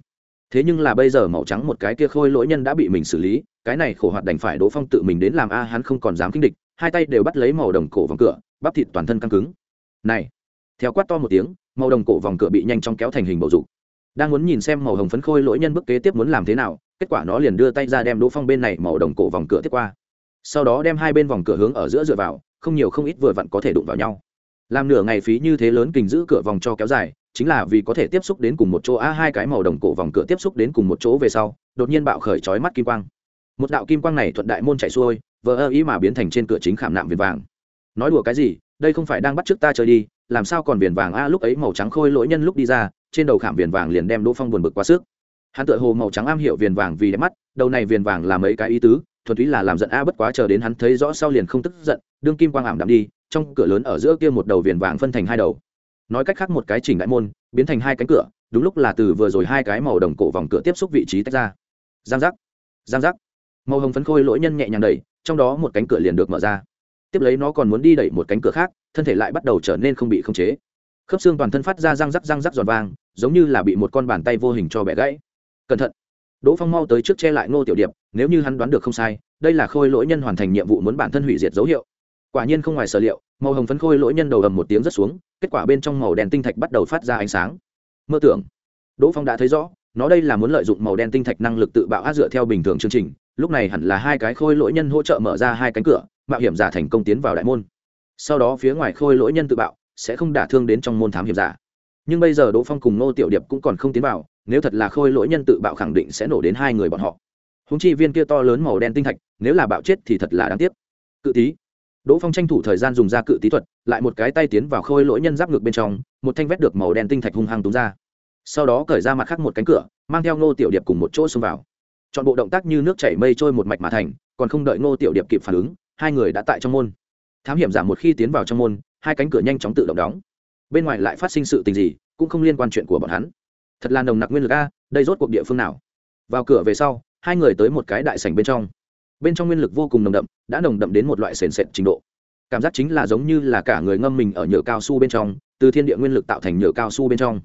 S1: Thế nhưng là bây giờ màu trắng một cái kia khôi lỗi nhân đã bị mình xử lý, cái này khổ hoạt đành phải đỗ phong tự mình đến làm a, hắn không còn dám kinh địch, hai tay đều bắt lấy màu đồng cổ vòng cửa, bắp thịt toàn thân căng cứng. Này, theo quát to một tiếng, màu đồng cổ vòng cửa bị nhanh chóng kéo thành hình bầu dục đang muốn nhìn xem màu hồng phấn khôi lỗi nhân bước kế tiếp muốn làm thế nào, kết quả nó liền đưa tay ra đem đỗ phong bên này màu đồng cổ vòng cửa tiếp qua. Sau đó đem hai bên vòng cửa hướng ở giữa dựa vào, không nhiều không ít vừa vặn có thể đụng vào nhau. Làm nửa ngày phí như thế lớn kình giữ cửa vòng cho kéo dài, chính là vì có thể tiếp xúc đến cùng một chỗ a hai cái màu đồng cổ vòng cửa tiếp xúc đến cùng một chỗ về sau, đột nhiên bạo khởi chói mắt kim quang. Một đạo kim quang này thuận đại môn chạy xuôi vỡ ơ ý mà biến thành trên cửa chính khảm nạm viền vàng. Nói đùa cái gì, đây không phải đang bắt trước ta chơi đi, làm sao còn viền vàng a lúc ấy màu trắng khôi lỗi nhân lúc đi ra trên đầu khảm viền vàng liền đem đỗ phong buồn bực quá sức. Hắn tựa hồ màu trắng am hiểu viền vàng vì đẹp mắt, đầu này viền vàng là mấy cái ý tứ, thuần túy là làm giận a bất quá chờ đến hắn thấy rõ sau liền không tức giận, đương kim quang ảm đạm đi, trong cửa lớn ở giữa kia một đầu viền vàng phân thành hai đầu. Nói cách khác một cái chỉnh đại môn, biến thành hai cánh cửa, đúng lúc là từ vừa rồi hai cái màu đồng cổ vòng cửa tiếp xúc vị trí tách ra. Giang giác giang giác. Màu hồng phấn khôi lỗi nhân nhẹ nhàng đẩy, trong đó một cánh cửa liền được mở ra. Tiếp lấy nó còn muốn đi đẩy một cánh cửa khác, thân thể lại bắt đầu trở nên không bị khống chế khớp xương toàn thân phát ra răng rắc răng rắc giòn vang, giống như là bị một con bàn tay vô hình cho bẻ gãy. Cẩn thận. Đỗ phong mau tới trước che lại ngô tiểu điệp, nếu như hắn đoán được không sai, đây là khôi lỗi nhân hoàn thành nhiệm vụ muốn bản thân hủy diệt dấu hiệu. Quả nhiên không ngoài sở liệu, màu hồng phấn khôi lỗi nhân đầu ầm một tiếng rất xuống, kết quả bên trong màu đen tinh thạch bắt đầu phát ra ánh sáng. Mơ tưởng. Đỗ phong đã thấy rõ, nó đây là muốn lợi dụng màu đen tinh thạch năng lực tự bạo á dựa theo bình thường chương trình, lúc này hẳn là hai cái khôi lỗi nhân hỗ trợ mở ra hai cánh cửa, mạo hiểm giả thành công tiến vào đại môn. Sau đó phía ngoài khôi lỗi nhân tự bạo sẽ không đả thương đến trong môn thám hiểm giả. Nhưng bây giờ đỗ phong cùng nô tiểu điệp cũng còn không tiến vào, nếu thật là khôi lỗi nhân tự bạo khẳng định sẽ nổ đến hai người bọn họ. Húng chi viên kia to lớn màu đen tinh thạch, nếu là bạo chết thì thật là đáng tiếc. Cự tí. Đỗ phong tranh thủ thời gian dùng ra cự tí thuật, lại một cái tay tiến vào khôi lỗi nhân giáp ngực bên trong, một thanh vét được màu đen tinh thạch hung hăng túng ra. Sau đó cởi ra mặt khác một cánh cửa, mang theo ngô tiểu điệp cùng một chỗ xông vào. Chọn bộ động tác như nước chảy mây trôi một mạch mà thành, còn không đợi ngô tiểu điệp kịp phản ứng, hai người đã tại trong môn. Thám hiểm giả một khi tiến vào trong môn hai cánh cửa nhanh chóng tự động đóng. Bên ngoài lại phát sinh sự tình gì, cũng không liên quan chuyện của bọn hắn. Thật là nồng nặc nguyên lực a, đây rốt cuộc địa phương nào? Vào cửa về sau, hai người tới một cái đại sảnh bên trong. Bên trong nguyên lực vô cùng nồng đậm, đã nồng đậm đến một loại sền sệt trình độ. Cảm giác chính là giống như là cả người ngâm mình ở nhựa cao su bên trong, từ thiên địa nguyên lực tạo thành nhựa cao su bên trong.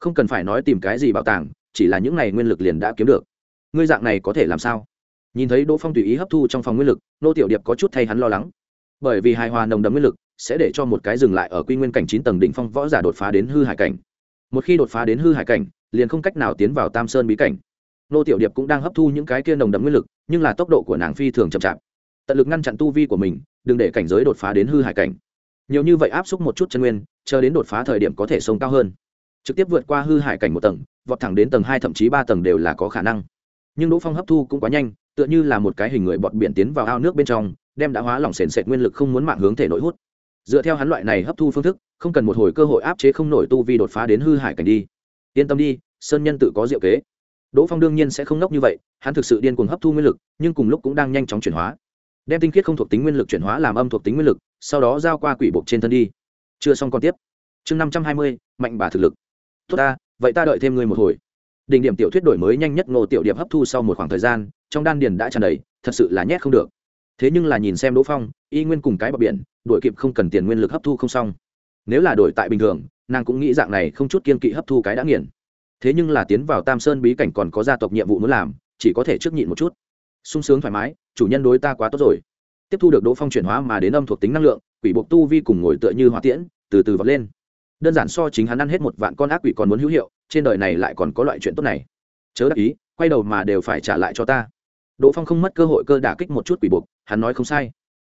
S1: Không cần phải nói tìm cái gì bảo tàng, chỉ là những này nguyên lực liền đã kiếm được. Ngươi dạng này có thể làm sao? Nhìn thấy đỗ phong tùy ý hấp thu trong phòng nguyên lực, nô tiểu điệp có chút thay hắn lo lắng. Bởi vì hài hòa nồng đậm nguyên lực sẽ để cho một cái dừng lại ở quy nguyên cảnh chín tầng đỉnh phong võ giả đột phá đến hư hải cảnh. Một khi đột phá đến hư hải cảnh, liền không cách nào tiến vào tam sơn bí cảnh. Nô tiểu điệp cũng đang hấp thu những cái kia nồng đậm nguyên lực, nhưng là tốc độ của nàng phi thường chậm chạp. Tận lực ngăn chặn tu vi của mình, đừng để cảnh giới đột phá đến hư hải cảnh. Nhiều như vậy áp xúc một chút chân nguyên, chờ đến đột phá thời điểm có thể sông cao hơn. Trực tiếp vượt qua hư hải cảnh một tầng, vọt thẳng đến tầng hai thậm chí ba tầng đều là có khả năng. Nhưng đỗ phong hấp thu cũng quá nhanh, tựa như là một cái hình người bọt biển tiến vào ao nước bên trong, đem đã hóa lỏng sền sệt nguyên lực không muốn mạng hướng thể nội hút dựa theo hắn loại này hấp thu phương thức, không cần một hồi cơ hội áp chế không nổi tu vi đột phá đến hư hải cảnh đi. Yên tâm đi, sơn nhân tự có diệu kế. Đỗ phong đương nhiên sẽ không nốc như vậy, hắn thực sự điên cuồng hấp thu nguyên lực, nhưng cùng lúc cũng đang nhanh chóng chuyển hóa. Đem tinh khiết không thuộc tính nguyên lực chuyển hóa làm âm thuộc tính nguyên lực, sau đó giao qua quỷ buộc trên thân đi. Chưa xong còn tiếp. Chương năm trăm hai mươi, mạnh bà thực lực. Tốt ta, vậy ta đợi thêm ngươi một hồi. Đỉnh điểm tiểu thuyết đổi mới nhanh nhất ngô tiểu điệp hấp thu sau một khoảng thời gian, trong đan điền đã tràn đầy, thật sự là nhét không được. Thế nhưng là nhìn xem đỗ phong, y nguyên cùng cái bờ biển đổi kịp không cần tiền nguyên lực hấp thu không xong. Nếu là đổi tại bình thường, nàng cũng nghĩ dạng này không chút kiên kỵ hấp thu cái đã nghiền. Thế nhưng là tiến vào tam sơn bí cảnh còn có gia tộc nhiệm vụ muốn làm, chỉ có thể trước nhịn một chút. Sung sướng thoải mái, chủ nhân đối ta quá tốt rồi. Tiếp thu được đỗ phong chuyển hóa mà đến âm thuộc tính năng lượng, quỷ buộc tu vi cùng ngồi tựa như hỏa tiễn, từ từ vọt lên. Đơn giản so chính hắn ăn hết một vạn con ác quỷ còn muốn hữu hiệu, trên đời này lại còn có loại chuyện tốt này. Chớ đắc ý, quay đầu mà đều phải trả lại cho ta. Đỗ phong không mất cơ hội cơ đả kích một chút quỷ buộc, hắn nói không sai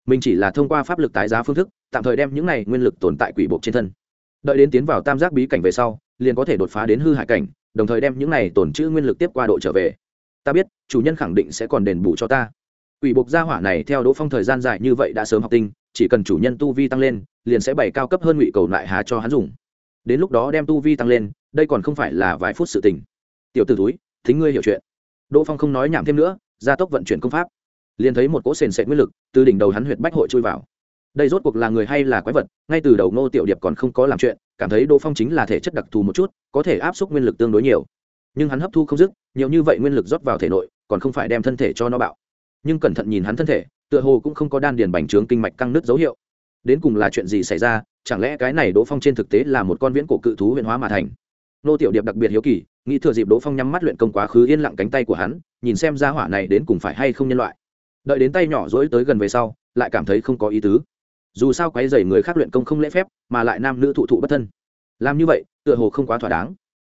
S1: mình chỉ là thông qua pháp lực tái giá phương thức, tạm thời đem những này nguyên lực tồn tại quỷ buộc trên thân. Đợi đến tiến vào tam giác bí cảnh về sau, liền có thể đột phá đến hư hại cảnh, đồng thời đem những này tồn trữ nguyên lực tiếp qua độ trở về. Ta biết, chủ nhân khẳng định sẽ còn đền bù cho ta. Quỷ buộc gia hỏa này theo đỗ phong thời gian dài như vậy đã sớm học tinh, chỉ cần chủ nhân tu vi tăng lên, liền sẽ bày cao cấp hơn ngụy cầu lại hà cho hắn dùng. Đến lúc đó đem tu vi tăng lên, đây còn không phải là vài phút sự tình. Tiểu t ử túi thính ngươi hiểu chuyện. Đỗ phong không nói nhảm thêm nữa, gia tốc vận chuyển công pháp liền thấy một cỗ sền sệ nguyên lực từ đỉnh đầu hắn huyệt bách hội chui vào. Đây rốt cuộc là người hay là quái vật, ngay từ đầu ngô tiểu điệp còn không có làm chuyện, cảm thấy đỗ phong chính là thể chất đặc thù một chút, có thể áp suất nguyên lực tương đối nhiều. Nhưng hắn hấp thu không dứt, nhiều như vậy nguyên lực rót vào thể nội, còn không phải đem thân thể cho nó bạo. Nhưng cẩn thận nhìn hắn thân thể, tựa hồ cũng không có đan điền bành trướng kinh mạch căng nứt dấu hiệu. Đến cùng là chuyện gì xảy ra, chẳng lẽ cái này đỗ phong trên thực tế là một con viễn cổ cự thú huyện hóa mà thành? Nô tiểu điệp đặc biệt hiếu kỳ, nghĩ thừa dịp đỗ phong nhắm mắt luyện công quá khứ yên lặng cánh tay của hắn, nhìn xem ra hỏa này đến cùng phải hay không nhân loại đợi đến tay nhỏ rỗi tới gần về sau, lại cảm thấy không có ý tứ. Dù sao quái dày người khác luyện công không lễ phép, mà lại nam nữ thụ thụ bất thân. Làm như vậy, tựa hồ không quá thỏa đáng.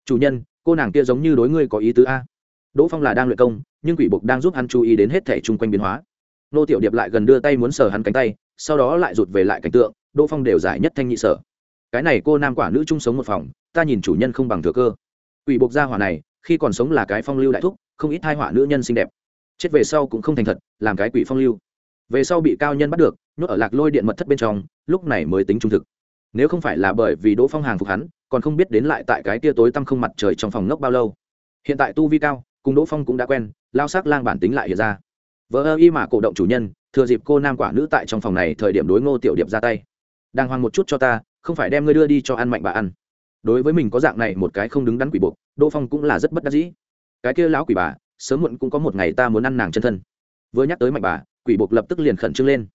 S1: Chủ nhân, cô nàng kia giống như đối ngươi có ý tứ a. Đỗ phong là đang luyện công, nhưng quỷ bục đang giúp hắn chú ý đến hết thể chung quanh biến hóa. Nô tiểu điệp lại gần đưa tay muốn sờ hắn cánh tay, sau đó lại rụt về lại cảnh tượng, đỗ phong đều giải nhất thanh nhị sở. Cái này cô nam quả nữ chung sống một phòng, ta nhìn chủ nhân không bằng thừa cơ. Quỷ buộc gia hỏa này, khi còn sống là cái phong lưu đại thúc, không ít hai hỏa nữ nhân xinh đẹp chết về sau cũng không thành thật, làm cái quỷ phong lưu. Về sau bị cao nhân bắt được, nhốt ở lạc lôi điện mật thất bên trong, lúc này mới tính trung thực. Nếu không phải là bởi vì đỗ phong hàng phục hắn, còn không biết đến lại tại cái tia tối tăm không mặt trời trong phòng ngốc bao lâu. Hiện tại tu vi cao, cùng đỗ phong cũng đã quen, lao sắc lang bản tính lại hiện ra. Vợ ơ y mà cổ động chủ nhân, thừa dịp cô nam quả nữ tại trong phòng này thời điểm đối ngô tiểu điệp ra tay. Đàng hoàng một chút cho ta, không phải đem ngươi đưa đi cho ăn mạnh bà ăn. Đối với mình có dạng này một cái không đứng đắn quỷ buộc, đỗ phong cũng là rất bất đắc dĩ. Cái kia lão quỷ bà sớm muộn cũng có một ngày ta muốn ăn nàng chân thân. Vừa nhắc tới mạnh bà, quỷ buộc lập tức liền khẩn trương lên.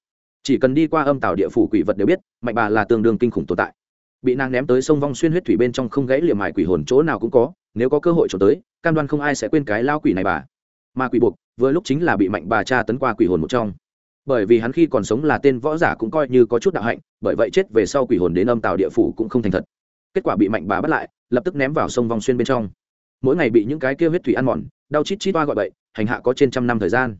S1: Chỉ cần đi qua âm tàu địa phủ quỷ vật đều biết, mạnh bà là tương đương kinh khủng tồn tại. Bị nàng ném tới sông vong xuyên huyết thủy bên trong không gãy liềm mài quỷ hồn chỗ nào cũng có, nếu có cơ hội trốn tới, cam đoan không ai sẽ quên cái lao quỷ này bà. Mà quỷ buộc vừa lúc chính là bị mạnh bà cha tấn qua quỷ hồn một trong. Bởi vì hắn khi còn sống là tên võ giả cũng coi như có chút đạo hạnh, bởi vậy chết về sau quỷ hồn đến âm tàu địa phủ cũng không thành thật. Kết quả bị mạnh bà bắt lại, lập tức ném vào sông vong xuyên bên trong mỗi ngày bị những cái kia huyết thủy ăn mòn, đau chít chít toa gọi bậy, hành hạ có trên trăm năm thời gian.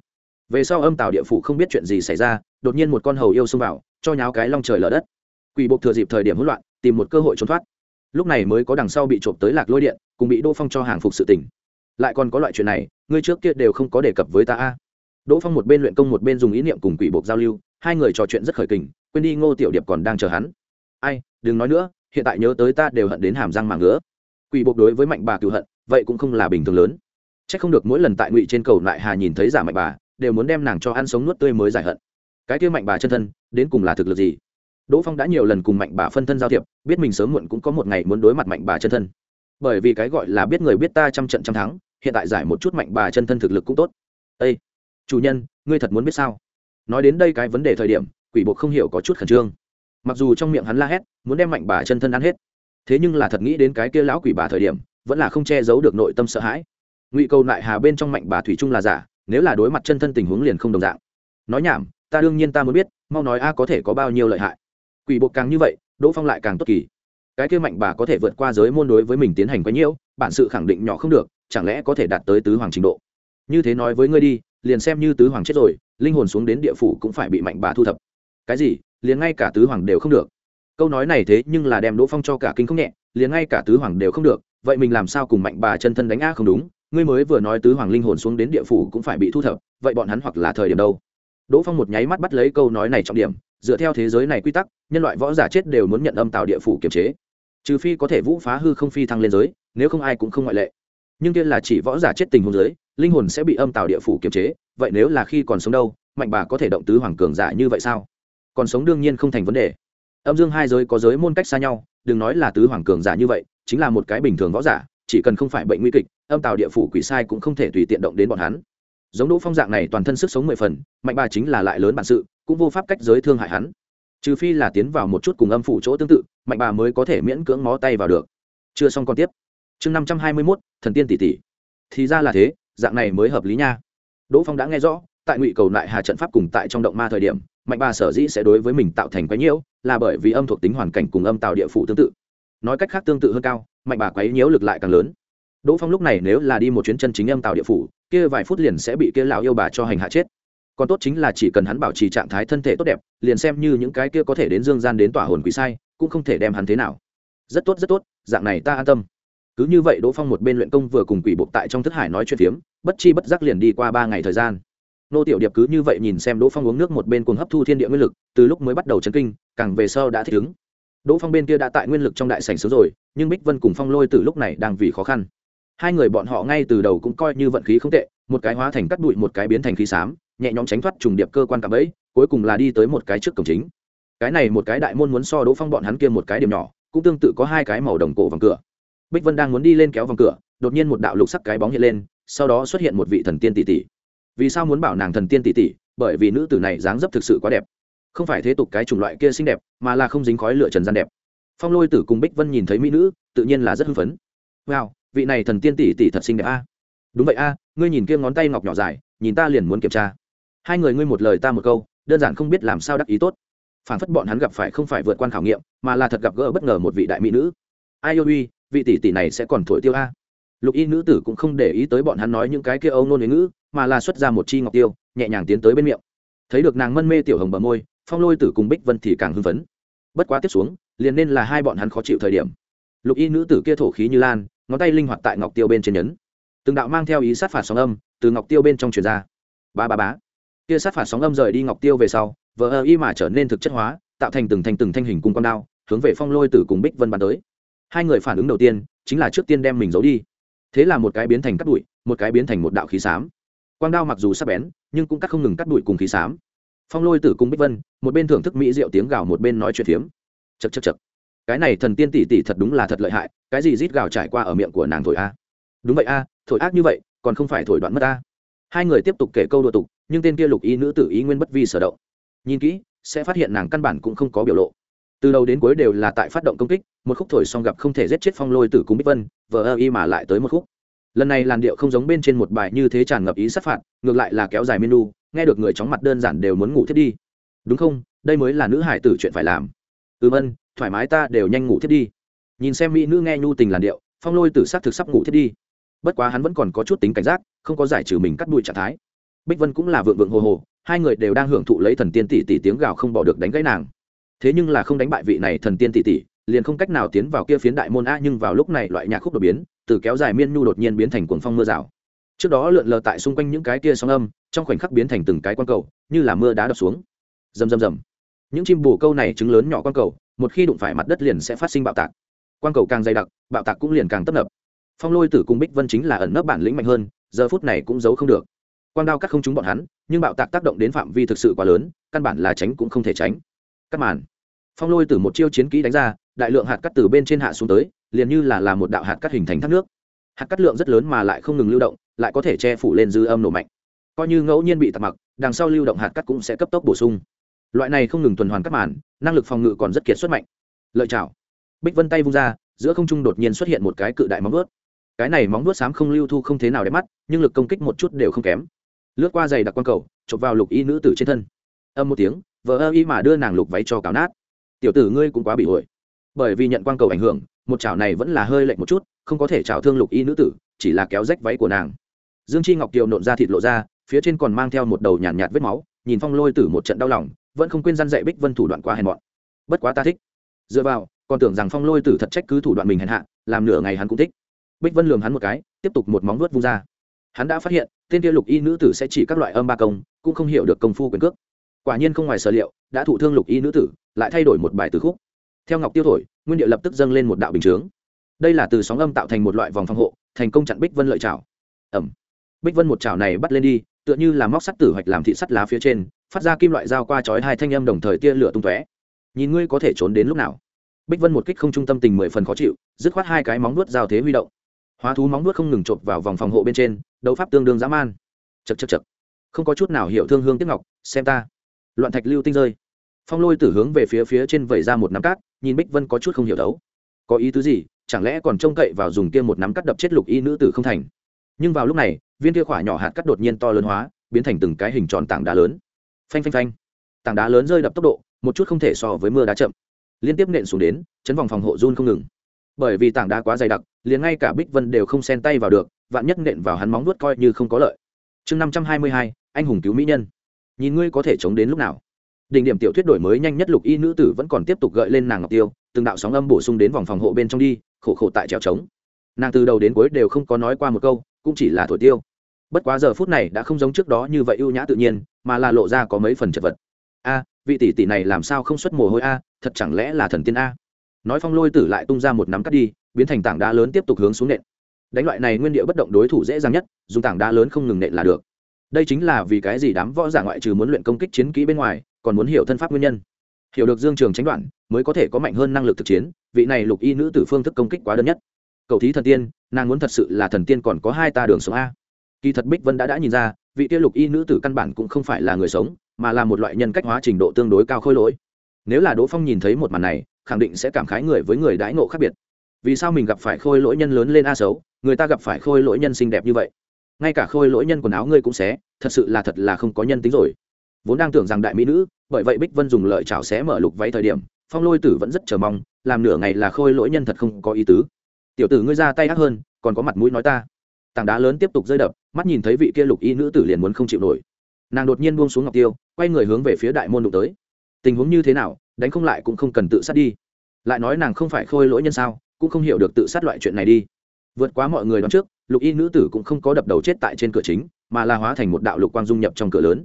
S1: Về sau âm tàu địa phủ không biết chuyện gì xảy ra, đột nhiên một con hầu yêu xông vào, cho nháo cái long trời lở đất. Quỷ buộc thừa dịp thời điểm hỗn loạn, tìm một cơ hội trốn thoát. Lúc này mới có đằng sau bị trộm tới lạc lôi điện, cùng bị đỗ phong cho hàng phục sự tỉnh lại còn có loại chuyện này, ngươi trước kia đều không có đề cập với ta a. Đỗ phong một bên luyện công một bên dùng ý niệm cùng quỷ buộc giao lưu, hai người trò chuyện rất khởi kình, quên đi ngô tiểu điệp còn đang chờ hắn. Ai, đừng nói nữa, hiện tại nhớ tới ta đều hận đến hàm răng mà ngứa. Quỷ buộc đối với mạnh bà cựu hận vậy cũng không là bình thường lớn. C h ắ c không được mỗi lần tại ngụy trên cầu lại hà nhìn thấy giả mạnh bà, đều muốn đem nàng cho ăn sống nuốt tươi mới giải hận. Cái kia mạnh bà chân thân, đến cùng là thực lực gì? Đỗ phong đã nhiều lần cùng mạnh bà phân thân giao thiệp, biết mình sớm muộn cũng có một ngày muốn đối mặt mạnh bà chân thân. Bởi vì cái gọi là biết người biết ta trăm trận trăm thắng, hiện tại giải một chút mạnh bà chân thân thực lực cũng tốt. Â chủ nhân, ngươi thật muốn biết sao? Nói đến đây cái vấn đề thời điểm, quỷ bộ không hiểu có chút khẩn trương. Mặc dù trong miệng hắn la hét, muốn đem mạnh bà chân thân ăn hết, thế nhưng là thật nghĩ đến cái kia lão quỷ bà thời điểm vẫn là không che giấu được nội tâm sợ hãi. Ngụy câu lại hà bên trong mạnh bà thủy trung là giả, nếu là đối mặt chân thân tình huống liền không đồng dạng. Nói nhảm, ta đương nhiên ta muốn biết, mau nói a có thể có bao nhiêu lợi hại. Quỷ bộ càng như vậy, đỗ phong lại càng tốt kỳ. Cái kia mạnh bà có thể vượt qua giới môn đối với mình tiến hành quá nhiễu bản sự khẳng định nhỏ không được, chẳng lẽ có thể đạt tới tứ hoàng trình độ? Như thế nói với ngươi đi, liền xem như tứ hoàng chết rồi, linh hồn xuống đến địa phủ cũng phải bị mạnh bà thu thập. Cái gì? Liền ngay cả tứ hoàng đều không được. Câu nói này thế nhưng là đem đỗ phong cho cả kinh không nhẹ, liền ngay cả tứ hoàng đều không được vậy mình làm sao cùng mạnh bà chân thân đánh a không đúng? Ngươi mới vừa nói tứ hoàng linh hồn xuống đến địa phủ cũng phải bị thu thập, vậy bọn hắn hoặc là thời điểm đâu? Đỗ phong một nháy mắt bắt lấy câu nói này trọng điểm, dựa theo thế giới này quy tắc, nhân loại võ giả chết đều muốn nhận âm tạo địa phủ kiềm chế. Trừ phi có thể vũ phá hư không phi thăng lên giới, nếu không ai cũng không ngoại lệ. Nhưng kia là chỉ võ giả chết tình hôn giới, linh hồn sẽ bị âm tạo địa phủ kiềm chế, vậy nếu là khi còn sống đâu, mạnh bà có thể động tứ hoàng cường giả như vậy sao? Còn sống đương nhiên không thành vấn đề. Âm dương hai giới có giới môn cách xa nhau đừng nói là tứ hoàng cường giả như vậy, chính là một cái bình thường võ giả, chỉ cần không phải bệnh nguy kịch, âm tào địa phủ quỷ sai cũng không thể tùy tiện động đến bọn hắn. Giống đỗ phong dạng này toàn thân sức sống mười phần, mạnh bà chính là lại lớn bản sự, cũng vô pháp cách giới thương hại hắn. Trừ phi là tiến vào một chút cùng âm phủ chỗ tương tự, mạnh bà mới có thể miễn cưỡng ngó tay vào được. Chưa xong còn tiếp. Chương năm trăm hai mươi mốt, thần tiên tỷ tỷ. Thì ra là thế, dạng này mới hợp lý nha. Đỗ phong đã nghe rõ, tại ngụy cầu lại hà trận pháp cùng tại trong động ma thời điểm mạnh bà sở dĩ sẽ đối với mình tạo thành quái nhiễu là bởi vì âm thuộc tính hoàn cảnh cùng âm tạo địa phủ tương tự. Nói cách khác tương tự hơn cao, mạnh bà quái nhiễu lực lại càng lớn. Đỗ phong lúc này nếu là đi một chuyến chân chính âm tạo địa phủ, kia vài phút liền sẽ bị kia lão yêu bà cho hành hạ chết. Còn tốt chính là chỉ cần hắn bảo trì trạng thái thân thể tốt đẹp, liền xem như những cái kia có thể đến dương gian đến tỏa hồn quỷ sai, cũng không thể đem hắn thế nào. Rất tốt rất tốt, dạng này ta an tâm. Cứ như vậy đỗ phong một bên luyện công vừa cùng quỷ buộc tại trong thức hải nói chuyện phiếm, bất chi bất giác liền đi qua ba ngày thời gian nô tiểu điệp cứ như vậy nhìn xem đỗ phong uống nước một bên cuồng hấp thu thiên địa nguyên lực, từ lúc mới bắt đầu chấn kinh, càng về sau đã thích ứng. Đỗ phong bên kia đã tại nguyên lực trong đại sảnh sớm rồi, nhưng bích vân cùng phong lôi từ lúc này đang vì khó khăn. Hai người bọn họ ngay từ đầu cũng coi như vận khí không tệ, một cái hóa thành cắt bụi một cái biến thành khí xám, nhẹ nhõm tránh thoát trùng điệp cơ quan cạm ấy cuối cùng là đi tới một cái trước cổng chính. Cái này một cái đại môn muốn so đỗ phong bọn hắn kia một cái điểm nhỏ, cũng tương tự có hai cái màu đồng cổ vòng cửa. Bích vân đang muốn đi lên kéo vòng cửa, đột nhiên một đạo lục sắc cái bóng hiện lên, sau đó xuất hiện một vị thần tiên tỷ tỷ vì sao muốn bảo nàng thần tiên tỷ tỷ, bởi vì nữ tử này dáng dấp thực sự quá đẹp. Không phải thế tục cái chủng loại kia xinh đẹp, mà là không dính khói lửa trần gian đẹp. Phong lôi tử cùng bích vân nhìn thấy mỹ nữ, tự nhiên là rất hưng phấn. Wow, vị này thần tiên tỷ tỷ thật xinh đẹp a. Đúng vậy a, ngươi nhìn kia ngón tay ngọc nhỏ dài, nhìn ta liền muốn kiểm tra. Hai người ngươi một lời ta một câu, đơn giản không biết làm sao đắc ý tốt. Phản phất bọn hắn gặp phải không phải vượt qua khảo nghiệm, mà là thật gặp gỡ bất ngờ một vị đại mỹ nữ. Ai ôi, vị tỷ tỷ này sẽ còn thổi tiêu a. Lục y nữ tử cũng không để ý tới bọn hắn nói những cái kia âu nôn ngữ mà là xuất ra một chi ngọc tiêu, nhẹ nhàng tiến tới bên miệng. Thấy được nàng mân mê tiểu hồng bờ môi, phong lôi tử cùng bích vân thì càng hưng phấn. Bất quá tiếp xuống, liền nên là hai bọn hắn khó chịu thời điểm. Lục y nữ tử kia thổ khí như lan, ngón tay linh hoạt tại ngọc tiêu bên trên nhấn. Từng đạo mang theo ý sát phạt sóng âm từ ngọc tiêu bên trong truyền ra. Ba ba bá kia sát phạt sóng âm rời đi ngọc tiêu về sau, vờ ơ y mà trở nên thực chất hóa, tạo thành từng thành từng thanh hình cung con đao, hướng về phong lôi tử cùng bích vân bàn tới. Hai người phản ứng đầu tiên chính là trước tiên đem mình giấu đi. Thế là một cái biến thành cắt đuổi một cái biến thành một đạo khí xám quang đao mặc dù sắc bén, nhưng cũng cắt không ngừng cắt đuổi cùng khí xám. Phong lôi tử cùng bích vân, một bên thưởng thức mỹ rượu tiếng gào một bên nói chuyện phiếm. Chật chật chật cái này thần tiên tỷ tỷ thật đúng là thật lợi hại, cái gì rít gào trải qua ở miệng của nàng thổi a? Đúng vậy a, thổi ác như vậy, còn không phải thổi đoạn mất a. Hai người tiếp tục kể câu đùa tục, nhưng tên kia lục y nữ tử ý nguyên bất vi sở động. Nhìn kỹ, sẽ phát hiện nàng căn bản cũng không có biểu lộ. Từ đầu đến cuối đều là tại phát động công kích, một khúc thổi xong gặp không thể giết chết phong lôi tử cùng bích vân, vờ ơ y mà lại tới một khúc lần này làn điệu không giống bên trên một bài như thế tràn ngập ý sát phạt, ngược lại là kéo dài menu, nghe được người chóng mặt đơn giản đều muốn ngủ thiết đi. Đúng không? Đây mới là nữ hải tử chuyện phải làm. Ừm ân, thoải mái ta đều nhanh ngủ thiết đi. Nhìn xem mỹ nữ nghe nhu tình làn điệu, phong lôi tử s thực sắp ngủ thiết đi. Bất quá hắn vẫn còn có chút tính cảnh giác, không có giải trừ mình cắt đuôi trạng thái. Bích vân cũng là vượng vượng hồ hồ, hai người đều đang hưởng thụ lấy thần tiên tỷ tỷ tiếng gào không bỏ được đánh gãy nàng. Thế nhưng là không đánh bại vị này thần tiên tỷ tỷ, liền không cách nào tiến vào kia phiến đại môn a nhưng vào lúc này loại nhạc khúc đột biến từ kéo dài miên nhu đột nhiên biến thành cuồng phong mưa rào. Trước đó lượn lờ tại xung quanh những cái tia sóng âm, trong khoảnh khắc biến thành từng cái quan cầu, như là mưa đá đập xuống. Rầm rầm rầm. Những chim bồ câu này trứng lớn nhỏ quan cầu, một khi đụng phải mặt đất liền sẽ phát sinh bạo tạc. Quan cầu càng dày đặc, bạo tạc cũng liền càng tấp nập. Phong lôi tử cung bích vân chính là ẩn nấp bản lĩnh mạnh hơn, giờ phút này cũng giấu không được. Quang đao cắt không trúng bọn hắn, nhưng bạo tạc tác động đến phạm vi thực sự quá lớn, căn bản là tránh cũng không thể tránh. Cắt màn. Phong lôi từ một chiêu chiến kỹ đánh ra, đại lượng hạt cắt từ bên trên hạ xuống tới liền như là là một đạo hạt cắt hình thành thác nước. Hạt cắt lượng rất lớn mà lại không ngừng lưu động, lại có thể che phủ lên dư âm nổ mạnh. Coi như ngẫu nhiên bị tạt mặc, đằng sau lưu động hạt cắt cũng sẽ cấp tốc bổ sung. Loại này không ngừng tuần hoàn các màn, năng lực phòng ngự còn rất kiệt xuất mạnh. Lợi chảo. Bích vân tay vung ra, giữa không trung đột nhiên xuất hiện một cái cự đại móng vuốt. Cái này móng vuốt xám không lưu thu không thế nào đẹp mắt, nhưng lực công kích một chút đều không kém. Lướt qua giày đặc quan cầu, chụp vào lục y nữ tử trên thân. Âm một tiếng, vờ ơ y mà đưa nàng lục váy cho cào nát. Tiểu tử ngươi cũng quá bị ổi bởi vì nhận quan cầu ảnh hưởng một chảo này vẫn là hơi lệch một chút không có thể chảo thương lục y nữ tử chỉ là kéo rách váy của nàng. Dương chi ngọc kiều nộn ra thịt lộ ra phía trên còn mang theo một đầu nhàn nhạt, nhạt vết máu nhìn phong lôi tử một trận đau lòng vẫn không quên răn dạy bích vân thủ đoạn quá hèn mọn. Bất quá ta thích. Dựa vào còn tưởng rằng phong lôi tử thật trách cứ thủ đoạn mình hèn hạ làm nửa ngày hắn cũng thích. Bích vân lường hắn một cái tiếp tục một móng vuốt vung ra. Hắn đã phát hiện tên kia lục y nữ tử sẽ chỉ các loại âm ba công cũng không hiểu được công phu quyền cước. Quả nhiên không ngoài sở liệu đã thụ thương lục y nữ tử lại thay đổi một bài từ khúc theo ngọc tiêu thổi, nguyên địa lập tức dâng lên một đạo bình chướng. Đây là từ sóng âm tạo thành một loại vòng phòng hộ, thành công chặn bích vân lợi chảo ẩm. Bích vân một chảo này bắt lên đi, tựa như là móc sắt tử hoạch làm thị sắt lá phía trên, phát ra kim loại dao qua chói hai thanh âm đồng thời tia lửa tung tóe. Nhìn ngươi có thể trốn đến lúc nào? Bích vân một kích không trung tâm tình mười phần khó chịu, dứt khoát hai cái móng nuốt giao thế huy động. Hóa thú móng nuốt không ngừng chộp vào vòng phòng hộ bên trên, đấu pháp tương đương dã man. Chật chật chật không có chút nào hiểu thương hương tiếc ngọc, xem ta. Loạn thạch lưu tinh rơi. Phong lôi tử hướng về phía phía trên vẩy ra một nắm cát nhìn bích vân có chút không hiểu đấu. Có ý tứ gì? Chẳng lẽ còn trông cậy vào dùng kia một nắm cắt đập chết lục y nữ tử không thành? Nhưng vào lúc này, viên kia khỏa nhỏ hạt cắt đột nhiên to lớn hóa, biến thành từng cái hình tròn tảng đá lớn. Phanh phanh phanh. Tảng đá lớn rơi đập tốc độ, một chút không thể so với mưa đá chậm. Liên tiếp nện xuống đến, chấn vòng phòng hộ run không ngừng. Bởi vì tảng đá quá dày đặc, liền ngay cả bích vân đều không xen tay vào được, vạn nhất nện vào hắn móng nuốt coi như không có lợi. Chương năm trăm hai mươi hai, anh hùng cứu mỹ nhân. Nhìn ngươi có thể chống đến lúc nào? Đỉnh điểm tiểu thuyết đổi mới nhanh nhất lục y nữ tử vẫn còn tiếp tục gợi lên nàng ngọc tiêu, từng đạo sóng âm bổ sung đến vòng phòng hộ bên trong đi, khổ khổ tại trèo trống. Nàng từ đầu đến cuối đều không có nói qua một câu, cũng chỉ là thổi tiêu. Bất quá giờ phút này đã không giống trước đó như vậy ưu nhã tự nhiên, mà là lộ ra có mấy phần chật vật. A, vị tỷ tỷ này làm sao không xuất mồ hôi a, thật chẳng lẽ là thần tiên a? Nói phong lôi tử lại tung ra một nắm cắt đi, biến thành tảng đá lớn tiếp tục hướng xuống nện. Đánh loại này nguyên địa bất động đối thủ dễ dàng nhất, dùng tảng đá lớn không ngừng nện là được. Đây chính là vì cái gì đám võ giả ngoại trừ muốn luyện công kích chiến kỹ bên ngoài còn muốn hiểu thân pháp nguyên nhân. Hiểu được dương trường tránh đoạn, mới có thể có mạnh hơn năng lực thực chiến, vị này lục y nữ tử phương thức công kích quá đơn nhất. Cầu thí thần tiên, nàng muốn thật sự là thần tiên còn có hai ta đường sống a. Kỳ thật bích vân đã đã nhìn ra, vị tiêu lục y nữ tử căn bản cũng không phải là người sống, mà là một loại nhân cách hóa trình độ tương đối cao khôi lỗi. Nếu là đỗ phong nhìn thấy một màn này, khẳng định sẽ cảm khái người với người đãi ngộ khác biệt. Vì sao mình gặp phải khôi lỗi nhân lớn lên a xấu, người ta gặp phải khôi lỗi nhân xinh đẹp như vậy? Ngay cả khôi lỗi nhân quần áo ngươi cũng xé, thật sự là thật là không có nhân tính rồi vốn đang tưởng rằng đại mỹ nữ, bởi vậy bích vân dùng lợi chảo xé mở lục váy thời điểm, phong lôi tử vẫn rất chờ mong, làm nửa ngày là khôi lỗi nhân thật không có ý tứ. Tiểu tử ngươi ra tay ác hơn, còn có mặt mũi nói ta. Tảng đá lớn tiếp tục rơi đập, mắt nhìn thấy vị kia lục y nữ tử liền muốn không chịu nổi. Nàng đột nhiên buông xuống ngọc tiêu, quay người hướng về phía đại môn đụng tới. Tình huống như thế nào, đánh không lại cũng không cần tự sát đi. Lại nói nàng không phải khôi lỗi nhân sao, cũng không hiểu được tự sát loại chuyện này đi. Vượt quá mọi người đón trước, lục y nữ tử cũng không có đập đầu chết tại trên cửa chính, mà là hóa thành một đạo lục quang dung nhập trong cửa lớn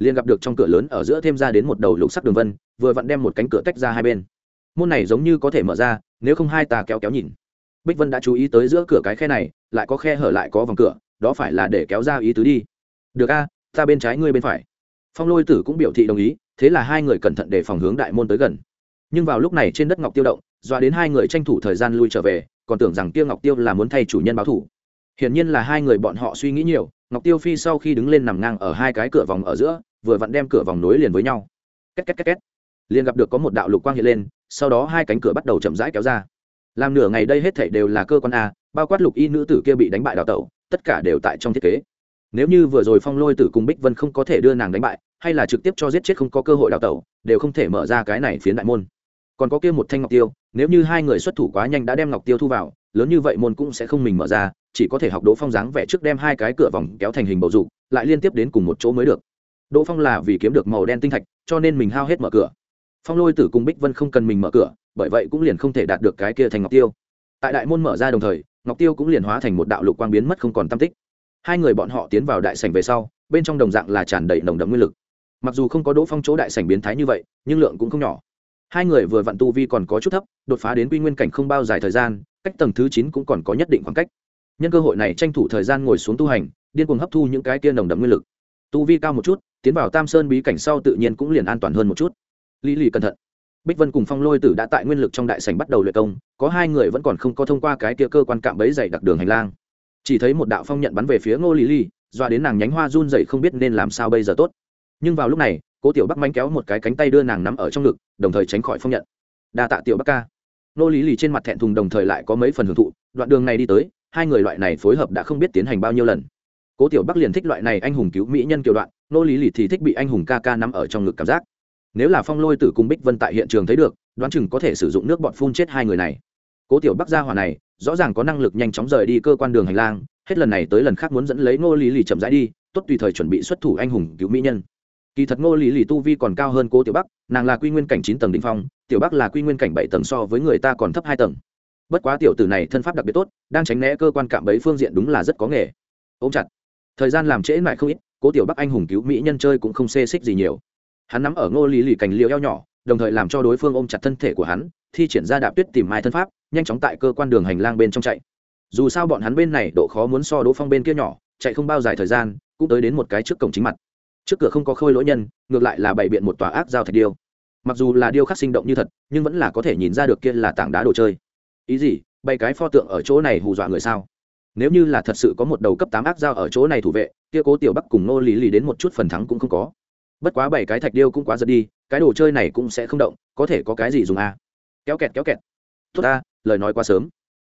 S1: liền gặp được trong cửa lớn ở giữa thêm ra đến một đầu lục sắc đường vân, vừa vặn đem một cánh cửa tách ra hai bên. Môn này giống như có thể mở ra, nếu không hai ta kéo kéo nhìn. Bích vân đã chú ý tới giữa cửa cái khe này, lại có khe hở lại có vòng cửa, đó phải là để kéo ra ý tứ đi. Được a, ta bên trái ngươi bên phải. Phong lôi tử cũng biểu thị đồng ý, thế là hai người cẩn thận để phòng hướng đại môn tới gần. Nhưng vào lúc này trên đất ngọc tiêu động, dọa đến hai người tranh thủ thời gian lui trở về, còn tưởng rằng tiêu ngọc tiêu là muốn thay chủ nhân báo thủ. Hiển nhiên là hai người bọn họ suy nghĩ nhiều, ngọc tiêu phi sau khi đứng lên nằm ngang ở hai cái cửa vòng ở giữa vừa vặn đem cửa vòng nối liền với nhau. Két két két két. Liền gặp được có một đạo lục quang hiện lên, sau đó hai cánh cửa bắt đầu chậm rãi kéo ra. Làm nửa ngày đây hết thảy đều là cơ quan a, bao quát lục y nữ tử kia bị đánh bại đào tẩu, tất cả đều tại trong thiết kế. Nếu như vừa rồi phong lôi tử cùng bích vân không có thể đưa nàng đánh bại, hay là trực tiếp cho giết chết không có cơ hội đào tẩu, đều không thể mở ra cái này phiến đại môn. Còn có kia một thanh ngọc tiêu, nếu như hai người xuất thủ quá nhanh đã đem ngọc tiêu thu vào, lớn như vậy môn cũng sẽ không mình mở ra, chỉ có thể học đỗ phong dáng vẽ trước đem hai cái cửa vòng kéo thành hình bầu dục, lại liên tiếp đến cùng một chỗ mới được đỗ phong là vì kiếm được màu đen tinh thạch, cho nên mình hao hết mở cửa. Phong lôi tử cùng bích vân không cần mình mở cửa, bởi vậy cũng liền không thể đạt được cái kia thành ngọc tiêu. Tại đại môn mở ra đồng thời, ngọc tiêu cũng liền hóa thành một đạo lục quang biến mất không còn tam tích. Hai người bọn họ tiến vào đại sảnh về sau, bên trong đồng dạng là tràn đầy nồng đậm nguyên lực. Mặc dù không có đỗ phong chỗ đại sảnh biến thái như vậy, nhưng lượng cũng không nhỏ. Hai người vừa vặn tu vi còn có chút thấp, đột phá đến quy nguyên cảnh không bao dài thời gian, cách tầng thứ chín cũng còn có nhất định khoảng cách. Nhân cơ hội này tranh thủ thời gian ngồi xuống tu hành, điên cuồng hấp thu những cái kia nồng đậm nguyên lực tu vi cao một chút, tiến vào tam sơn bí cảnh sau tự nhiên cũng liền an toàn hơn một chút. Lý lì cẩn thận. Bích vân cùng phong lôi tử đã tại nguyên lực trong đại sảnh bắt đầu luyện công, có hai người vẫn còn không có thông qua cái kia cơ quan cạm bẫy dày đặc đường hành lang. Chỉ thấy một đạo phong nhận bắn về phía ngô lý lì doa đến nàng nhánh hoa run dậy không biết nên làm sao bây giờ tốt. Nhưng vào lúc này, cố tiểu bắc manh kéo một cái cánh tay đưa nàng nắm ở trong ngực, đồng thời tránh khỏi phong nhận. Đa tạ tiểu bắc ca. Ngô lý lì trên mặt thẹn thùng đồng thời lại có mấy phần hưởng thụ, đoạn đường này đi tới, hai người loại này phối hợp đã không biết tiến hành bao nhiêu lần cố tiểu bắc liền thích loại này anh hùng cứu mỹ nhân kiểu đoạn, nô lý lì thì thích bị anh hùng ca ca nắm ở trong ngực cảm giác. Nếu là phong lôi tử cùng bích vân tại hiện trường thấy được, đoán chừng có thể sử dụng nước bọn phun chết hai người này. Cố tiểu bắc gia hỏa này, rõ ràng có năng lực nhanh chóng rời đi cơ quan đường hành lang, hết lần này tới lần khác muốn dẫn lấy ngô lý lì chậm rãi đi, tốt tùy thời chuẩn bị xuất thủ anh hùng cứu mỹ nhân. Kỳ thật ngô lý lì tu vi còn cao hơn cố tiểu bắc, nàng là quy nguyên cảnh chín tầng đ ỉ n h phong, tiểu bắc là quy nguyên cảnh bảy tầng so với người ta còn thấp hai tầng. Bất quá tiểu tử này thân pháp đặc biệt tốt, đang tránh né cơ quan cạm bẫy phương diện đúng là rất có nghề. Ôm chặt thời gian làm trễ lại không ít, cố tiểu bắc anh hùng cứu mỹ nhân chơi cũng không xê xích gì nhiều. Hắn nắm ở ngô lý lì cành liều eo nhỏ, đồng thời làm cho đối phương ôm chặt thân thể của hắn, thi triển ra đạp tuyết tìm mai thân pháp, nhanh chóng tại cơ quan đường hành lang bên trong chạy. Dù sao bọn hắn bên này độ khó muốn so đỗ phong bên kia nhỏ, chạy không bao dài thời gian, cũng tới đến một cái trước cổng chính mặt. Trước cửa không có khôi lỗi nhân, ngược lại là bày biện một tòa ác giao thạch điêu. Mặc dù là điêu khắc sinh động như thật, nhưng vẫn là có thể nhìn ra được kia là tảng đá đồ chơi. Ý gì? Bày cái pho tượng ở chỗ này hù dọa người sao? Nếu như là thật sự có một đầu cấp tám ác giao ở chỗ này thủ vệ, kia cố tiểu bắc cùng nô lý lì đến một chút phần thắng cũng không có. Bất quá bảy cái thạch điêu cũng quá giật đi, cái đồ chơi này cũng sẽ không động, có thể có cái gì dùng à? Kéo kẹt kéo kẹt. Tốt ta, lời nói quá sớm.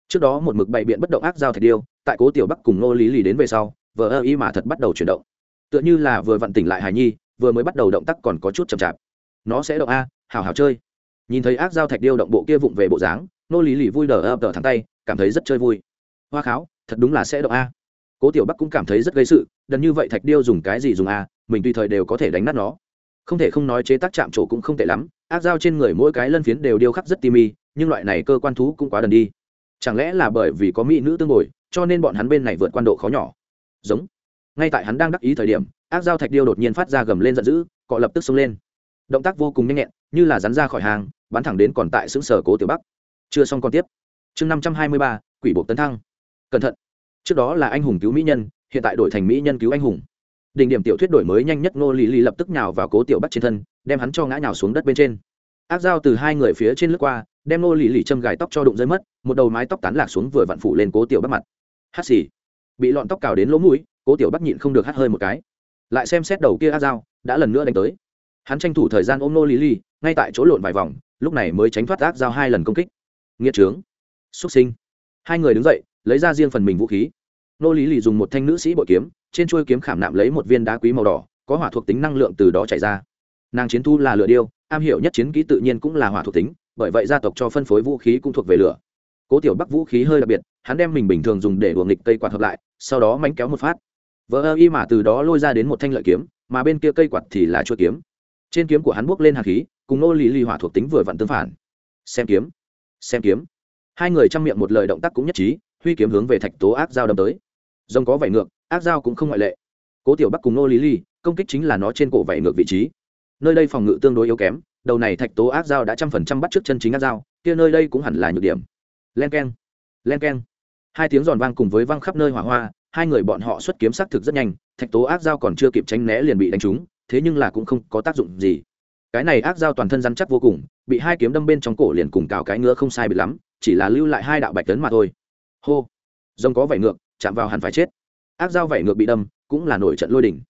S1: Trước đó một mực bày biện bất động ác giao thạch điêu, tại cố tiểu bắc cùng nô lý lì đến về sau, vờ ơ y mà thật bắt đầu chuyển động. Tựa như là vừa vặn tỉnh lại hài nhi, vừa mới bắt đầu động tác còn có chút chậm chạp. Nó sẽ động a, hào hào chơi. Nhìn thấy ác giao thạch điêu động bộ kia vụng về bộ dáng nô lý lì vui đờ ập đờ thắng tay, cảm thấy rất chơi vui. Hoa kháo thật đúng là sẽ động a. Cố tiểu bắc cũng cảm thấy rất gây sự đần như vậy thạch điêu dùng cái gì dùng a mình tùy thời đều có thể đánh nát nó. Không thể không nói chế tác chạm trổ cũng không tệ lắm ác dao trên người mỗi cái lân phiến đều điêu khắc rất tỉ mỉ, nhưng loại này cơ quan thú cũng quá đần đi. Chẳng lẽ là bởi vì có mỹ nữ tương bồi cho nên bọn hắn bên này vượt quan độ khó nhỏ? Giống. Ngay tại hắn đang đắc ý thời điểm ác dao thạch điêu đột nhiên phát ra gầm lên giận dữ cọ lập tức xông lên. Động tác vô cùng nhanh nhẹn như là rắn ra khỏi hàng bắn thẳng đến còn tại xứng sở cố tiểu bắc. Chưa xong còn tiếp. Chương năm trăm hai mươi ba quỷ bộ tấn thăng cẩn thận. Trước đó là anh hùng cứu mỹ nhân, hiện tại đổi thành mỹ nhân cứu anh hùng. Đỉnh điểm tiểu thuyết đổi mới nhanh nhất ngô lý lý lập tức nhào vào cố tiểu bắc trên thân, đem hắn cho ngã nhào xuống đất bên trên. Áp dao từ hai người phía trên lướt qua, đem ngô lý lý châm gài tóc cho đụng rơi mất, một đầu mái tóc tán lạc xuống vừa vặn phủ lên cố tiểu bắc mặt. Hắt xì. Bị lọn tóc cào đến lỗ mũi, cố tiểu bắc nhịn không được hắt hơi một cái. Lại xem xét đầu kia áp dao, đã lần nữa đánh tới. Hắn tranh thủ thời gian ôm ngô lý lý ngay tại chỗ lộn vài vòng, lúc này mới tránh thoát áp dao hai lần công kích. Nghĩa trướng. Xuất sinh. Hai người đứng dậy lấy ra riêng phần mình vũ khí. Nô lý lì dùng một thanh nữ sĩ bội kiếm, trên chuôi kiếm khảm nạm lấy một viên đá quý màu đỏ, có hỏa thuộc tính năng lượng từ đó chảy ra. Nàng chiến thu là lửa điêu, am hiểu nhất chiến kỹ tự nhiên cũng là hỏa thuộc tính, bởi vậy gia tộc cho phân phối vũ khí cũng thuộc về lửa. Cố tiểu bắc vũ khí hơi đặc biệt, hắn đem mình bình thường dùng để đùa nghịch cây quạt hợp lại, sau đó mánh kéo một phát. Vỡ ơ y mà từ đó lôi ra đến một thanh lợi kiếm, mà bên kia cây quạt thì là chuôi kiếm. Trên kiếm của hắn buốc lên hạt khí, cùng nô lì lì hỏa thuộc tính vừa vặn tương phản. Xem kiếm xem kiếm. Hai người chăm miệng một lời động tác cũng nhất trí huy kiếm hướng về thạch tố ác giao đâm tới. Rồng có vảy ngược, ác giao cũng không ngoại lệ. Cố tiểu bắc cùng nô lý ly, công kích chính là nó trên cổ vảy ngược vị trí. Nơi đây phòng ngự tương đối yếu kém, đầu này thạch tố ác dao đã trăm phần trăm bắt trước chân chính ác dao, kia nơi đây cũng hẳn là nhược điểm. Len k e n len k e n hai tiếng giòn vang cùng với văng khắp nơi hỏa hoa, hai người bọn họ xuất kiếm xác thực rất nhanh, thạch tố ác dao còn chưa kịp tránh né liền bị đánh trúng, thế nhưng là cũng không có tác dụng gì. Cái này ác dao toàn thân rắn chắc vô cùng, bị hai kiếm đâm bên trong cổ liền cùng cào cái ngứa không sai bị lắm, chỉ là lưu lại hai đạo bạch tấn mà thôi hô. Rồng có vảy ngược, chạm vào hẳn phải chết. Ác dao vảy ngược bị đâm, cũng là nổi trận lôi đỉnh.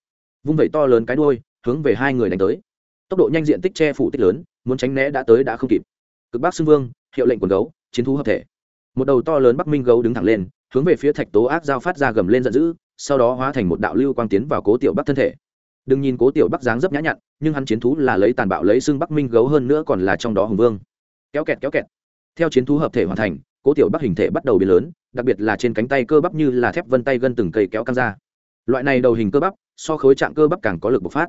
S1: Vung vẩy to lớn cái đuôi, hướng về hai người đánh tới. Tốc độ nhanh diện tích che phủ tích lớn, muốn tránh né đã tới đã không kịp. Cực bắc xưng vương, hiệu lệnh quần gấu, chiến thú hợp thể. Một đầu to lớn bắc minh gấu đứng thẳng lên, hướng về phía thạch tố ác dao phát ra gầm lên giận dữ, sau đó hóa thành một đạo lưu quang tiến vào cố tiểu bắc thân thể. Đừng nhìn cố tiểu bắc dáng dấp nhã nhặn, nhưng hắn chiến thú là lấy tàn bạo lấy xương bắc minh gấu hơn nữa còn là trong đó hùng vương. Kéo kẹt kéo kẹt. Theo chiến thú hợp thể hoàn thành cố tiểu bắc hình thể bắt đầu biến lớn, đặc biệt là trên cánh tay cơ bắp như là thép vân tay gân từng cây kéo căng ra. Loại này đầu hình cơ bắp, so khối trạng cơ bắp càng có lực bộc phát.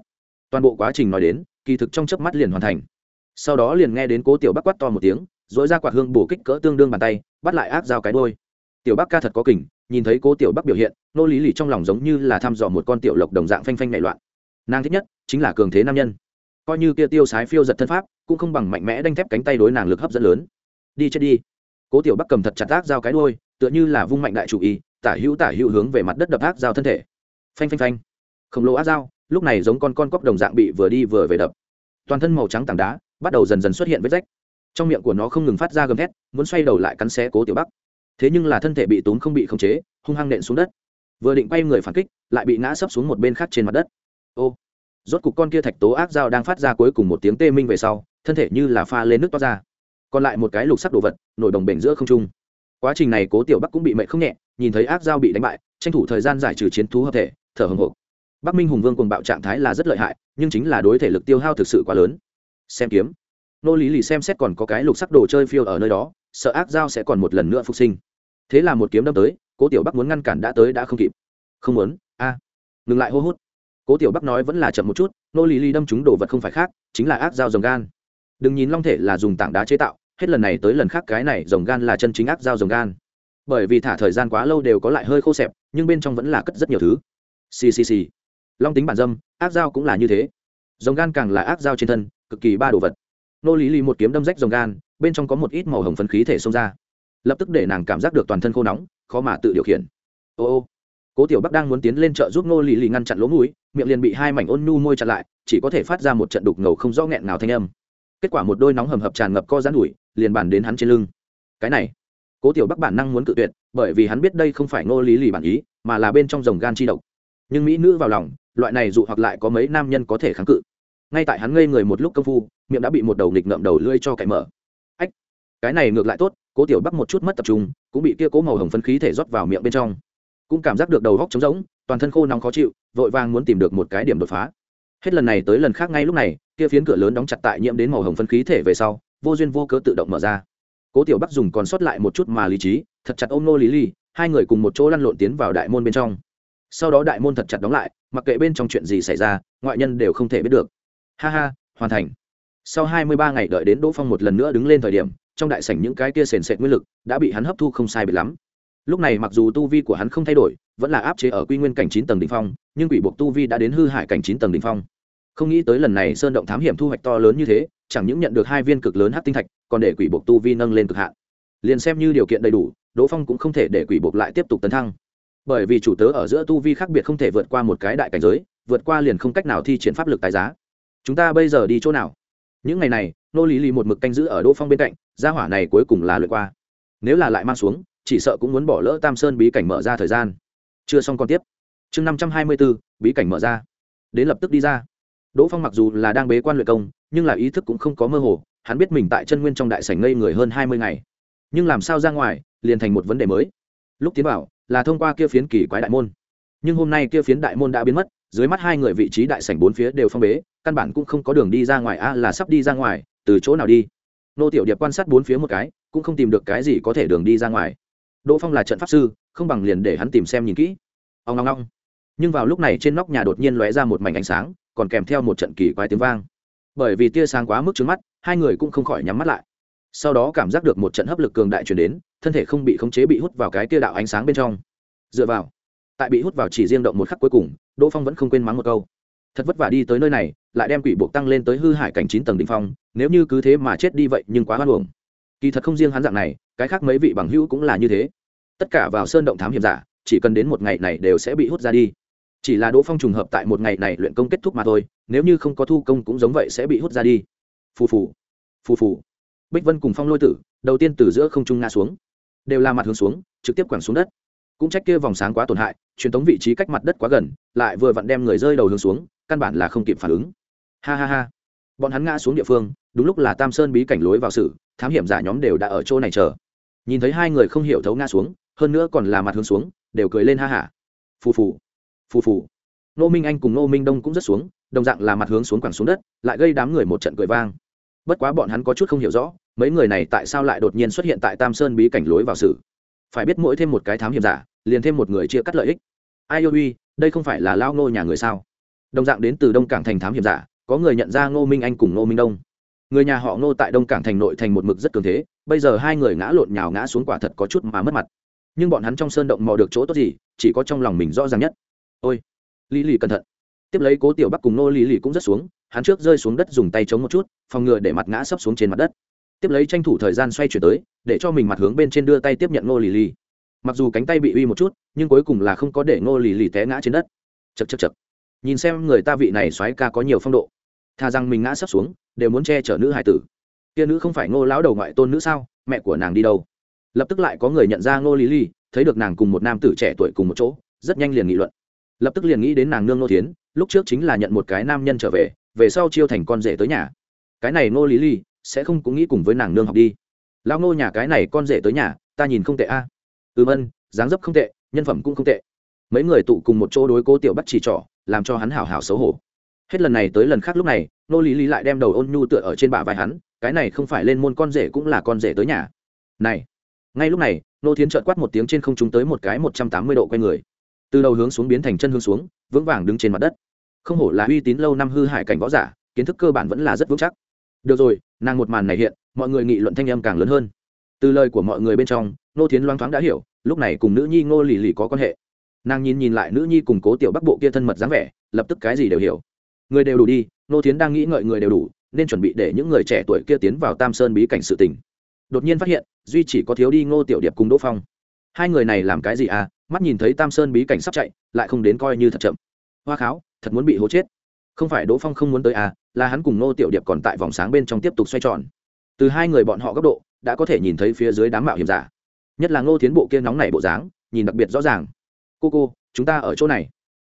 S1: Toàn bộ quá trình nói đến, kỳ thực trong chớp mắt liền hoàn thành. Sau đó liền nghe đến cố tiểu bắc quát to một tiếng dỗi ra quạt hương bổ kích cỡ tương đương bàn tay, bắt lại áp dao cái đôi tiểu bắc ca thật có kỉnh nhìn thấy cố tiểu bắc biểu hiện, nô lý lì trong lòng giống như là thăm dò một con tiểu lộc đồng dạng phanh phanh nảy loạn. Nàng thích nhất chính là cường thế nam nhân. Coi như kia tiêu sái phiêu giật thân pháp, cũng không bằng mạnh mẽ đanh thép cánh tay đối nàng lực hấp dẫn lớn. Đi chết đi cố tiểu bắc cầm thật chặt ác dao cái đôi tựa như là vung mạnh đại chủ y tả hữu tả hữu hướng về mặt đất đập ác dao thân thể. Phanh phanh phanh. Khổng lồ ác dao, lúc này giống con con cóc đồng dạng bị vừa đi vừa về đập. Toàn thân màu trắng tảng đá, bắt đầu dần dần xuất hiện vết rách. Trong miệng của nó không ngừng phát ra gầm thét, muốn xoay đầu lại cắn xé cố tiểu bắc. Thế nhưng là thân thể bị tốn không bị khống chế, hung hăng nện xuống đất. Vừa định quay người phản kích, lại bị ngã sấp xuống một bên khác trên mặt đất. Ô. Rốt cục con kia thạch tố ác dao đang phát ra cuối cùng một tiếng tê minh về sau, thân thể như là pha lên nước toát ra còn lại một cái lục sắc đồ vật, nổi đồng bể giữa không trung. Quá trình này cố tiểu bắc cũng bị mệnh không nhẹ, nhìn thấy ác dao bị đánh bại, tranh thủ thời gian giải trừ chiến thú hợp thể, thở hồng hộc. Bắc minh hùng vương cùng bạo trạng thái là rất lợi hại, nhưng chính là đối thể lực tiêu hao thực sự quá lớn. Xem kiếm. Nô lý lì xem xét còn có cái lục sắc đồ chơi phiêu ở nơi đó, sợ ác dao sẽ còn một lần nữa phục sinh. Thế là một kiếm đâm tới, cố tiểu bắc muốn ngăn cản đã tới đã không kịp. Không muốn, a. Ngừng lại hô hút. Cố tiểu bắc nói vẫn là chậm một chút, nô lý lì đâm trúng đồ vật không phải khác, chính là ác dao dòng gan đừng nhìn long thể là dùng tảng đá chế tạo, hết lần này tới lần khác cái này dòng gan là chân chính ác dao dòng gan. Bởi vì thả thời gian quá lâu đều có lại hơi khô xẹp, nhưng bên trong vẫn là cất rất nhiều thứ. Ccc long tính bản dâm, ác dao cũng là như thế. Dòng gan càng là ác dao trên thân, cực kỳ ba đồ vật. Nô lý lì một kiếm đâm rách dòng gan, bên trong có một ít màu hồng phấn khí thể xông ra. Lập tức để nàng cảm giác được toàn thân khô nóng, khó mà tự điều khiển. Ô ô. Cố tiểu bắc đang muốn tiến lên chợ giúp nô Lý lì ngăn chặn lỗ mũi, miệng liền bị hai mảnh ôn nhu môi chặn lại, chỉ có thể phát ra một trận đục ngầu không rõ nghẹn nào thanh âm kết quả một đôi nóng hầm hập tràn ngập co giãn đùi, liền bàn đến hắn trên lưng. Cái này, cố tiểu bắc bản năng muốn cự tuyệt, bởi vì hắn biết đây không phải Ngô lý lì bản ý, mà là bên trong dòng gan chi độc. Nhưng mỹ nữ vào lòng, loại này dụ hoặc lại có mấy nam nhân có thể kháng cự. Ngay tại hắn ngây người một lúc công phu, miệng đã bị một đầu nghịch ngậm đầu lưỡi cho cậy mở. Ách, cái này ngược lại tốt, cố tiểu bắc một chút mất tập trung, cũng bị kia cố màu hồng phấn khí thể rót vào miệng bên trong. Cũng cảm giác được đầu góc trống rỗng, toàn thân khô nóng khó chịu, vội vàng muốn tìm được một cái điểm đột phá. Hết lần này tới lần khác ngay lúc này kia phiến cửa lớn đóng chặt tại nhiễm đến màu hồng phân khí thể về sau, vô duyên vô cớ tự động mở ra. Cố tiểu bắc dùng còn sót lại một chút mà lý trí, thật chặt ôm nô lý ly hai người cùng một chỗ lăn lộn tiến vào đại môn bên trong. Sau đó đại môn thật chặt đóng lại, mặc kệ bên trong chuyện gì xảy ra, ngoại nhân đều không thể biết được. Ha ha, hoàn thành. Sau hai mươi ba ngày đợi đến đỗ phong một lần nữa đứng lên thời điểm, trong đại sảnh những cái kia sền sệt nguyên lực đã bị hắn hấp thu không sai biệt lắm. Lúc này mặc dù tu vi của hắn không thay đổi, vẫn là áp chế ở quy nguyên cảnh chín tầng đ ỉ n h phong, nhưng quỷ buộc tu vi đã đến hư hại cảnh chín tầng đ ỉ n h phong không nghĩ tới lần này sơn động thám hiểm thu hoạch to lớn như thế, chẳng những nhận được hai viên cực lớn hát tinh thạch, còn để quỷ buộc tu vi nâng lên cực hạn. Liền xem như điều kiện đầy đủ, đỗ phong cũng không thể để quỷ buộc lại tiếp tục tấn thăng. Bởi vì chủ tớ ở giữa tu vi khác biệt không thể vượt qua một cái đại cảnh giới, vượt qua liền không cách nào thi triển pháp lực tài giá. Chúng ta bây giờ đi chỗ nào? Những ngày này, nô lý lì một mực canh giữ ở đỗ phong bên cạnh, gia hỏa này cuối cùng là lượt qua. Nếu là lại mang xuống, chỉ sợ cũng muốn bỏ lỡ tam sơn bí cảnh mở ra thời gian. Chưa xong còn tiếp. Chương năm trăm hai mươi b ố bí cảnh mở ra. Đến lập tức đi ra đỗ phong mặc dù là đang bế quan luyện công, nhưng là ý thức cũng không có mơ hồ, hắn biết mình tại chân nguyên trong đại sảnh ngây người hơn hai mươi ngày. Nhưng làm sao ra ngoài, liền thành một vấn đề mới. Lúc tiến bảo là thông qua kia phiến kỳ quái đại môn. Nhưng hôm nay kia phiến đại môn đã biến mất, dưới mắt hai người vị trí đại sảnh bốn phía đều phong bế, căn bản cũng không có đường đi ra ngoài, a, là sắp đi ra ngoài, từ chỗ nào đi? Nô tiểu điệp quan sát bốn phía một cái, cũng không tìm được cái gì có thể đường đi ra ngoài. Đỗ phong là trận pháp sư, không bằng liền để hắn tìm xem nhìn kỹ. Ông ngong ngong nhưng vào lúc này trên nóc nhà đột nhiên lóe ra một mảnh ánh sáng còn kèm theo một trận kỳ quái tiếng vang. Bởi vì tia sáng quá mức trứng mắt, hai người cũng không khỏi nhắm mắt lại. Sau đó cảm giác được một trận hấp lực cường đại chuyển đến, thân thể không bị khống chế bị hút vào cái tia đạo ánh sáng bên trong. Dựa vào, tại bị hút vào chỉ riêng động một khắc cuối cùng, đỗ phong vẫn không quên mắng một câu. Thật vất vả đi tới nơi này, lại đem quỷ buộc tăng lên tới hư hải cảnh chín tầng đ ỉ n h phong, nếu như cứ thế mà chết đi vậy nhưng quá hoan hồng kỳ thật không riêng hắn dạng này, cái khác mấy vị bằng hữu cũng là như thế. Tất cả vào sơn động thám hiểm giả, chỉ cần đến một ngày này đều sẽ bị hút ra đi chỉ là đỗ phong trùng hợp tại một ngày này luyện công kết thúc mà thôi, nếu như không có thu công cũng giống vậy sẽ bị hút ra đi. Phù phù phù phù. Bích vân cùng phong lôi tử, đầu tiên từ giữa không trung ngã xuống. Đều là mặt hướng xuống, trực tiếp quẳng xuống đất. Cũng trách kia vòng sáng quá tổn hại, truyền thống vị trí cách mặt đất quá gần, lại vừa vặn đem người rơi đầu hướng xuống, căn bản là không kịp phản ứng. Ha ha ha. Bọn hắn ngã xuống địa phương, đúng lúc là tam sơn bí cảnh lối vào sự thám hiểm giả nhóm đều đã ở chỗ này chờ. Nhìn thấy hai người không hiểu thấu ngã xuống, hơn nữa còn là mặt hướng xuống, đều cười lên ha hả phù phù phù phù. Nô minh anh cùng nô minh đông cũng rất xuống, đồng dạng là mặt hướng xuống quẳng xuống đất, lại gây đám người một trận cười vang. Bất quá bọn hắn có chút không hiểu rõ, mấy người này tại sao lại đột nhiên xuất hiện tại tam sơn bí cảnh lối vào sử. Phải biết mỗi thêm một cái thám hiểm giả, liền thêm một người chia cắt lợi ích. Ai yêu uy đây không phải là lao ngô nhà người sao? Đồng dạng đến từ đông cảng thành thám hiểm giả, có người nhận ra ngô minh anh cùng ngô minh đông. Người nhà họ ngô tại đông cảng thành nội thành một mực rất cường thế, bây giờ hai người ngã lộn nhào ngã xuống quả thật có chút mà mất mặt. Nhưng bọn hắn trong sơn động mò được chỗ tốt gì, chỉ có trong lòng mình rõ ràng nhất ôi, lý lì cẩn thận. Tiếp lấy cố tiểu bắc cùng nô lý lì cũng rất xuống, hắn trước rơi xuống đất dùng tay chống một chút, phòng ngừa để mặt ngã sấp xuống trên mặt đất. Tiếp lấy tranh thủ thời gian xoay chuyển tới, để cho mình mặt hướng bên trên đưa tay tiếp nhận nô lì lì. Mặc dù cánh tay bị uy một chút, nhưng cuối cùng là không có để nô lì lì té ngã trên đất. Chật chật chật nhìn xem người ta vị này xoáy ca có nhiều phong độ. Thà rằng mình ngã sấp xuống, đều muốn che chở nữ hải tử. Kia nữ không phải ngô lão đầu ngoại tôn nữ sao? Mẹ của nàng đi đâu? Lập tức lại có người nhận ra ngô lý lý thấy được nàng cùng một nam tử trẻ tuổi cùng một chỗ, rất nhanh liền nghị luận lập tức liền nghĩ đến nàng nương Nô tiến lúc trước chính là nhận một cái nam nhân trở về về sau chiêu thành con rể tới nhà. Cái này Nô lý ly sẽ không cũng nghĩ cùng với nàng nương học đi. Lão Nô nhà cái này con rể tới nhà, ta nhìn không tệ a. À. ừm ân dáng dấp không tệ, nhân phẩm cũng không tệ. Mấy người tụ cùng một chỗ đối cố tiểu bắt chỉ trỏ, làm cho hắn hảo hảo xấu hổ. Hết lần này tới lần khác lúc này nô lý lý lại đem đầu ôn nhu tựa ở trên bả vai hắn, cái này không phải lên môn con rể cũng là con rể tới nhà. Này, ngay lúc này nô thiến trợn quát một tiếng trên không trung tới một cái một trăm tám mươi độ quay người từ đầu hướng xuống biến thành chân hướng xuống, vững vàng đứng trên mặt đất. Không hổ là uy tín lâu năm hư hại cảnh võ giả, kiến thức cơ bản vẫn là rất vững chắc. Được rồi, nàng một màn này hiện, mọi người nghị luận thanh âm càng lớn hơn. Từ lời của mọi người bên trong nô thiến loang thoáng đã hiểu, lúc này cùng nữ nhi ngô lì lì có quan hệ. Nàng nhìn nhìn lại nữ nhi cùng cố tiểu bắc bộ kia thân mật dáng vẻ, lập tức cái gì đều hiểu. Người đều đủ đi nô thiến đang nghĩ ngợi người đều đủ, nên chuẩn bị để những người trẻ tuổi kia tiến vào tam sơn bí cảnh sự tình. Đột nhiên phát hiện, duy chỉ có thiếu đi ngô tiểu điệp cùng đỗ phong hai người này làm cái gì à? Mắt nhìn thấy tam sơn bí cảnh sắp chạy, lại không đến coi như thật chậm. Hoa kháo, thật muốn bị hố chết. Không phải đỗ phong không muốn tới à là hắn cùng Nô tiểu điệp còn tại vòng sáng bên trong tiếp tục xoay tròn. Từ hai người bọn họ góc độ, đã có thể nhìn thấy phía dưới đám mạo hiểm giả. Nhất là ngô tiến bộ kia nóng nảy bộ dáng, nhìn đặc biệt rõ ràng. Cô cô, chúng ta ở chỗ này.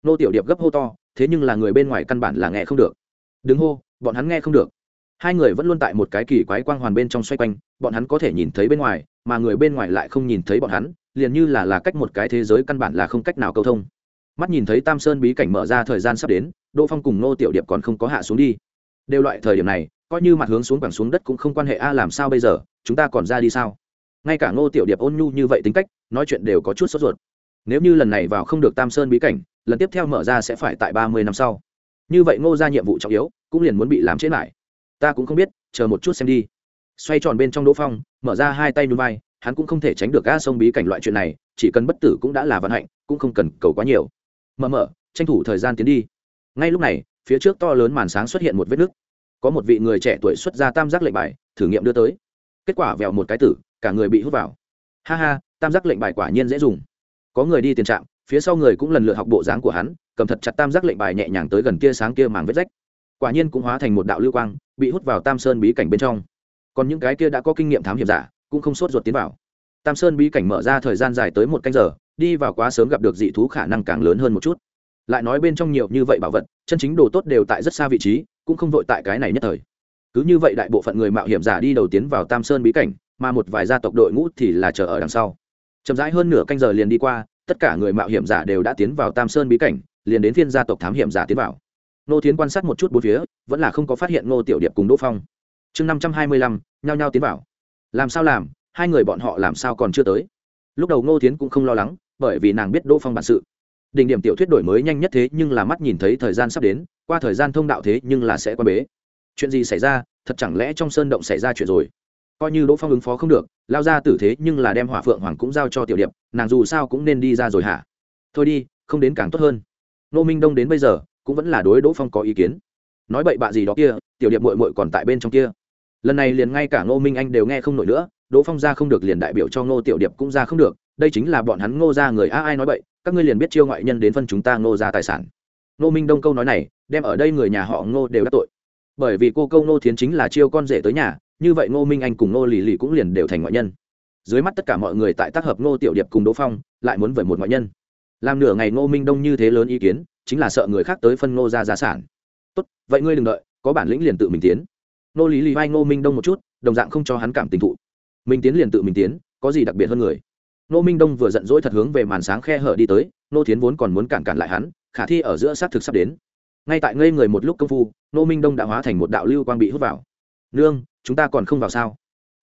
S1: Nô tiểu điệp gấp hô to, thế nhưng là người bên ngoài căn bản là nghe không được. Đứng hô, bọn hắn nghe không được. Hai người vẫn luôn tại một cái kỳ quái quang hoàn bên trong xoay quanh, bọn hắn có thể nhìn thấy bên ngoài, mà người bên ngoài lại không nhìn thấy bọn hắn liền như là là cách một cái thế giới căn bản là không cách nào câu thông. Mắt nhìn thấy tam sơn bí cảnh mở ra thời gian sắp đến, đỗ phong cùng nô tiểu điệp còn không có hạ xuống đi. Đều loại thời điểm này, coi như mặt hướng xuống quẳng xuống đất cũng không quan hệ, a, làm sao bây giờ? Chúng ta còn ra đi sao? Ngay cả ngô tiểu điệp ôn nhu như vậy tính cách, nói chuyện đều có chút sốt ruột. Nếu như lần này vào không được tam sơn bí cảnh, lần tiếp theo mở ra sẽ phải tại ba mươi năm sau. Như vậy ngô ra nhiệm vụ trọng yếu, cũng liền muốn bị làm chết lại. Ta cũng không biết, chờ một chút xem đi. Xoay tròn bên trong đỗ phong, mở ra hai tay núi vai hắn cũng không thể tránh được ga sông bí cảnh loại chuyện này, chỉ cần bất tử cũng đã là vận hạnh, cũng không cần cầu quá nhiều. Mở mở, tranh thủ thời gian tiến đi. Ngay lúc này, phía trước to lớn màn sáng xuất hiện một vết nứt. Có một vị người trẻ tuổi xuất ra tam giác lệnh bài, thử nghiệm đưa tới. Kết quả vẹo một cái tử, cả người bị hút vào. Ha ha, tam giác lệnh bài quả nhiên dễ dùng. Có người đi tiền trạm, phía sau người cũng lần lượt học bộ dáng của hắn, cầm thật chặt tam giác lệnh bài nhẹ nhàng tới gần kia sáng kia màng vết rách. Quả nhiên cũng hóa thành một đạo lưu quang, bị hút vào tam sơn bí cảnh bên trong. Còn những cái kia đã có kinh nghiệm thám hiểm giả cũng không sốt ruột tiến vào. Tam sơn bí cảnh mở ra thời gian dài tới một canh giờ, đi vào quá sớm gặp được dị thú khả năng càng lớn hơn một chút. Lại nói bên trong nhiều như vậy bảo vật, chân chính đồ tốt đều tại rất xa vị trí, cũng không vội tại cái này nhất thời. Cứ như vậy đại bộ phận người mạo hiểm giả đi đầu tiến vào tam sơn bí cảnh, mà một vài gia tộc đội ngũ thì là chờ ở đằng sau. Chậm rãi hơn nửa canh giờ liền đi qua, tất cả người mạo hiểm giả đều đã tiến vào tam sơn bí cảnh, liền đến phiên gia tộc thám hiểm giả tiến vào. Nô tiến quan sát một chút bốn phía, vẫn là không có phát hiện ngô tiểu điệp cùng đỗ phong. Chương năm trăm hai mươi lăm, nhao nhao tiến vào làm sao làm, hai người bọn họ làm sao còn chưa tới. Lúc đầu ngô tiến cũng không lo lắng, bởi vì nàng biết đỗ phong bản sự. Đỉnh điểm tiểu thuyết đổi mới nhanh nhất thế nhưng là mắt nhìn thấy thời gian sắp đến, qua thời gian thông đạo thế nhưng là sẽ quan bế. Chuyện gì xảy ra, thật chẳng lẽ trong sơn động xảy ra chuyện rồi? Coi như đỗ phong ứng phó không được, lao ra tử thế nhưng là đem hỏa phượng hoàng cũng giao cho tiểu điệp, nàng dù sao cũng nên đi ra rồi hả? Thôi đi, không đến càng tốt hơn. Nô minh đông đến bây giờ, cũng vẫn là đối đỗ phong có ý kiến. Nói bậy bạ gì đó kia, tiểu điệp mội mội còn tại bên trong kia lần này liền ngay cả ngô minh anh đều nghe không nổi nữa, đỗ phong ra không được liền đại biểu cho ngô tiểu điệp cũng ra không được, đây chính là bọn hắn ngô ra người a ai nói vậy các ngươi liền biết chiêu ngoại nhân đến phân chúng ta ngô ra tài sản. Ngô minh đông câu nói này, đem ở đây người nhà họ ngô đều đắc tội. Bởi vì cô câu ngô thiến chính là chiêu con rể tới nhà, như vậy ngô minh anh cùng ngô lì lì cũng liền đều thành ngoại nhân. Dưới mắt tất cả mọi người tại tác hợp ngô tiểu điệp cùng đỗ phong, lại muốn vẩy một ngoại nhân. Làm nửa ngày ngô minh đông như thế lớn ý kiến, chính là sợ người khác tới phân ngô ra gia sản. Tốt, vậy ngươi đừng đợi, có bản lĩnh liền tự mình tiến. Nô lý lì vai ngô minh đông một chút, đồng dạng không cho hắn cảm tình thụ. Mình tiến liền tự mình tiến, có gì đặc biệt hơn người? Nô minh đông vừa giận dỗi thật hướng về màn sáng khe hở đi tới Nô tiến vốn còn muốn cản cản lại hắn, khả thi ở giữa sát thực sắp đến. Ngay tại ngây người một lúc công phu Nô minh đông đã hóa thành một đạo lưu quang bị hút vào. Nương, chúng ta còn không vào sao?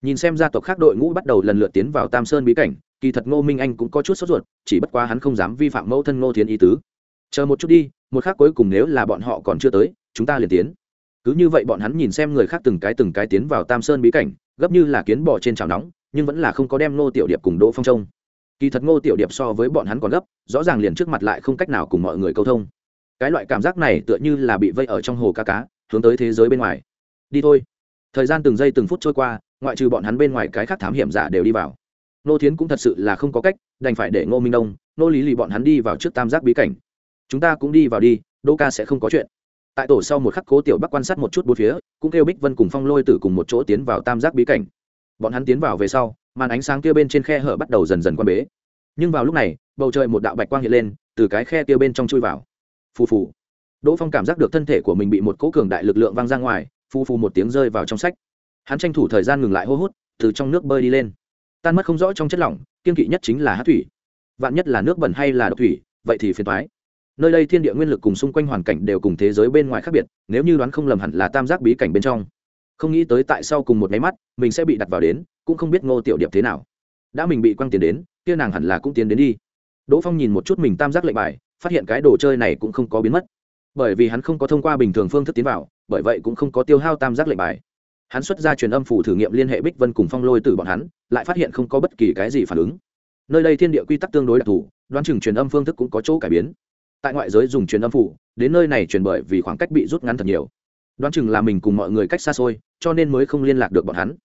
S1: Nhìn xem gia tộc khác đội ngũ bắt đầu lần lượt tiến vào tam sơn bí cảnh, kỳ thật ngô minh anh cũng có chút sốt ruột, chỉ bất quá hắn không dám vi phạm mẫu thân ngô thiến ý tứ. Chờ một chút đi, một khác cuối cùng nếu là bọn họ còn chưa tới, chúng ta liền tiến cứ như vậy bọn hắn nhìn xem người khác từng cái từng cái tiến vào tam sơn bí cảnh, gấp như là kiến bò trên chảo nóng, nhưng vẫn là không có đem ngô tiểu điệp cùng đỗ phong trông. Kỳ thật ngô tiểu điệp so với bọn hắn còn gấp, rõ ràng liền trước mặt lại không cách nào cùng mọi người câu thông. Cái loại cảm giác này tựa như là bị vây ở trong hồ cá cá, hướng tới thế giới bên ngoài. Đi thôi. Thời gian từng giây từng phút trôi qua, ngoại trừ bọn hắn bên ngoài cái khác thám hiểm giả đều đi vào. Nô thiến cũng thật sự là không có cách, đành phải để ngô minh đông nô lý lì bọn hắn đi vào trước tam giác bí cảnh. Chúng ta cũng đi vào đi, đô ca sẽ không có chuyện tại tổ sau một khắc cố tiểu bắc quan sát một chút bốn phía, cũng kêu bích vân cùng phong lôi tử cùng một chỗ tiến vào tam giác bí cảnh. Bọn hắn tiến vào về sau, màn ánh sáng kia bên trên khe hở bắt đầu dần dần quan bế. Nhưng vào lúc này, bầu trời một đạo bạch quang hiện lên, từ cái khe kia bên trong chui vào. Phù phù. Đỗ phong cảm giác được thân thể của mình bị một cỗ cường đại lực lượng văng ra ngoài, phù phù một tiếng rơi vào trong sách. Hắn tranh thủ thời gian ngừng lại hô hút, từ trong nước bơi đi lên. Tan mất không rõ trong chất lỏng, kiên kỵ nhất chính là hát thủy. Vạn nhất là nước bẩn hay là độc thủy, vậy thì phiền thoái nơi đây thiên địa nguyên lực cùng xung quanh hoàn cảnh đều cùng thế giới bên ngoài khác biệt, nếu như đoán không lầm hẳn là tam giác bí cảnh bên trong. Không nghĩ tới tại sau cùng một máy mắt, mình sẽ bị đặt vào đến, cũng không biết ngô tiểu điệp thế nào. Đã mình bị quăng tiền đến, kia nàng hẳn là cũng tiến đến đi. Đỗ phong nhìn một chút mình tam giác lệnh bài, phát hiện cái đồ chơi này cũng không có biến mất. Bởi vì hắn không có thông qua bình thường phương thức tiến vào, bởi vậy cũng không có tiêu hao tam giác lệnh bài. Hắn xuất ra truyền âm phủ thử nghiệm liên hệ bích vân cùng phong lôi từ bọn hắn, lại phát hiện không có bất kỳ cái gì phản ứng. Nơi đây thiên địa quy tắc tương đối đặc thù, đoán chừng truyền âm phương thức cũng có chỗ cải biến tại ngoại giới dùng truyền âm phủ, đến nơi này truyền bởi vì khoảng cách bị rút ngắn thật nhiều. Đoán chừng là mình cùng mọi người cách xa xôi, cho nên mới không liên lạc được bọn hắn.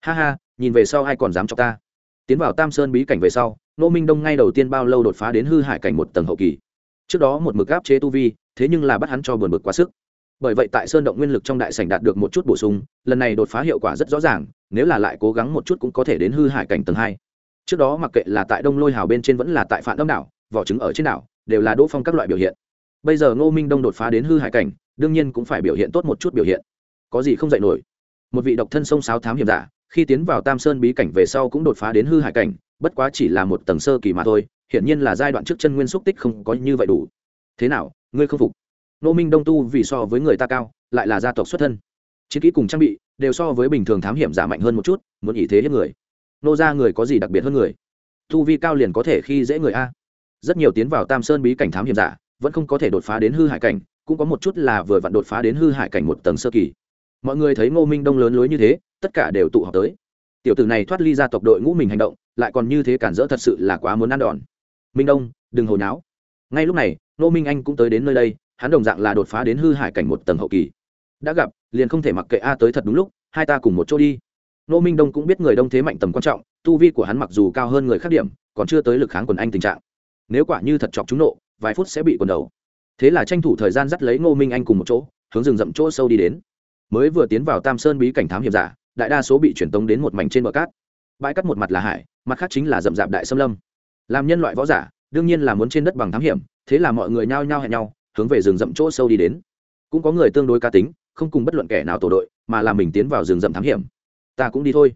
S1: Ha ha, nhìn về sau ai còn dám cho ta? Tiến vào tam sơn bí cảnh về sau nô minh đông ngay đầu tiên bao lâu đột phá đến hư hải cảnh một tầng hậu kỳ. Trước đó một mực gáp chế tu vi, thế nhưng là bắt hắn cho buồn bực quá sức. Bởi vậy tại sơn động nguyên lực trong đại sảnh đạt được một chút bổ sung, lần này đột phá hiệu quả rất rõ ràng, nếu là lại cố gắng một chút cũng có thể đến hư hải cảnh tầng hai. Trước đó mặc kệ là tại đông lôi hào bên trên vẫn là tại phản đông đảo, vỏ trứng ở trên đảo đều là đỗ phong các loại biểu hiện. Bây giờ ngô minh đông đột phá đến hư hải cảnh, đương nhiên cũng phải biểu hiện tốt một chút biểu hiện. Có gì không dạy nổi. Một vị độc thân sông sáo thám hiểm giả, khi tiến vào tam sơn bí cảnh về sau cũng đột phá đến hư hải cảnh, bất quá chỉ là một tầng sơ kỳ mà thôi, hiển nhiên là giai đoạn trước chân nguyên xúc tích không có như vậy đủ. Thế nào, ngươi không phục? Nô minh đông tu vì so với người ta cao, lại là gia tộc xuất thân. Chiến kỹ cùng trang bị đều so với bình thường thám hiểm giả mạnh hơn một chút, muốn ý thế hết người. Nô ra người có gì đặc biệt hơn người? Tu vi cao liền có thể khi dễ người a rất nhiều tiến vào tam sơn bí cảnh thám hiểm giả vẫn không có thể đột phá đến hư hải cảnh, cũng có một chút là vừa vặn đột phá đến hư hải cảnh một tầng sơ kỳ. Mọi người thấy ngô minh đông lớn lối như thế, tất cả đều tụ họp tới. Tiểu tử này thoát ly ra tộc đội ngũ mình hành động, lại còn như thế cản rỡ thật sự là quá muốn ăn đòn. Minh đông, đừng hồi náo ngay lúc này, ngô minh anh cũng tới đến nơi đây, hắn đồng dạng là đột phá đến hư hải cảnh một tầng hậu kỳ. Đã gặp, liền không thể mặc kệ a tới thật đúng lúc, hai ta cùng một chỗ đi. Ngô minh đông cũng biết người đông thế mạnh tầm quan trọng, tu vi của hắn mặc dù cao hơn người khác điểm, còn chưa tới lực kháng quần anh tình trạng nếu quả như thật chọc chúng nộ, vài phút sẽ bị quần đầu. Thế là tranh thủ thời gian dắt lấy ngô minh anh cùng một chỗ, hướng rừng rậm chỗ sâu đi đến. Mới vừa tiến vào tam sơn bí cảnh thám hiểm giả, đại đa số bị truyền tống đến một mảnh trên bờ cát. Bãi cát một mặt là hải, mặt khác chính là rậm rạp đại xâm lâm. Làm nhân loại võ giả, đương nhiên là muốn trên đất bằng thám hiểm, thế là mọi người nhao nhao hẹn nhau, hướng về rừng rậm chỗ sâu đi đến. Cũng có người tương đối cá tính, không cùng bất luận kẻ nào tổ đội, mà là mình tiến vào rừng rậm thám hiểm. Ta cũng đi thôi.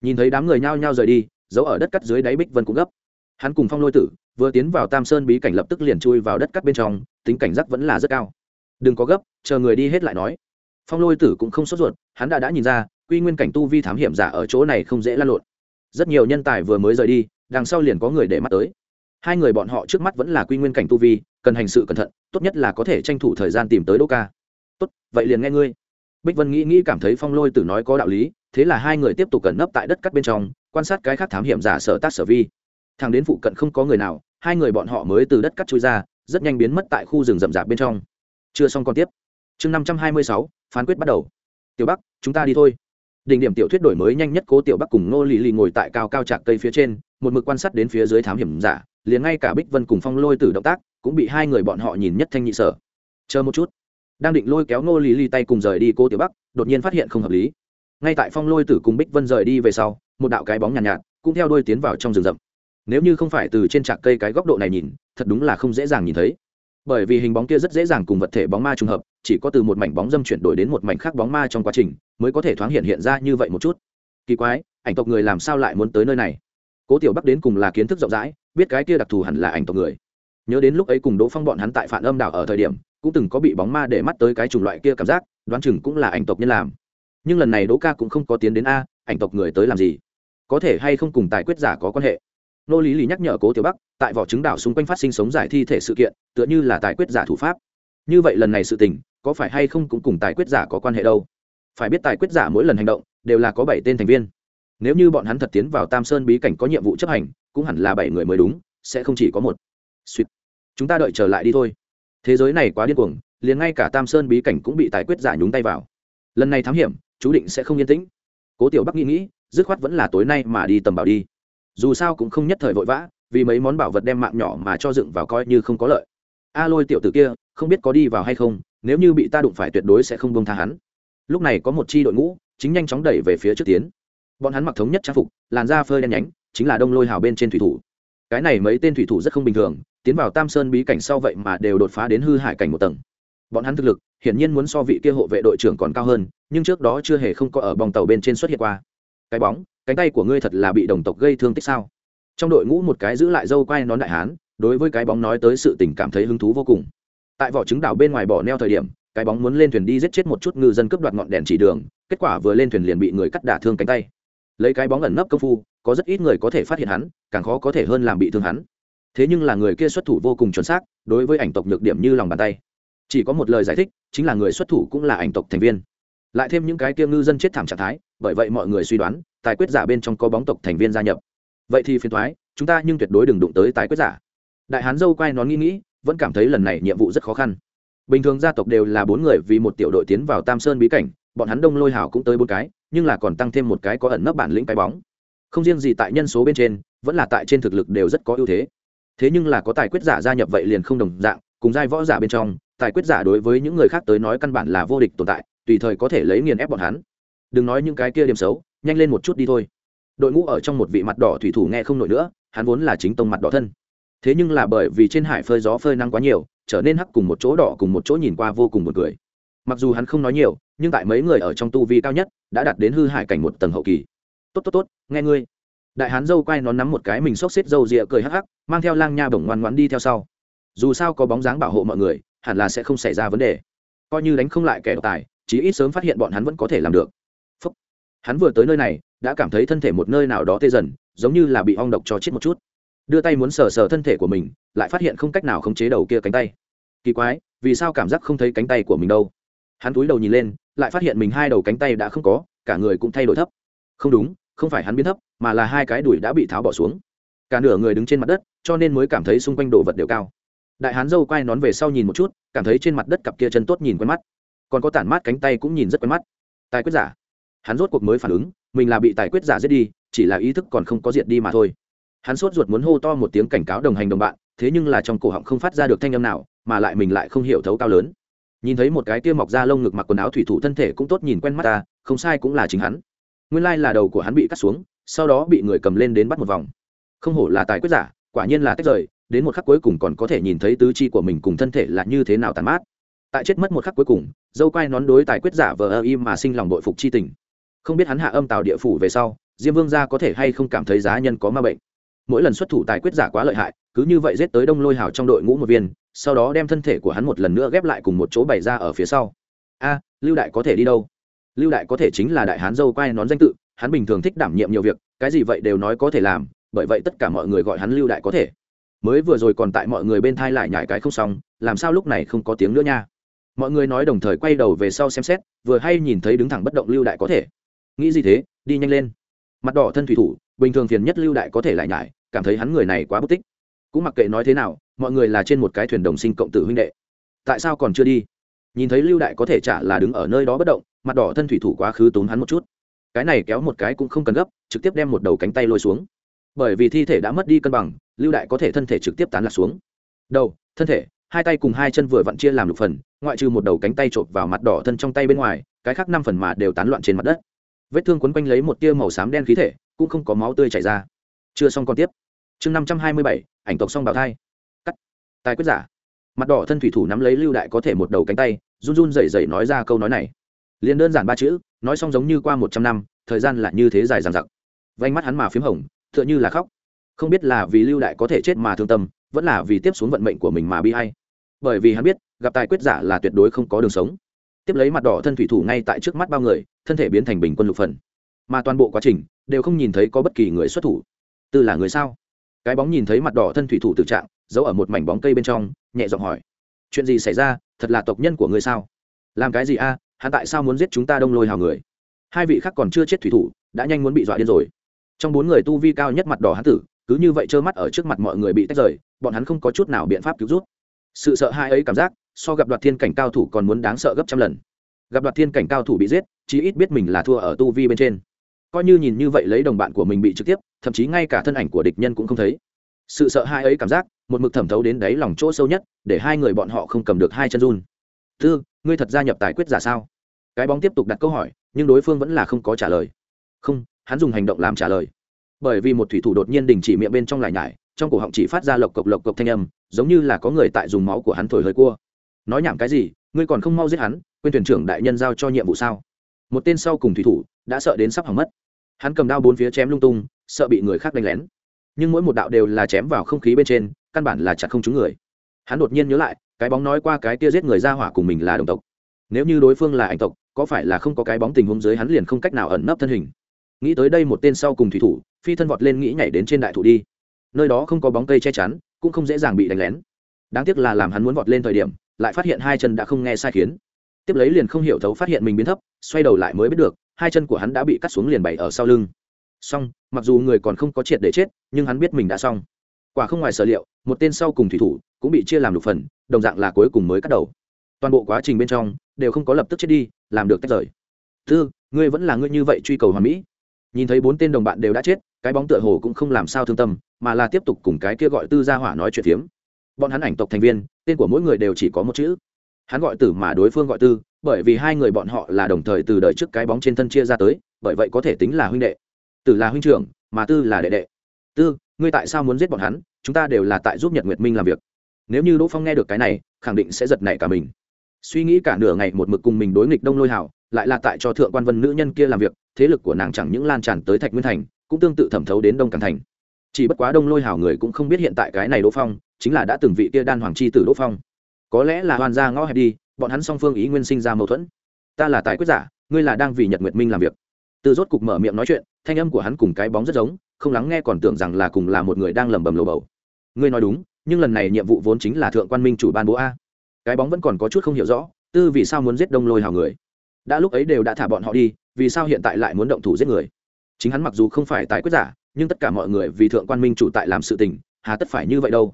S1: Nhìn thấy đám người nhao nhao rời đi giấu ở đất cắt dưới đáy bích vân cũng gấp. Hắn cùng phong lôi tử vừa tiến vào tam sơn bí cảnh lập tức liền chui vào đất cắt bên trong, tính cảnh giác vẫn là rất cao. Đừng có gấp, chờ người đi hết lại nói. Phong lôi tử cũng không sốt ruột, hắn đã đã nhìn ra, quy nguyên cảnh tu vi thám hiểm giả ở chỗ này không dễ lan lộn. Rất nhiều nhân tài vừa mới rời đi, đằng sau liền có người để mắt tới. Hai người bọn họ trước mắt vẫn là quy nguyên cảnh tu vi, cần hành sự cẩn thận, tốt nhất là có thể tranh thủ thời gian tìm tới đỗ ca. Tốt, vậy liền nghe ngươi. Bích vân nghĩ nghĩ cảm thấy phong lôi tử nói có đạo lý, thế là hai người tiếp tục cẩn nấp tại đất cắt bên trong, quan sát cái khác thám hiểm giả sở tác sở vi thằng đến phụ cận không có người nào hai người bọn họ mới từ đất cắt chui ra rất nhanh biến mất tại khu rừng rậm rạp bên trong. Chưa xong còn tiếp. Chương năm trăm hai mươi sáu phán quyết bắt đầu. Tiểu bắc chúng ta đi thôi. Đỉnh điểm tiểu thuyết đổi mới nhanh nhất cố tiểu bắc cùng nô lì lì ngồi tại cao cao trạc cây phía trên một mực quan sát đến phía dưới thám hiểm giả liền ngay cả bích vân cùng phong lôi tử động tác cũng bị hai người bọn họ nhìn nhất thanh nhị sở. Chờ một chút. Đang định lôi kéo nô lì lì tay cùng rời đi cô tiểu bắc đột nhiên phát hiện không hợp lý. Ngay tại phong lôi tử cùng bích vân rời đi về sau một đạo cái bóng nhàn nhạt, nhạt cũng theo đôi tiến vào trong rừng rậm nếu như không phải từ trên trạc cây cái góc độ này nhìn, thật đúng là không dễ dàng nhìn thấy. Bởi vì hình bóng kia rất dễ dàng cùng vật thể bóng ma trùng hợp, chỉ có từ một mảnh bóng dâm chuyển đổi đến một mảnh khác bóng ma trong quá trình, mới có thể thoáng hiện hiện ra như vậy một chút. Kỳ quái, ảnh tộc người làm sao lại muốn tới nơi này? Cố tiểu bắc đến cùng là kiến thức rộng rãi, biết cái kia đặc thù hẳn là ảnh tộc người. Nhớ đến lúc ấy cùng đỗ phong bọn hắn tại phản âm đảo ở thời điểm, cũng từng có bị bóng ma để mắt tới cái chủng loại kia cảm giác, đoán chừng cũng là ảnh tộc nhân làm. Nhưng lần này đỗ ca cũng không có tiến đến a, ảnh tộc người tới làm gì? Có thể hay không cùng tài quyết giả có quan hệ? Nô lý lý nhắc nhở cố tiểu bắc, tại vỏ trứng đảo xung quanh phát sinh sống giải thi thể sự kiện, tựa như là tài quyết giả thủ pháp. Như vậy lần này sự tình, có phải hay không cũng cùng tài quyết giả có quan hệ đâu? Phải biết tài quyết giả mỗi lần hành động, đều là có bảy tên thành viên. Nếu như bọn hắn thật tiến vào tam sơn bí cảnh có nhiệm vụ chấp hành, cũng hẳn là bảy người mới đúng, sẽ không chỉ có một. Suýt. Chúng ta đợi trở lại đi thôi. Thế giới này quá điên cuồng, liền ngay cả tam sơn bí cảnh cũng bị tài quyết giả nhúng tay vào. Lần này thám hiểm, chú định sẽ không yên tĩnh. Cố tiểu bắc nghĩ nghĩ, dứt khoát vẫn là tối nay mà đi tầm bảo đi dù sao cũng không nhất thời vội vã, vì mấy món bảo vật đem mạng nhỏ mà cho dựng vào coi như không có lợi. A lôi tiểu t ử kia, không biết có đi vào hay không, nếu như bị ta đụng phải tuyệt đối sẽ không bông tha hắn. Lúc này có một c h i đội ngũ, chính nhanh chóng đẩy về phía trước tiến. Bọn hắn mặc thống nhất trang phục, làn da phơi đen nhánh, chính là đông lôi hào bên trên thủy thủ. Cái này mấy tên thủy thủ rất không bình thường, tiến vào tam sơn bí cảnh sau vậy mà đều đột phá đến hư hại cảnh một tầng. Bọn hắn thực lực, hiển nhiên muốn so vị kia hộ vệ đội trưởng còn cao hơn, nhưng trước đó chưa hề không có ở bòng tàu bên trên xuất hiện qua cái bóng, cánh tay của ngươi thật là bị đồng tộc gây thương tích sao? Trong đội ngũ một cái giữ lại dâu quai nón đại hán, đối với cái bóng nói tới sự tình cảm thấy hứng thú vô cùng. Tại vỏ trứng đảo bên ngoài bỏ neo thời điểm, cái bóng muốn lên thuyền đi giết chết một chút ngư dân cướp đoạt ngọn đèn chỉ đường, kết quả vừa lên thuyền liền bị người cắt đả thương cánh tay. Lấy cái bóng ẩn nấp công phu, có rất ít người có thể phát hiện hắn, càng khó có thể hơn làm bị thương hắn. Thế nhưng là người kia xuất thủ vô cùng chuẩn xác, đối với ảnh tộc nhược điểm như lòng bàn tay. Chỉ có một lời giải thích, chính là người xuất thủ cũng là ảnh tộc thành viên. Lại thêm những cái kia ngư dân chết thảm trạng thái bởi vậy mọi người suy đoán, tài quyết giả bên trong có bóng tộc thành viên gia nhập. Vậy thì phiền thoái chúng ta nhưng tuyệt đối đừng đụng tới tài quyết giả. Đại hán dâu quay nón nghĩ nghĩ, vẫn cảm thấy lần này nhiệm vụ rất khó khăn. Bình thường gia tộc đều là bốn người vì một tiểu đội tiến vào tam sơn bí cảnh, bọn hắn đông lôi hảo cũng tới bốn cái, nhưng là còn tăng thêm một cái có ẩn nấp bản lĩnh cái bóng. Không riêng gì tại nhân số bên trên, vẫn là tại trên thực lực đều rất có ưu thế. Thế nhưng là có tài quyết giả gia nhập vậy liền không đồng dạng, cùng giai võ giả bên trong, tài quyết giả đối với những người khác tới nói căn bản là vô địch tồn tại, tùy thời có thể lấy nghiền ép bọn hắn đừng nói những cái kia điểm xấu, nhanh lên một chút đi thôi. Đội ngũ ở trong một vị mặt đỏ thủy thủ nghe không nổi nữa, hắn vốn là chính tông mặt đỏ thân. Thế nhưng là bởi vì trên hải phơi gió phơi nắng quá nhiều, trở nên hắc cùng một chỗ đỏ cùng một chỗ nhìn qua vô cùng một cười. Mặc dù hắn không nói nhiều, nhưng tại mấy người ở trong tu vi cao nhất, đã đạt đến hư hải cảnh một tầng hậu kỳ. Tốt tốt tốt, nghe ngươi. Đại hán dâu quay nón nắm một cái mình xốc xếp dâu rịa cười hắc hắc, mang theo lang nha bổng ngoan ngoan đi theo sau. Dù sao có bóng dáng bảo hộ mọi người, hẳn là sẽ không xảy ra vấn đề. Coi như đánh không lại kẻ độc tài, chí ít sớm phát hiện bọn hắn vẫn có thể làm được hắn vừa tới nơi này, đã cảm thấy thân thể một nơi nào đó tê dần, giống như là bị ong độc cho chết một chút. Đưa tay muốn sờ sờ thân thể của mình, lại phát hiện không cách nào khống chế đầu kia cánh tay. Kỳ quái, vì sao cảm giác không thấy cánh tay của mình đâu? Hắn túi đầu nhìn lên, lại phát hiện mình hai đầu cánh tay đã không có, cả người cũng thay đổi thấp. Không đúng, không phải hắn biến thấp, mà là hai cái đùi đã bị tháo bỏ xuống. Cả nửa người đứng trên mặt đất, cho nên mới cảm thấy xung quanh đồ vật đều cao. Đại hán dâu quay nón về sau nhìn một chút, cảm thấy trên mặt đất cặp kia chân tốt nhìn quen mắt. Còn có tản mát cánh tay cũng nhìn rất quen mắt. Tài quyết giả hắn rốt cuộc mới phản ứng, mình là bị tài quyết giả giết đi, chỉ là ý thức còn không có diệt đi mà thôi. Hắn sốt ruột muốn hô to một tiếng cảnh cáo đồng hành đồng bạn, thế nhưng là trong cổ họng không phát ra được thanh âm nào, mà lại mình lại không hiểu thấu cao lớn. Nhìn thấy một cái tia mọc ra lông ngực mặc quần áo thủy thủ thân thể cũng tốt nhìn quen mắt ta, không sai cũng là chính hắn. Nguyên lai là đầu của hắn bị cắt xuống, sau đó bị người cầm lên đến bắt một vòng. Không hổ là tài quyết giả, quả nhiên là tách rời, đến một khắc cuối cùng còn có thể nhìn thấy tứ chi của mình cùng thân thể là như thế nào tàn mát. Tại chết mất một khắc cuối cùng, dâu quai nón đối tài quyết giả vờ ơ im mà sinh lòng bội phục chi tình không biết hắn hạ âm tào địa phủ về sau, diêm vương gia có thể hay không cảm thấy giá nhân có ma bệnh. Mỗi lần xuất thủ tài quyết giả quá lợi hại, cứ như vậy giết tới đông lôi hào trong đội ngũ một viên, sau đó đem thân thể của hắn một lần nữa ghép lại cùng một chỗ bày ra ở phía sau. A, lưu đại có thể đi đâu? Lưu đại có thể chính là đại hán dâu quai nón danh tự, hắn bình thường thích đảm nhiệm nhiều việc, cái gì vậy đều nói có thể làm, bởi vậy tất cả mọi người gọi hắn lưu đại có thể. Mới vừa rồi còn tại mọi người bên thai lại nhải cái không xong, làm sao lúc này không có tiếng nữa nha? Mọi người nói đồng thời quay đầu về sau xem xét, vừa hay nhìn thấy đứng thẳng bất động lưu đại có thể nghĩ gì thế? Đi nhanh lên. Mặt đỏ thân thủy thủ, bình thường phiền nhất lưu đại có thể lại nhải, cảm thấy hắn người này quá bất tích. Cũng mặc kệ nói thế nào, mọi người là trên một cái thuyền đồng sinh cộng tử huynh đệ. Tại sao còn chưa đi? Nhìn thấy lưu đại có thể trả là đứng ở nơi đó bất động, mặt đỏ thân thủy thủ quá khứ tốn hắn một chút. Cái này kéo một cái cũng không cần gấp, trực tiếp đem một đầu cánh tay lôi xuống. Bởi vì thi thể đã mất đi cân bằng, lưu đại có thể thân thể trực tiếp tán lạc xuống. Đầu, thân thể, hai tay cùng hai chân vừa vặn chia làm lục phần, ngoại trừ một đầu cánh tay chộp vào mặt đỏ thân trong tay bên ngoài, cái khác năm phần mà đều tán loạn trên mặt đất vết thương quấn quanh lấy một tia màu xám đen khí thể, cũng không có máu tươi chảy ra. Chưa xong còn tiếp. Chương năm trăm hai mươi bảy, ảnh tộc song bào thai. Cắt. Tài quyết giả. Mặt đỏ thân thủy thủ nắm lấy lưu đại có thể một đầu cánh tay, run run rẩy rẩy nói ra câu nói này. Liền đơn giản ba chữ, nói xong giống như qua một trăm năm, thời gian là như thế dài dằng dặc. Vánh mắt hắn mà p h í m hồng, tựa như là khóc. Không biết là vì lưu đại có thể chết mà thương tâm, vẫn là vì tiếp xuống vận mệnh của mình mà bi hay bởi vì hắn biết, gặp tài quyết giả là tuyệt đối không có đường sống tiếp lấy mặt đỏ thân thủy thủ ngay tại trước mắt bao người, thân thể biến thành bình quân lục phần. Mà toàn bộ quá trình đều không nhìn thấy có bất kỳ người xuất thủ. Tư là người sao? Cái bóng nhìn thấy mặt đỏ thân thủy thủ tự trạng, giấu ở một mảnh bóng cây bên trong, nhẹ giọng hỏi. Chuyện gì xảy ra? Thật là tộc nhân của ngươi sao? Làm cái gì a? Hắn tại sao muốn giết chúng ta đông lôi hào người? Hai vị khác còn chưa chết thủy thủ, đã nhanh muốn bị dọa điên rồi. Trong bốn người tu vi cao nhất mặt đỏ hắn tử, cứ như vậy trơ mắt ở trước mặt mọi người bị tách rời, bọn hắn không có chút nào biện pháp cứu rút. Sự sợ hãi ấy cảm giác so gặp đoạt thiên cảnh cao thủ còn muốn đáng sợ gấp trăm lần. Gặp đoạt thiên cảnh cao thủ bị giết, chí ít biết mình là thua ở tu vi bên trên. Coi như nhìn như vậy lấy đồng bạn của mình bị trực tiếp, thậm chí ngay cả thân ảnh của địch nhân cũng không thấy. Sự sợ hãi ấy cảm giác, một mực thẩm thấu đến đáy lòng chỗ sâu nhất, để hai người bọn họ không cầm được hai chân run. Tư, ngươi thật gia nhập tài quyết giả sao? Cái bóng tiếp tục đặt câu hỏi, nhưng đối phương vẫn là không có trả lời. Không, hắn dùng hành động làm trả lời. Bởi vì một thủy thủ đột nhiên đình chỉ miệng bên trong lại nhải, trong cổ họng chỉ phát ra lộc cộc lộc cộc thanh âm, giống như là có người tại dùng máu của hắn thổi hơi cua nói nhảm cái gì, ngươi còn không mau giết hắn, quên thuyền trưởng đại nhân giao cho nhiệm vụ sao? Một tên sau cùng thủy thủ đã sợ đến sắp hỏng mất. Hắn cầm đao bốn phía chém lung tung, sợ bị người khác đánh lén. Nhưng mỗi một đạo đều là chém vào không khí bên trên, căn bản là chặt không trúng người. Hắn đột nhiên nhớ lại, cái bóng nói qua cái kia giết người ra hỏa cùng mình là đồng tộc. Nếu như đối phương là ảnh tộc, có phải là không có cái bóng tình huống dưới hắn liền không cách nào ẩn nấp thân hình? Nghĩ tới đây một tên sau cùng thủy thủ, phi thân vọt lên nghĩ nhảy đến trên đại thủ đi. Nơi đó không có bóng cây che chắn, cũng không dễ dàng bị đánh lén. Đáng tiếc là làm hắn muốn vọt lên thời điểm lại phát hiện hai chân đã không nghe sai khiến. Tiếp lấy liền không hiểu thấu phát hiện mình biến thấp, xoay đầu lại mới biết được, hai chân của hắn đã bị cắt xuống liền bày ở sau lưng. Xong, mặc dù người còn không có triệt để chết, nhưng hắn biết mình đã xong. Quả không ngoài sở liệu, một tên sau cùng thủy thủ cũng bị chia làm lục phần, đồng dạng là cuối cùng mới cắt đầu. Toàn bộ quá trình bên trong, đều không có lập tức chết đi, làm được tách rời. Thư, ngươi vẫn là ngươi như vậy truy cầu hoàn mỹ. Nhìn thấy bốn tên đồng bạn đều đã chết, cái bóng tựa hồ cũng không làm sao thương tâm, mà là tiếp tục cùng cái kia gọi tư gia hỏa nói chuyện phiếm bọn hắn ảnh tộc thành viên, tên của mỗi người đều chỉ có một chữ. Hắn gọi tử mà đối phương gọi tư, bởi vì hai người bọn họ là đồng thời từ đời trước cái bóng trên thân chia ra tới, bởi vậy có thể tính là huynh đệ. Tử là huynh trưởng, mà tư là đệ đệ. Tư, ngươi tại sao muốn giết bọn hắn? Chúng ta đều là tại giúp nhật nguyệt minh làm việc. Nếu như đỗ phong nghe được cái này, khẳng định sẽ giật nảy cả mình. Suy nghĩ cả nửa ngày một mực cùng mình đối nghịch đông lôi hảo, lại là tại cho thượng quan vân nữ nhân kia làm việc, thế lực của nàng chẳng những lan tràn tới thạch nguyên thành, cũng tương tự thẩm thấu đến đông càng thành. Chỉ bất quá đông lôi hảo người cũng không biết hiện tại cái này đỗ phong chính là đã từng vị kia đan hoàng chi tử đỗ phong. Có lẽ là hoàn gia ngõ hẹp đi, bọn hắn song phương ý nguyên sinh ra mâu thuẫn. Ta là tài quyết giả, ngươi là đang vì nhật nguyệt minh làm việc. Từ rốt cục mở miệng nói chuyện, thanh âm của hắn cùng cái bóng rất giống, không lắng nghe còn tưởng rằng là cùng là một người đang lẩm bẩm lồ bầu. Ngươi nói đúng, nhưng lần này nhiệm vụ vốn chính là thượng quan minh chủ ban bố a. Cái bóng vẫn còn có chút không hiểu rõ, tư vì sao muốn giết đông lôi hào người. Đã lúc ấy đều đã thả bọn họ đi, vì sao hiện tại lại muốn động thủ giết người? Chính hắn mặc dù không phải tài quyết giả, nhưng tất cả mọi người vì thượng quan minh chủ tại làm sự tình, hà tất phải như vậy đâu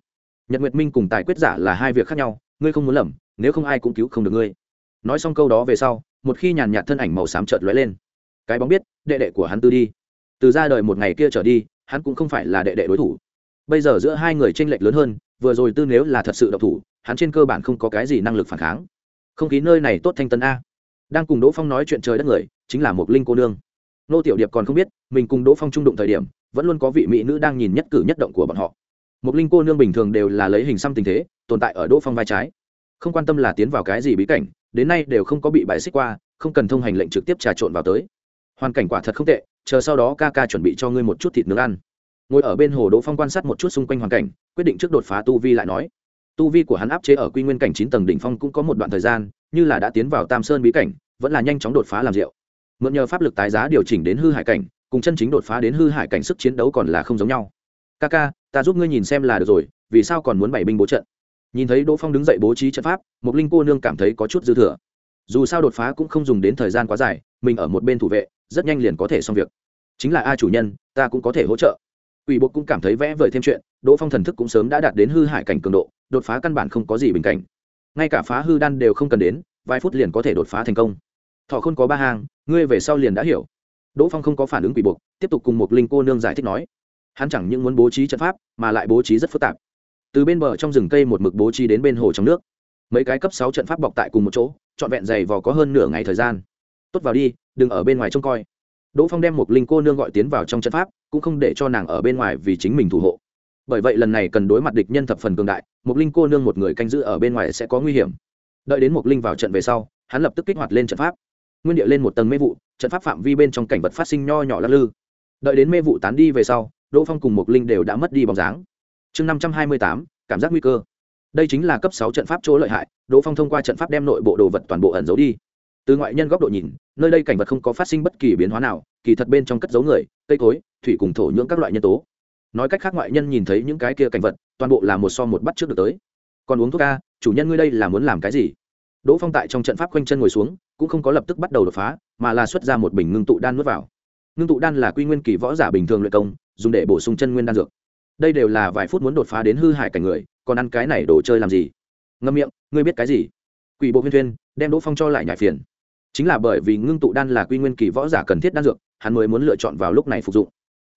S1: nhật nguyệt minh cùng tài quyết giả là hai việc khác nhau, ngươi không muốn lầm, nếu không ai cũng cứu không được ngươi. Nói xong câu đó về sau, một khi nhàn nhạt thân ảnh màu xám chợt lóe lên. Cái bóng biết, đệ đệ của hắn tư đi. Từ ra đời một ngày kia trở đi, hắn cũng không phải là đệ đệ đối thủ. Bây giờ giữa hai người tranh lệch lớn hơn, vừa rồi tư nếu là thật sự độc thủ, hắn trên cơ bản không có cái gì năng lực phản kháng. Không khí nơi này tốt thanh tân a. Đang cùng đỗ phong nói chuyện trời đất người, chính là một linh cô nương. Nô tiểu điệp còn không biết, mình cùng đỗ phong trung đụng thời điểm, vẫn luôn có vị mỹ nữ đang nhìn nhất cử nhất động của bọn họ một linh cô nương bình thường đều là lấy hình xăm tình thế, tồn tại ở đỗ phong vai trái. Không quan tâm là tiến vào cái gì bí cảnh, đến nay đều không có bị bài xích qua, không cần thông hành lệnh trực tiếp trà trộn vào tới. Hoàn cảnh quả thật không tệ, chờ sau đó ca ca chuẩn bị cho ngươi một chút thịt nướng ăn. Ngồi ở bên hồ đỗ phong quan sát một chút xung quanh hoàn cảnh, quyết định trước đột phá tu vi lại nói. Tu vi của hắn áp chế ở quy nguyên cảnh chín tầng đỉnh phong cũng có một đoạn thời gian, như là đã tiến vào tam sơn bí cảnh, vẫn là nhanh chóng đột phá làm rượu. Mượn nhờ pháp lực tái giá điều chỉnh đến hư hải cảnh, cùng chân chính đột phá đến hư hải cảnh sức chiến đấu còn là không giống nhau ca ca, ta giúp ngươi nhìn xem là được rồi, vì sao còn muốn bảy binh bố trận? Nhìn thấy đỗ phong đứng dậy bố trí trận pháp Mục linh cô nương cảm thấy có chút dư thừa. Dù sao đột phá cũng không dùng đến thời gian quá dài, mình ở một bên thủ vệ, rất nhanh liền có thể xong việc. Chính là a chủ nhân, ta cũng có thể hỗ trợ. Ủy bộ cũng cảm thấy vẽ vời thêm chuyện, đỗ phong thần thức cũng sớm đã đạt đến hư hại cảnh cường độ, đột phá căn bản không có gì bình cảnh. Ngay cả phá hư đan đều không cần đến, vài phút liền có thể đột phá thành công. Thọ không có ba hàng ngươi về sau liền đã hiểu. Đỗ phong không có phản ứng quỷ buộc tiếp tục cùng một linh cô nương giải thích nói hắn chẳng những muốn bố trí trận pháp, mà lại bố trí rất phức tạp. Từ bên bờ trong rừng cây một mực bố trí đến bên hồ trong nước. Mấy cái cấp sáu trận pháp bọc tại cùng một chỗ, trọn vẹn dày vò có hơn nửa ngày thời gian. Tốt vào đi, đừng ở bên ngoài trông coi. Đỗ phong đem một linh cô nương gọi tiến vào trong trận pháp, cũng không để cho nàng ở bên ngoài vì chính mình thủ hộ. Bởi vậy lần này cần đối mặt địch nhân thập phần cường đại, một linh cô nương một người canh giữ ở bên ngoài sẽ có nguy hiểm. Đợi đến một linh vào trận về sau, hắn lập tức kích hoạt lên trận pháp. Nguyên địa lên một tầng mê vụ, trận pháp phạm vi bên trong cảnh vật phát sinh nho nhỏ lắc lư. Đợi đến mê vụ tán đi về sau đỗ phong cùng Mộc linh đều đã mất đi bóng dáng. Chương năm trăm hai mươi tám, cảm giác nguy cơ. Đây chính là cấp sáu trận pháp chỗ lợi hại, đỗ phong thông qua trận pháp đem nội bộ đồ vật toàn bộ ẩn giấu đi. Từ ngoại nhân góc độ nhìn, nơi đây cảnh vật không có phát sinh bất kỳ biến hóa nào, kỳ thật bên trong cất giấu người, cây cối, thủy cùng thổ nhưỡng các loại nhân tố. Nói cách khác ngoại nhân nhìn thấy những cái kia cảnh vật, toàn bộ là một so một bắt trước được tới. Còn uống thuốc a, chủ nhân ngươi đây là muốn làm cái gì? Đỗ phong tại trong trận pháp quanh chân ngồi xuống, cũng không có lập tức bắt đầu đột phá, mà là xuất ra một bình ngưng tụ đan nuốt vào ngưng tụ đan là quy nguyên kỳ võ giả bình thường luyện công, dùng để bổ sung chân nguyên đan dược. Đây đều là vài phút muốn đột phá đến hư hại cảnh người, còn ăn cái này đồ chơi làm gì? Ngâm miệng, ngươi biết cái gì? Quỷ bộ huyên thuyên đem đỗ phong cho lại nhải phiền. Chính là bởi vì ngưng tụ đan là quy nguyên kỳ võ giả cần thiết đan dược, hắn mới muốn lựa chọn vào lúc này phục dụng.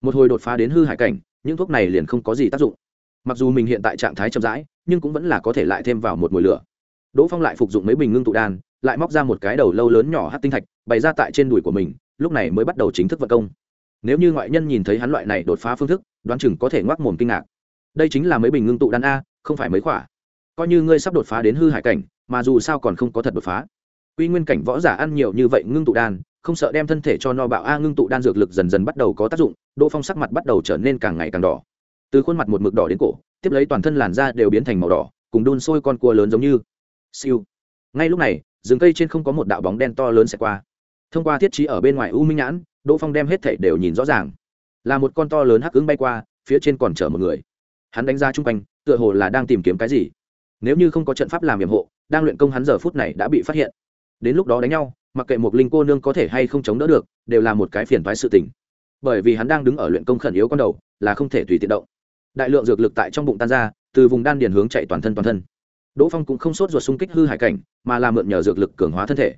S1: Một hồi đột phá đến hư hại cảnh, những thuốc này liền không có gì tác dụng. Mặc dù mình hiện tại trạng thái chậm rãi, nhưng cũng vẫn là có thể lại thêm vào một mùi lửa. Đỗ phong lại phục dụng mấy bình ngưng tụ đan, lại móc ra một cái đầu lâu lớn nhỏ hát tinh thạch bày ra tại trên đùi của mình, lúc này mới bắt đầu chính thức vận công. Nếu như ngoại nhân nhìn thấy hắn loại này đột phá phương thức, đoán chừng có thể ngoác mồm kinh ngạc. Đây chính là mấy bình ngưng tụ đan a, không phải mấy khỏa coi như ngươi sắp đột phá đến hư hải cảnh, mà dù sao còn không có thật đột phá. Quy nguyên cảnh võ giả ăn nhiều như vậy ngưng tụ đan, không sợ đem thân thể cho no bạo a ngưng tụ đan dược lực dần dần bắt đầu có tác dụng đỗ phong sắc mặt bắt đầu trở nên càng ngày càng đỏ. Từ khuôn mặt một mực đỏ đến cổ, tiếp lấy toàn thân làn da đều biến thành màu đỏ, cùng đun sôi con cua lớn giống như. Siêu. Ngay lúc này, rừng cây trên không có một đạo bóng đen to lớn xẹt qua thông qua thiết trí ở bên ngoài u minh nhãn, đỗ phong đem hết thảy đều nhìn rõ ràng. Là một con to lớn hắc ứng bay qua, phía trên còn chở một người. Hắn đánh ra chung quanh, tựa hồ là đang tìm kiếm cái gì. Nếu như không có trận pháp làm nhiệm hộ, đang luyện công hắn giờ phút này đã bị phát hiện. Đến lúc đó đánh nhau, mặc kệ một linh cô nương có thể hay không chống đỡ được, đều là một cái phiền thoái sự tình. Bởi vì hắn đang đứng ở luyện công khẩn yếu con đầu, là không thể tùy tiện động. Đại lượng dược lực tại trong bụng tan ra, từ vùng đan điền hướng chạy toàn thân toàn thân. Đỗ phong cũng không sốt ruột xung kích hư hải cảnh, mà là mượn nhờ dược lực cường hóa thân thể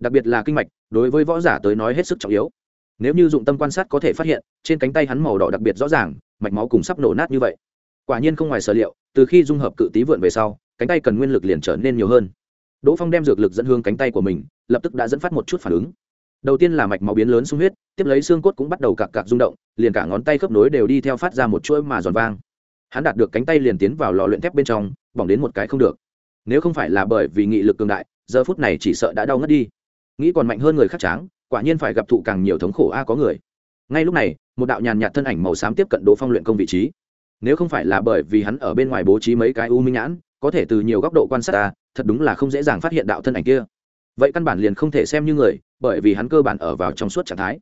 S1: đặc biệt là kinh mạch, đối với võ giả tới nói hết sức trọng yếu. Nếu như dụng tâm quan sát có thể phát hiện, trên cánh tay hắn màu đỏ đặc biệt rõ ràng, mạch máu cùng sắp nổ nát như vậy. Quả nhiên không ngoài sở liệu, từ khi dung hợp cự tí vượn về sau, cánh tay cần nguyên lực liền trở nên nhiều hơn. Đỗ phong đem dược lực dẫn hương cánh tay của mình, lập tức đã dẫn phát một chút phản ứng. Đầu tiên là mạch máu biến lớn sung huyết, tiếp lấy xương cốt cũng bắt đầu cạc cạc rung động, liền cả ngón tay khớp nối đều đi theo phát ra một chuỗi mà giòn vang. Hắn đạt được cánh tay liền tiến vào lò luyện thép bên trong, bỏng đến một cái không được. Nếu không phải là bởi vì nghị lực cường đại, giờ phút này chỉ sợ đã đau ngất đi nghĩ còn mạnh hơn người khác tráng, quả nhiên phải gặp thụ càng nhiều thống khổ a, có người. Ngay lúc này, một đạo nhàn nhạt thân ảnh màu xám tiếp cận đỗ phong luyện công vị trí. Nếu không phải là bởi vì hắn ở bên ngoài bố trí mấy cái u minh nhãn, có thể từ nhiều góc độ quan sát ta, thật đúng là không dễ dàng phát hiện đạo thân ảnh kia. Vậy căn bản liền không thể xem như người, bởi vì hắn cơ bản ở vào trong suốt trạng thái.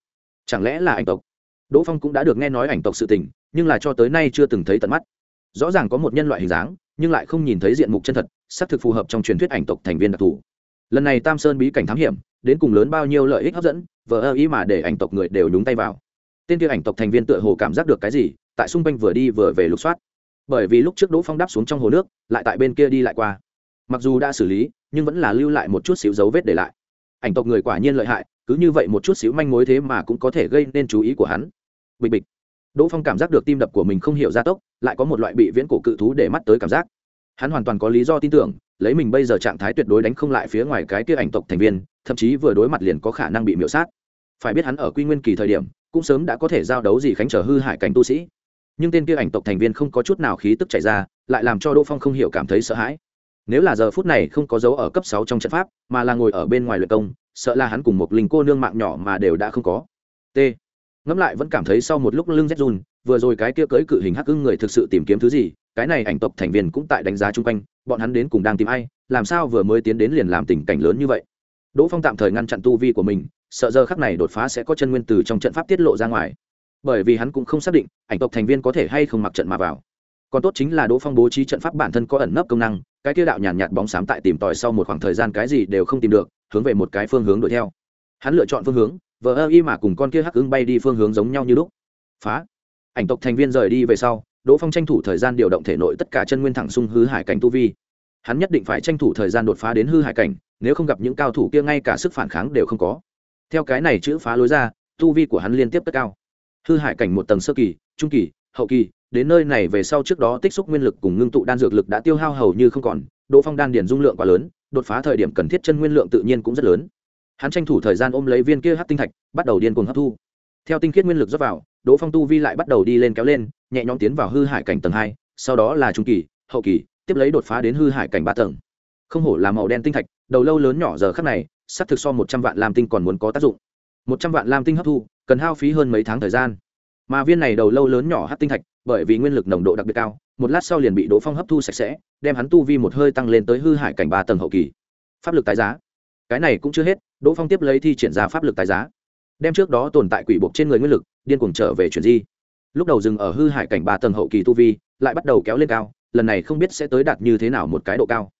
S1: Chẳng lẽ là ảnh tộc? Đỗ phong cũng đã được nghe nói ảnh tộc sự tình, nhưng là cho tới nay chưa từng thấy tận mắt. Rõ ràng có một nhân loại hình dáng, nhưng lại không nhìn thấy diện mục chân thật, xác thực phù hợp trong truyền thuyết ảnh tộc thành viên đặc thù. Lần này tam sơn bí cảnh thám hiểm đến cùng lớn bao nhiêu lợi ích hấp dẫn, vờ ơ ý mà để ảnh tộc người đều nhúng tay vào. Tên kia ảnh tộc thành viên tựa hồ cảm giác được cái gì, tại xung quanh vừa đi vừa về lục soát. Bởi vì lúc trước đỗ phong đáp xuống trong hồ nước, lại tại bên kia đi lại qua. Mặc dù đã xử lý, nhưng vẫn là lưu lại một chút xíu dấu vết để lại. Ảnh tộc người quả nhiên lợi hại, cứ như vậy một chút xíu manh mối thế mà cũng có thể gây nên chú ý của hắn. Bịch bịch. Đỗ phong cảm giác được tim đập của mình không hiểu gia tốc, lại có một loại bị viễn cổ cự thú để mắt tới cảm giác. Hắn hoàn toàn có lý do tin tưởng, lấy mình bây giờ trạng thái tuyệt đối đánh không lại phía ngoài cái kia ảnh tộc thành viên thậm chí vừa đối mặt liền có khả năng bị miễu sát. Phải biết hắn ở quy nguyên kỳ thời điểm, cũng sớm đã có thể giao đấu gì khánh trở hư hại cảnh tu sĩ. Nhưng tên kia ảnh tộc thành viên không có chút nào khí tức chảy ra, lại làm cho đỗ phong không hiểu cảm thấy sợ hãi. Nếu là giờ phút này không có dấu ở cấp sáu trong trận pháp, mà là ngồi ở bên ngoài luyện công, sợ là hắn cùng một linh cô nương mạng nhỏ mà đều đã không có. T. Ngẫm lại vẫn cảm thấy sau một lúc lưng rét run, vừa rồi cái kia cưỡi cự hình hắc ưng người thực sự tìm kiếm thứ gì, cái này ảnh tộc thành viên cũng tại đánh giá chung quanh, bọn hắn đến cùng đang tìm ai, làm sao vừa mới tiến đến liền làm tình cảnh lớn như vậy? Đỗ phong tạm thời ngăn chặn tu vi của mình sợ giờ khắc này đột phá sẽ có chân nguyên từ trong trận pháp tiết lộ ra ngoài. Bởi vì hắn cũng không xác định ảnh tộc thành viên có thể hay không mặc trận mà vào. Còn tốt chính là đỗ phong bố trí trận pháp bản thân có ẩn nấp công năng cái kia đạo nhàn nhạt, bóng xám tại tìm tòi sau một khoảng thời gian cái gì đều không tìm được hướng về một cái phương hướng đuổi theo. Hắn lựa chọn phương hướng vờ ơ y mà cùng con kia hắc ứng bay đi phương hướng giống nhau như lúc. Phá. Ảnh tộc thành viên rời đi về sau đỗ phong tranh thủ thời gian điều động thể nội tất cả chân nguyên thẳng sung hư hải cảnh tu vi. Hắn nhất định phải tranh thủ thời gian đột phá đến hư hải cảnh nếu không gặp những cao thủ kia ngay cả sức phản kháng đều không có. Theo cái này chữ phá lối ra, tu vi của hắn liên tiếp tất cao. Hư hại cảnh một tầng sơ kỳ, trung kỳ, hậu kỳ, đến nơi này về sau trước đó tích xúc nguyên lực cùng ngưng tụ đan dược lực đã tiêu hao hầu như không còn, đỗ phong đan điền dung lượng quá lớn, đột phá thời điểm cần thiết chân nguyên lượng tự nhiên cũng rất lớn. Hắn tranh thủ thời gian ôm lấy viên kia hát tinh thạch, bắt đầu điên cuồng hấp thu. Theo tinh khiết nguyên lực dốc vào, đỗ phong tu vi lại bắt đầu đi lên kéo lên, nhẹ nhõm tiến vào hư hải cảnh tầng hai, sau đó là trung kỳ, hậu kỳ, tiếp lấy đột phá đến hư hải cảnh ba tầng. Không hổ là màu đen tinh thạch đầu lâu lớn nhỏ giờ khắc này sắp thực so một trăm vạn lam tinh còn muốn có tác dụng. Một trăm vạn lam tinh hấp thu, cần hao phí hơn mấy tháng thời gian. Mà viên này đầu lâu lớn nhỏ hát tinh thạch, bởi vì nguyên lực nồng độ đặc biệt cao, một lát sau liền bị đỗ phong hấp thu sạch sẽ, đem hắn tu vi một hơi tăng lên tới hư hải cảnh ba tầng hậu kỳ. Pháp lực tái giá. Cái này cũng chưa hết, đỗ phong tiếp lấy thi triển ra pháp lực tái giá. Đem trước đó tồn tại quỷ buộc trên người nguyên lực, điên cuồng trở về chuyển di. Lúc đầu dừng ở hư hải cảnh ba tầng hậu kỳ tu vi, lại bắt đầu kéo lên cao, lần này không biết sẽ tới đạt như thế nào một cái độ cao.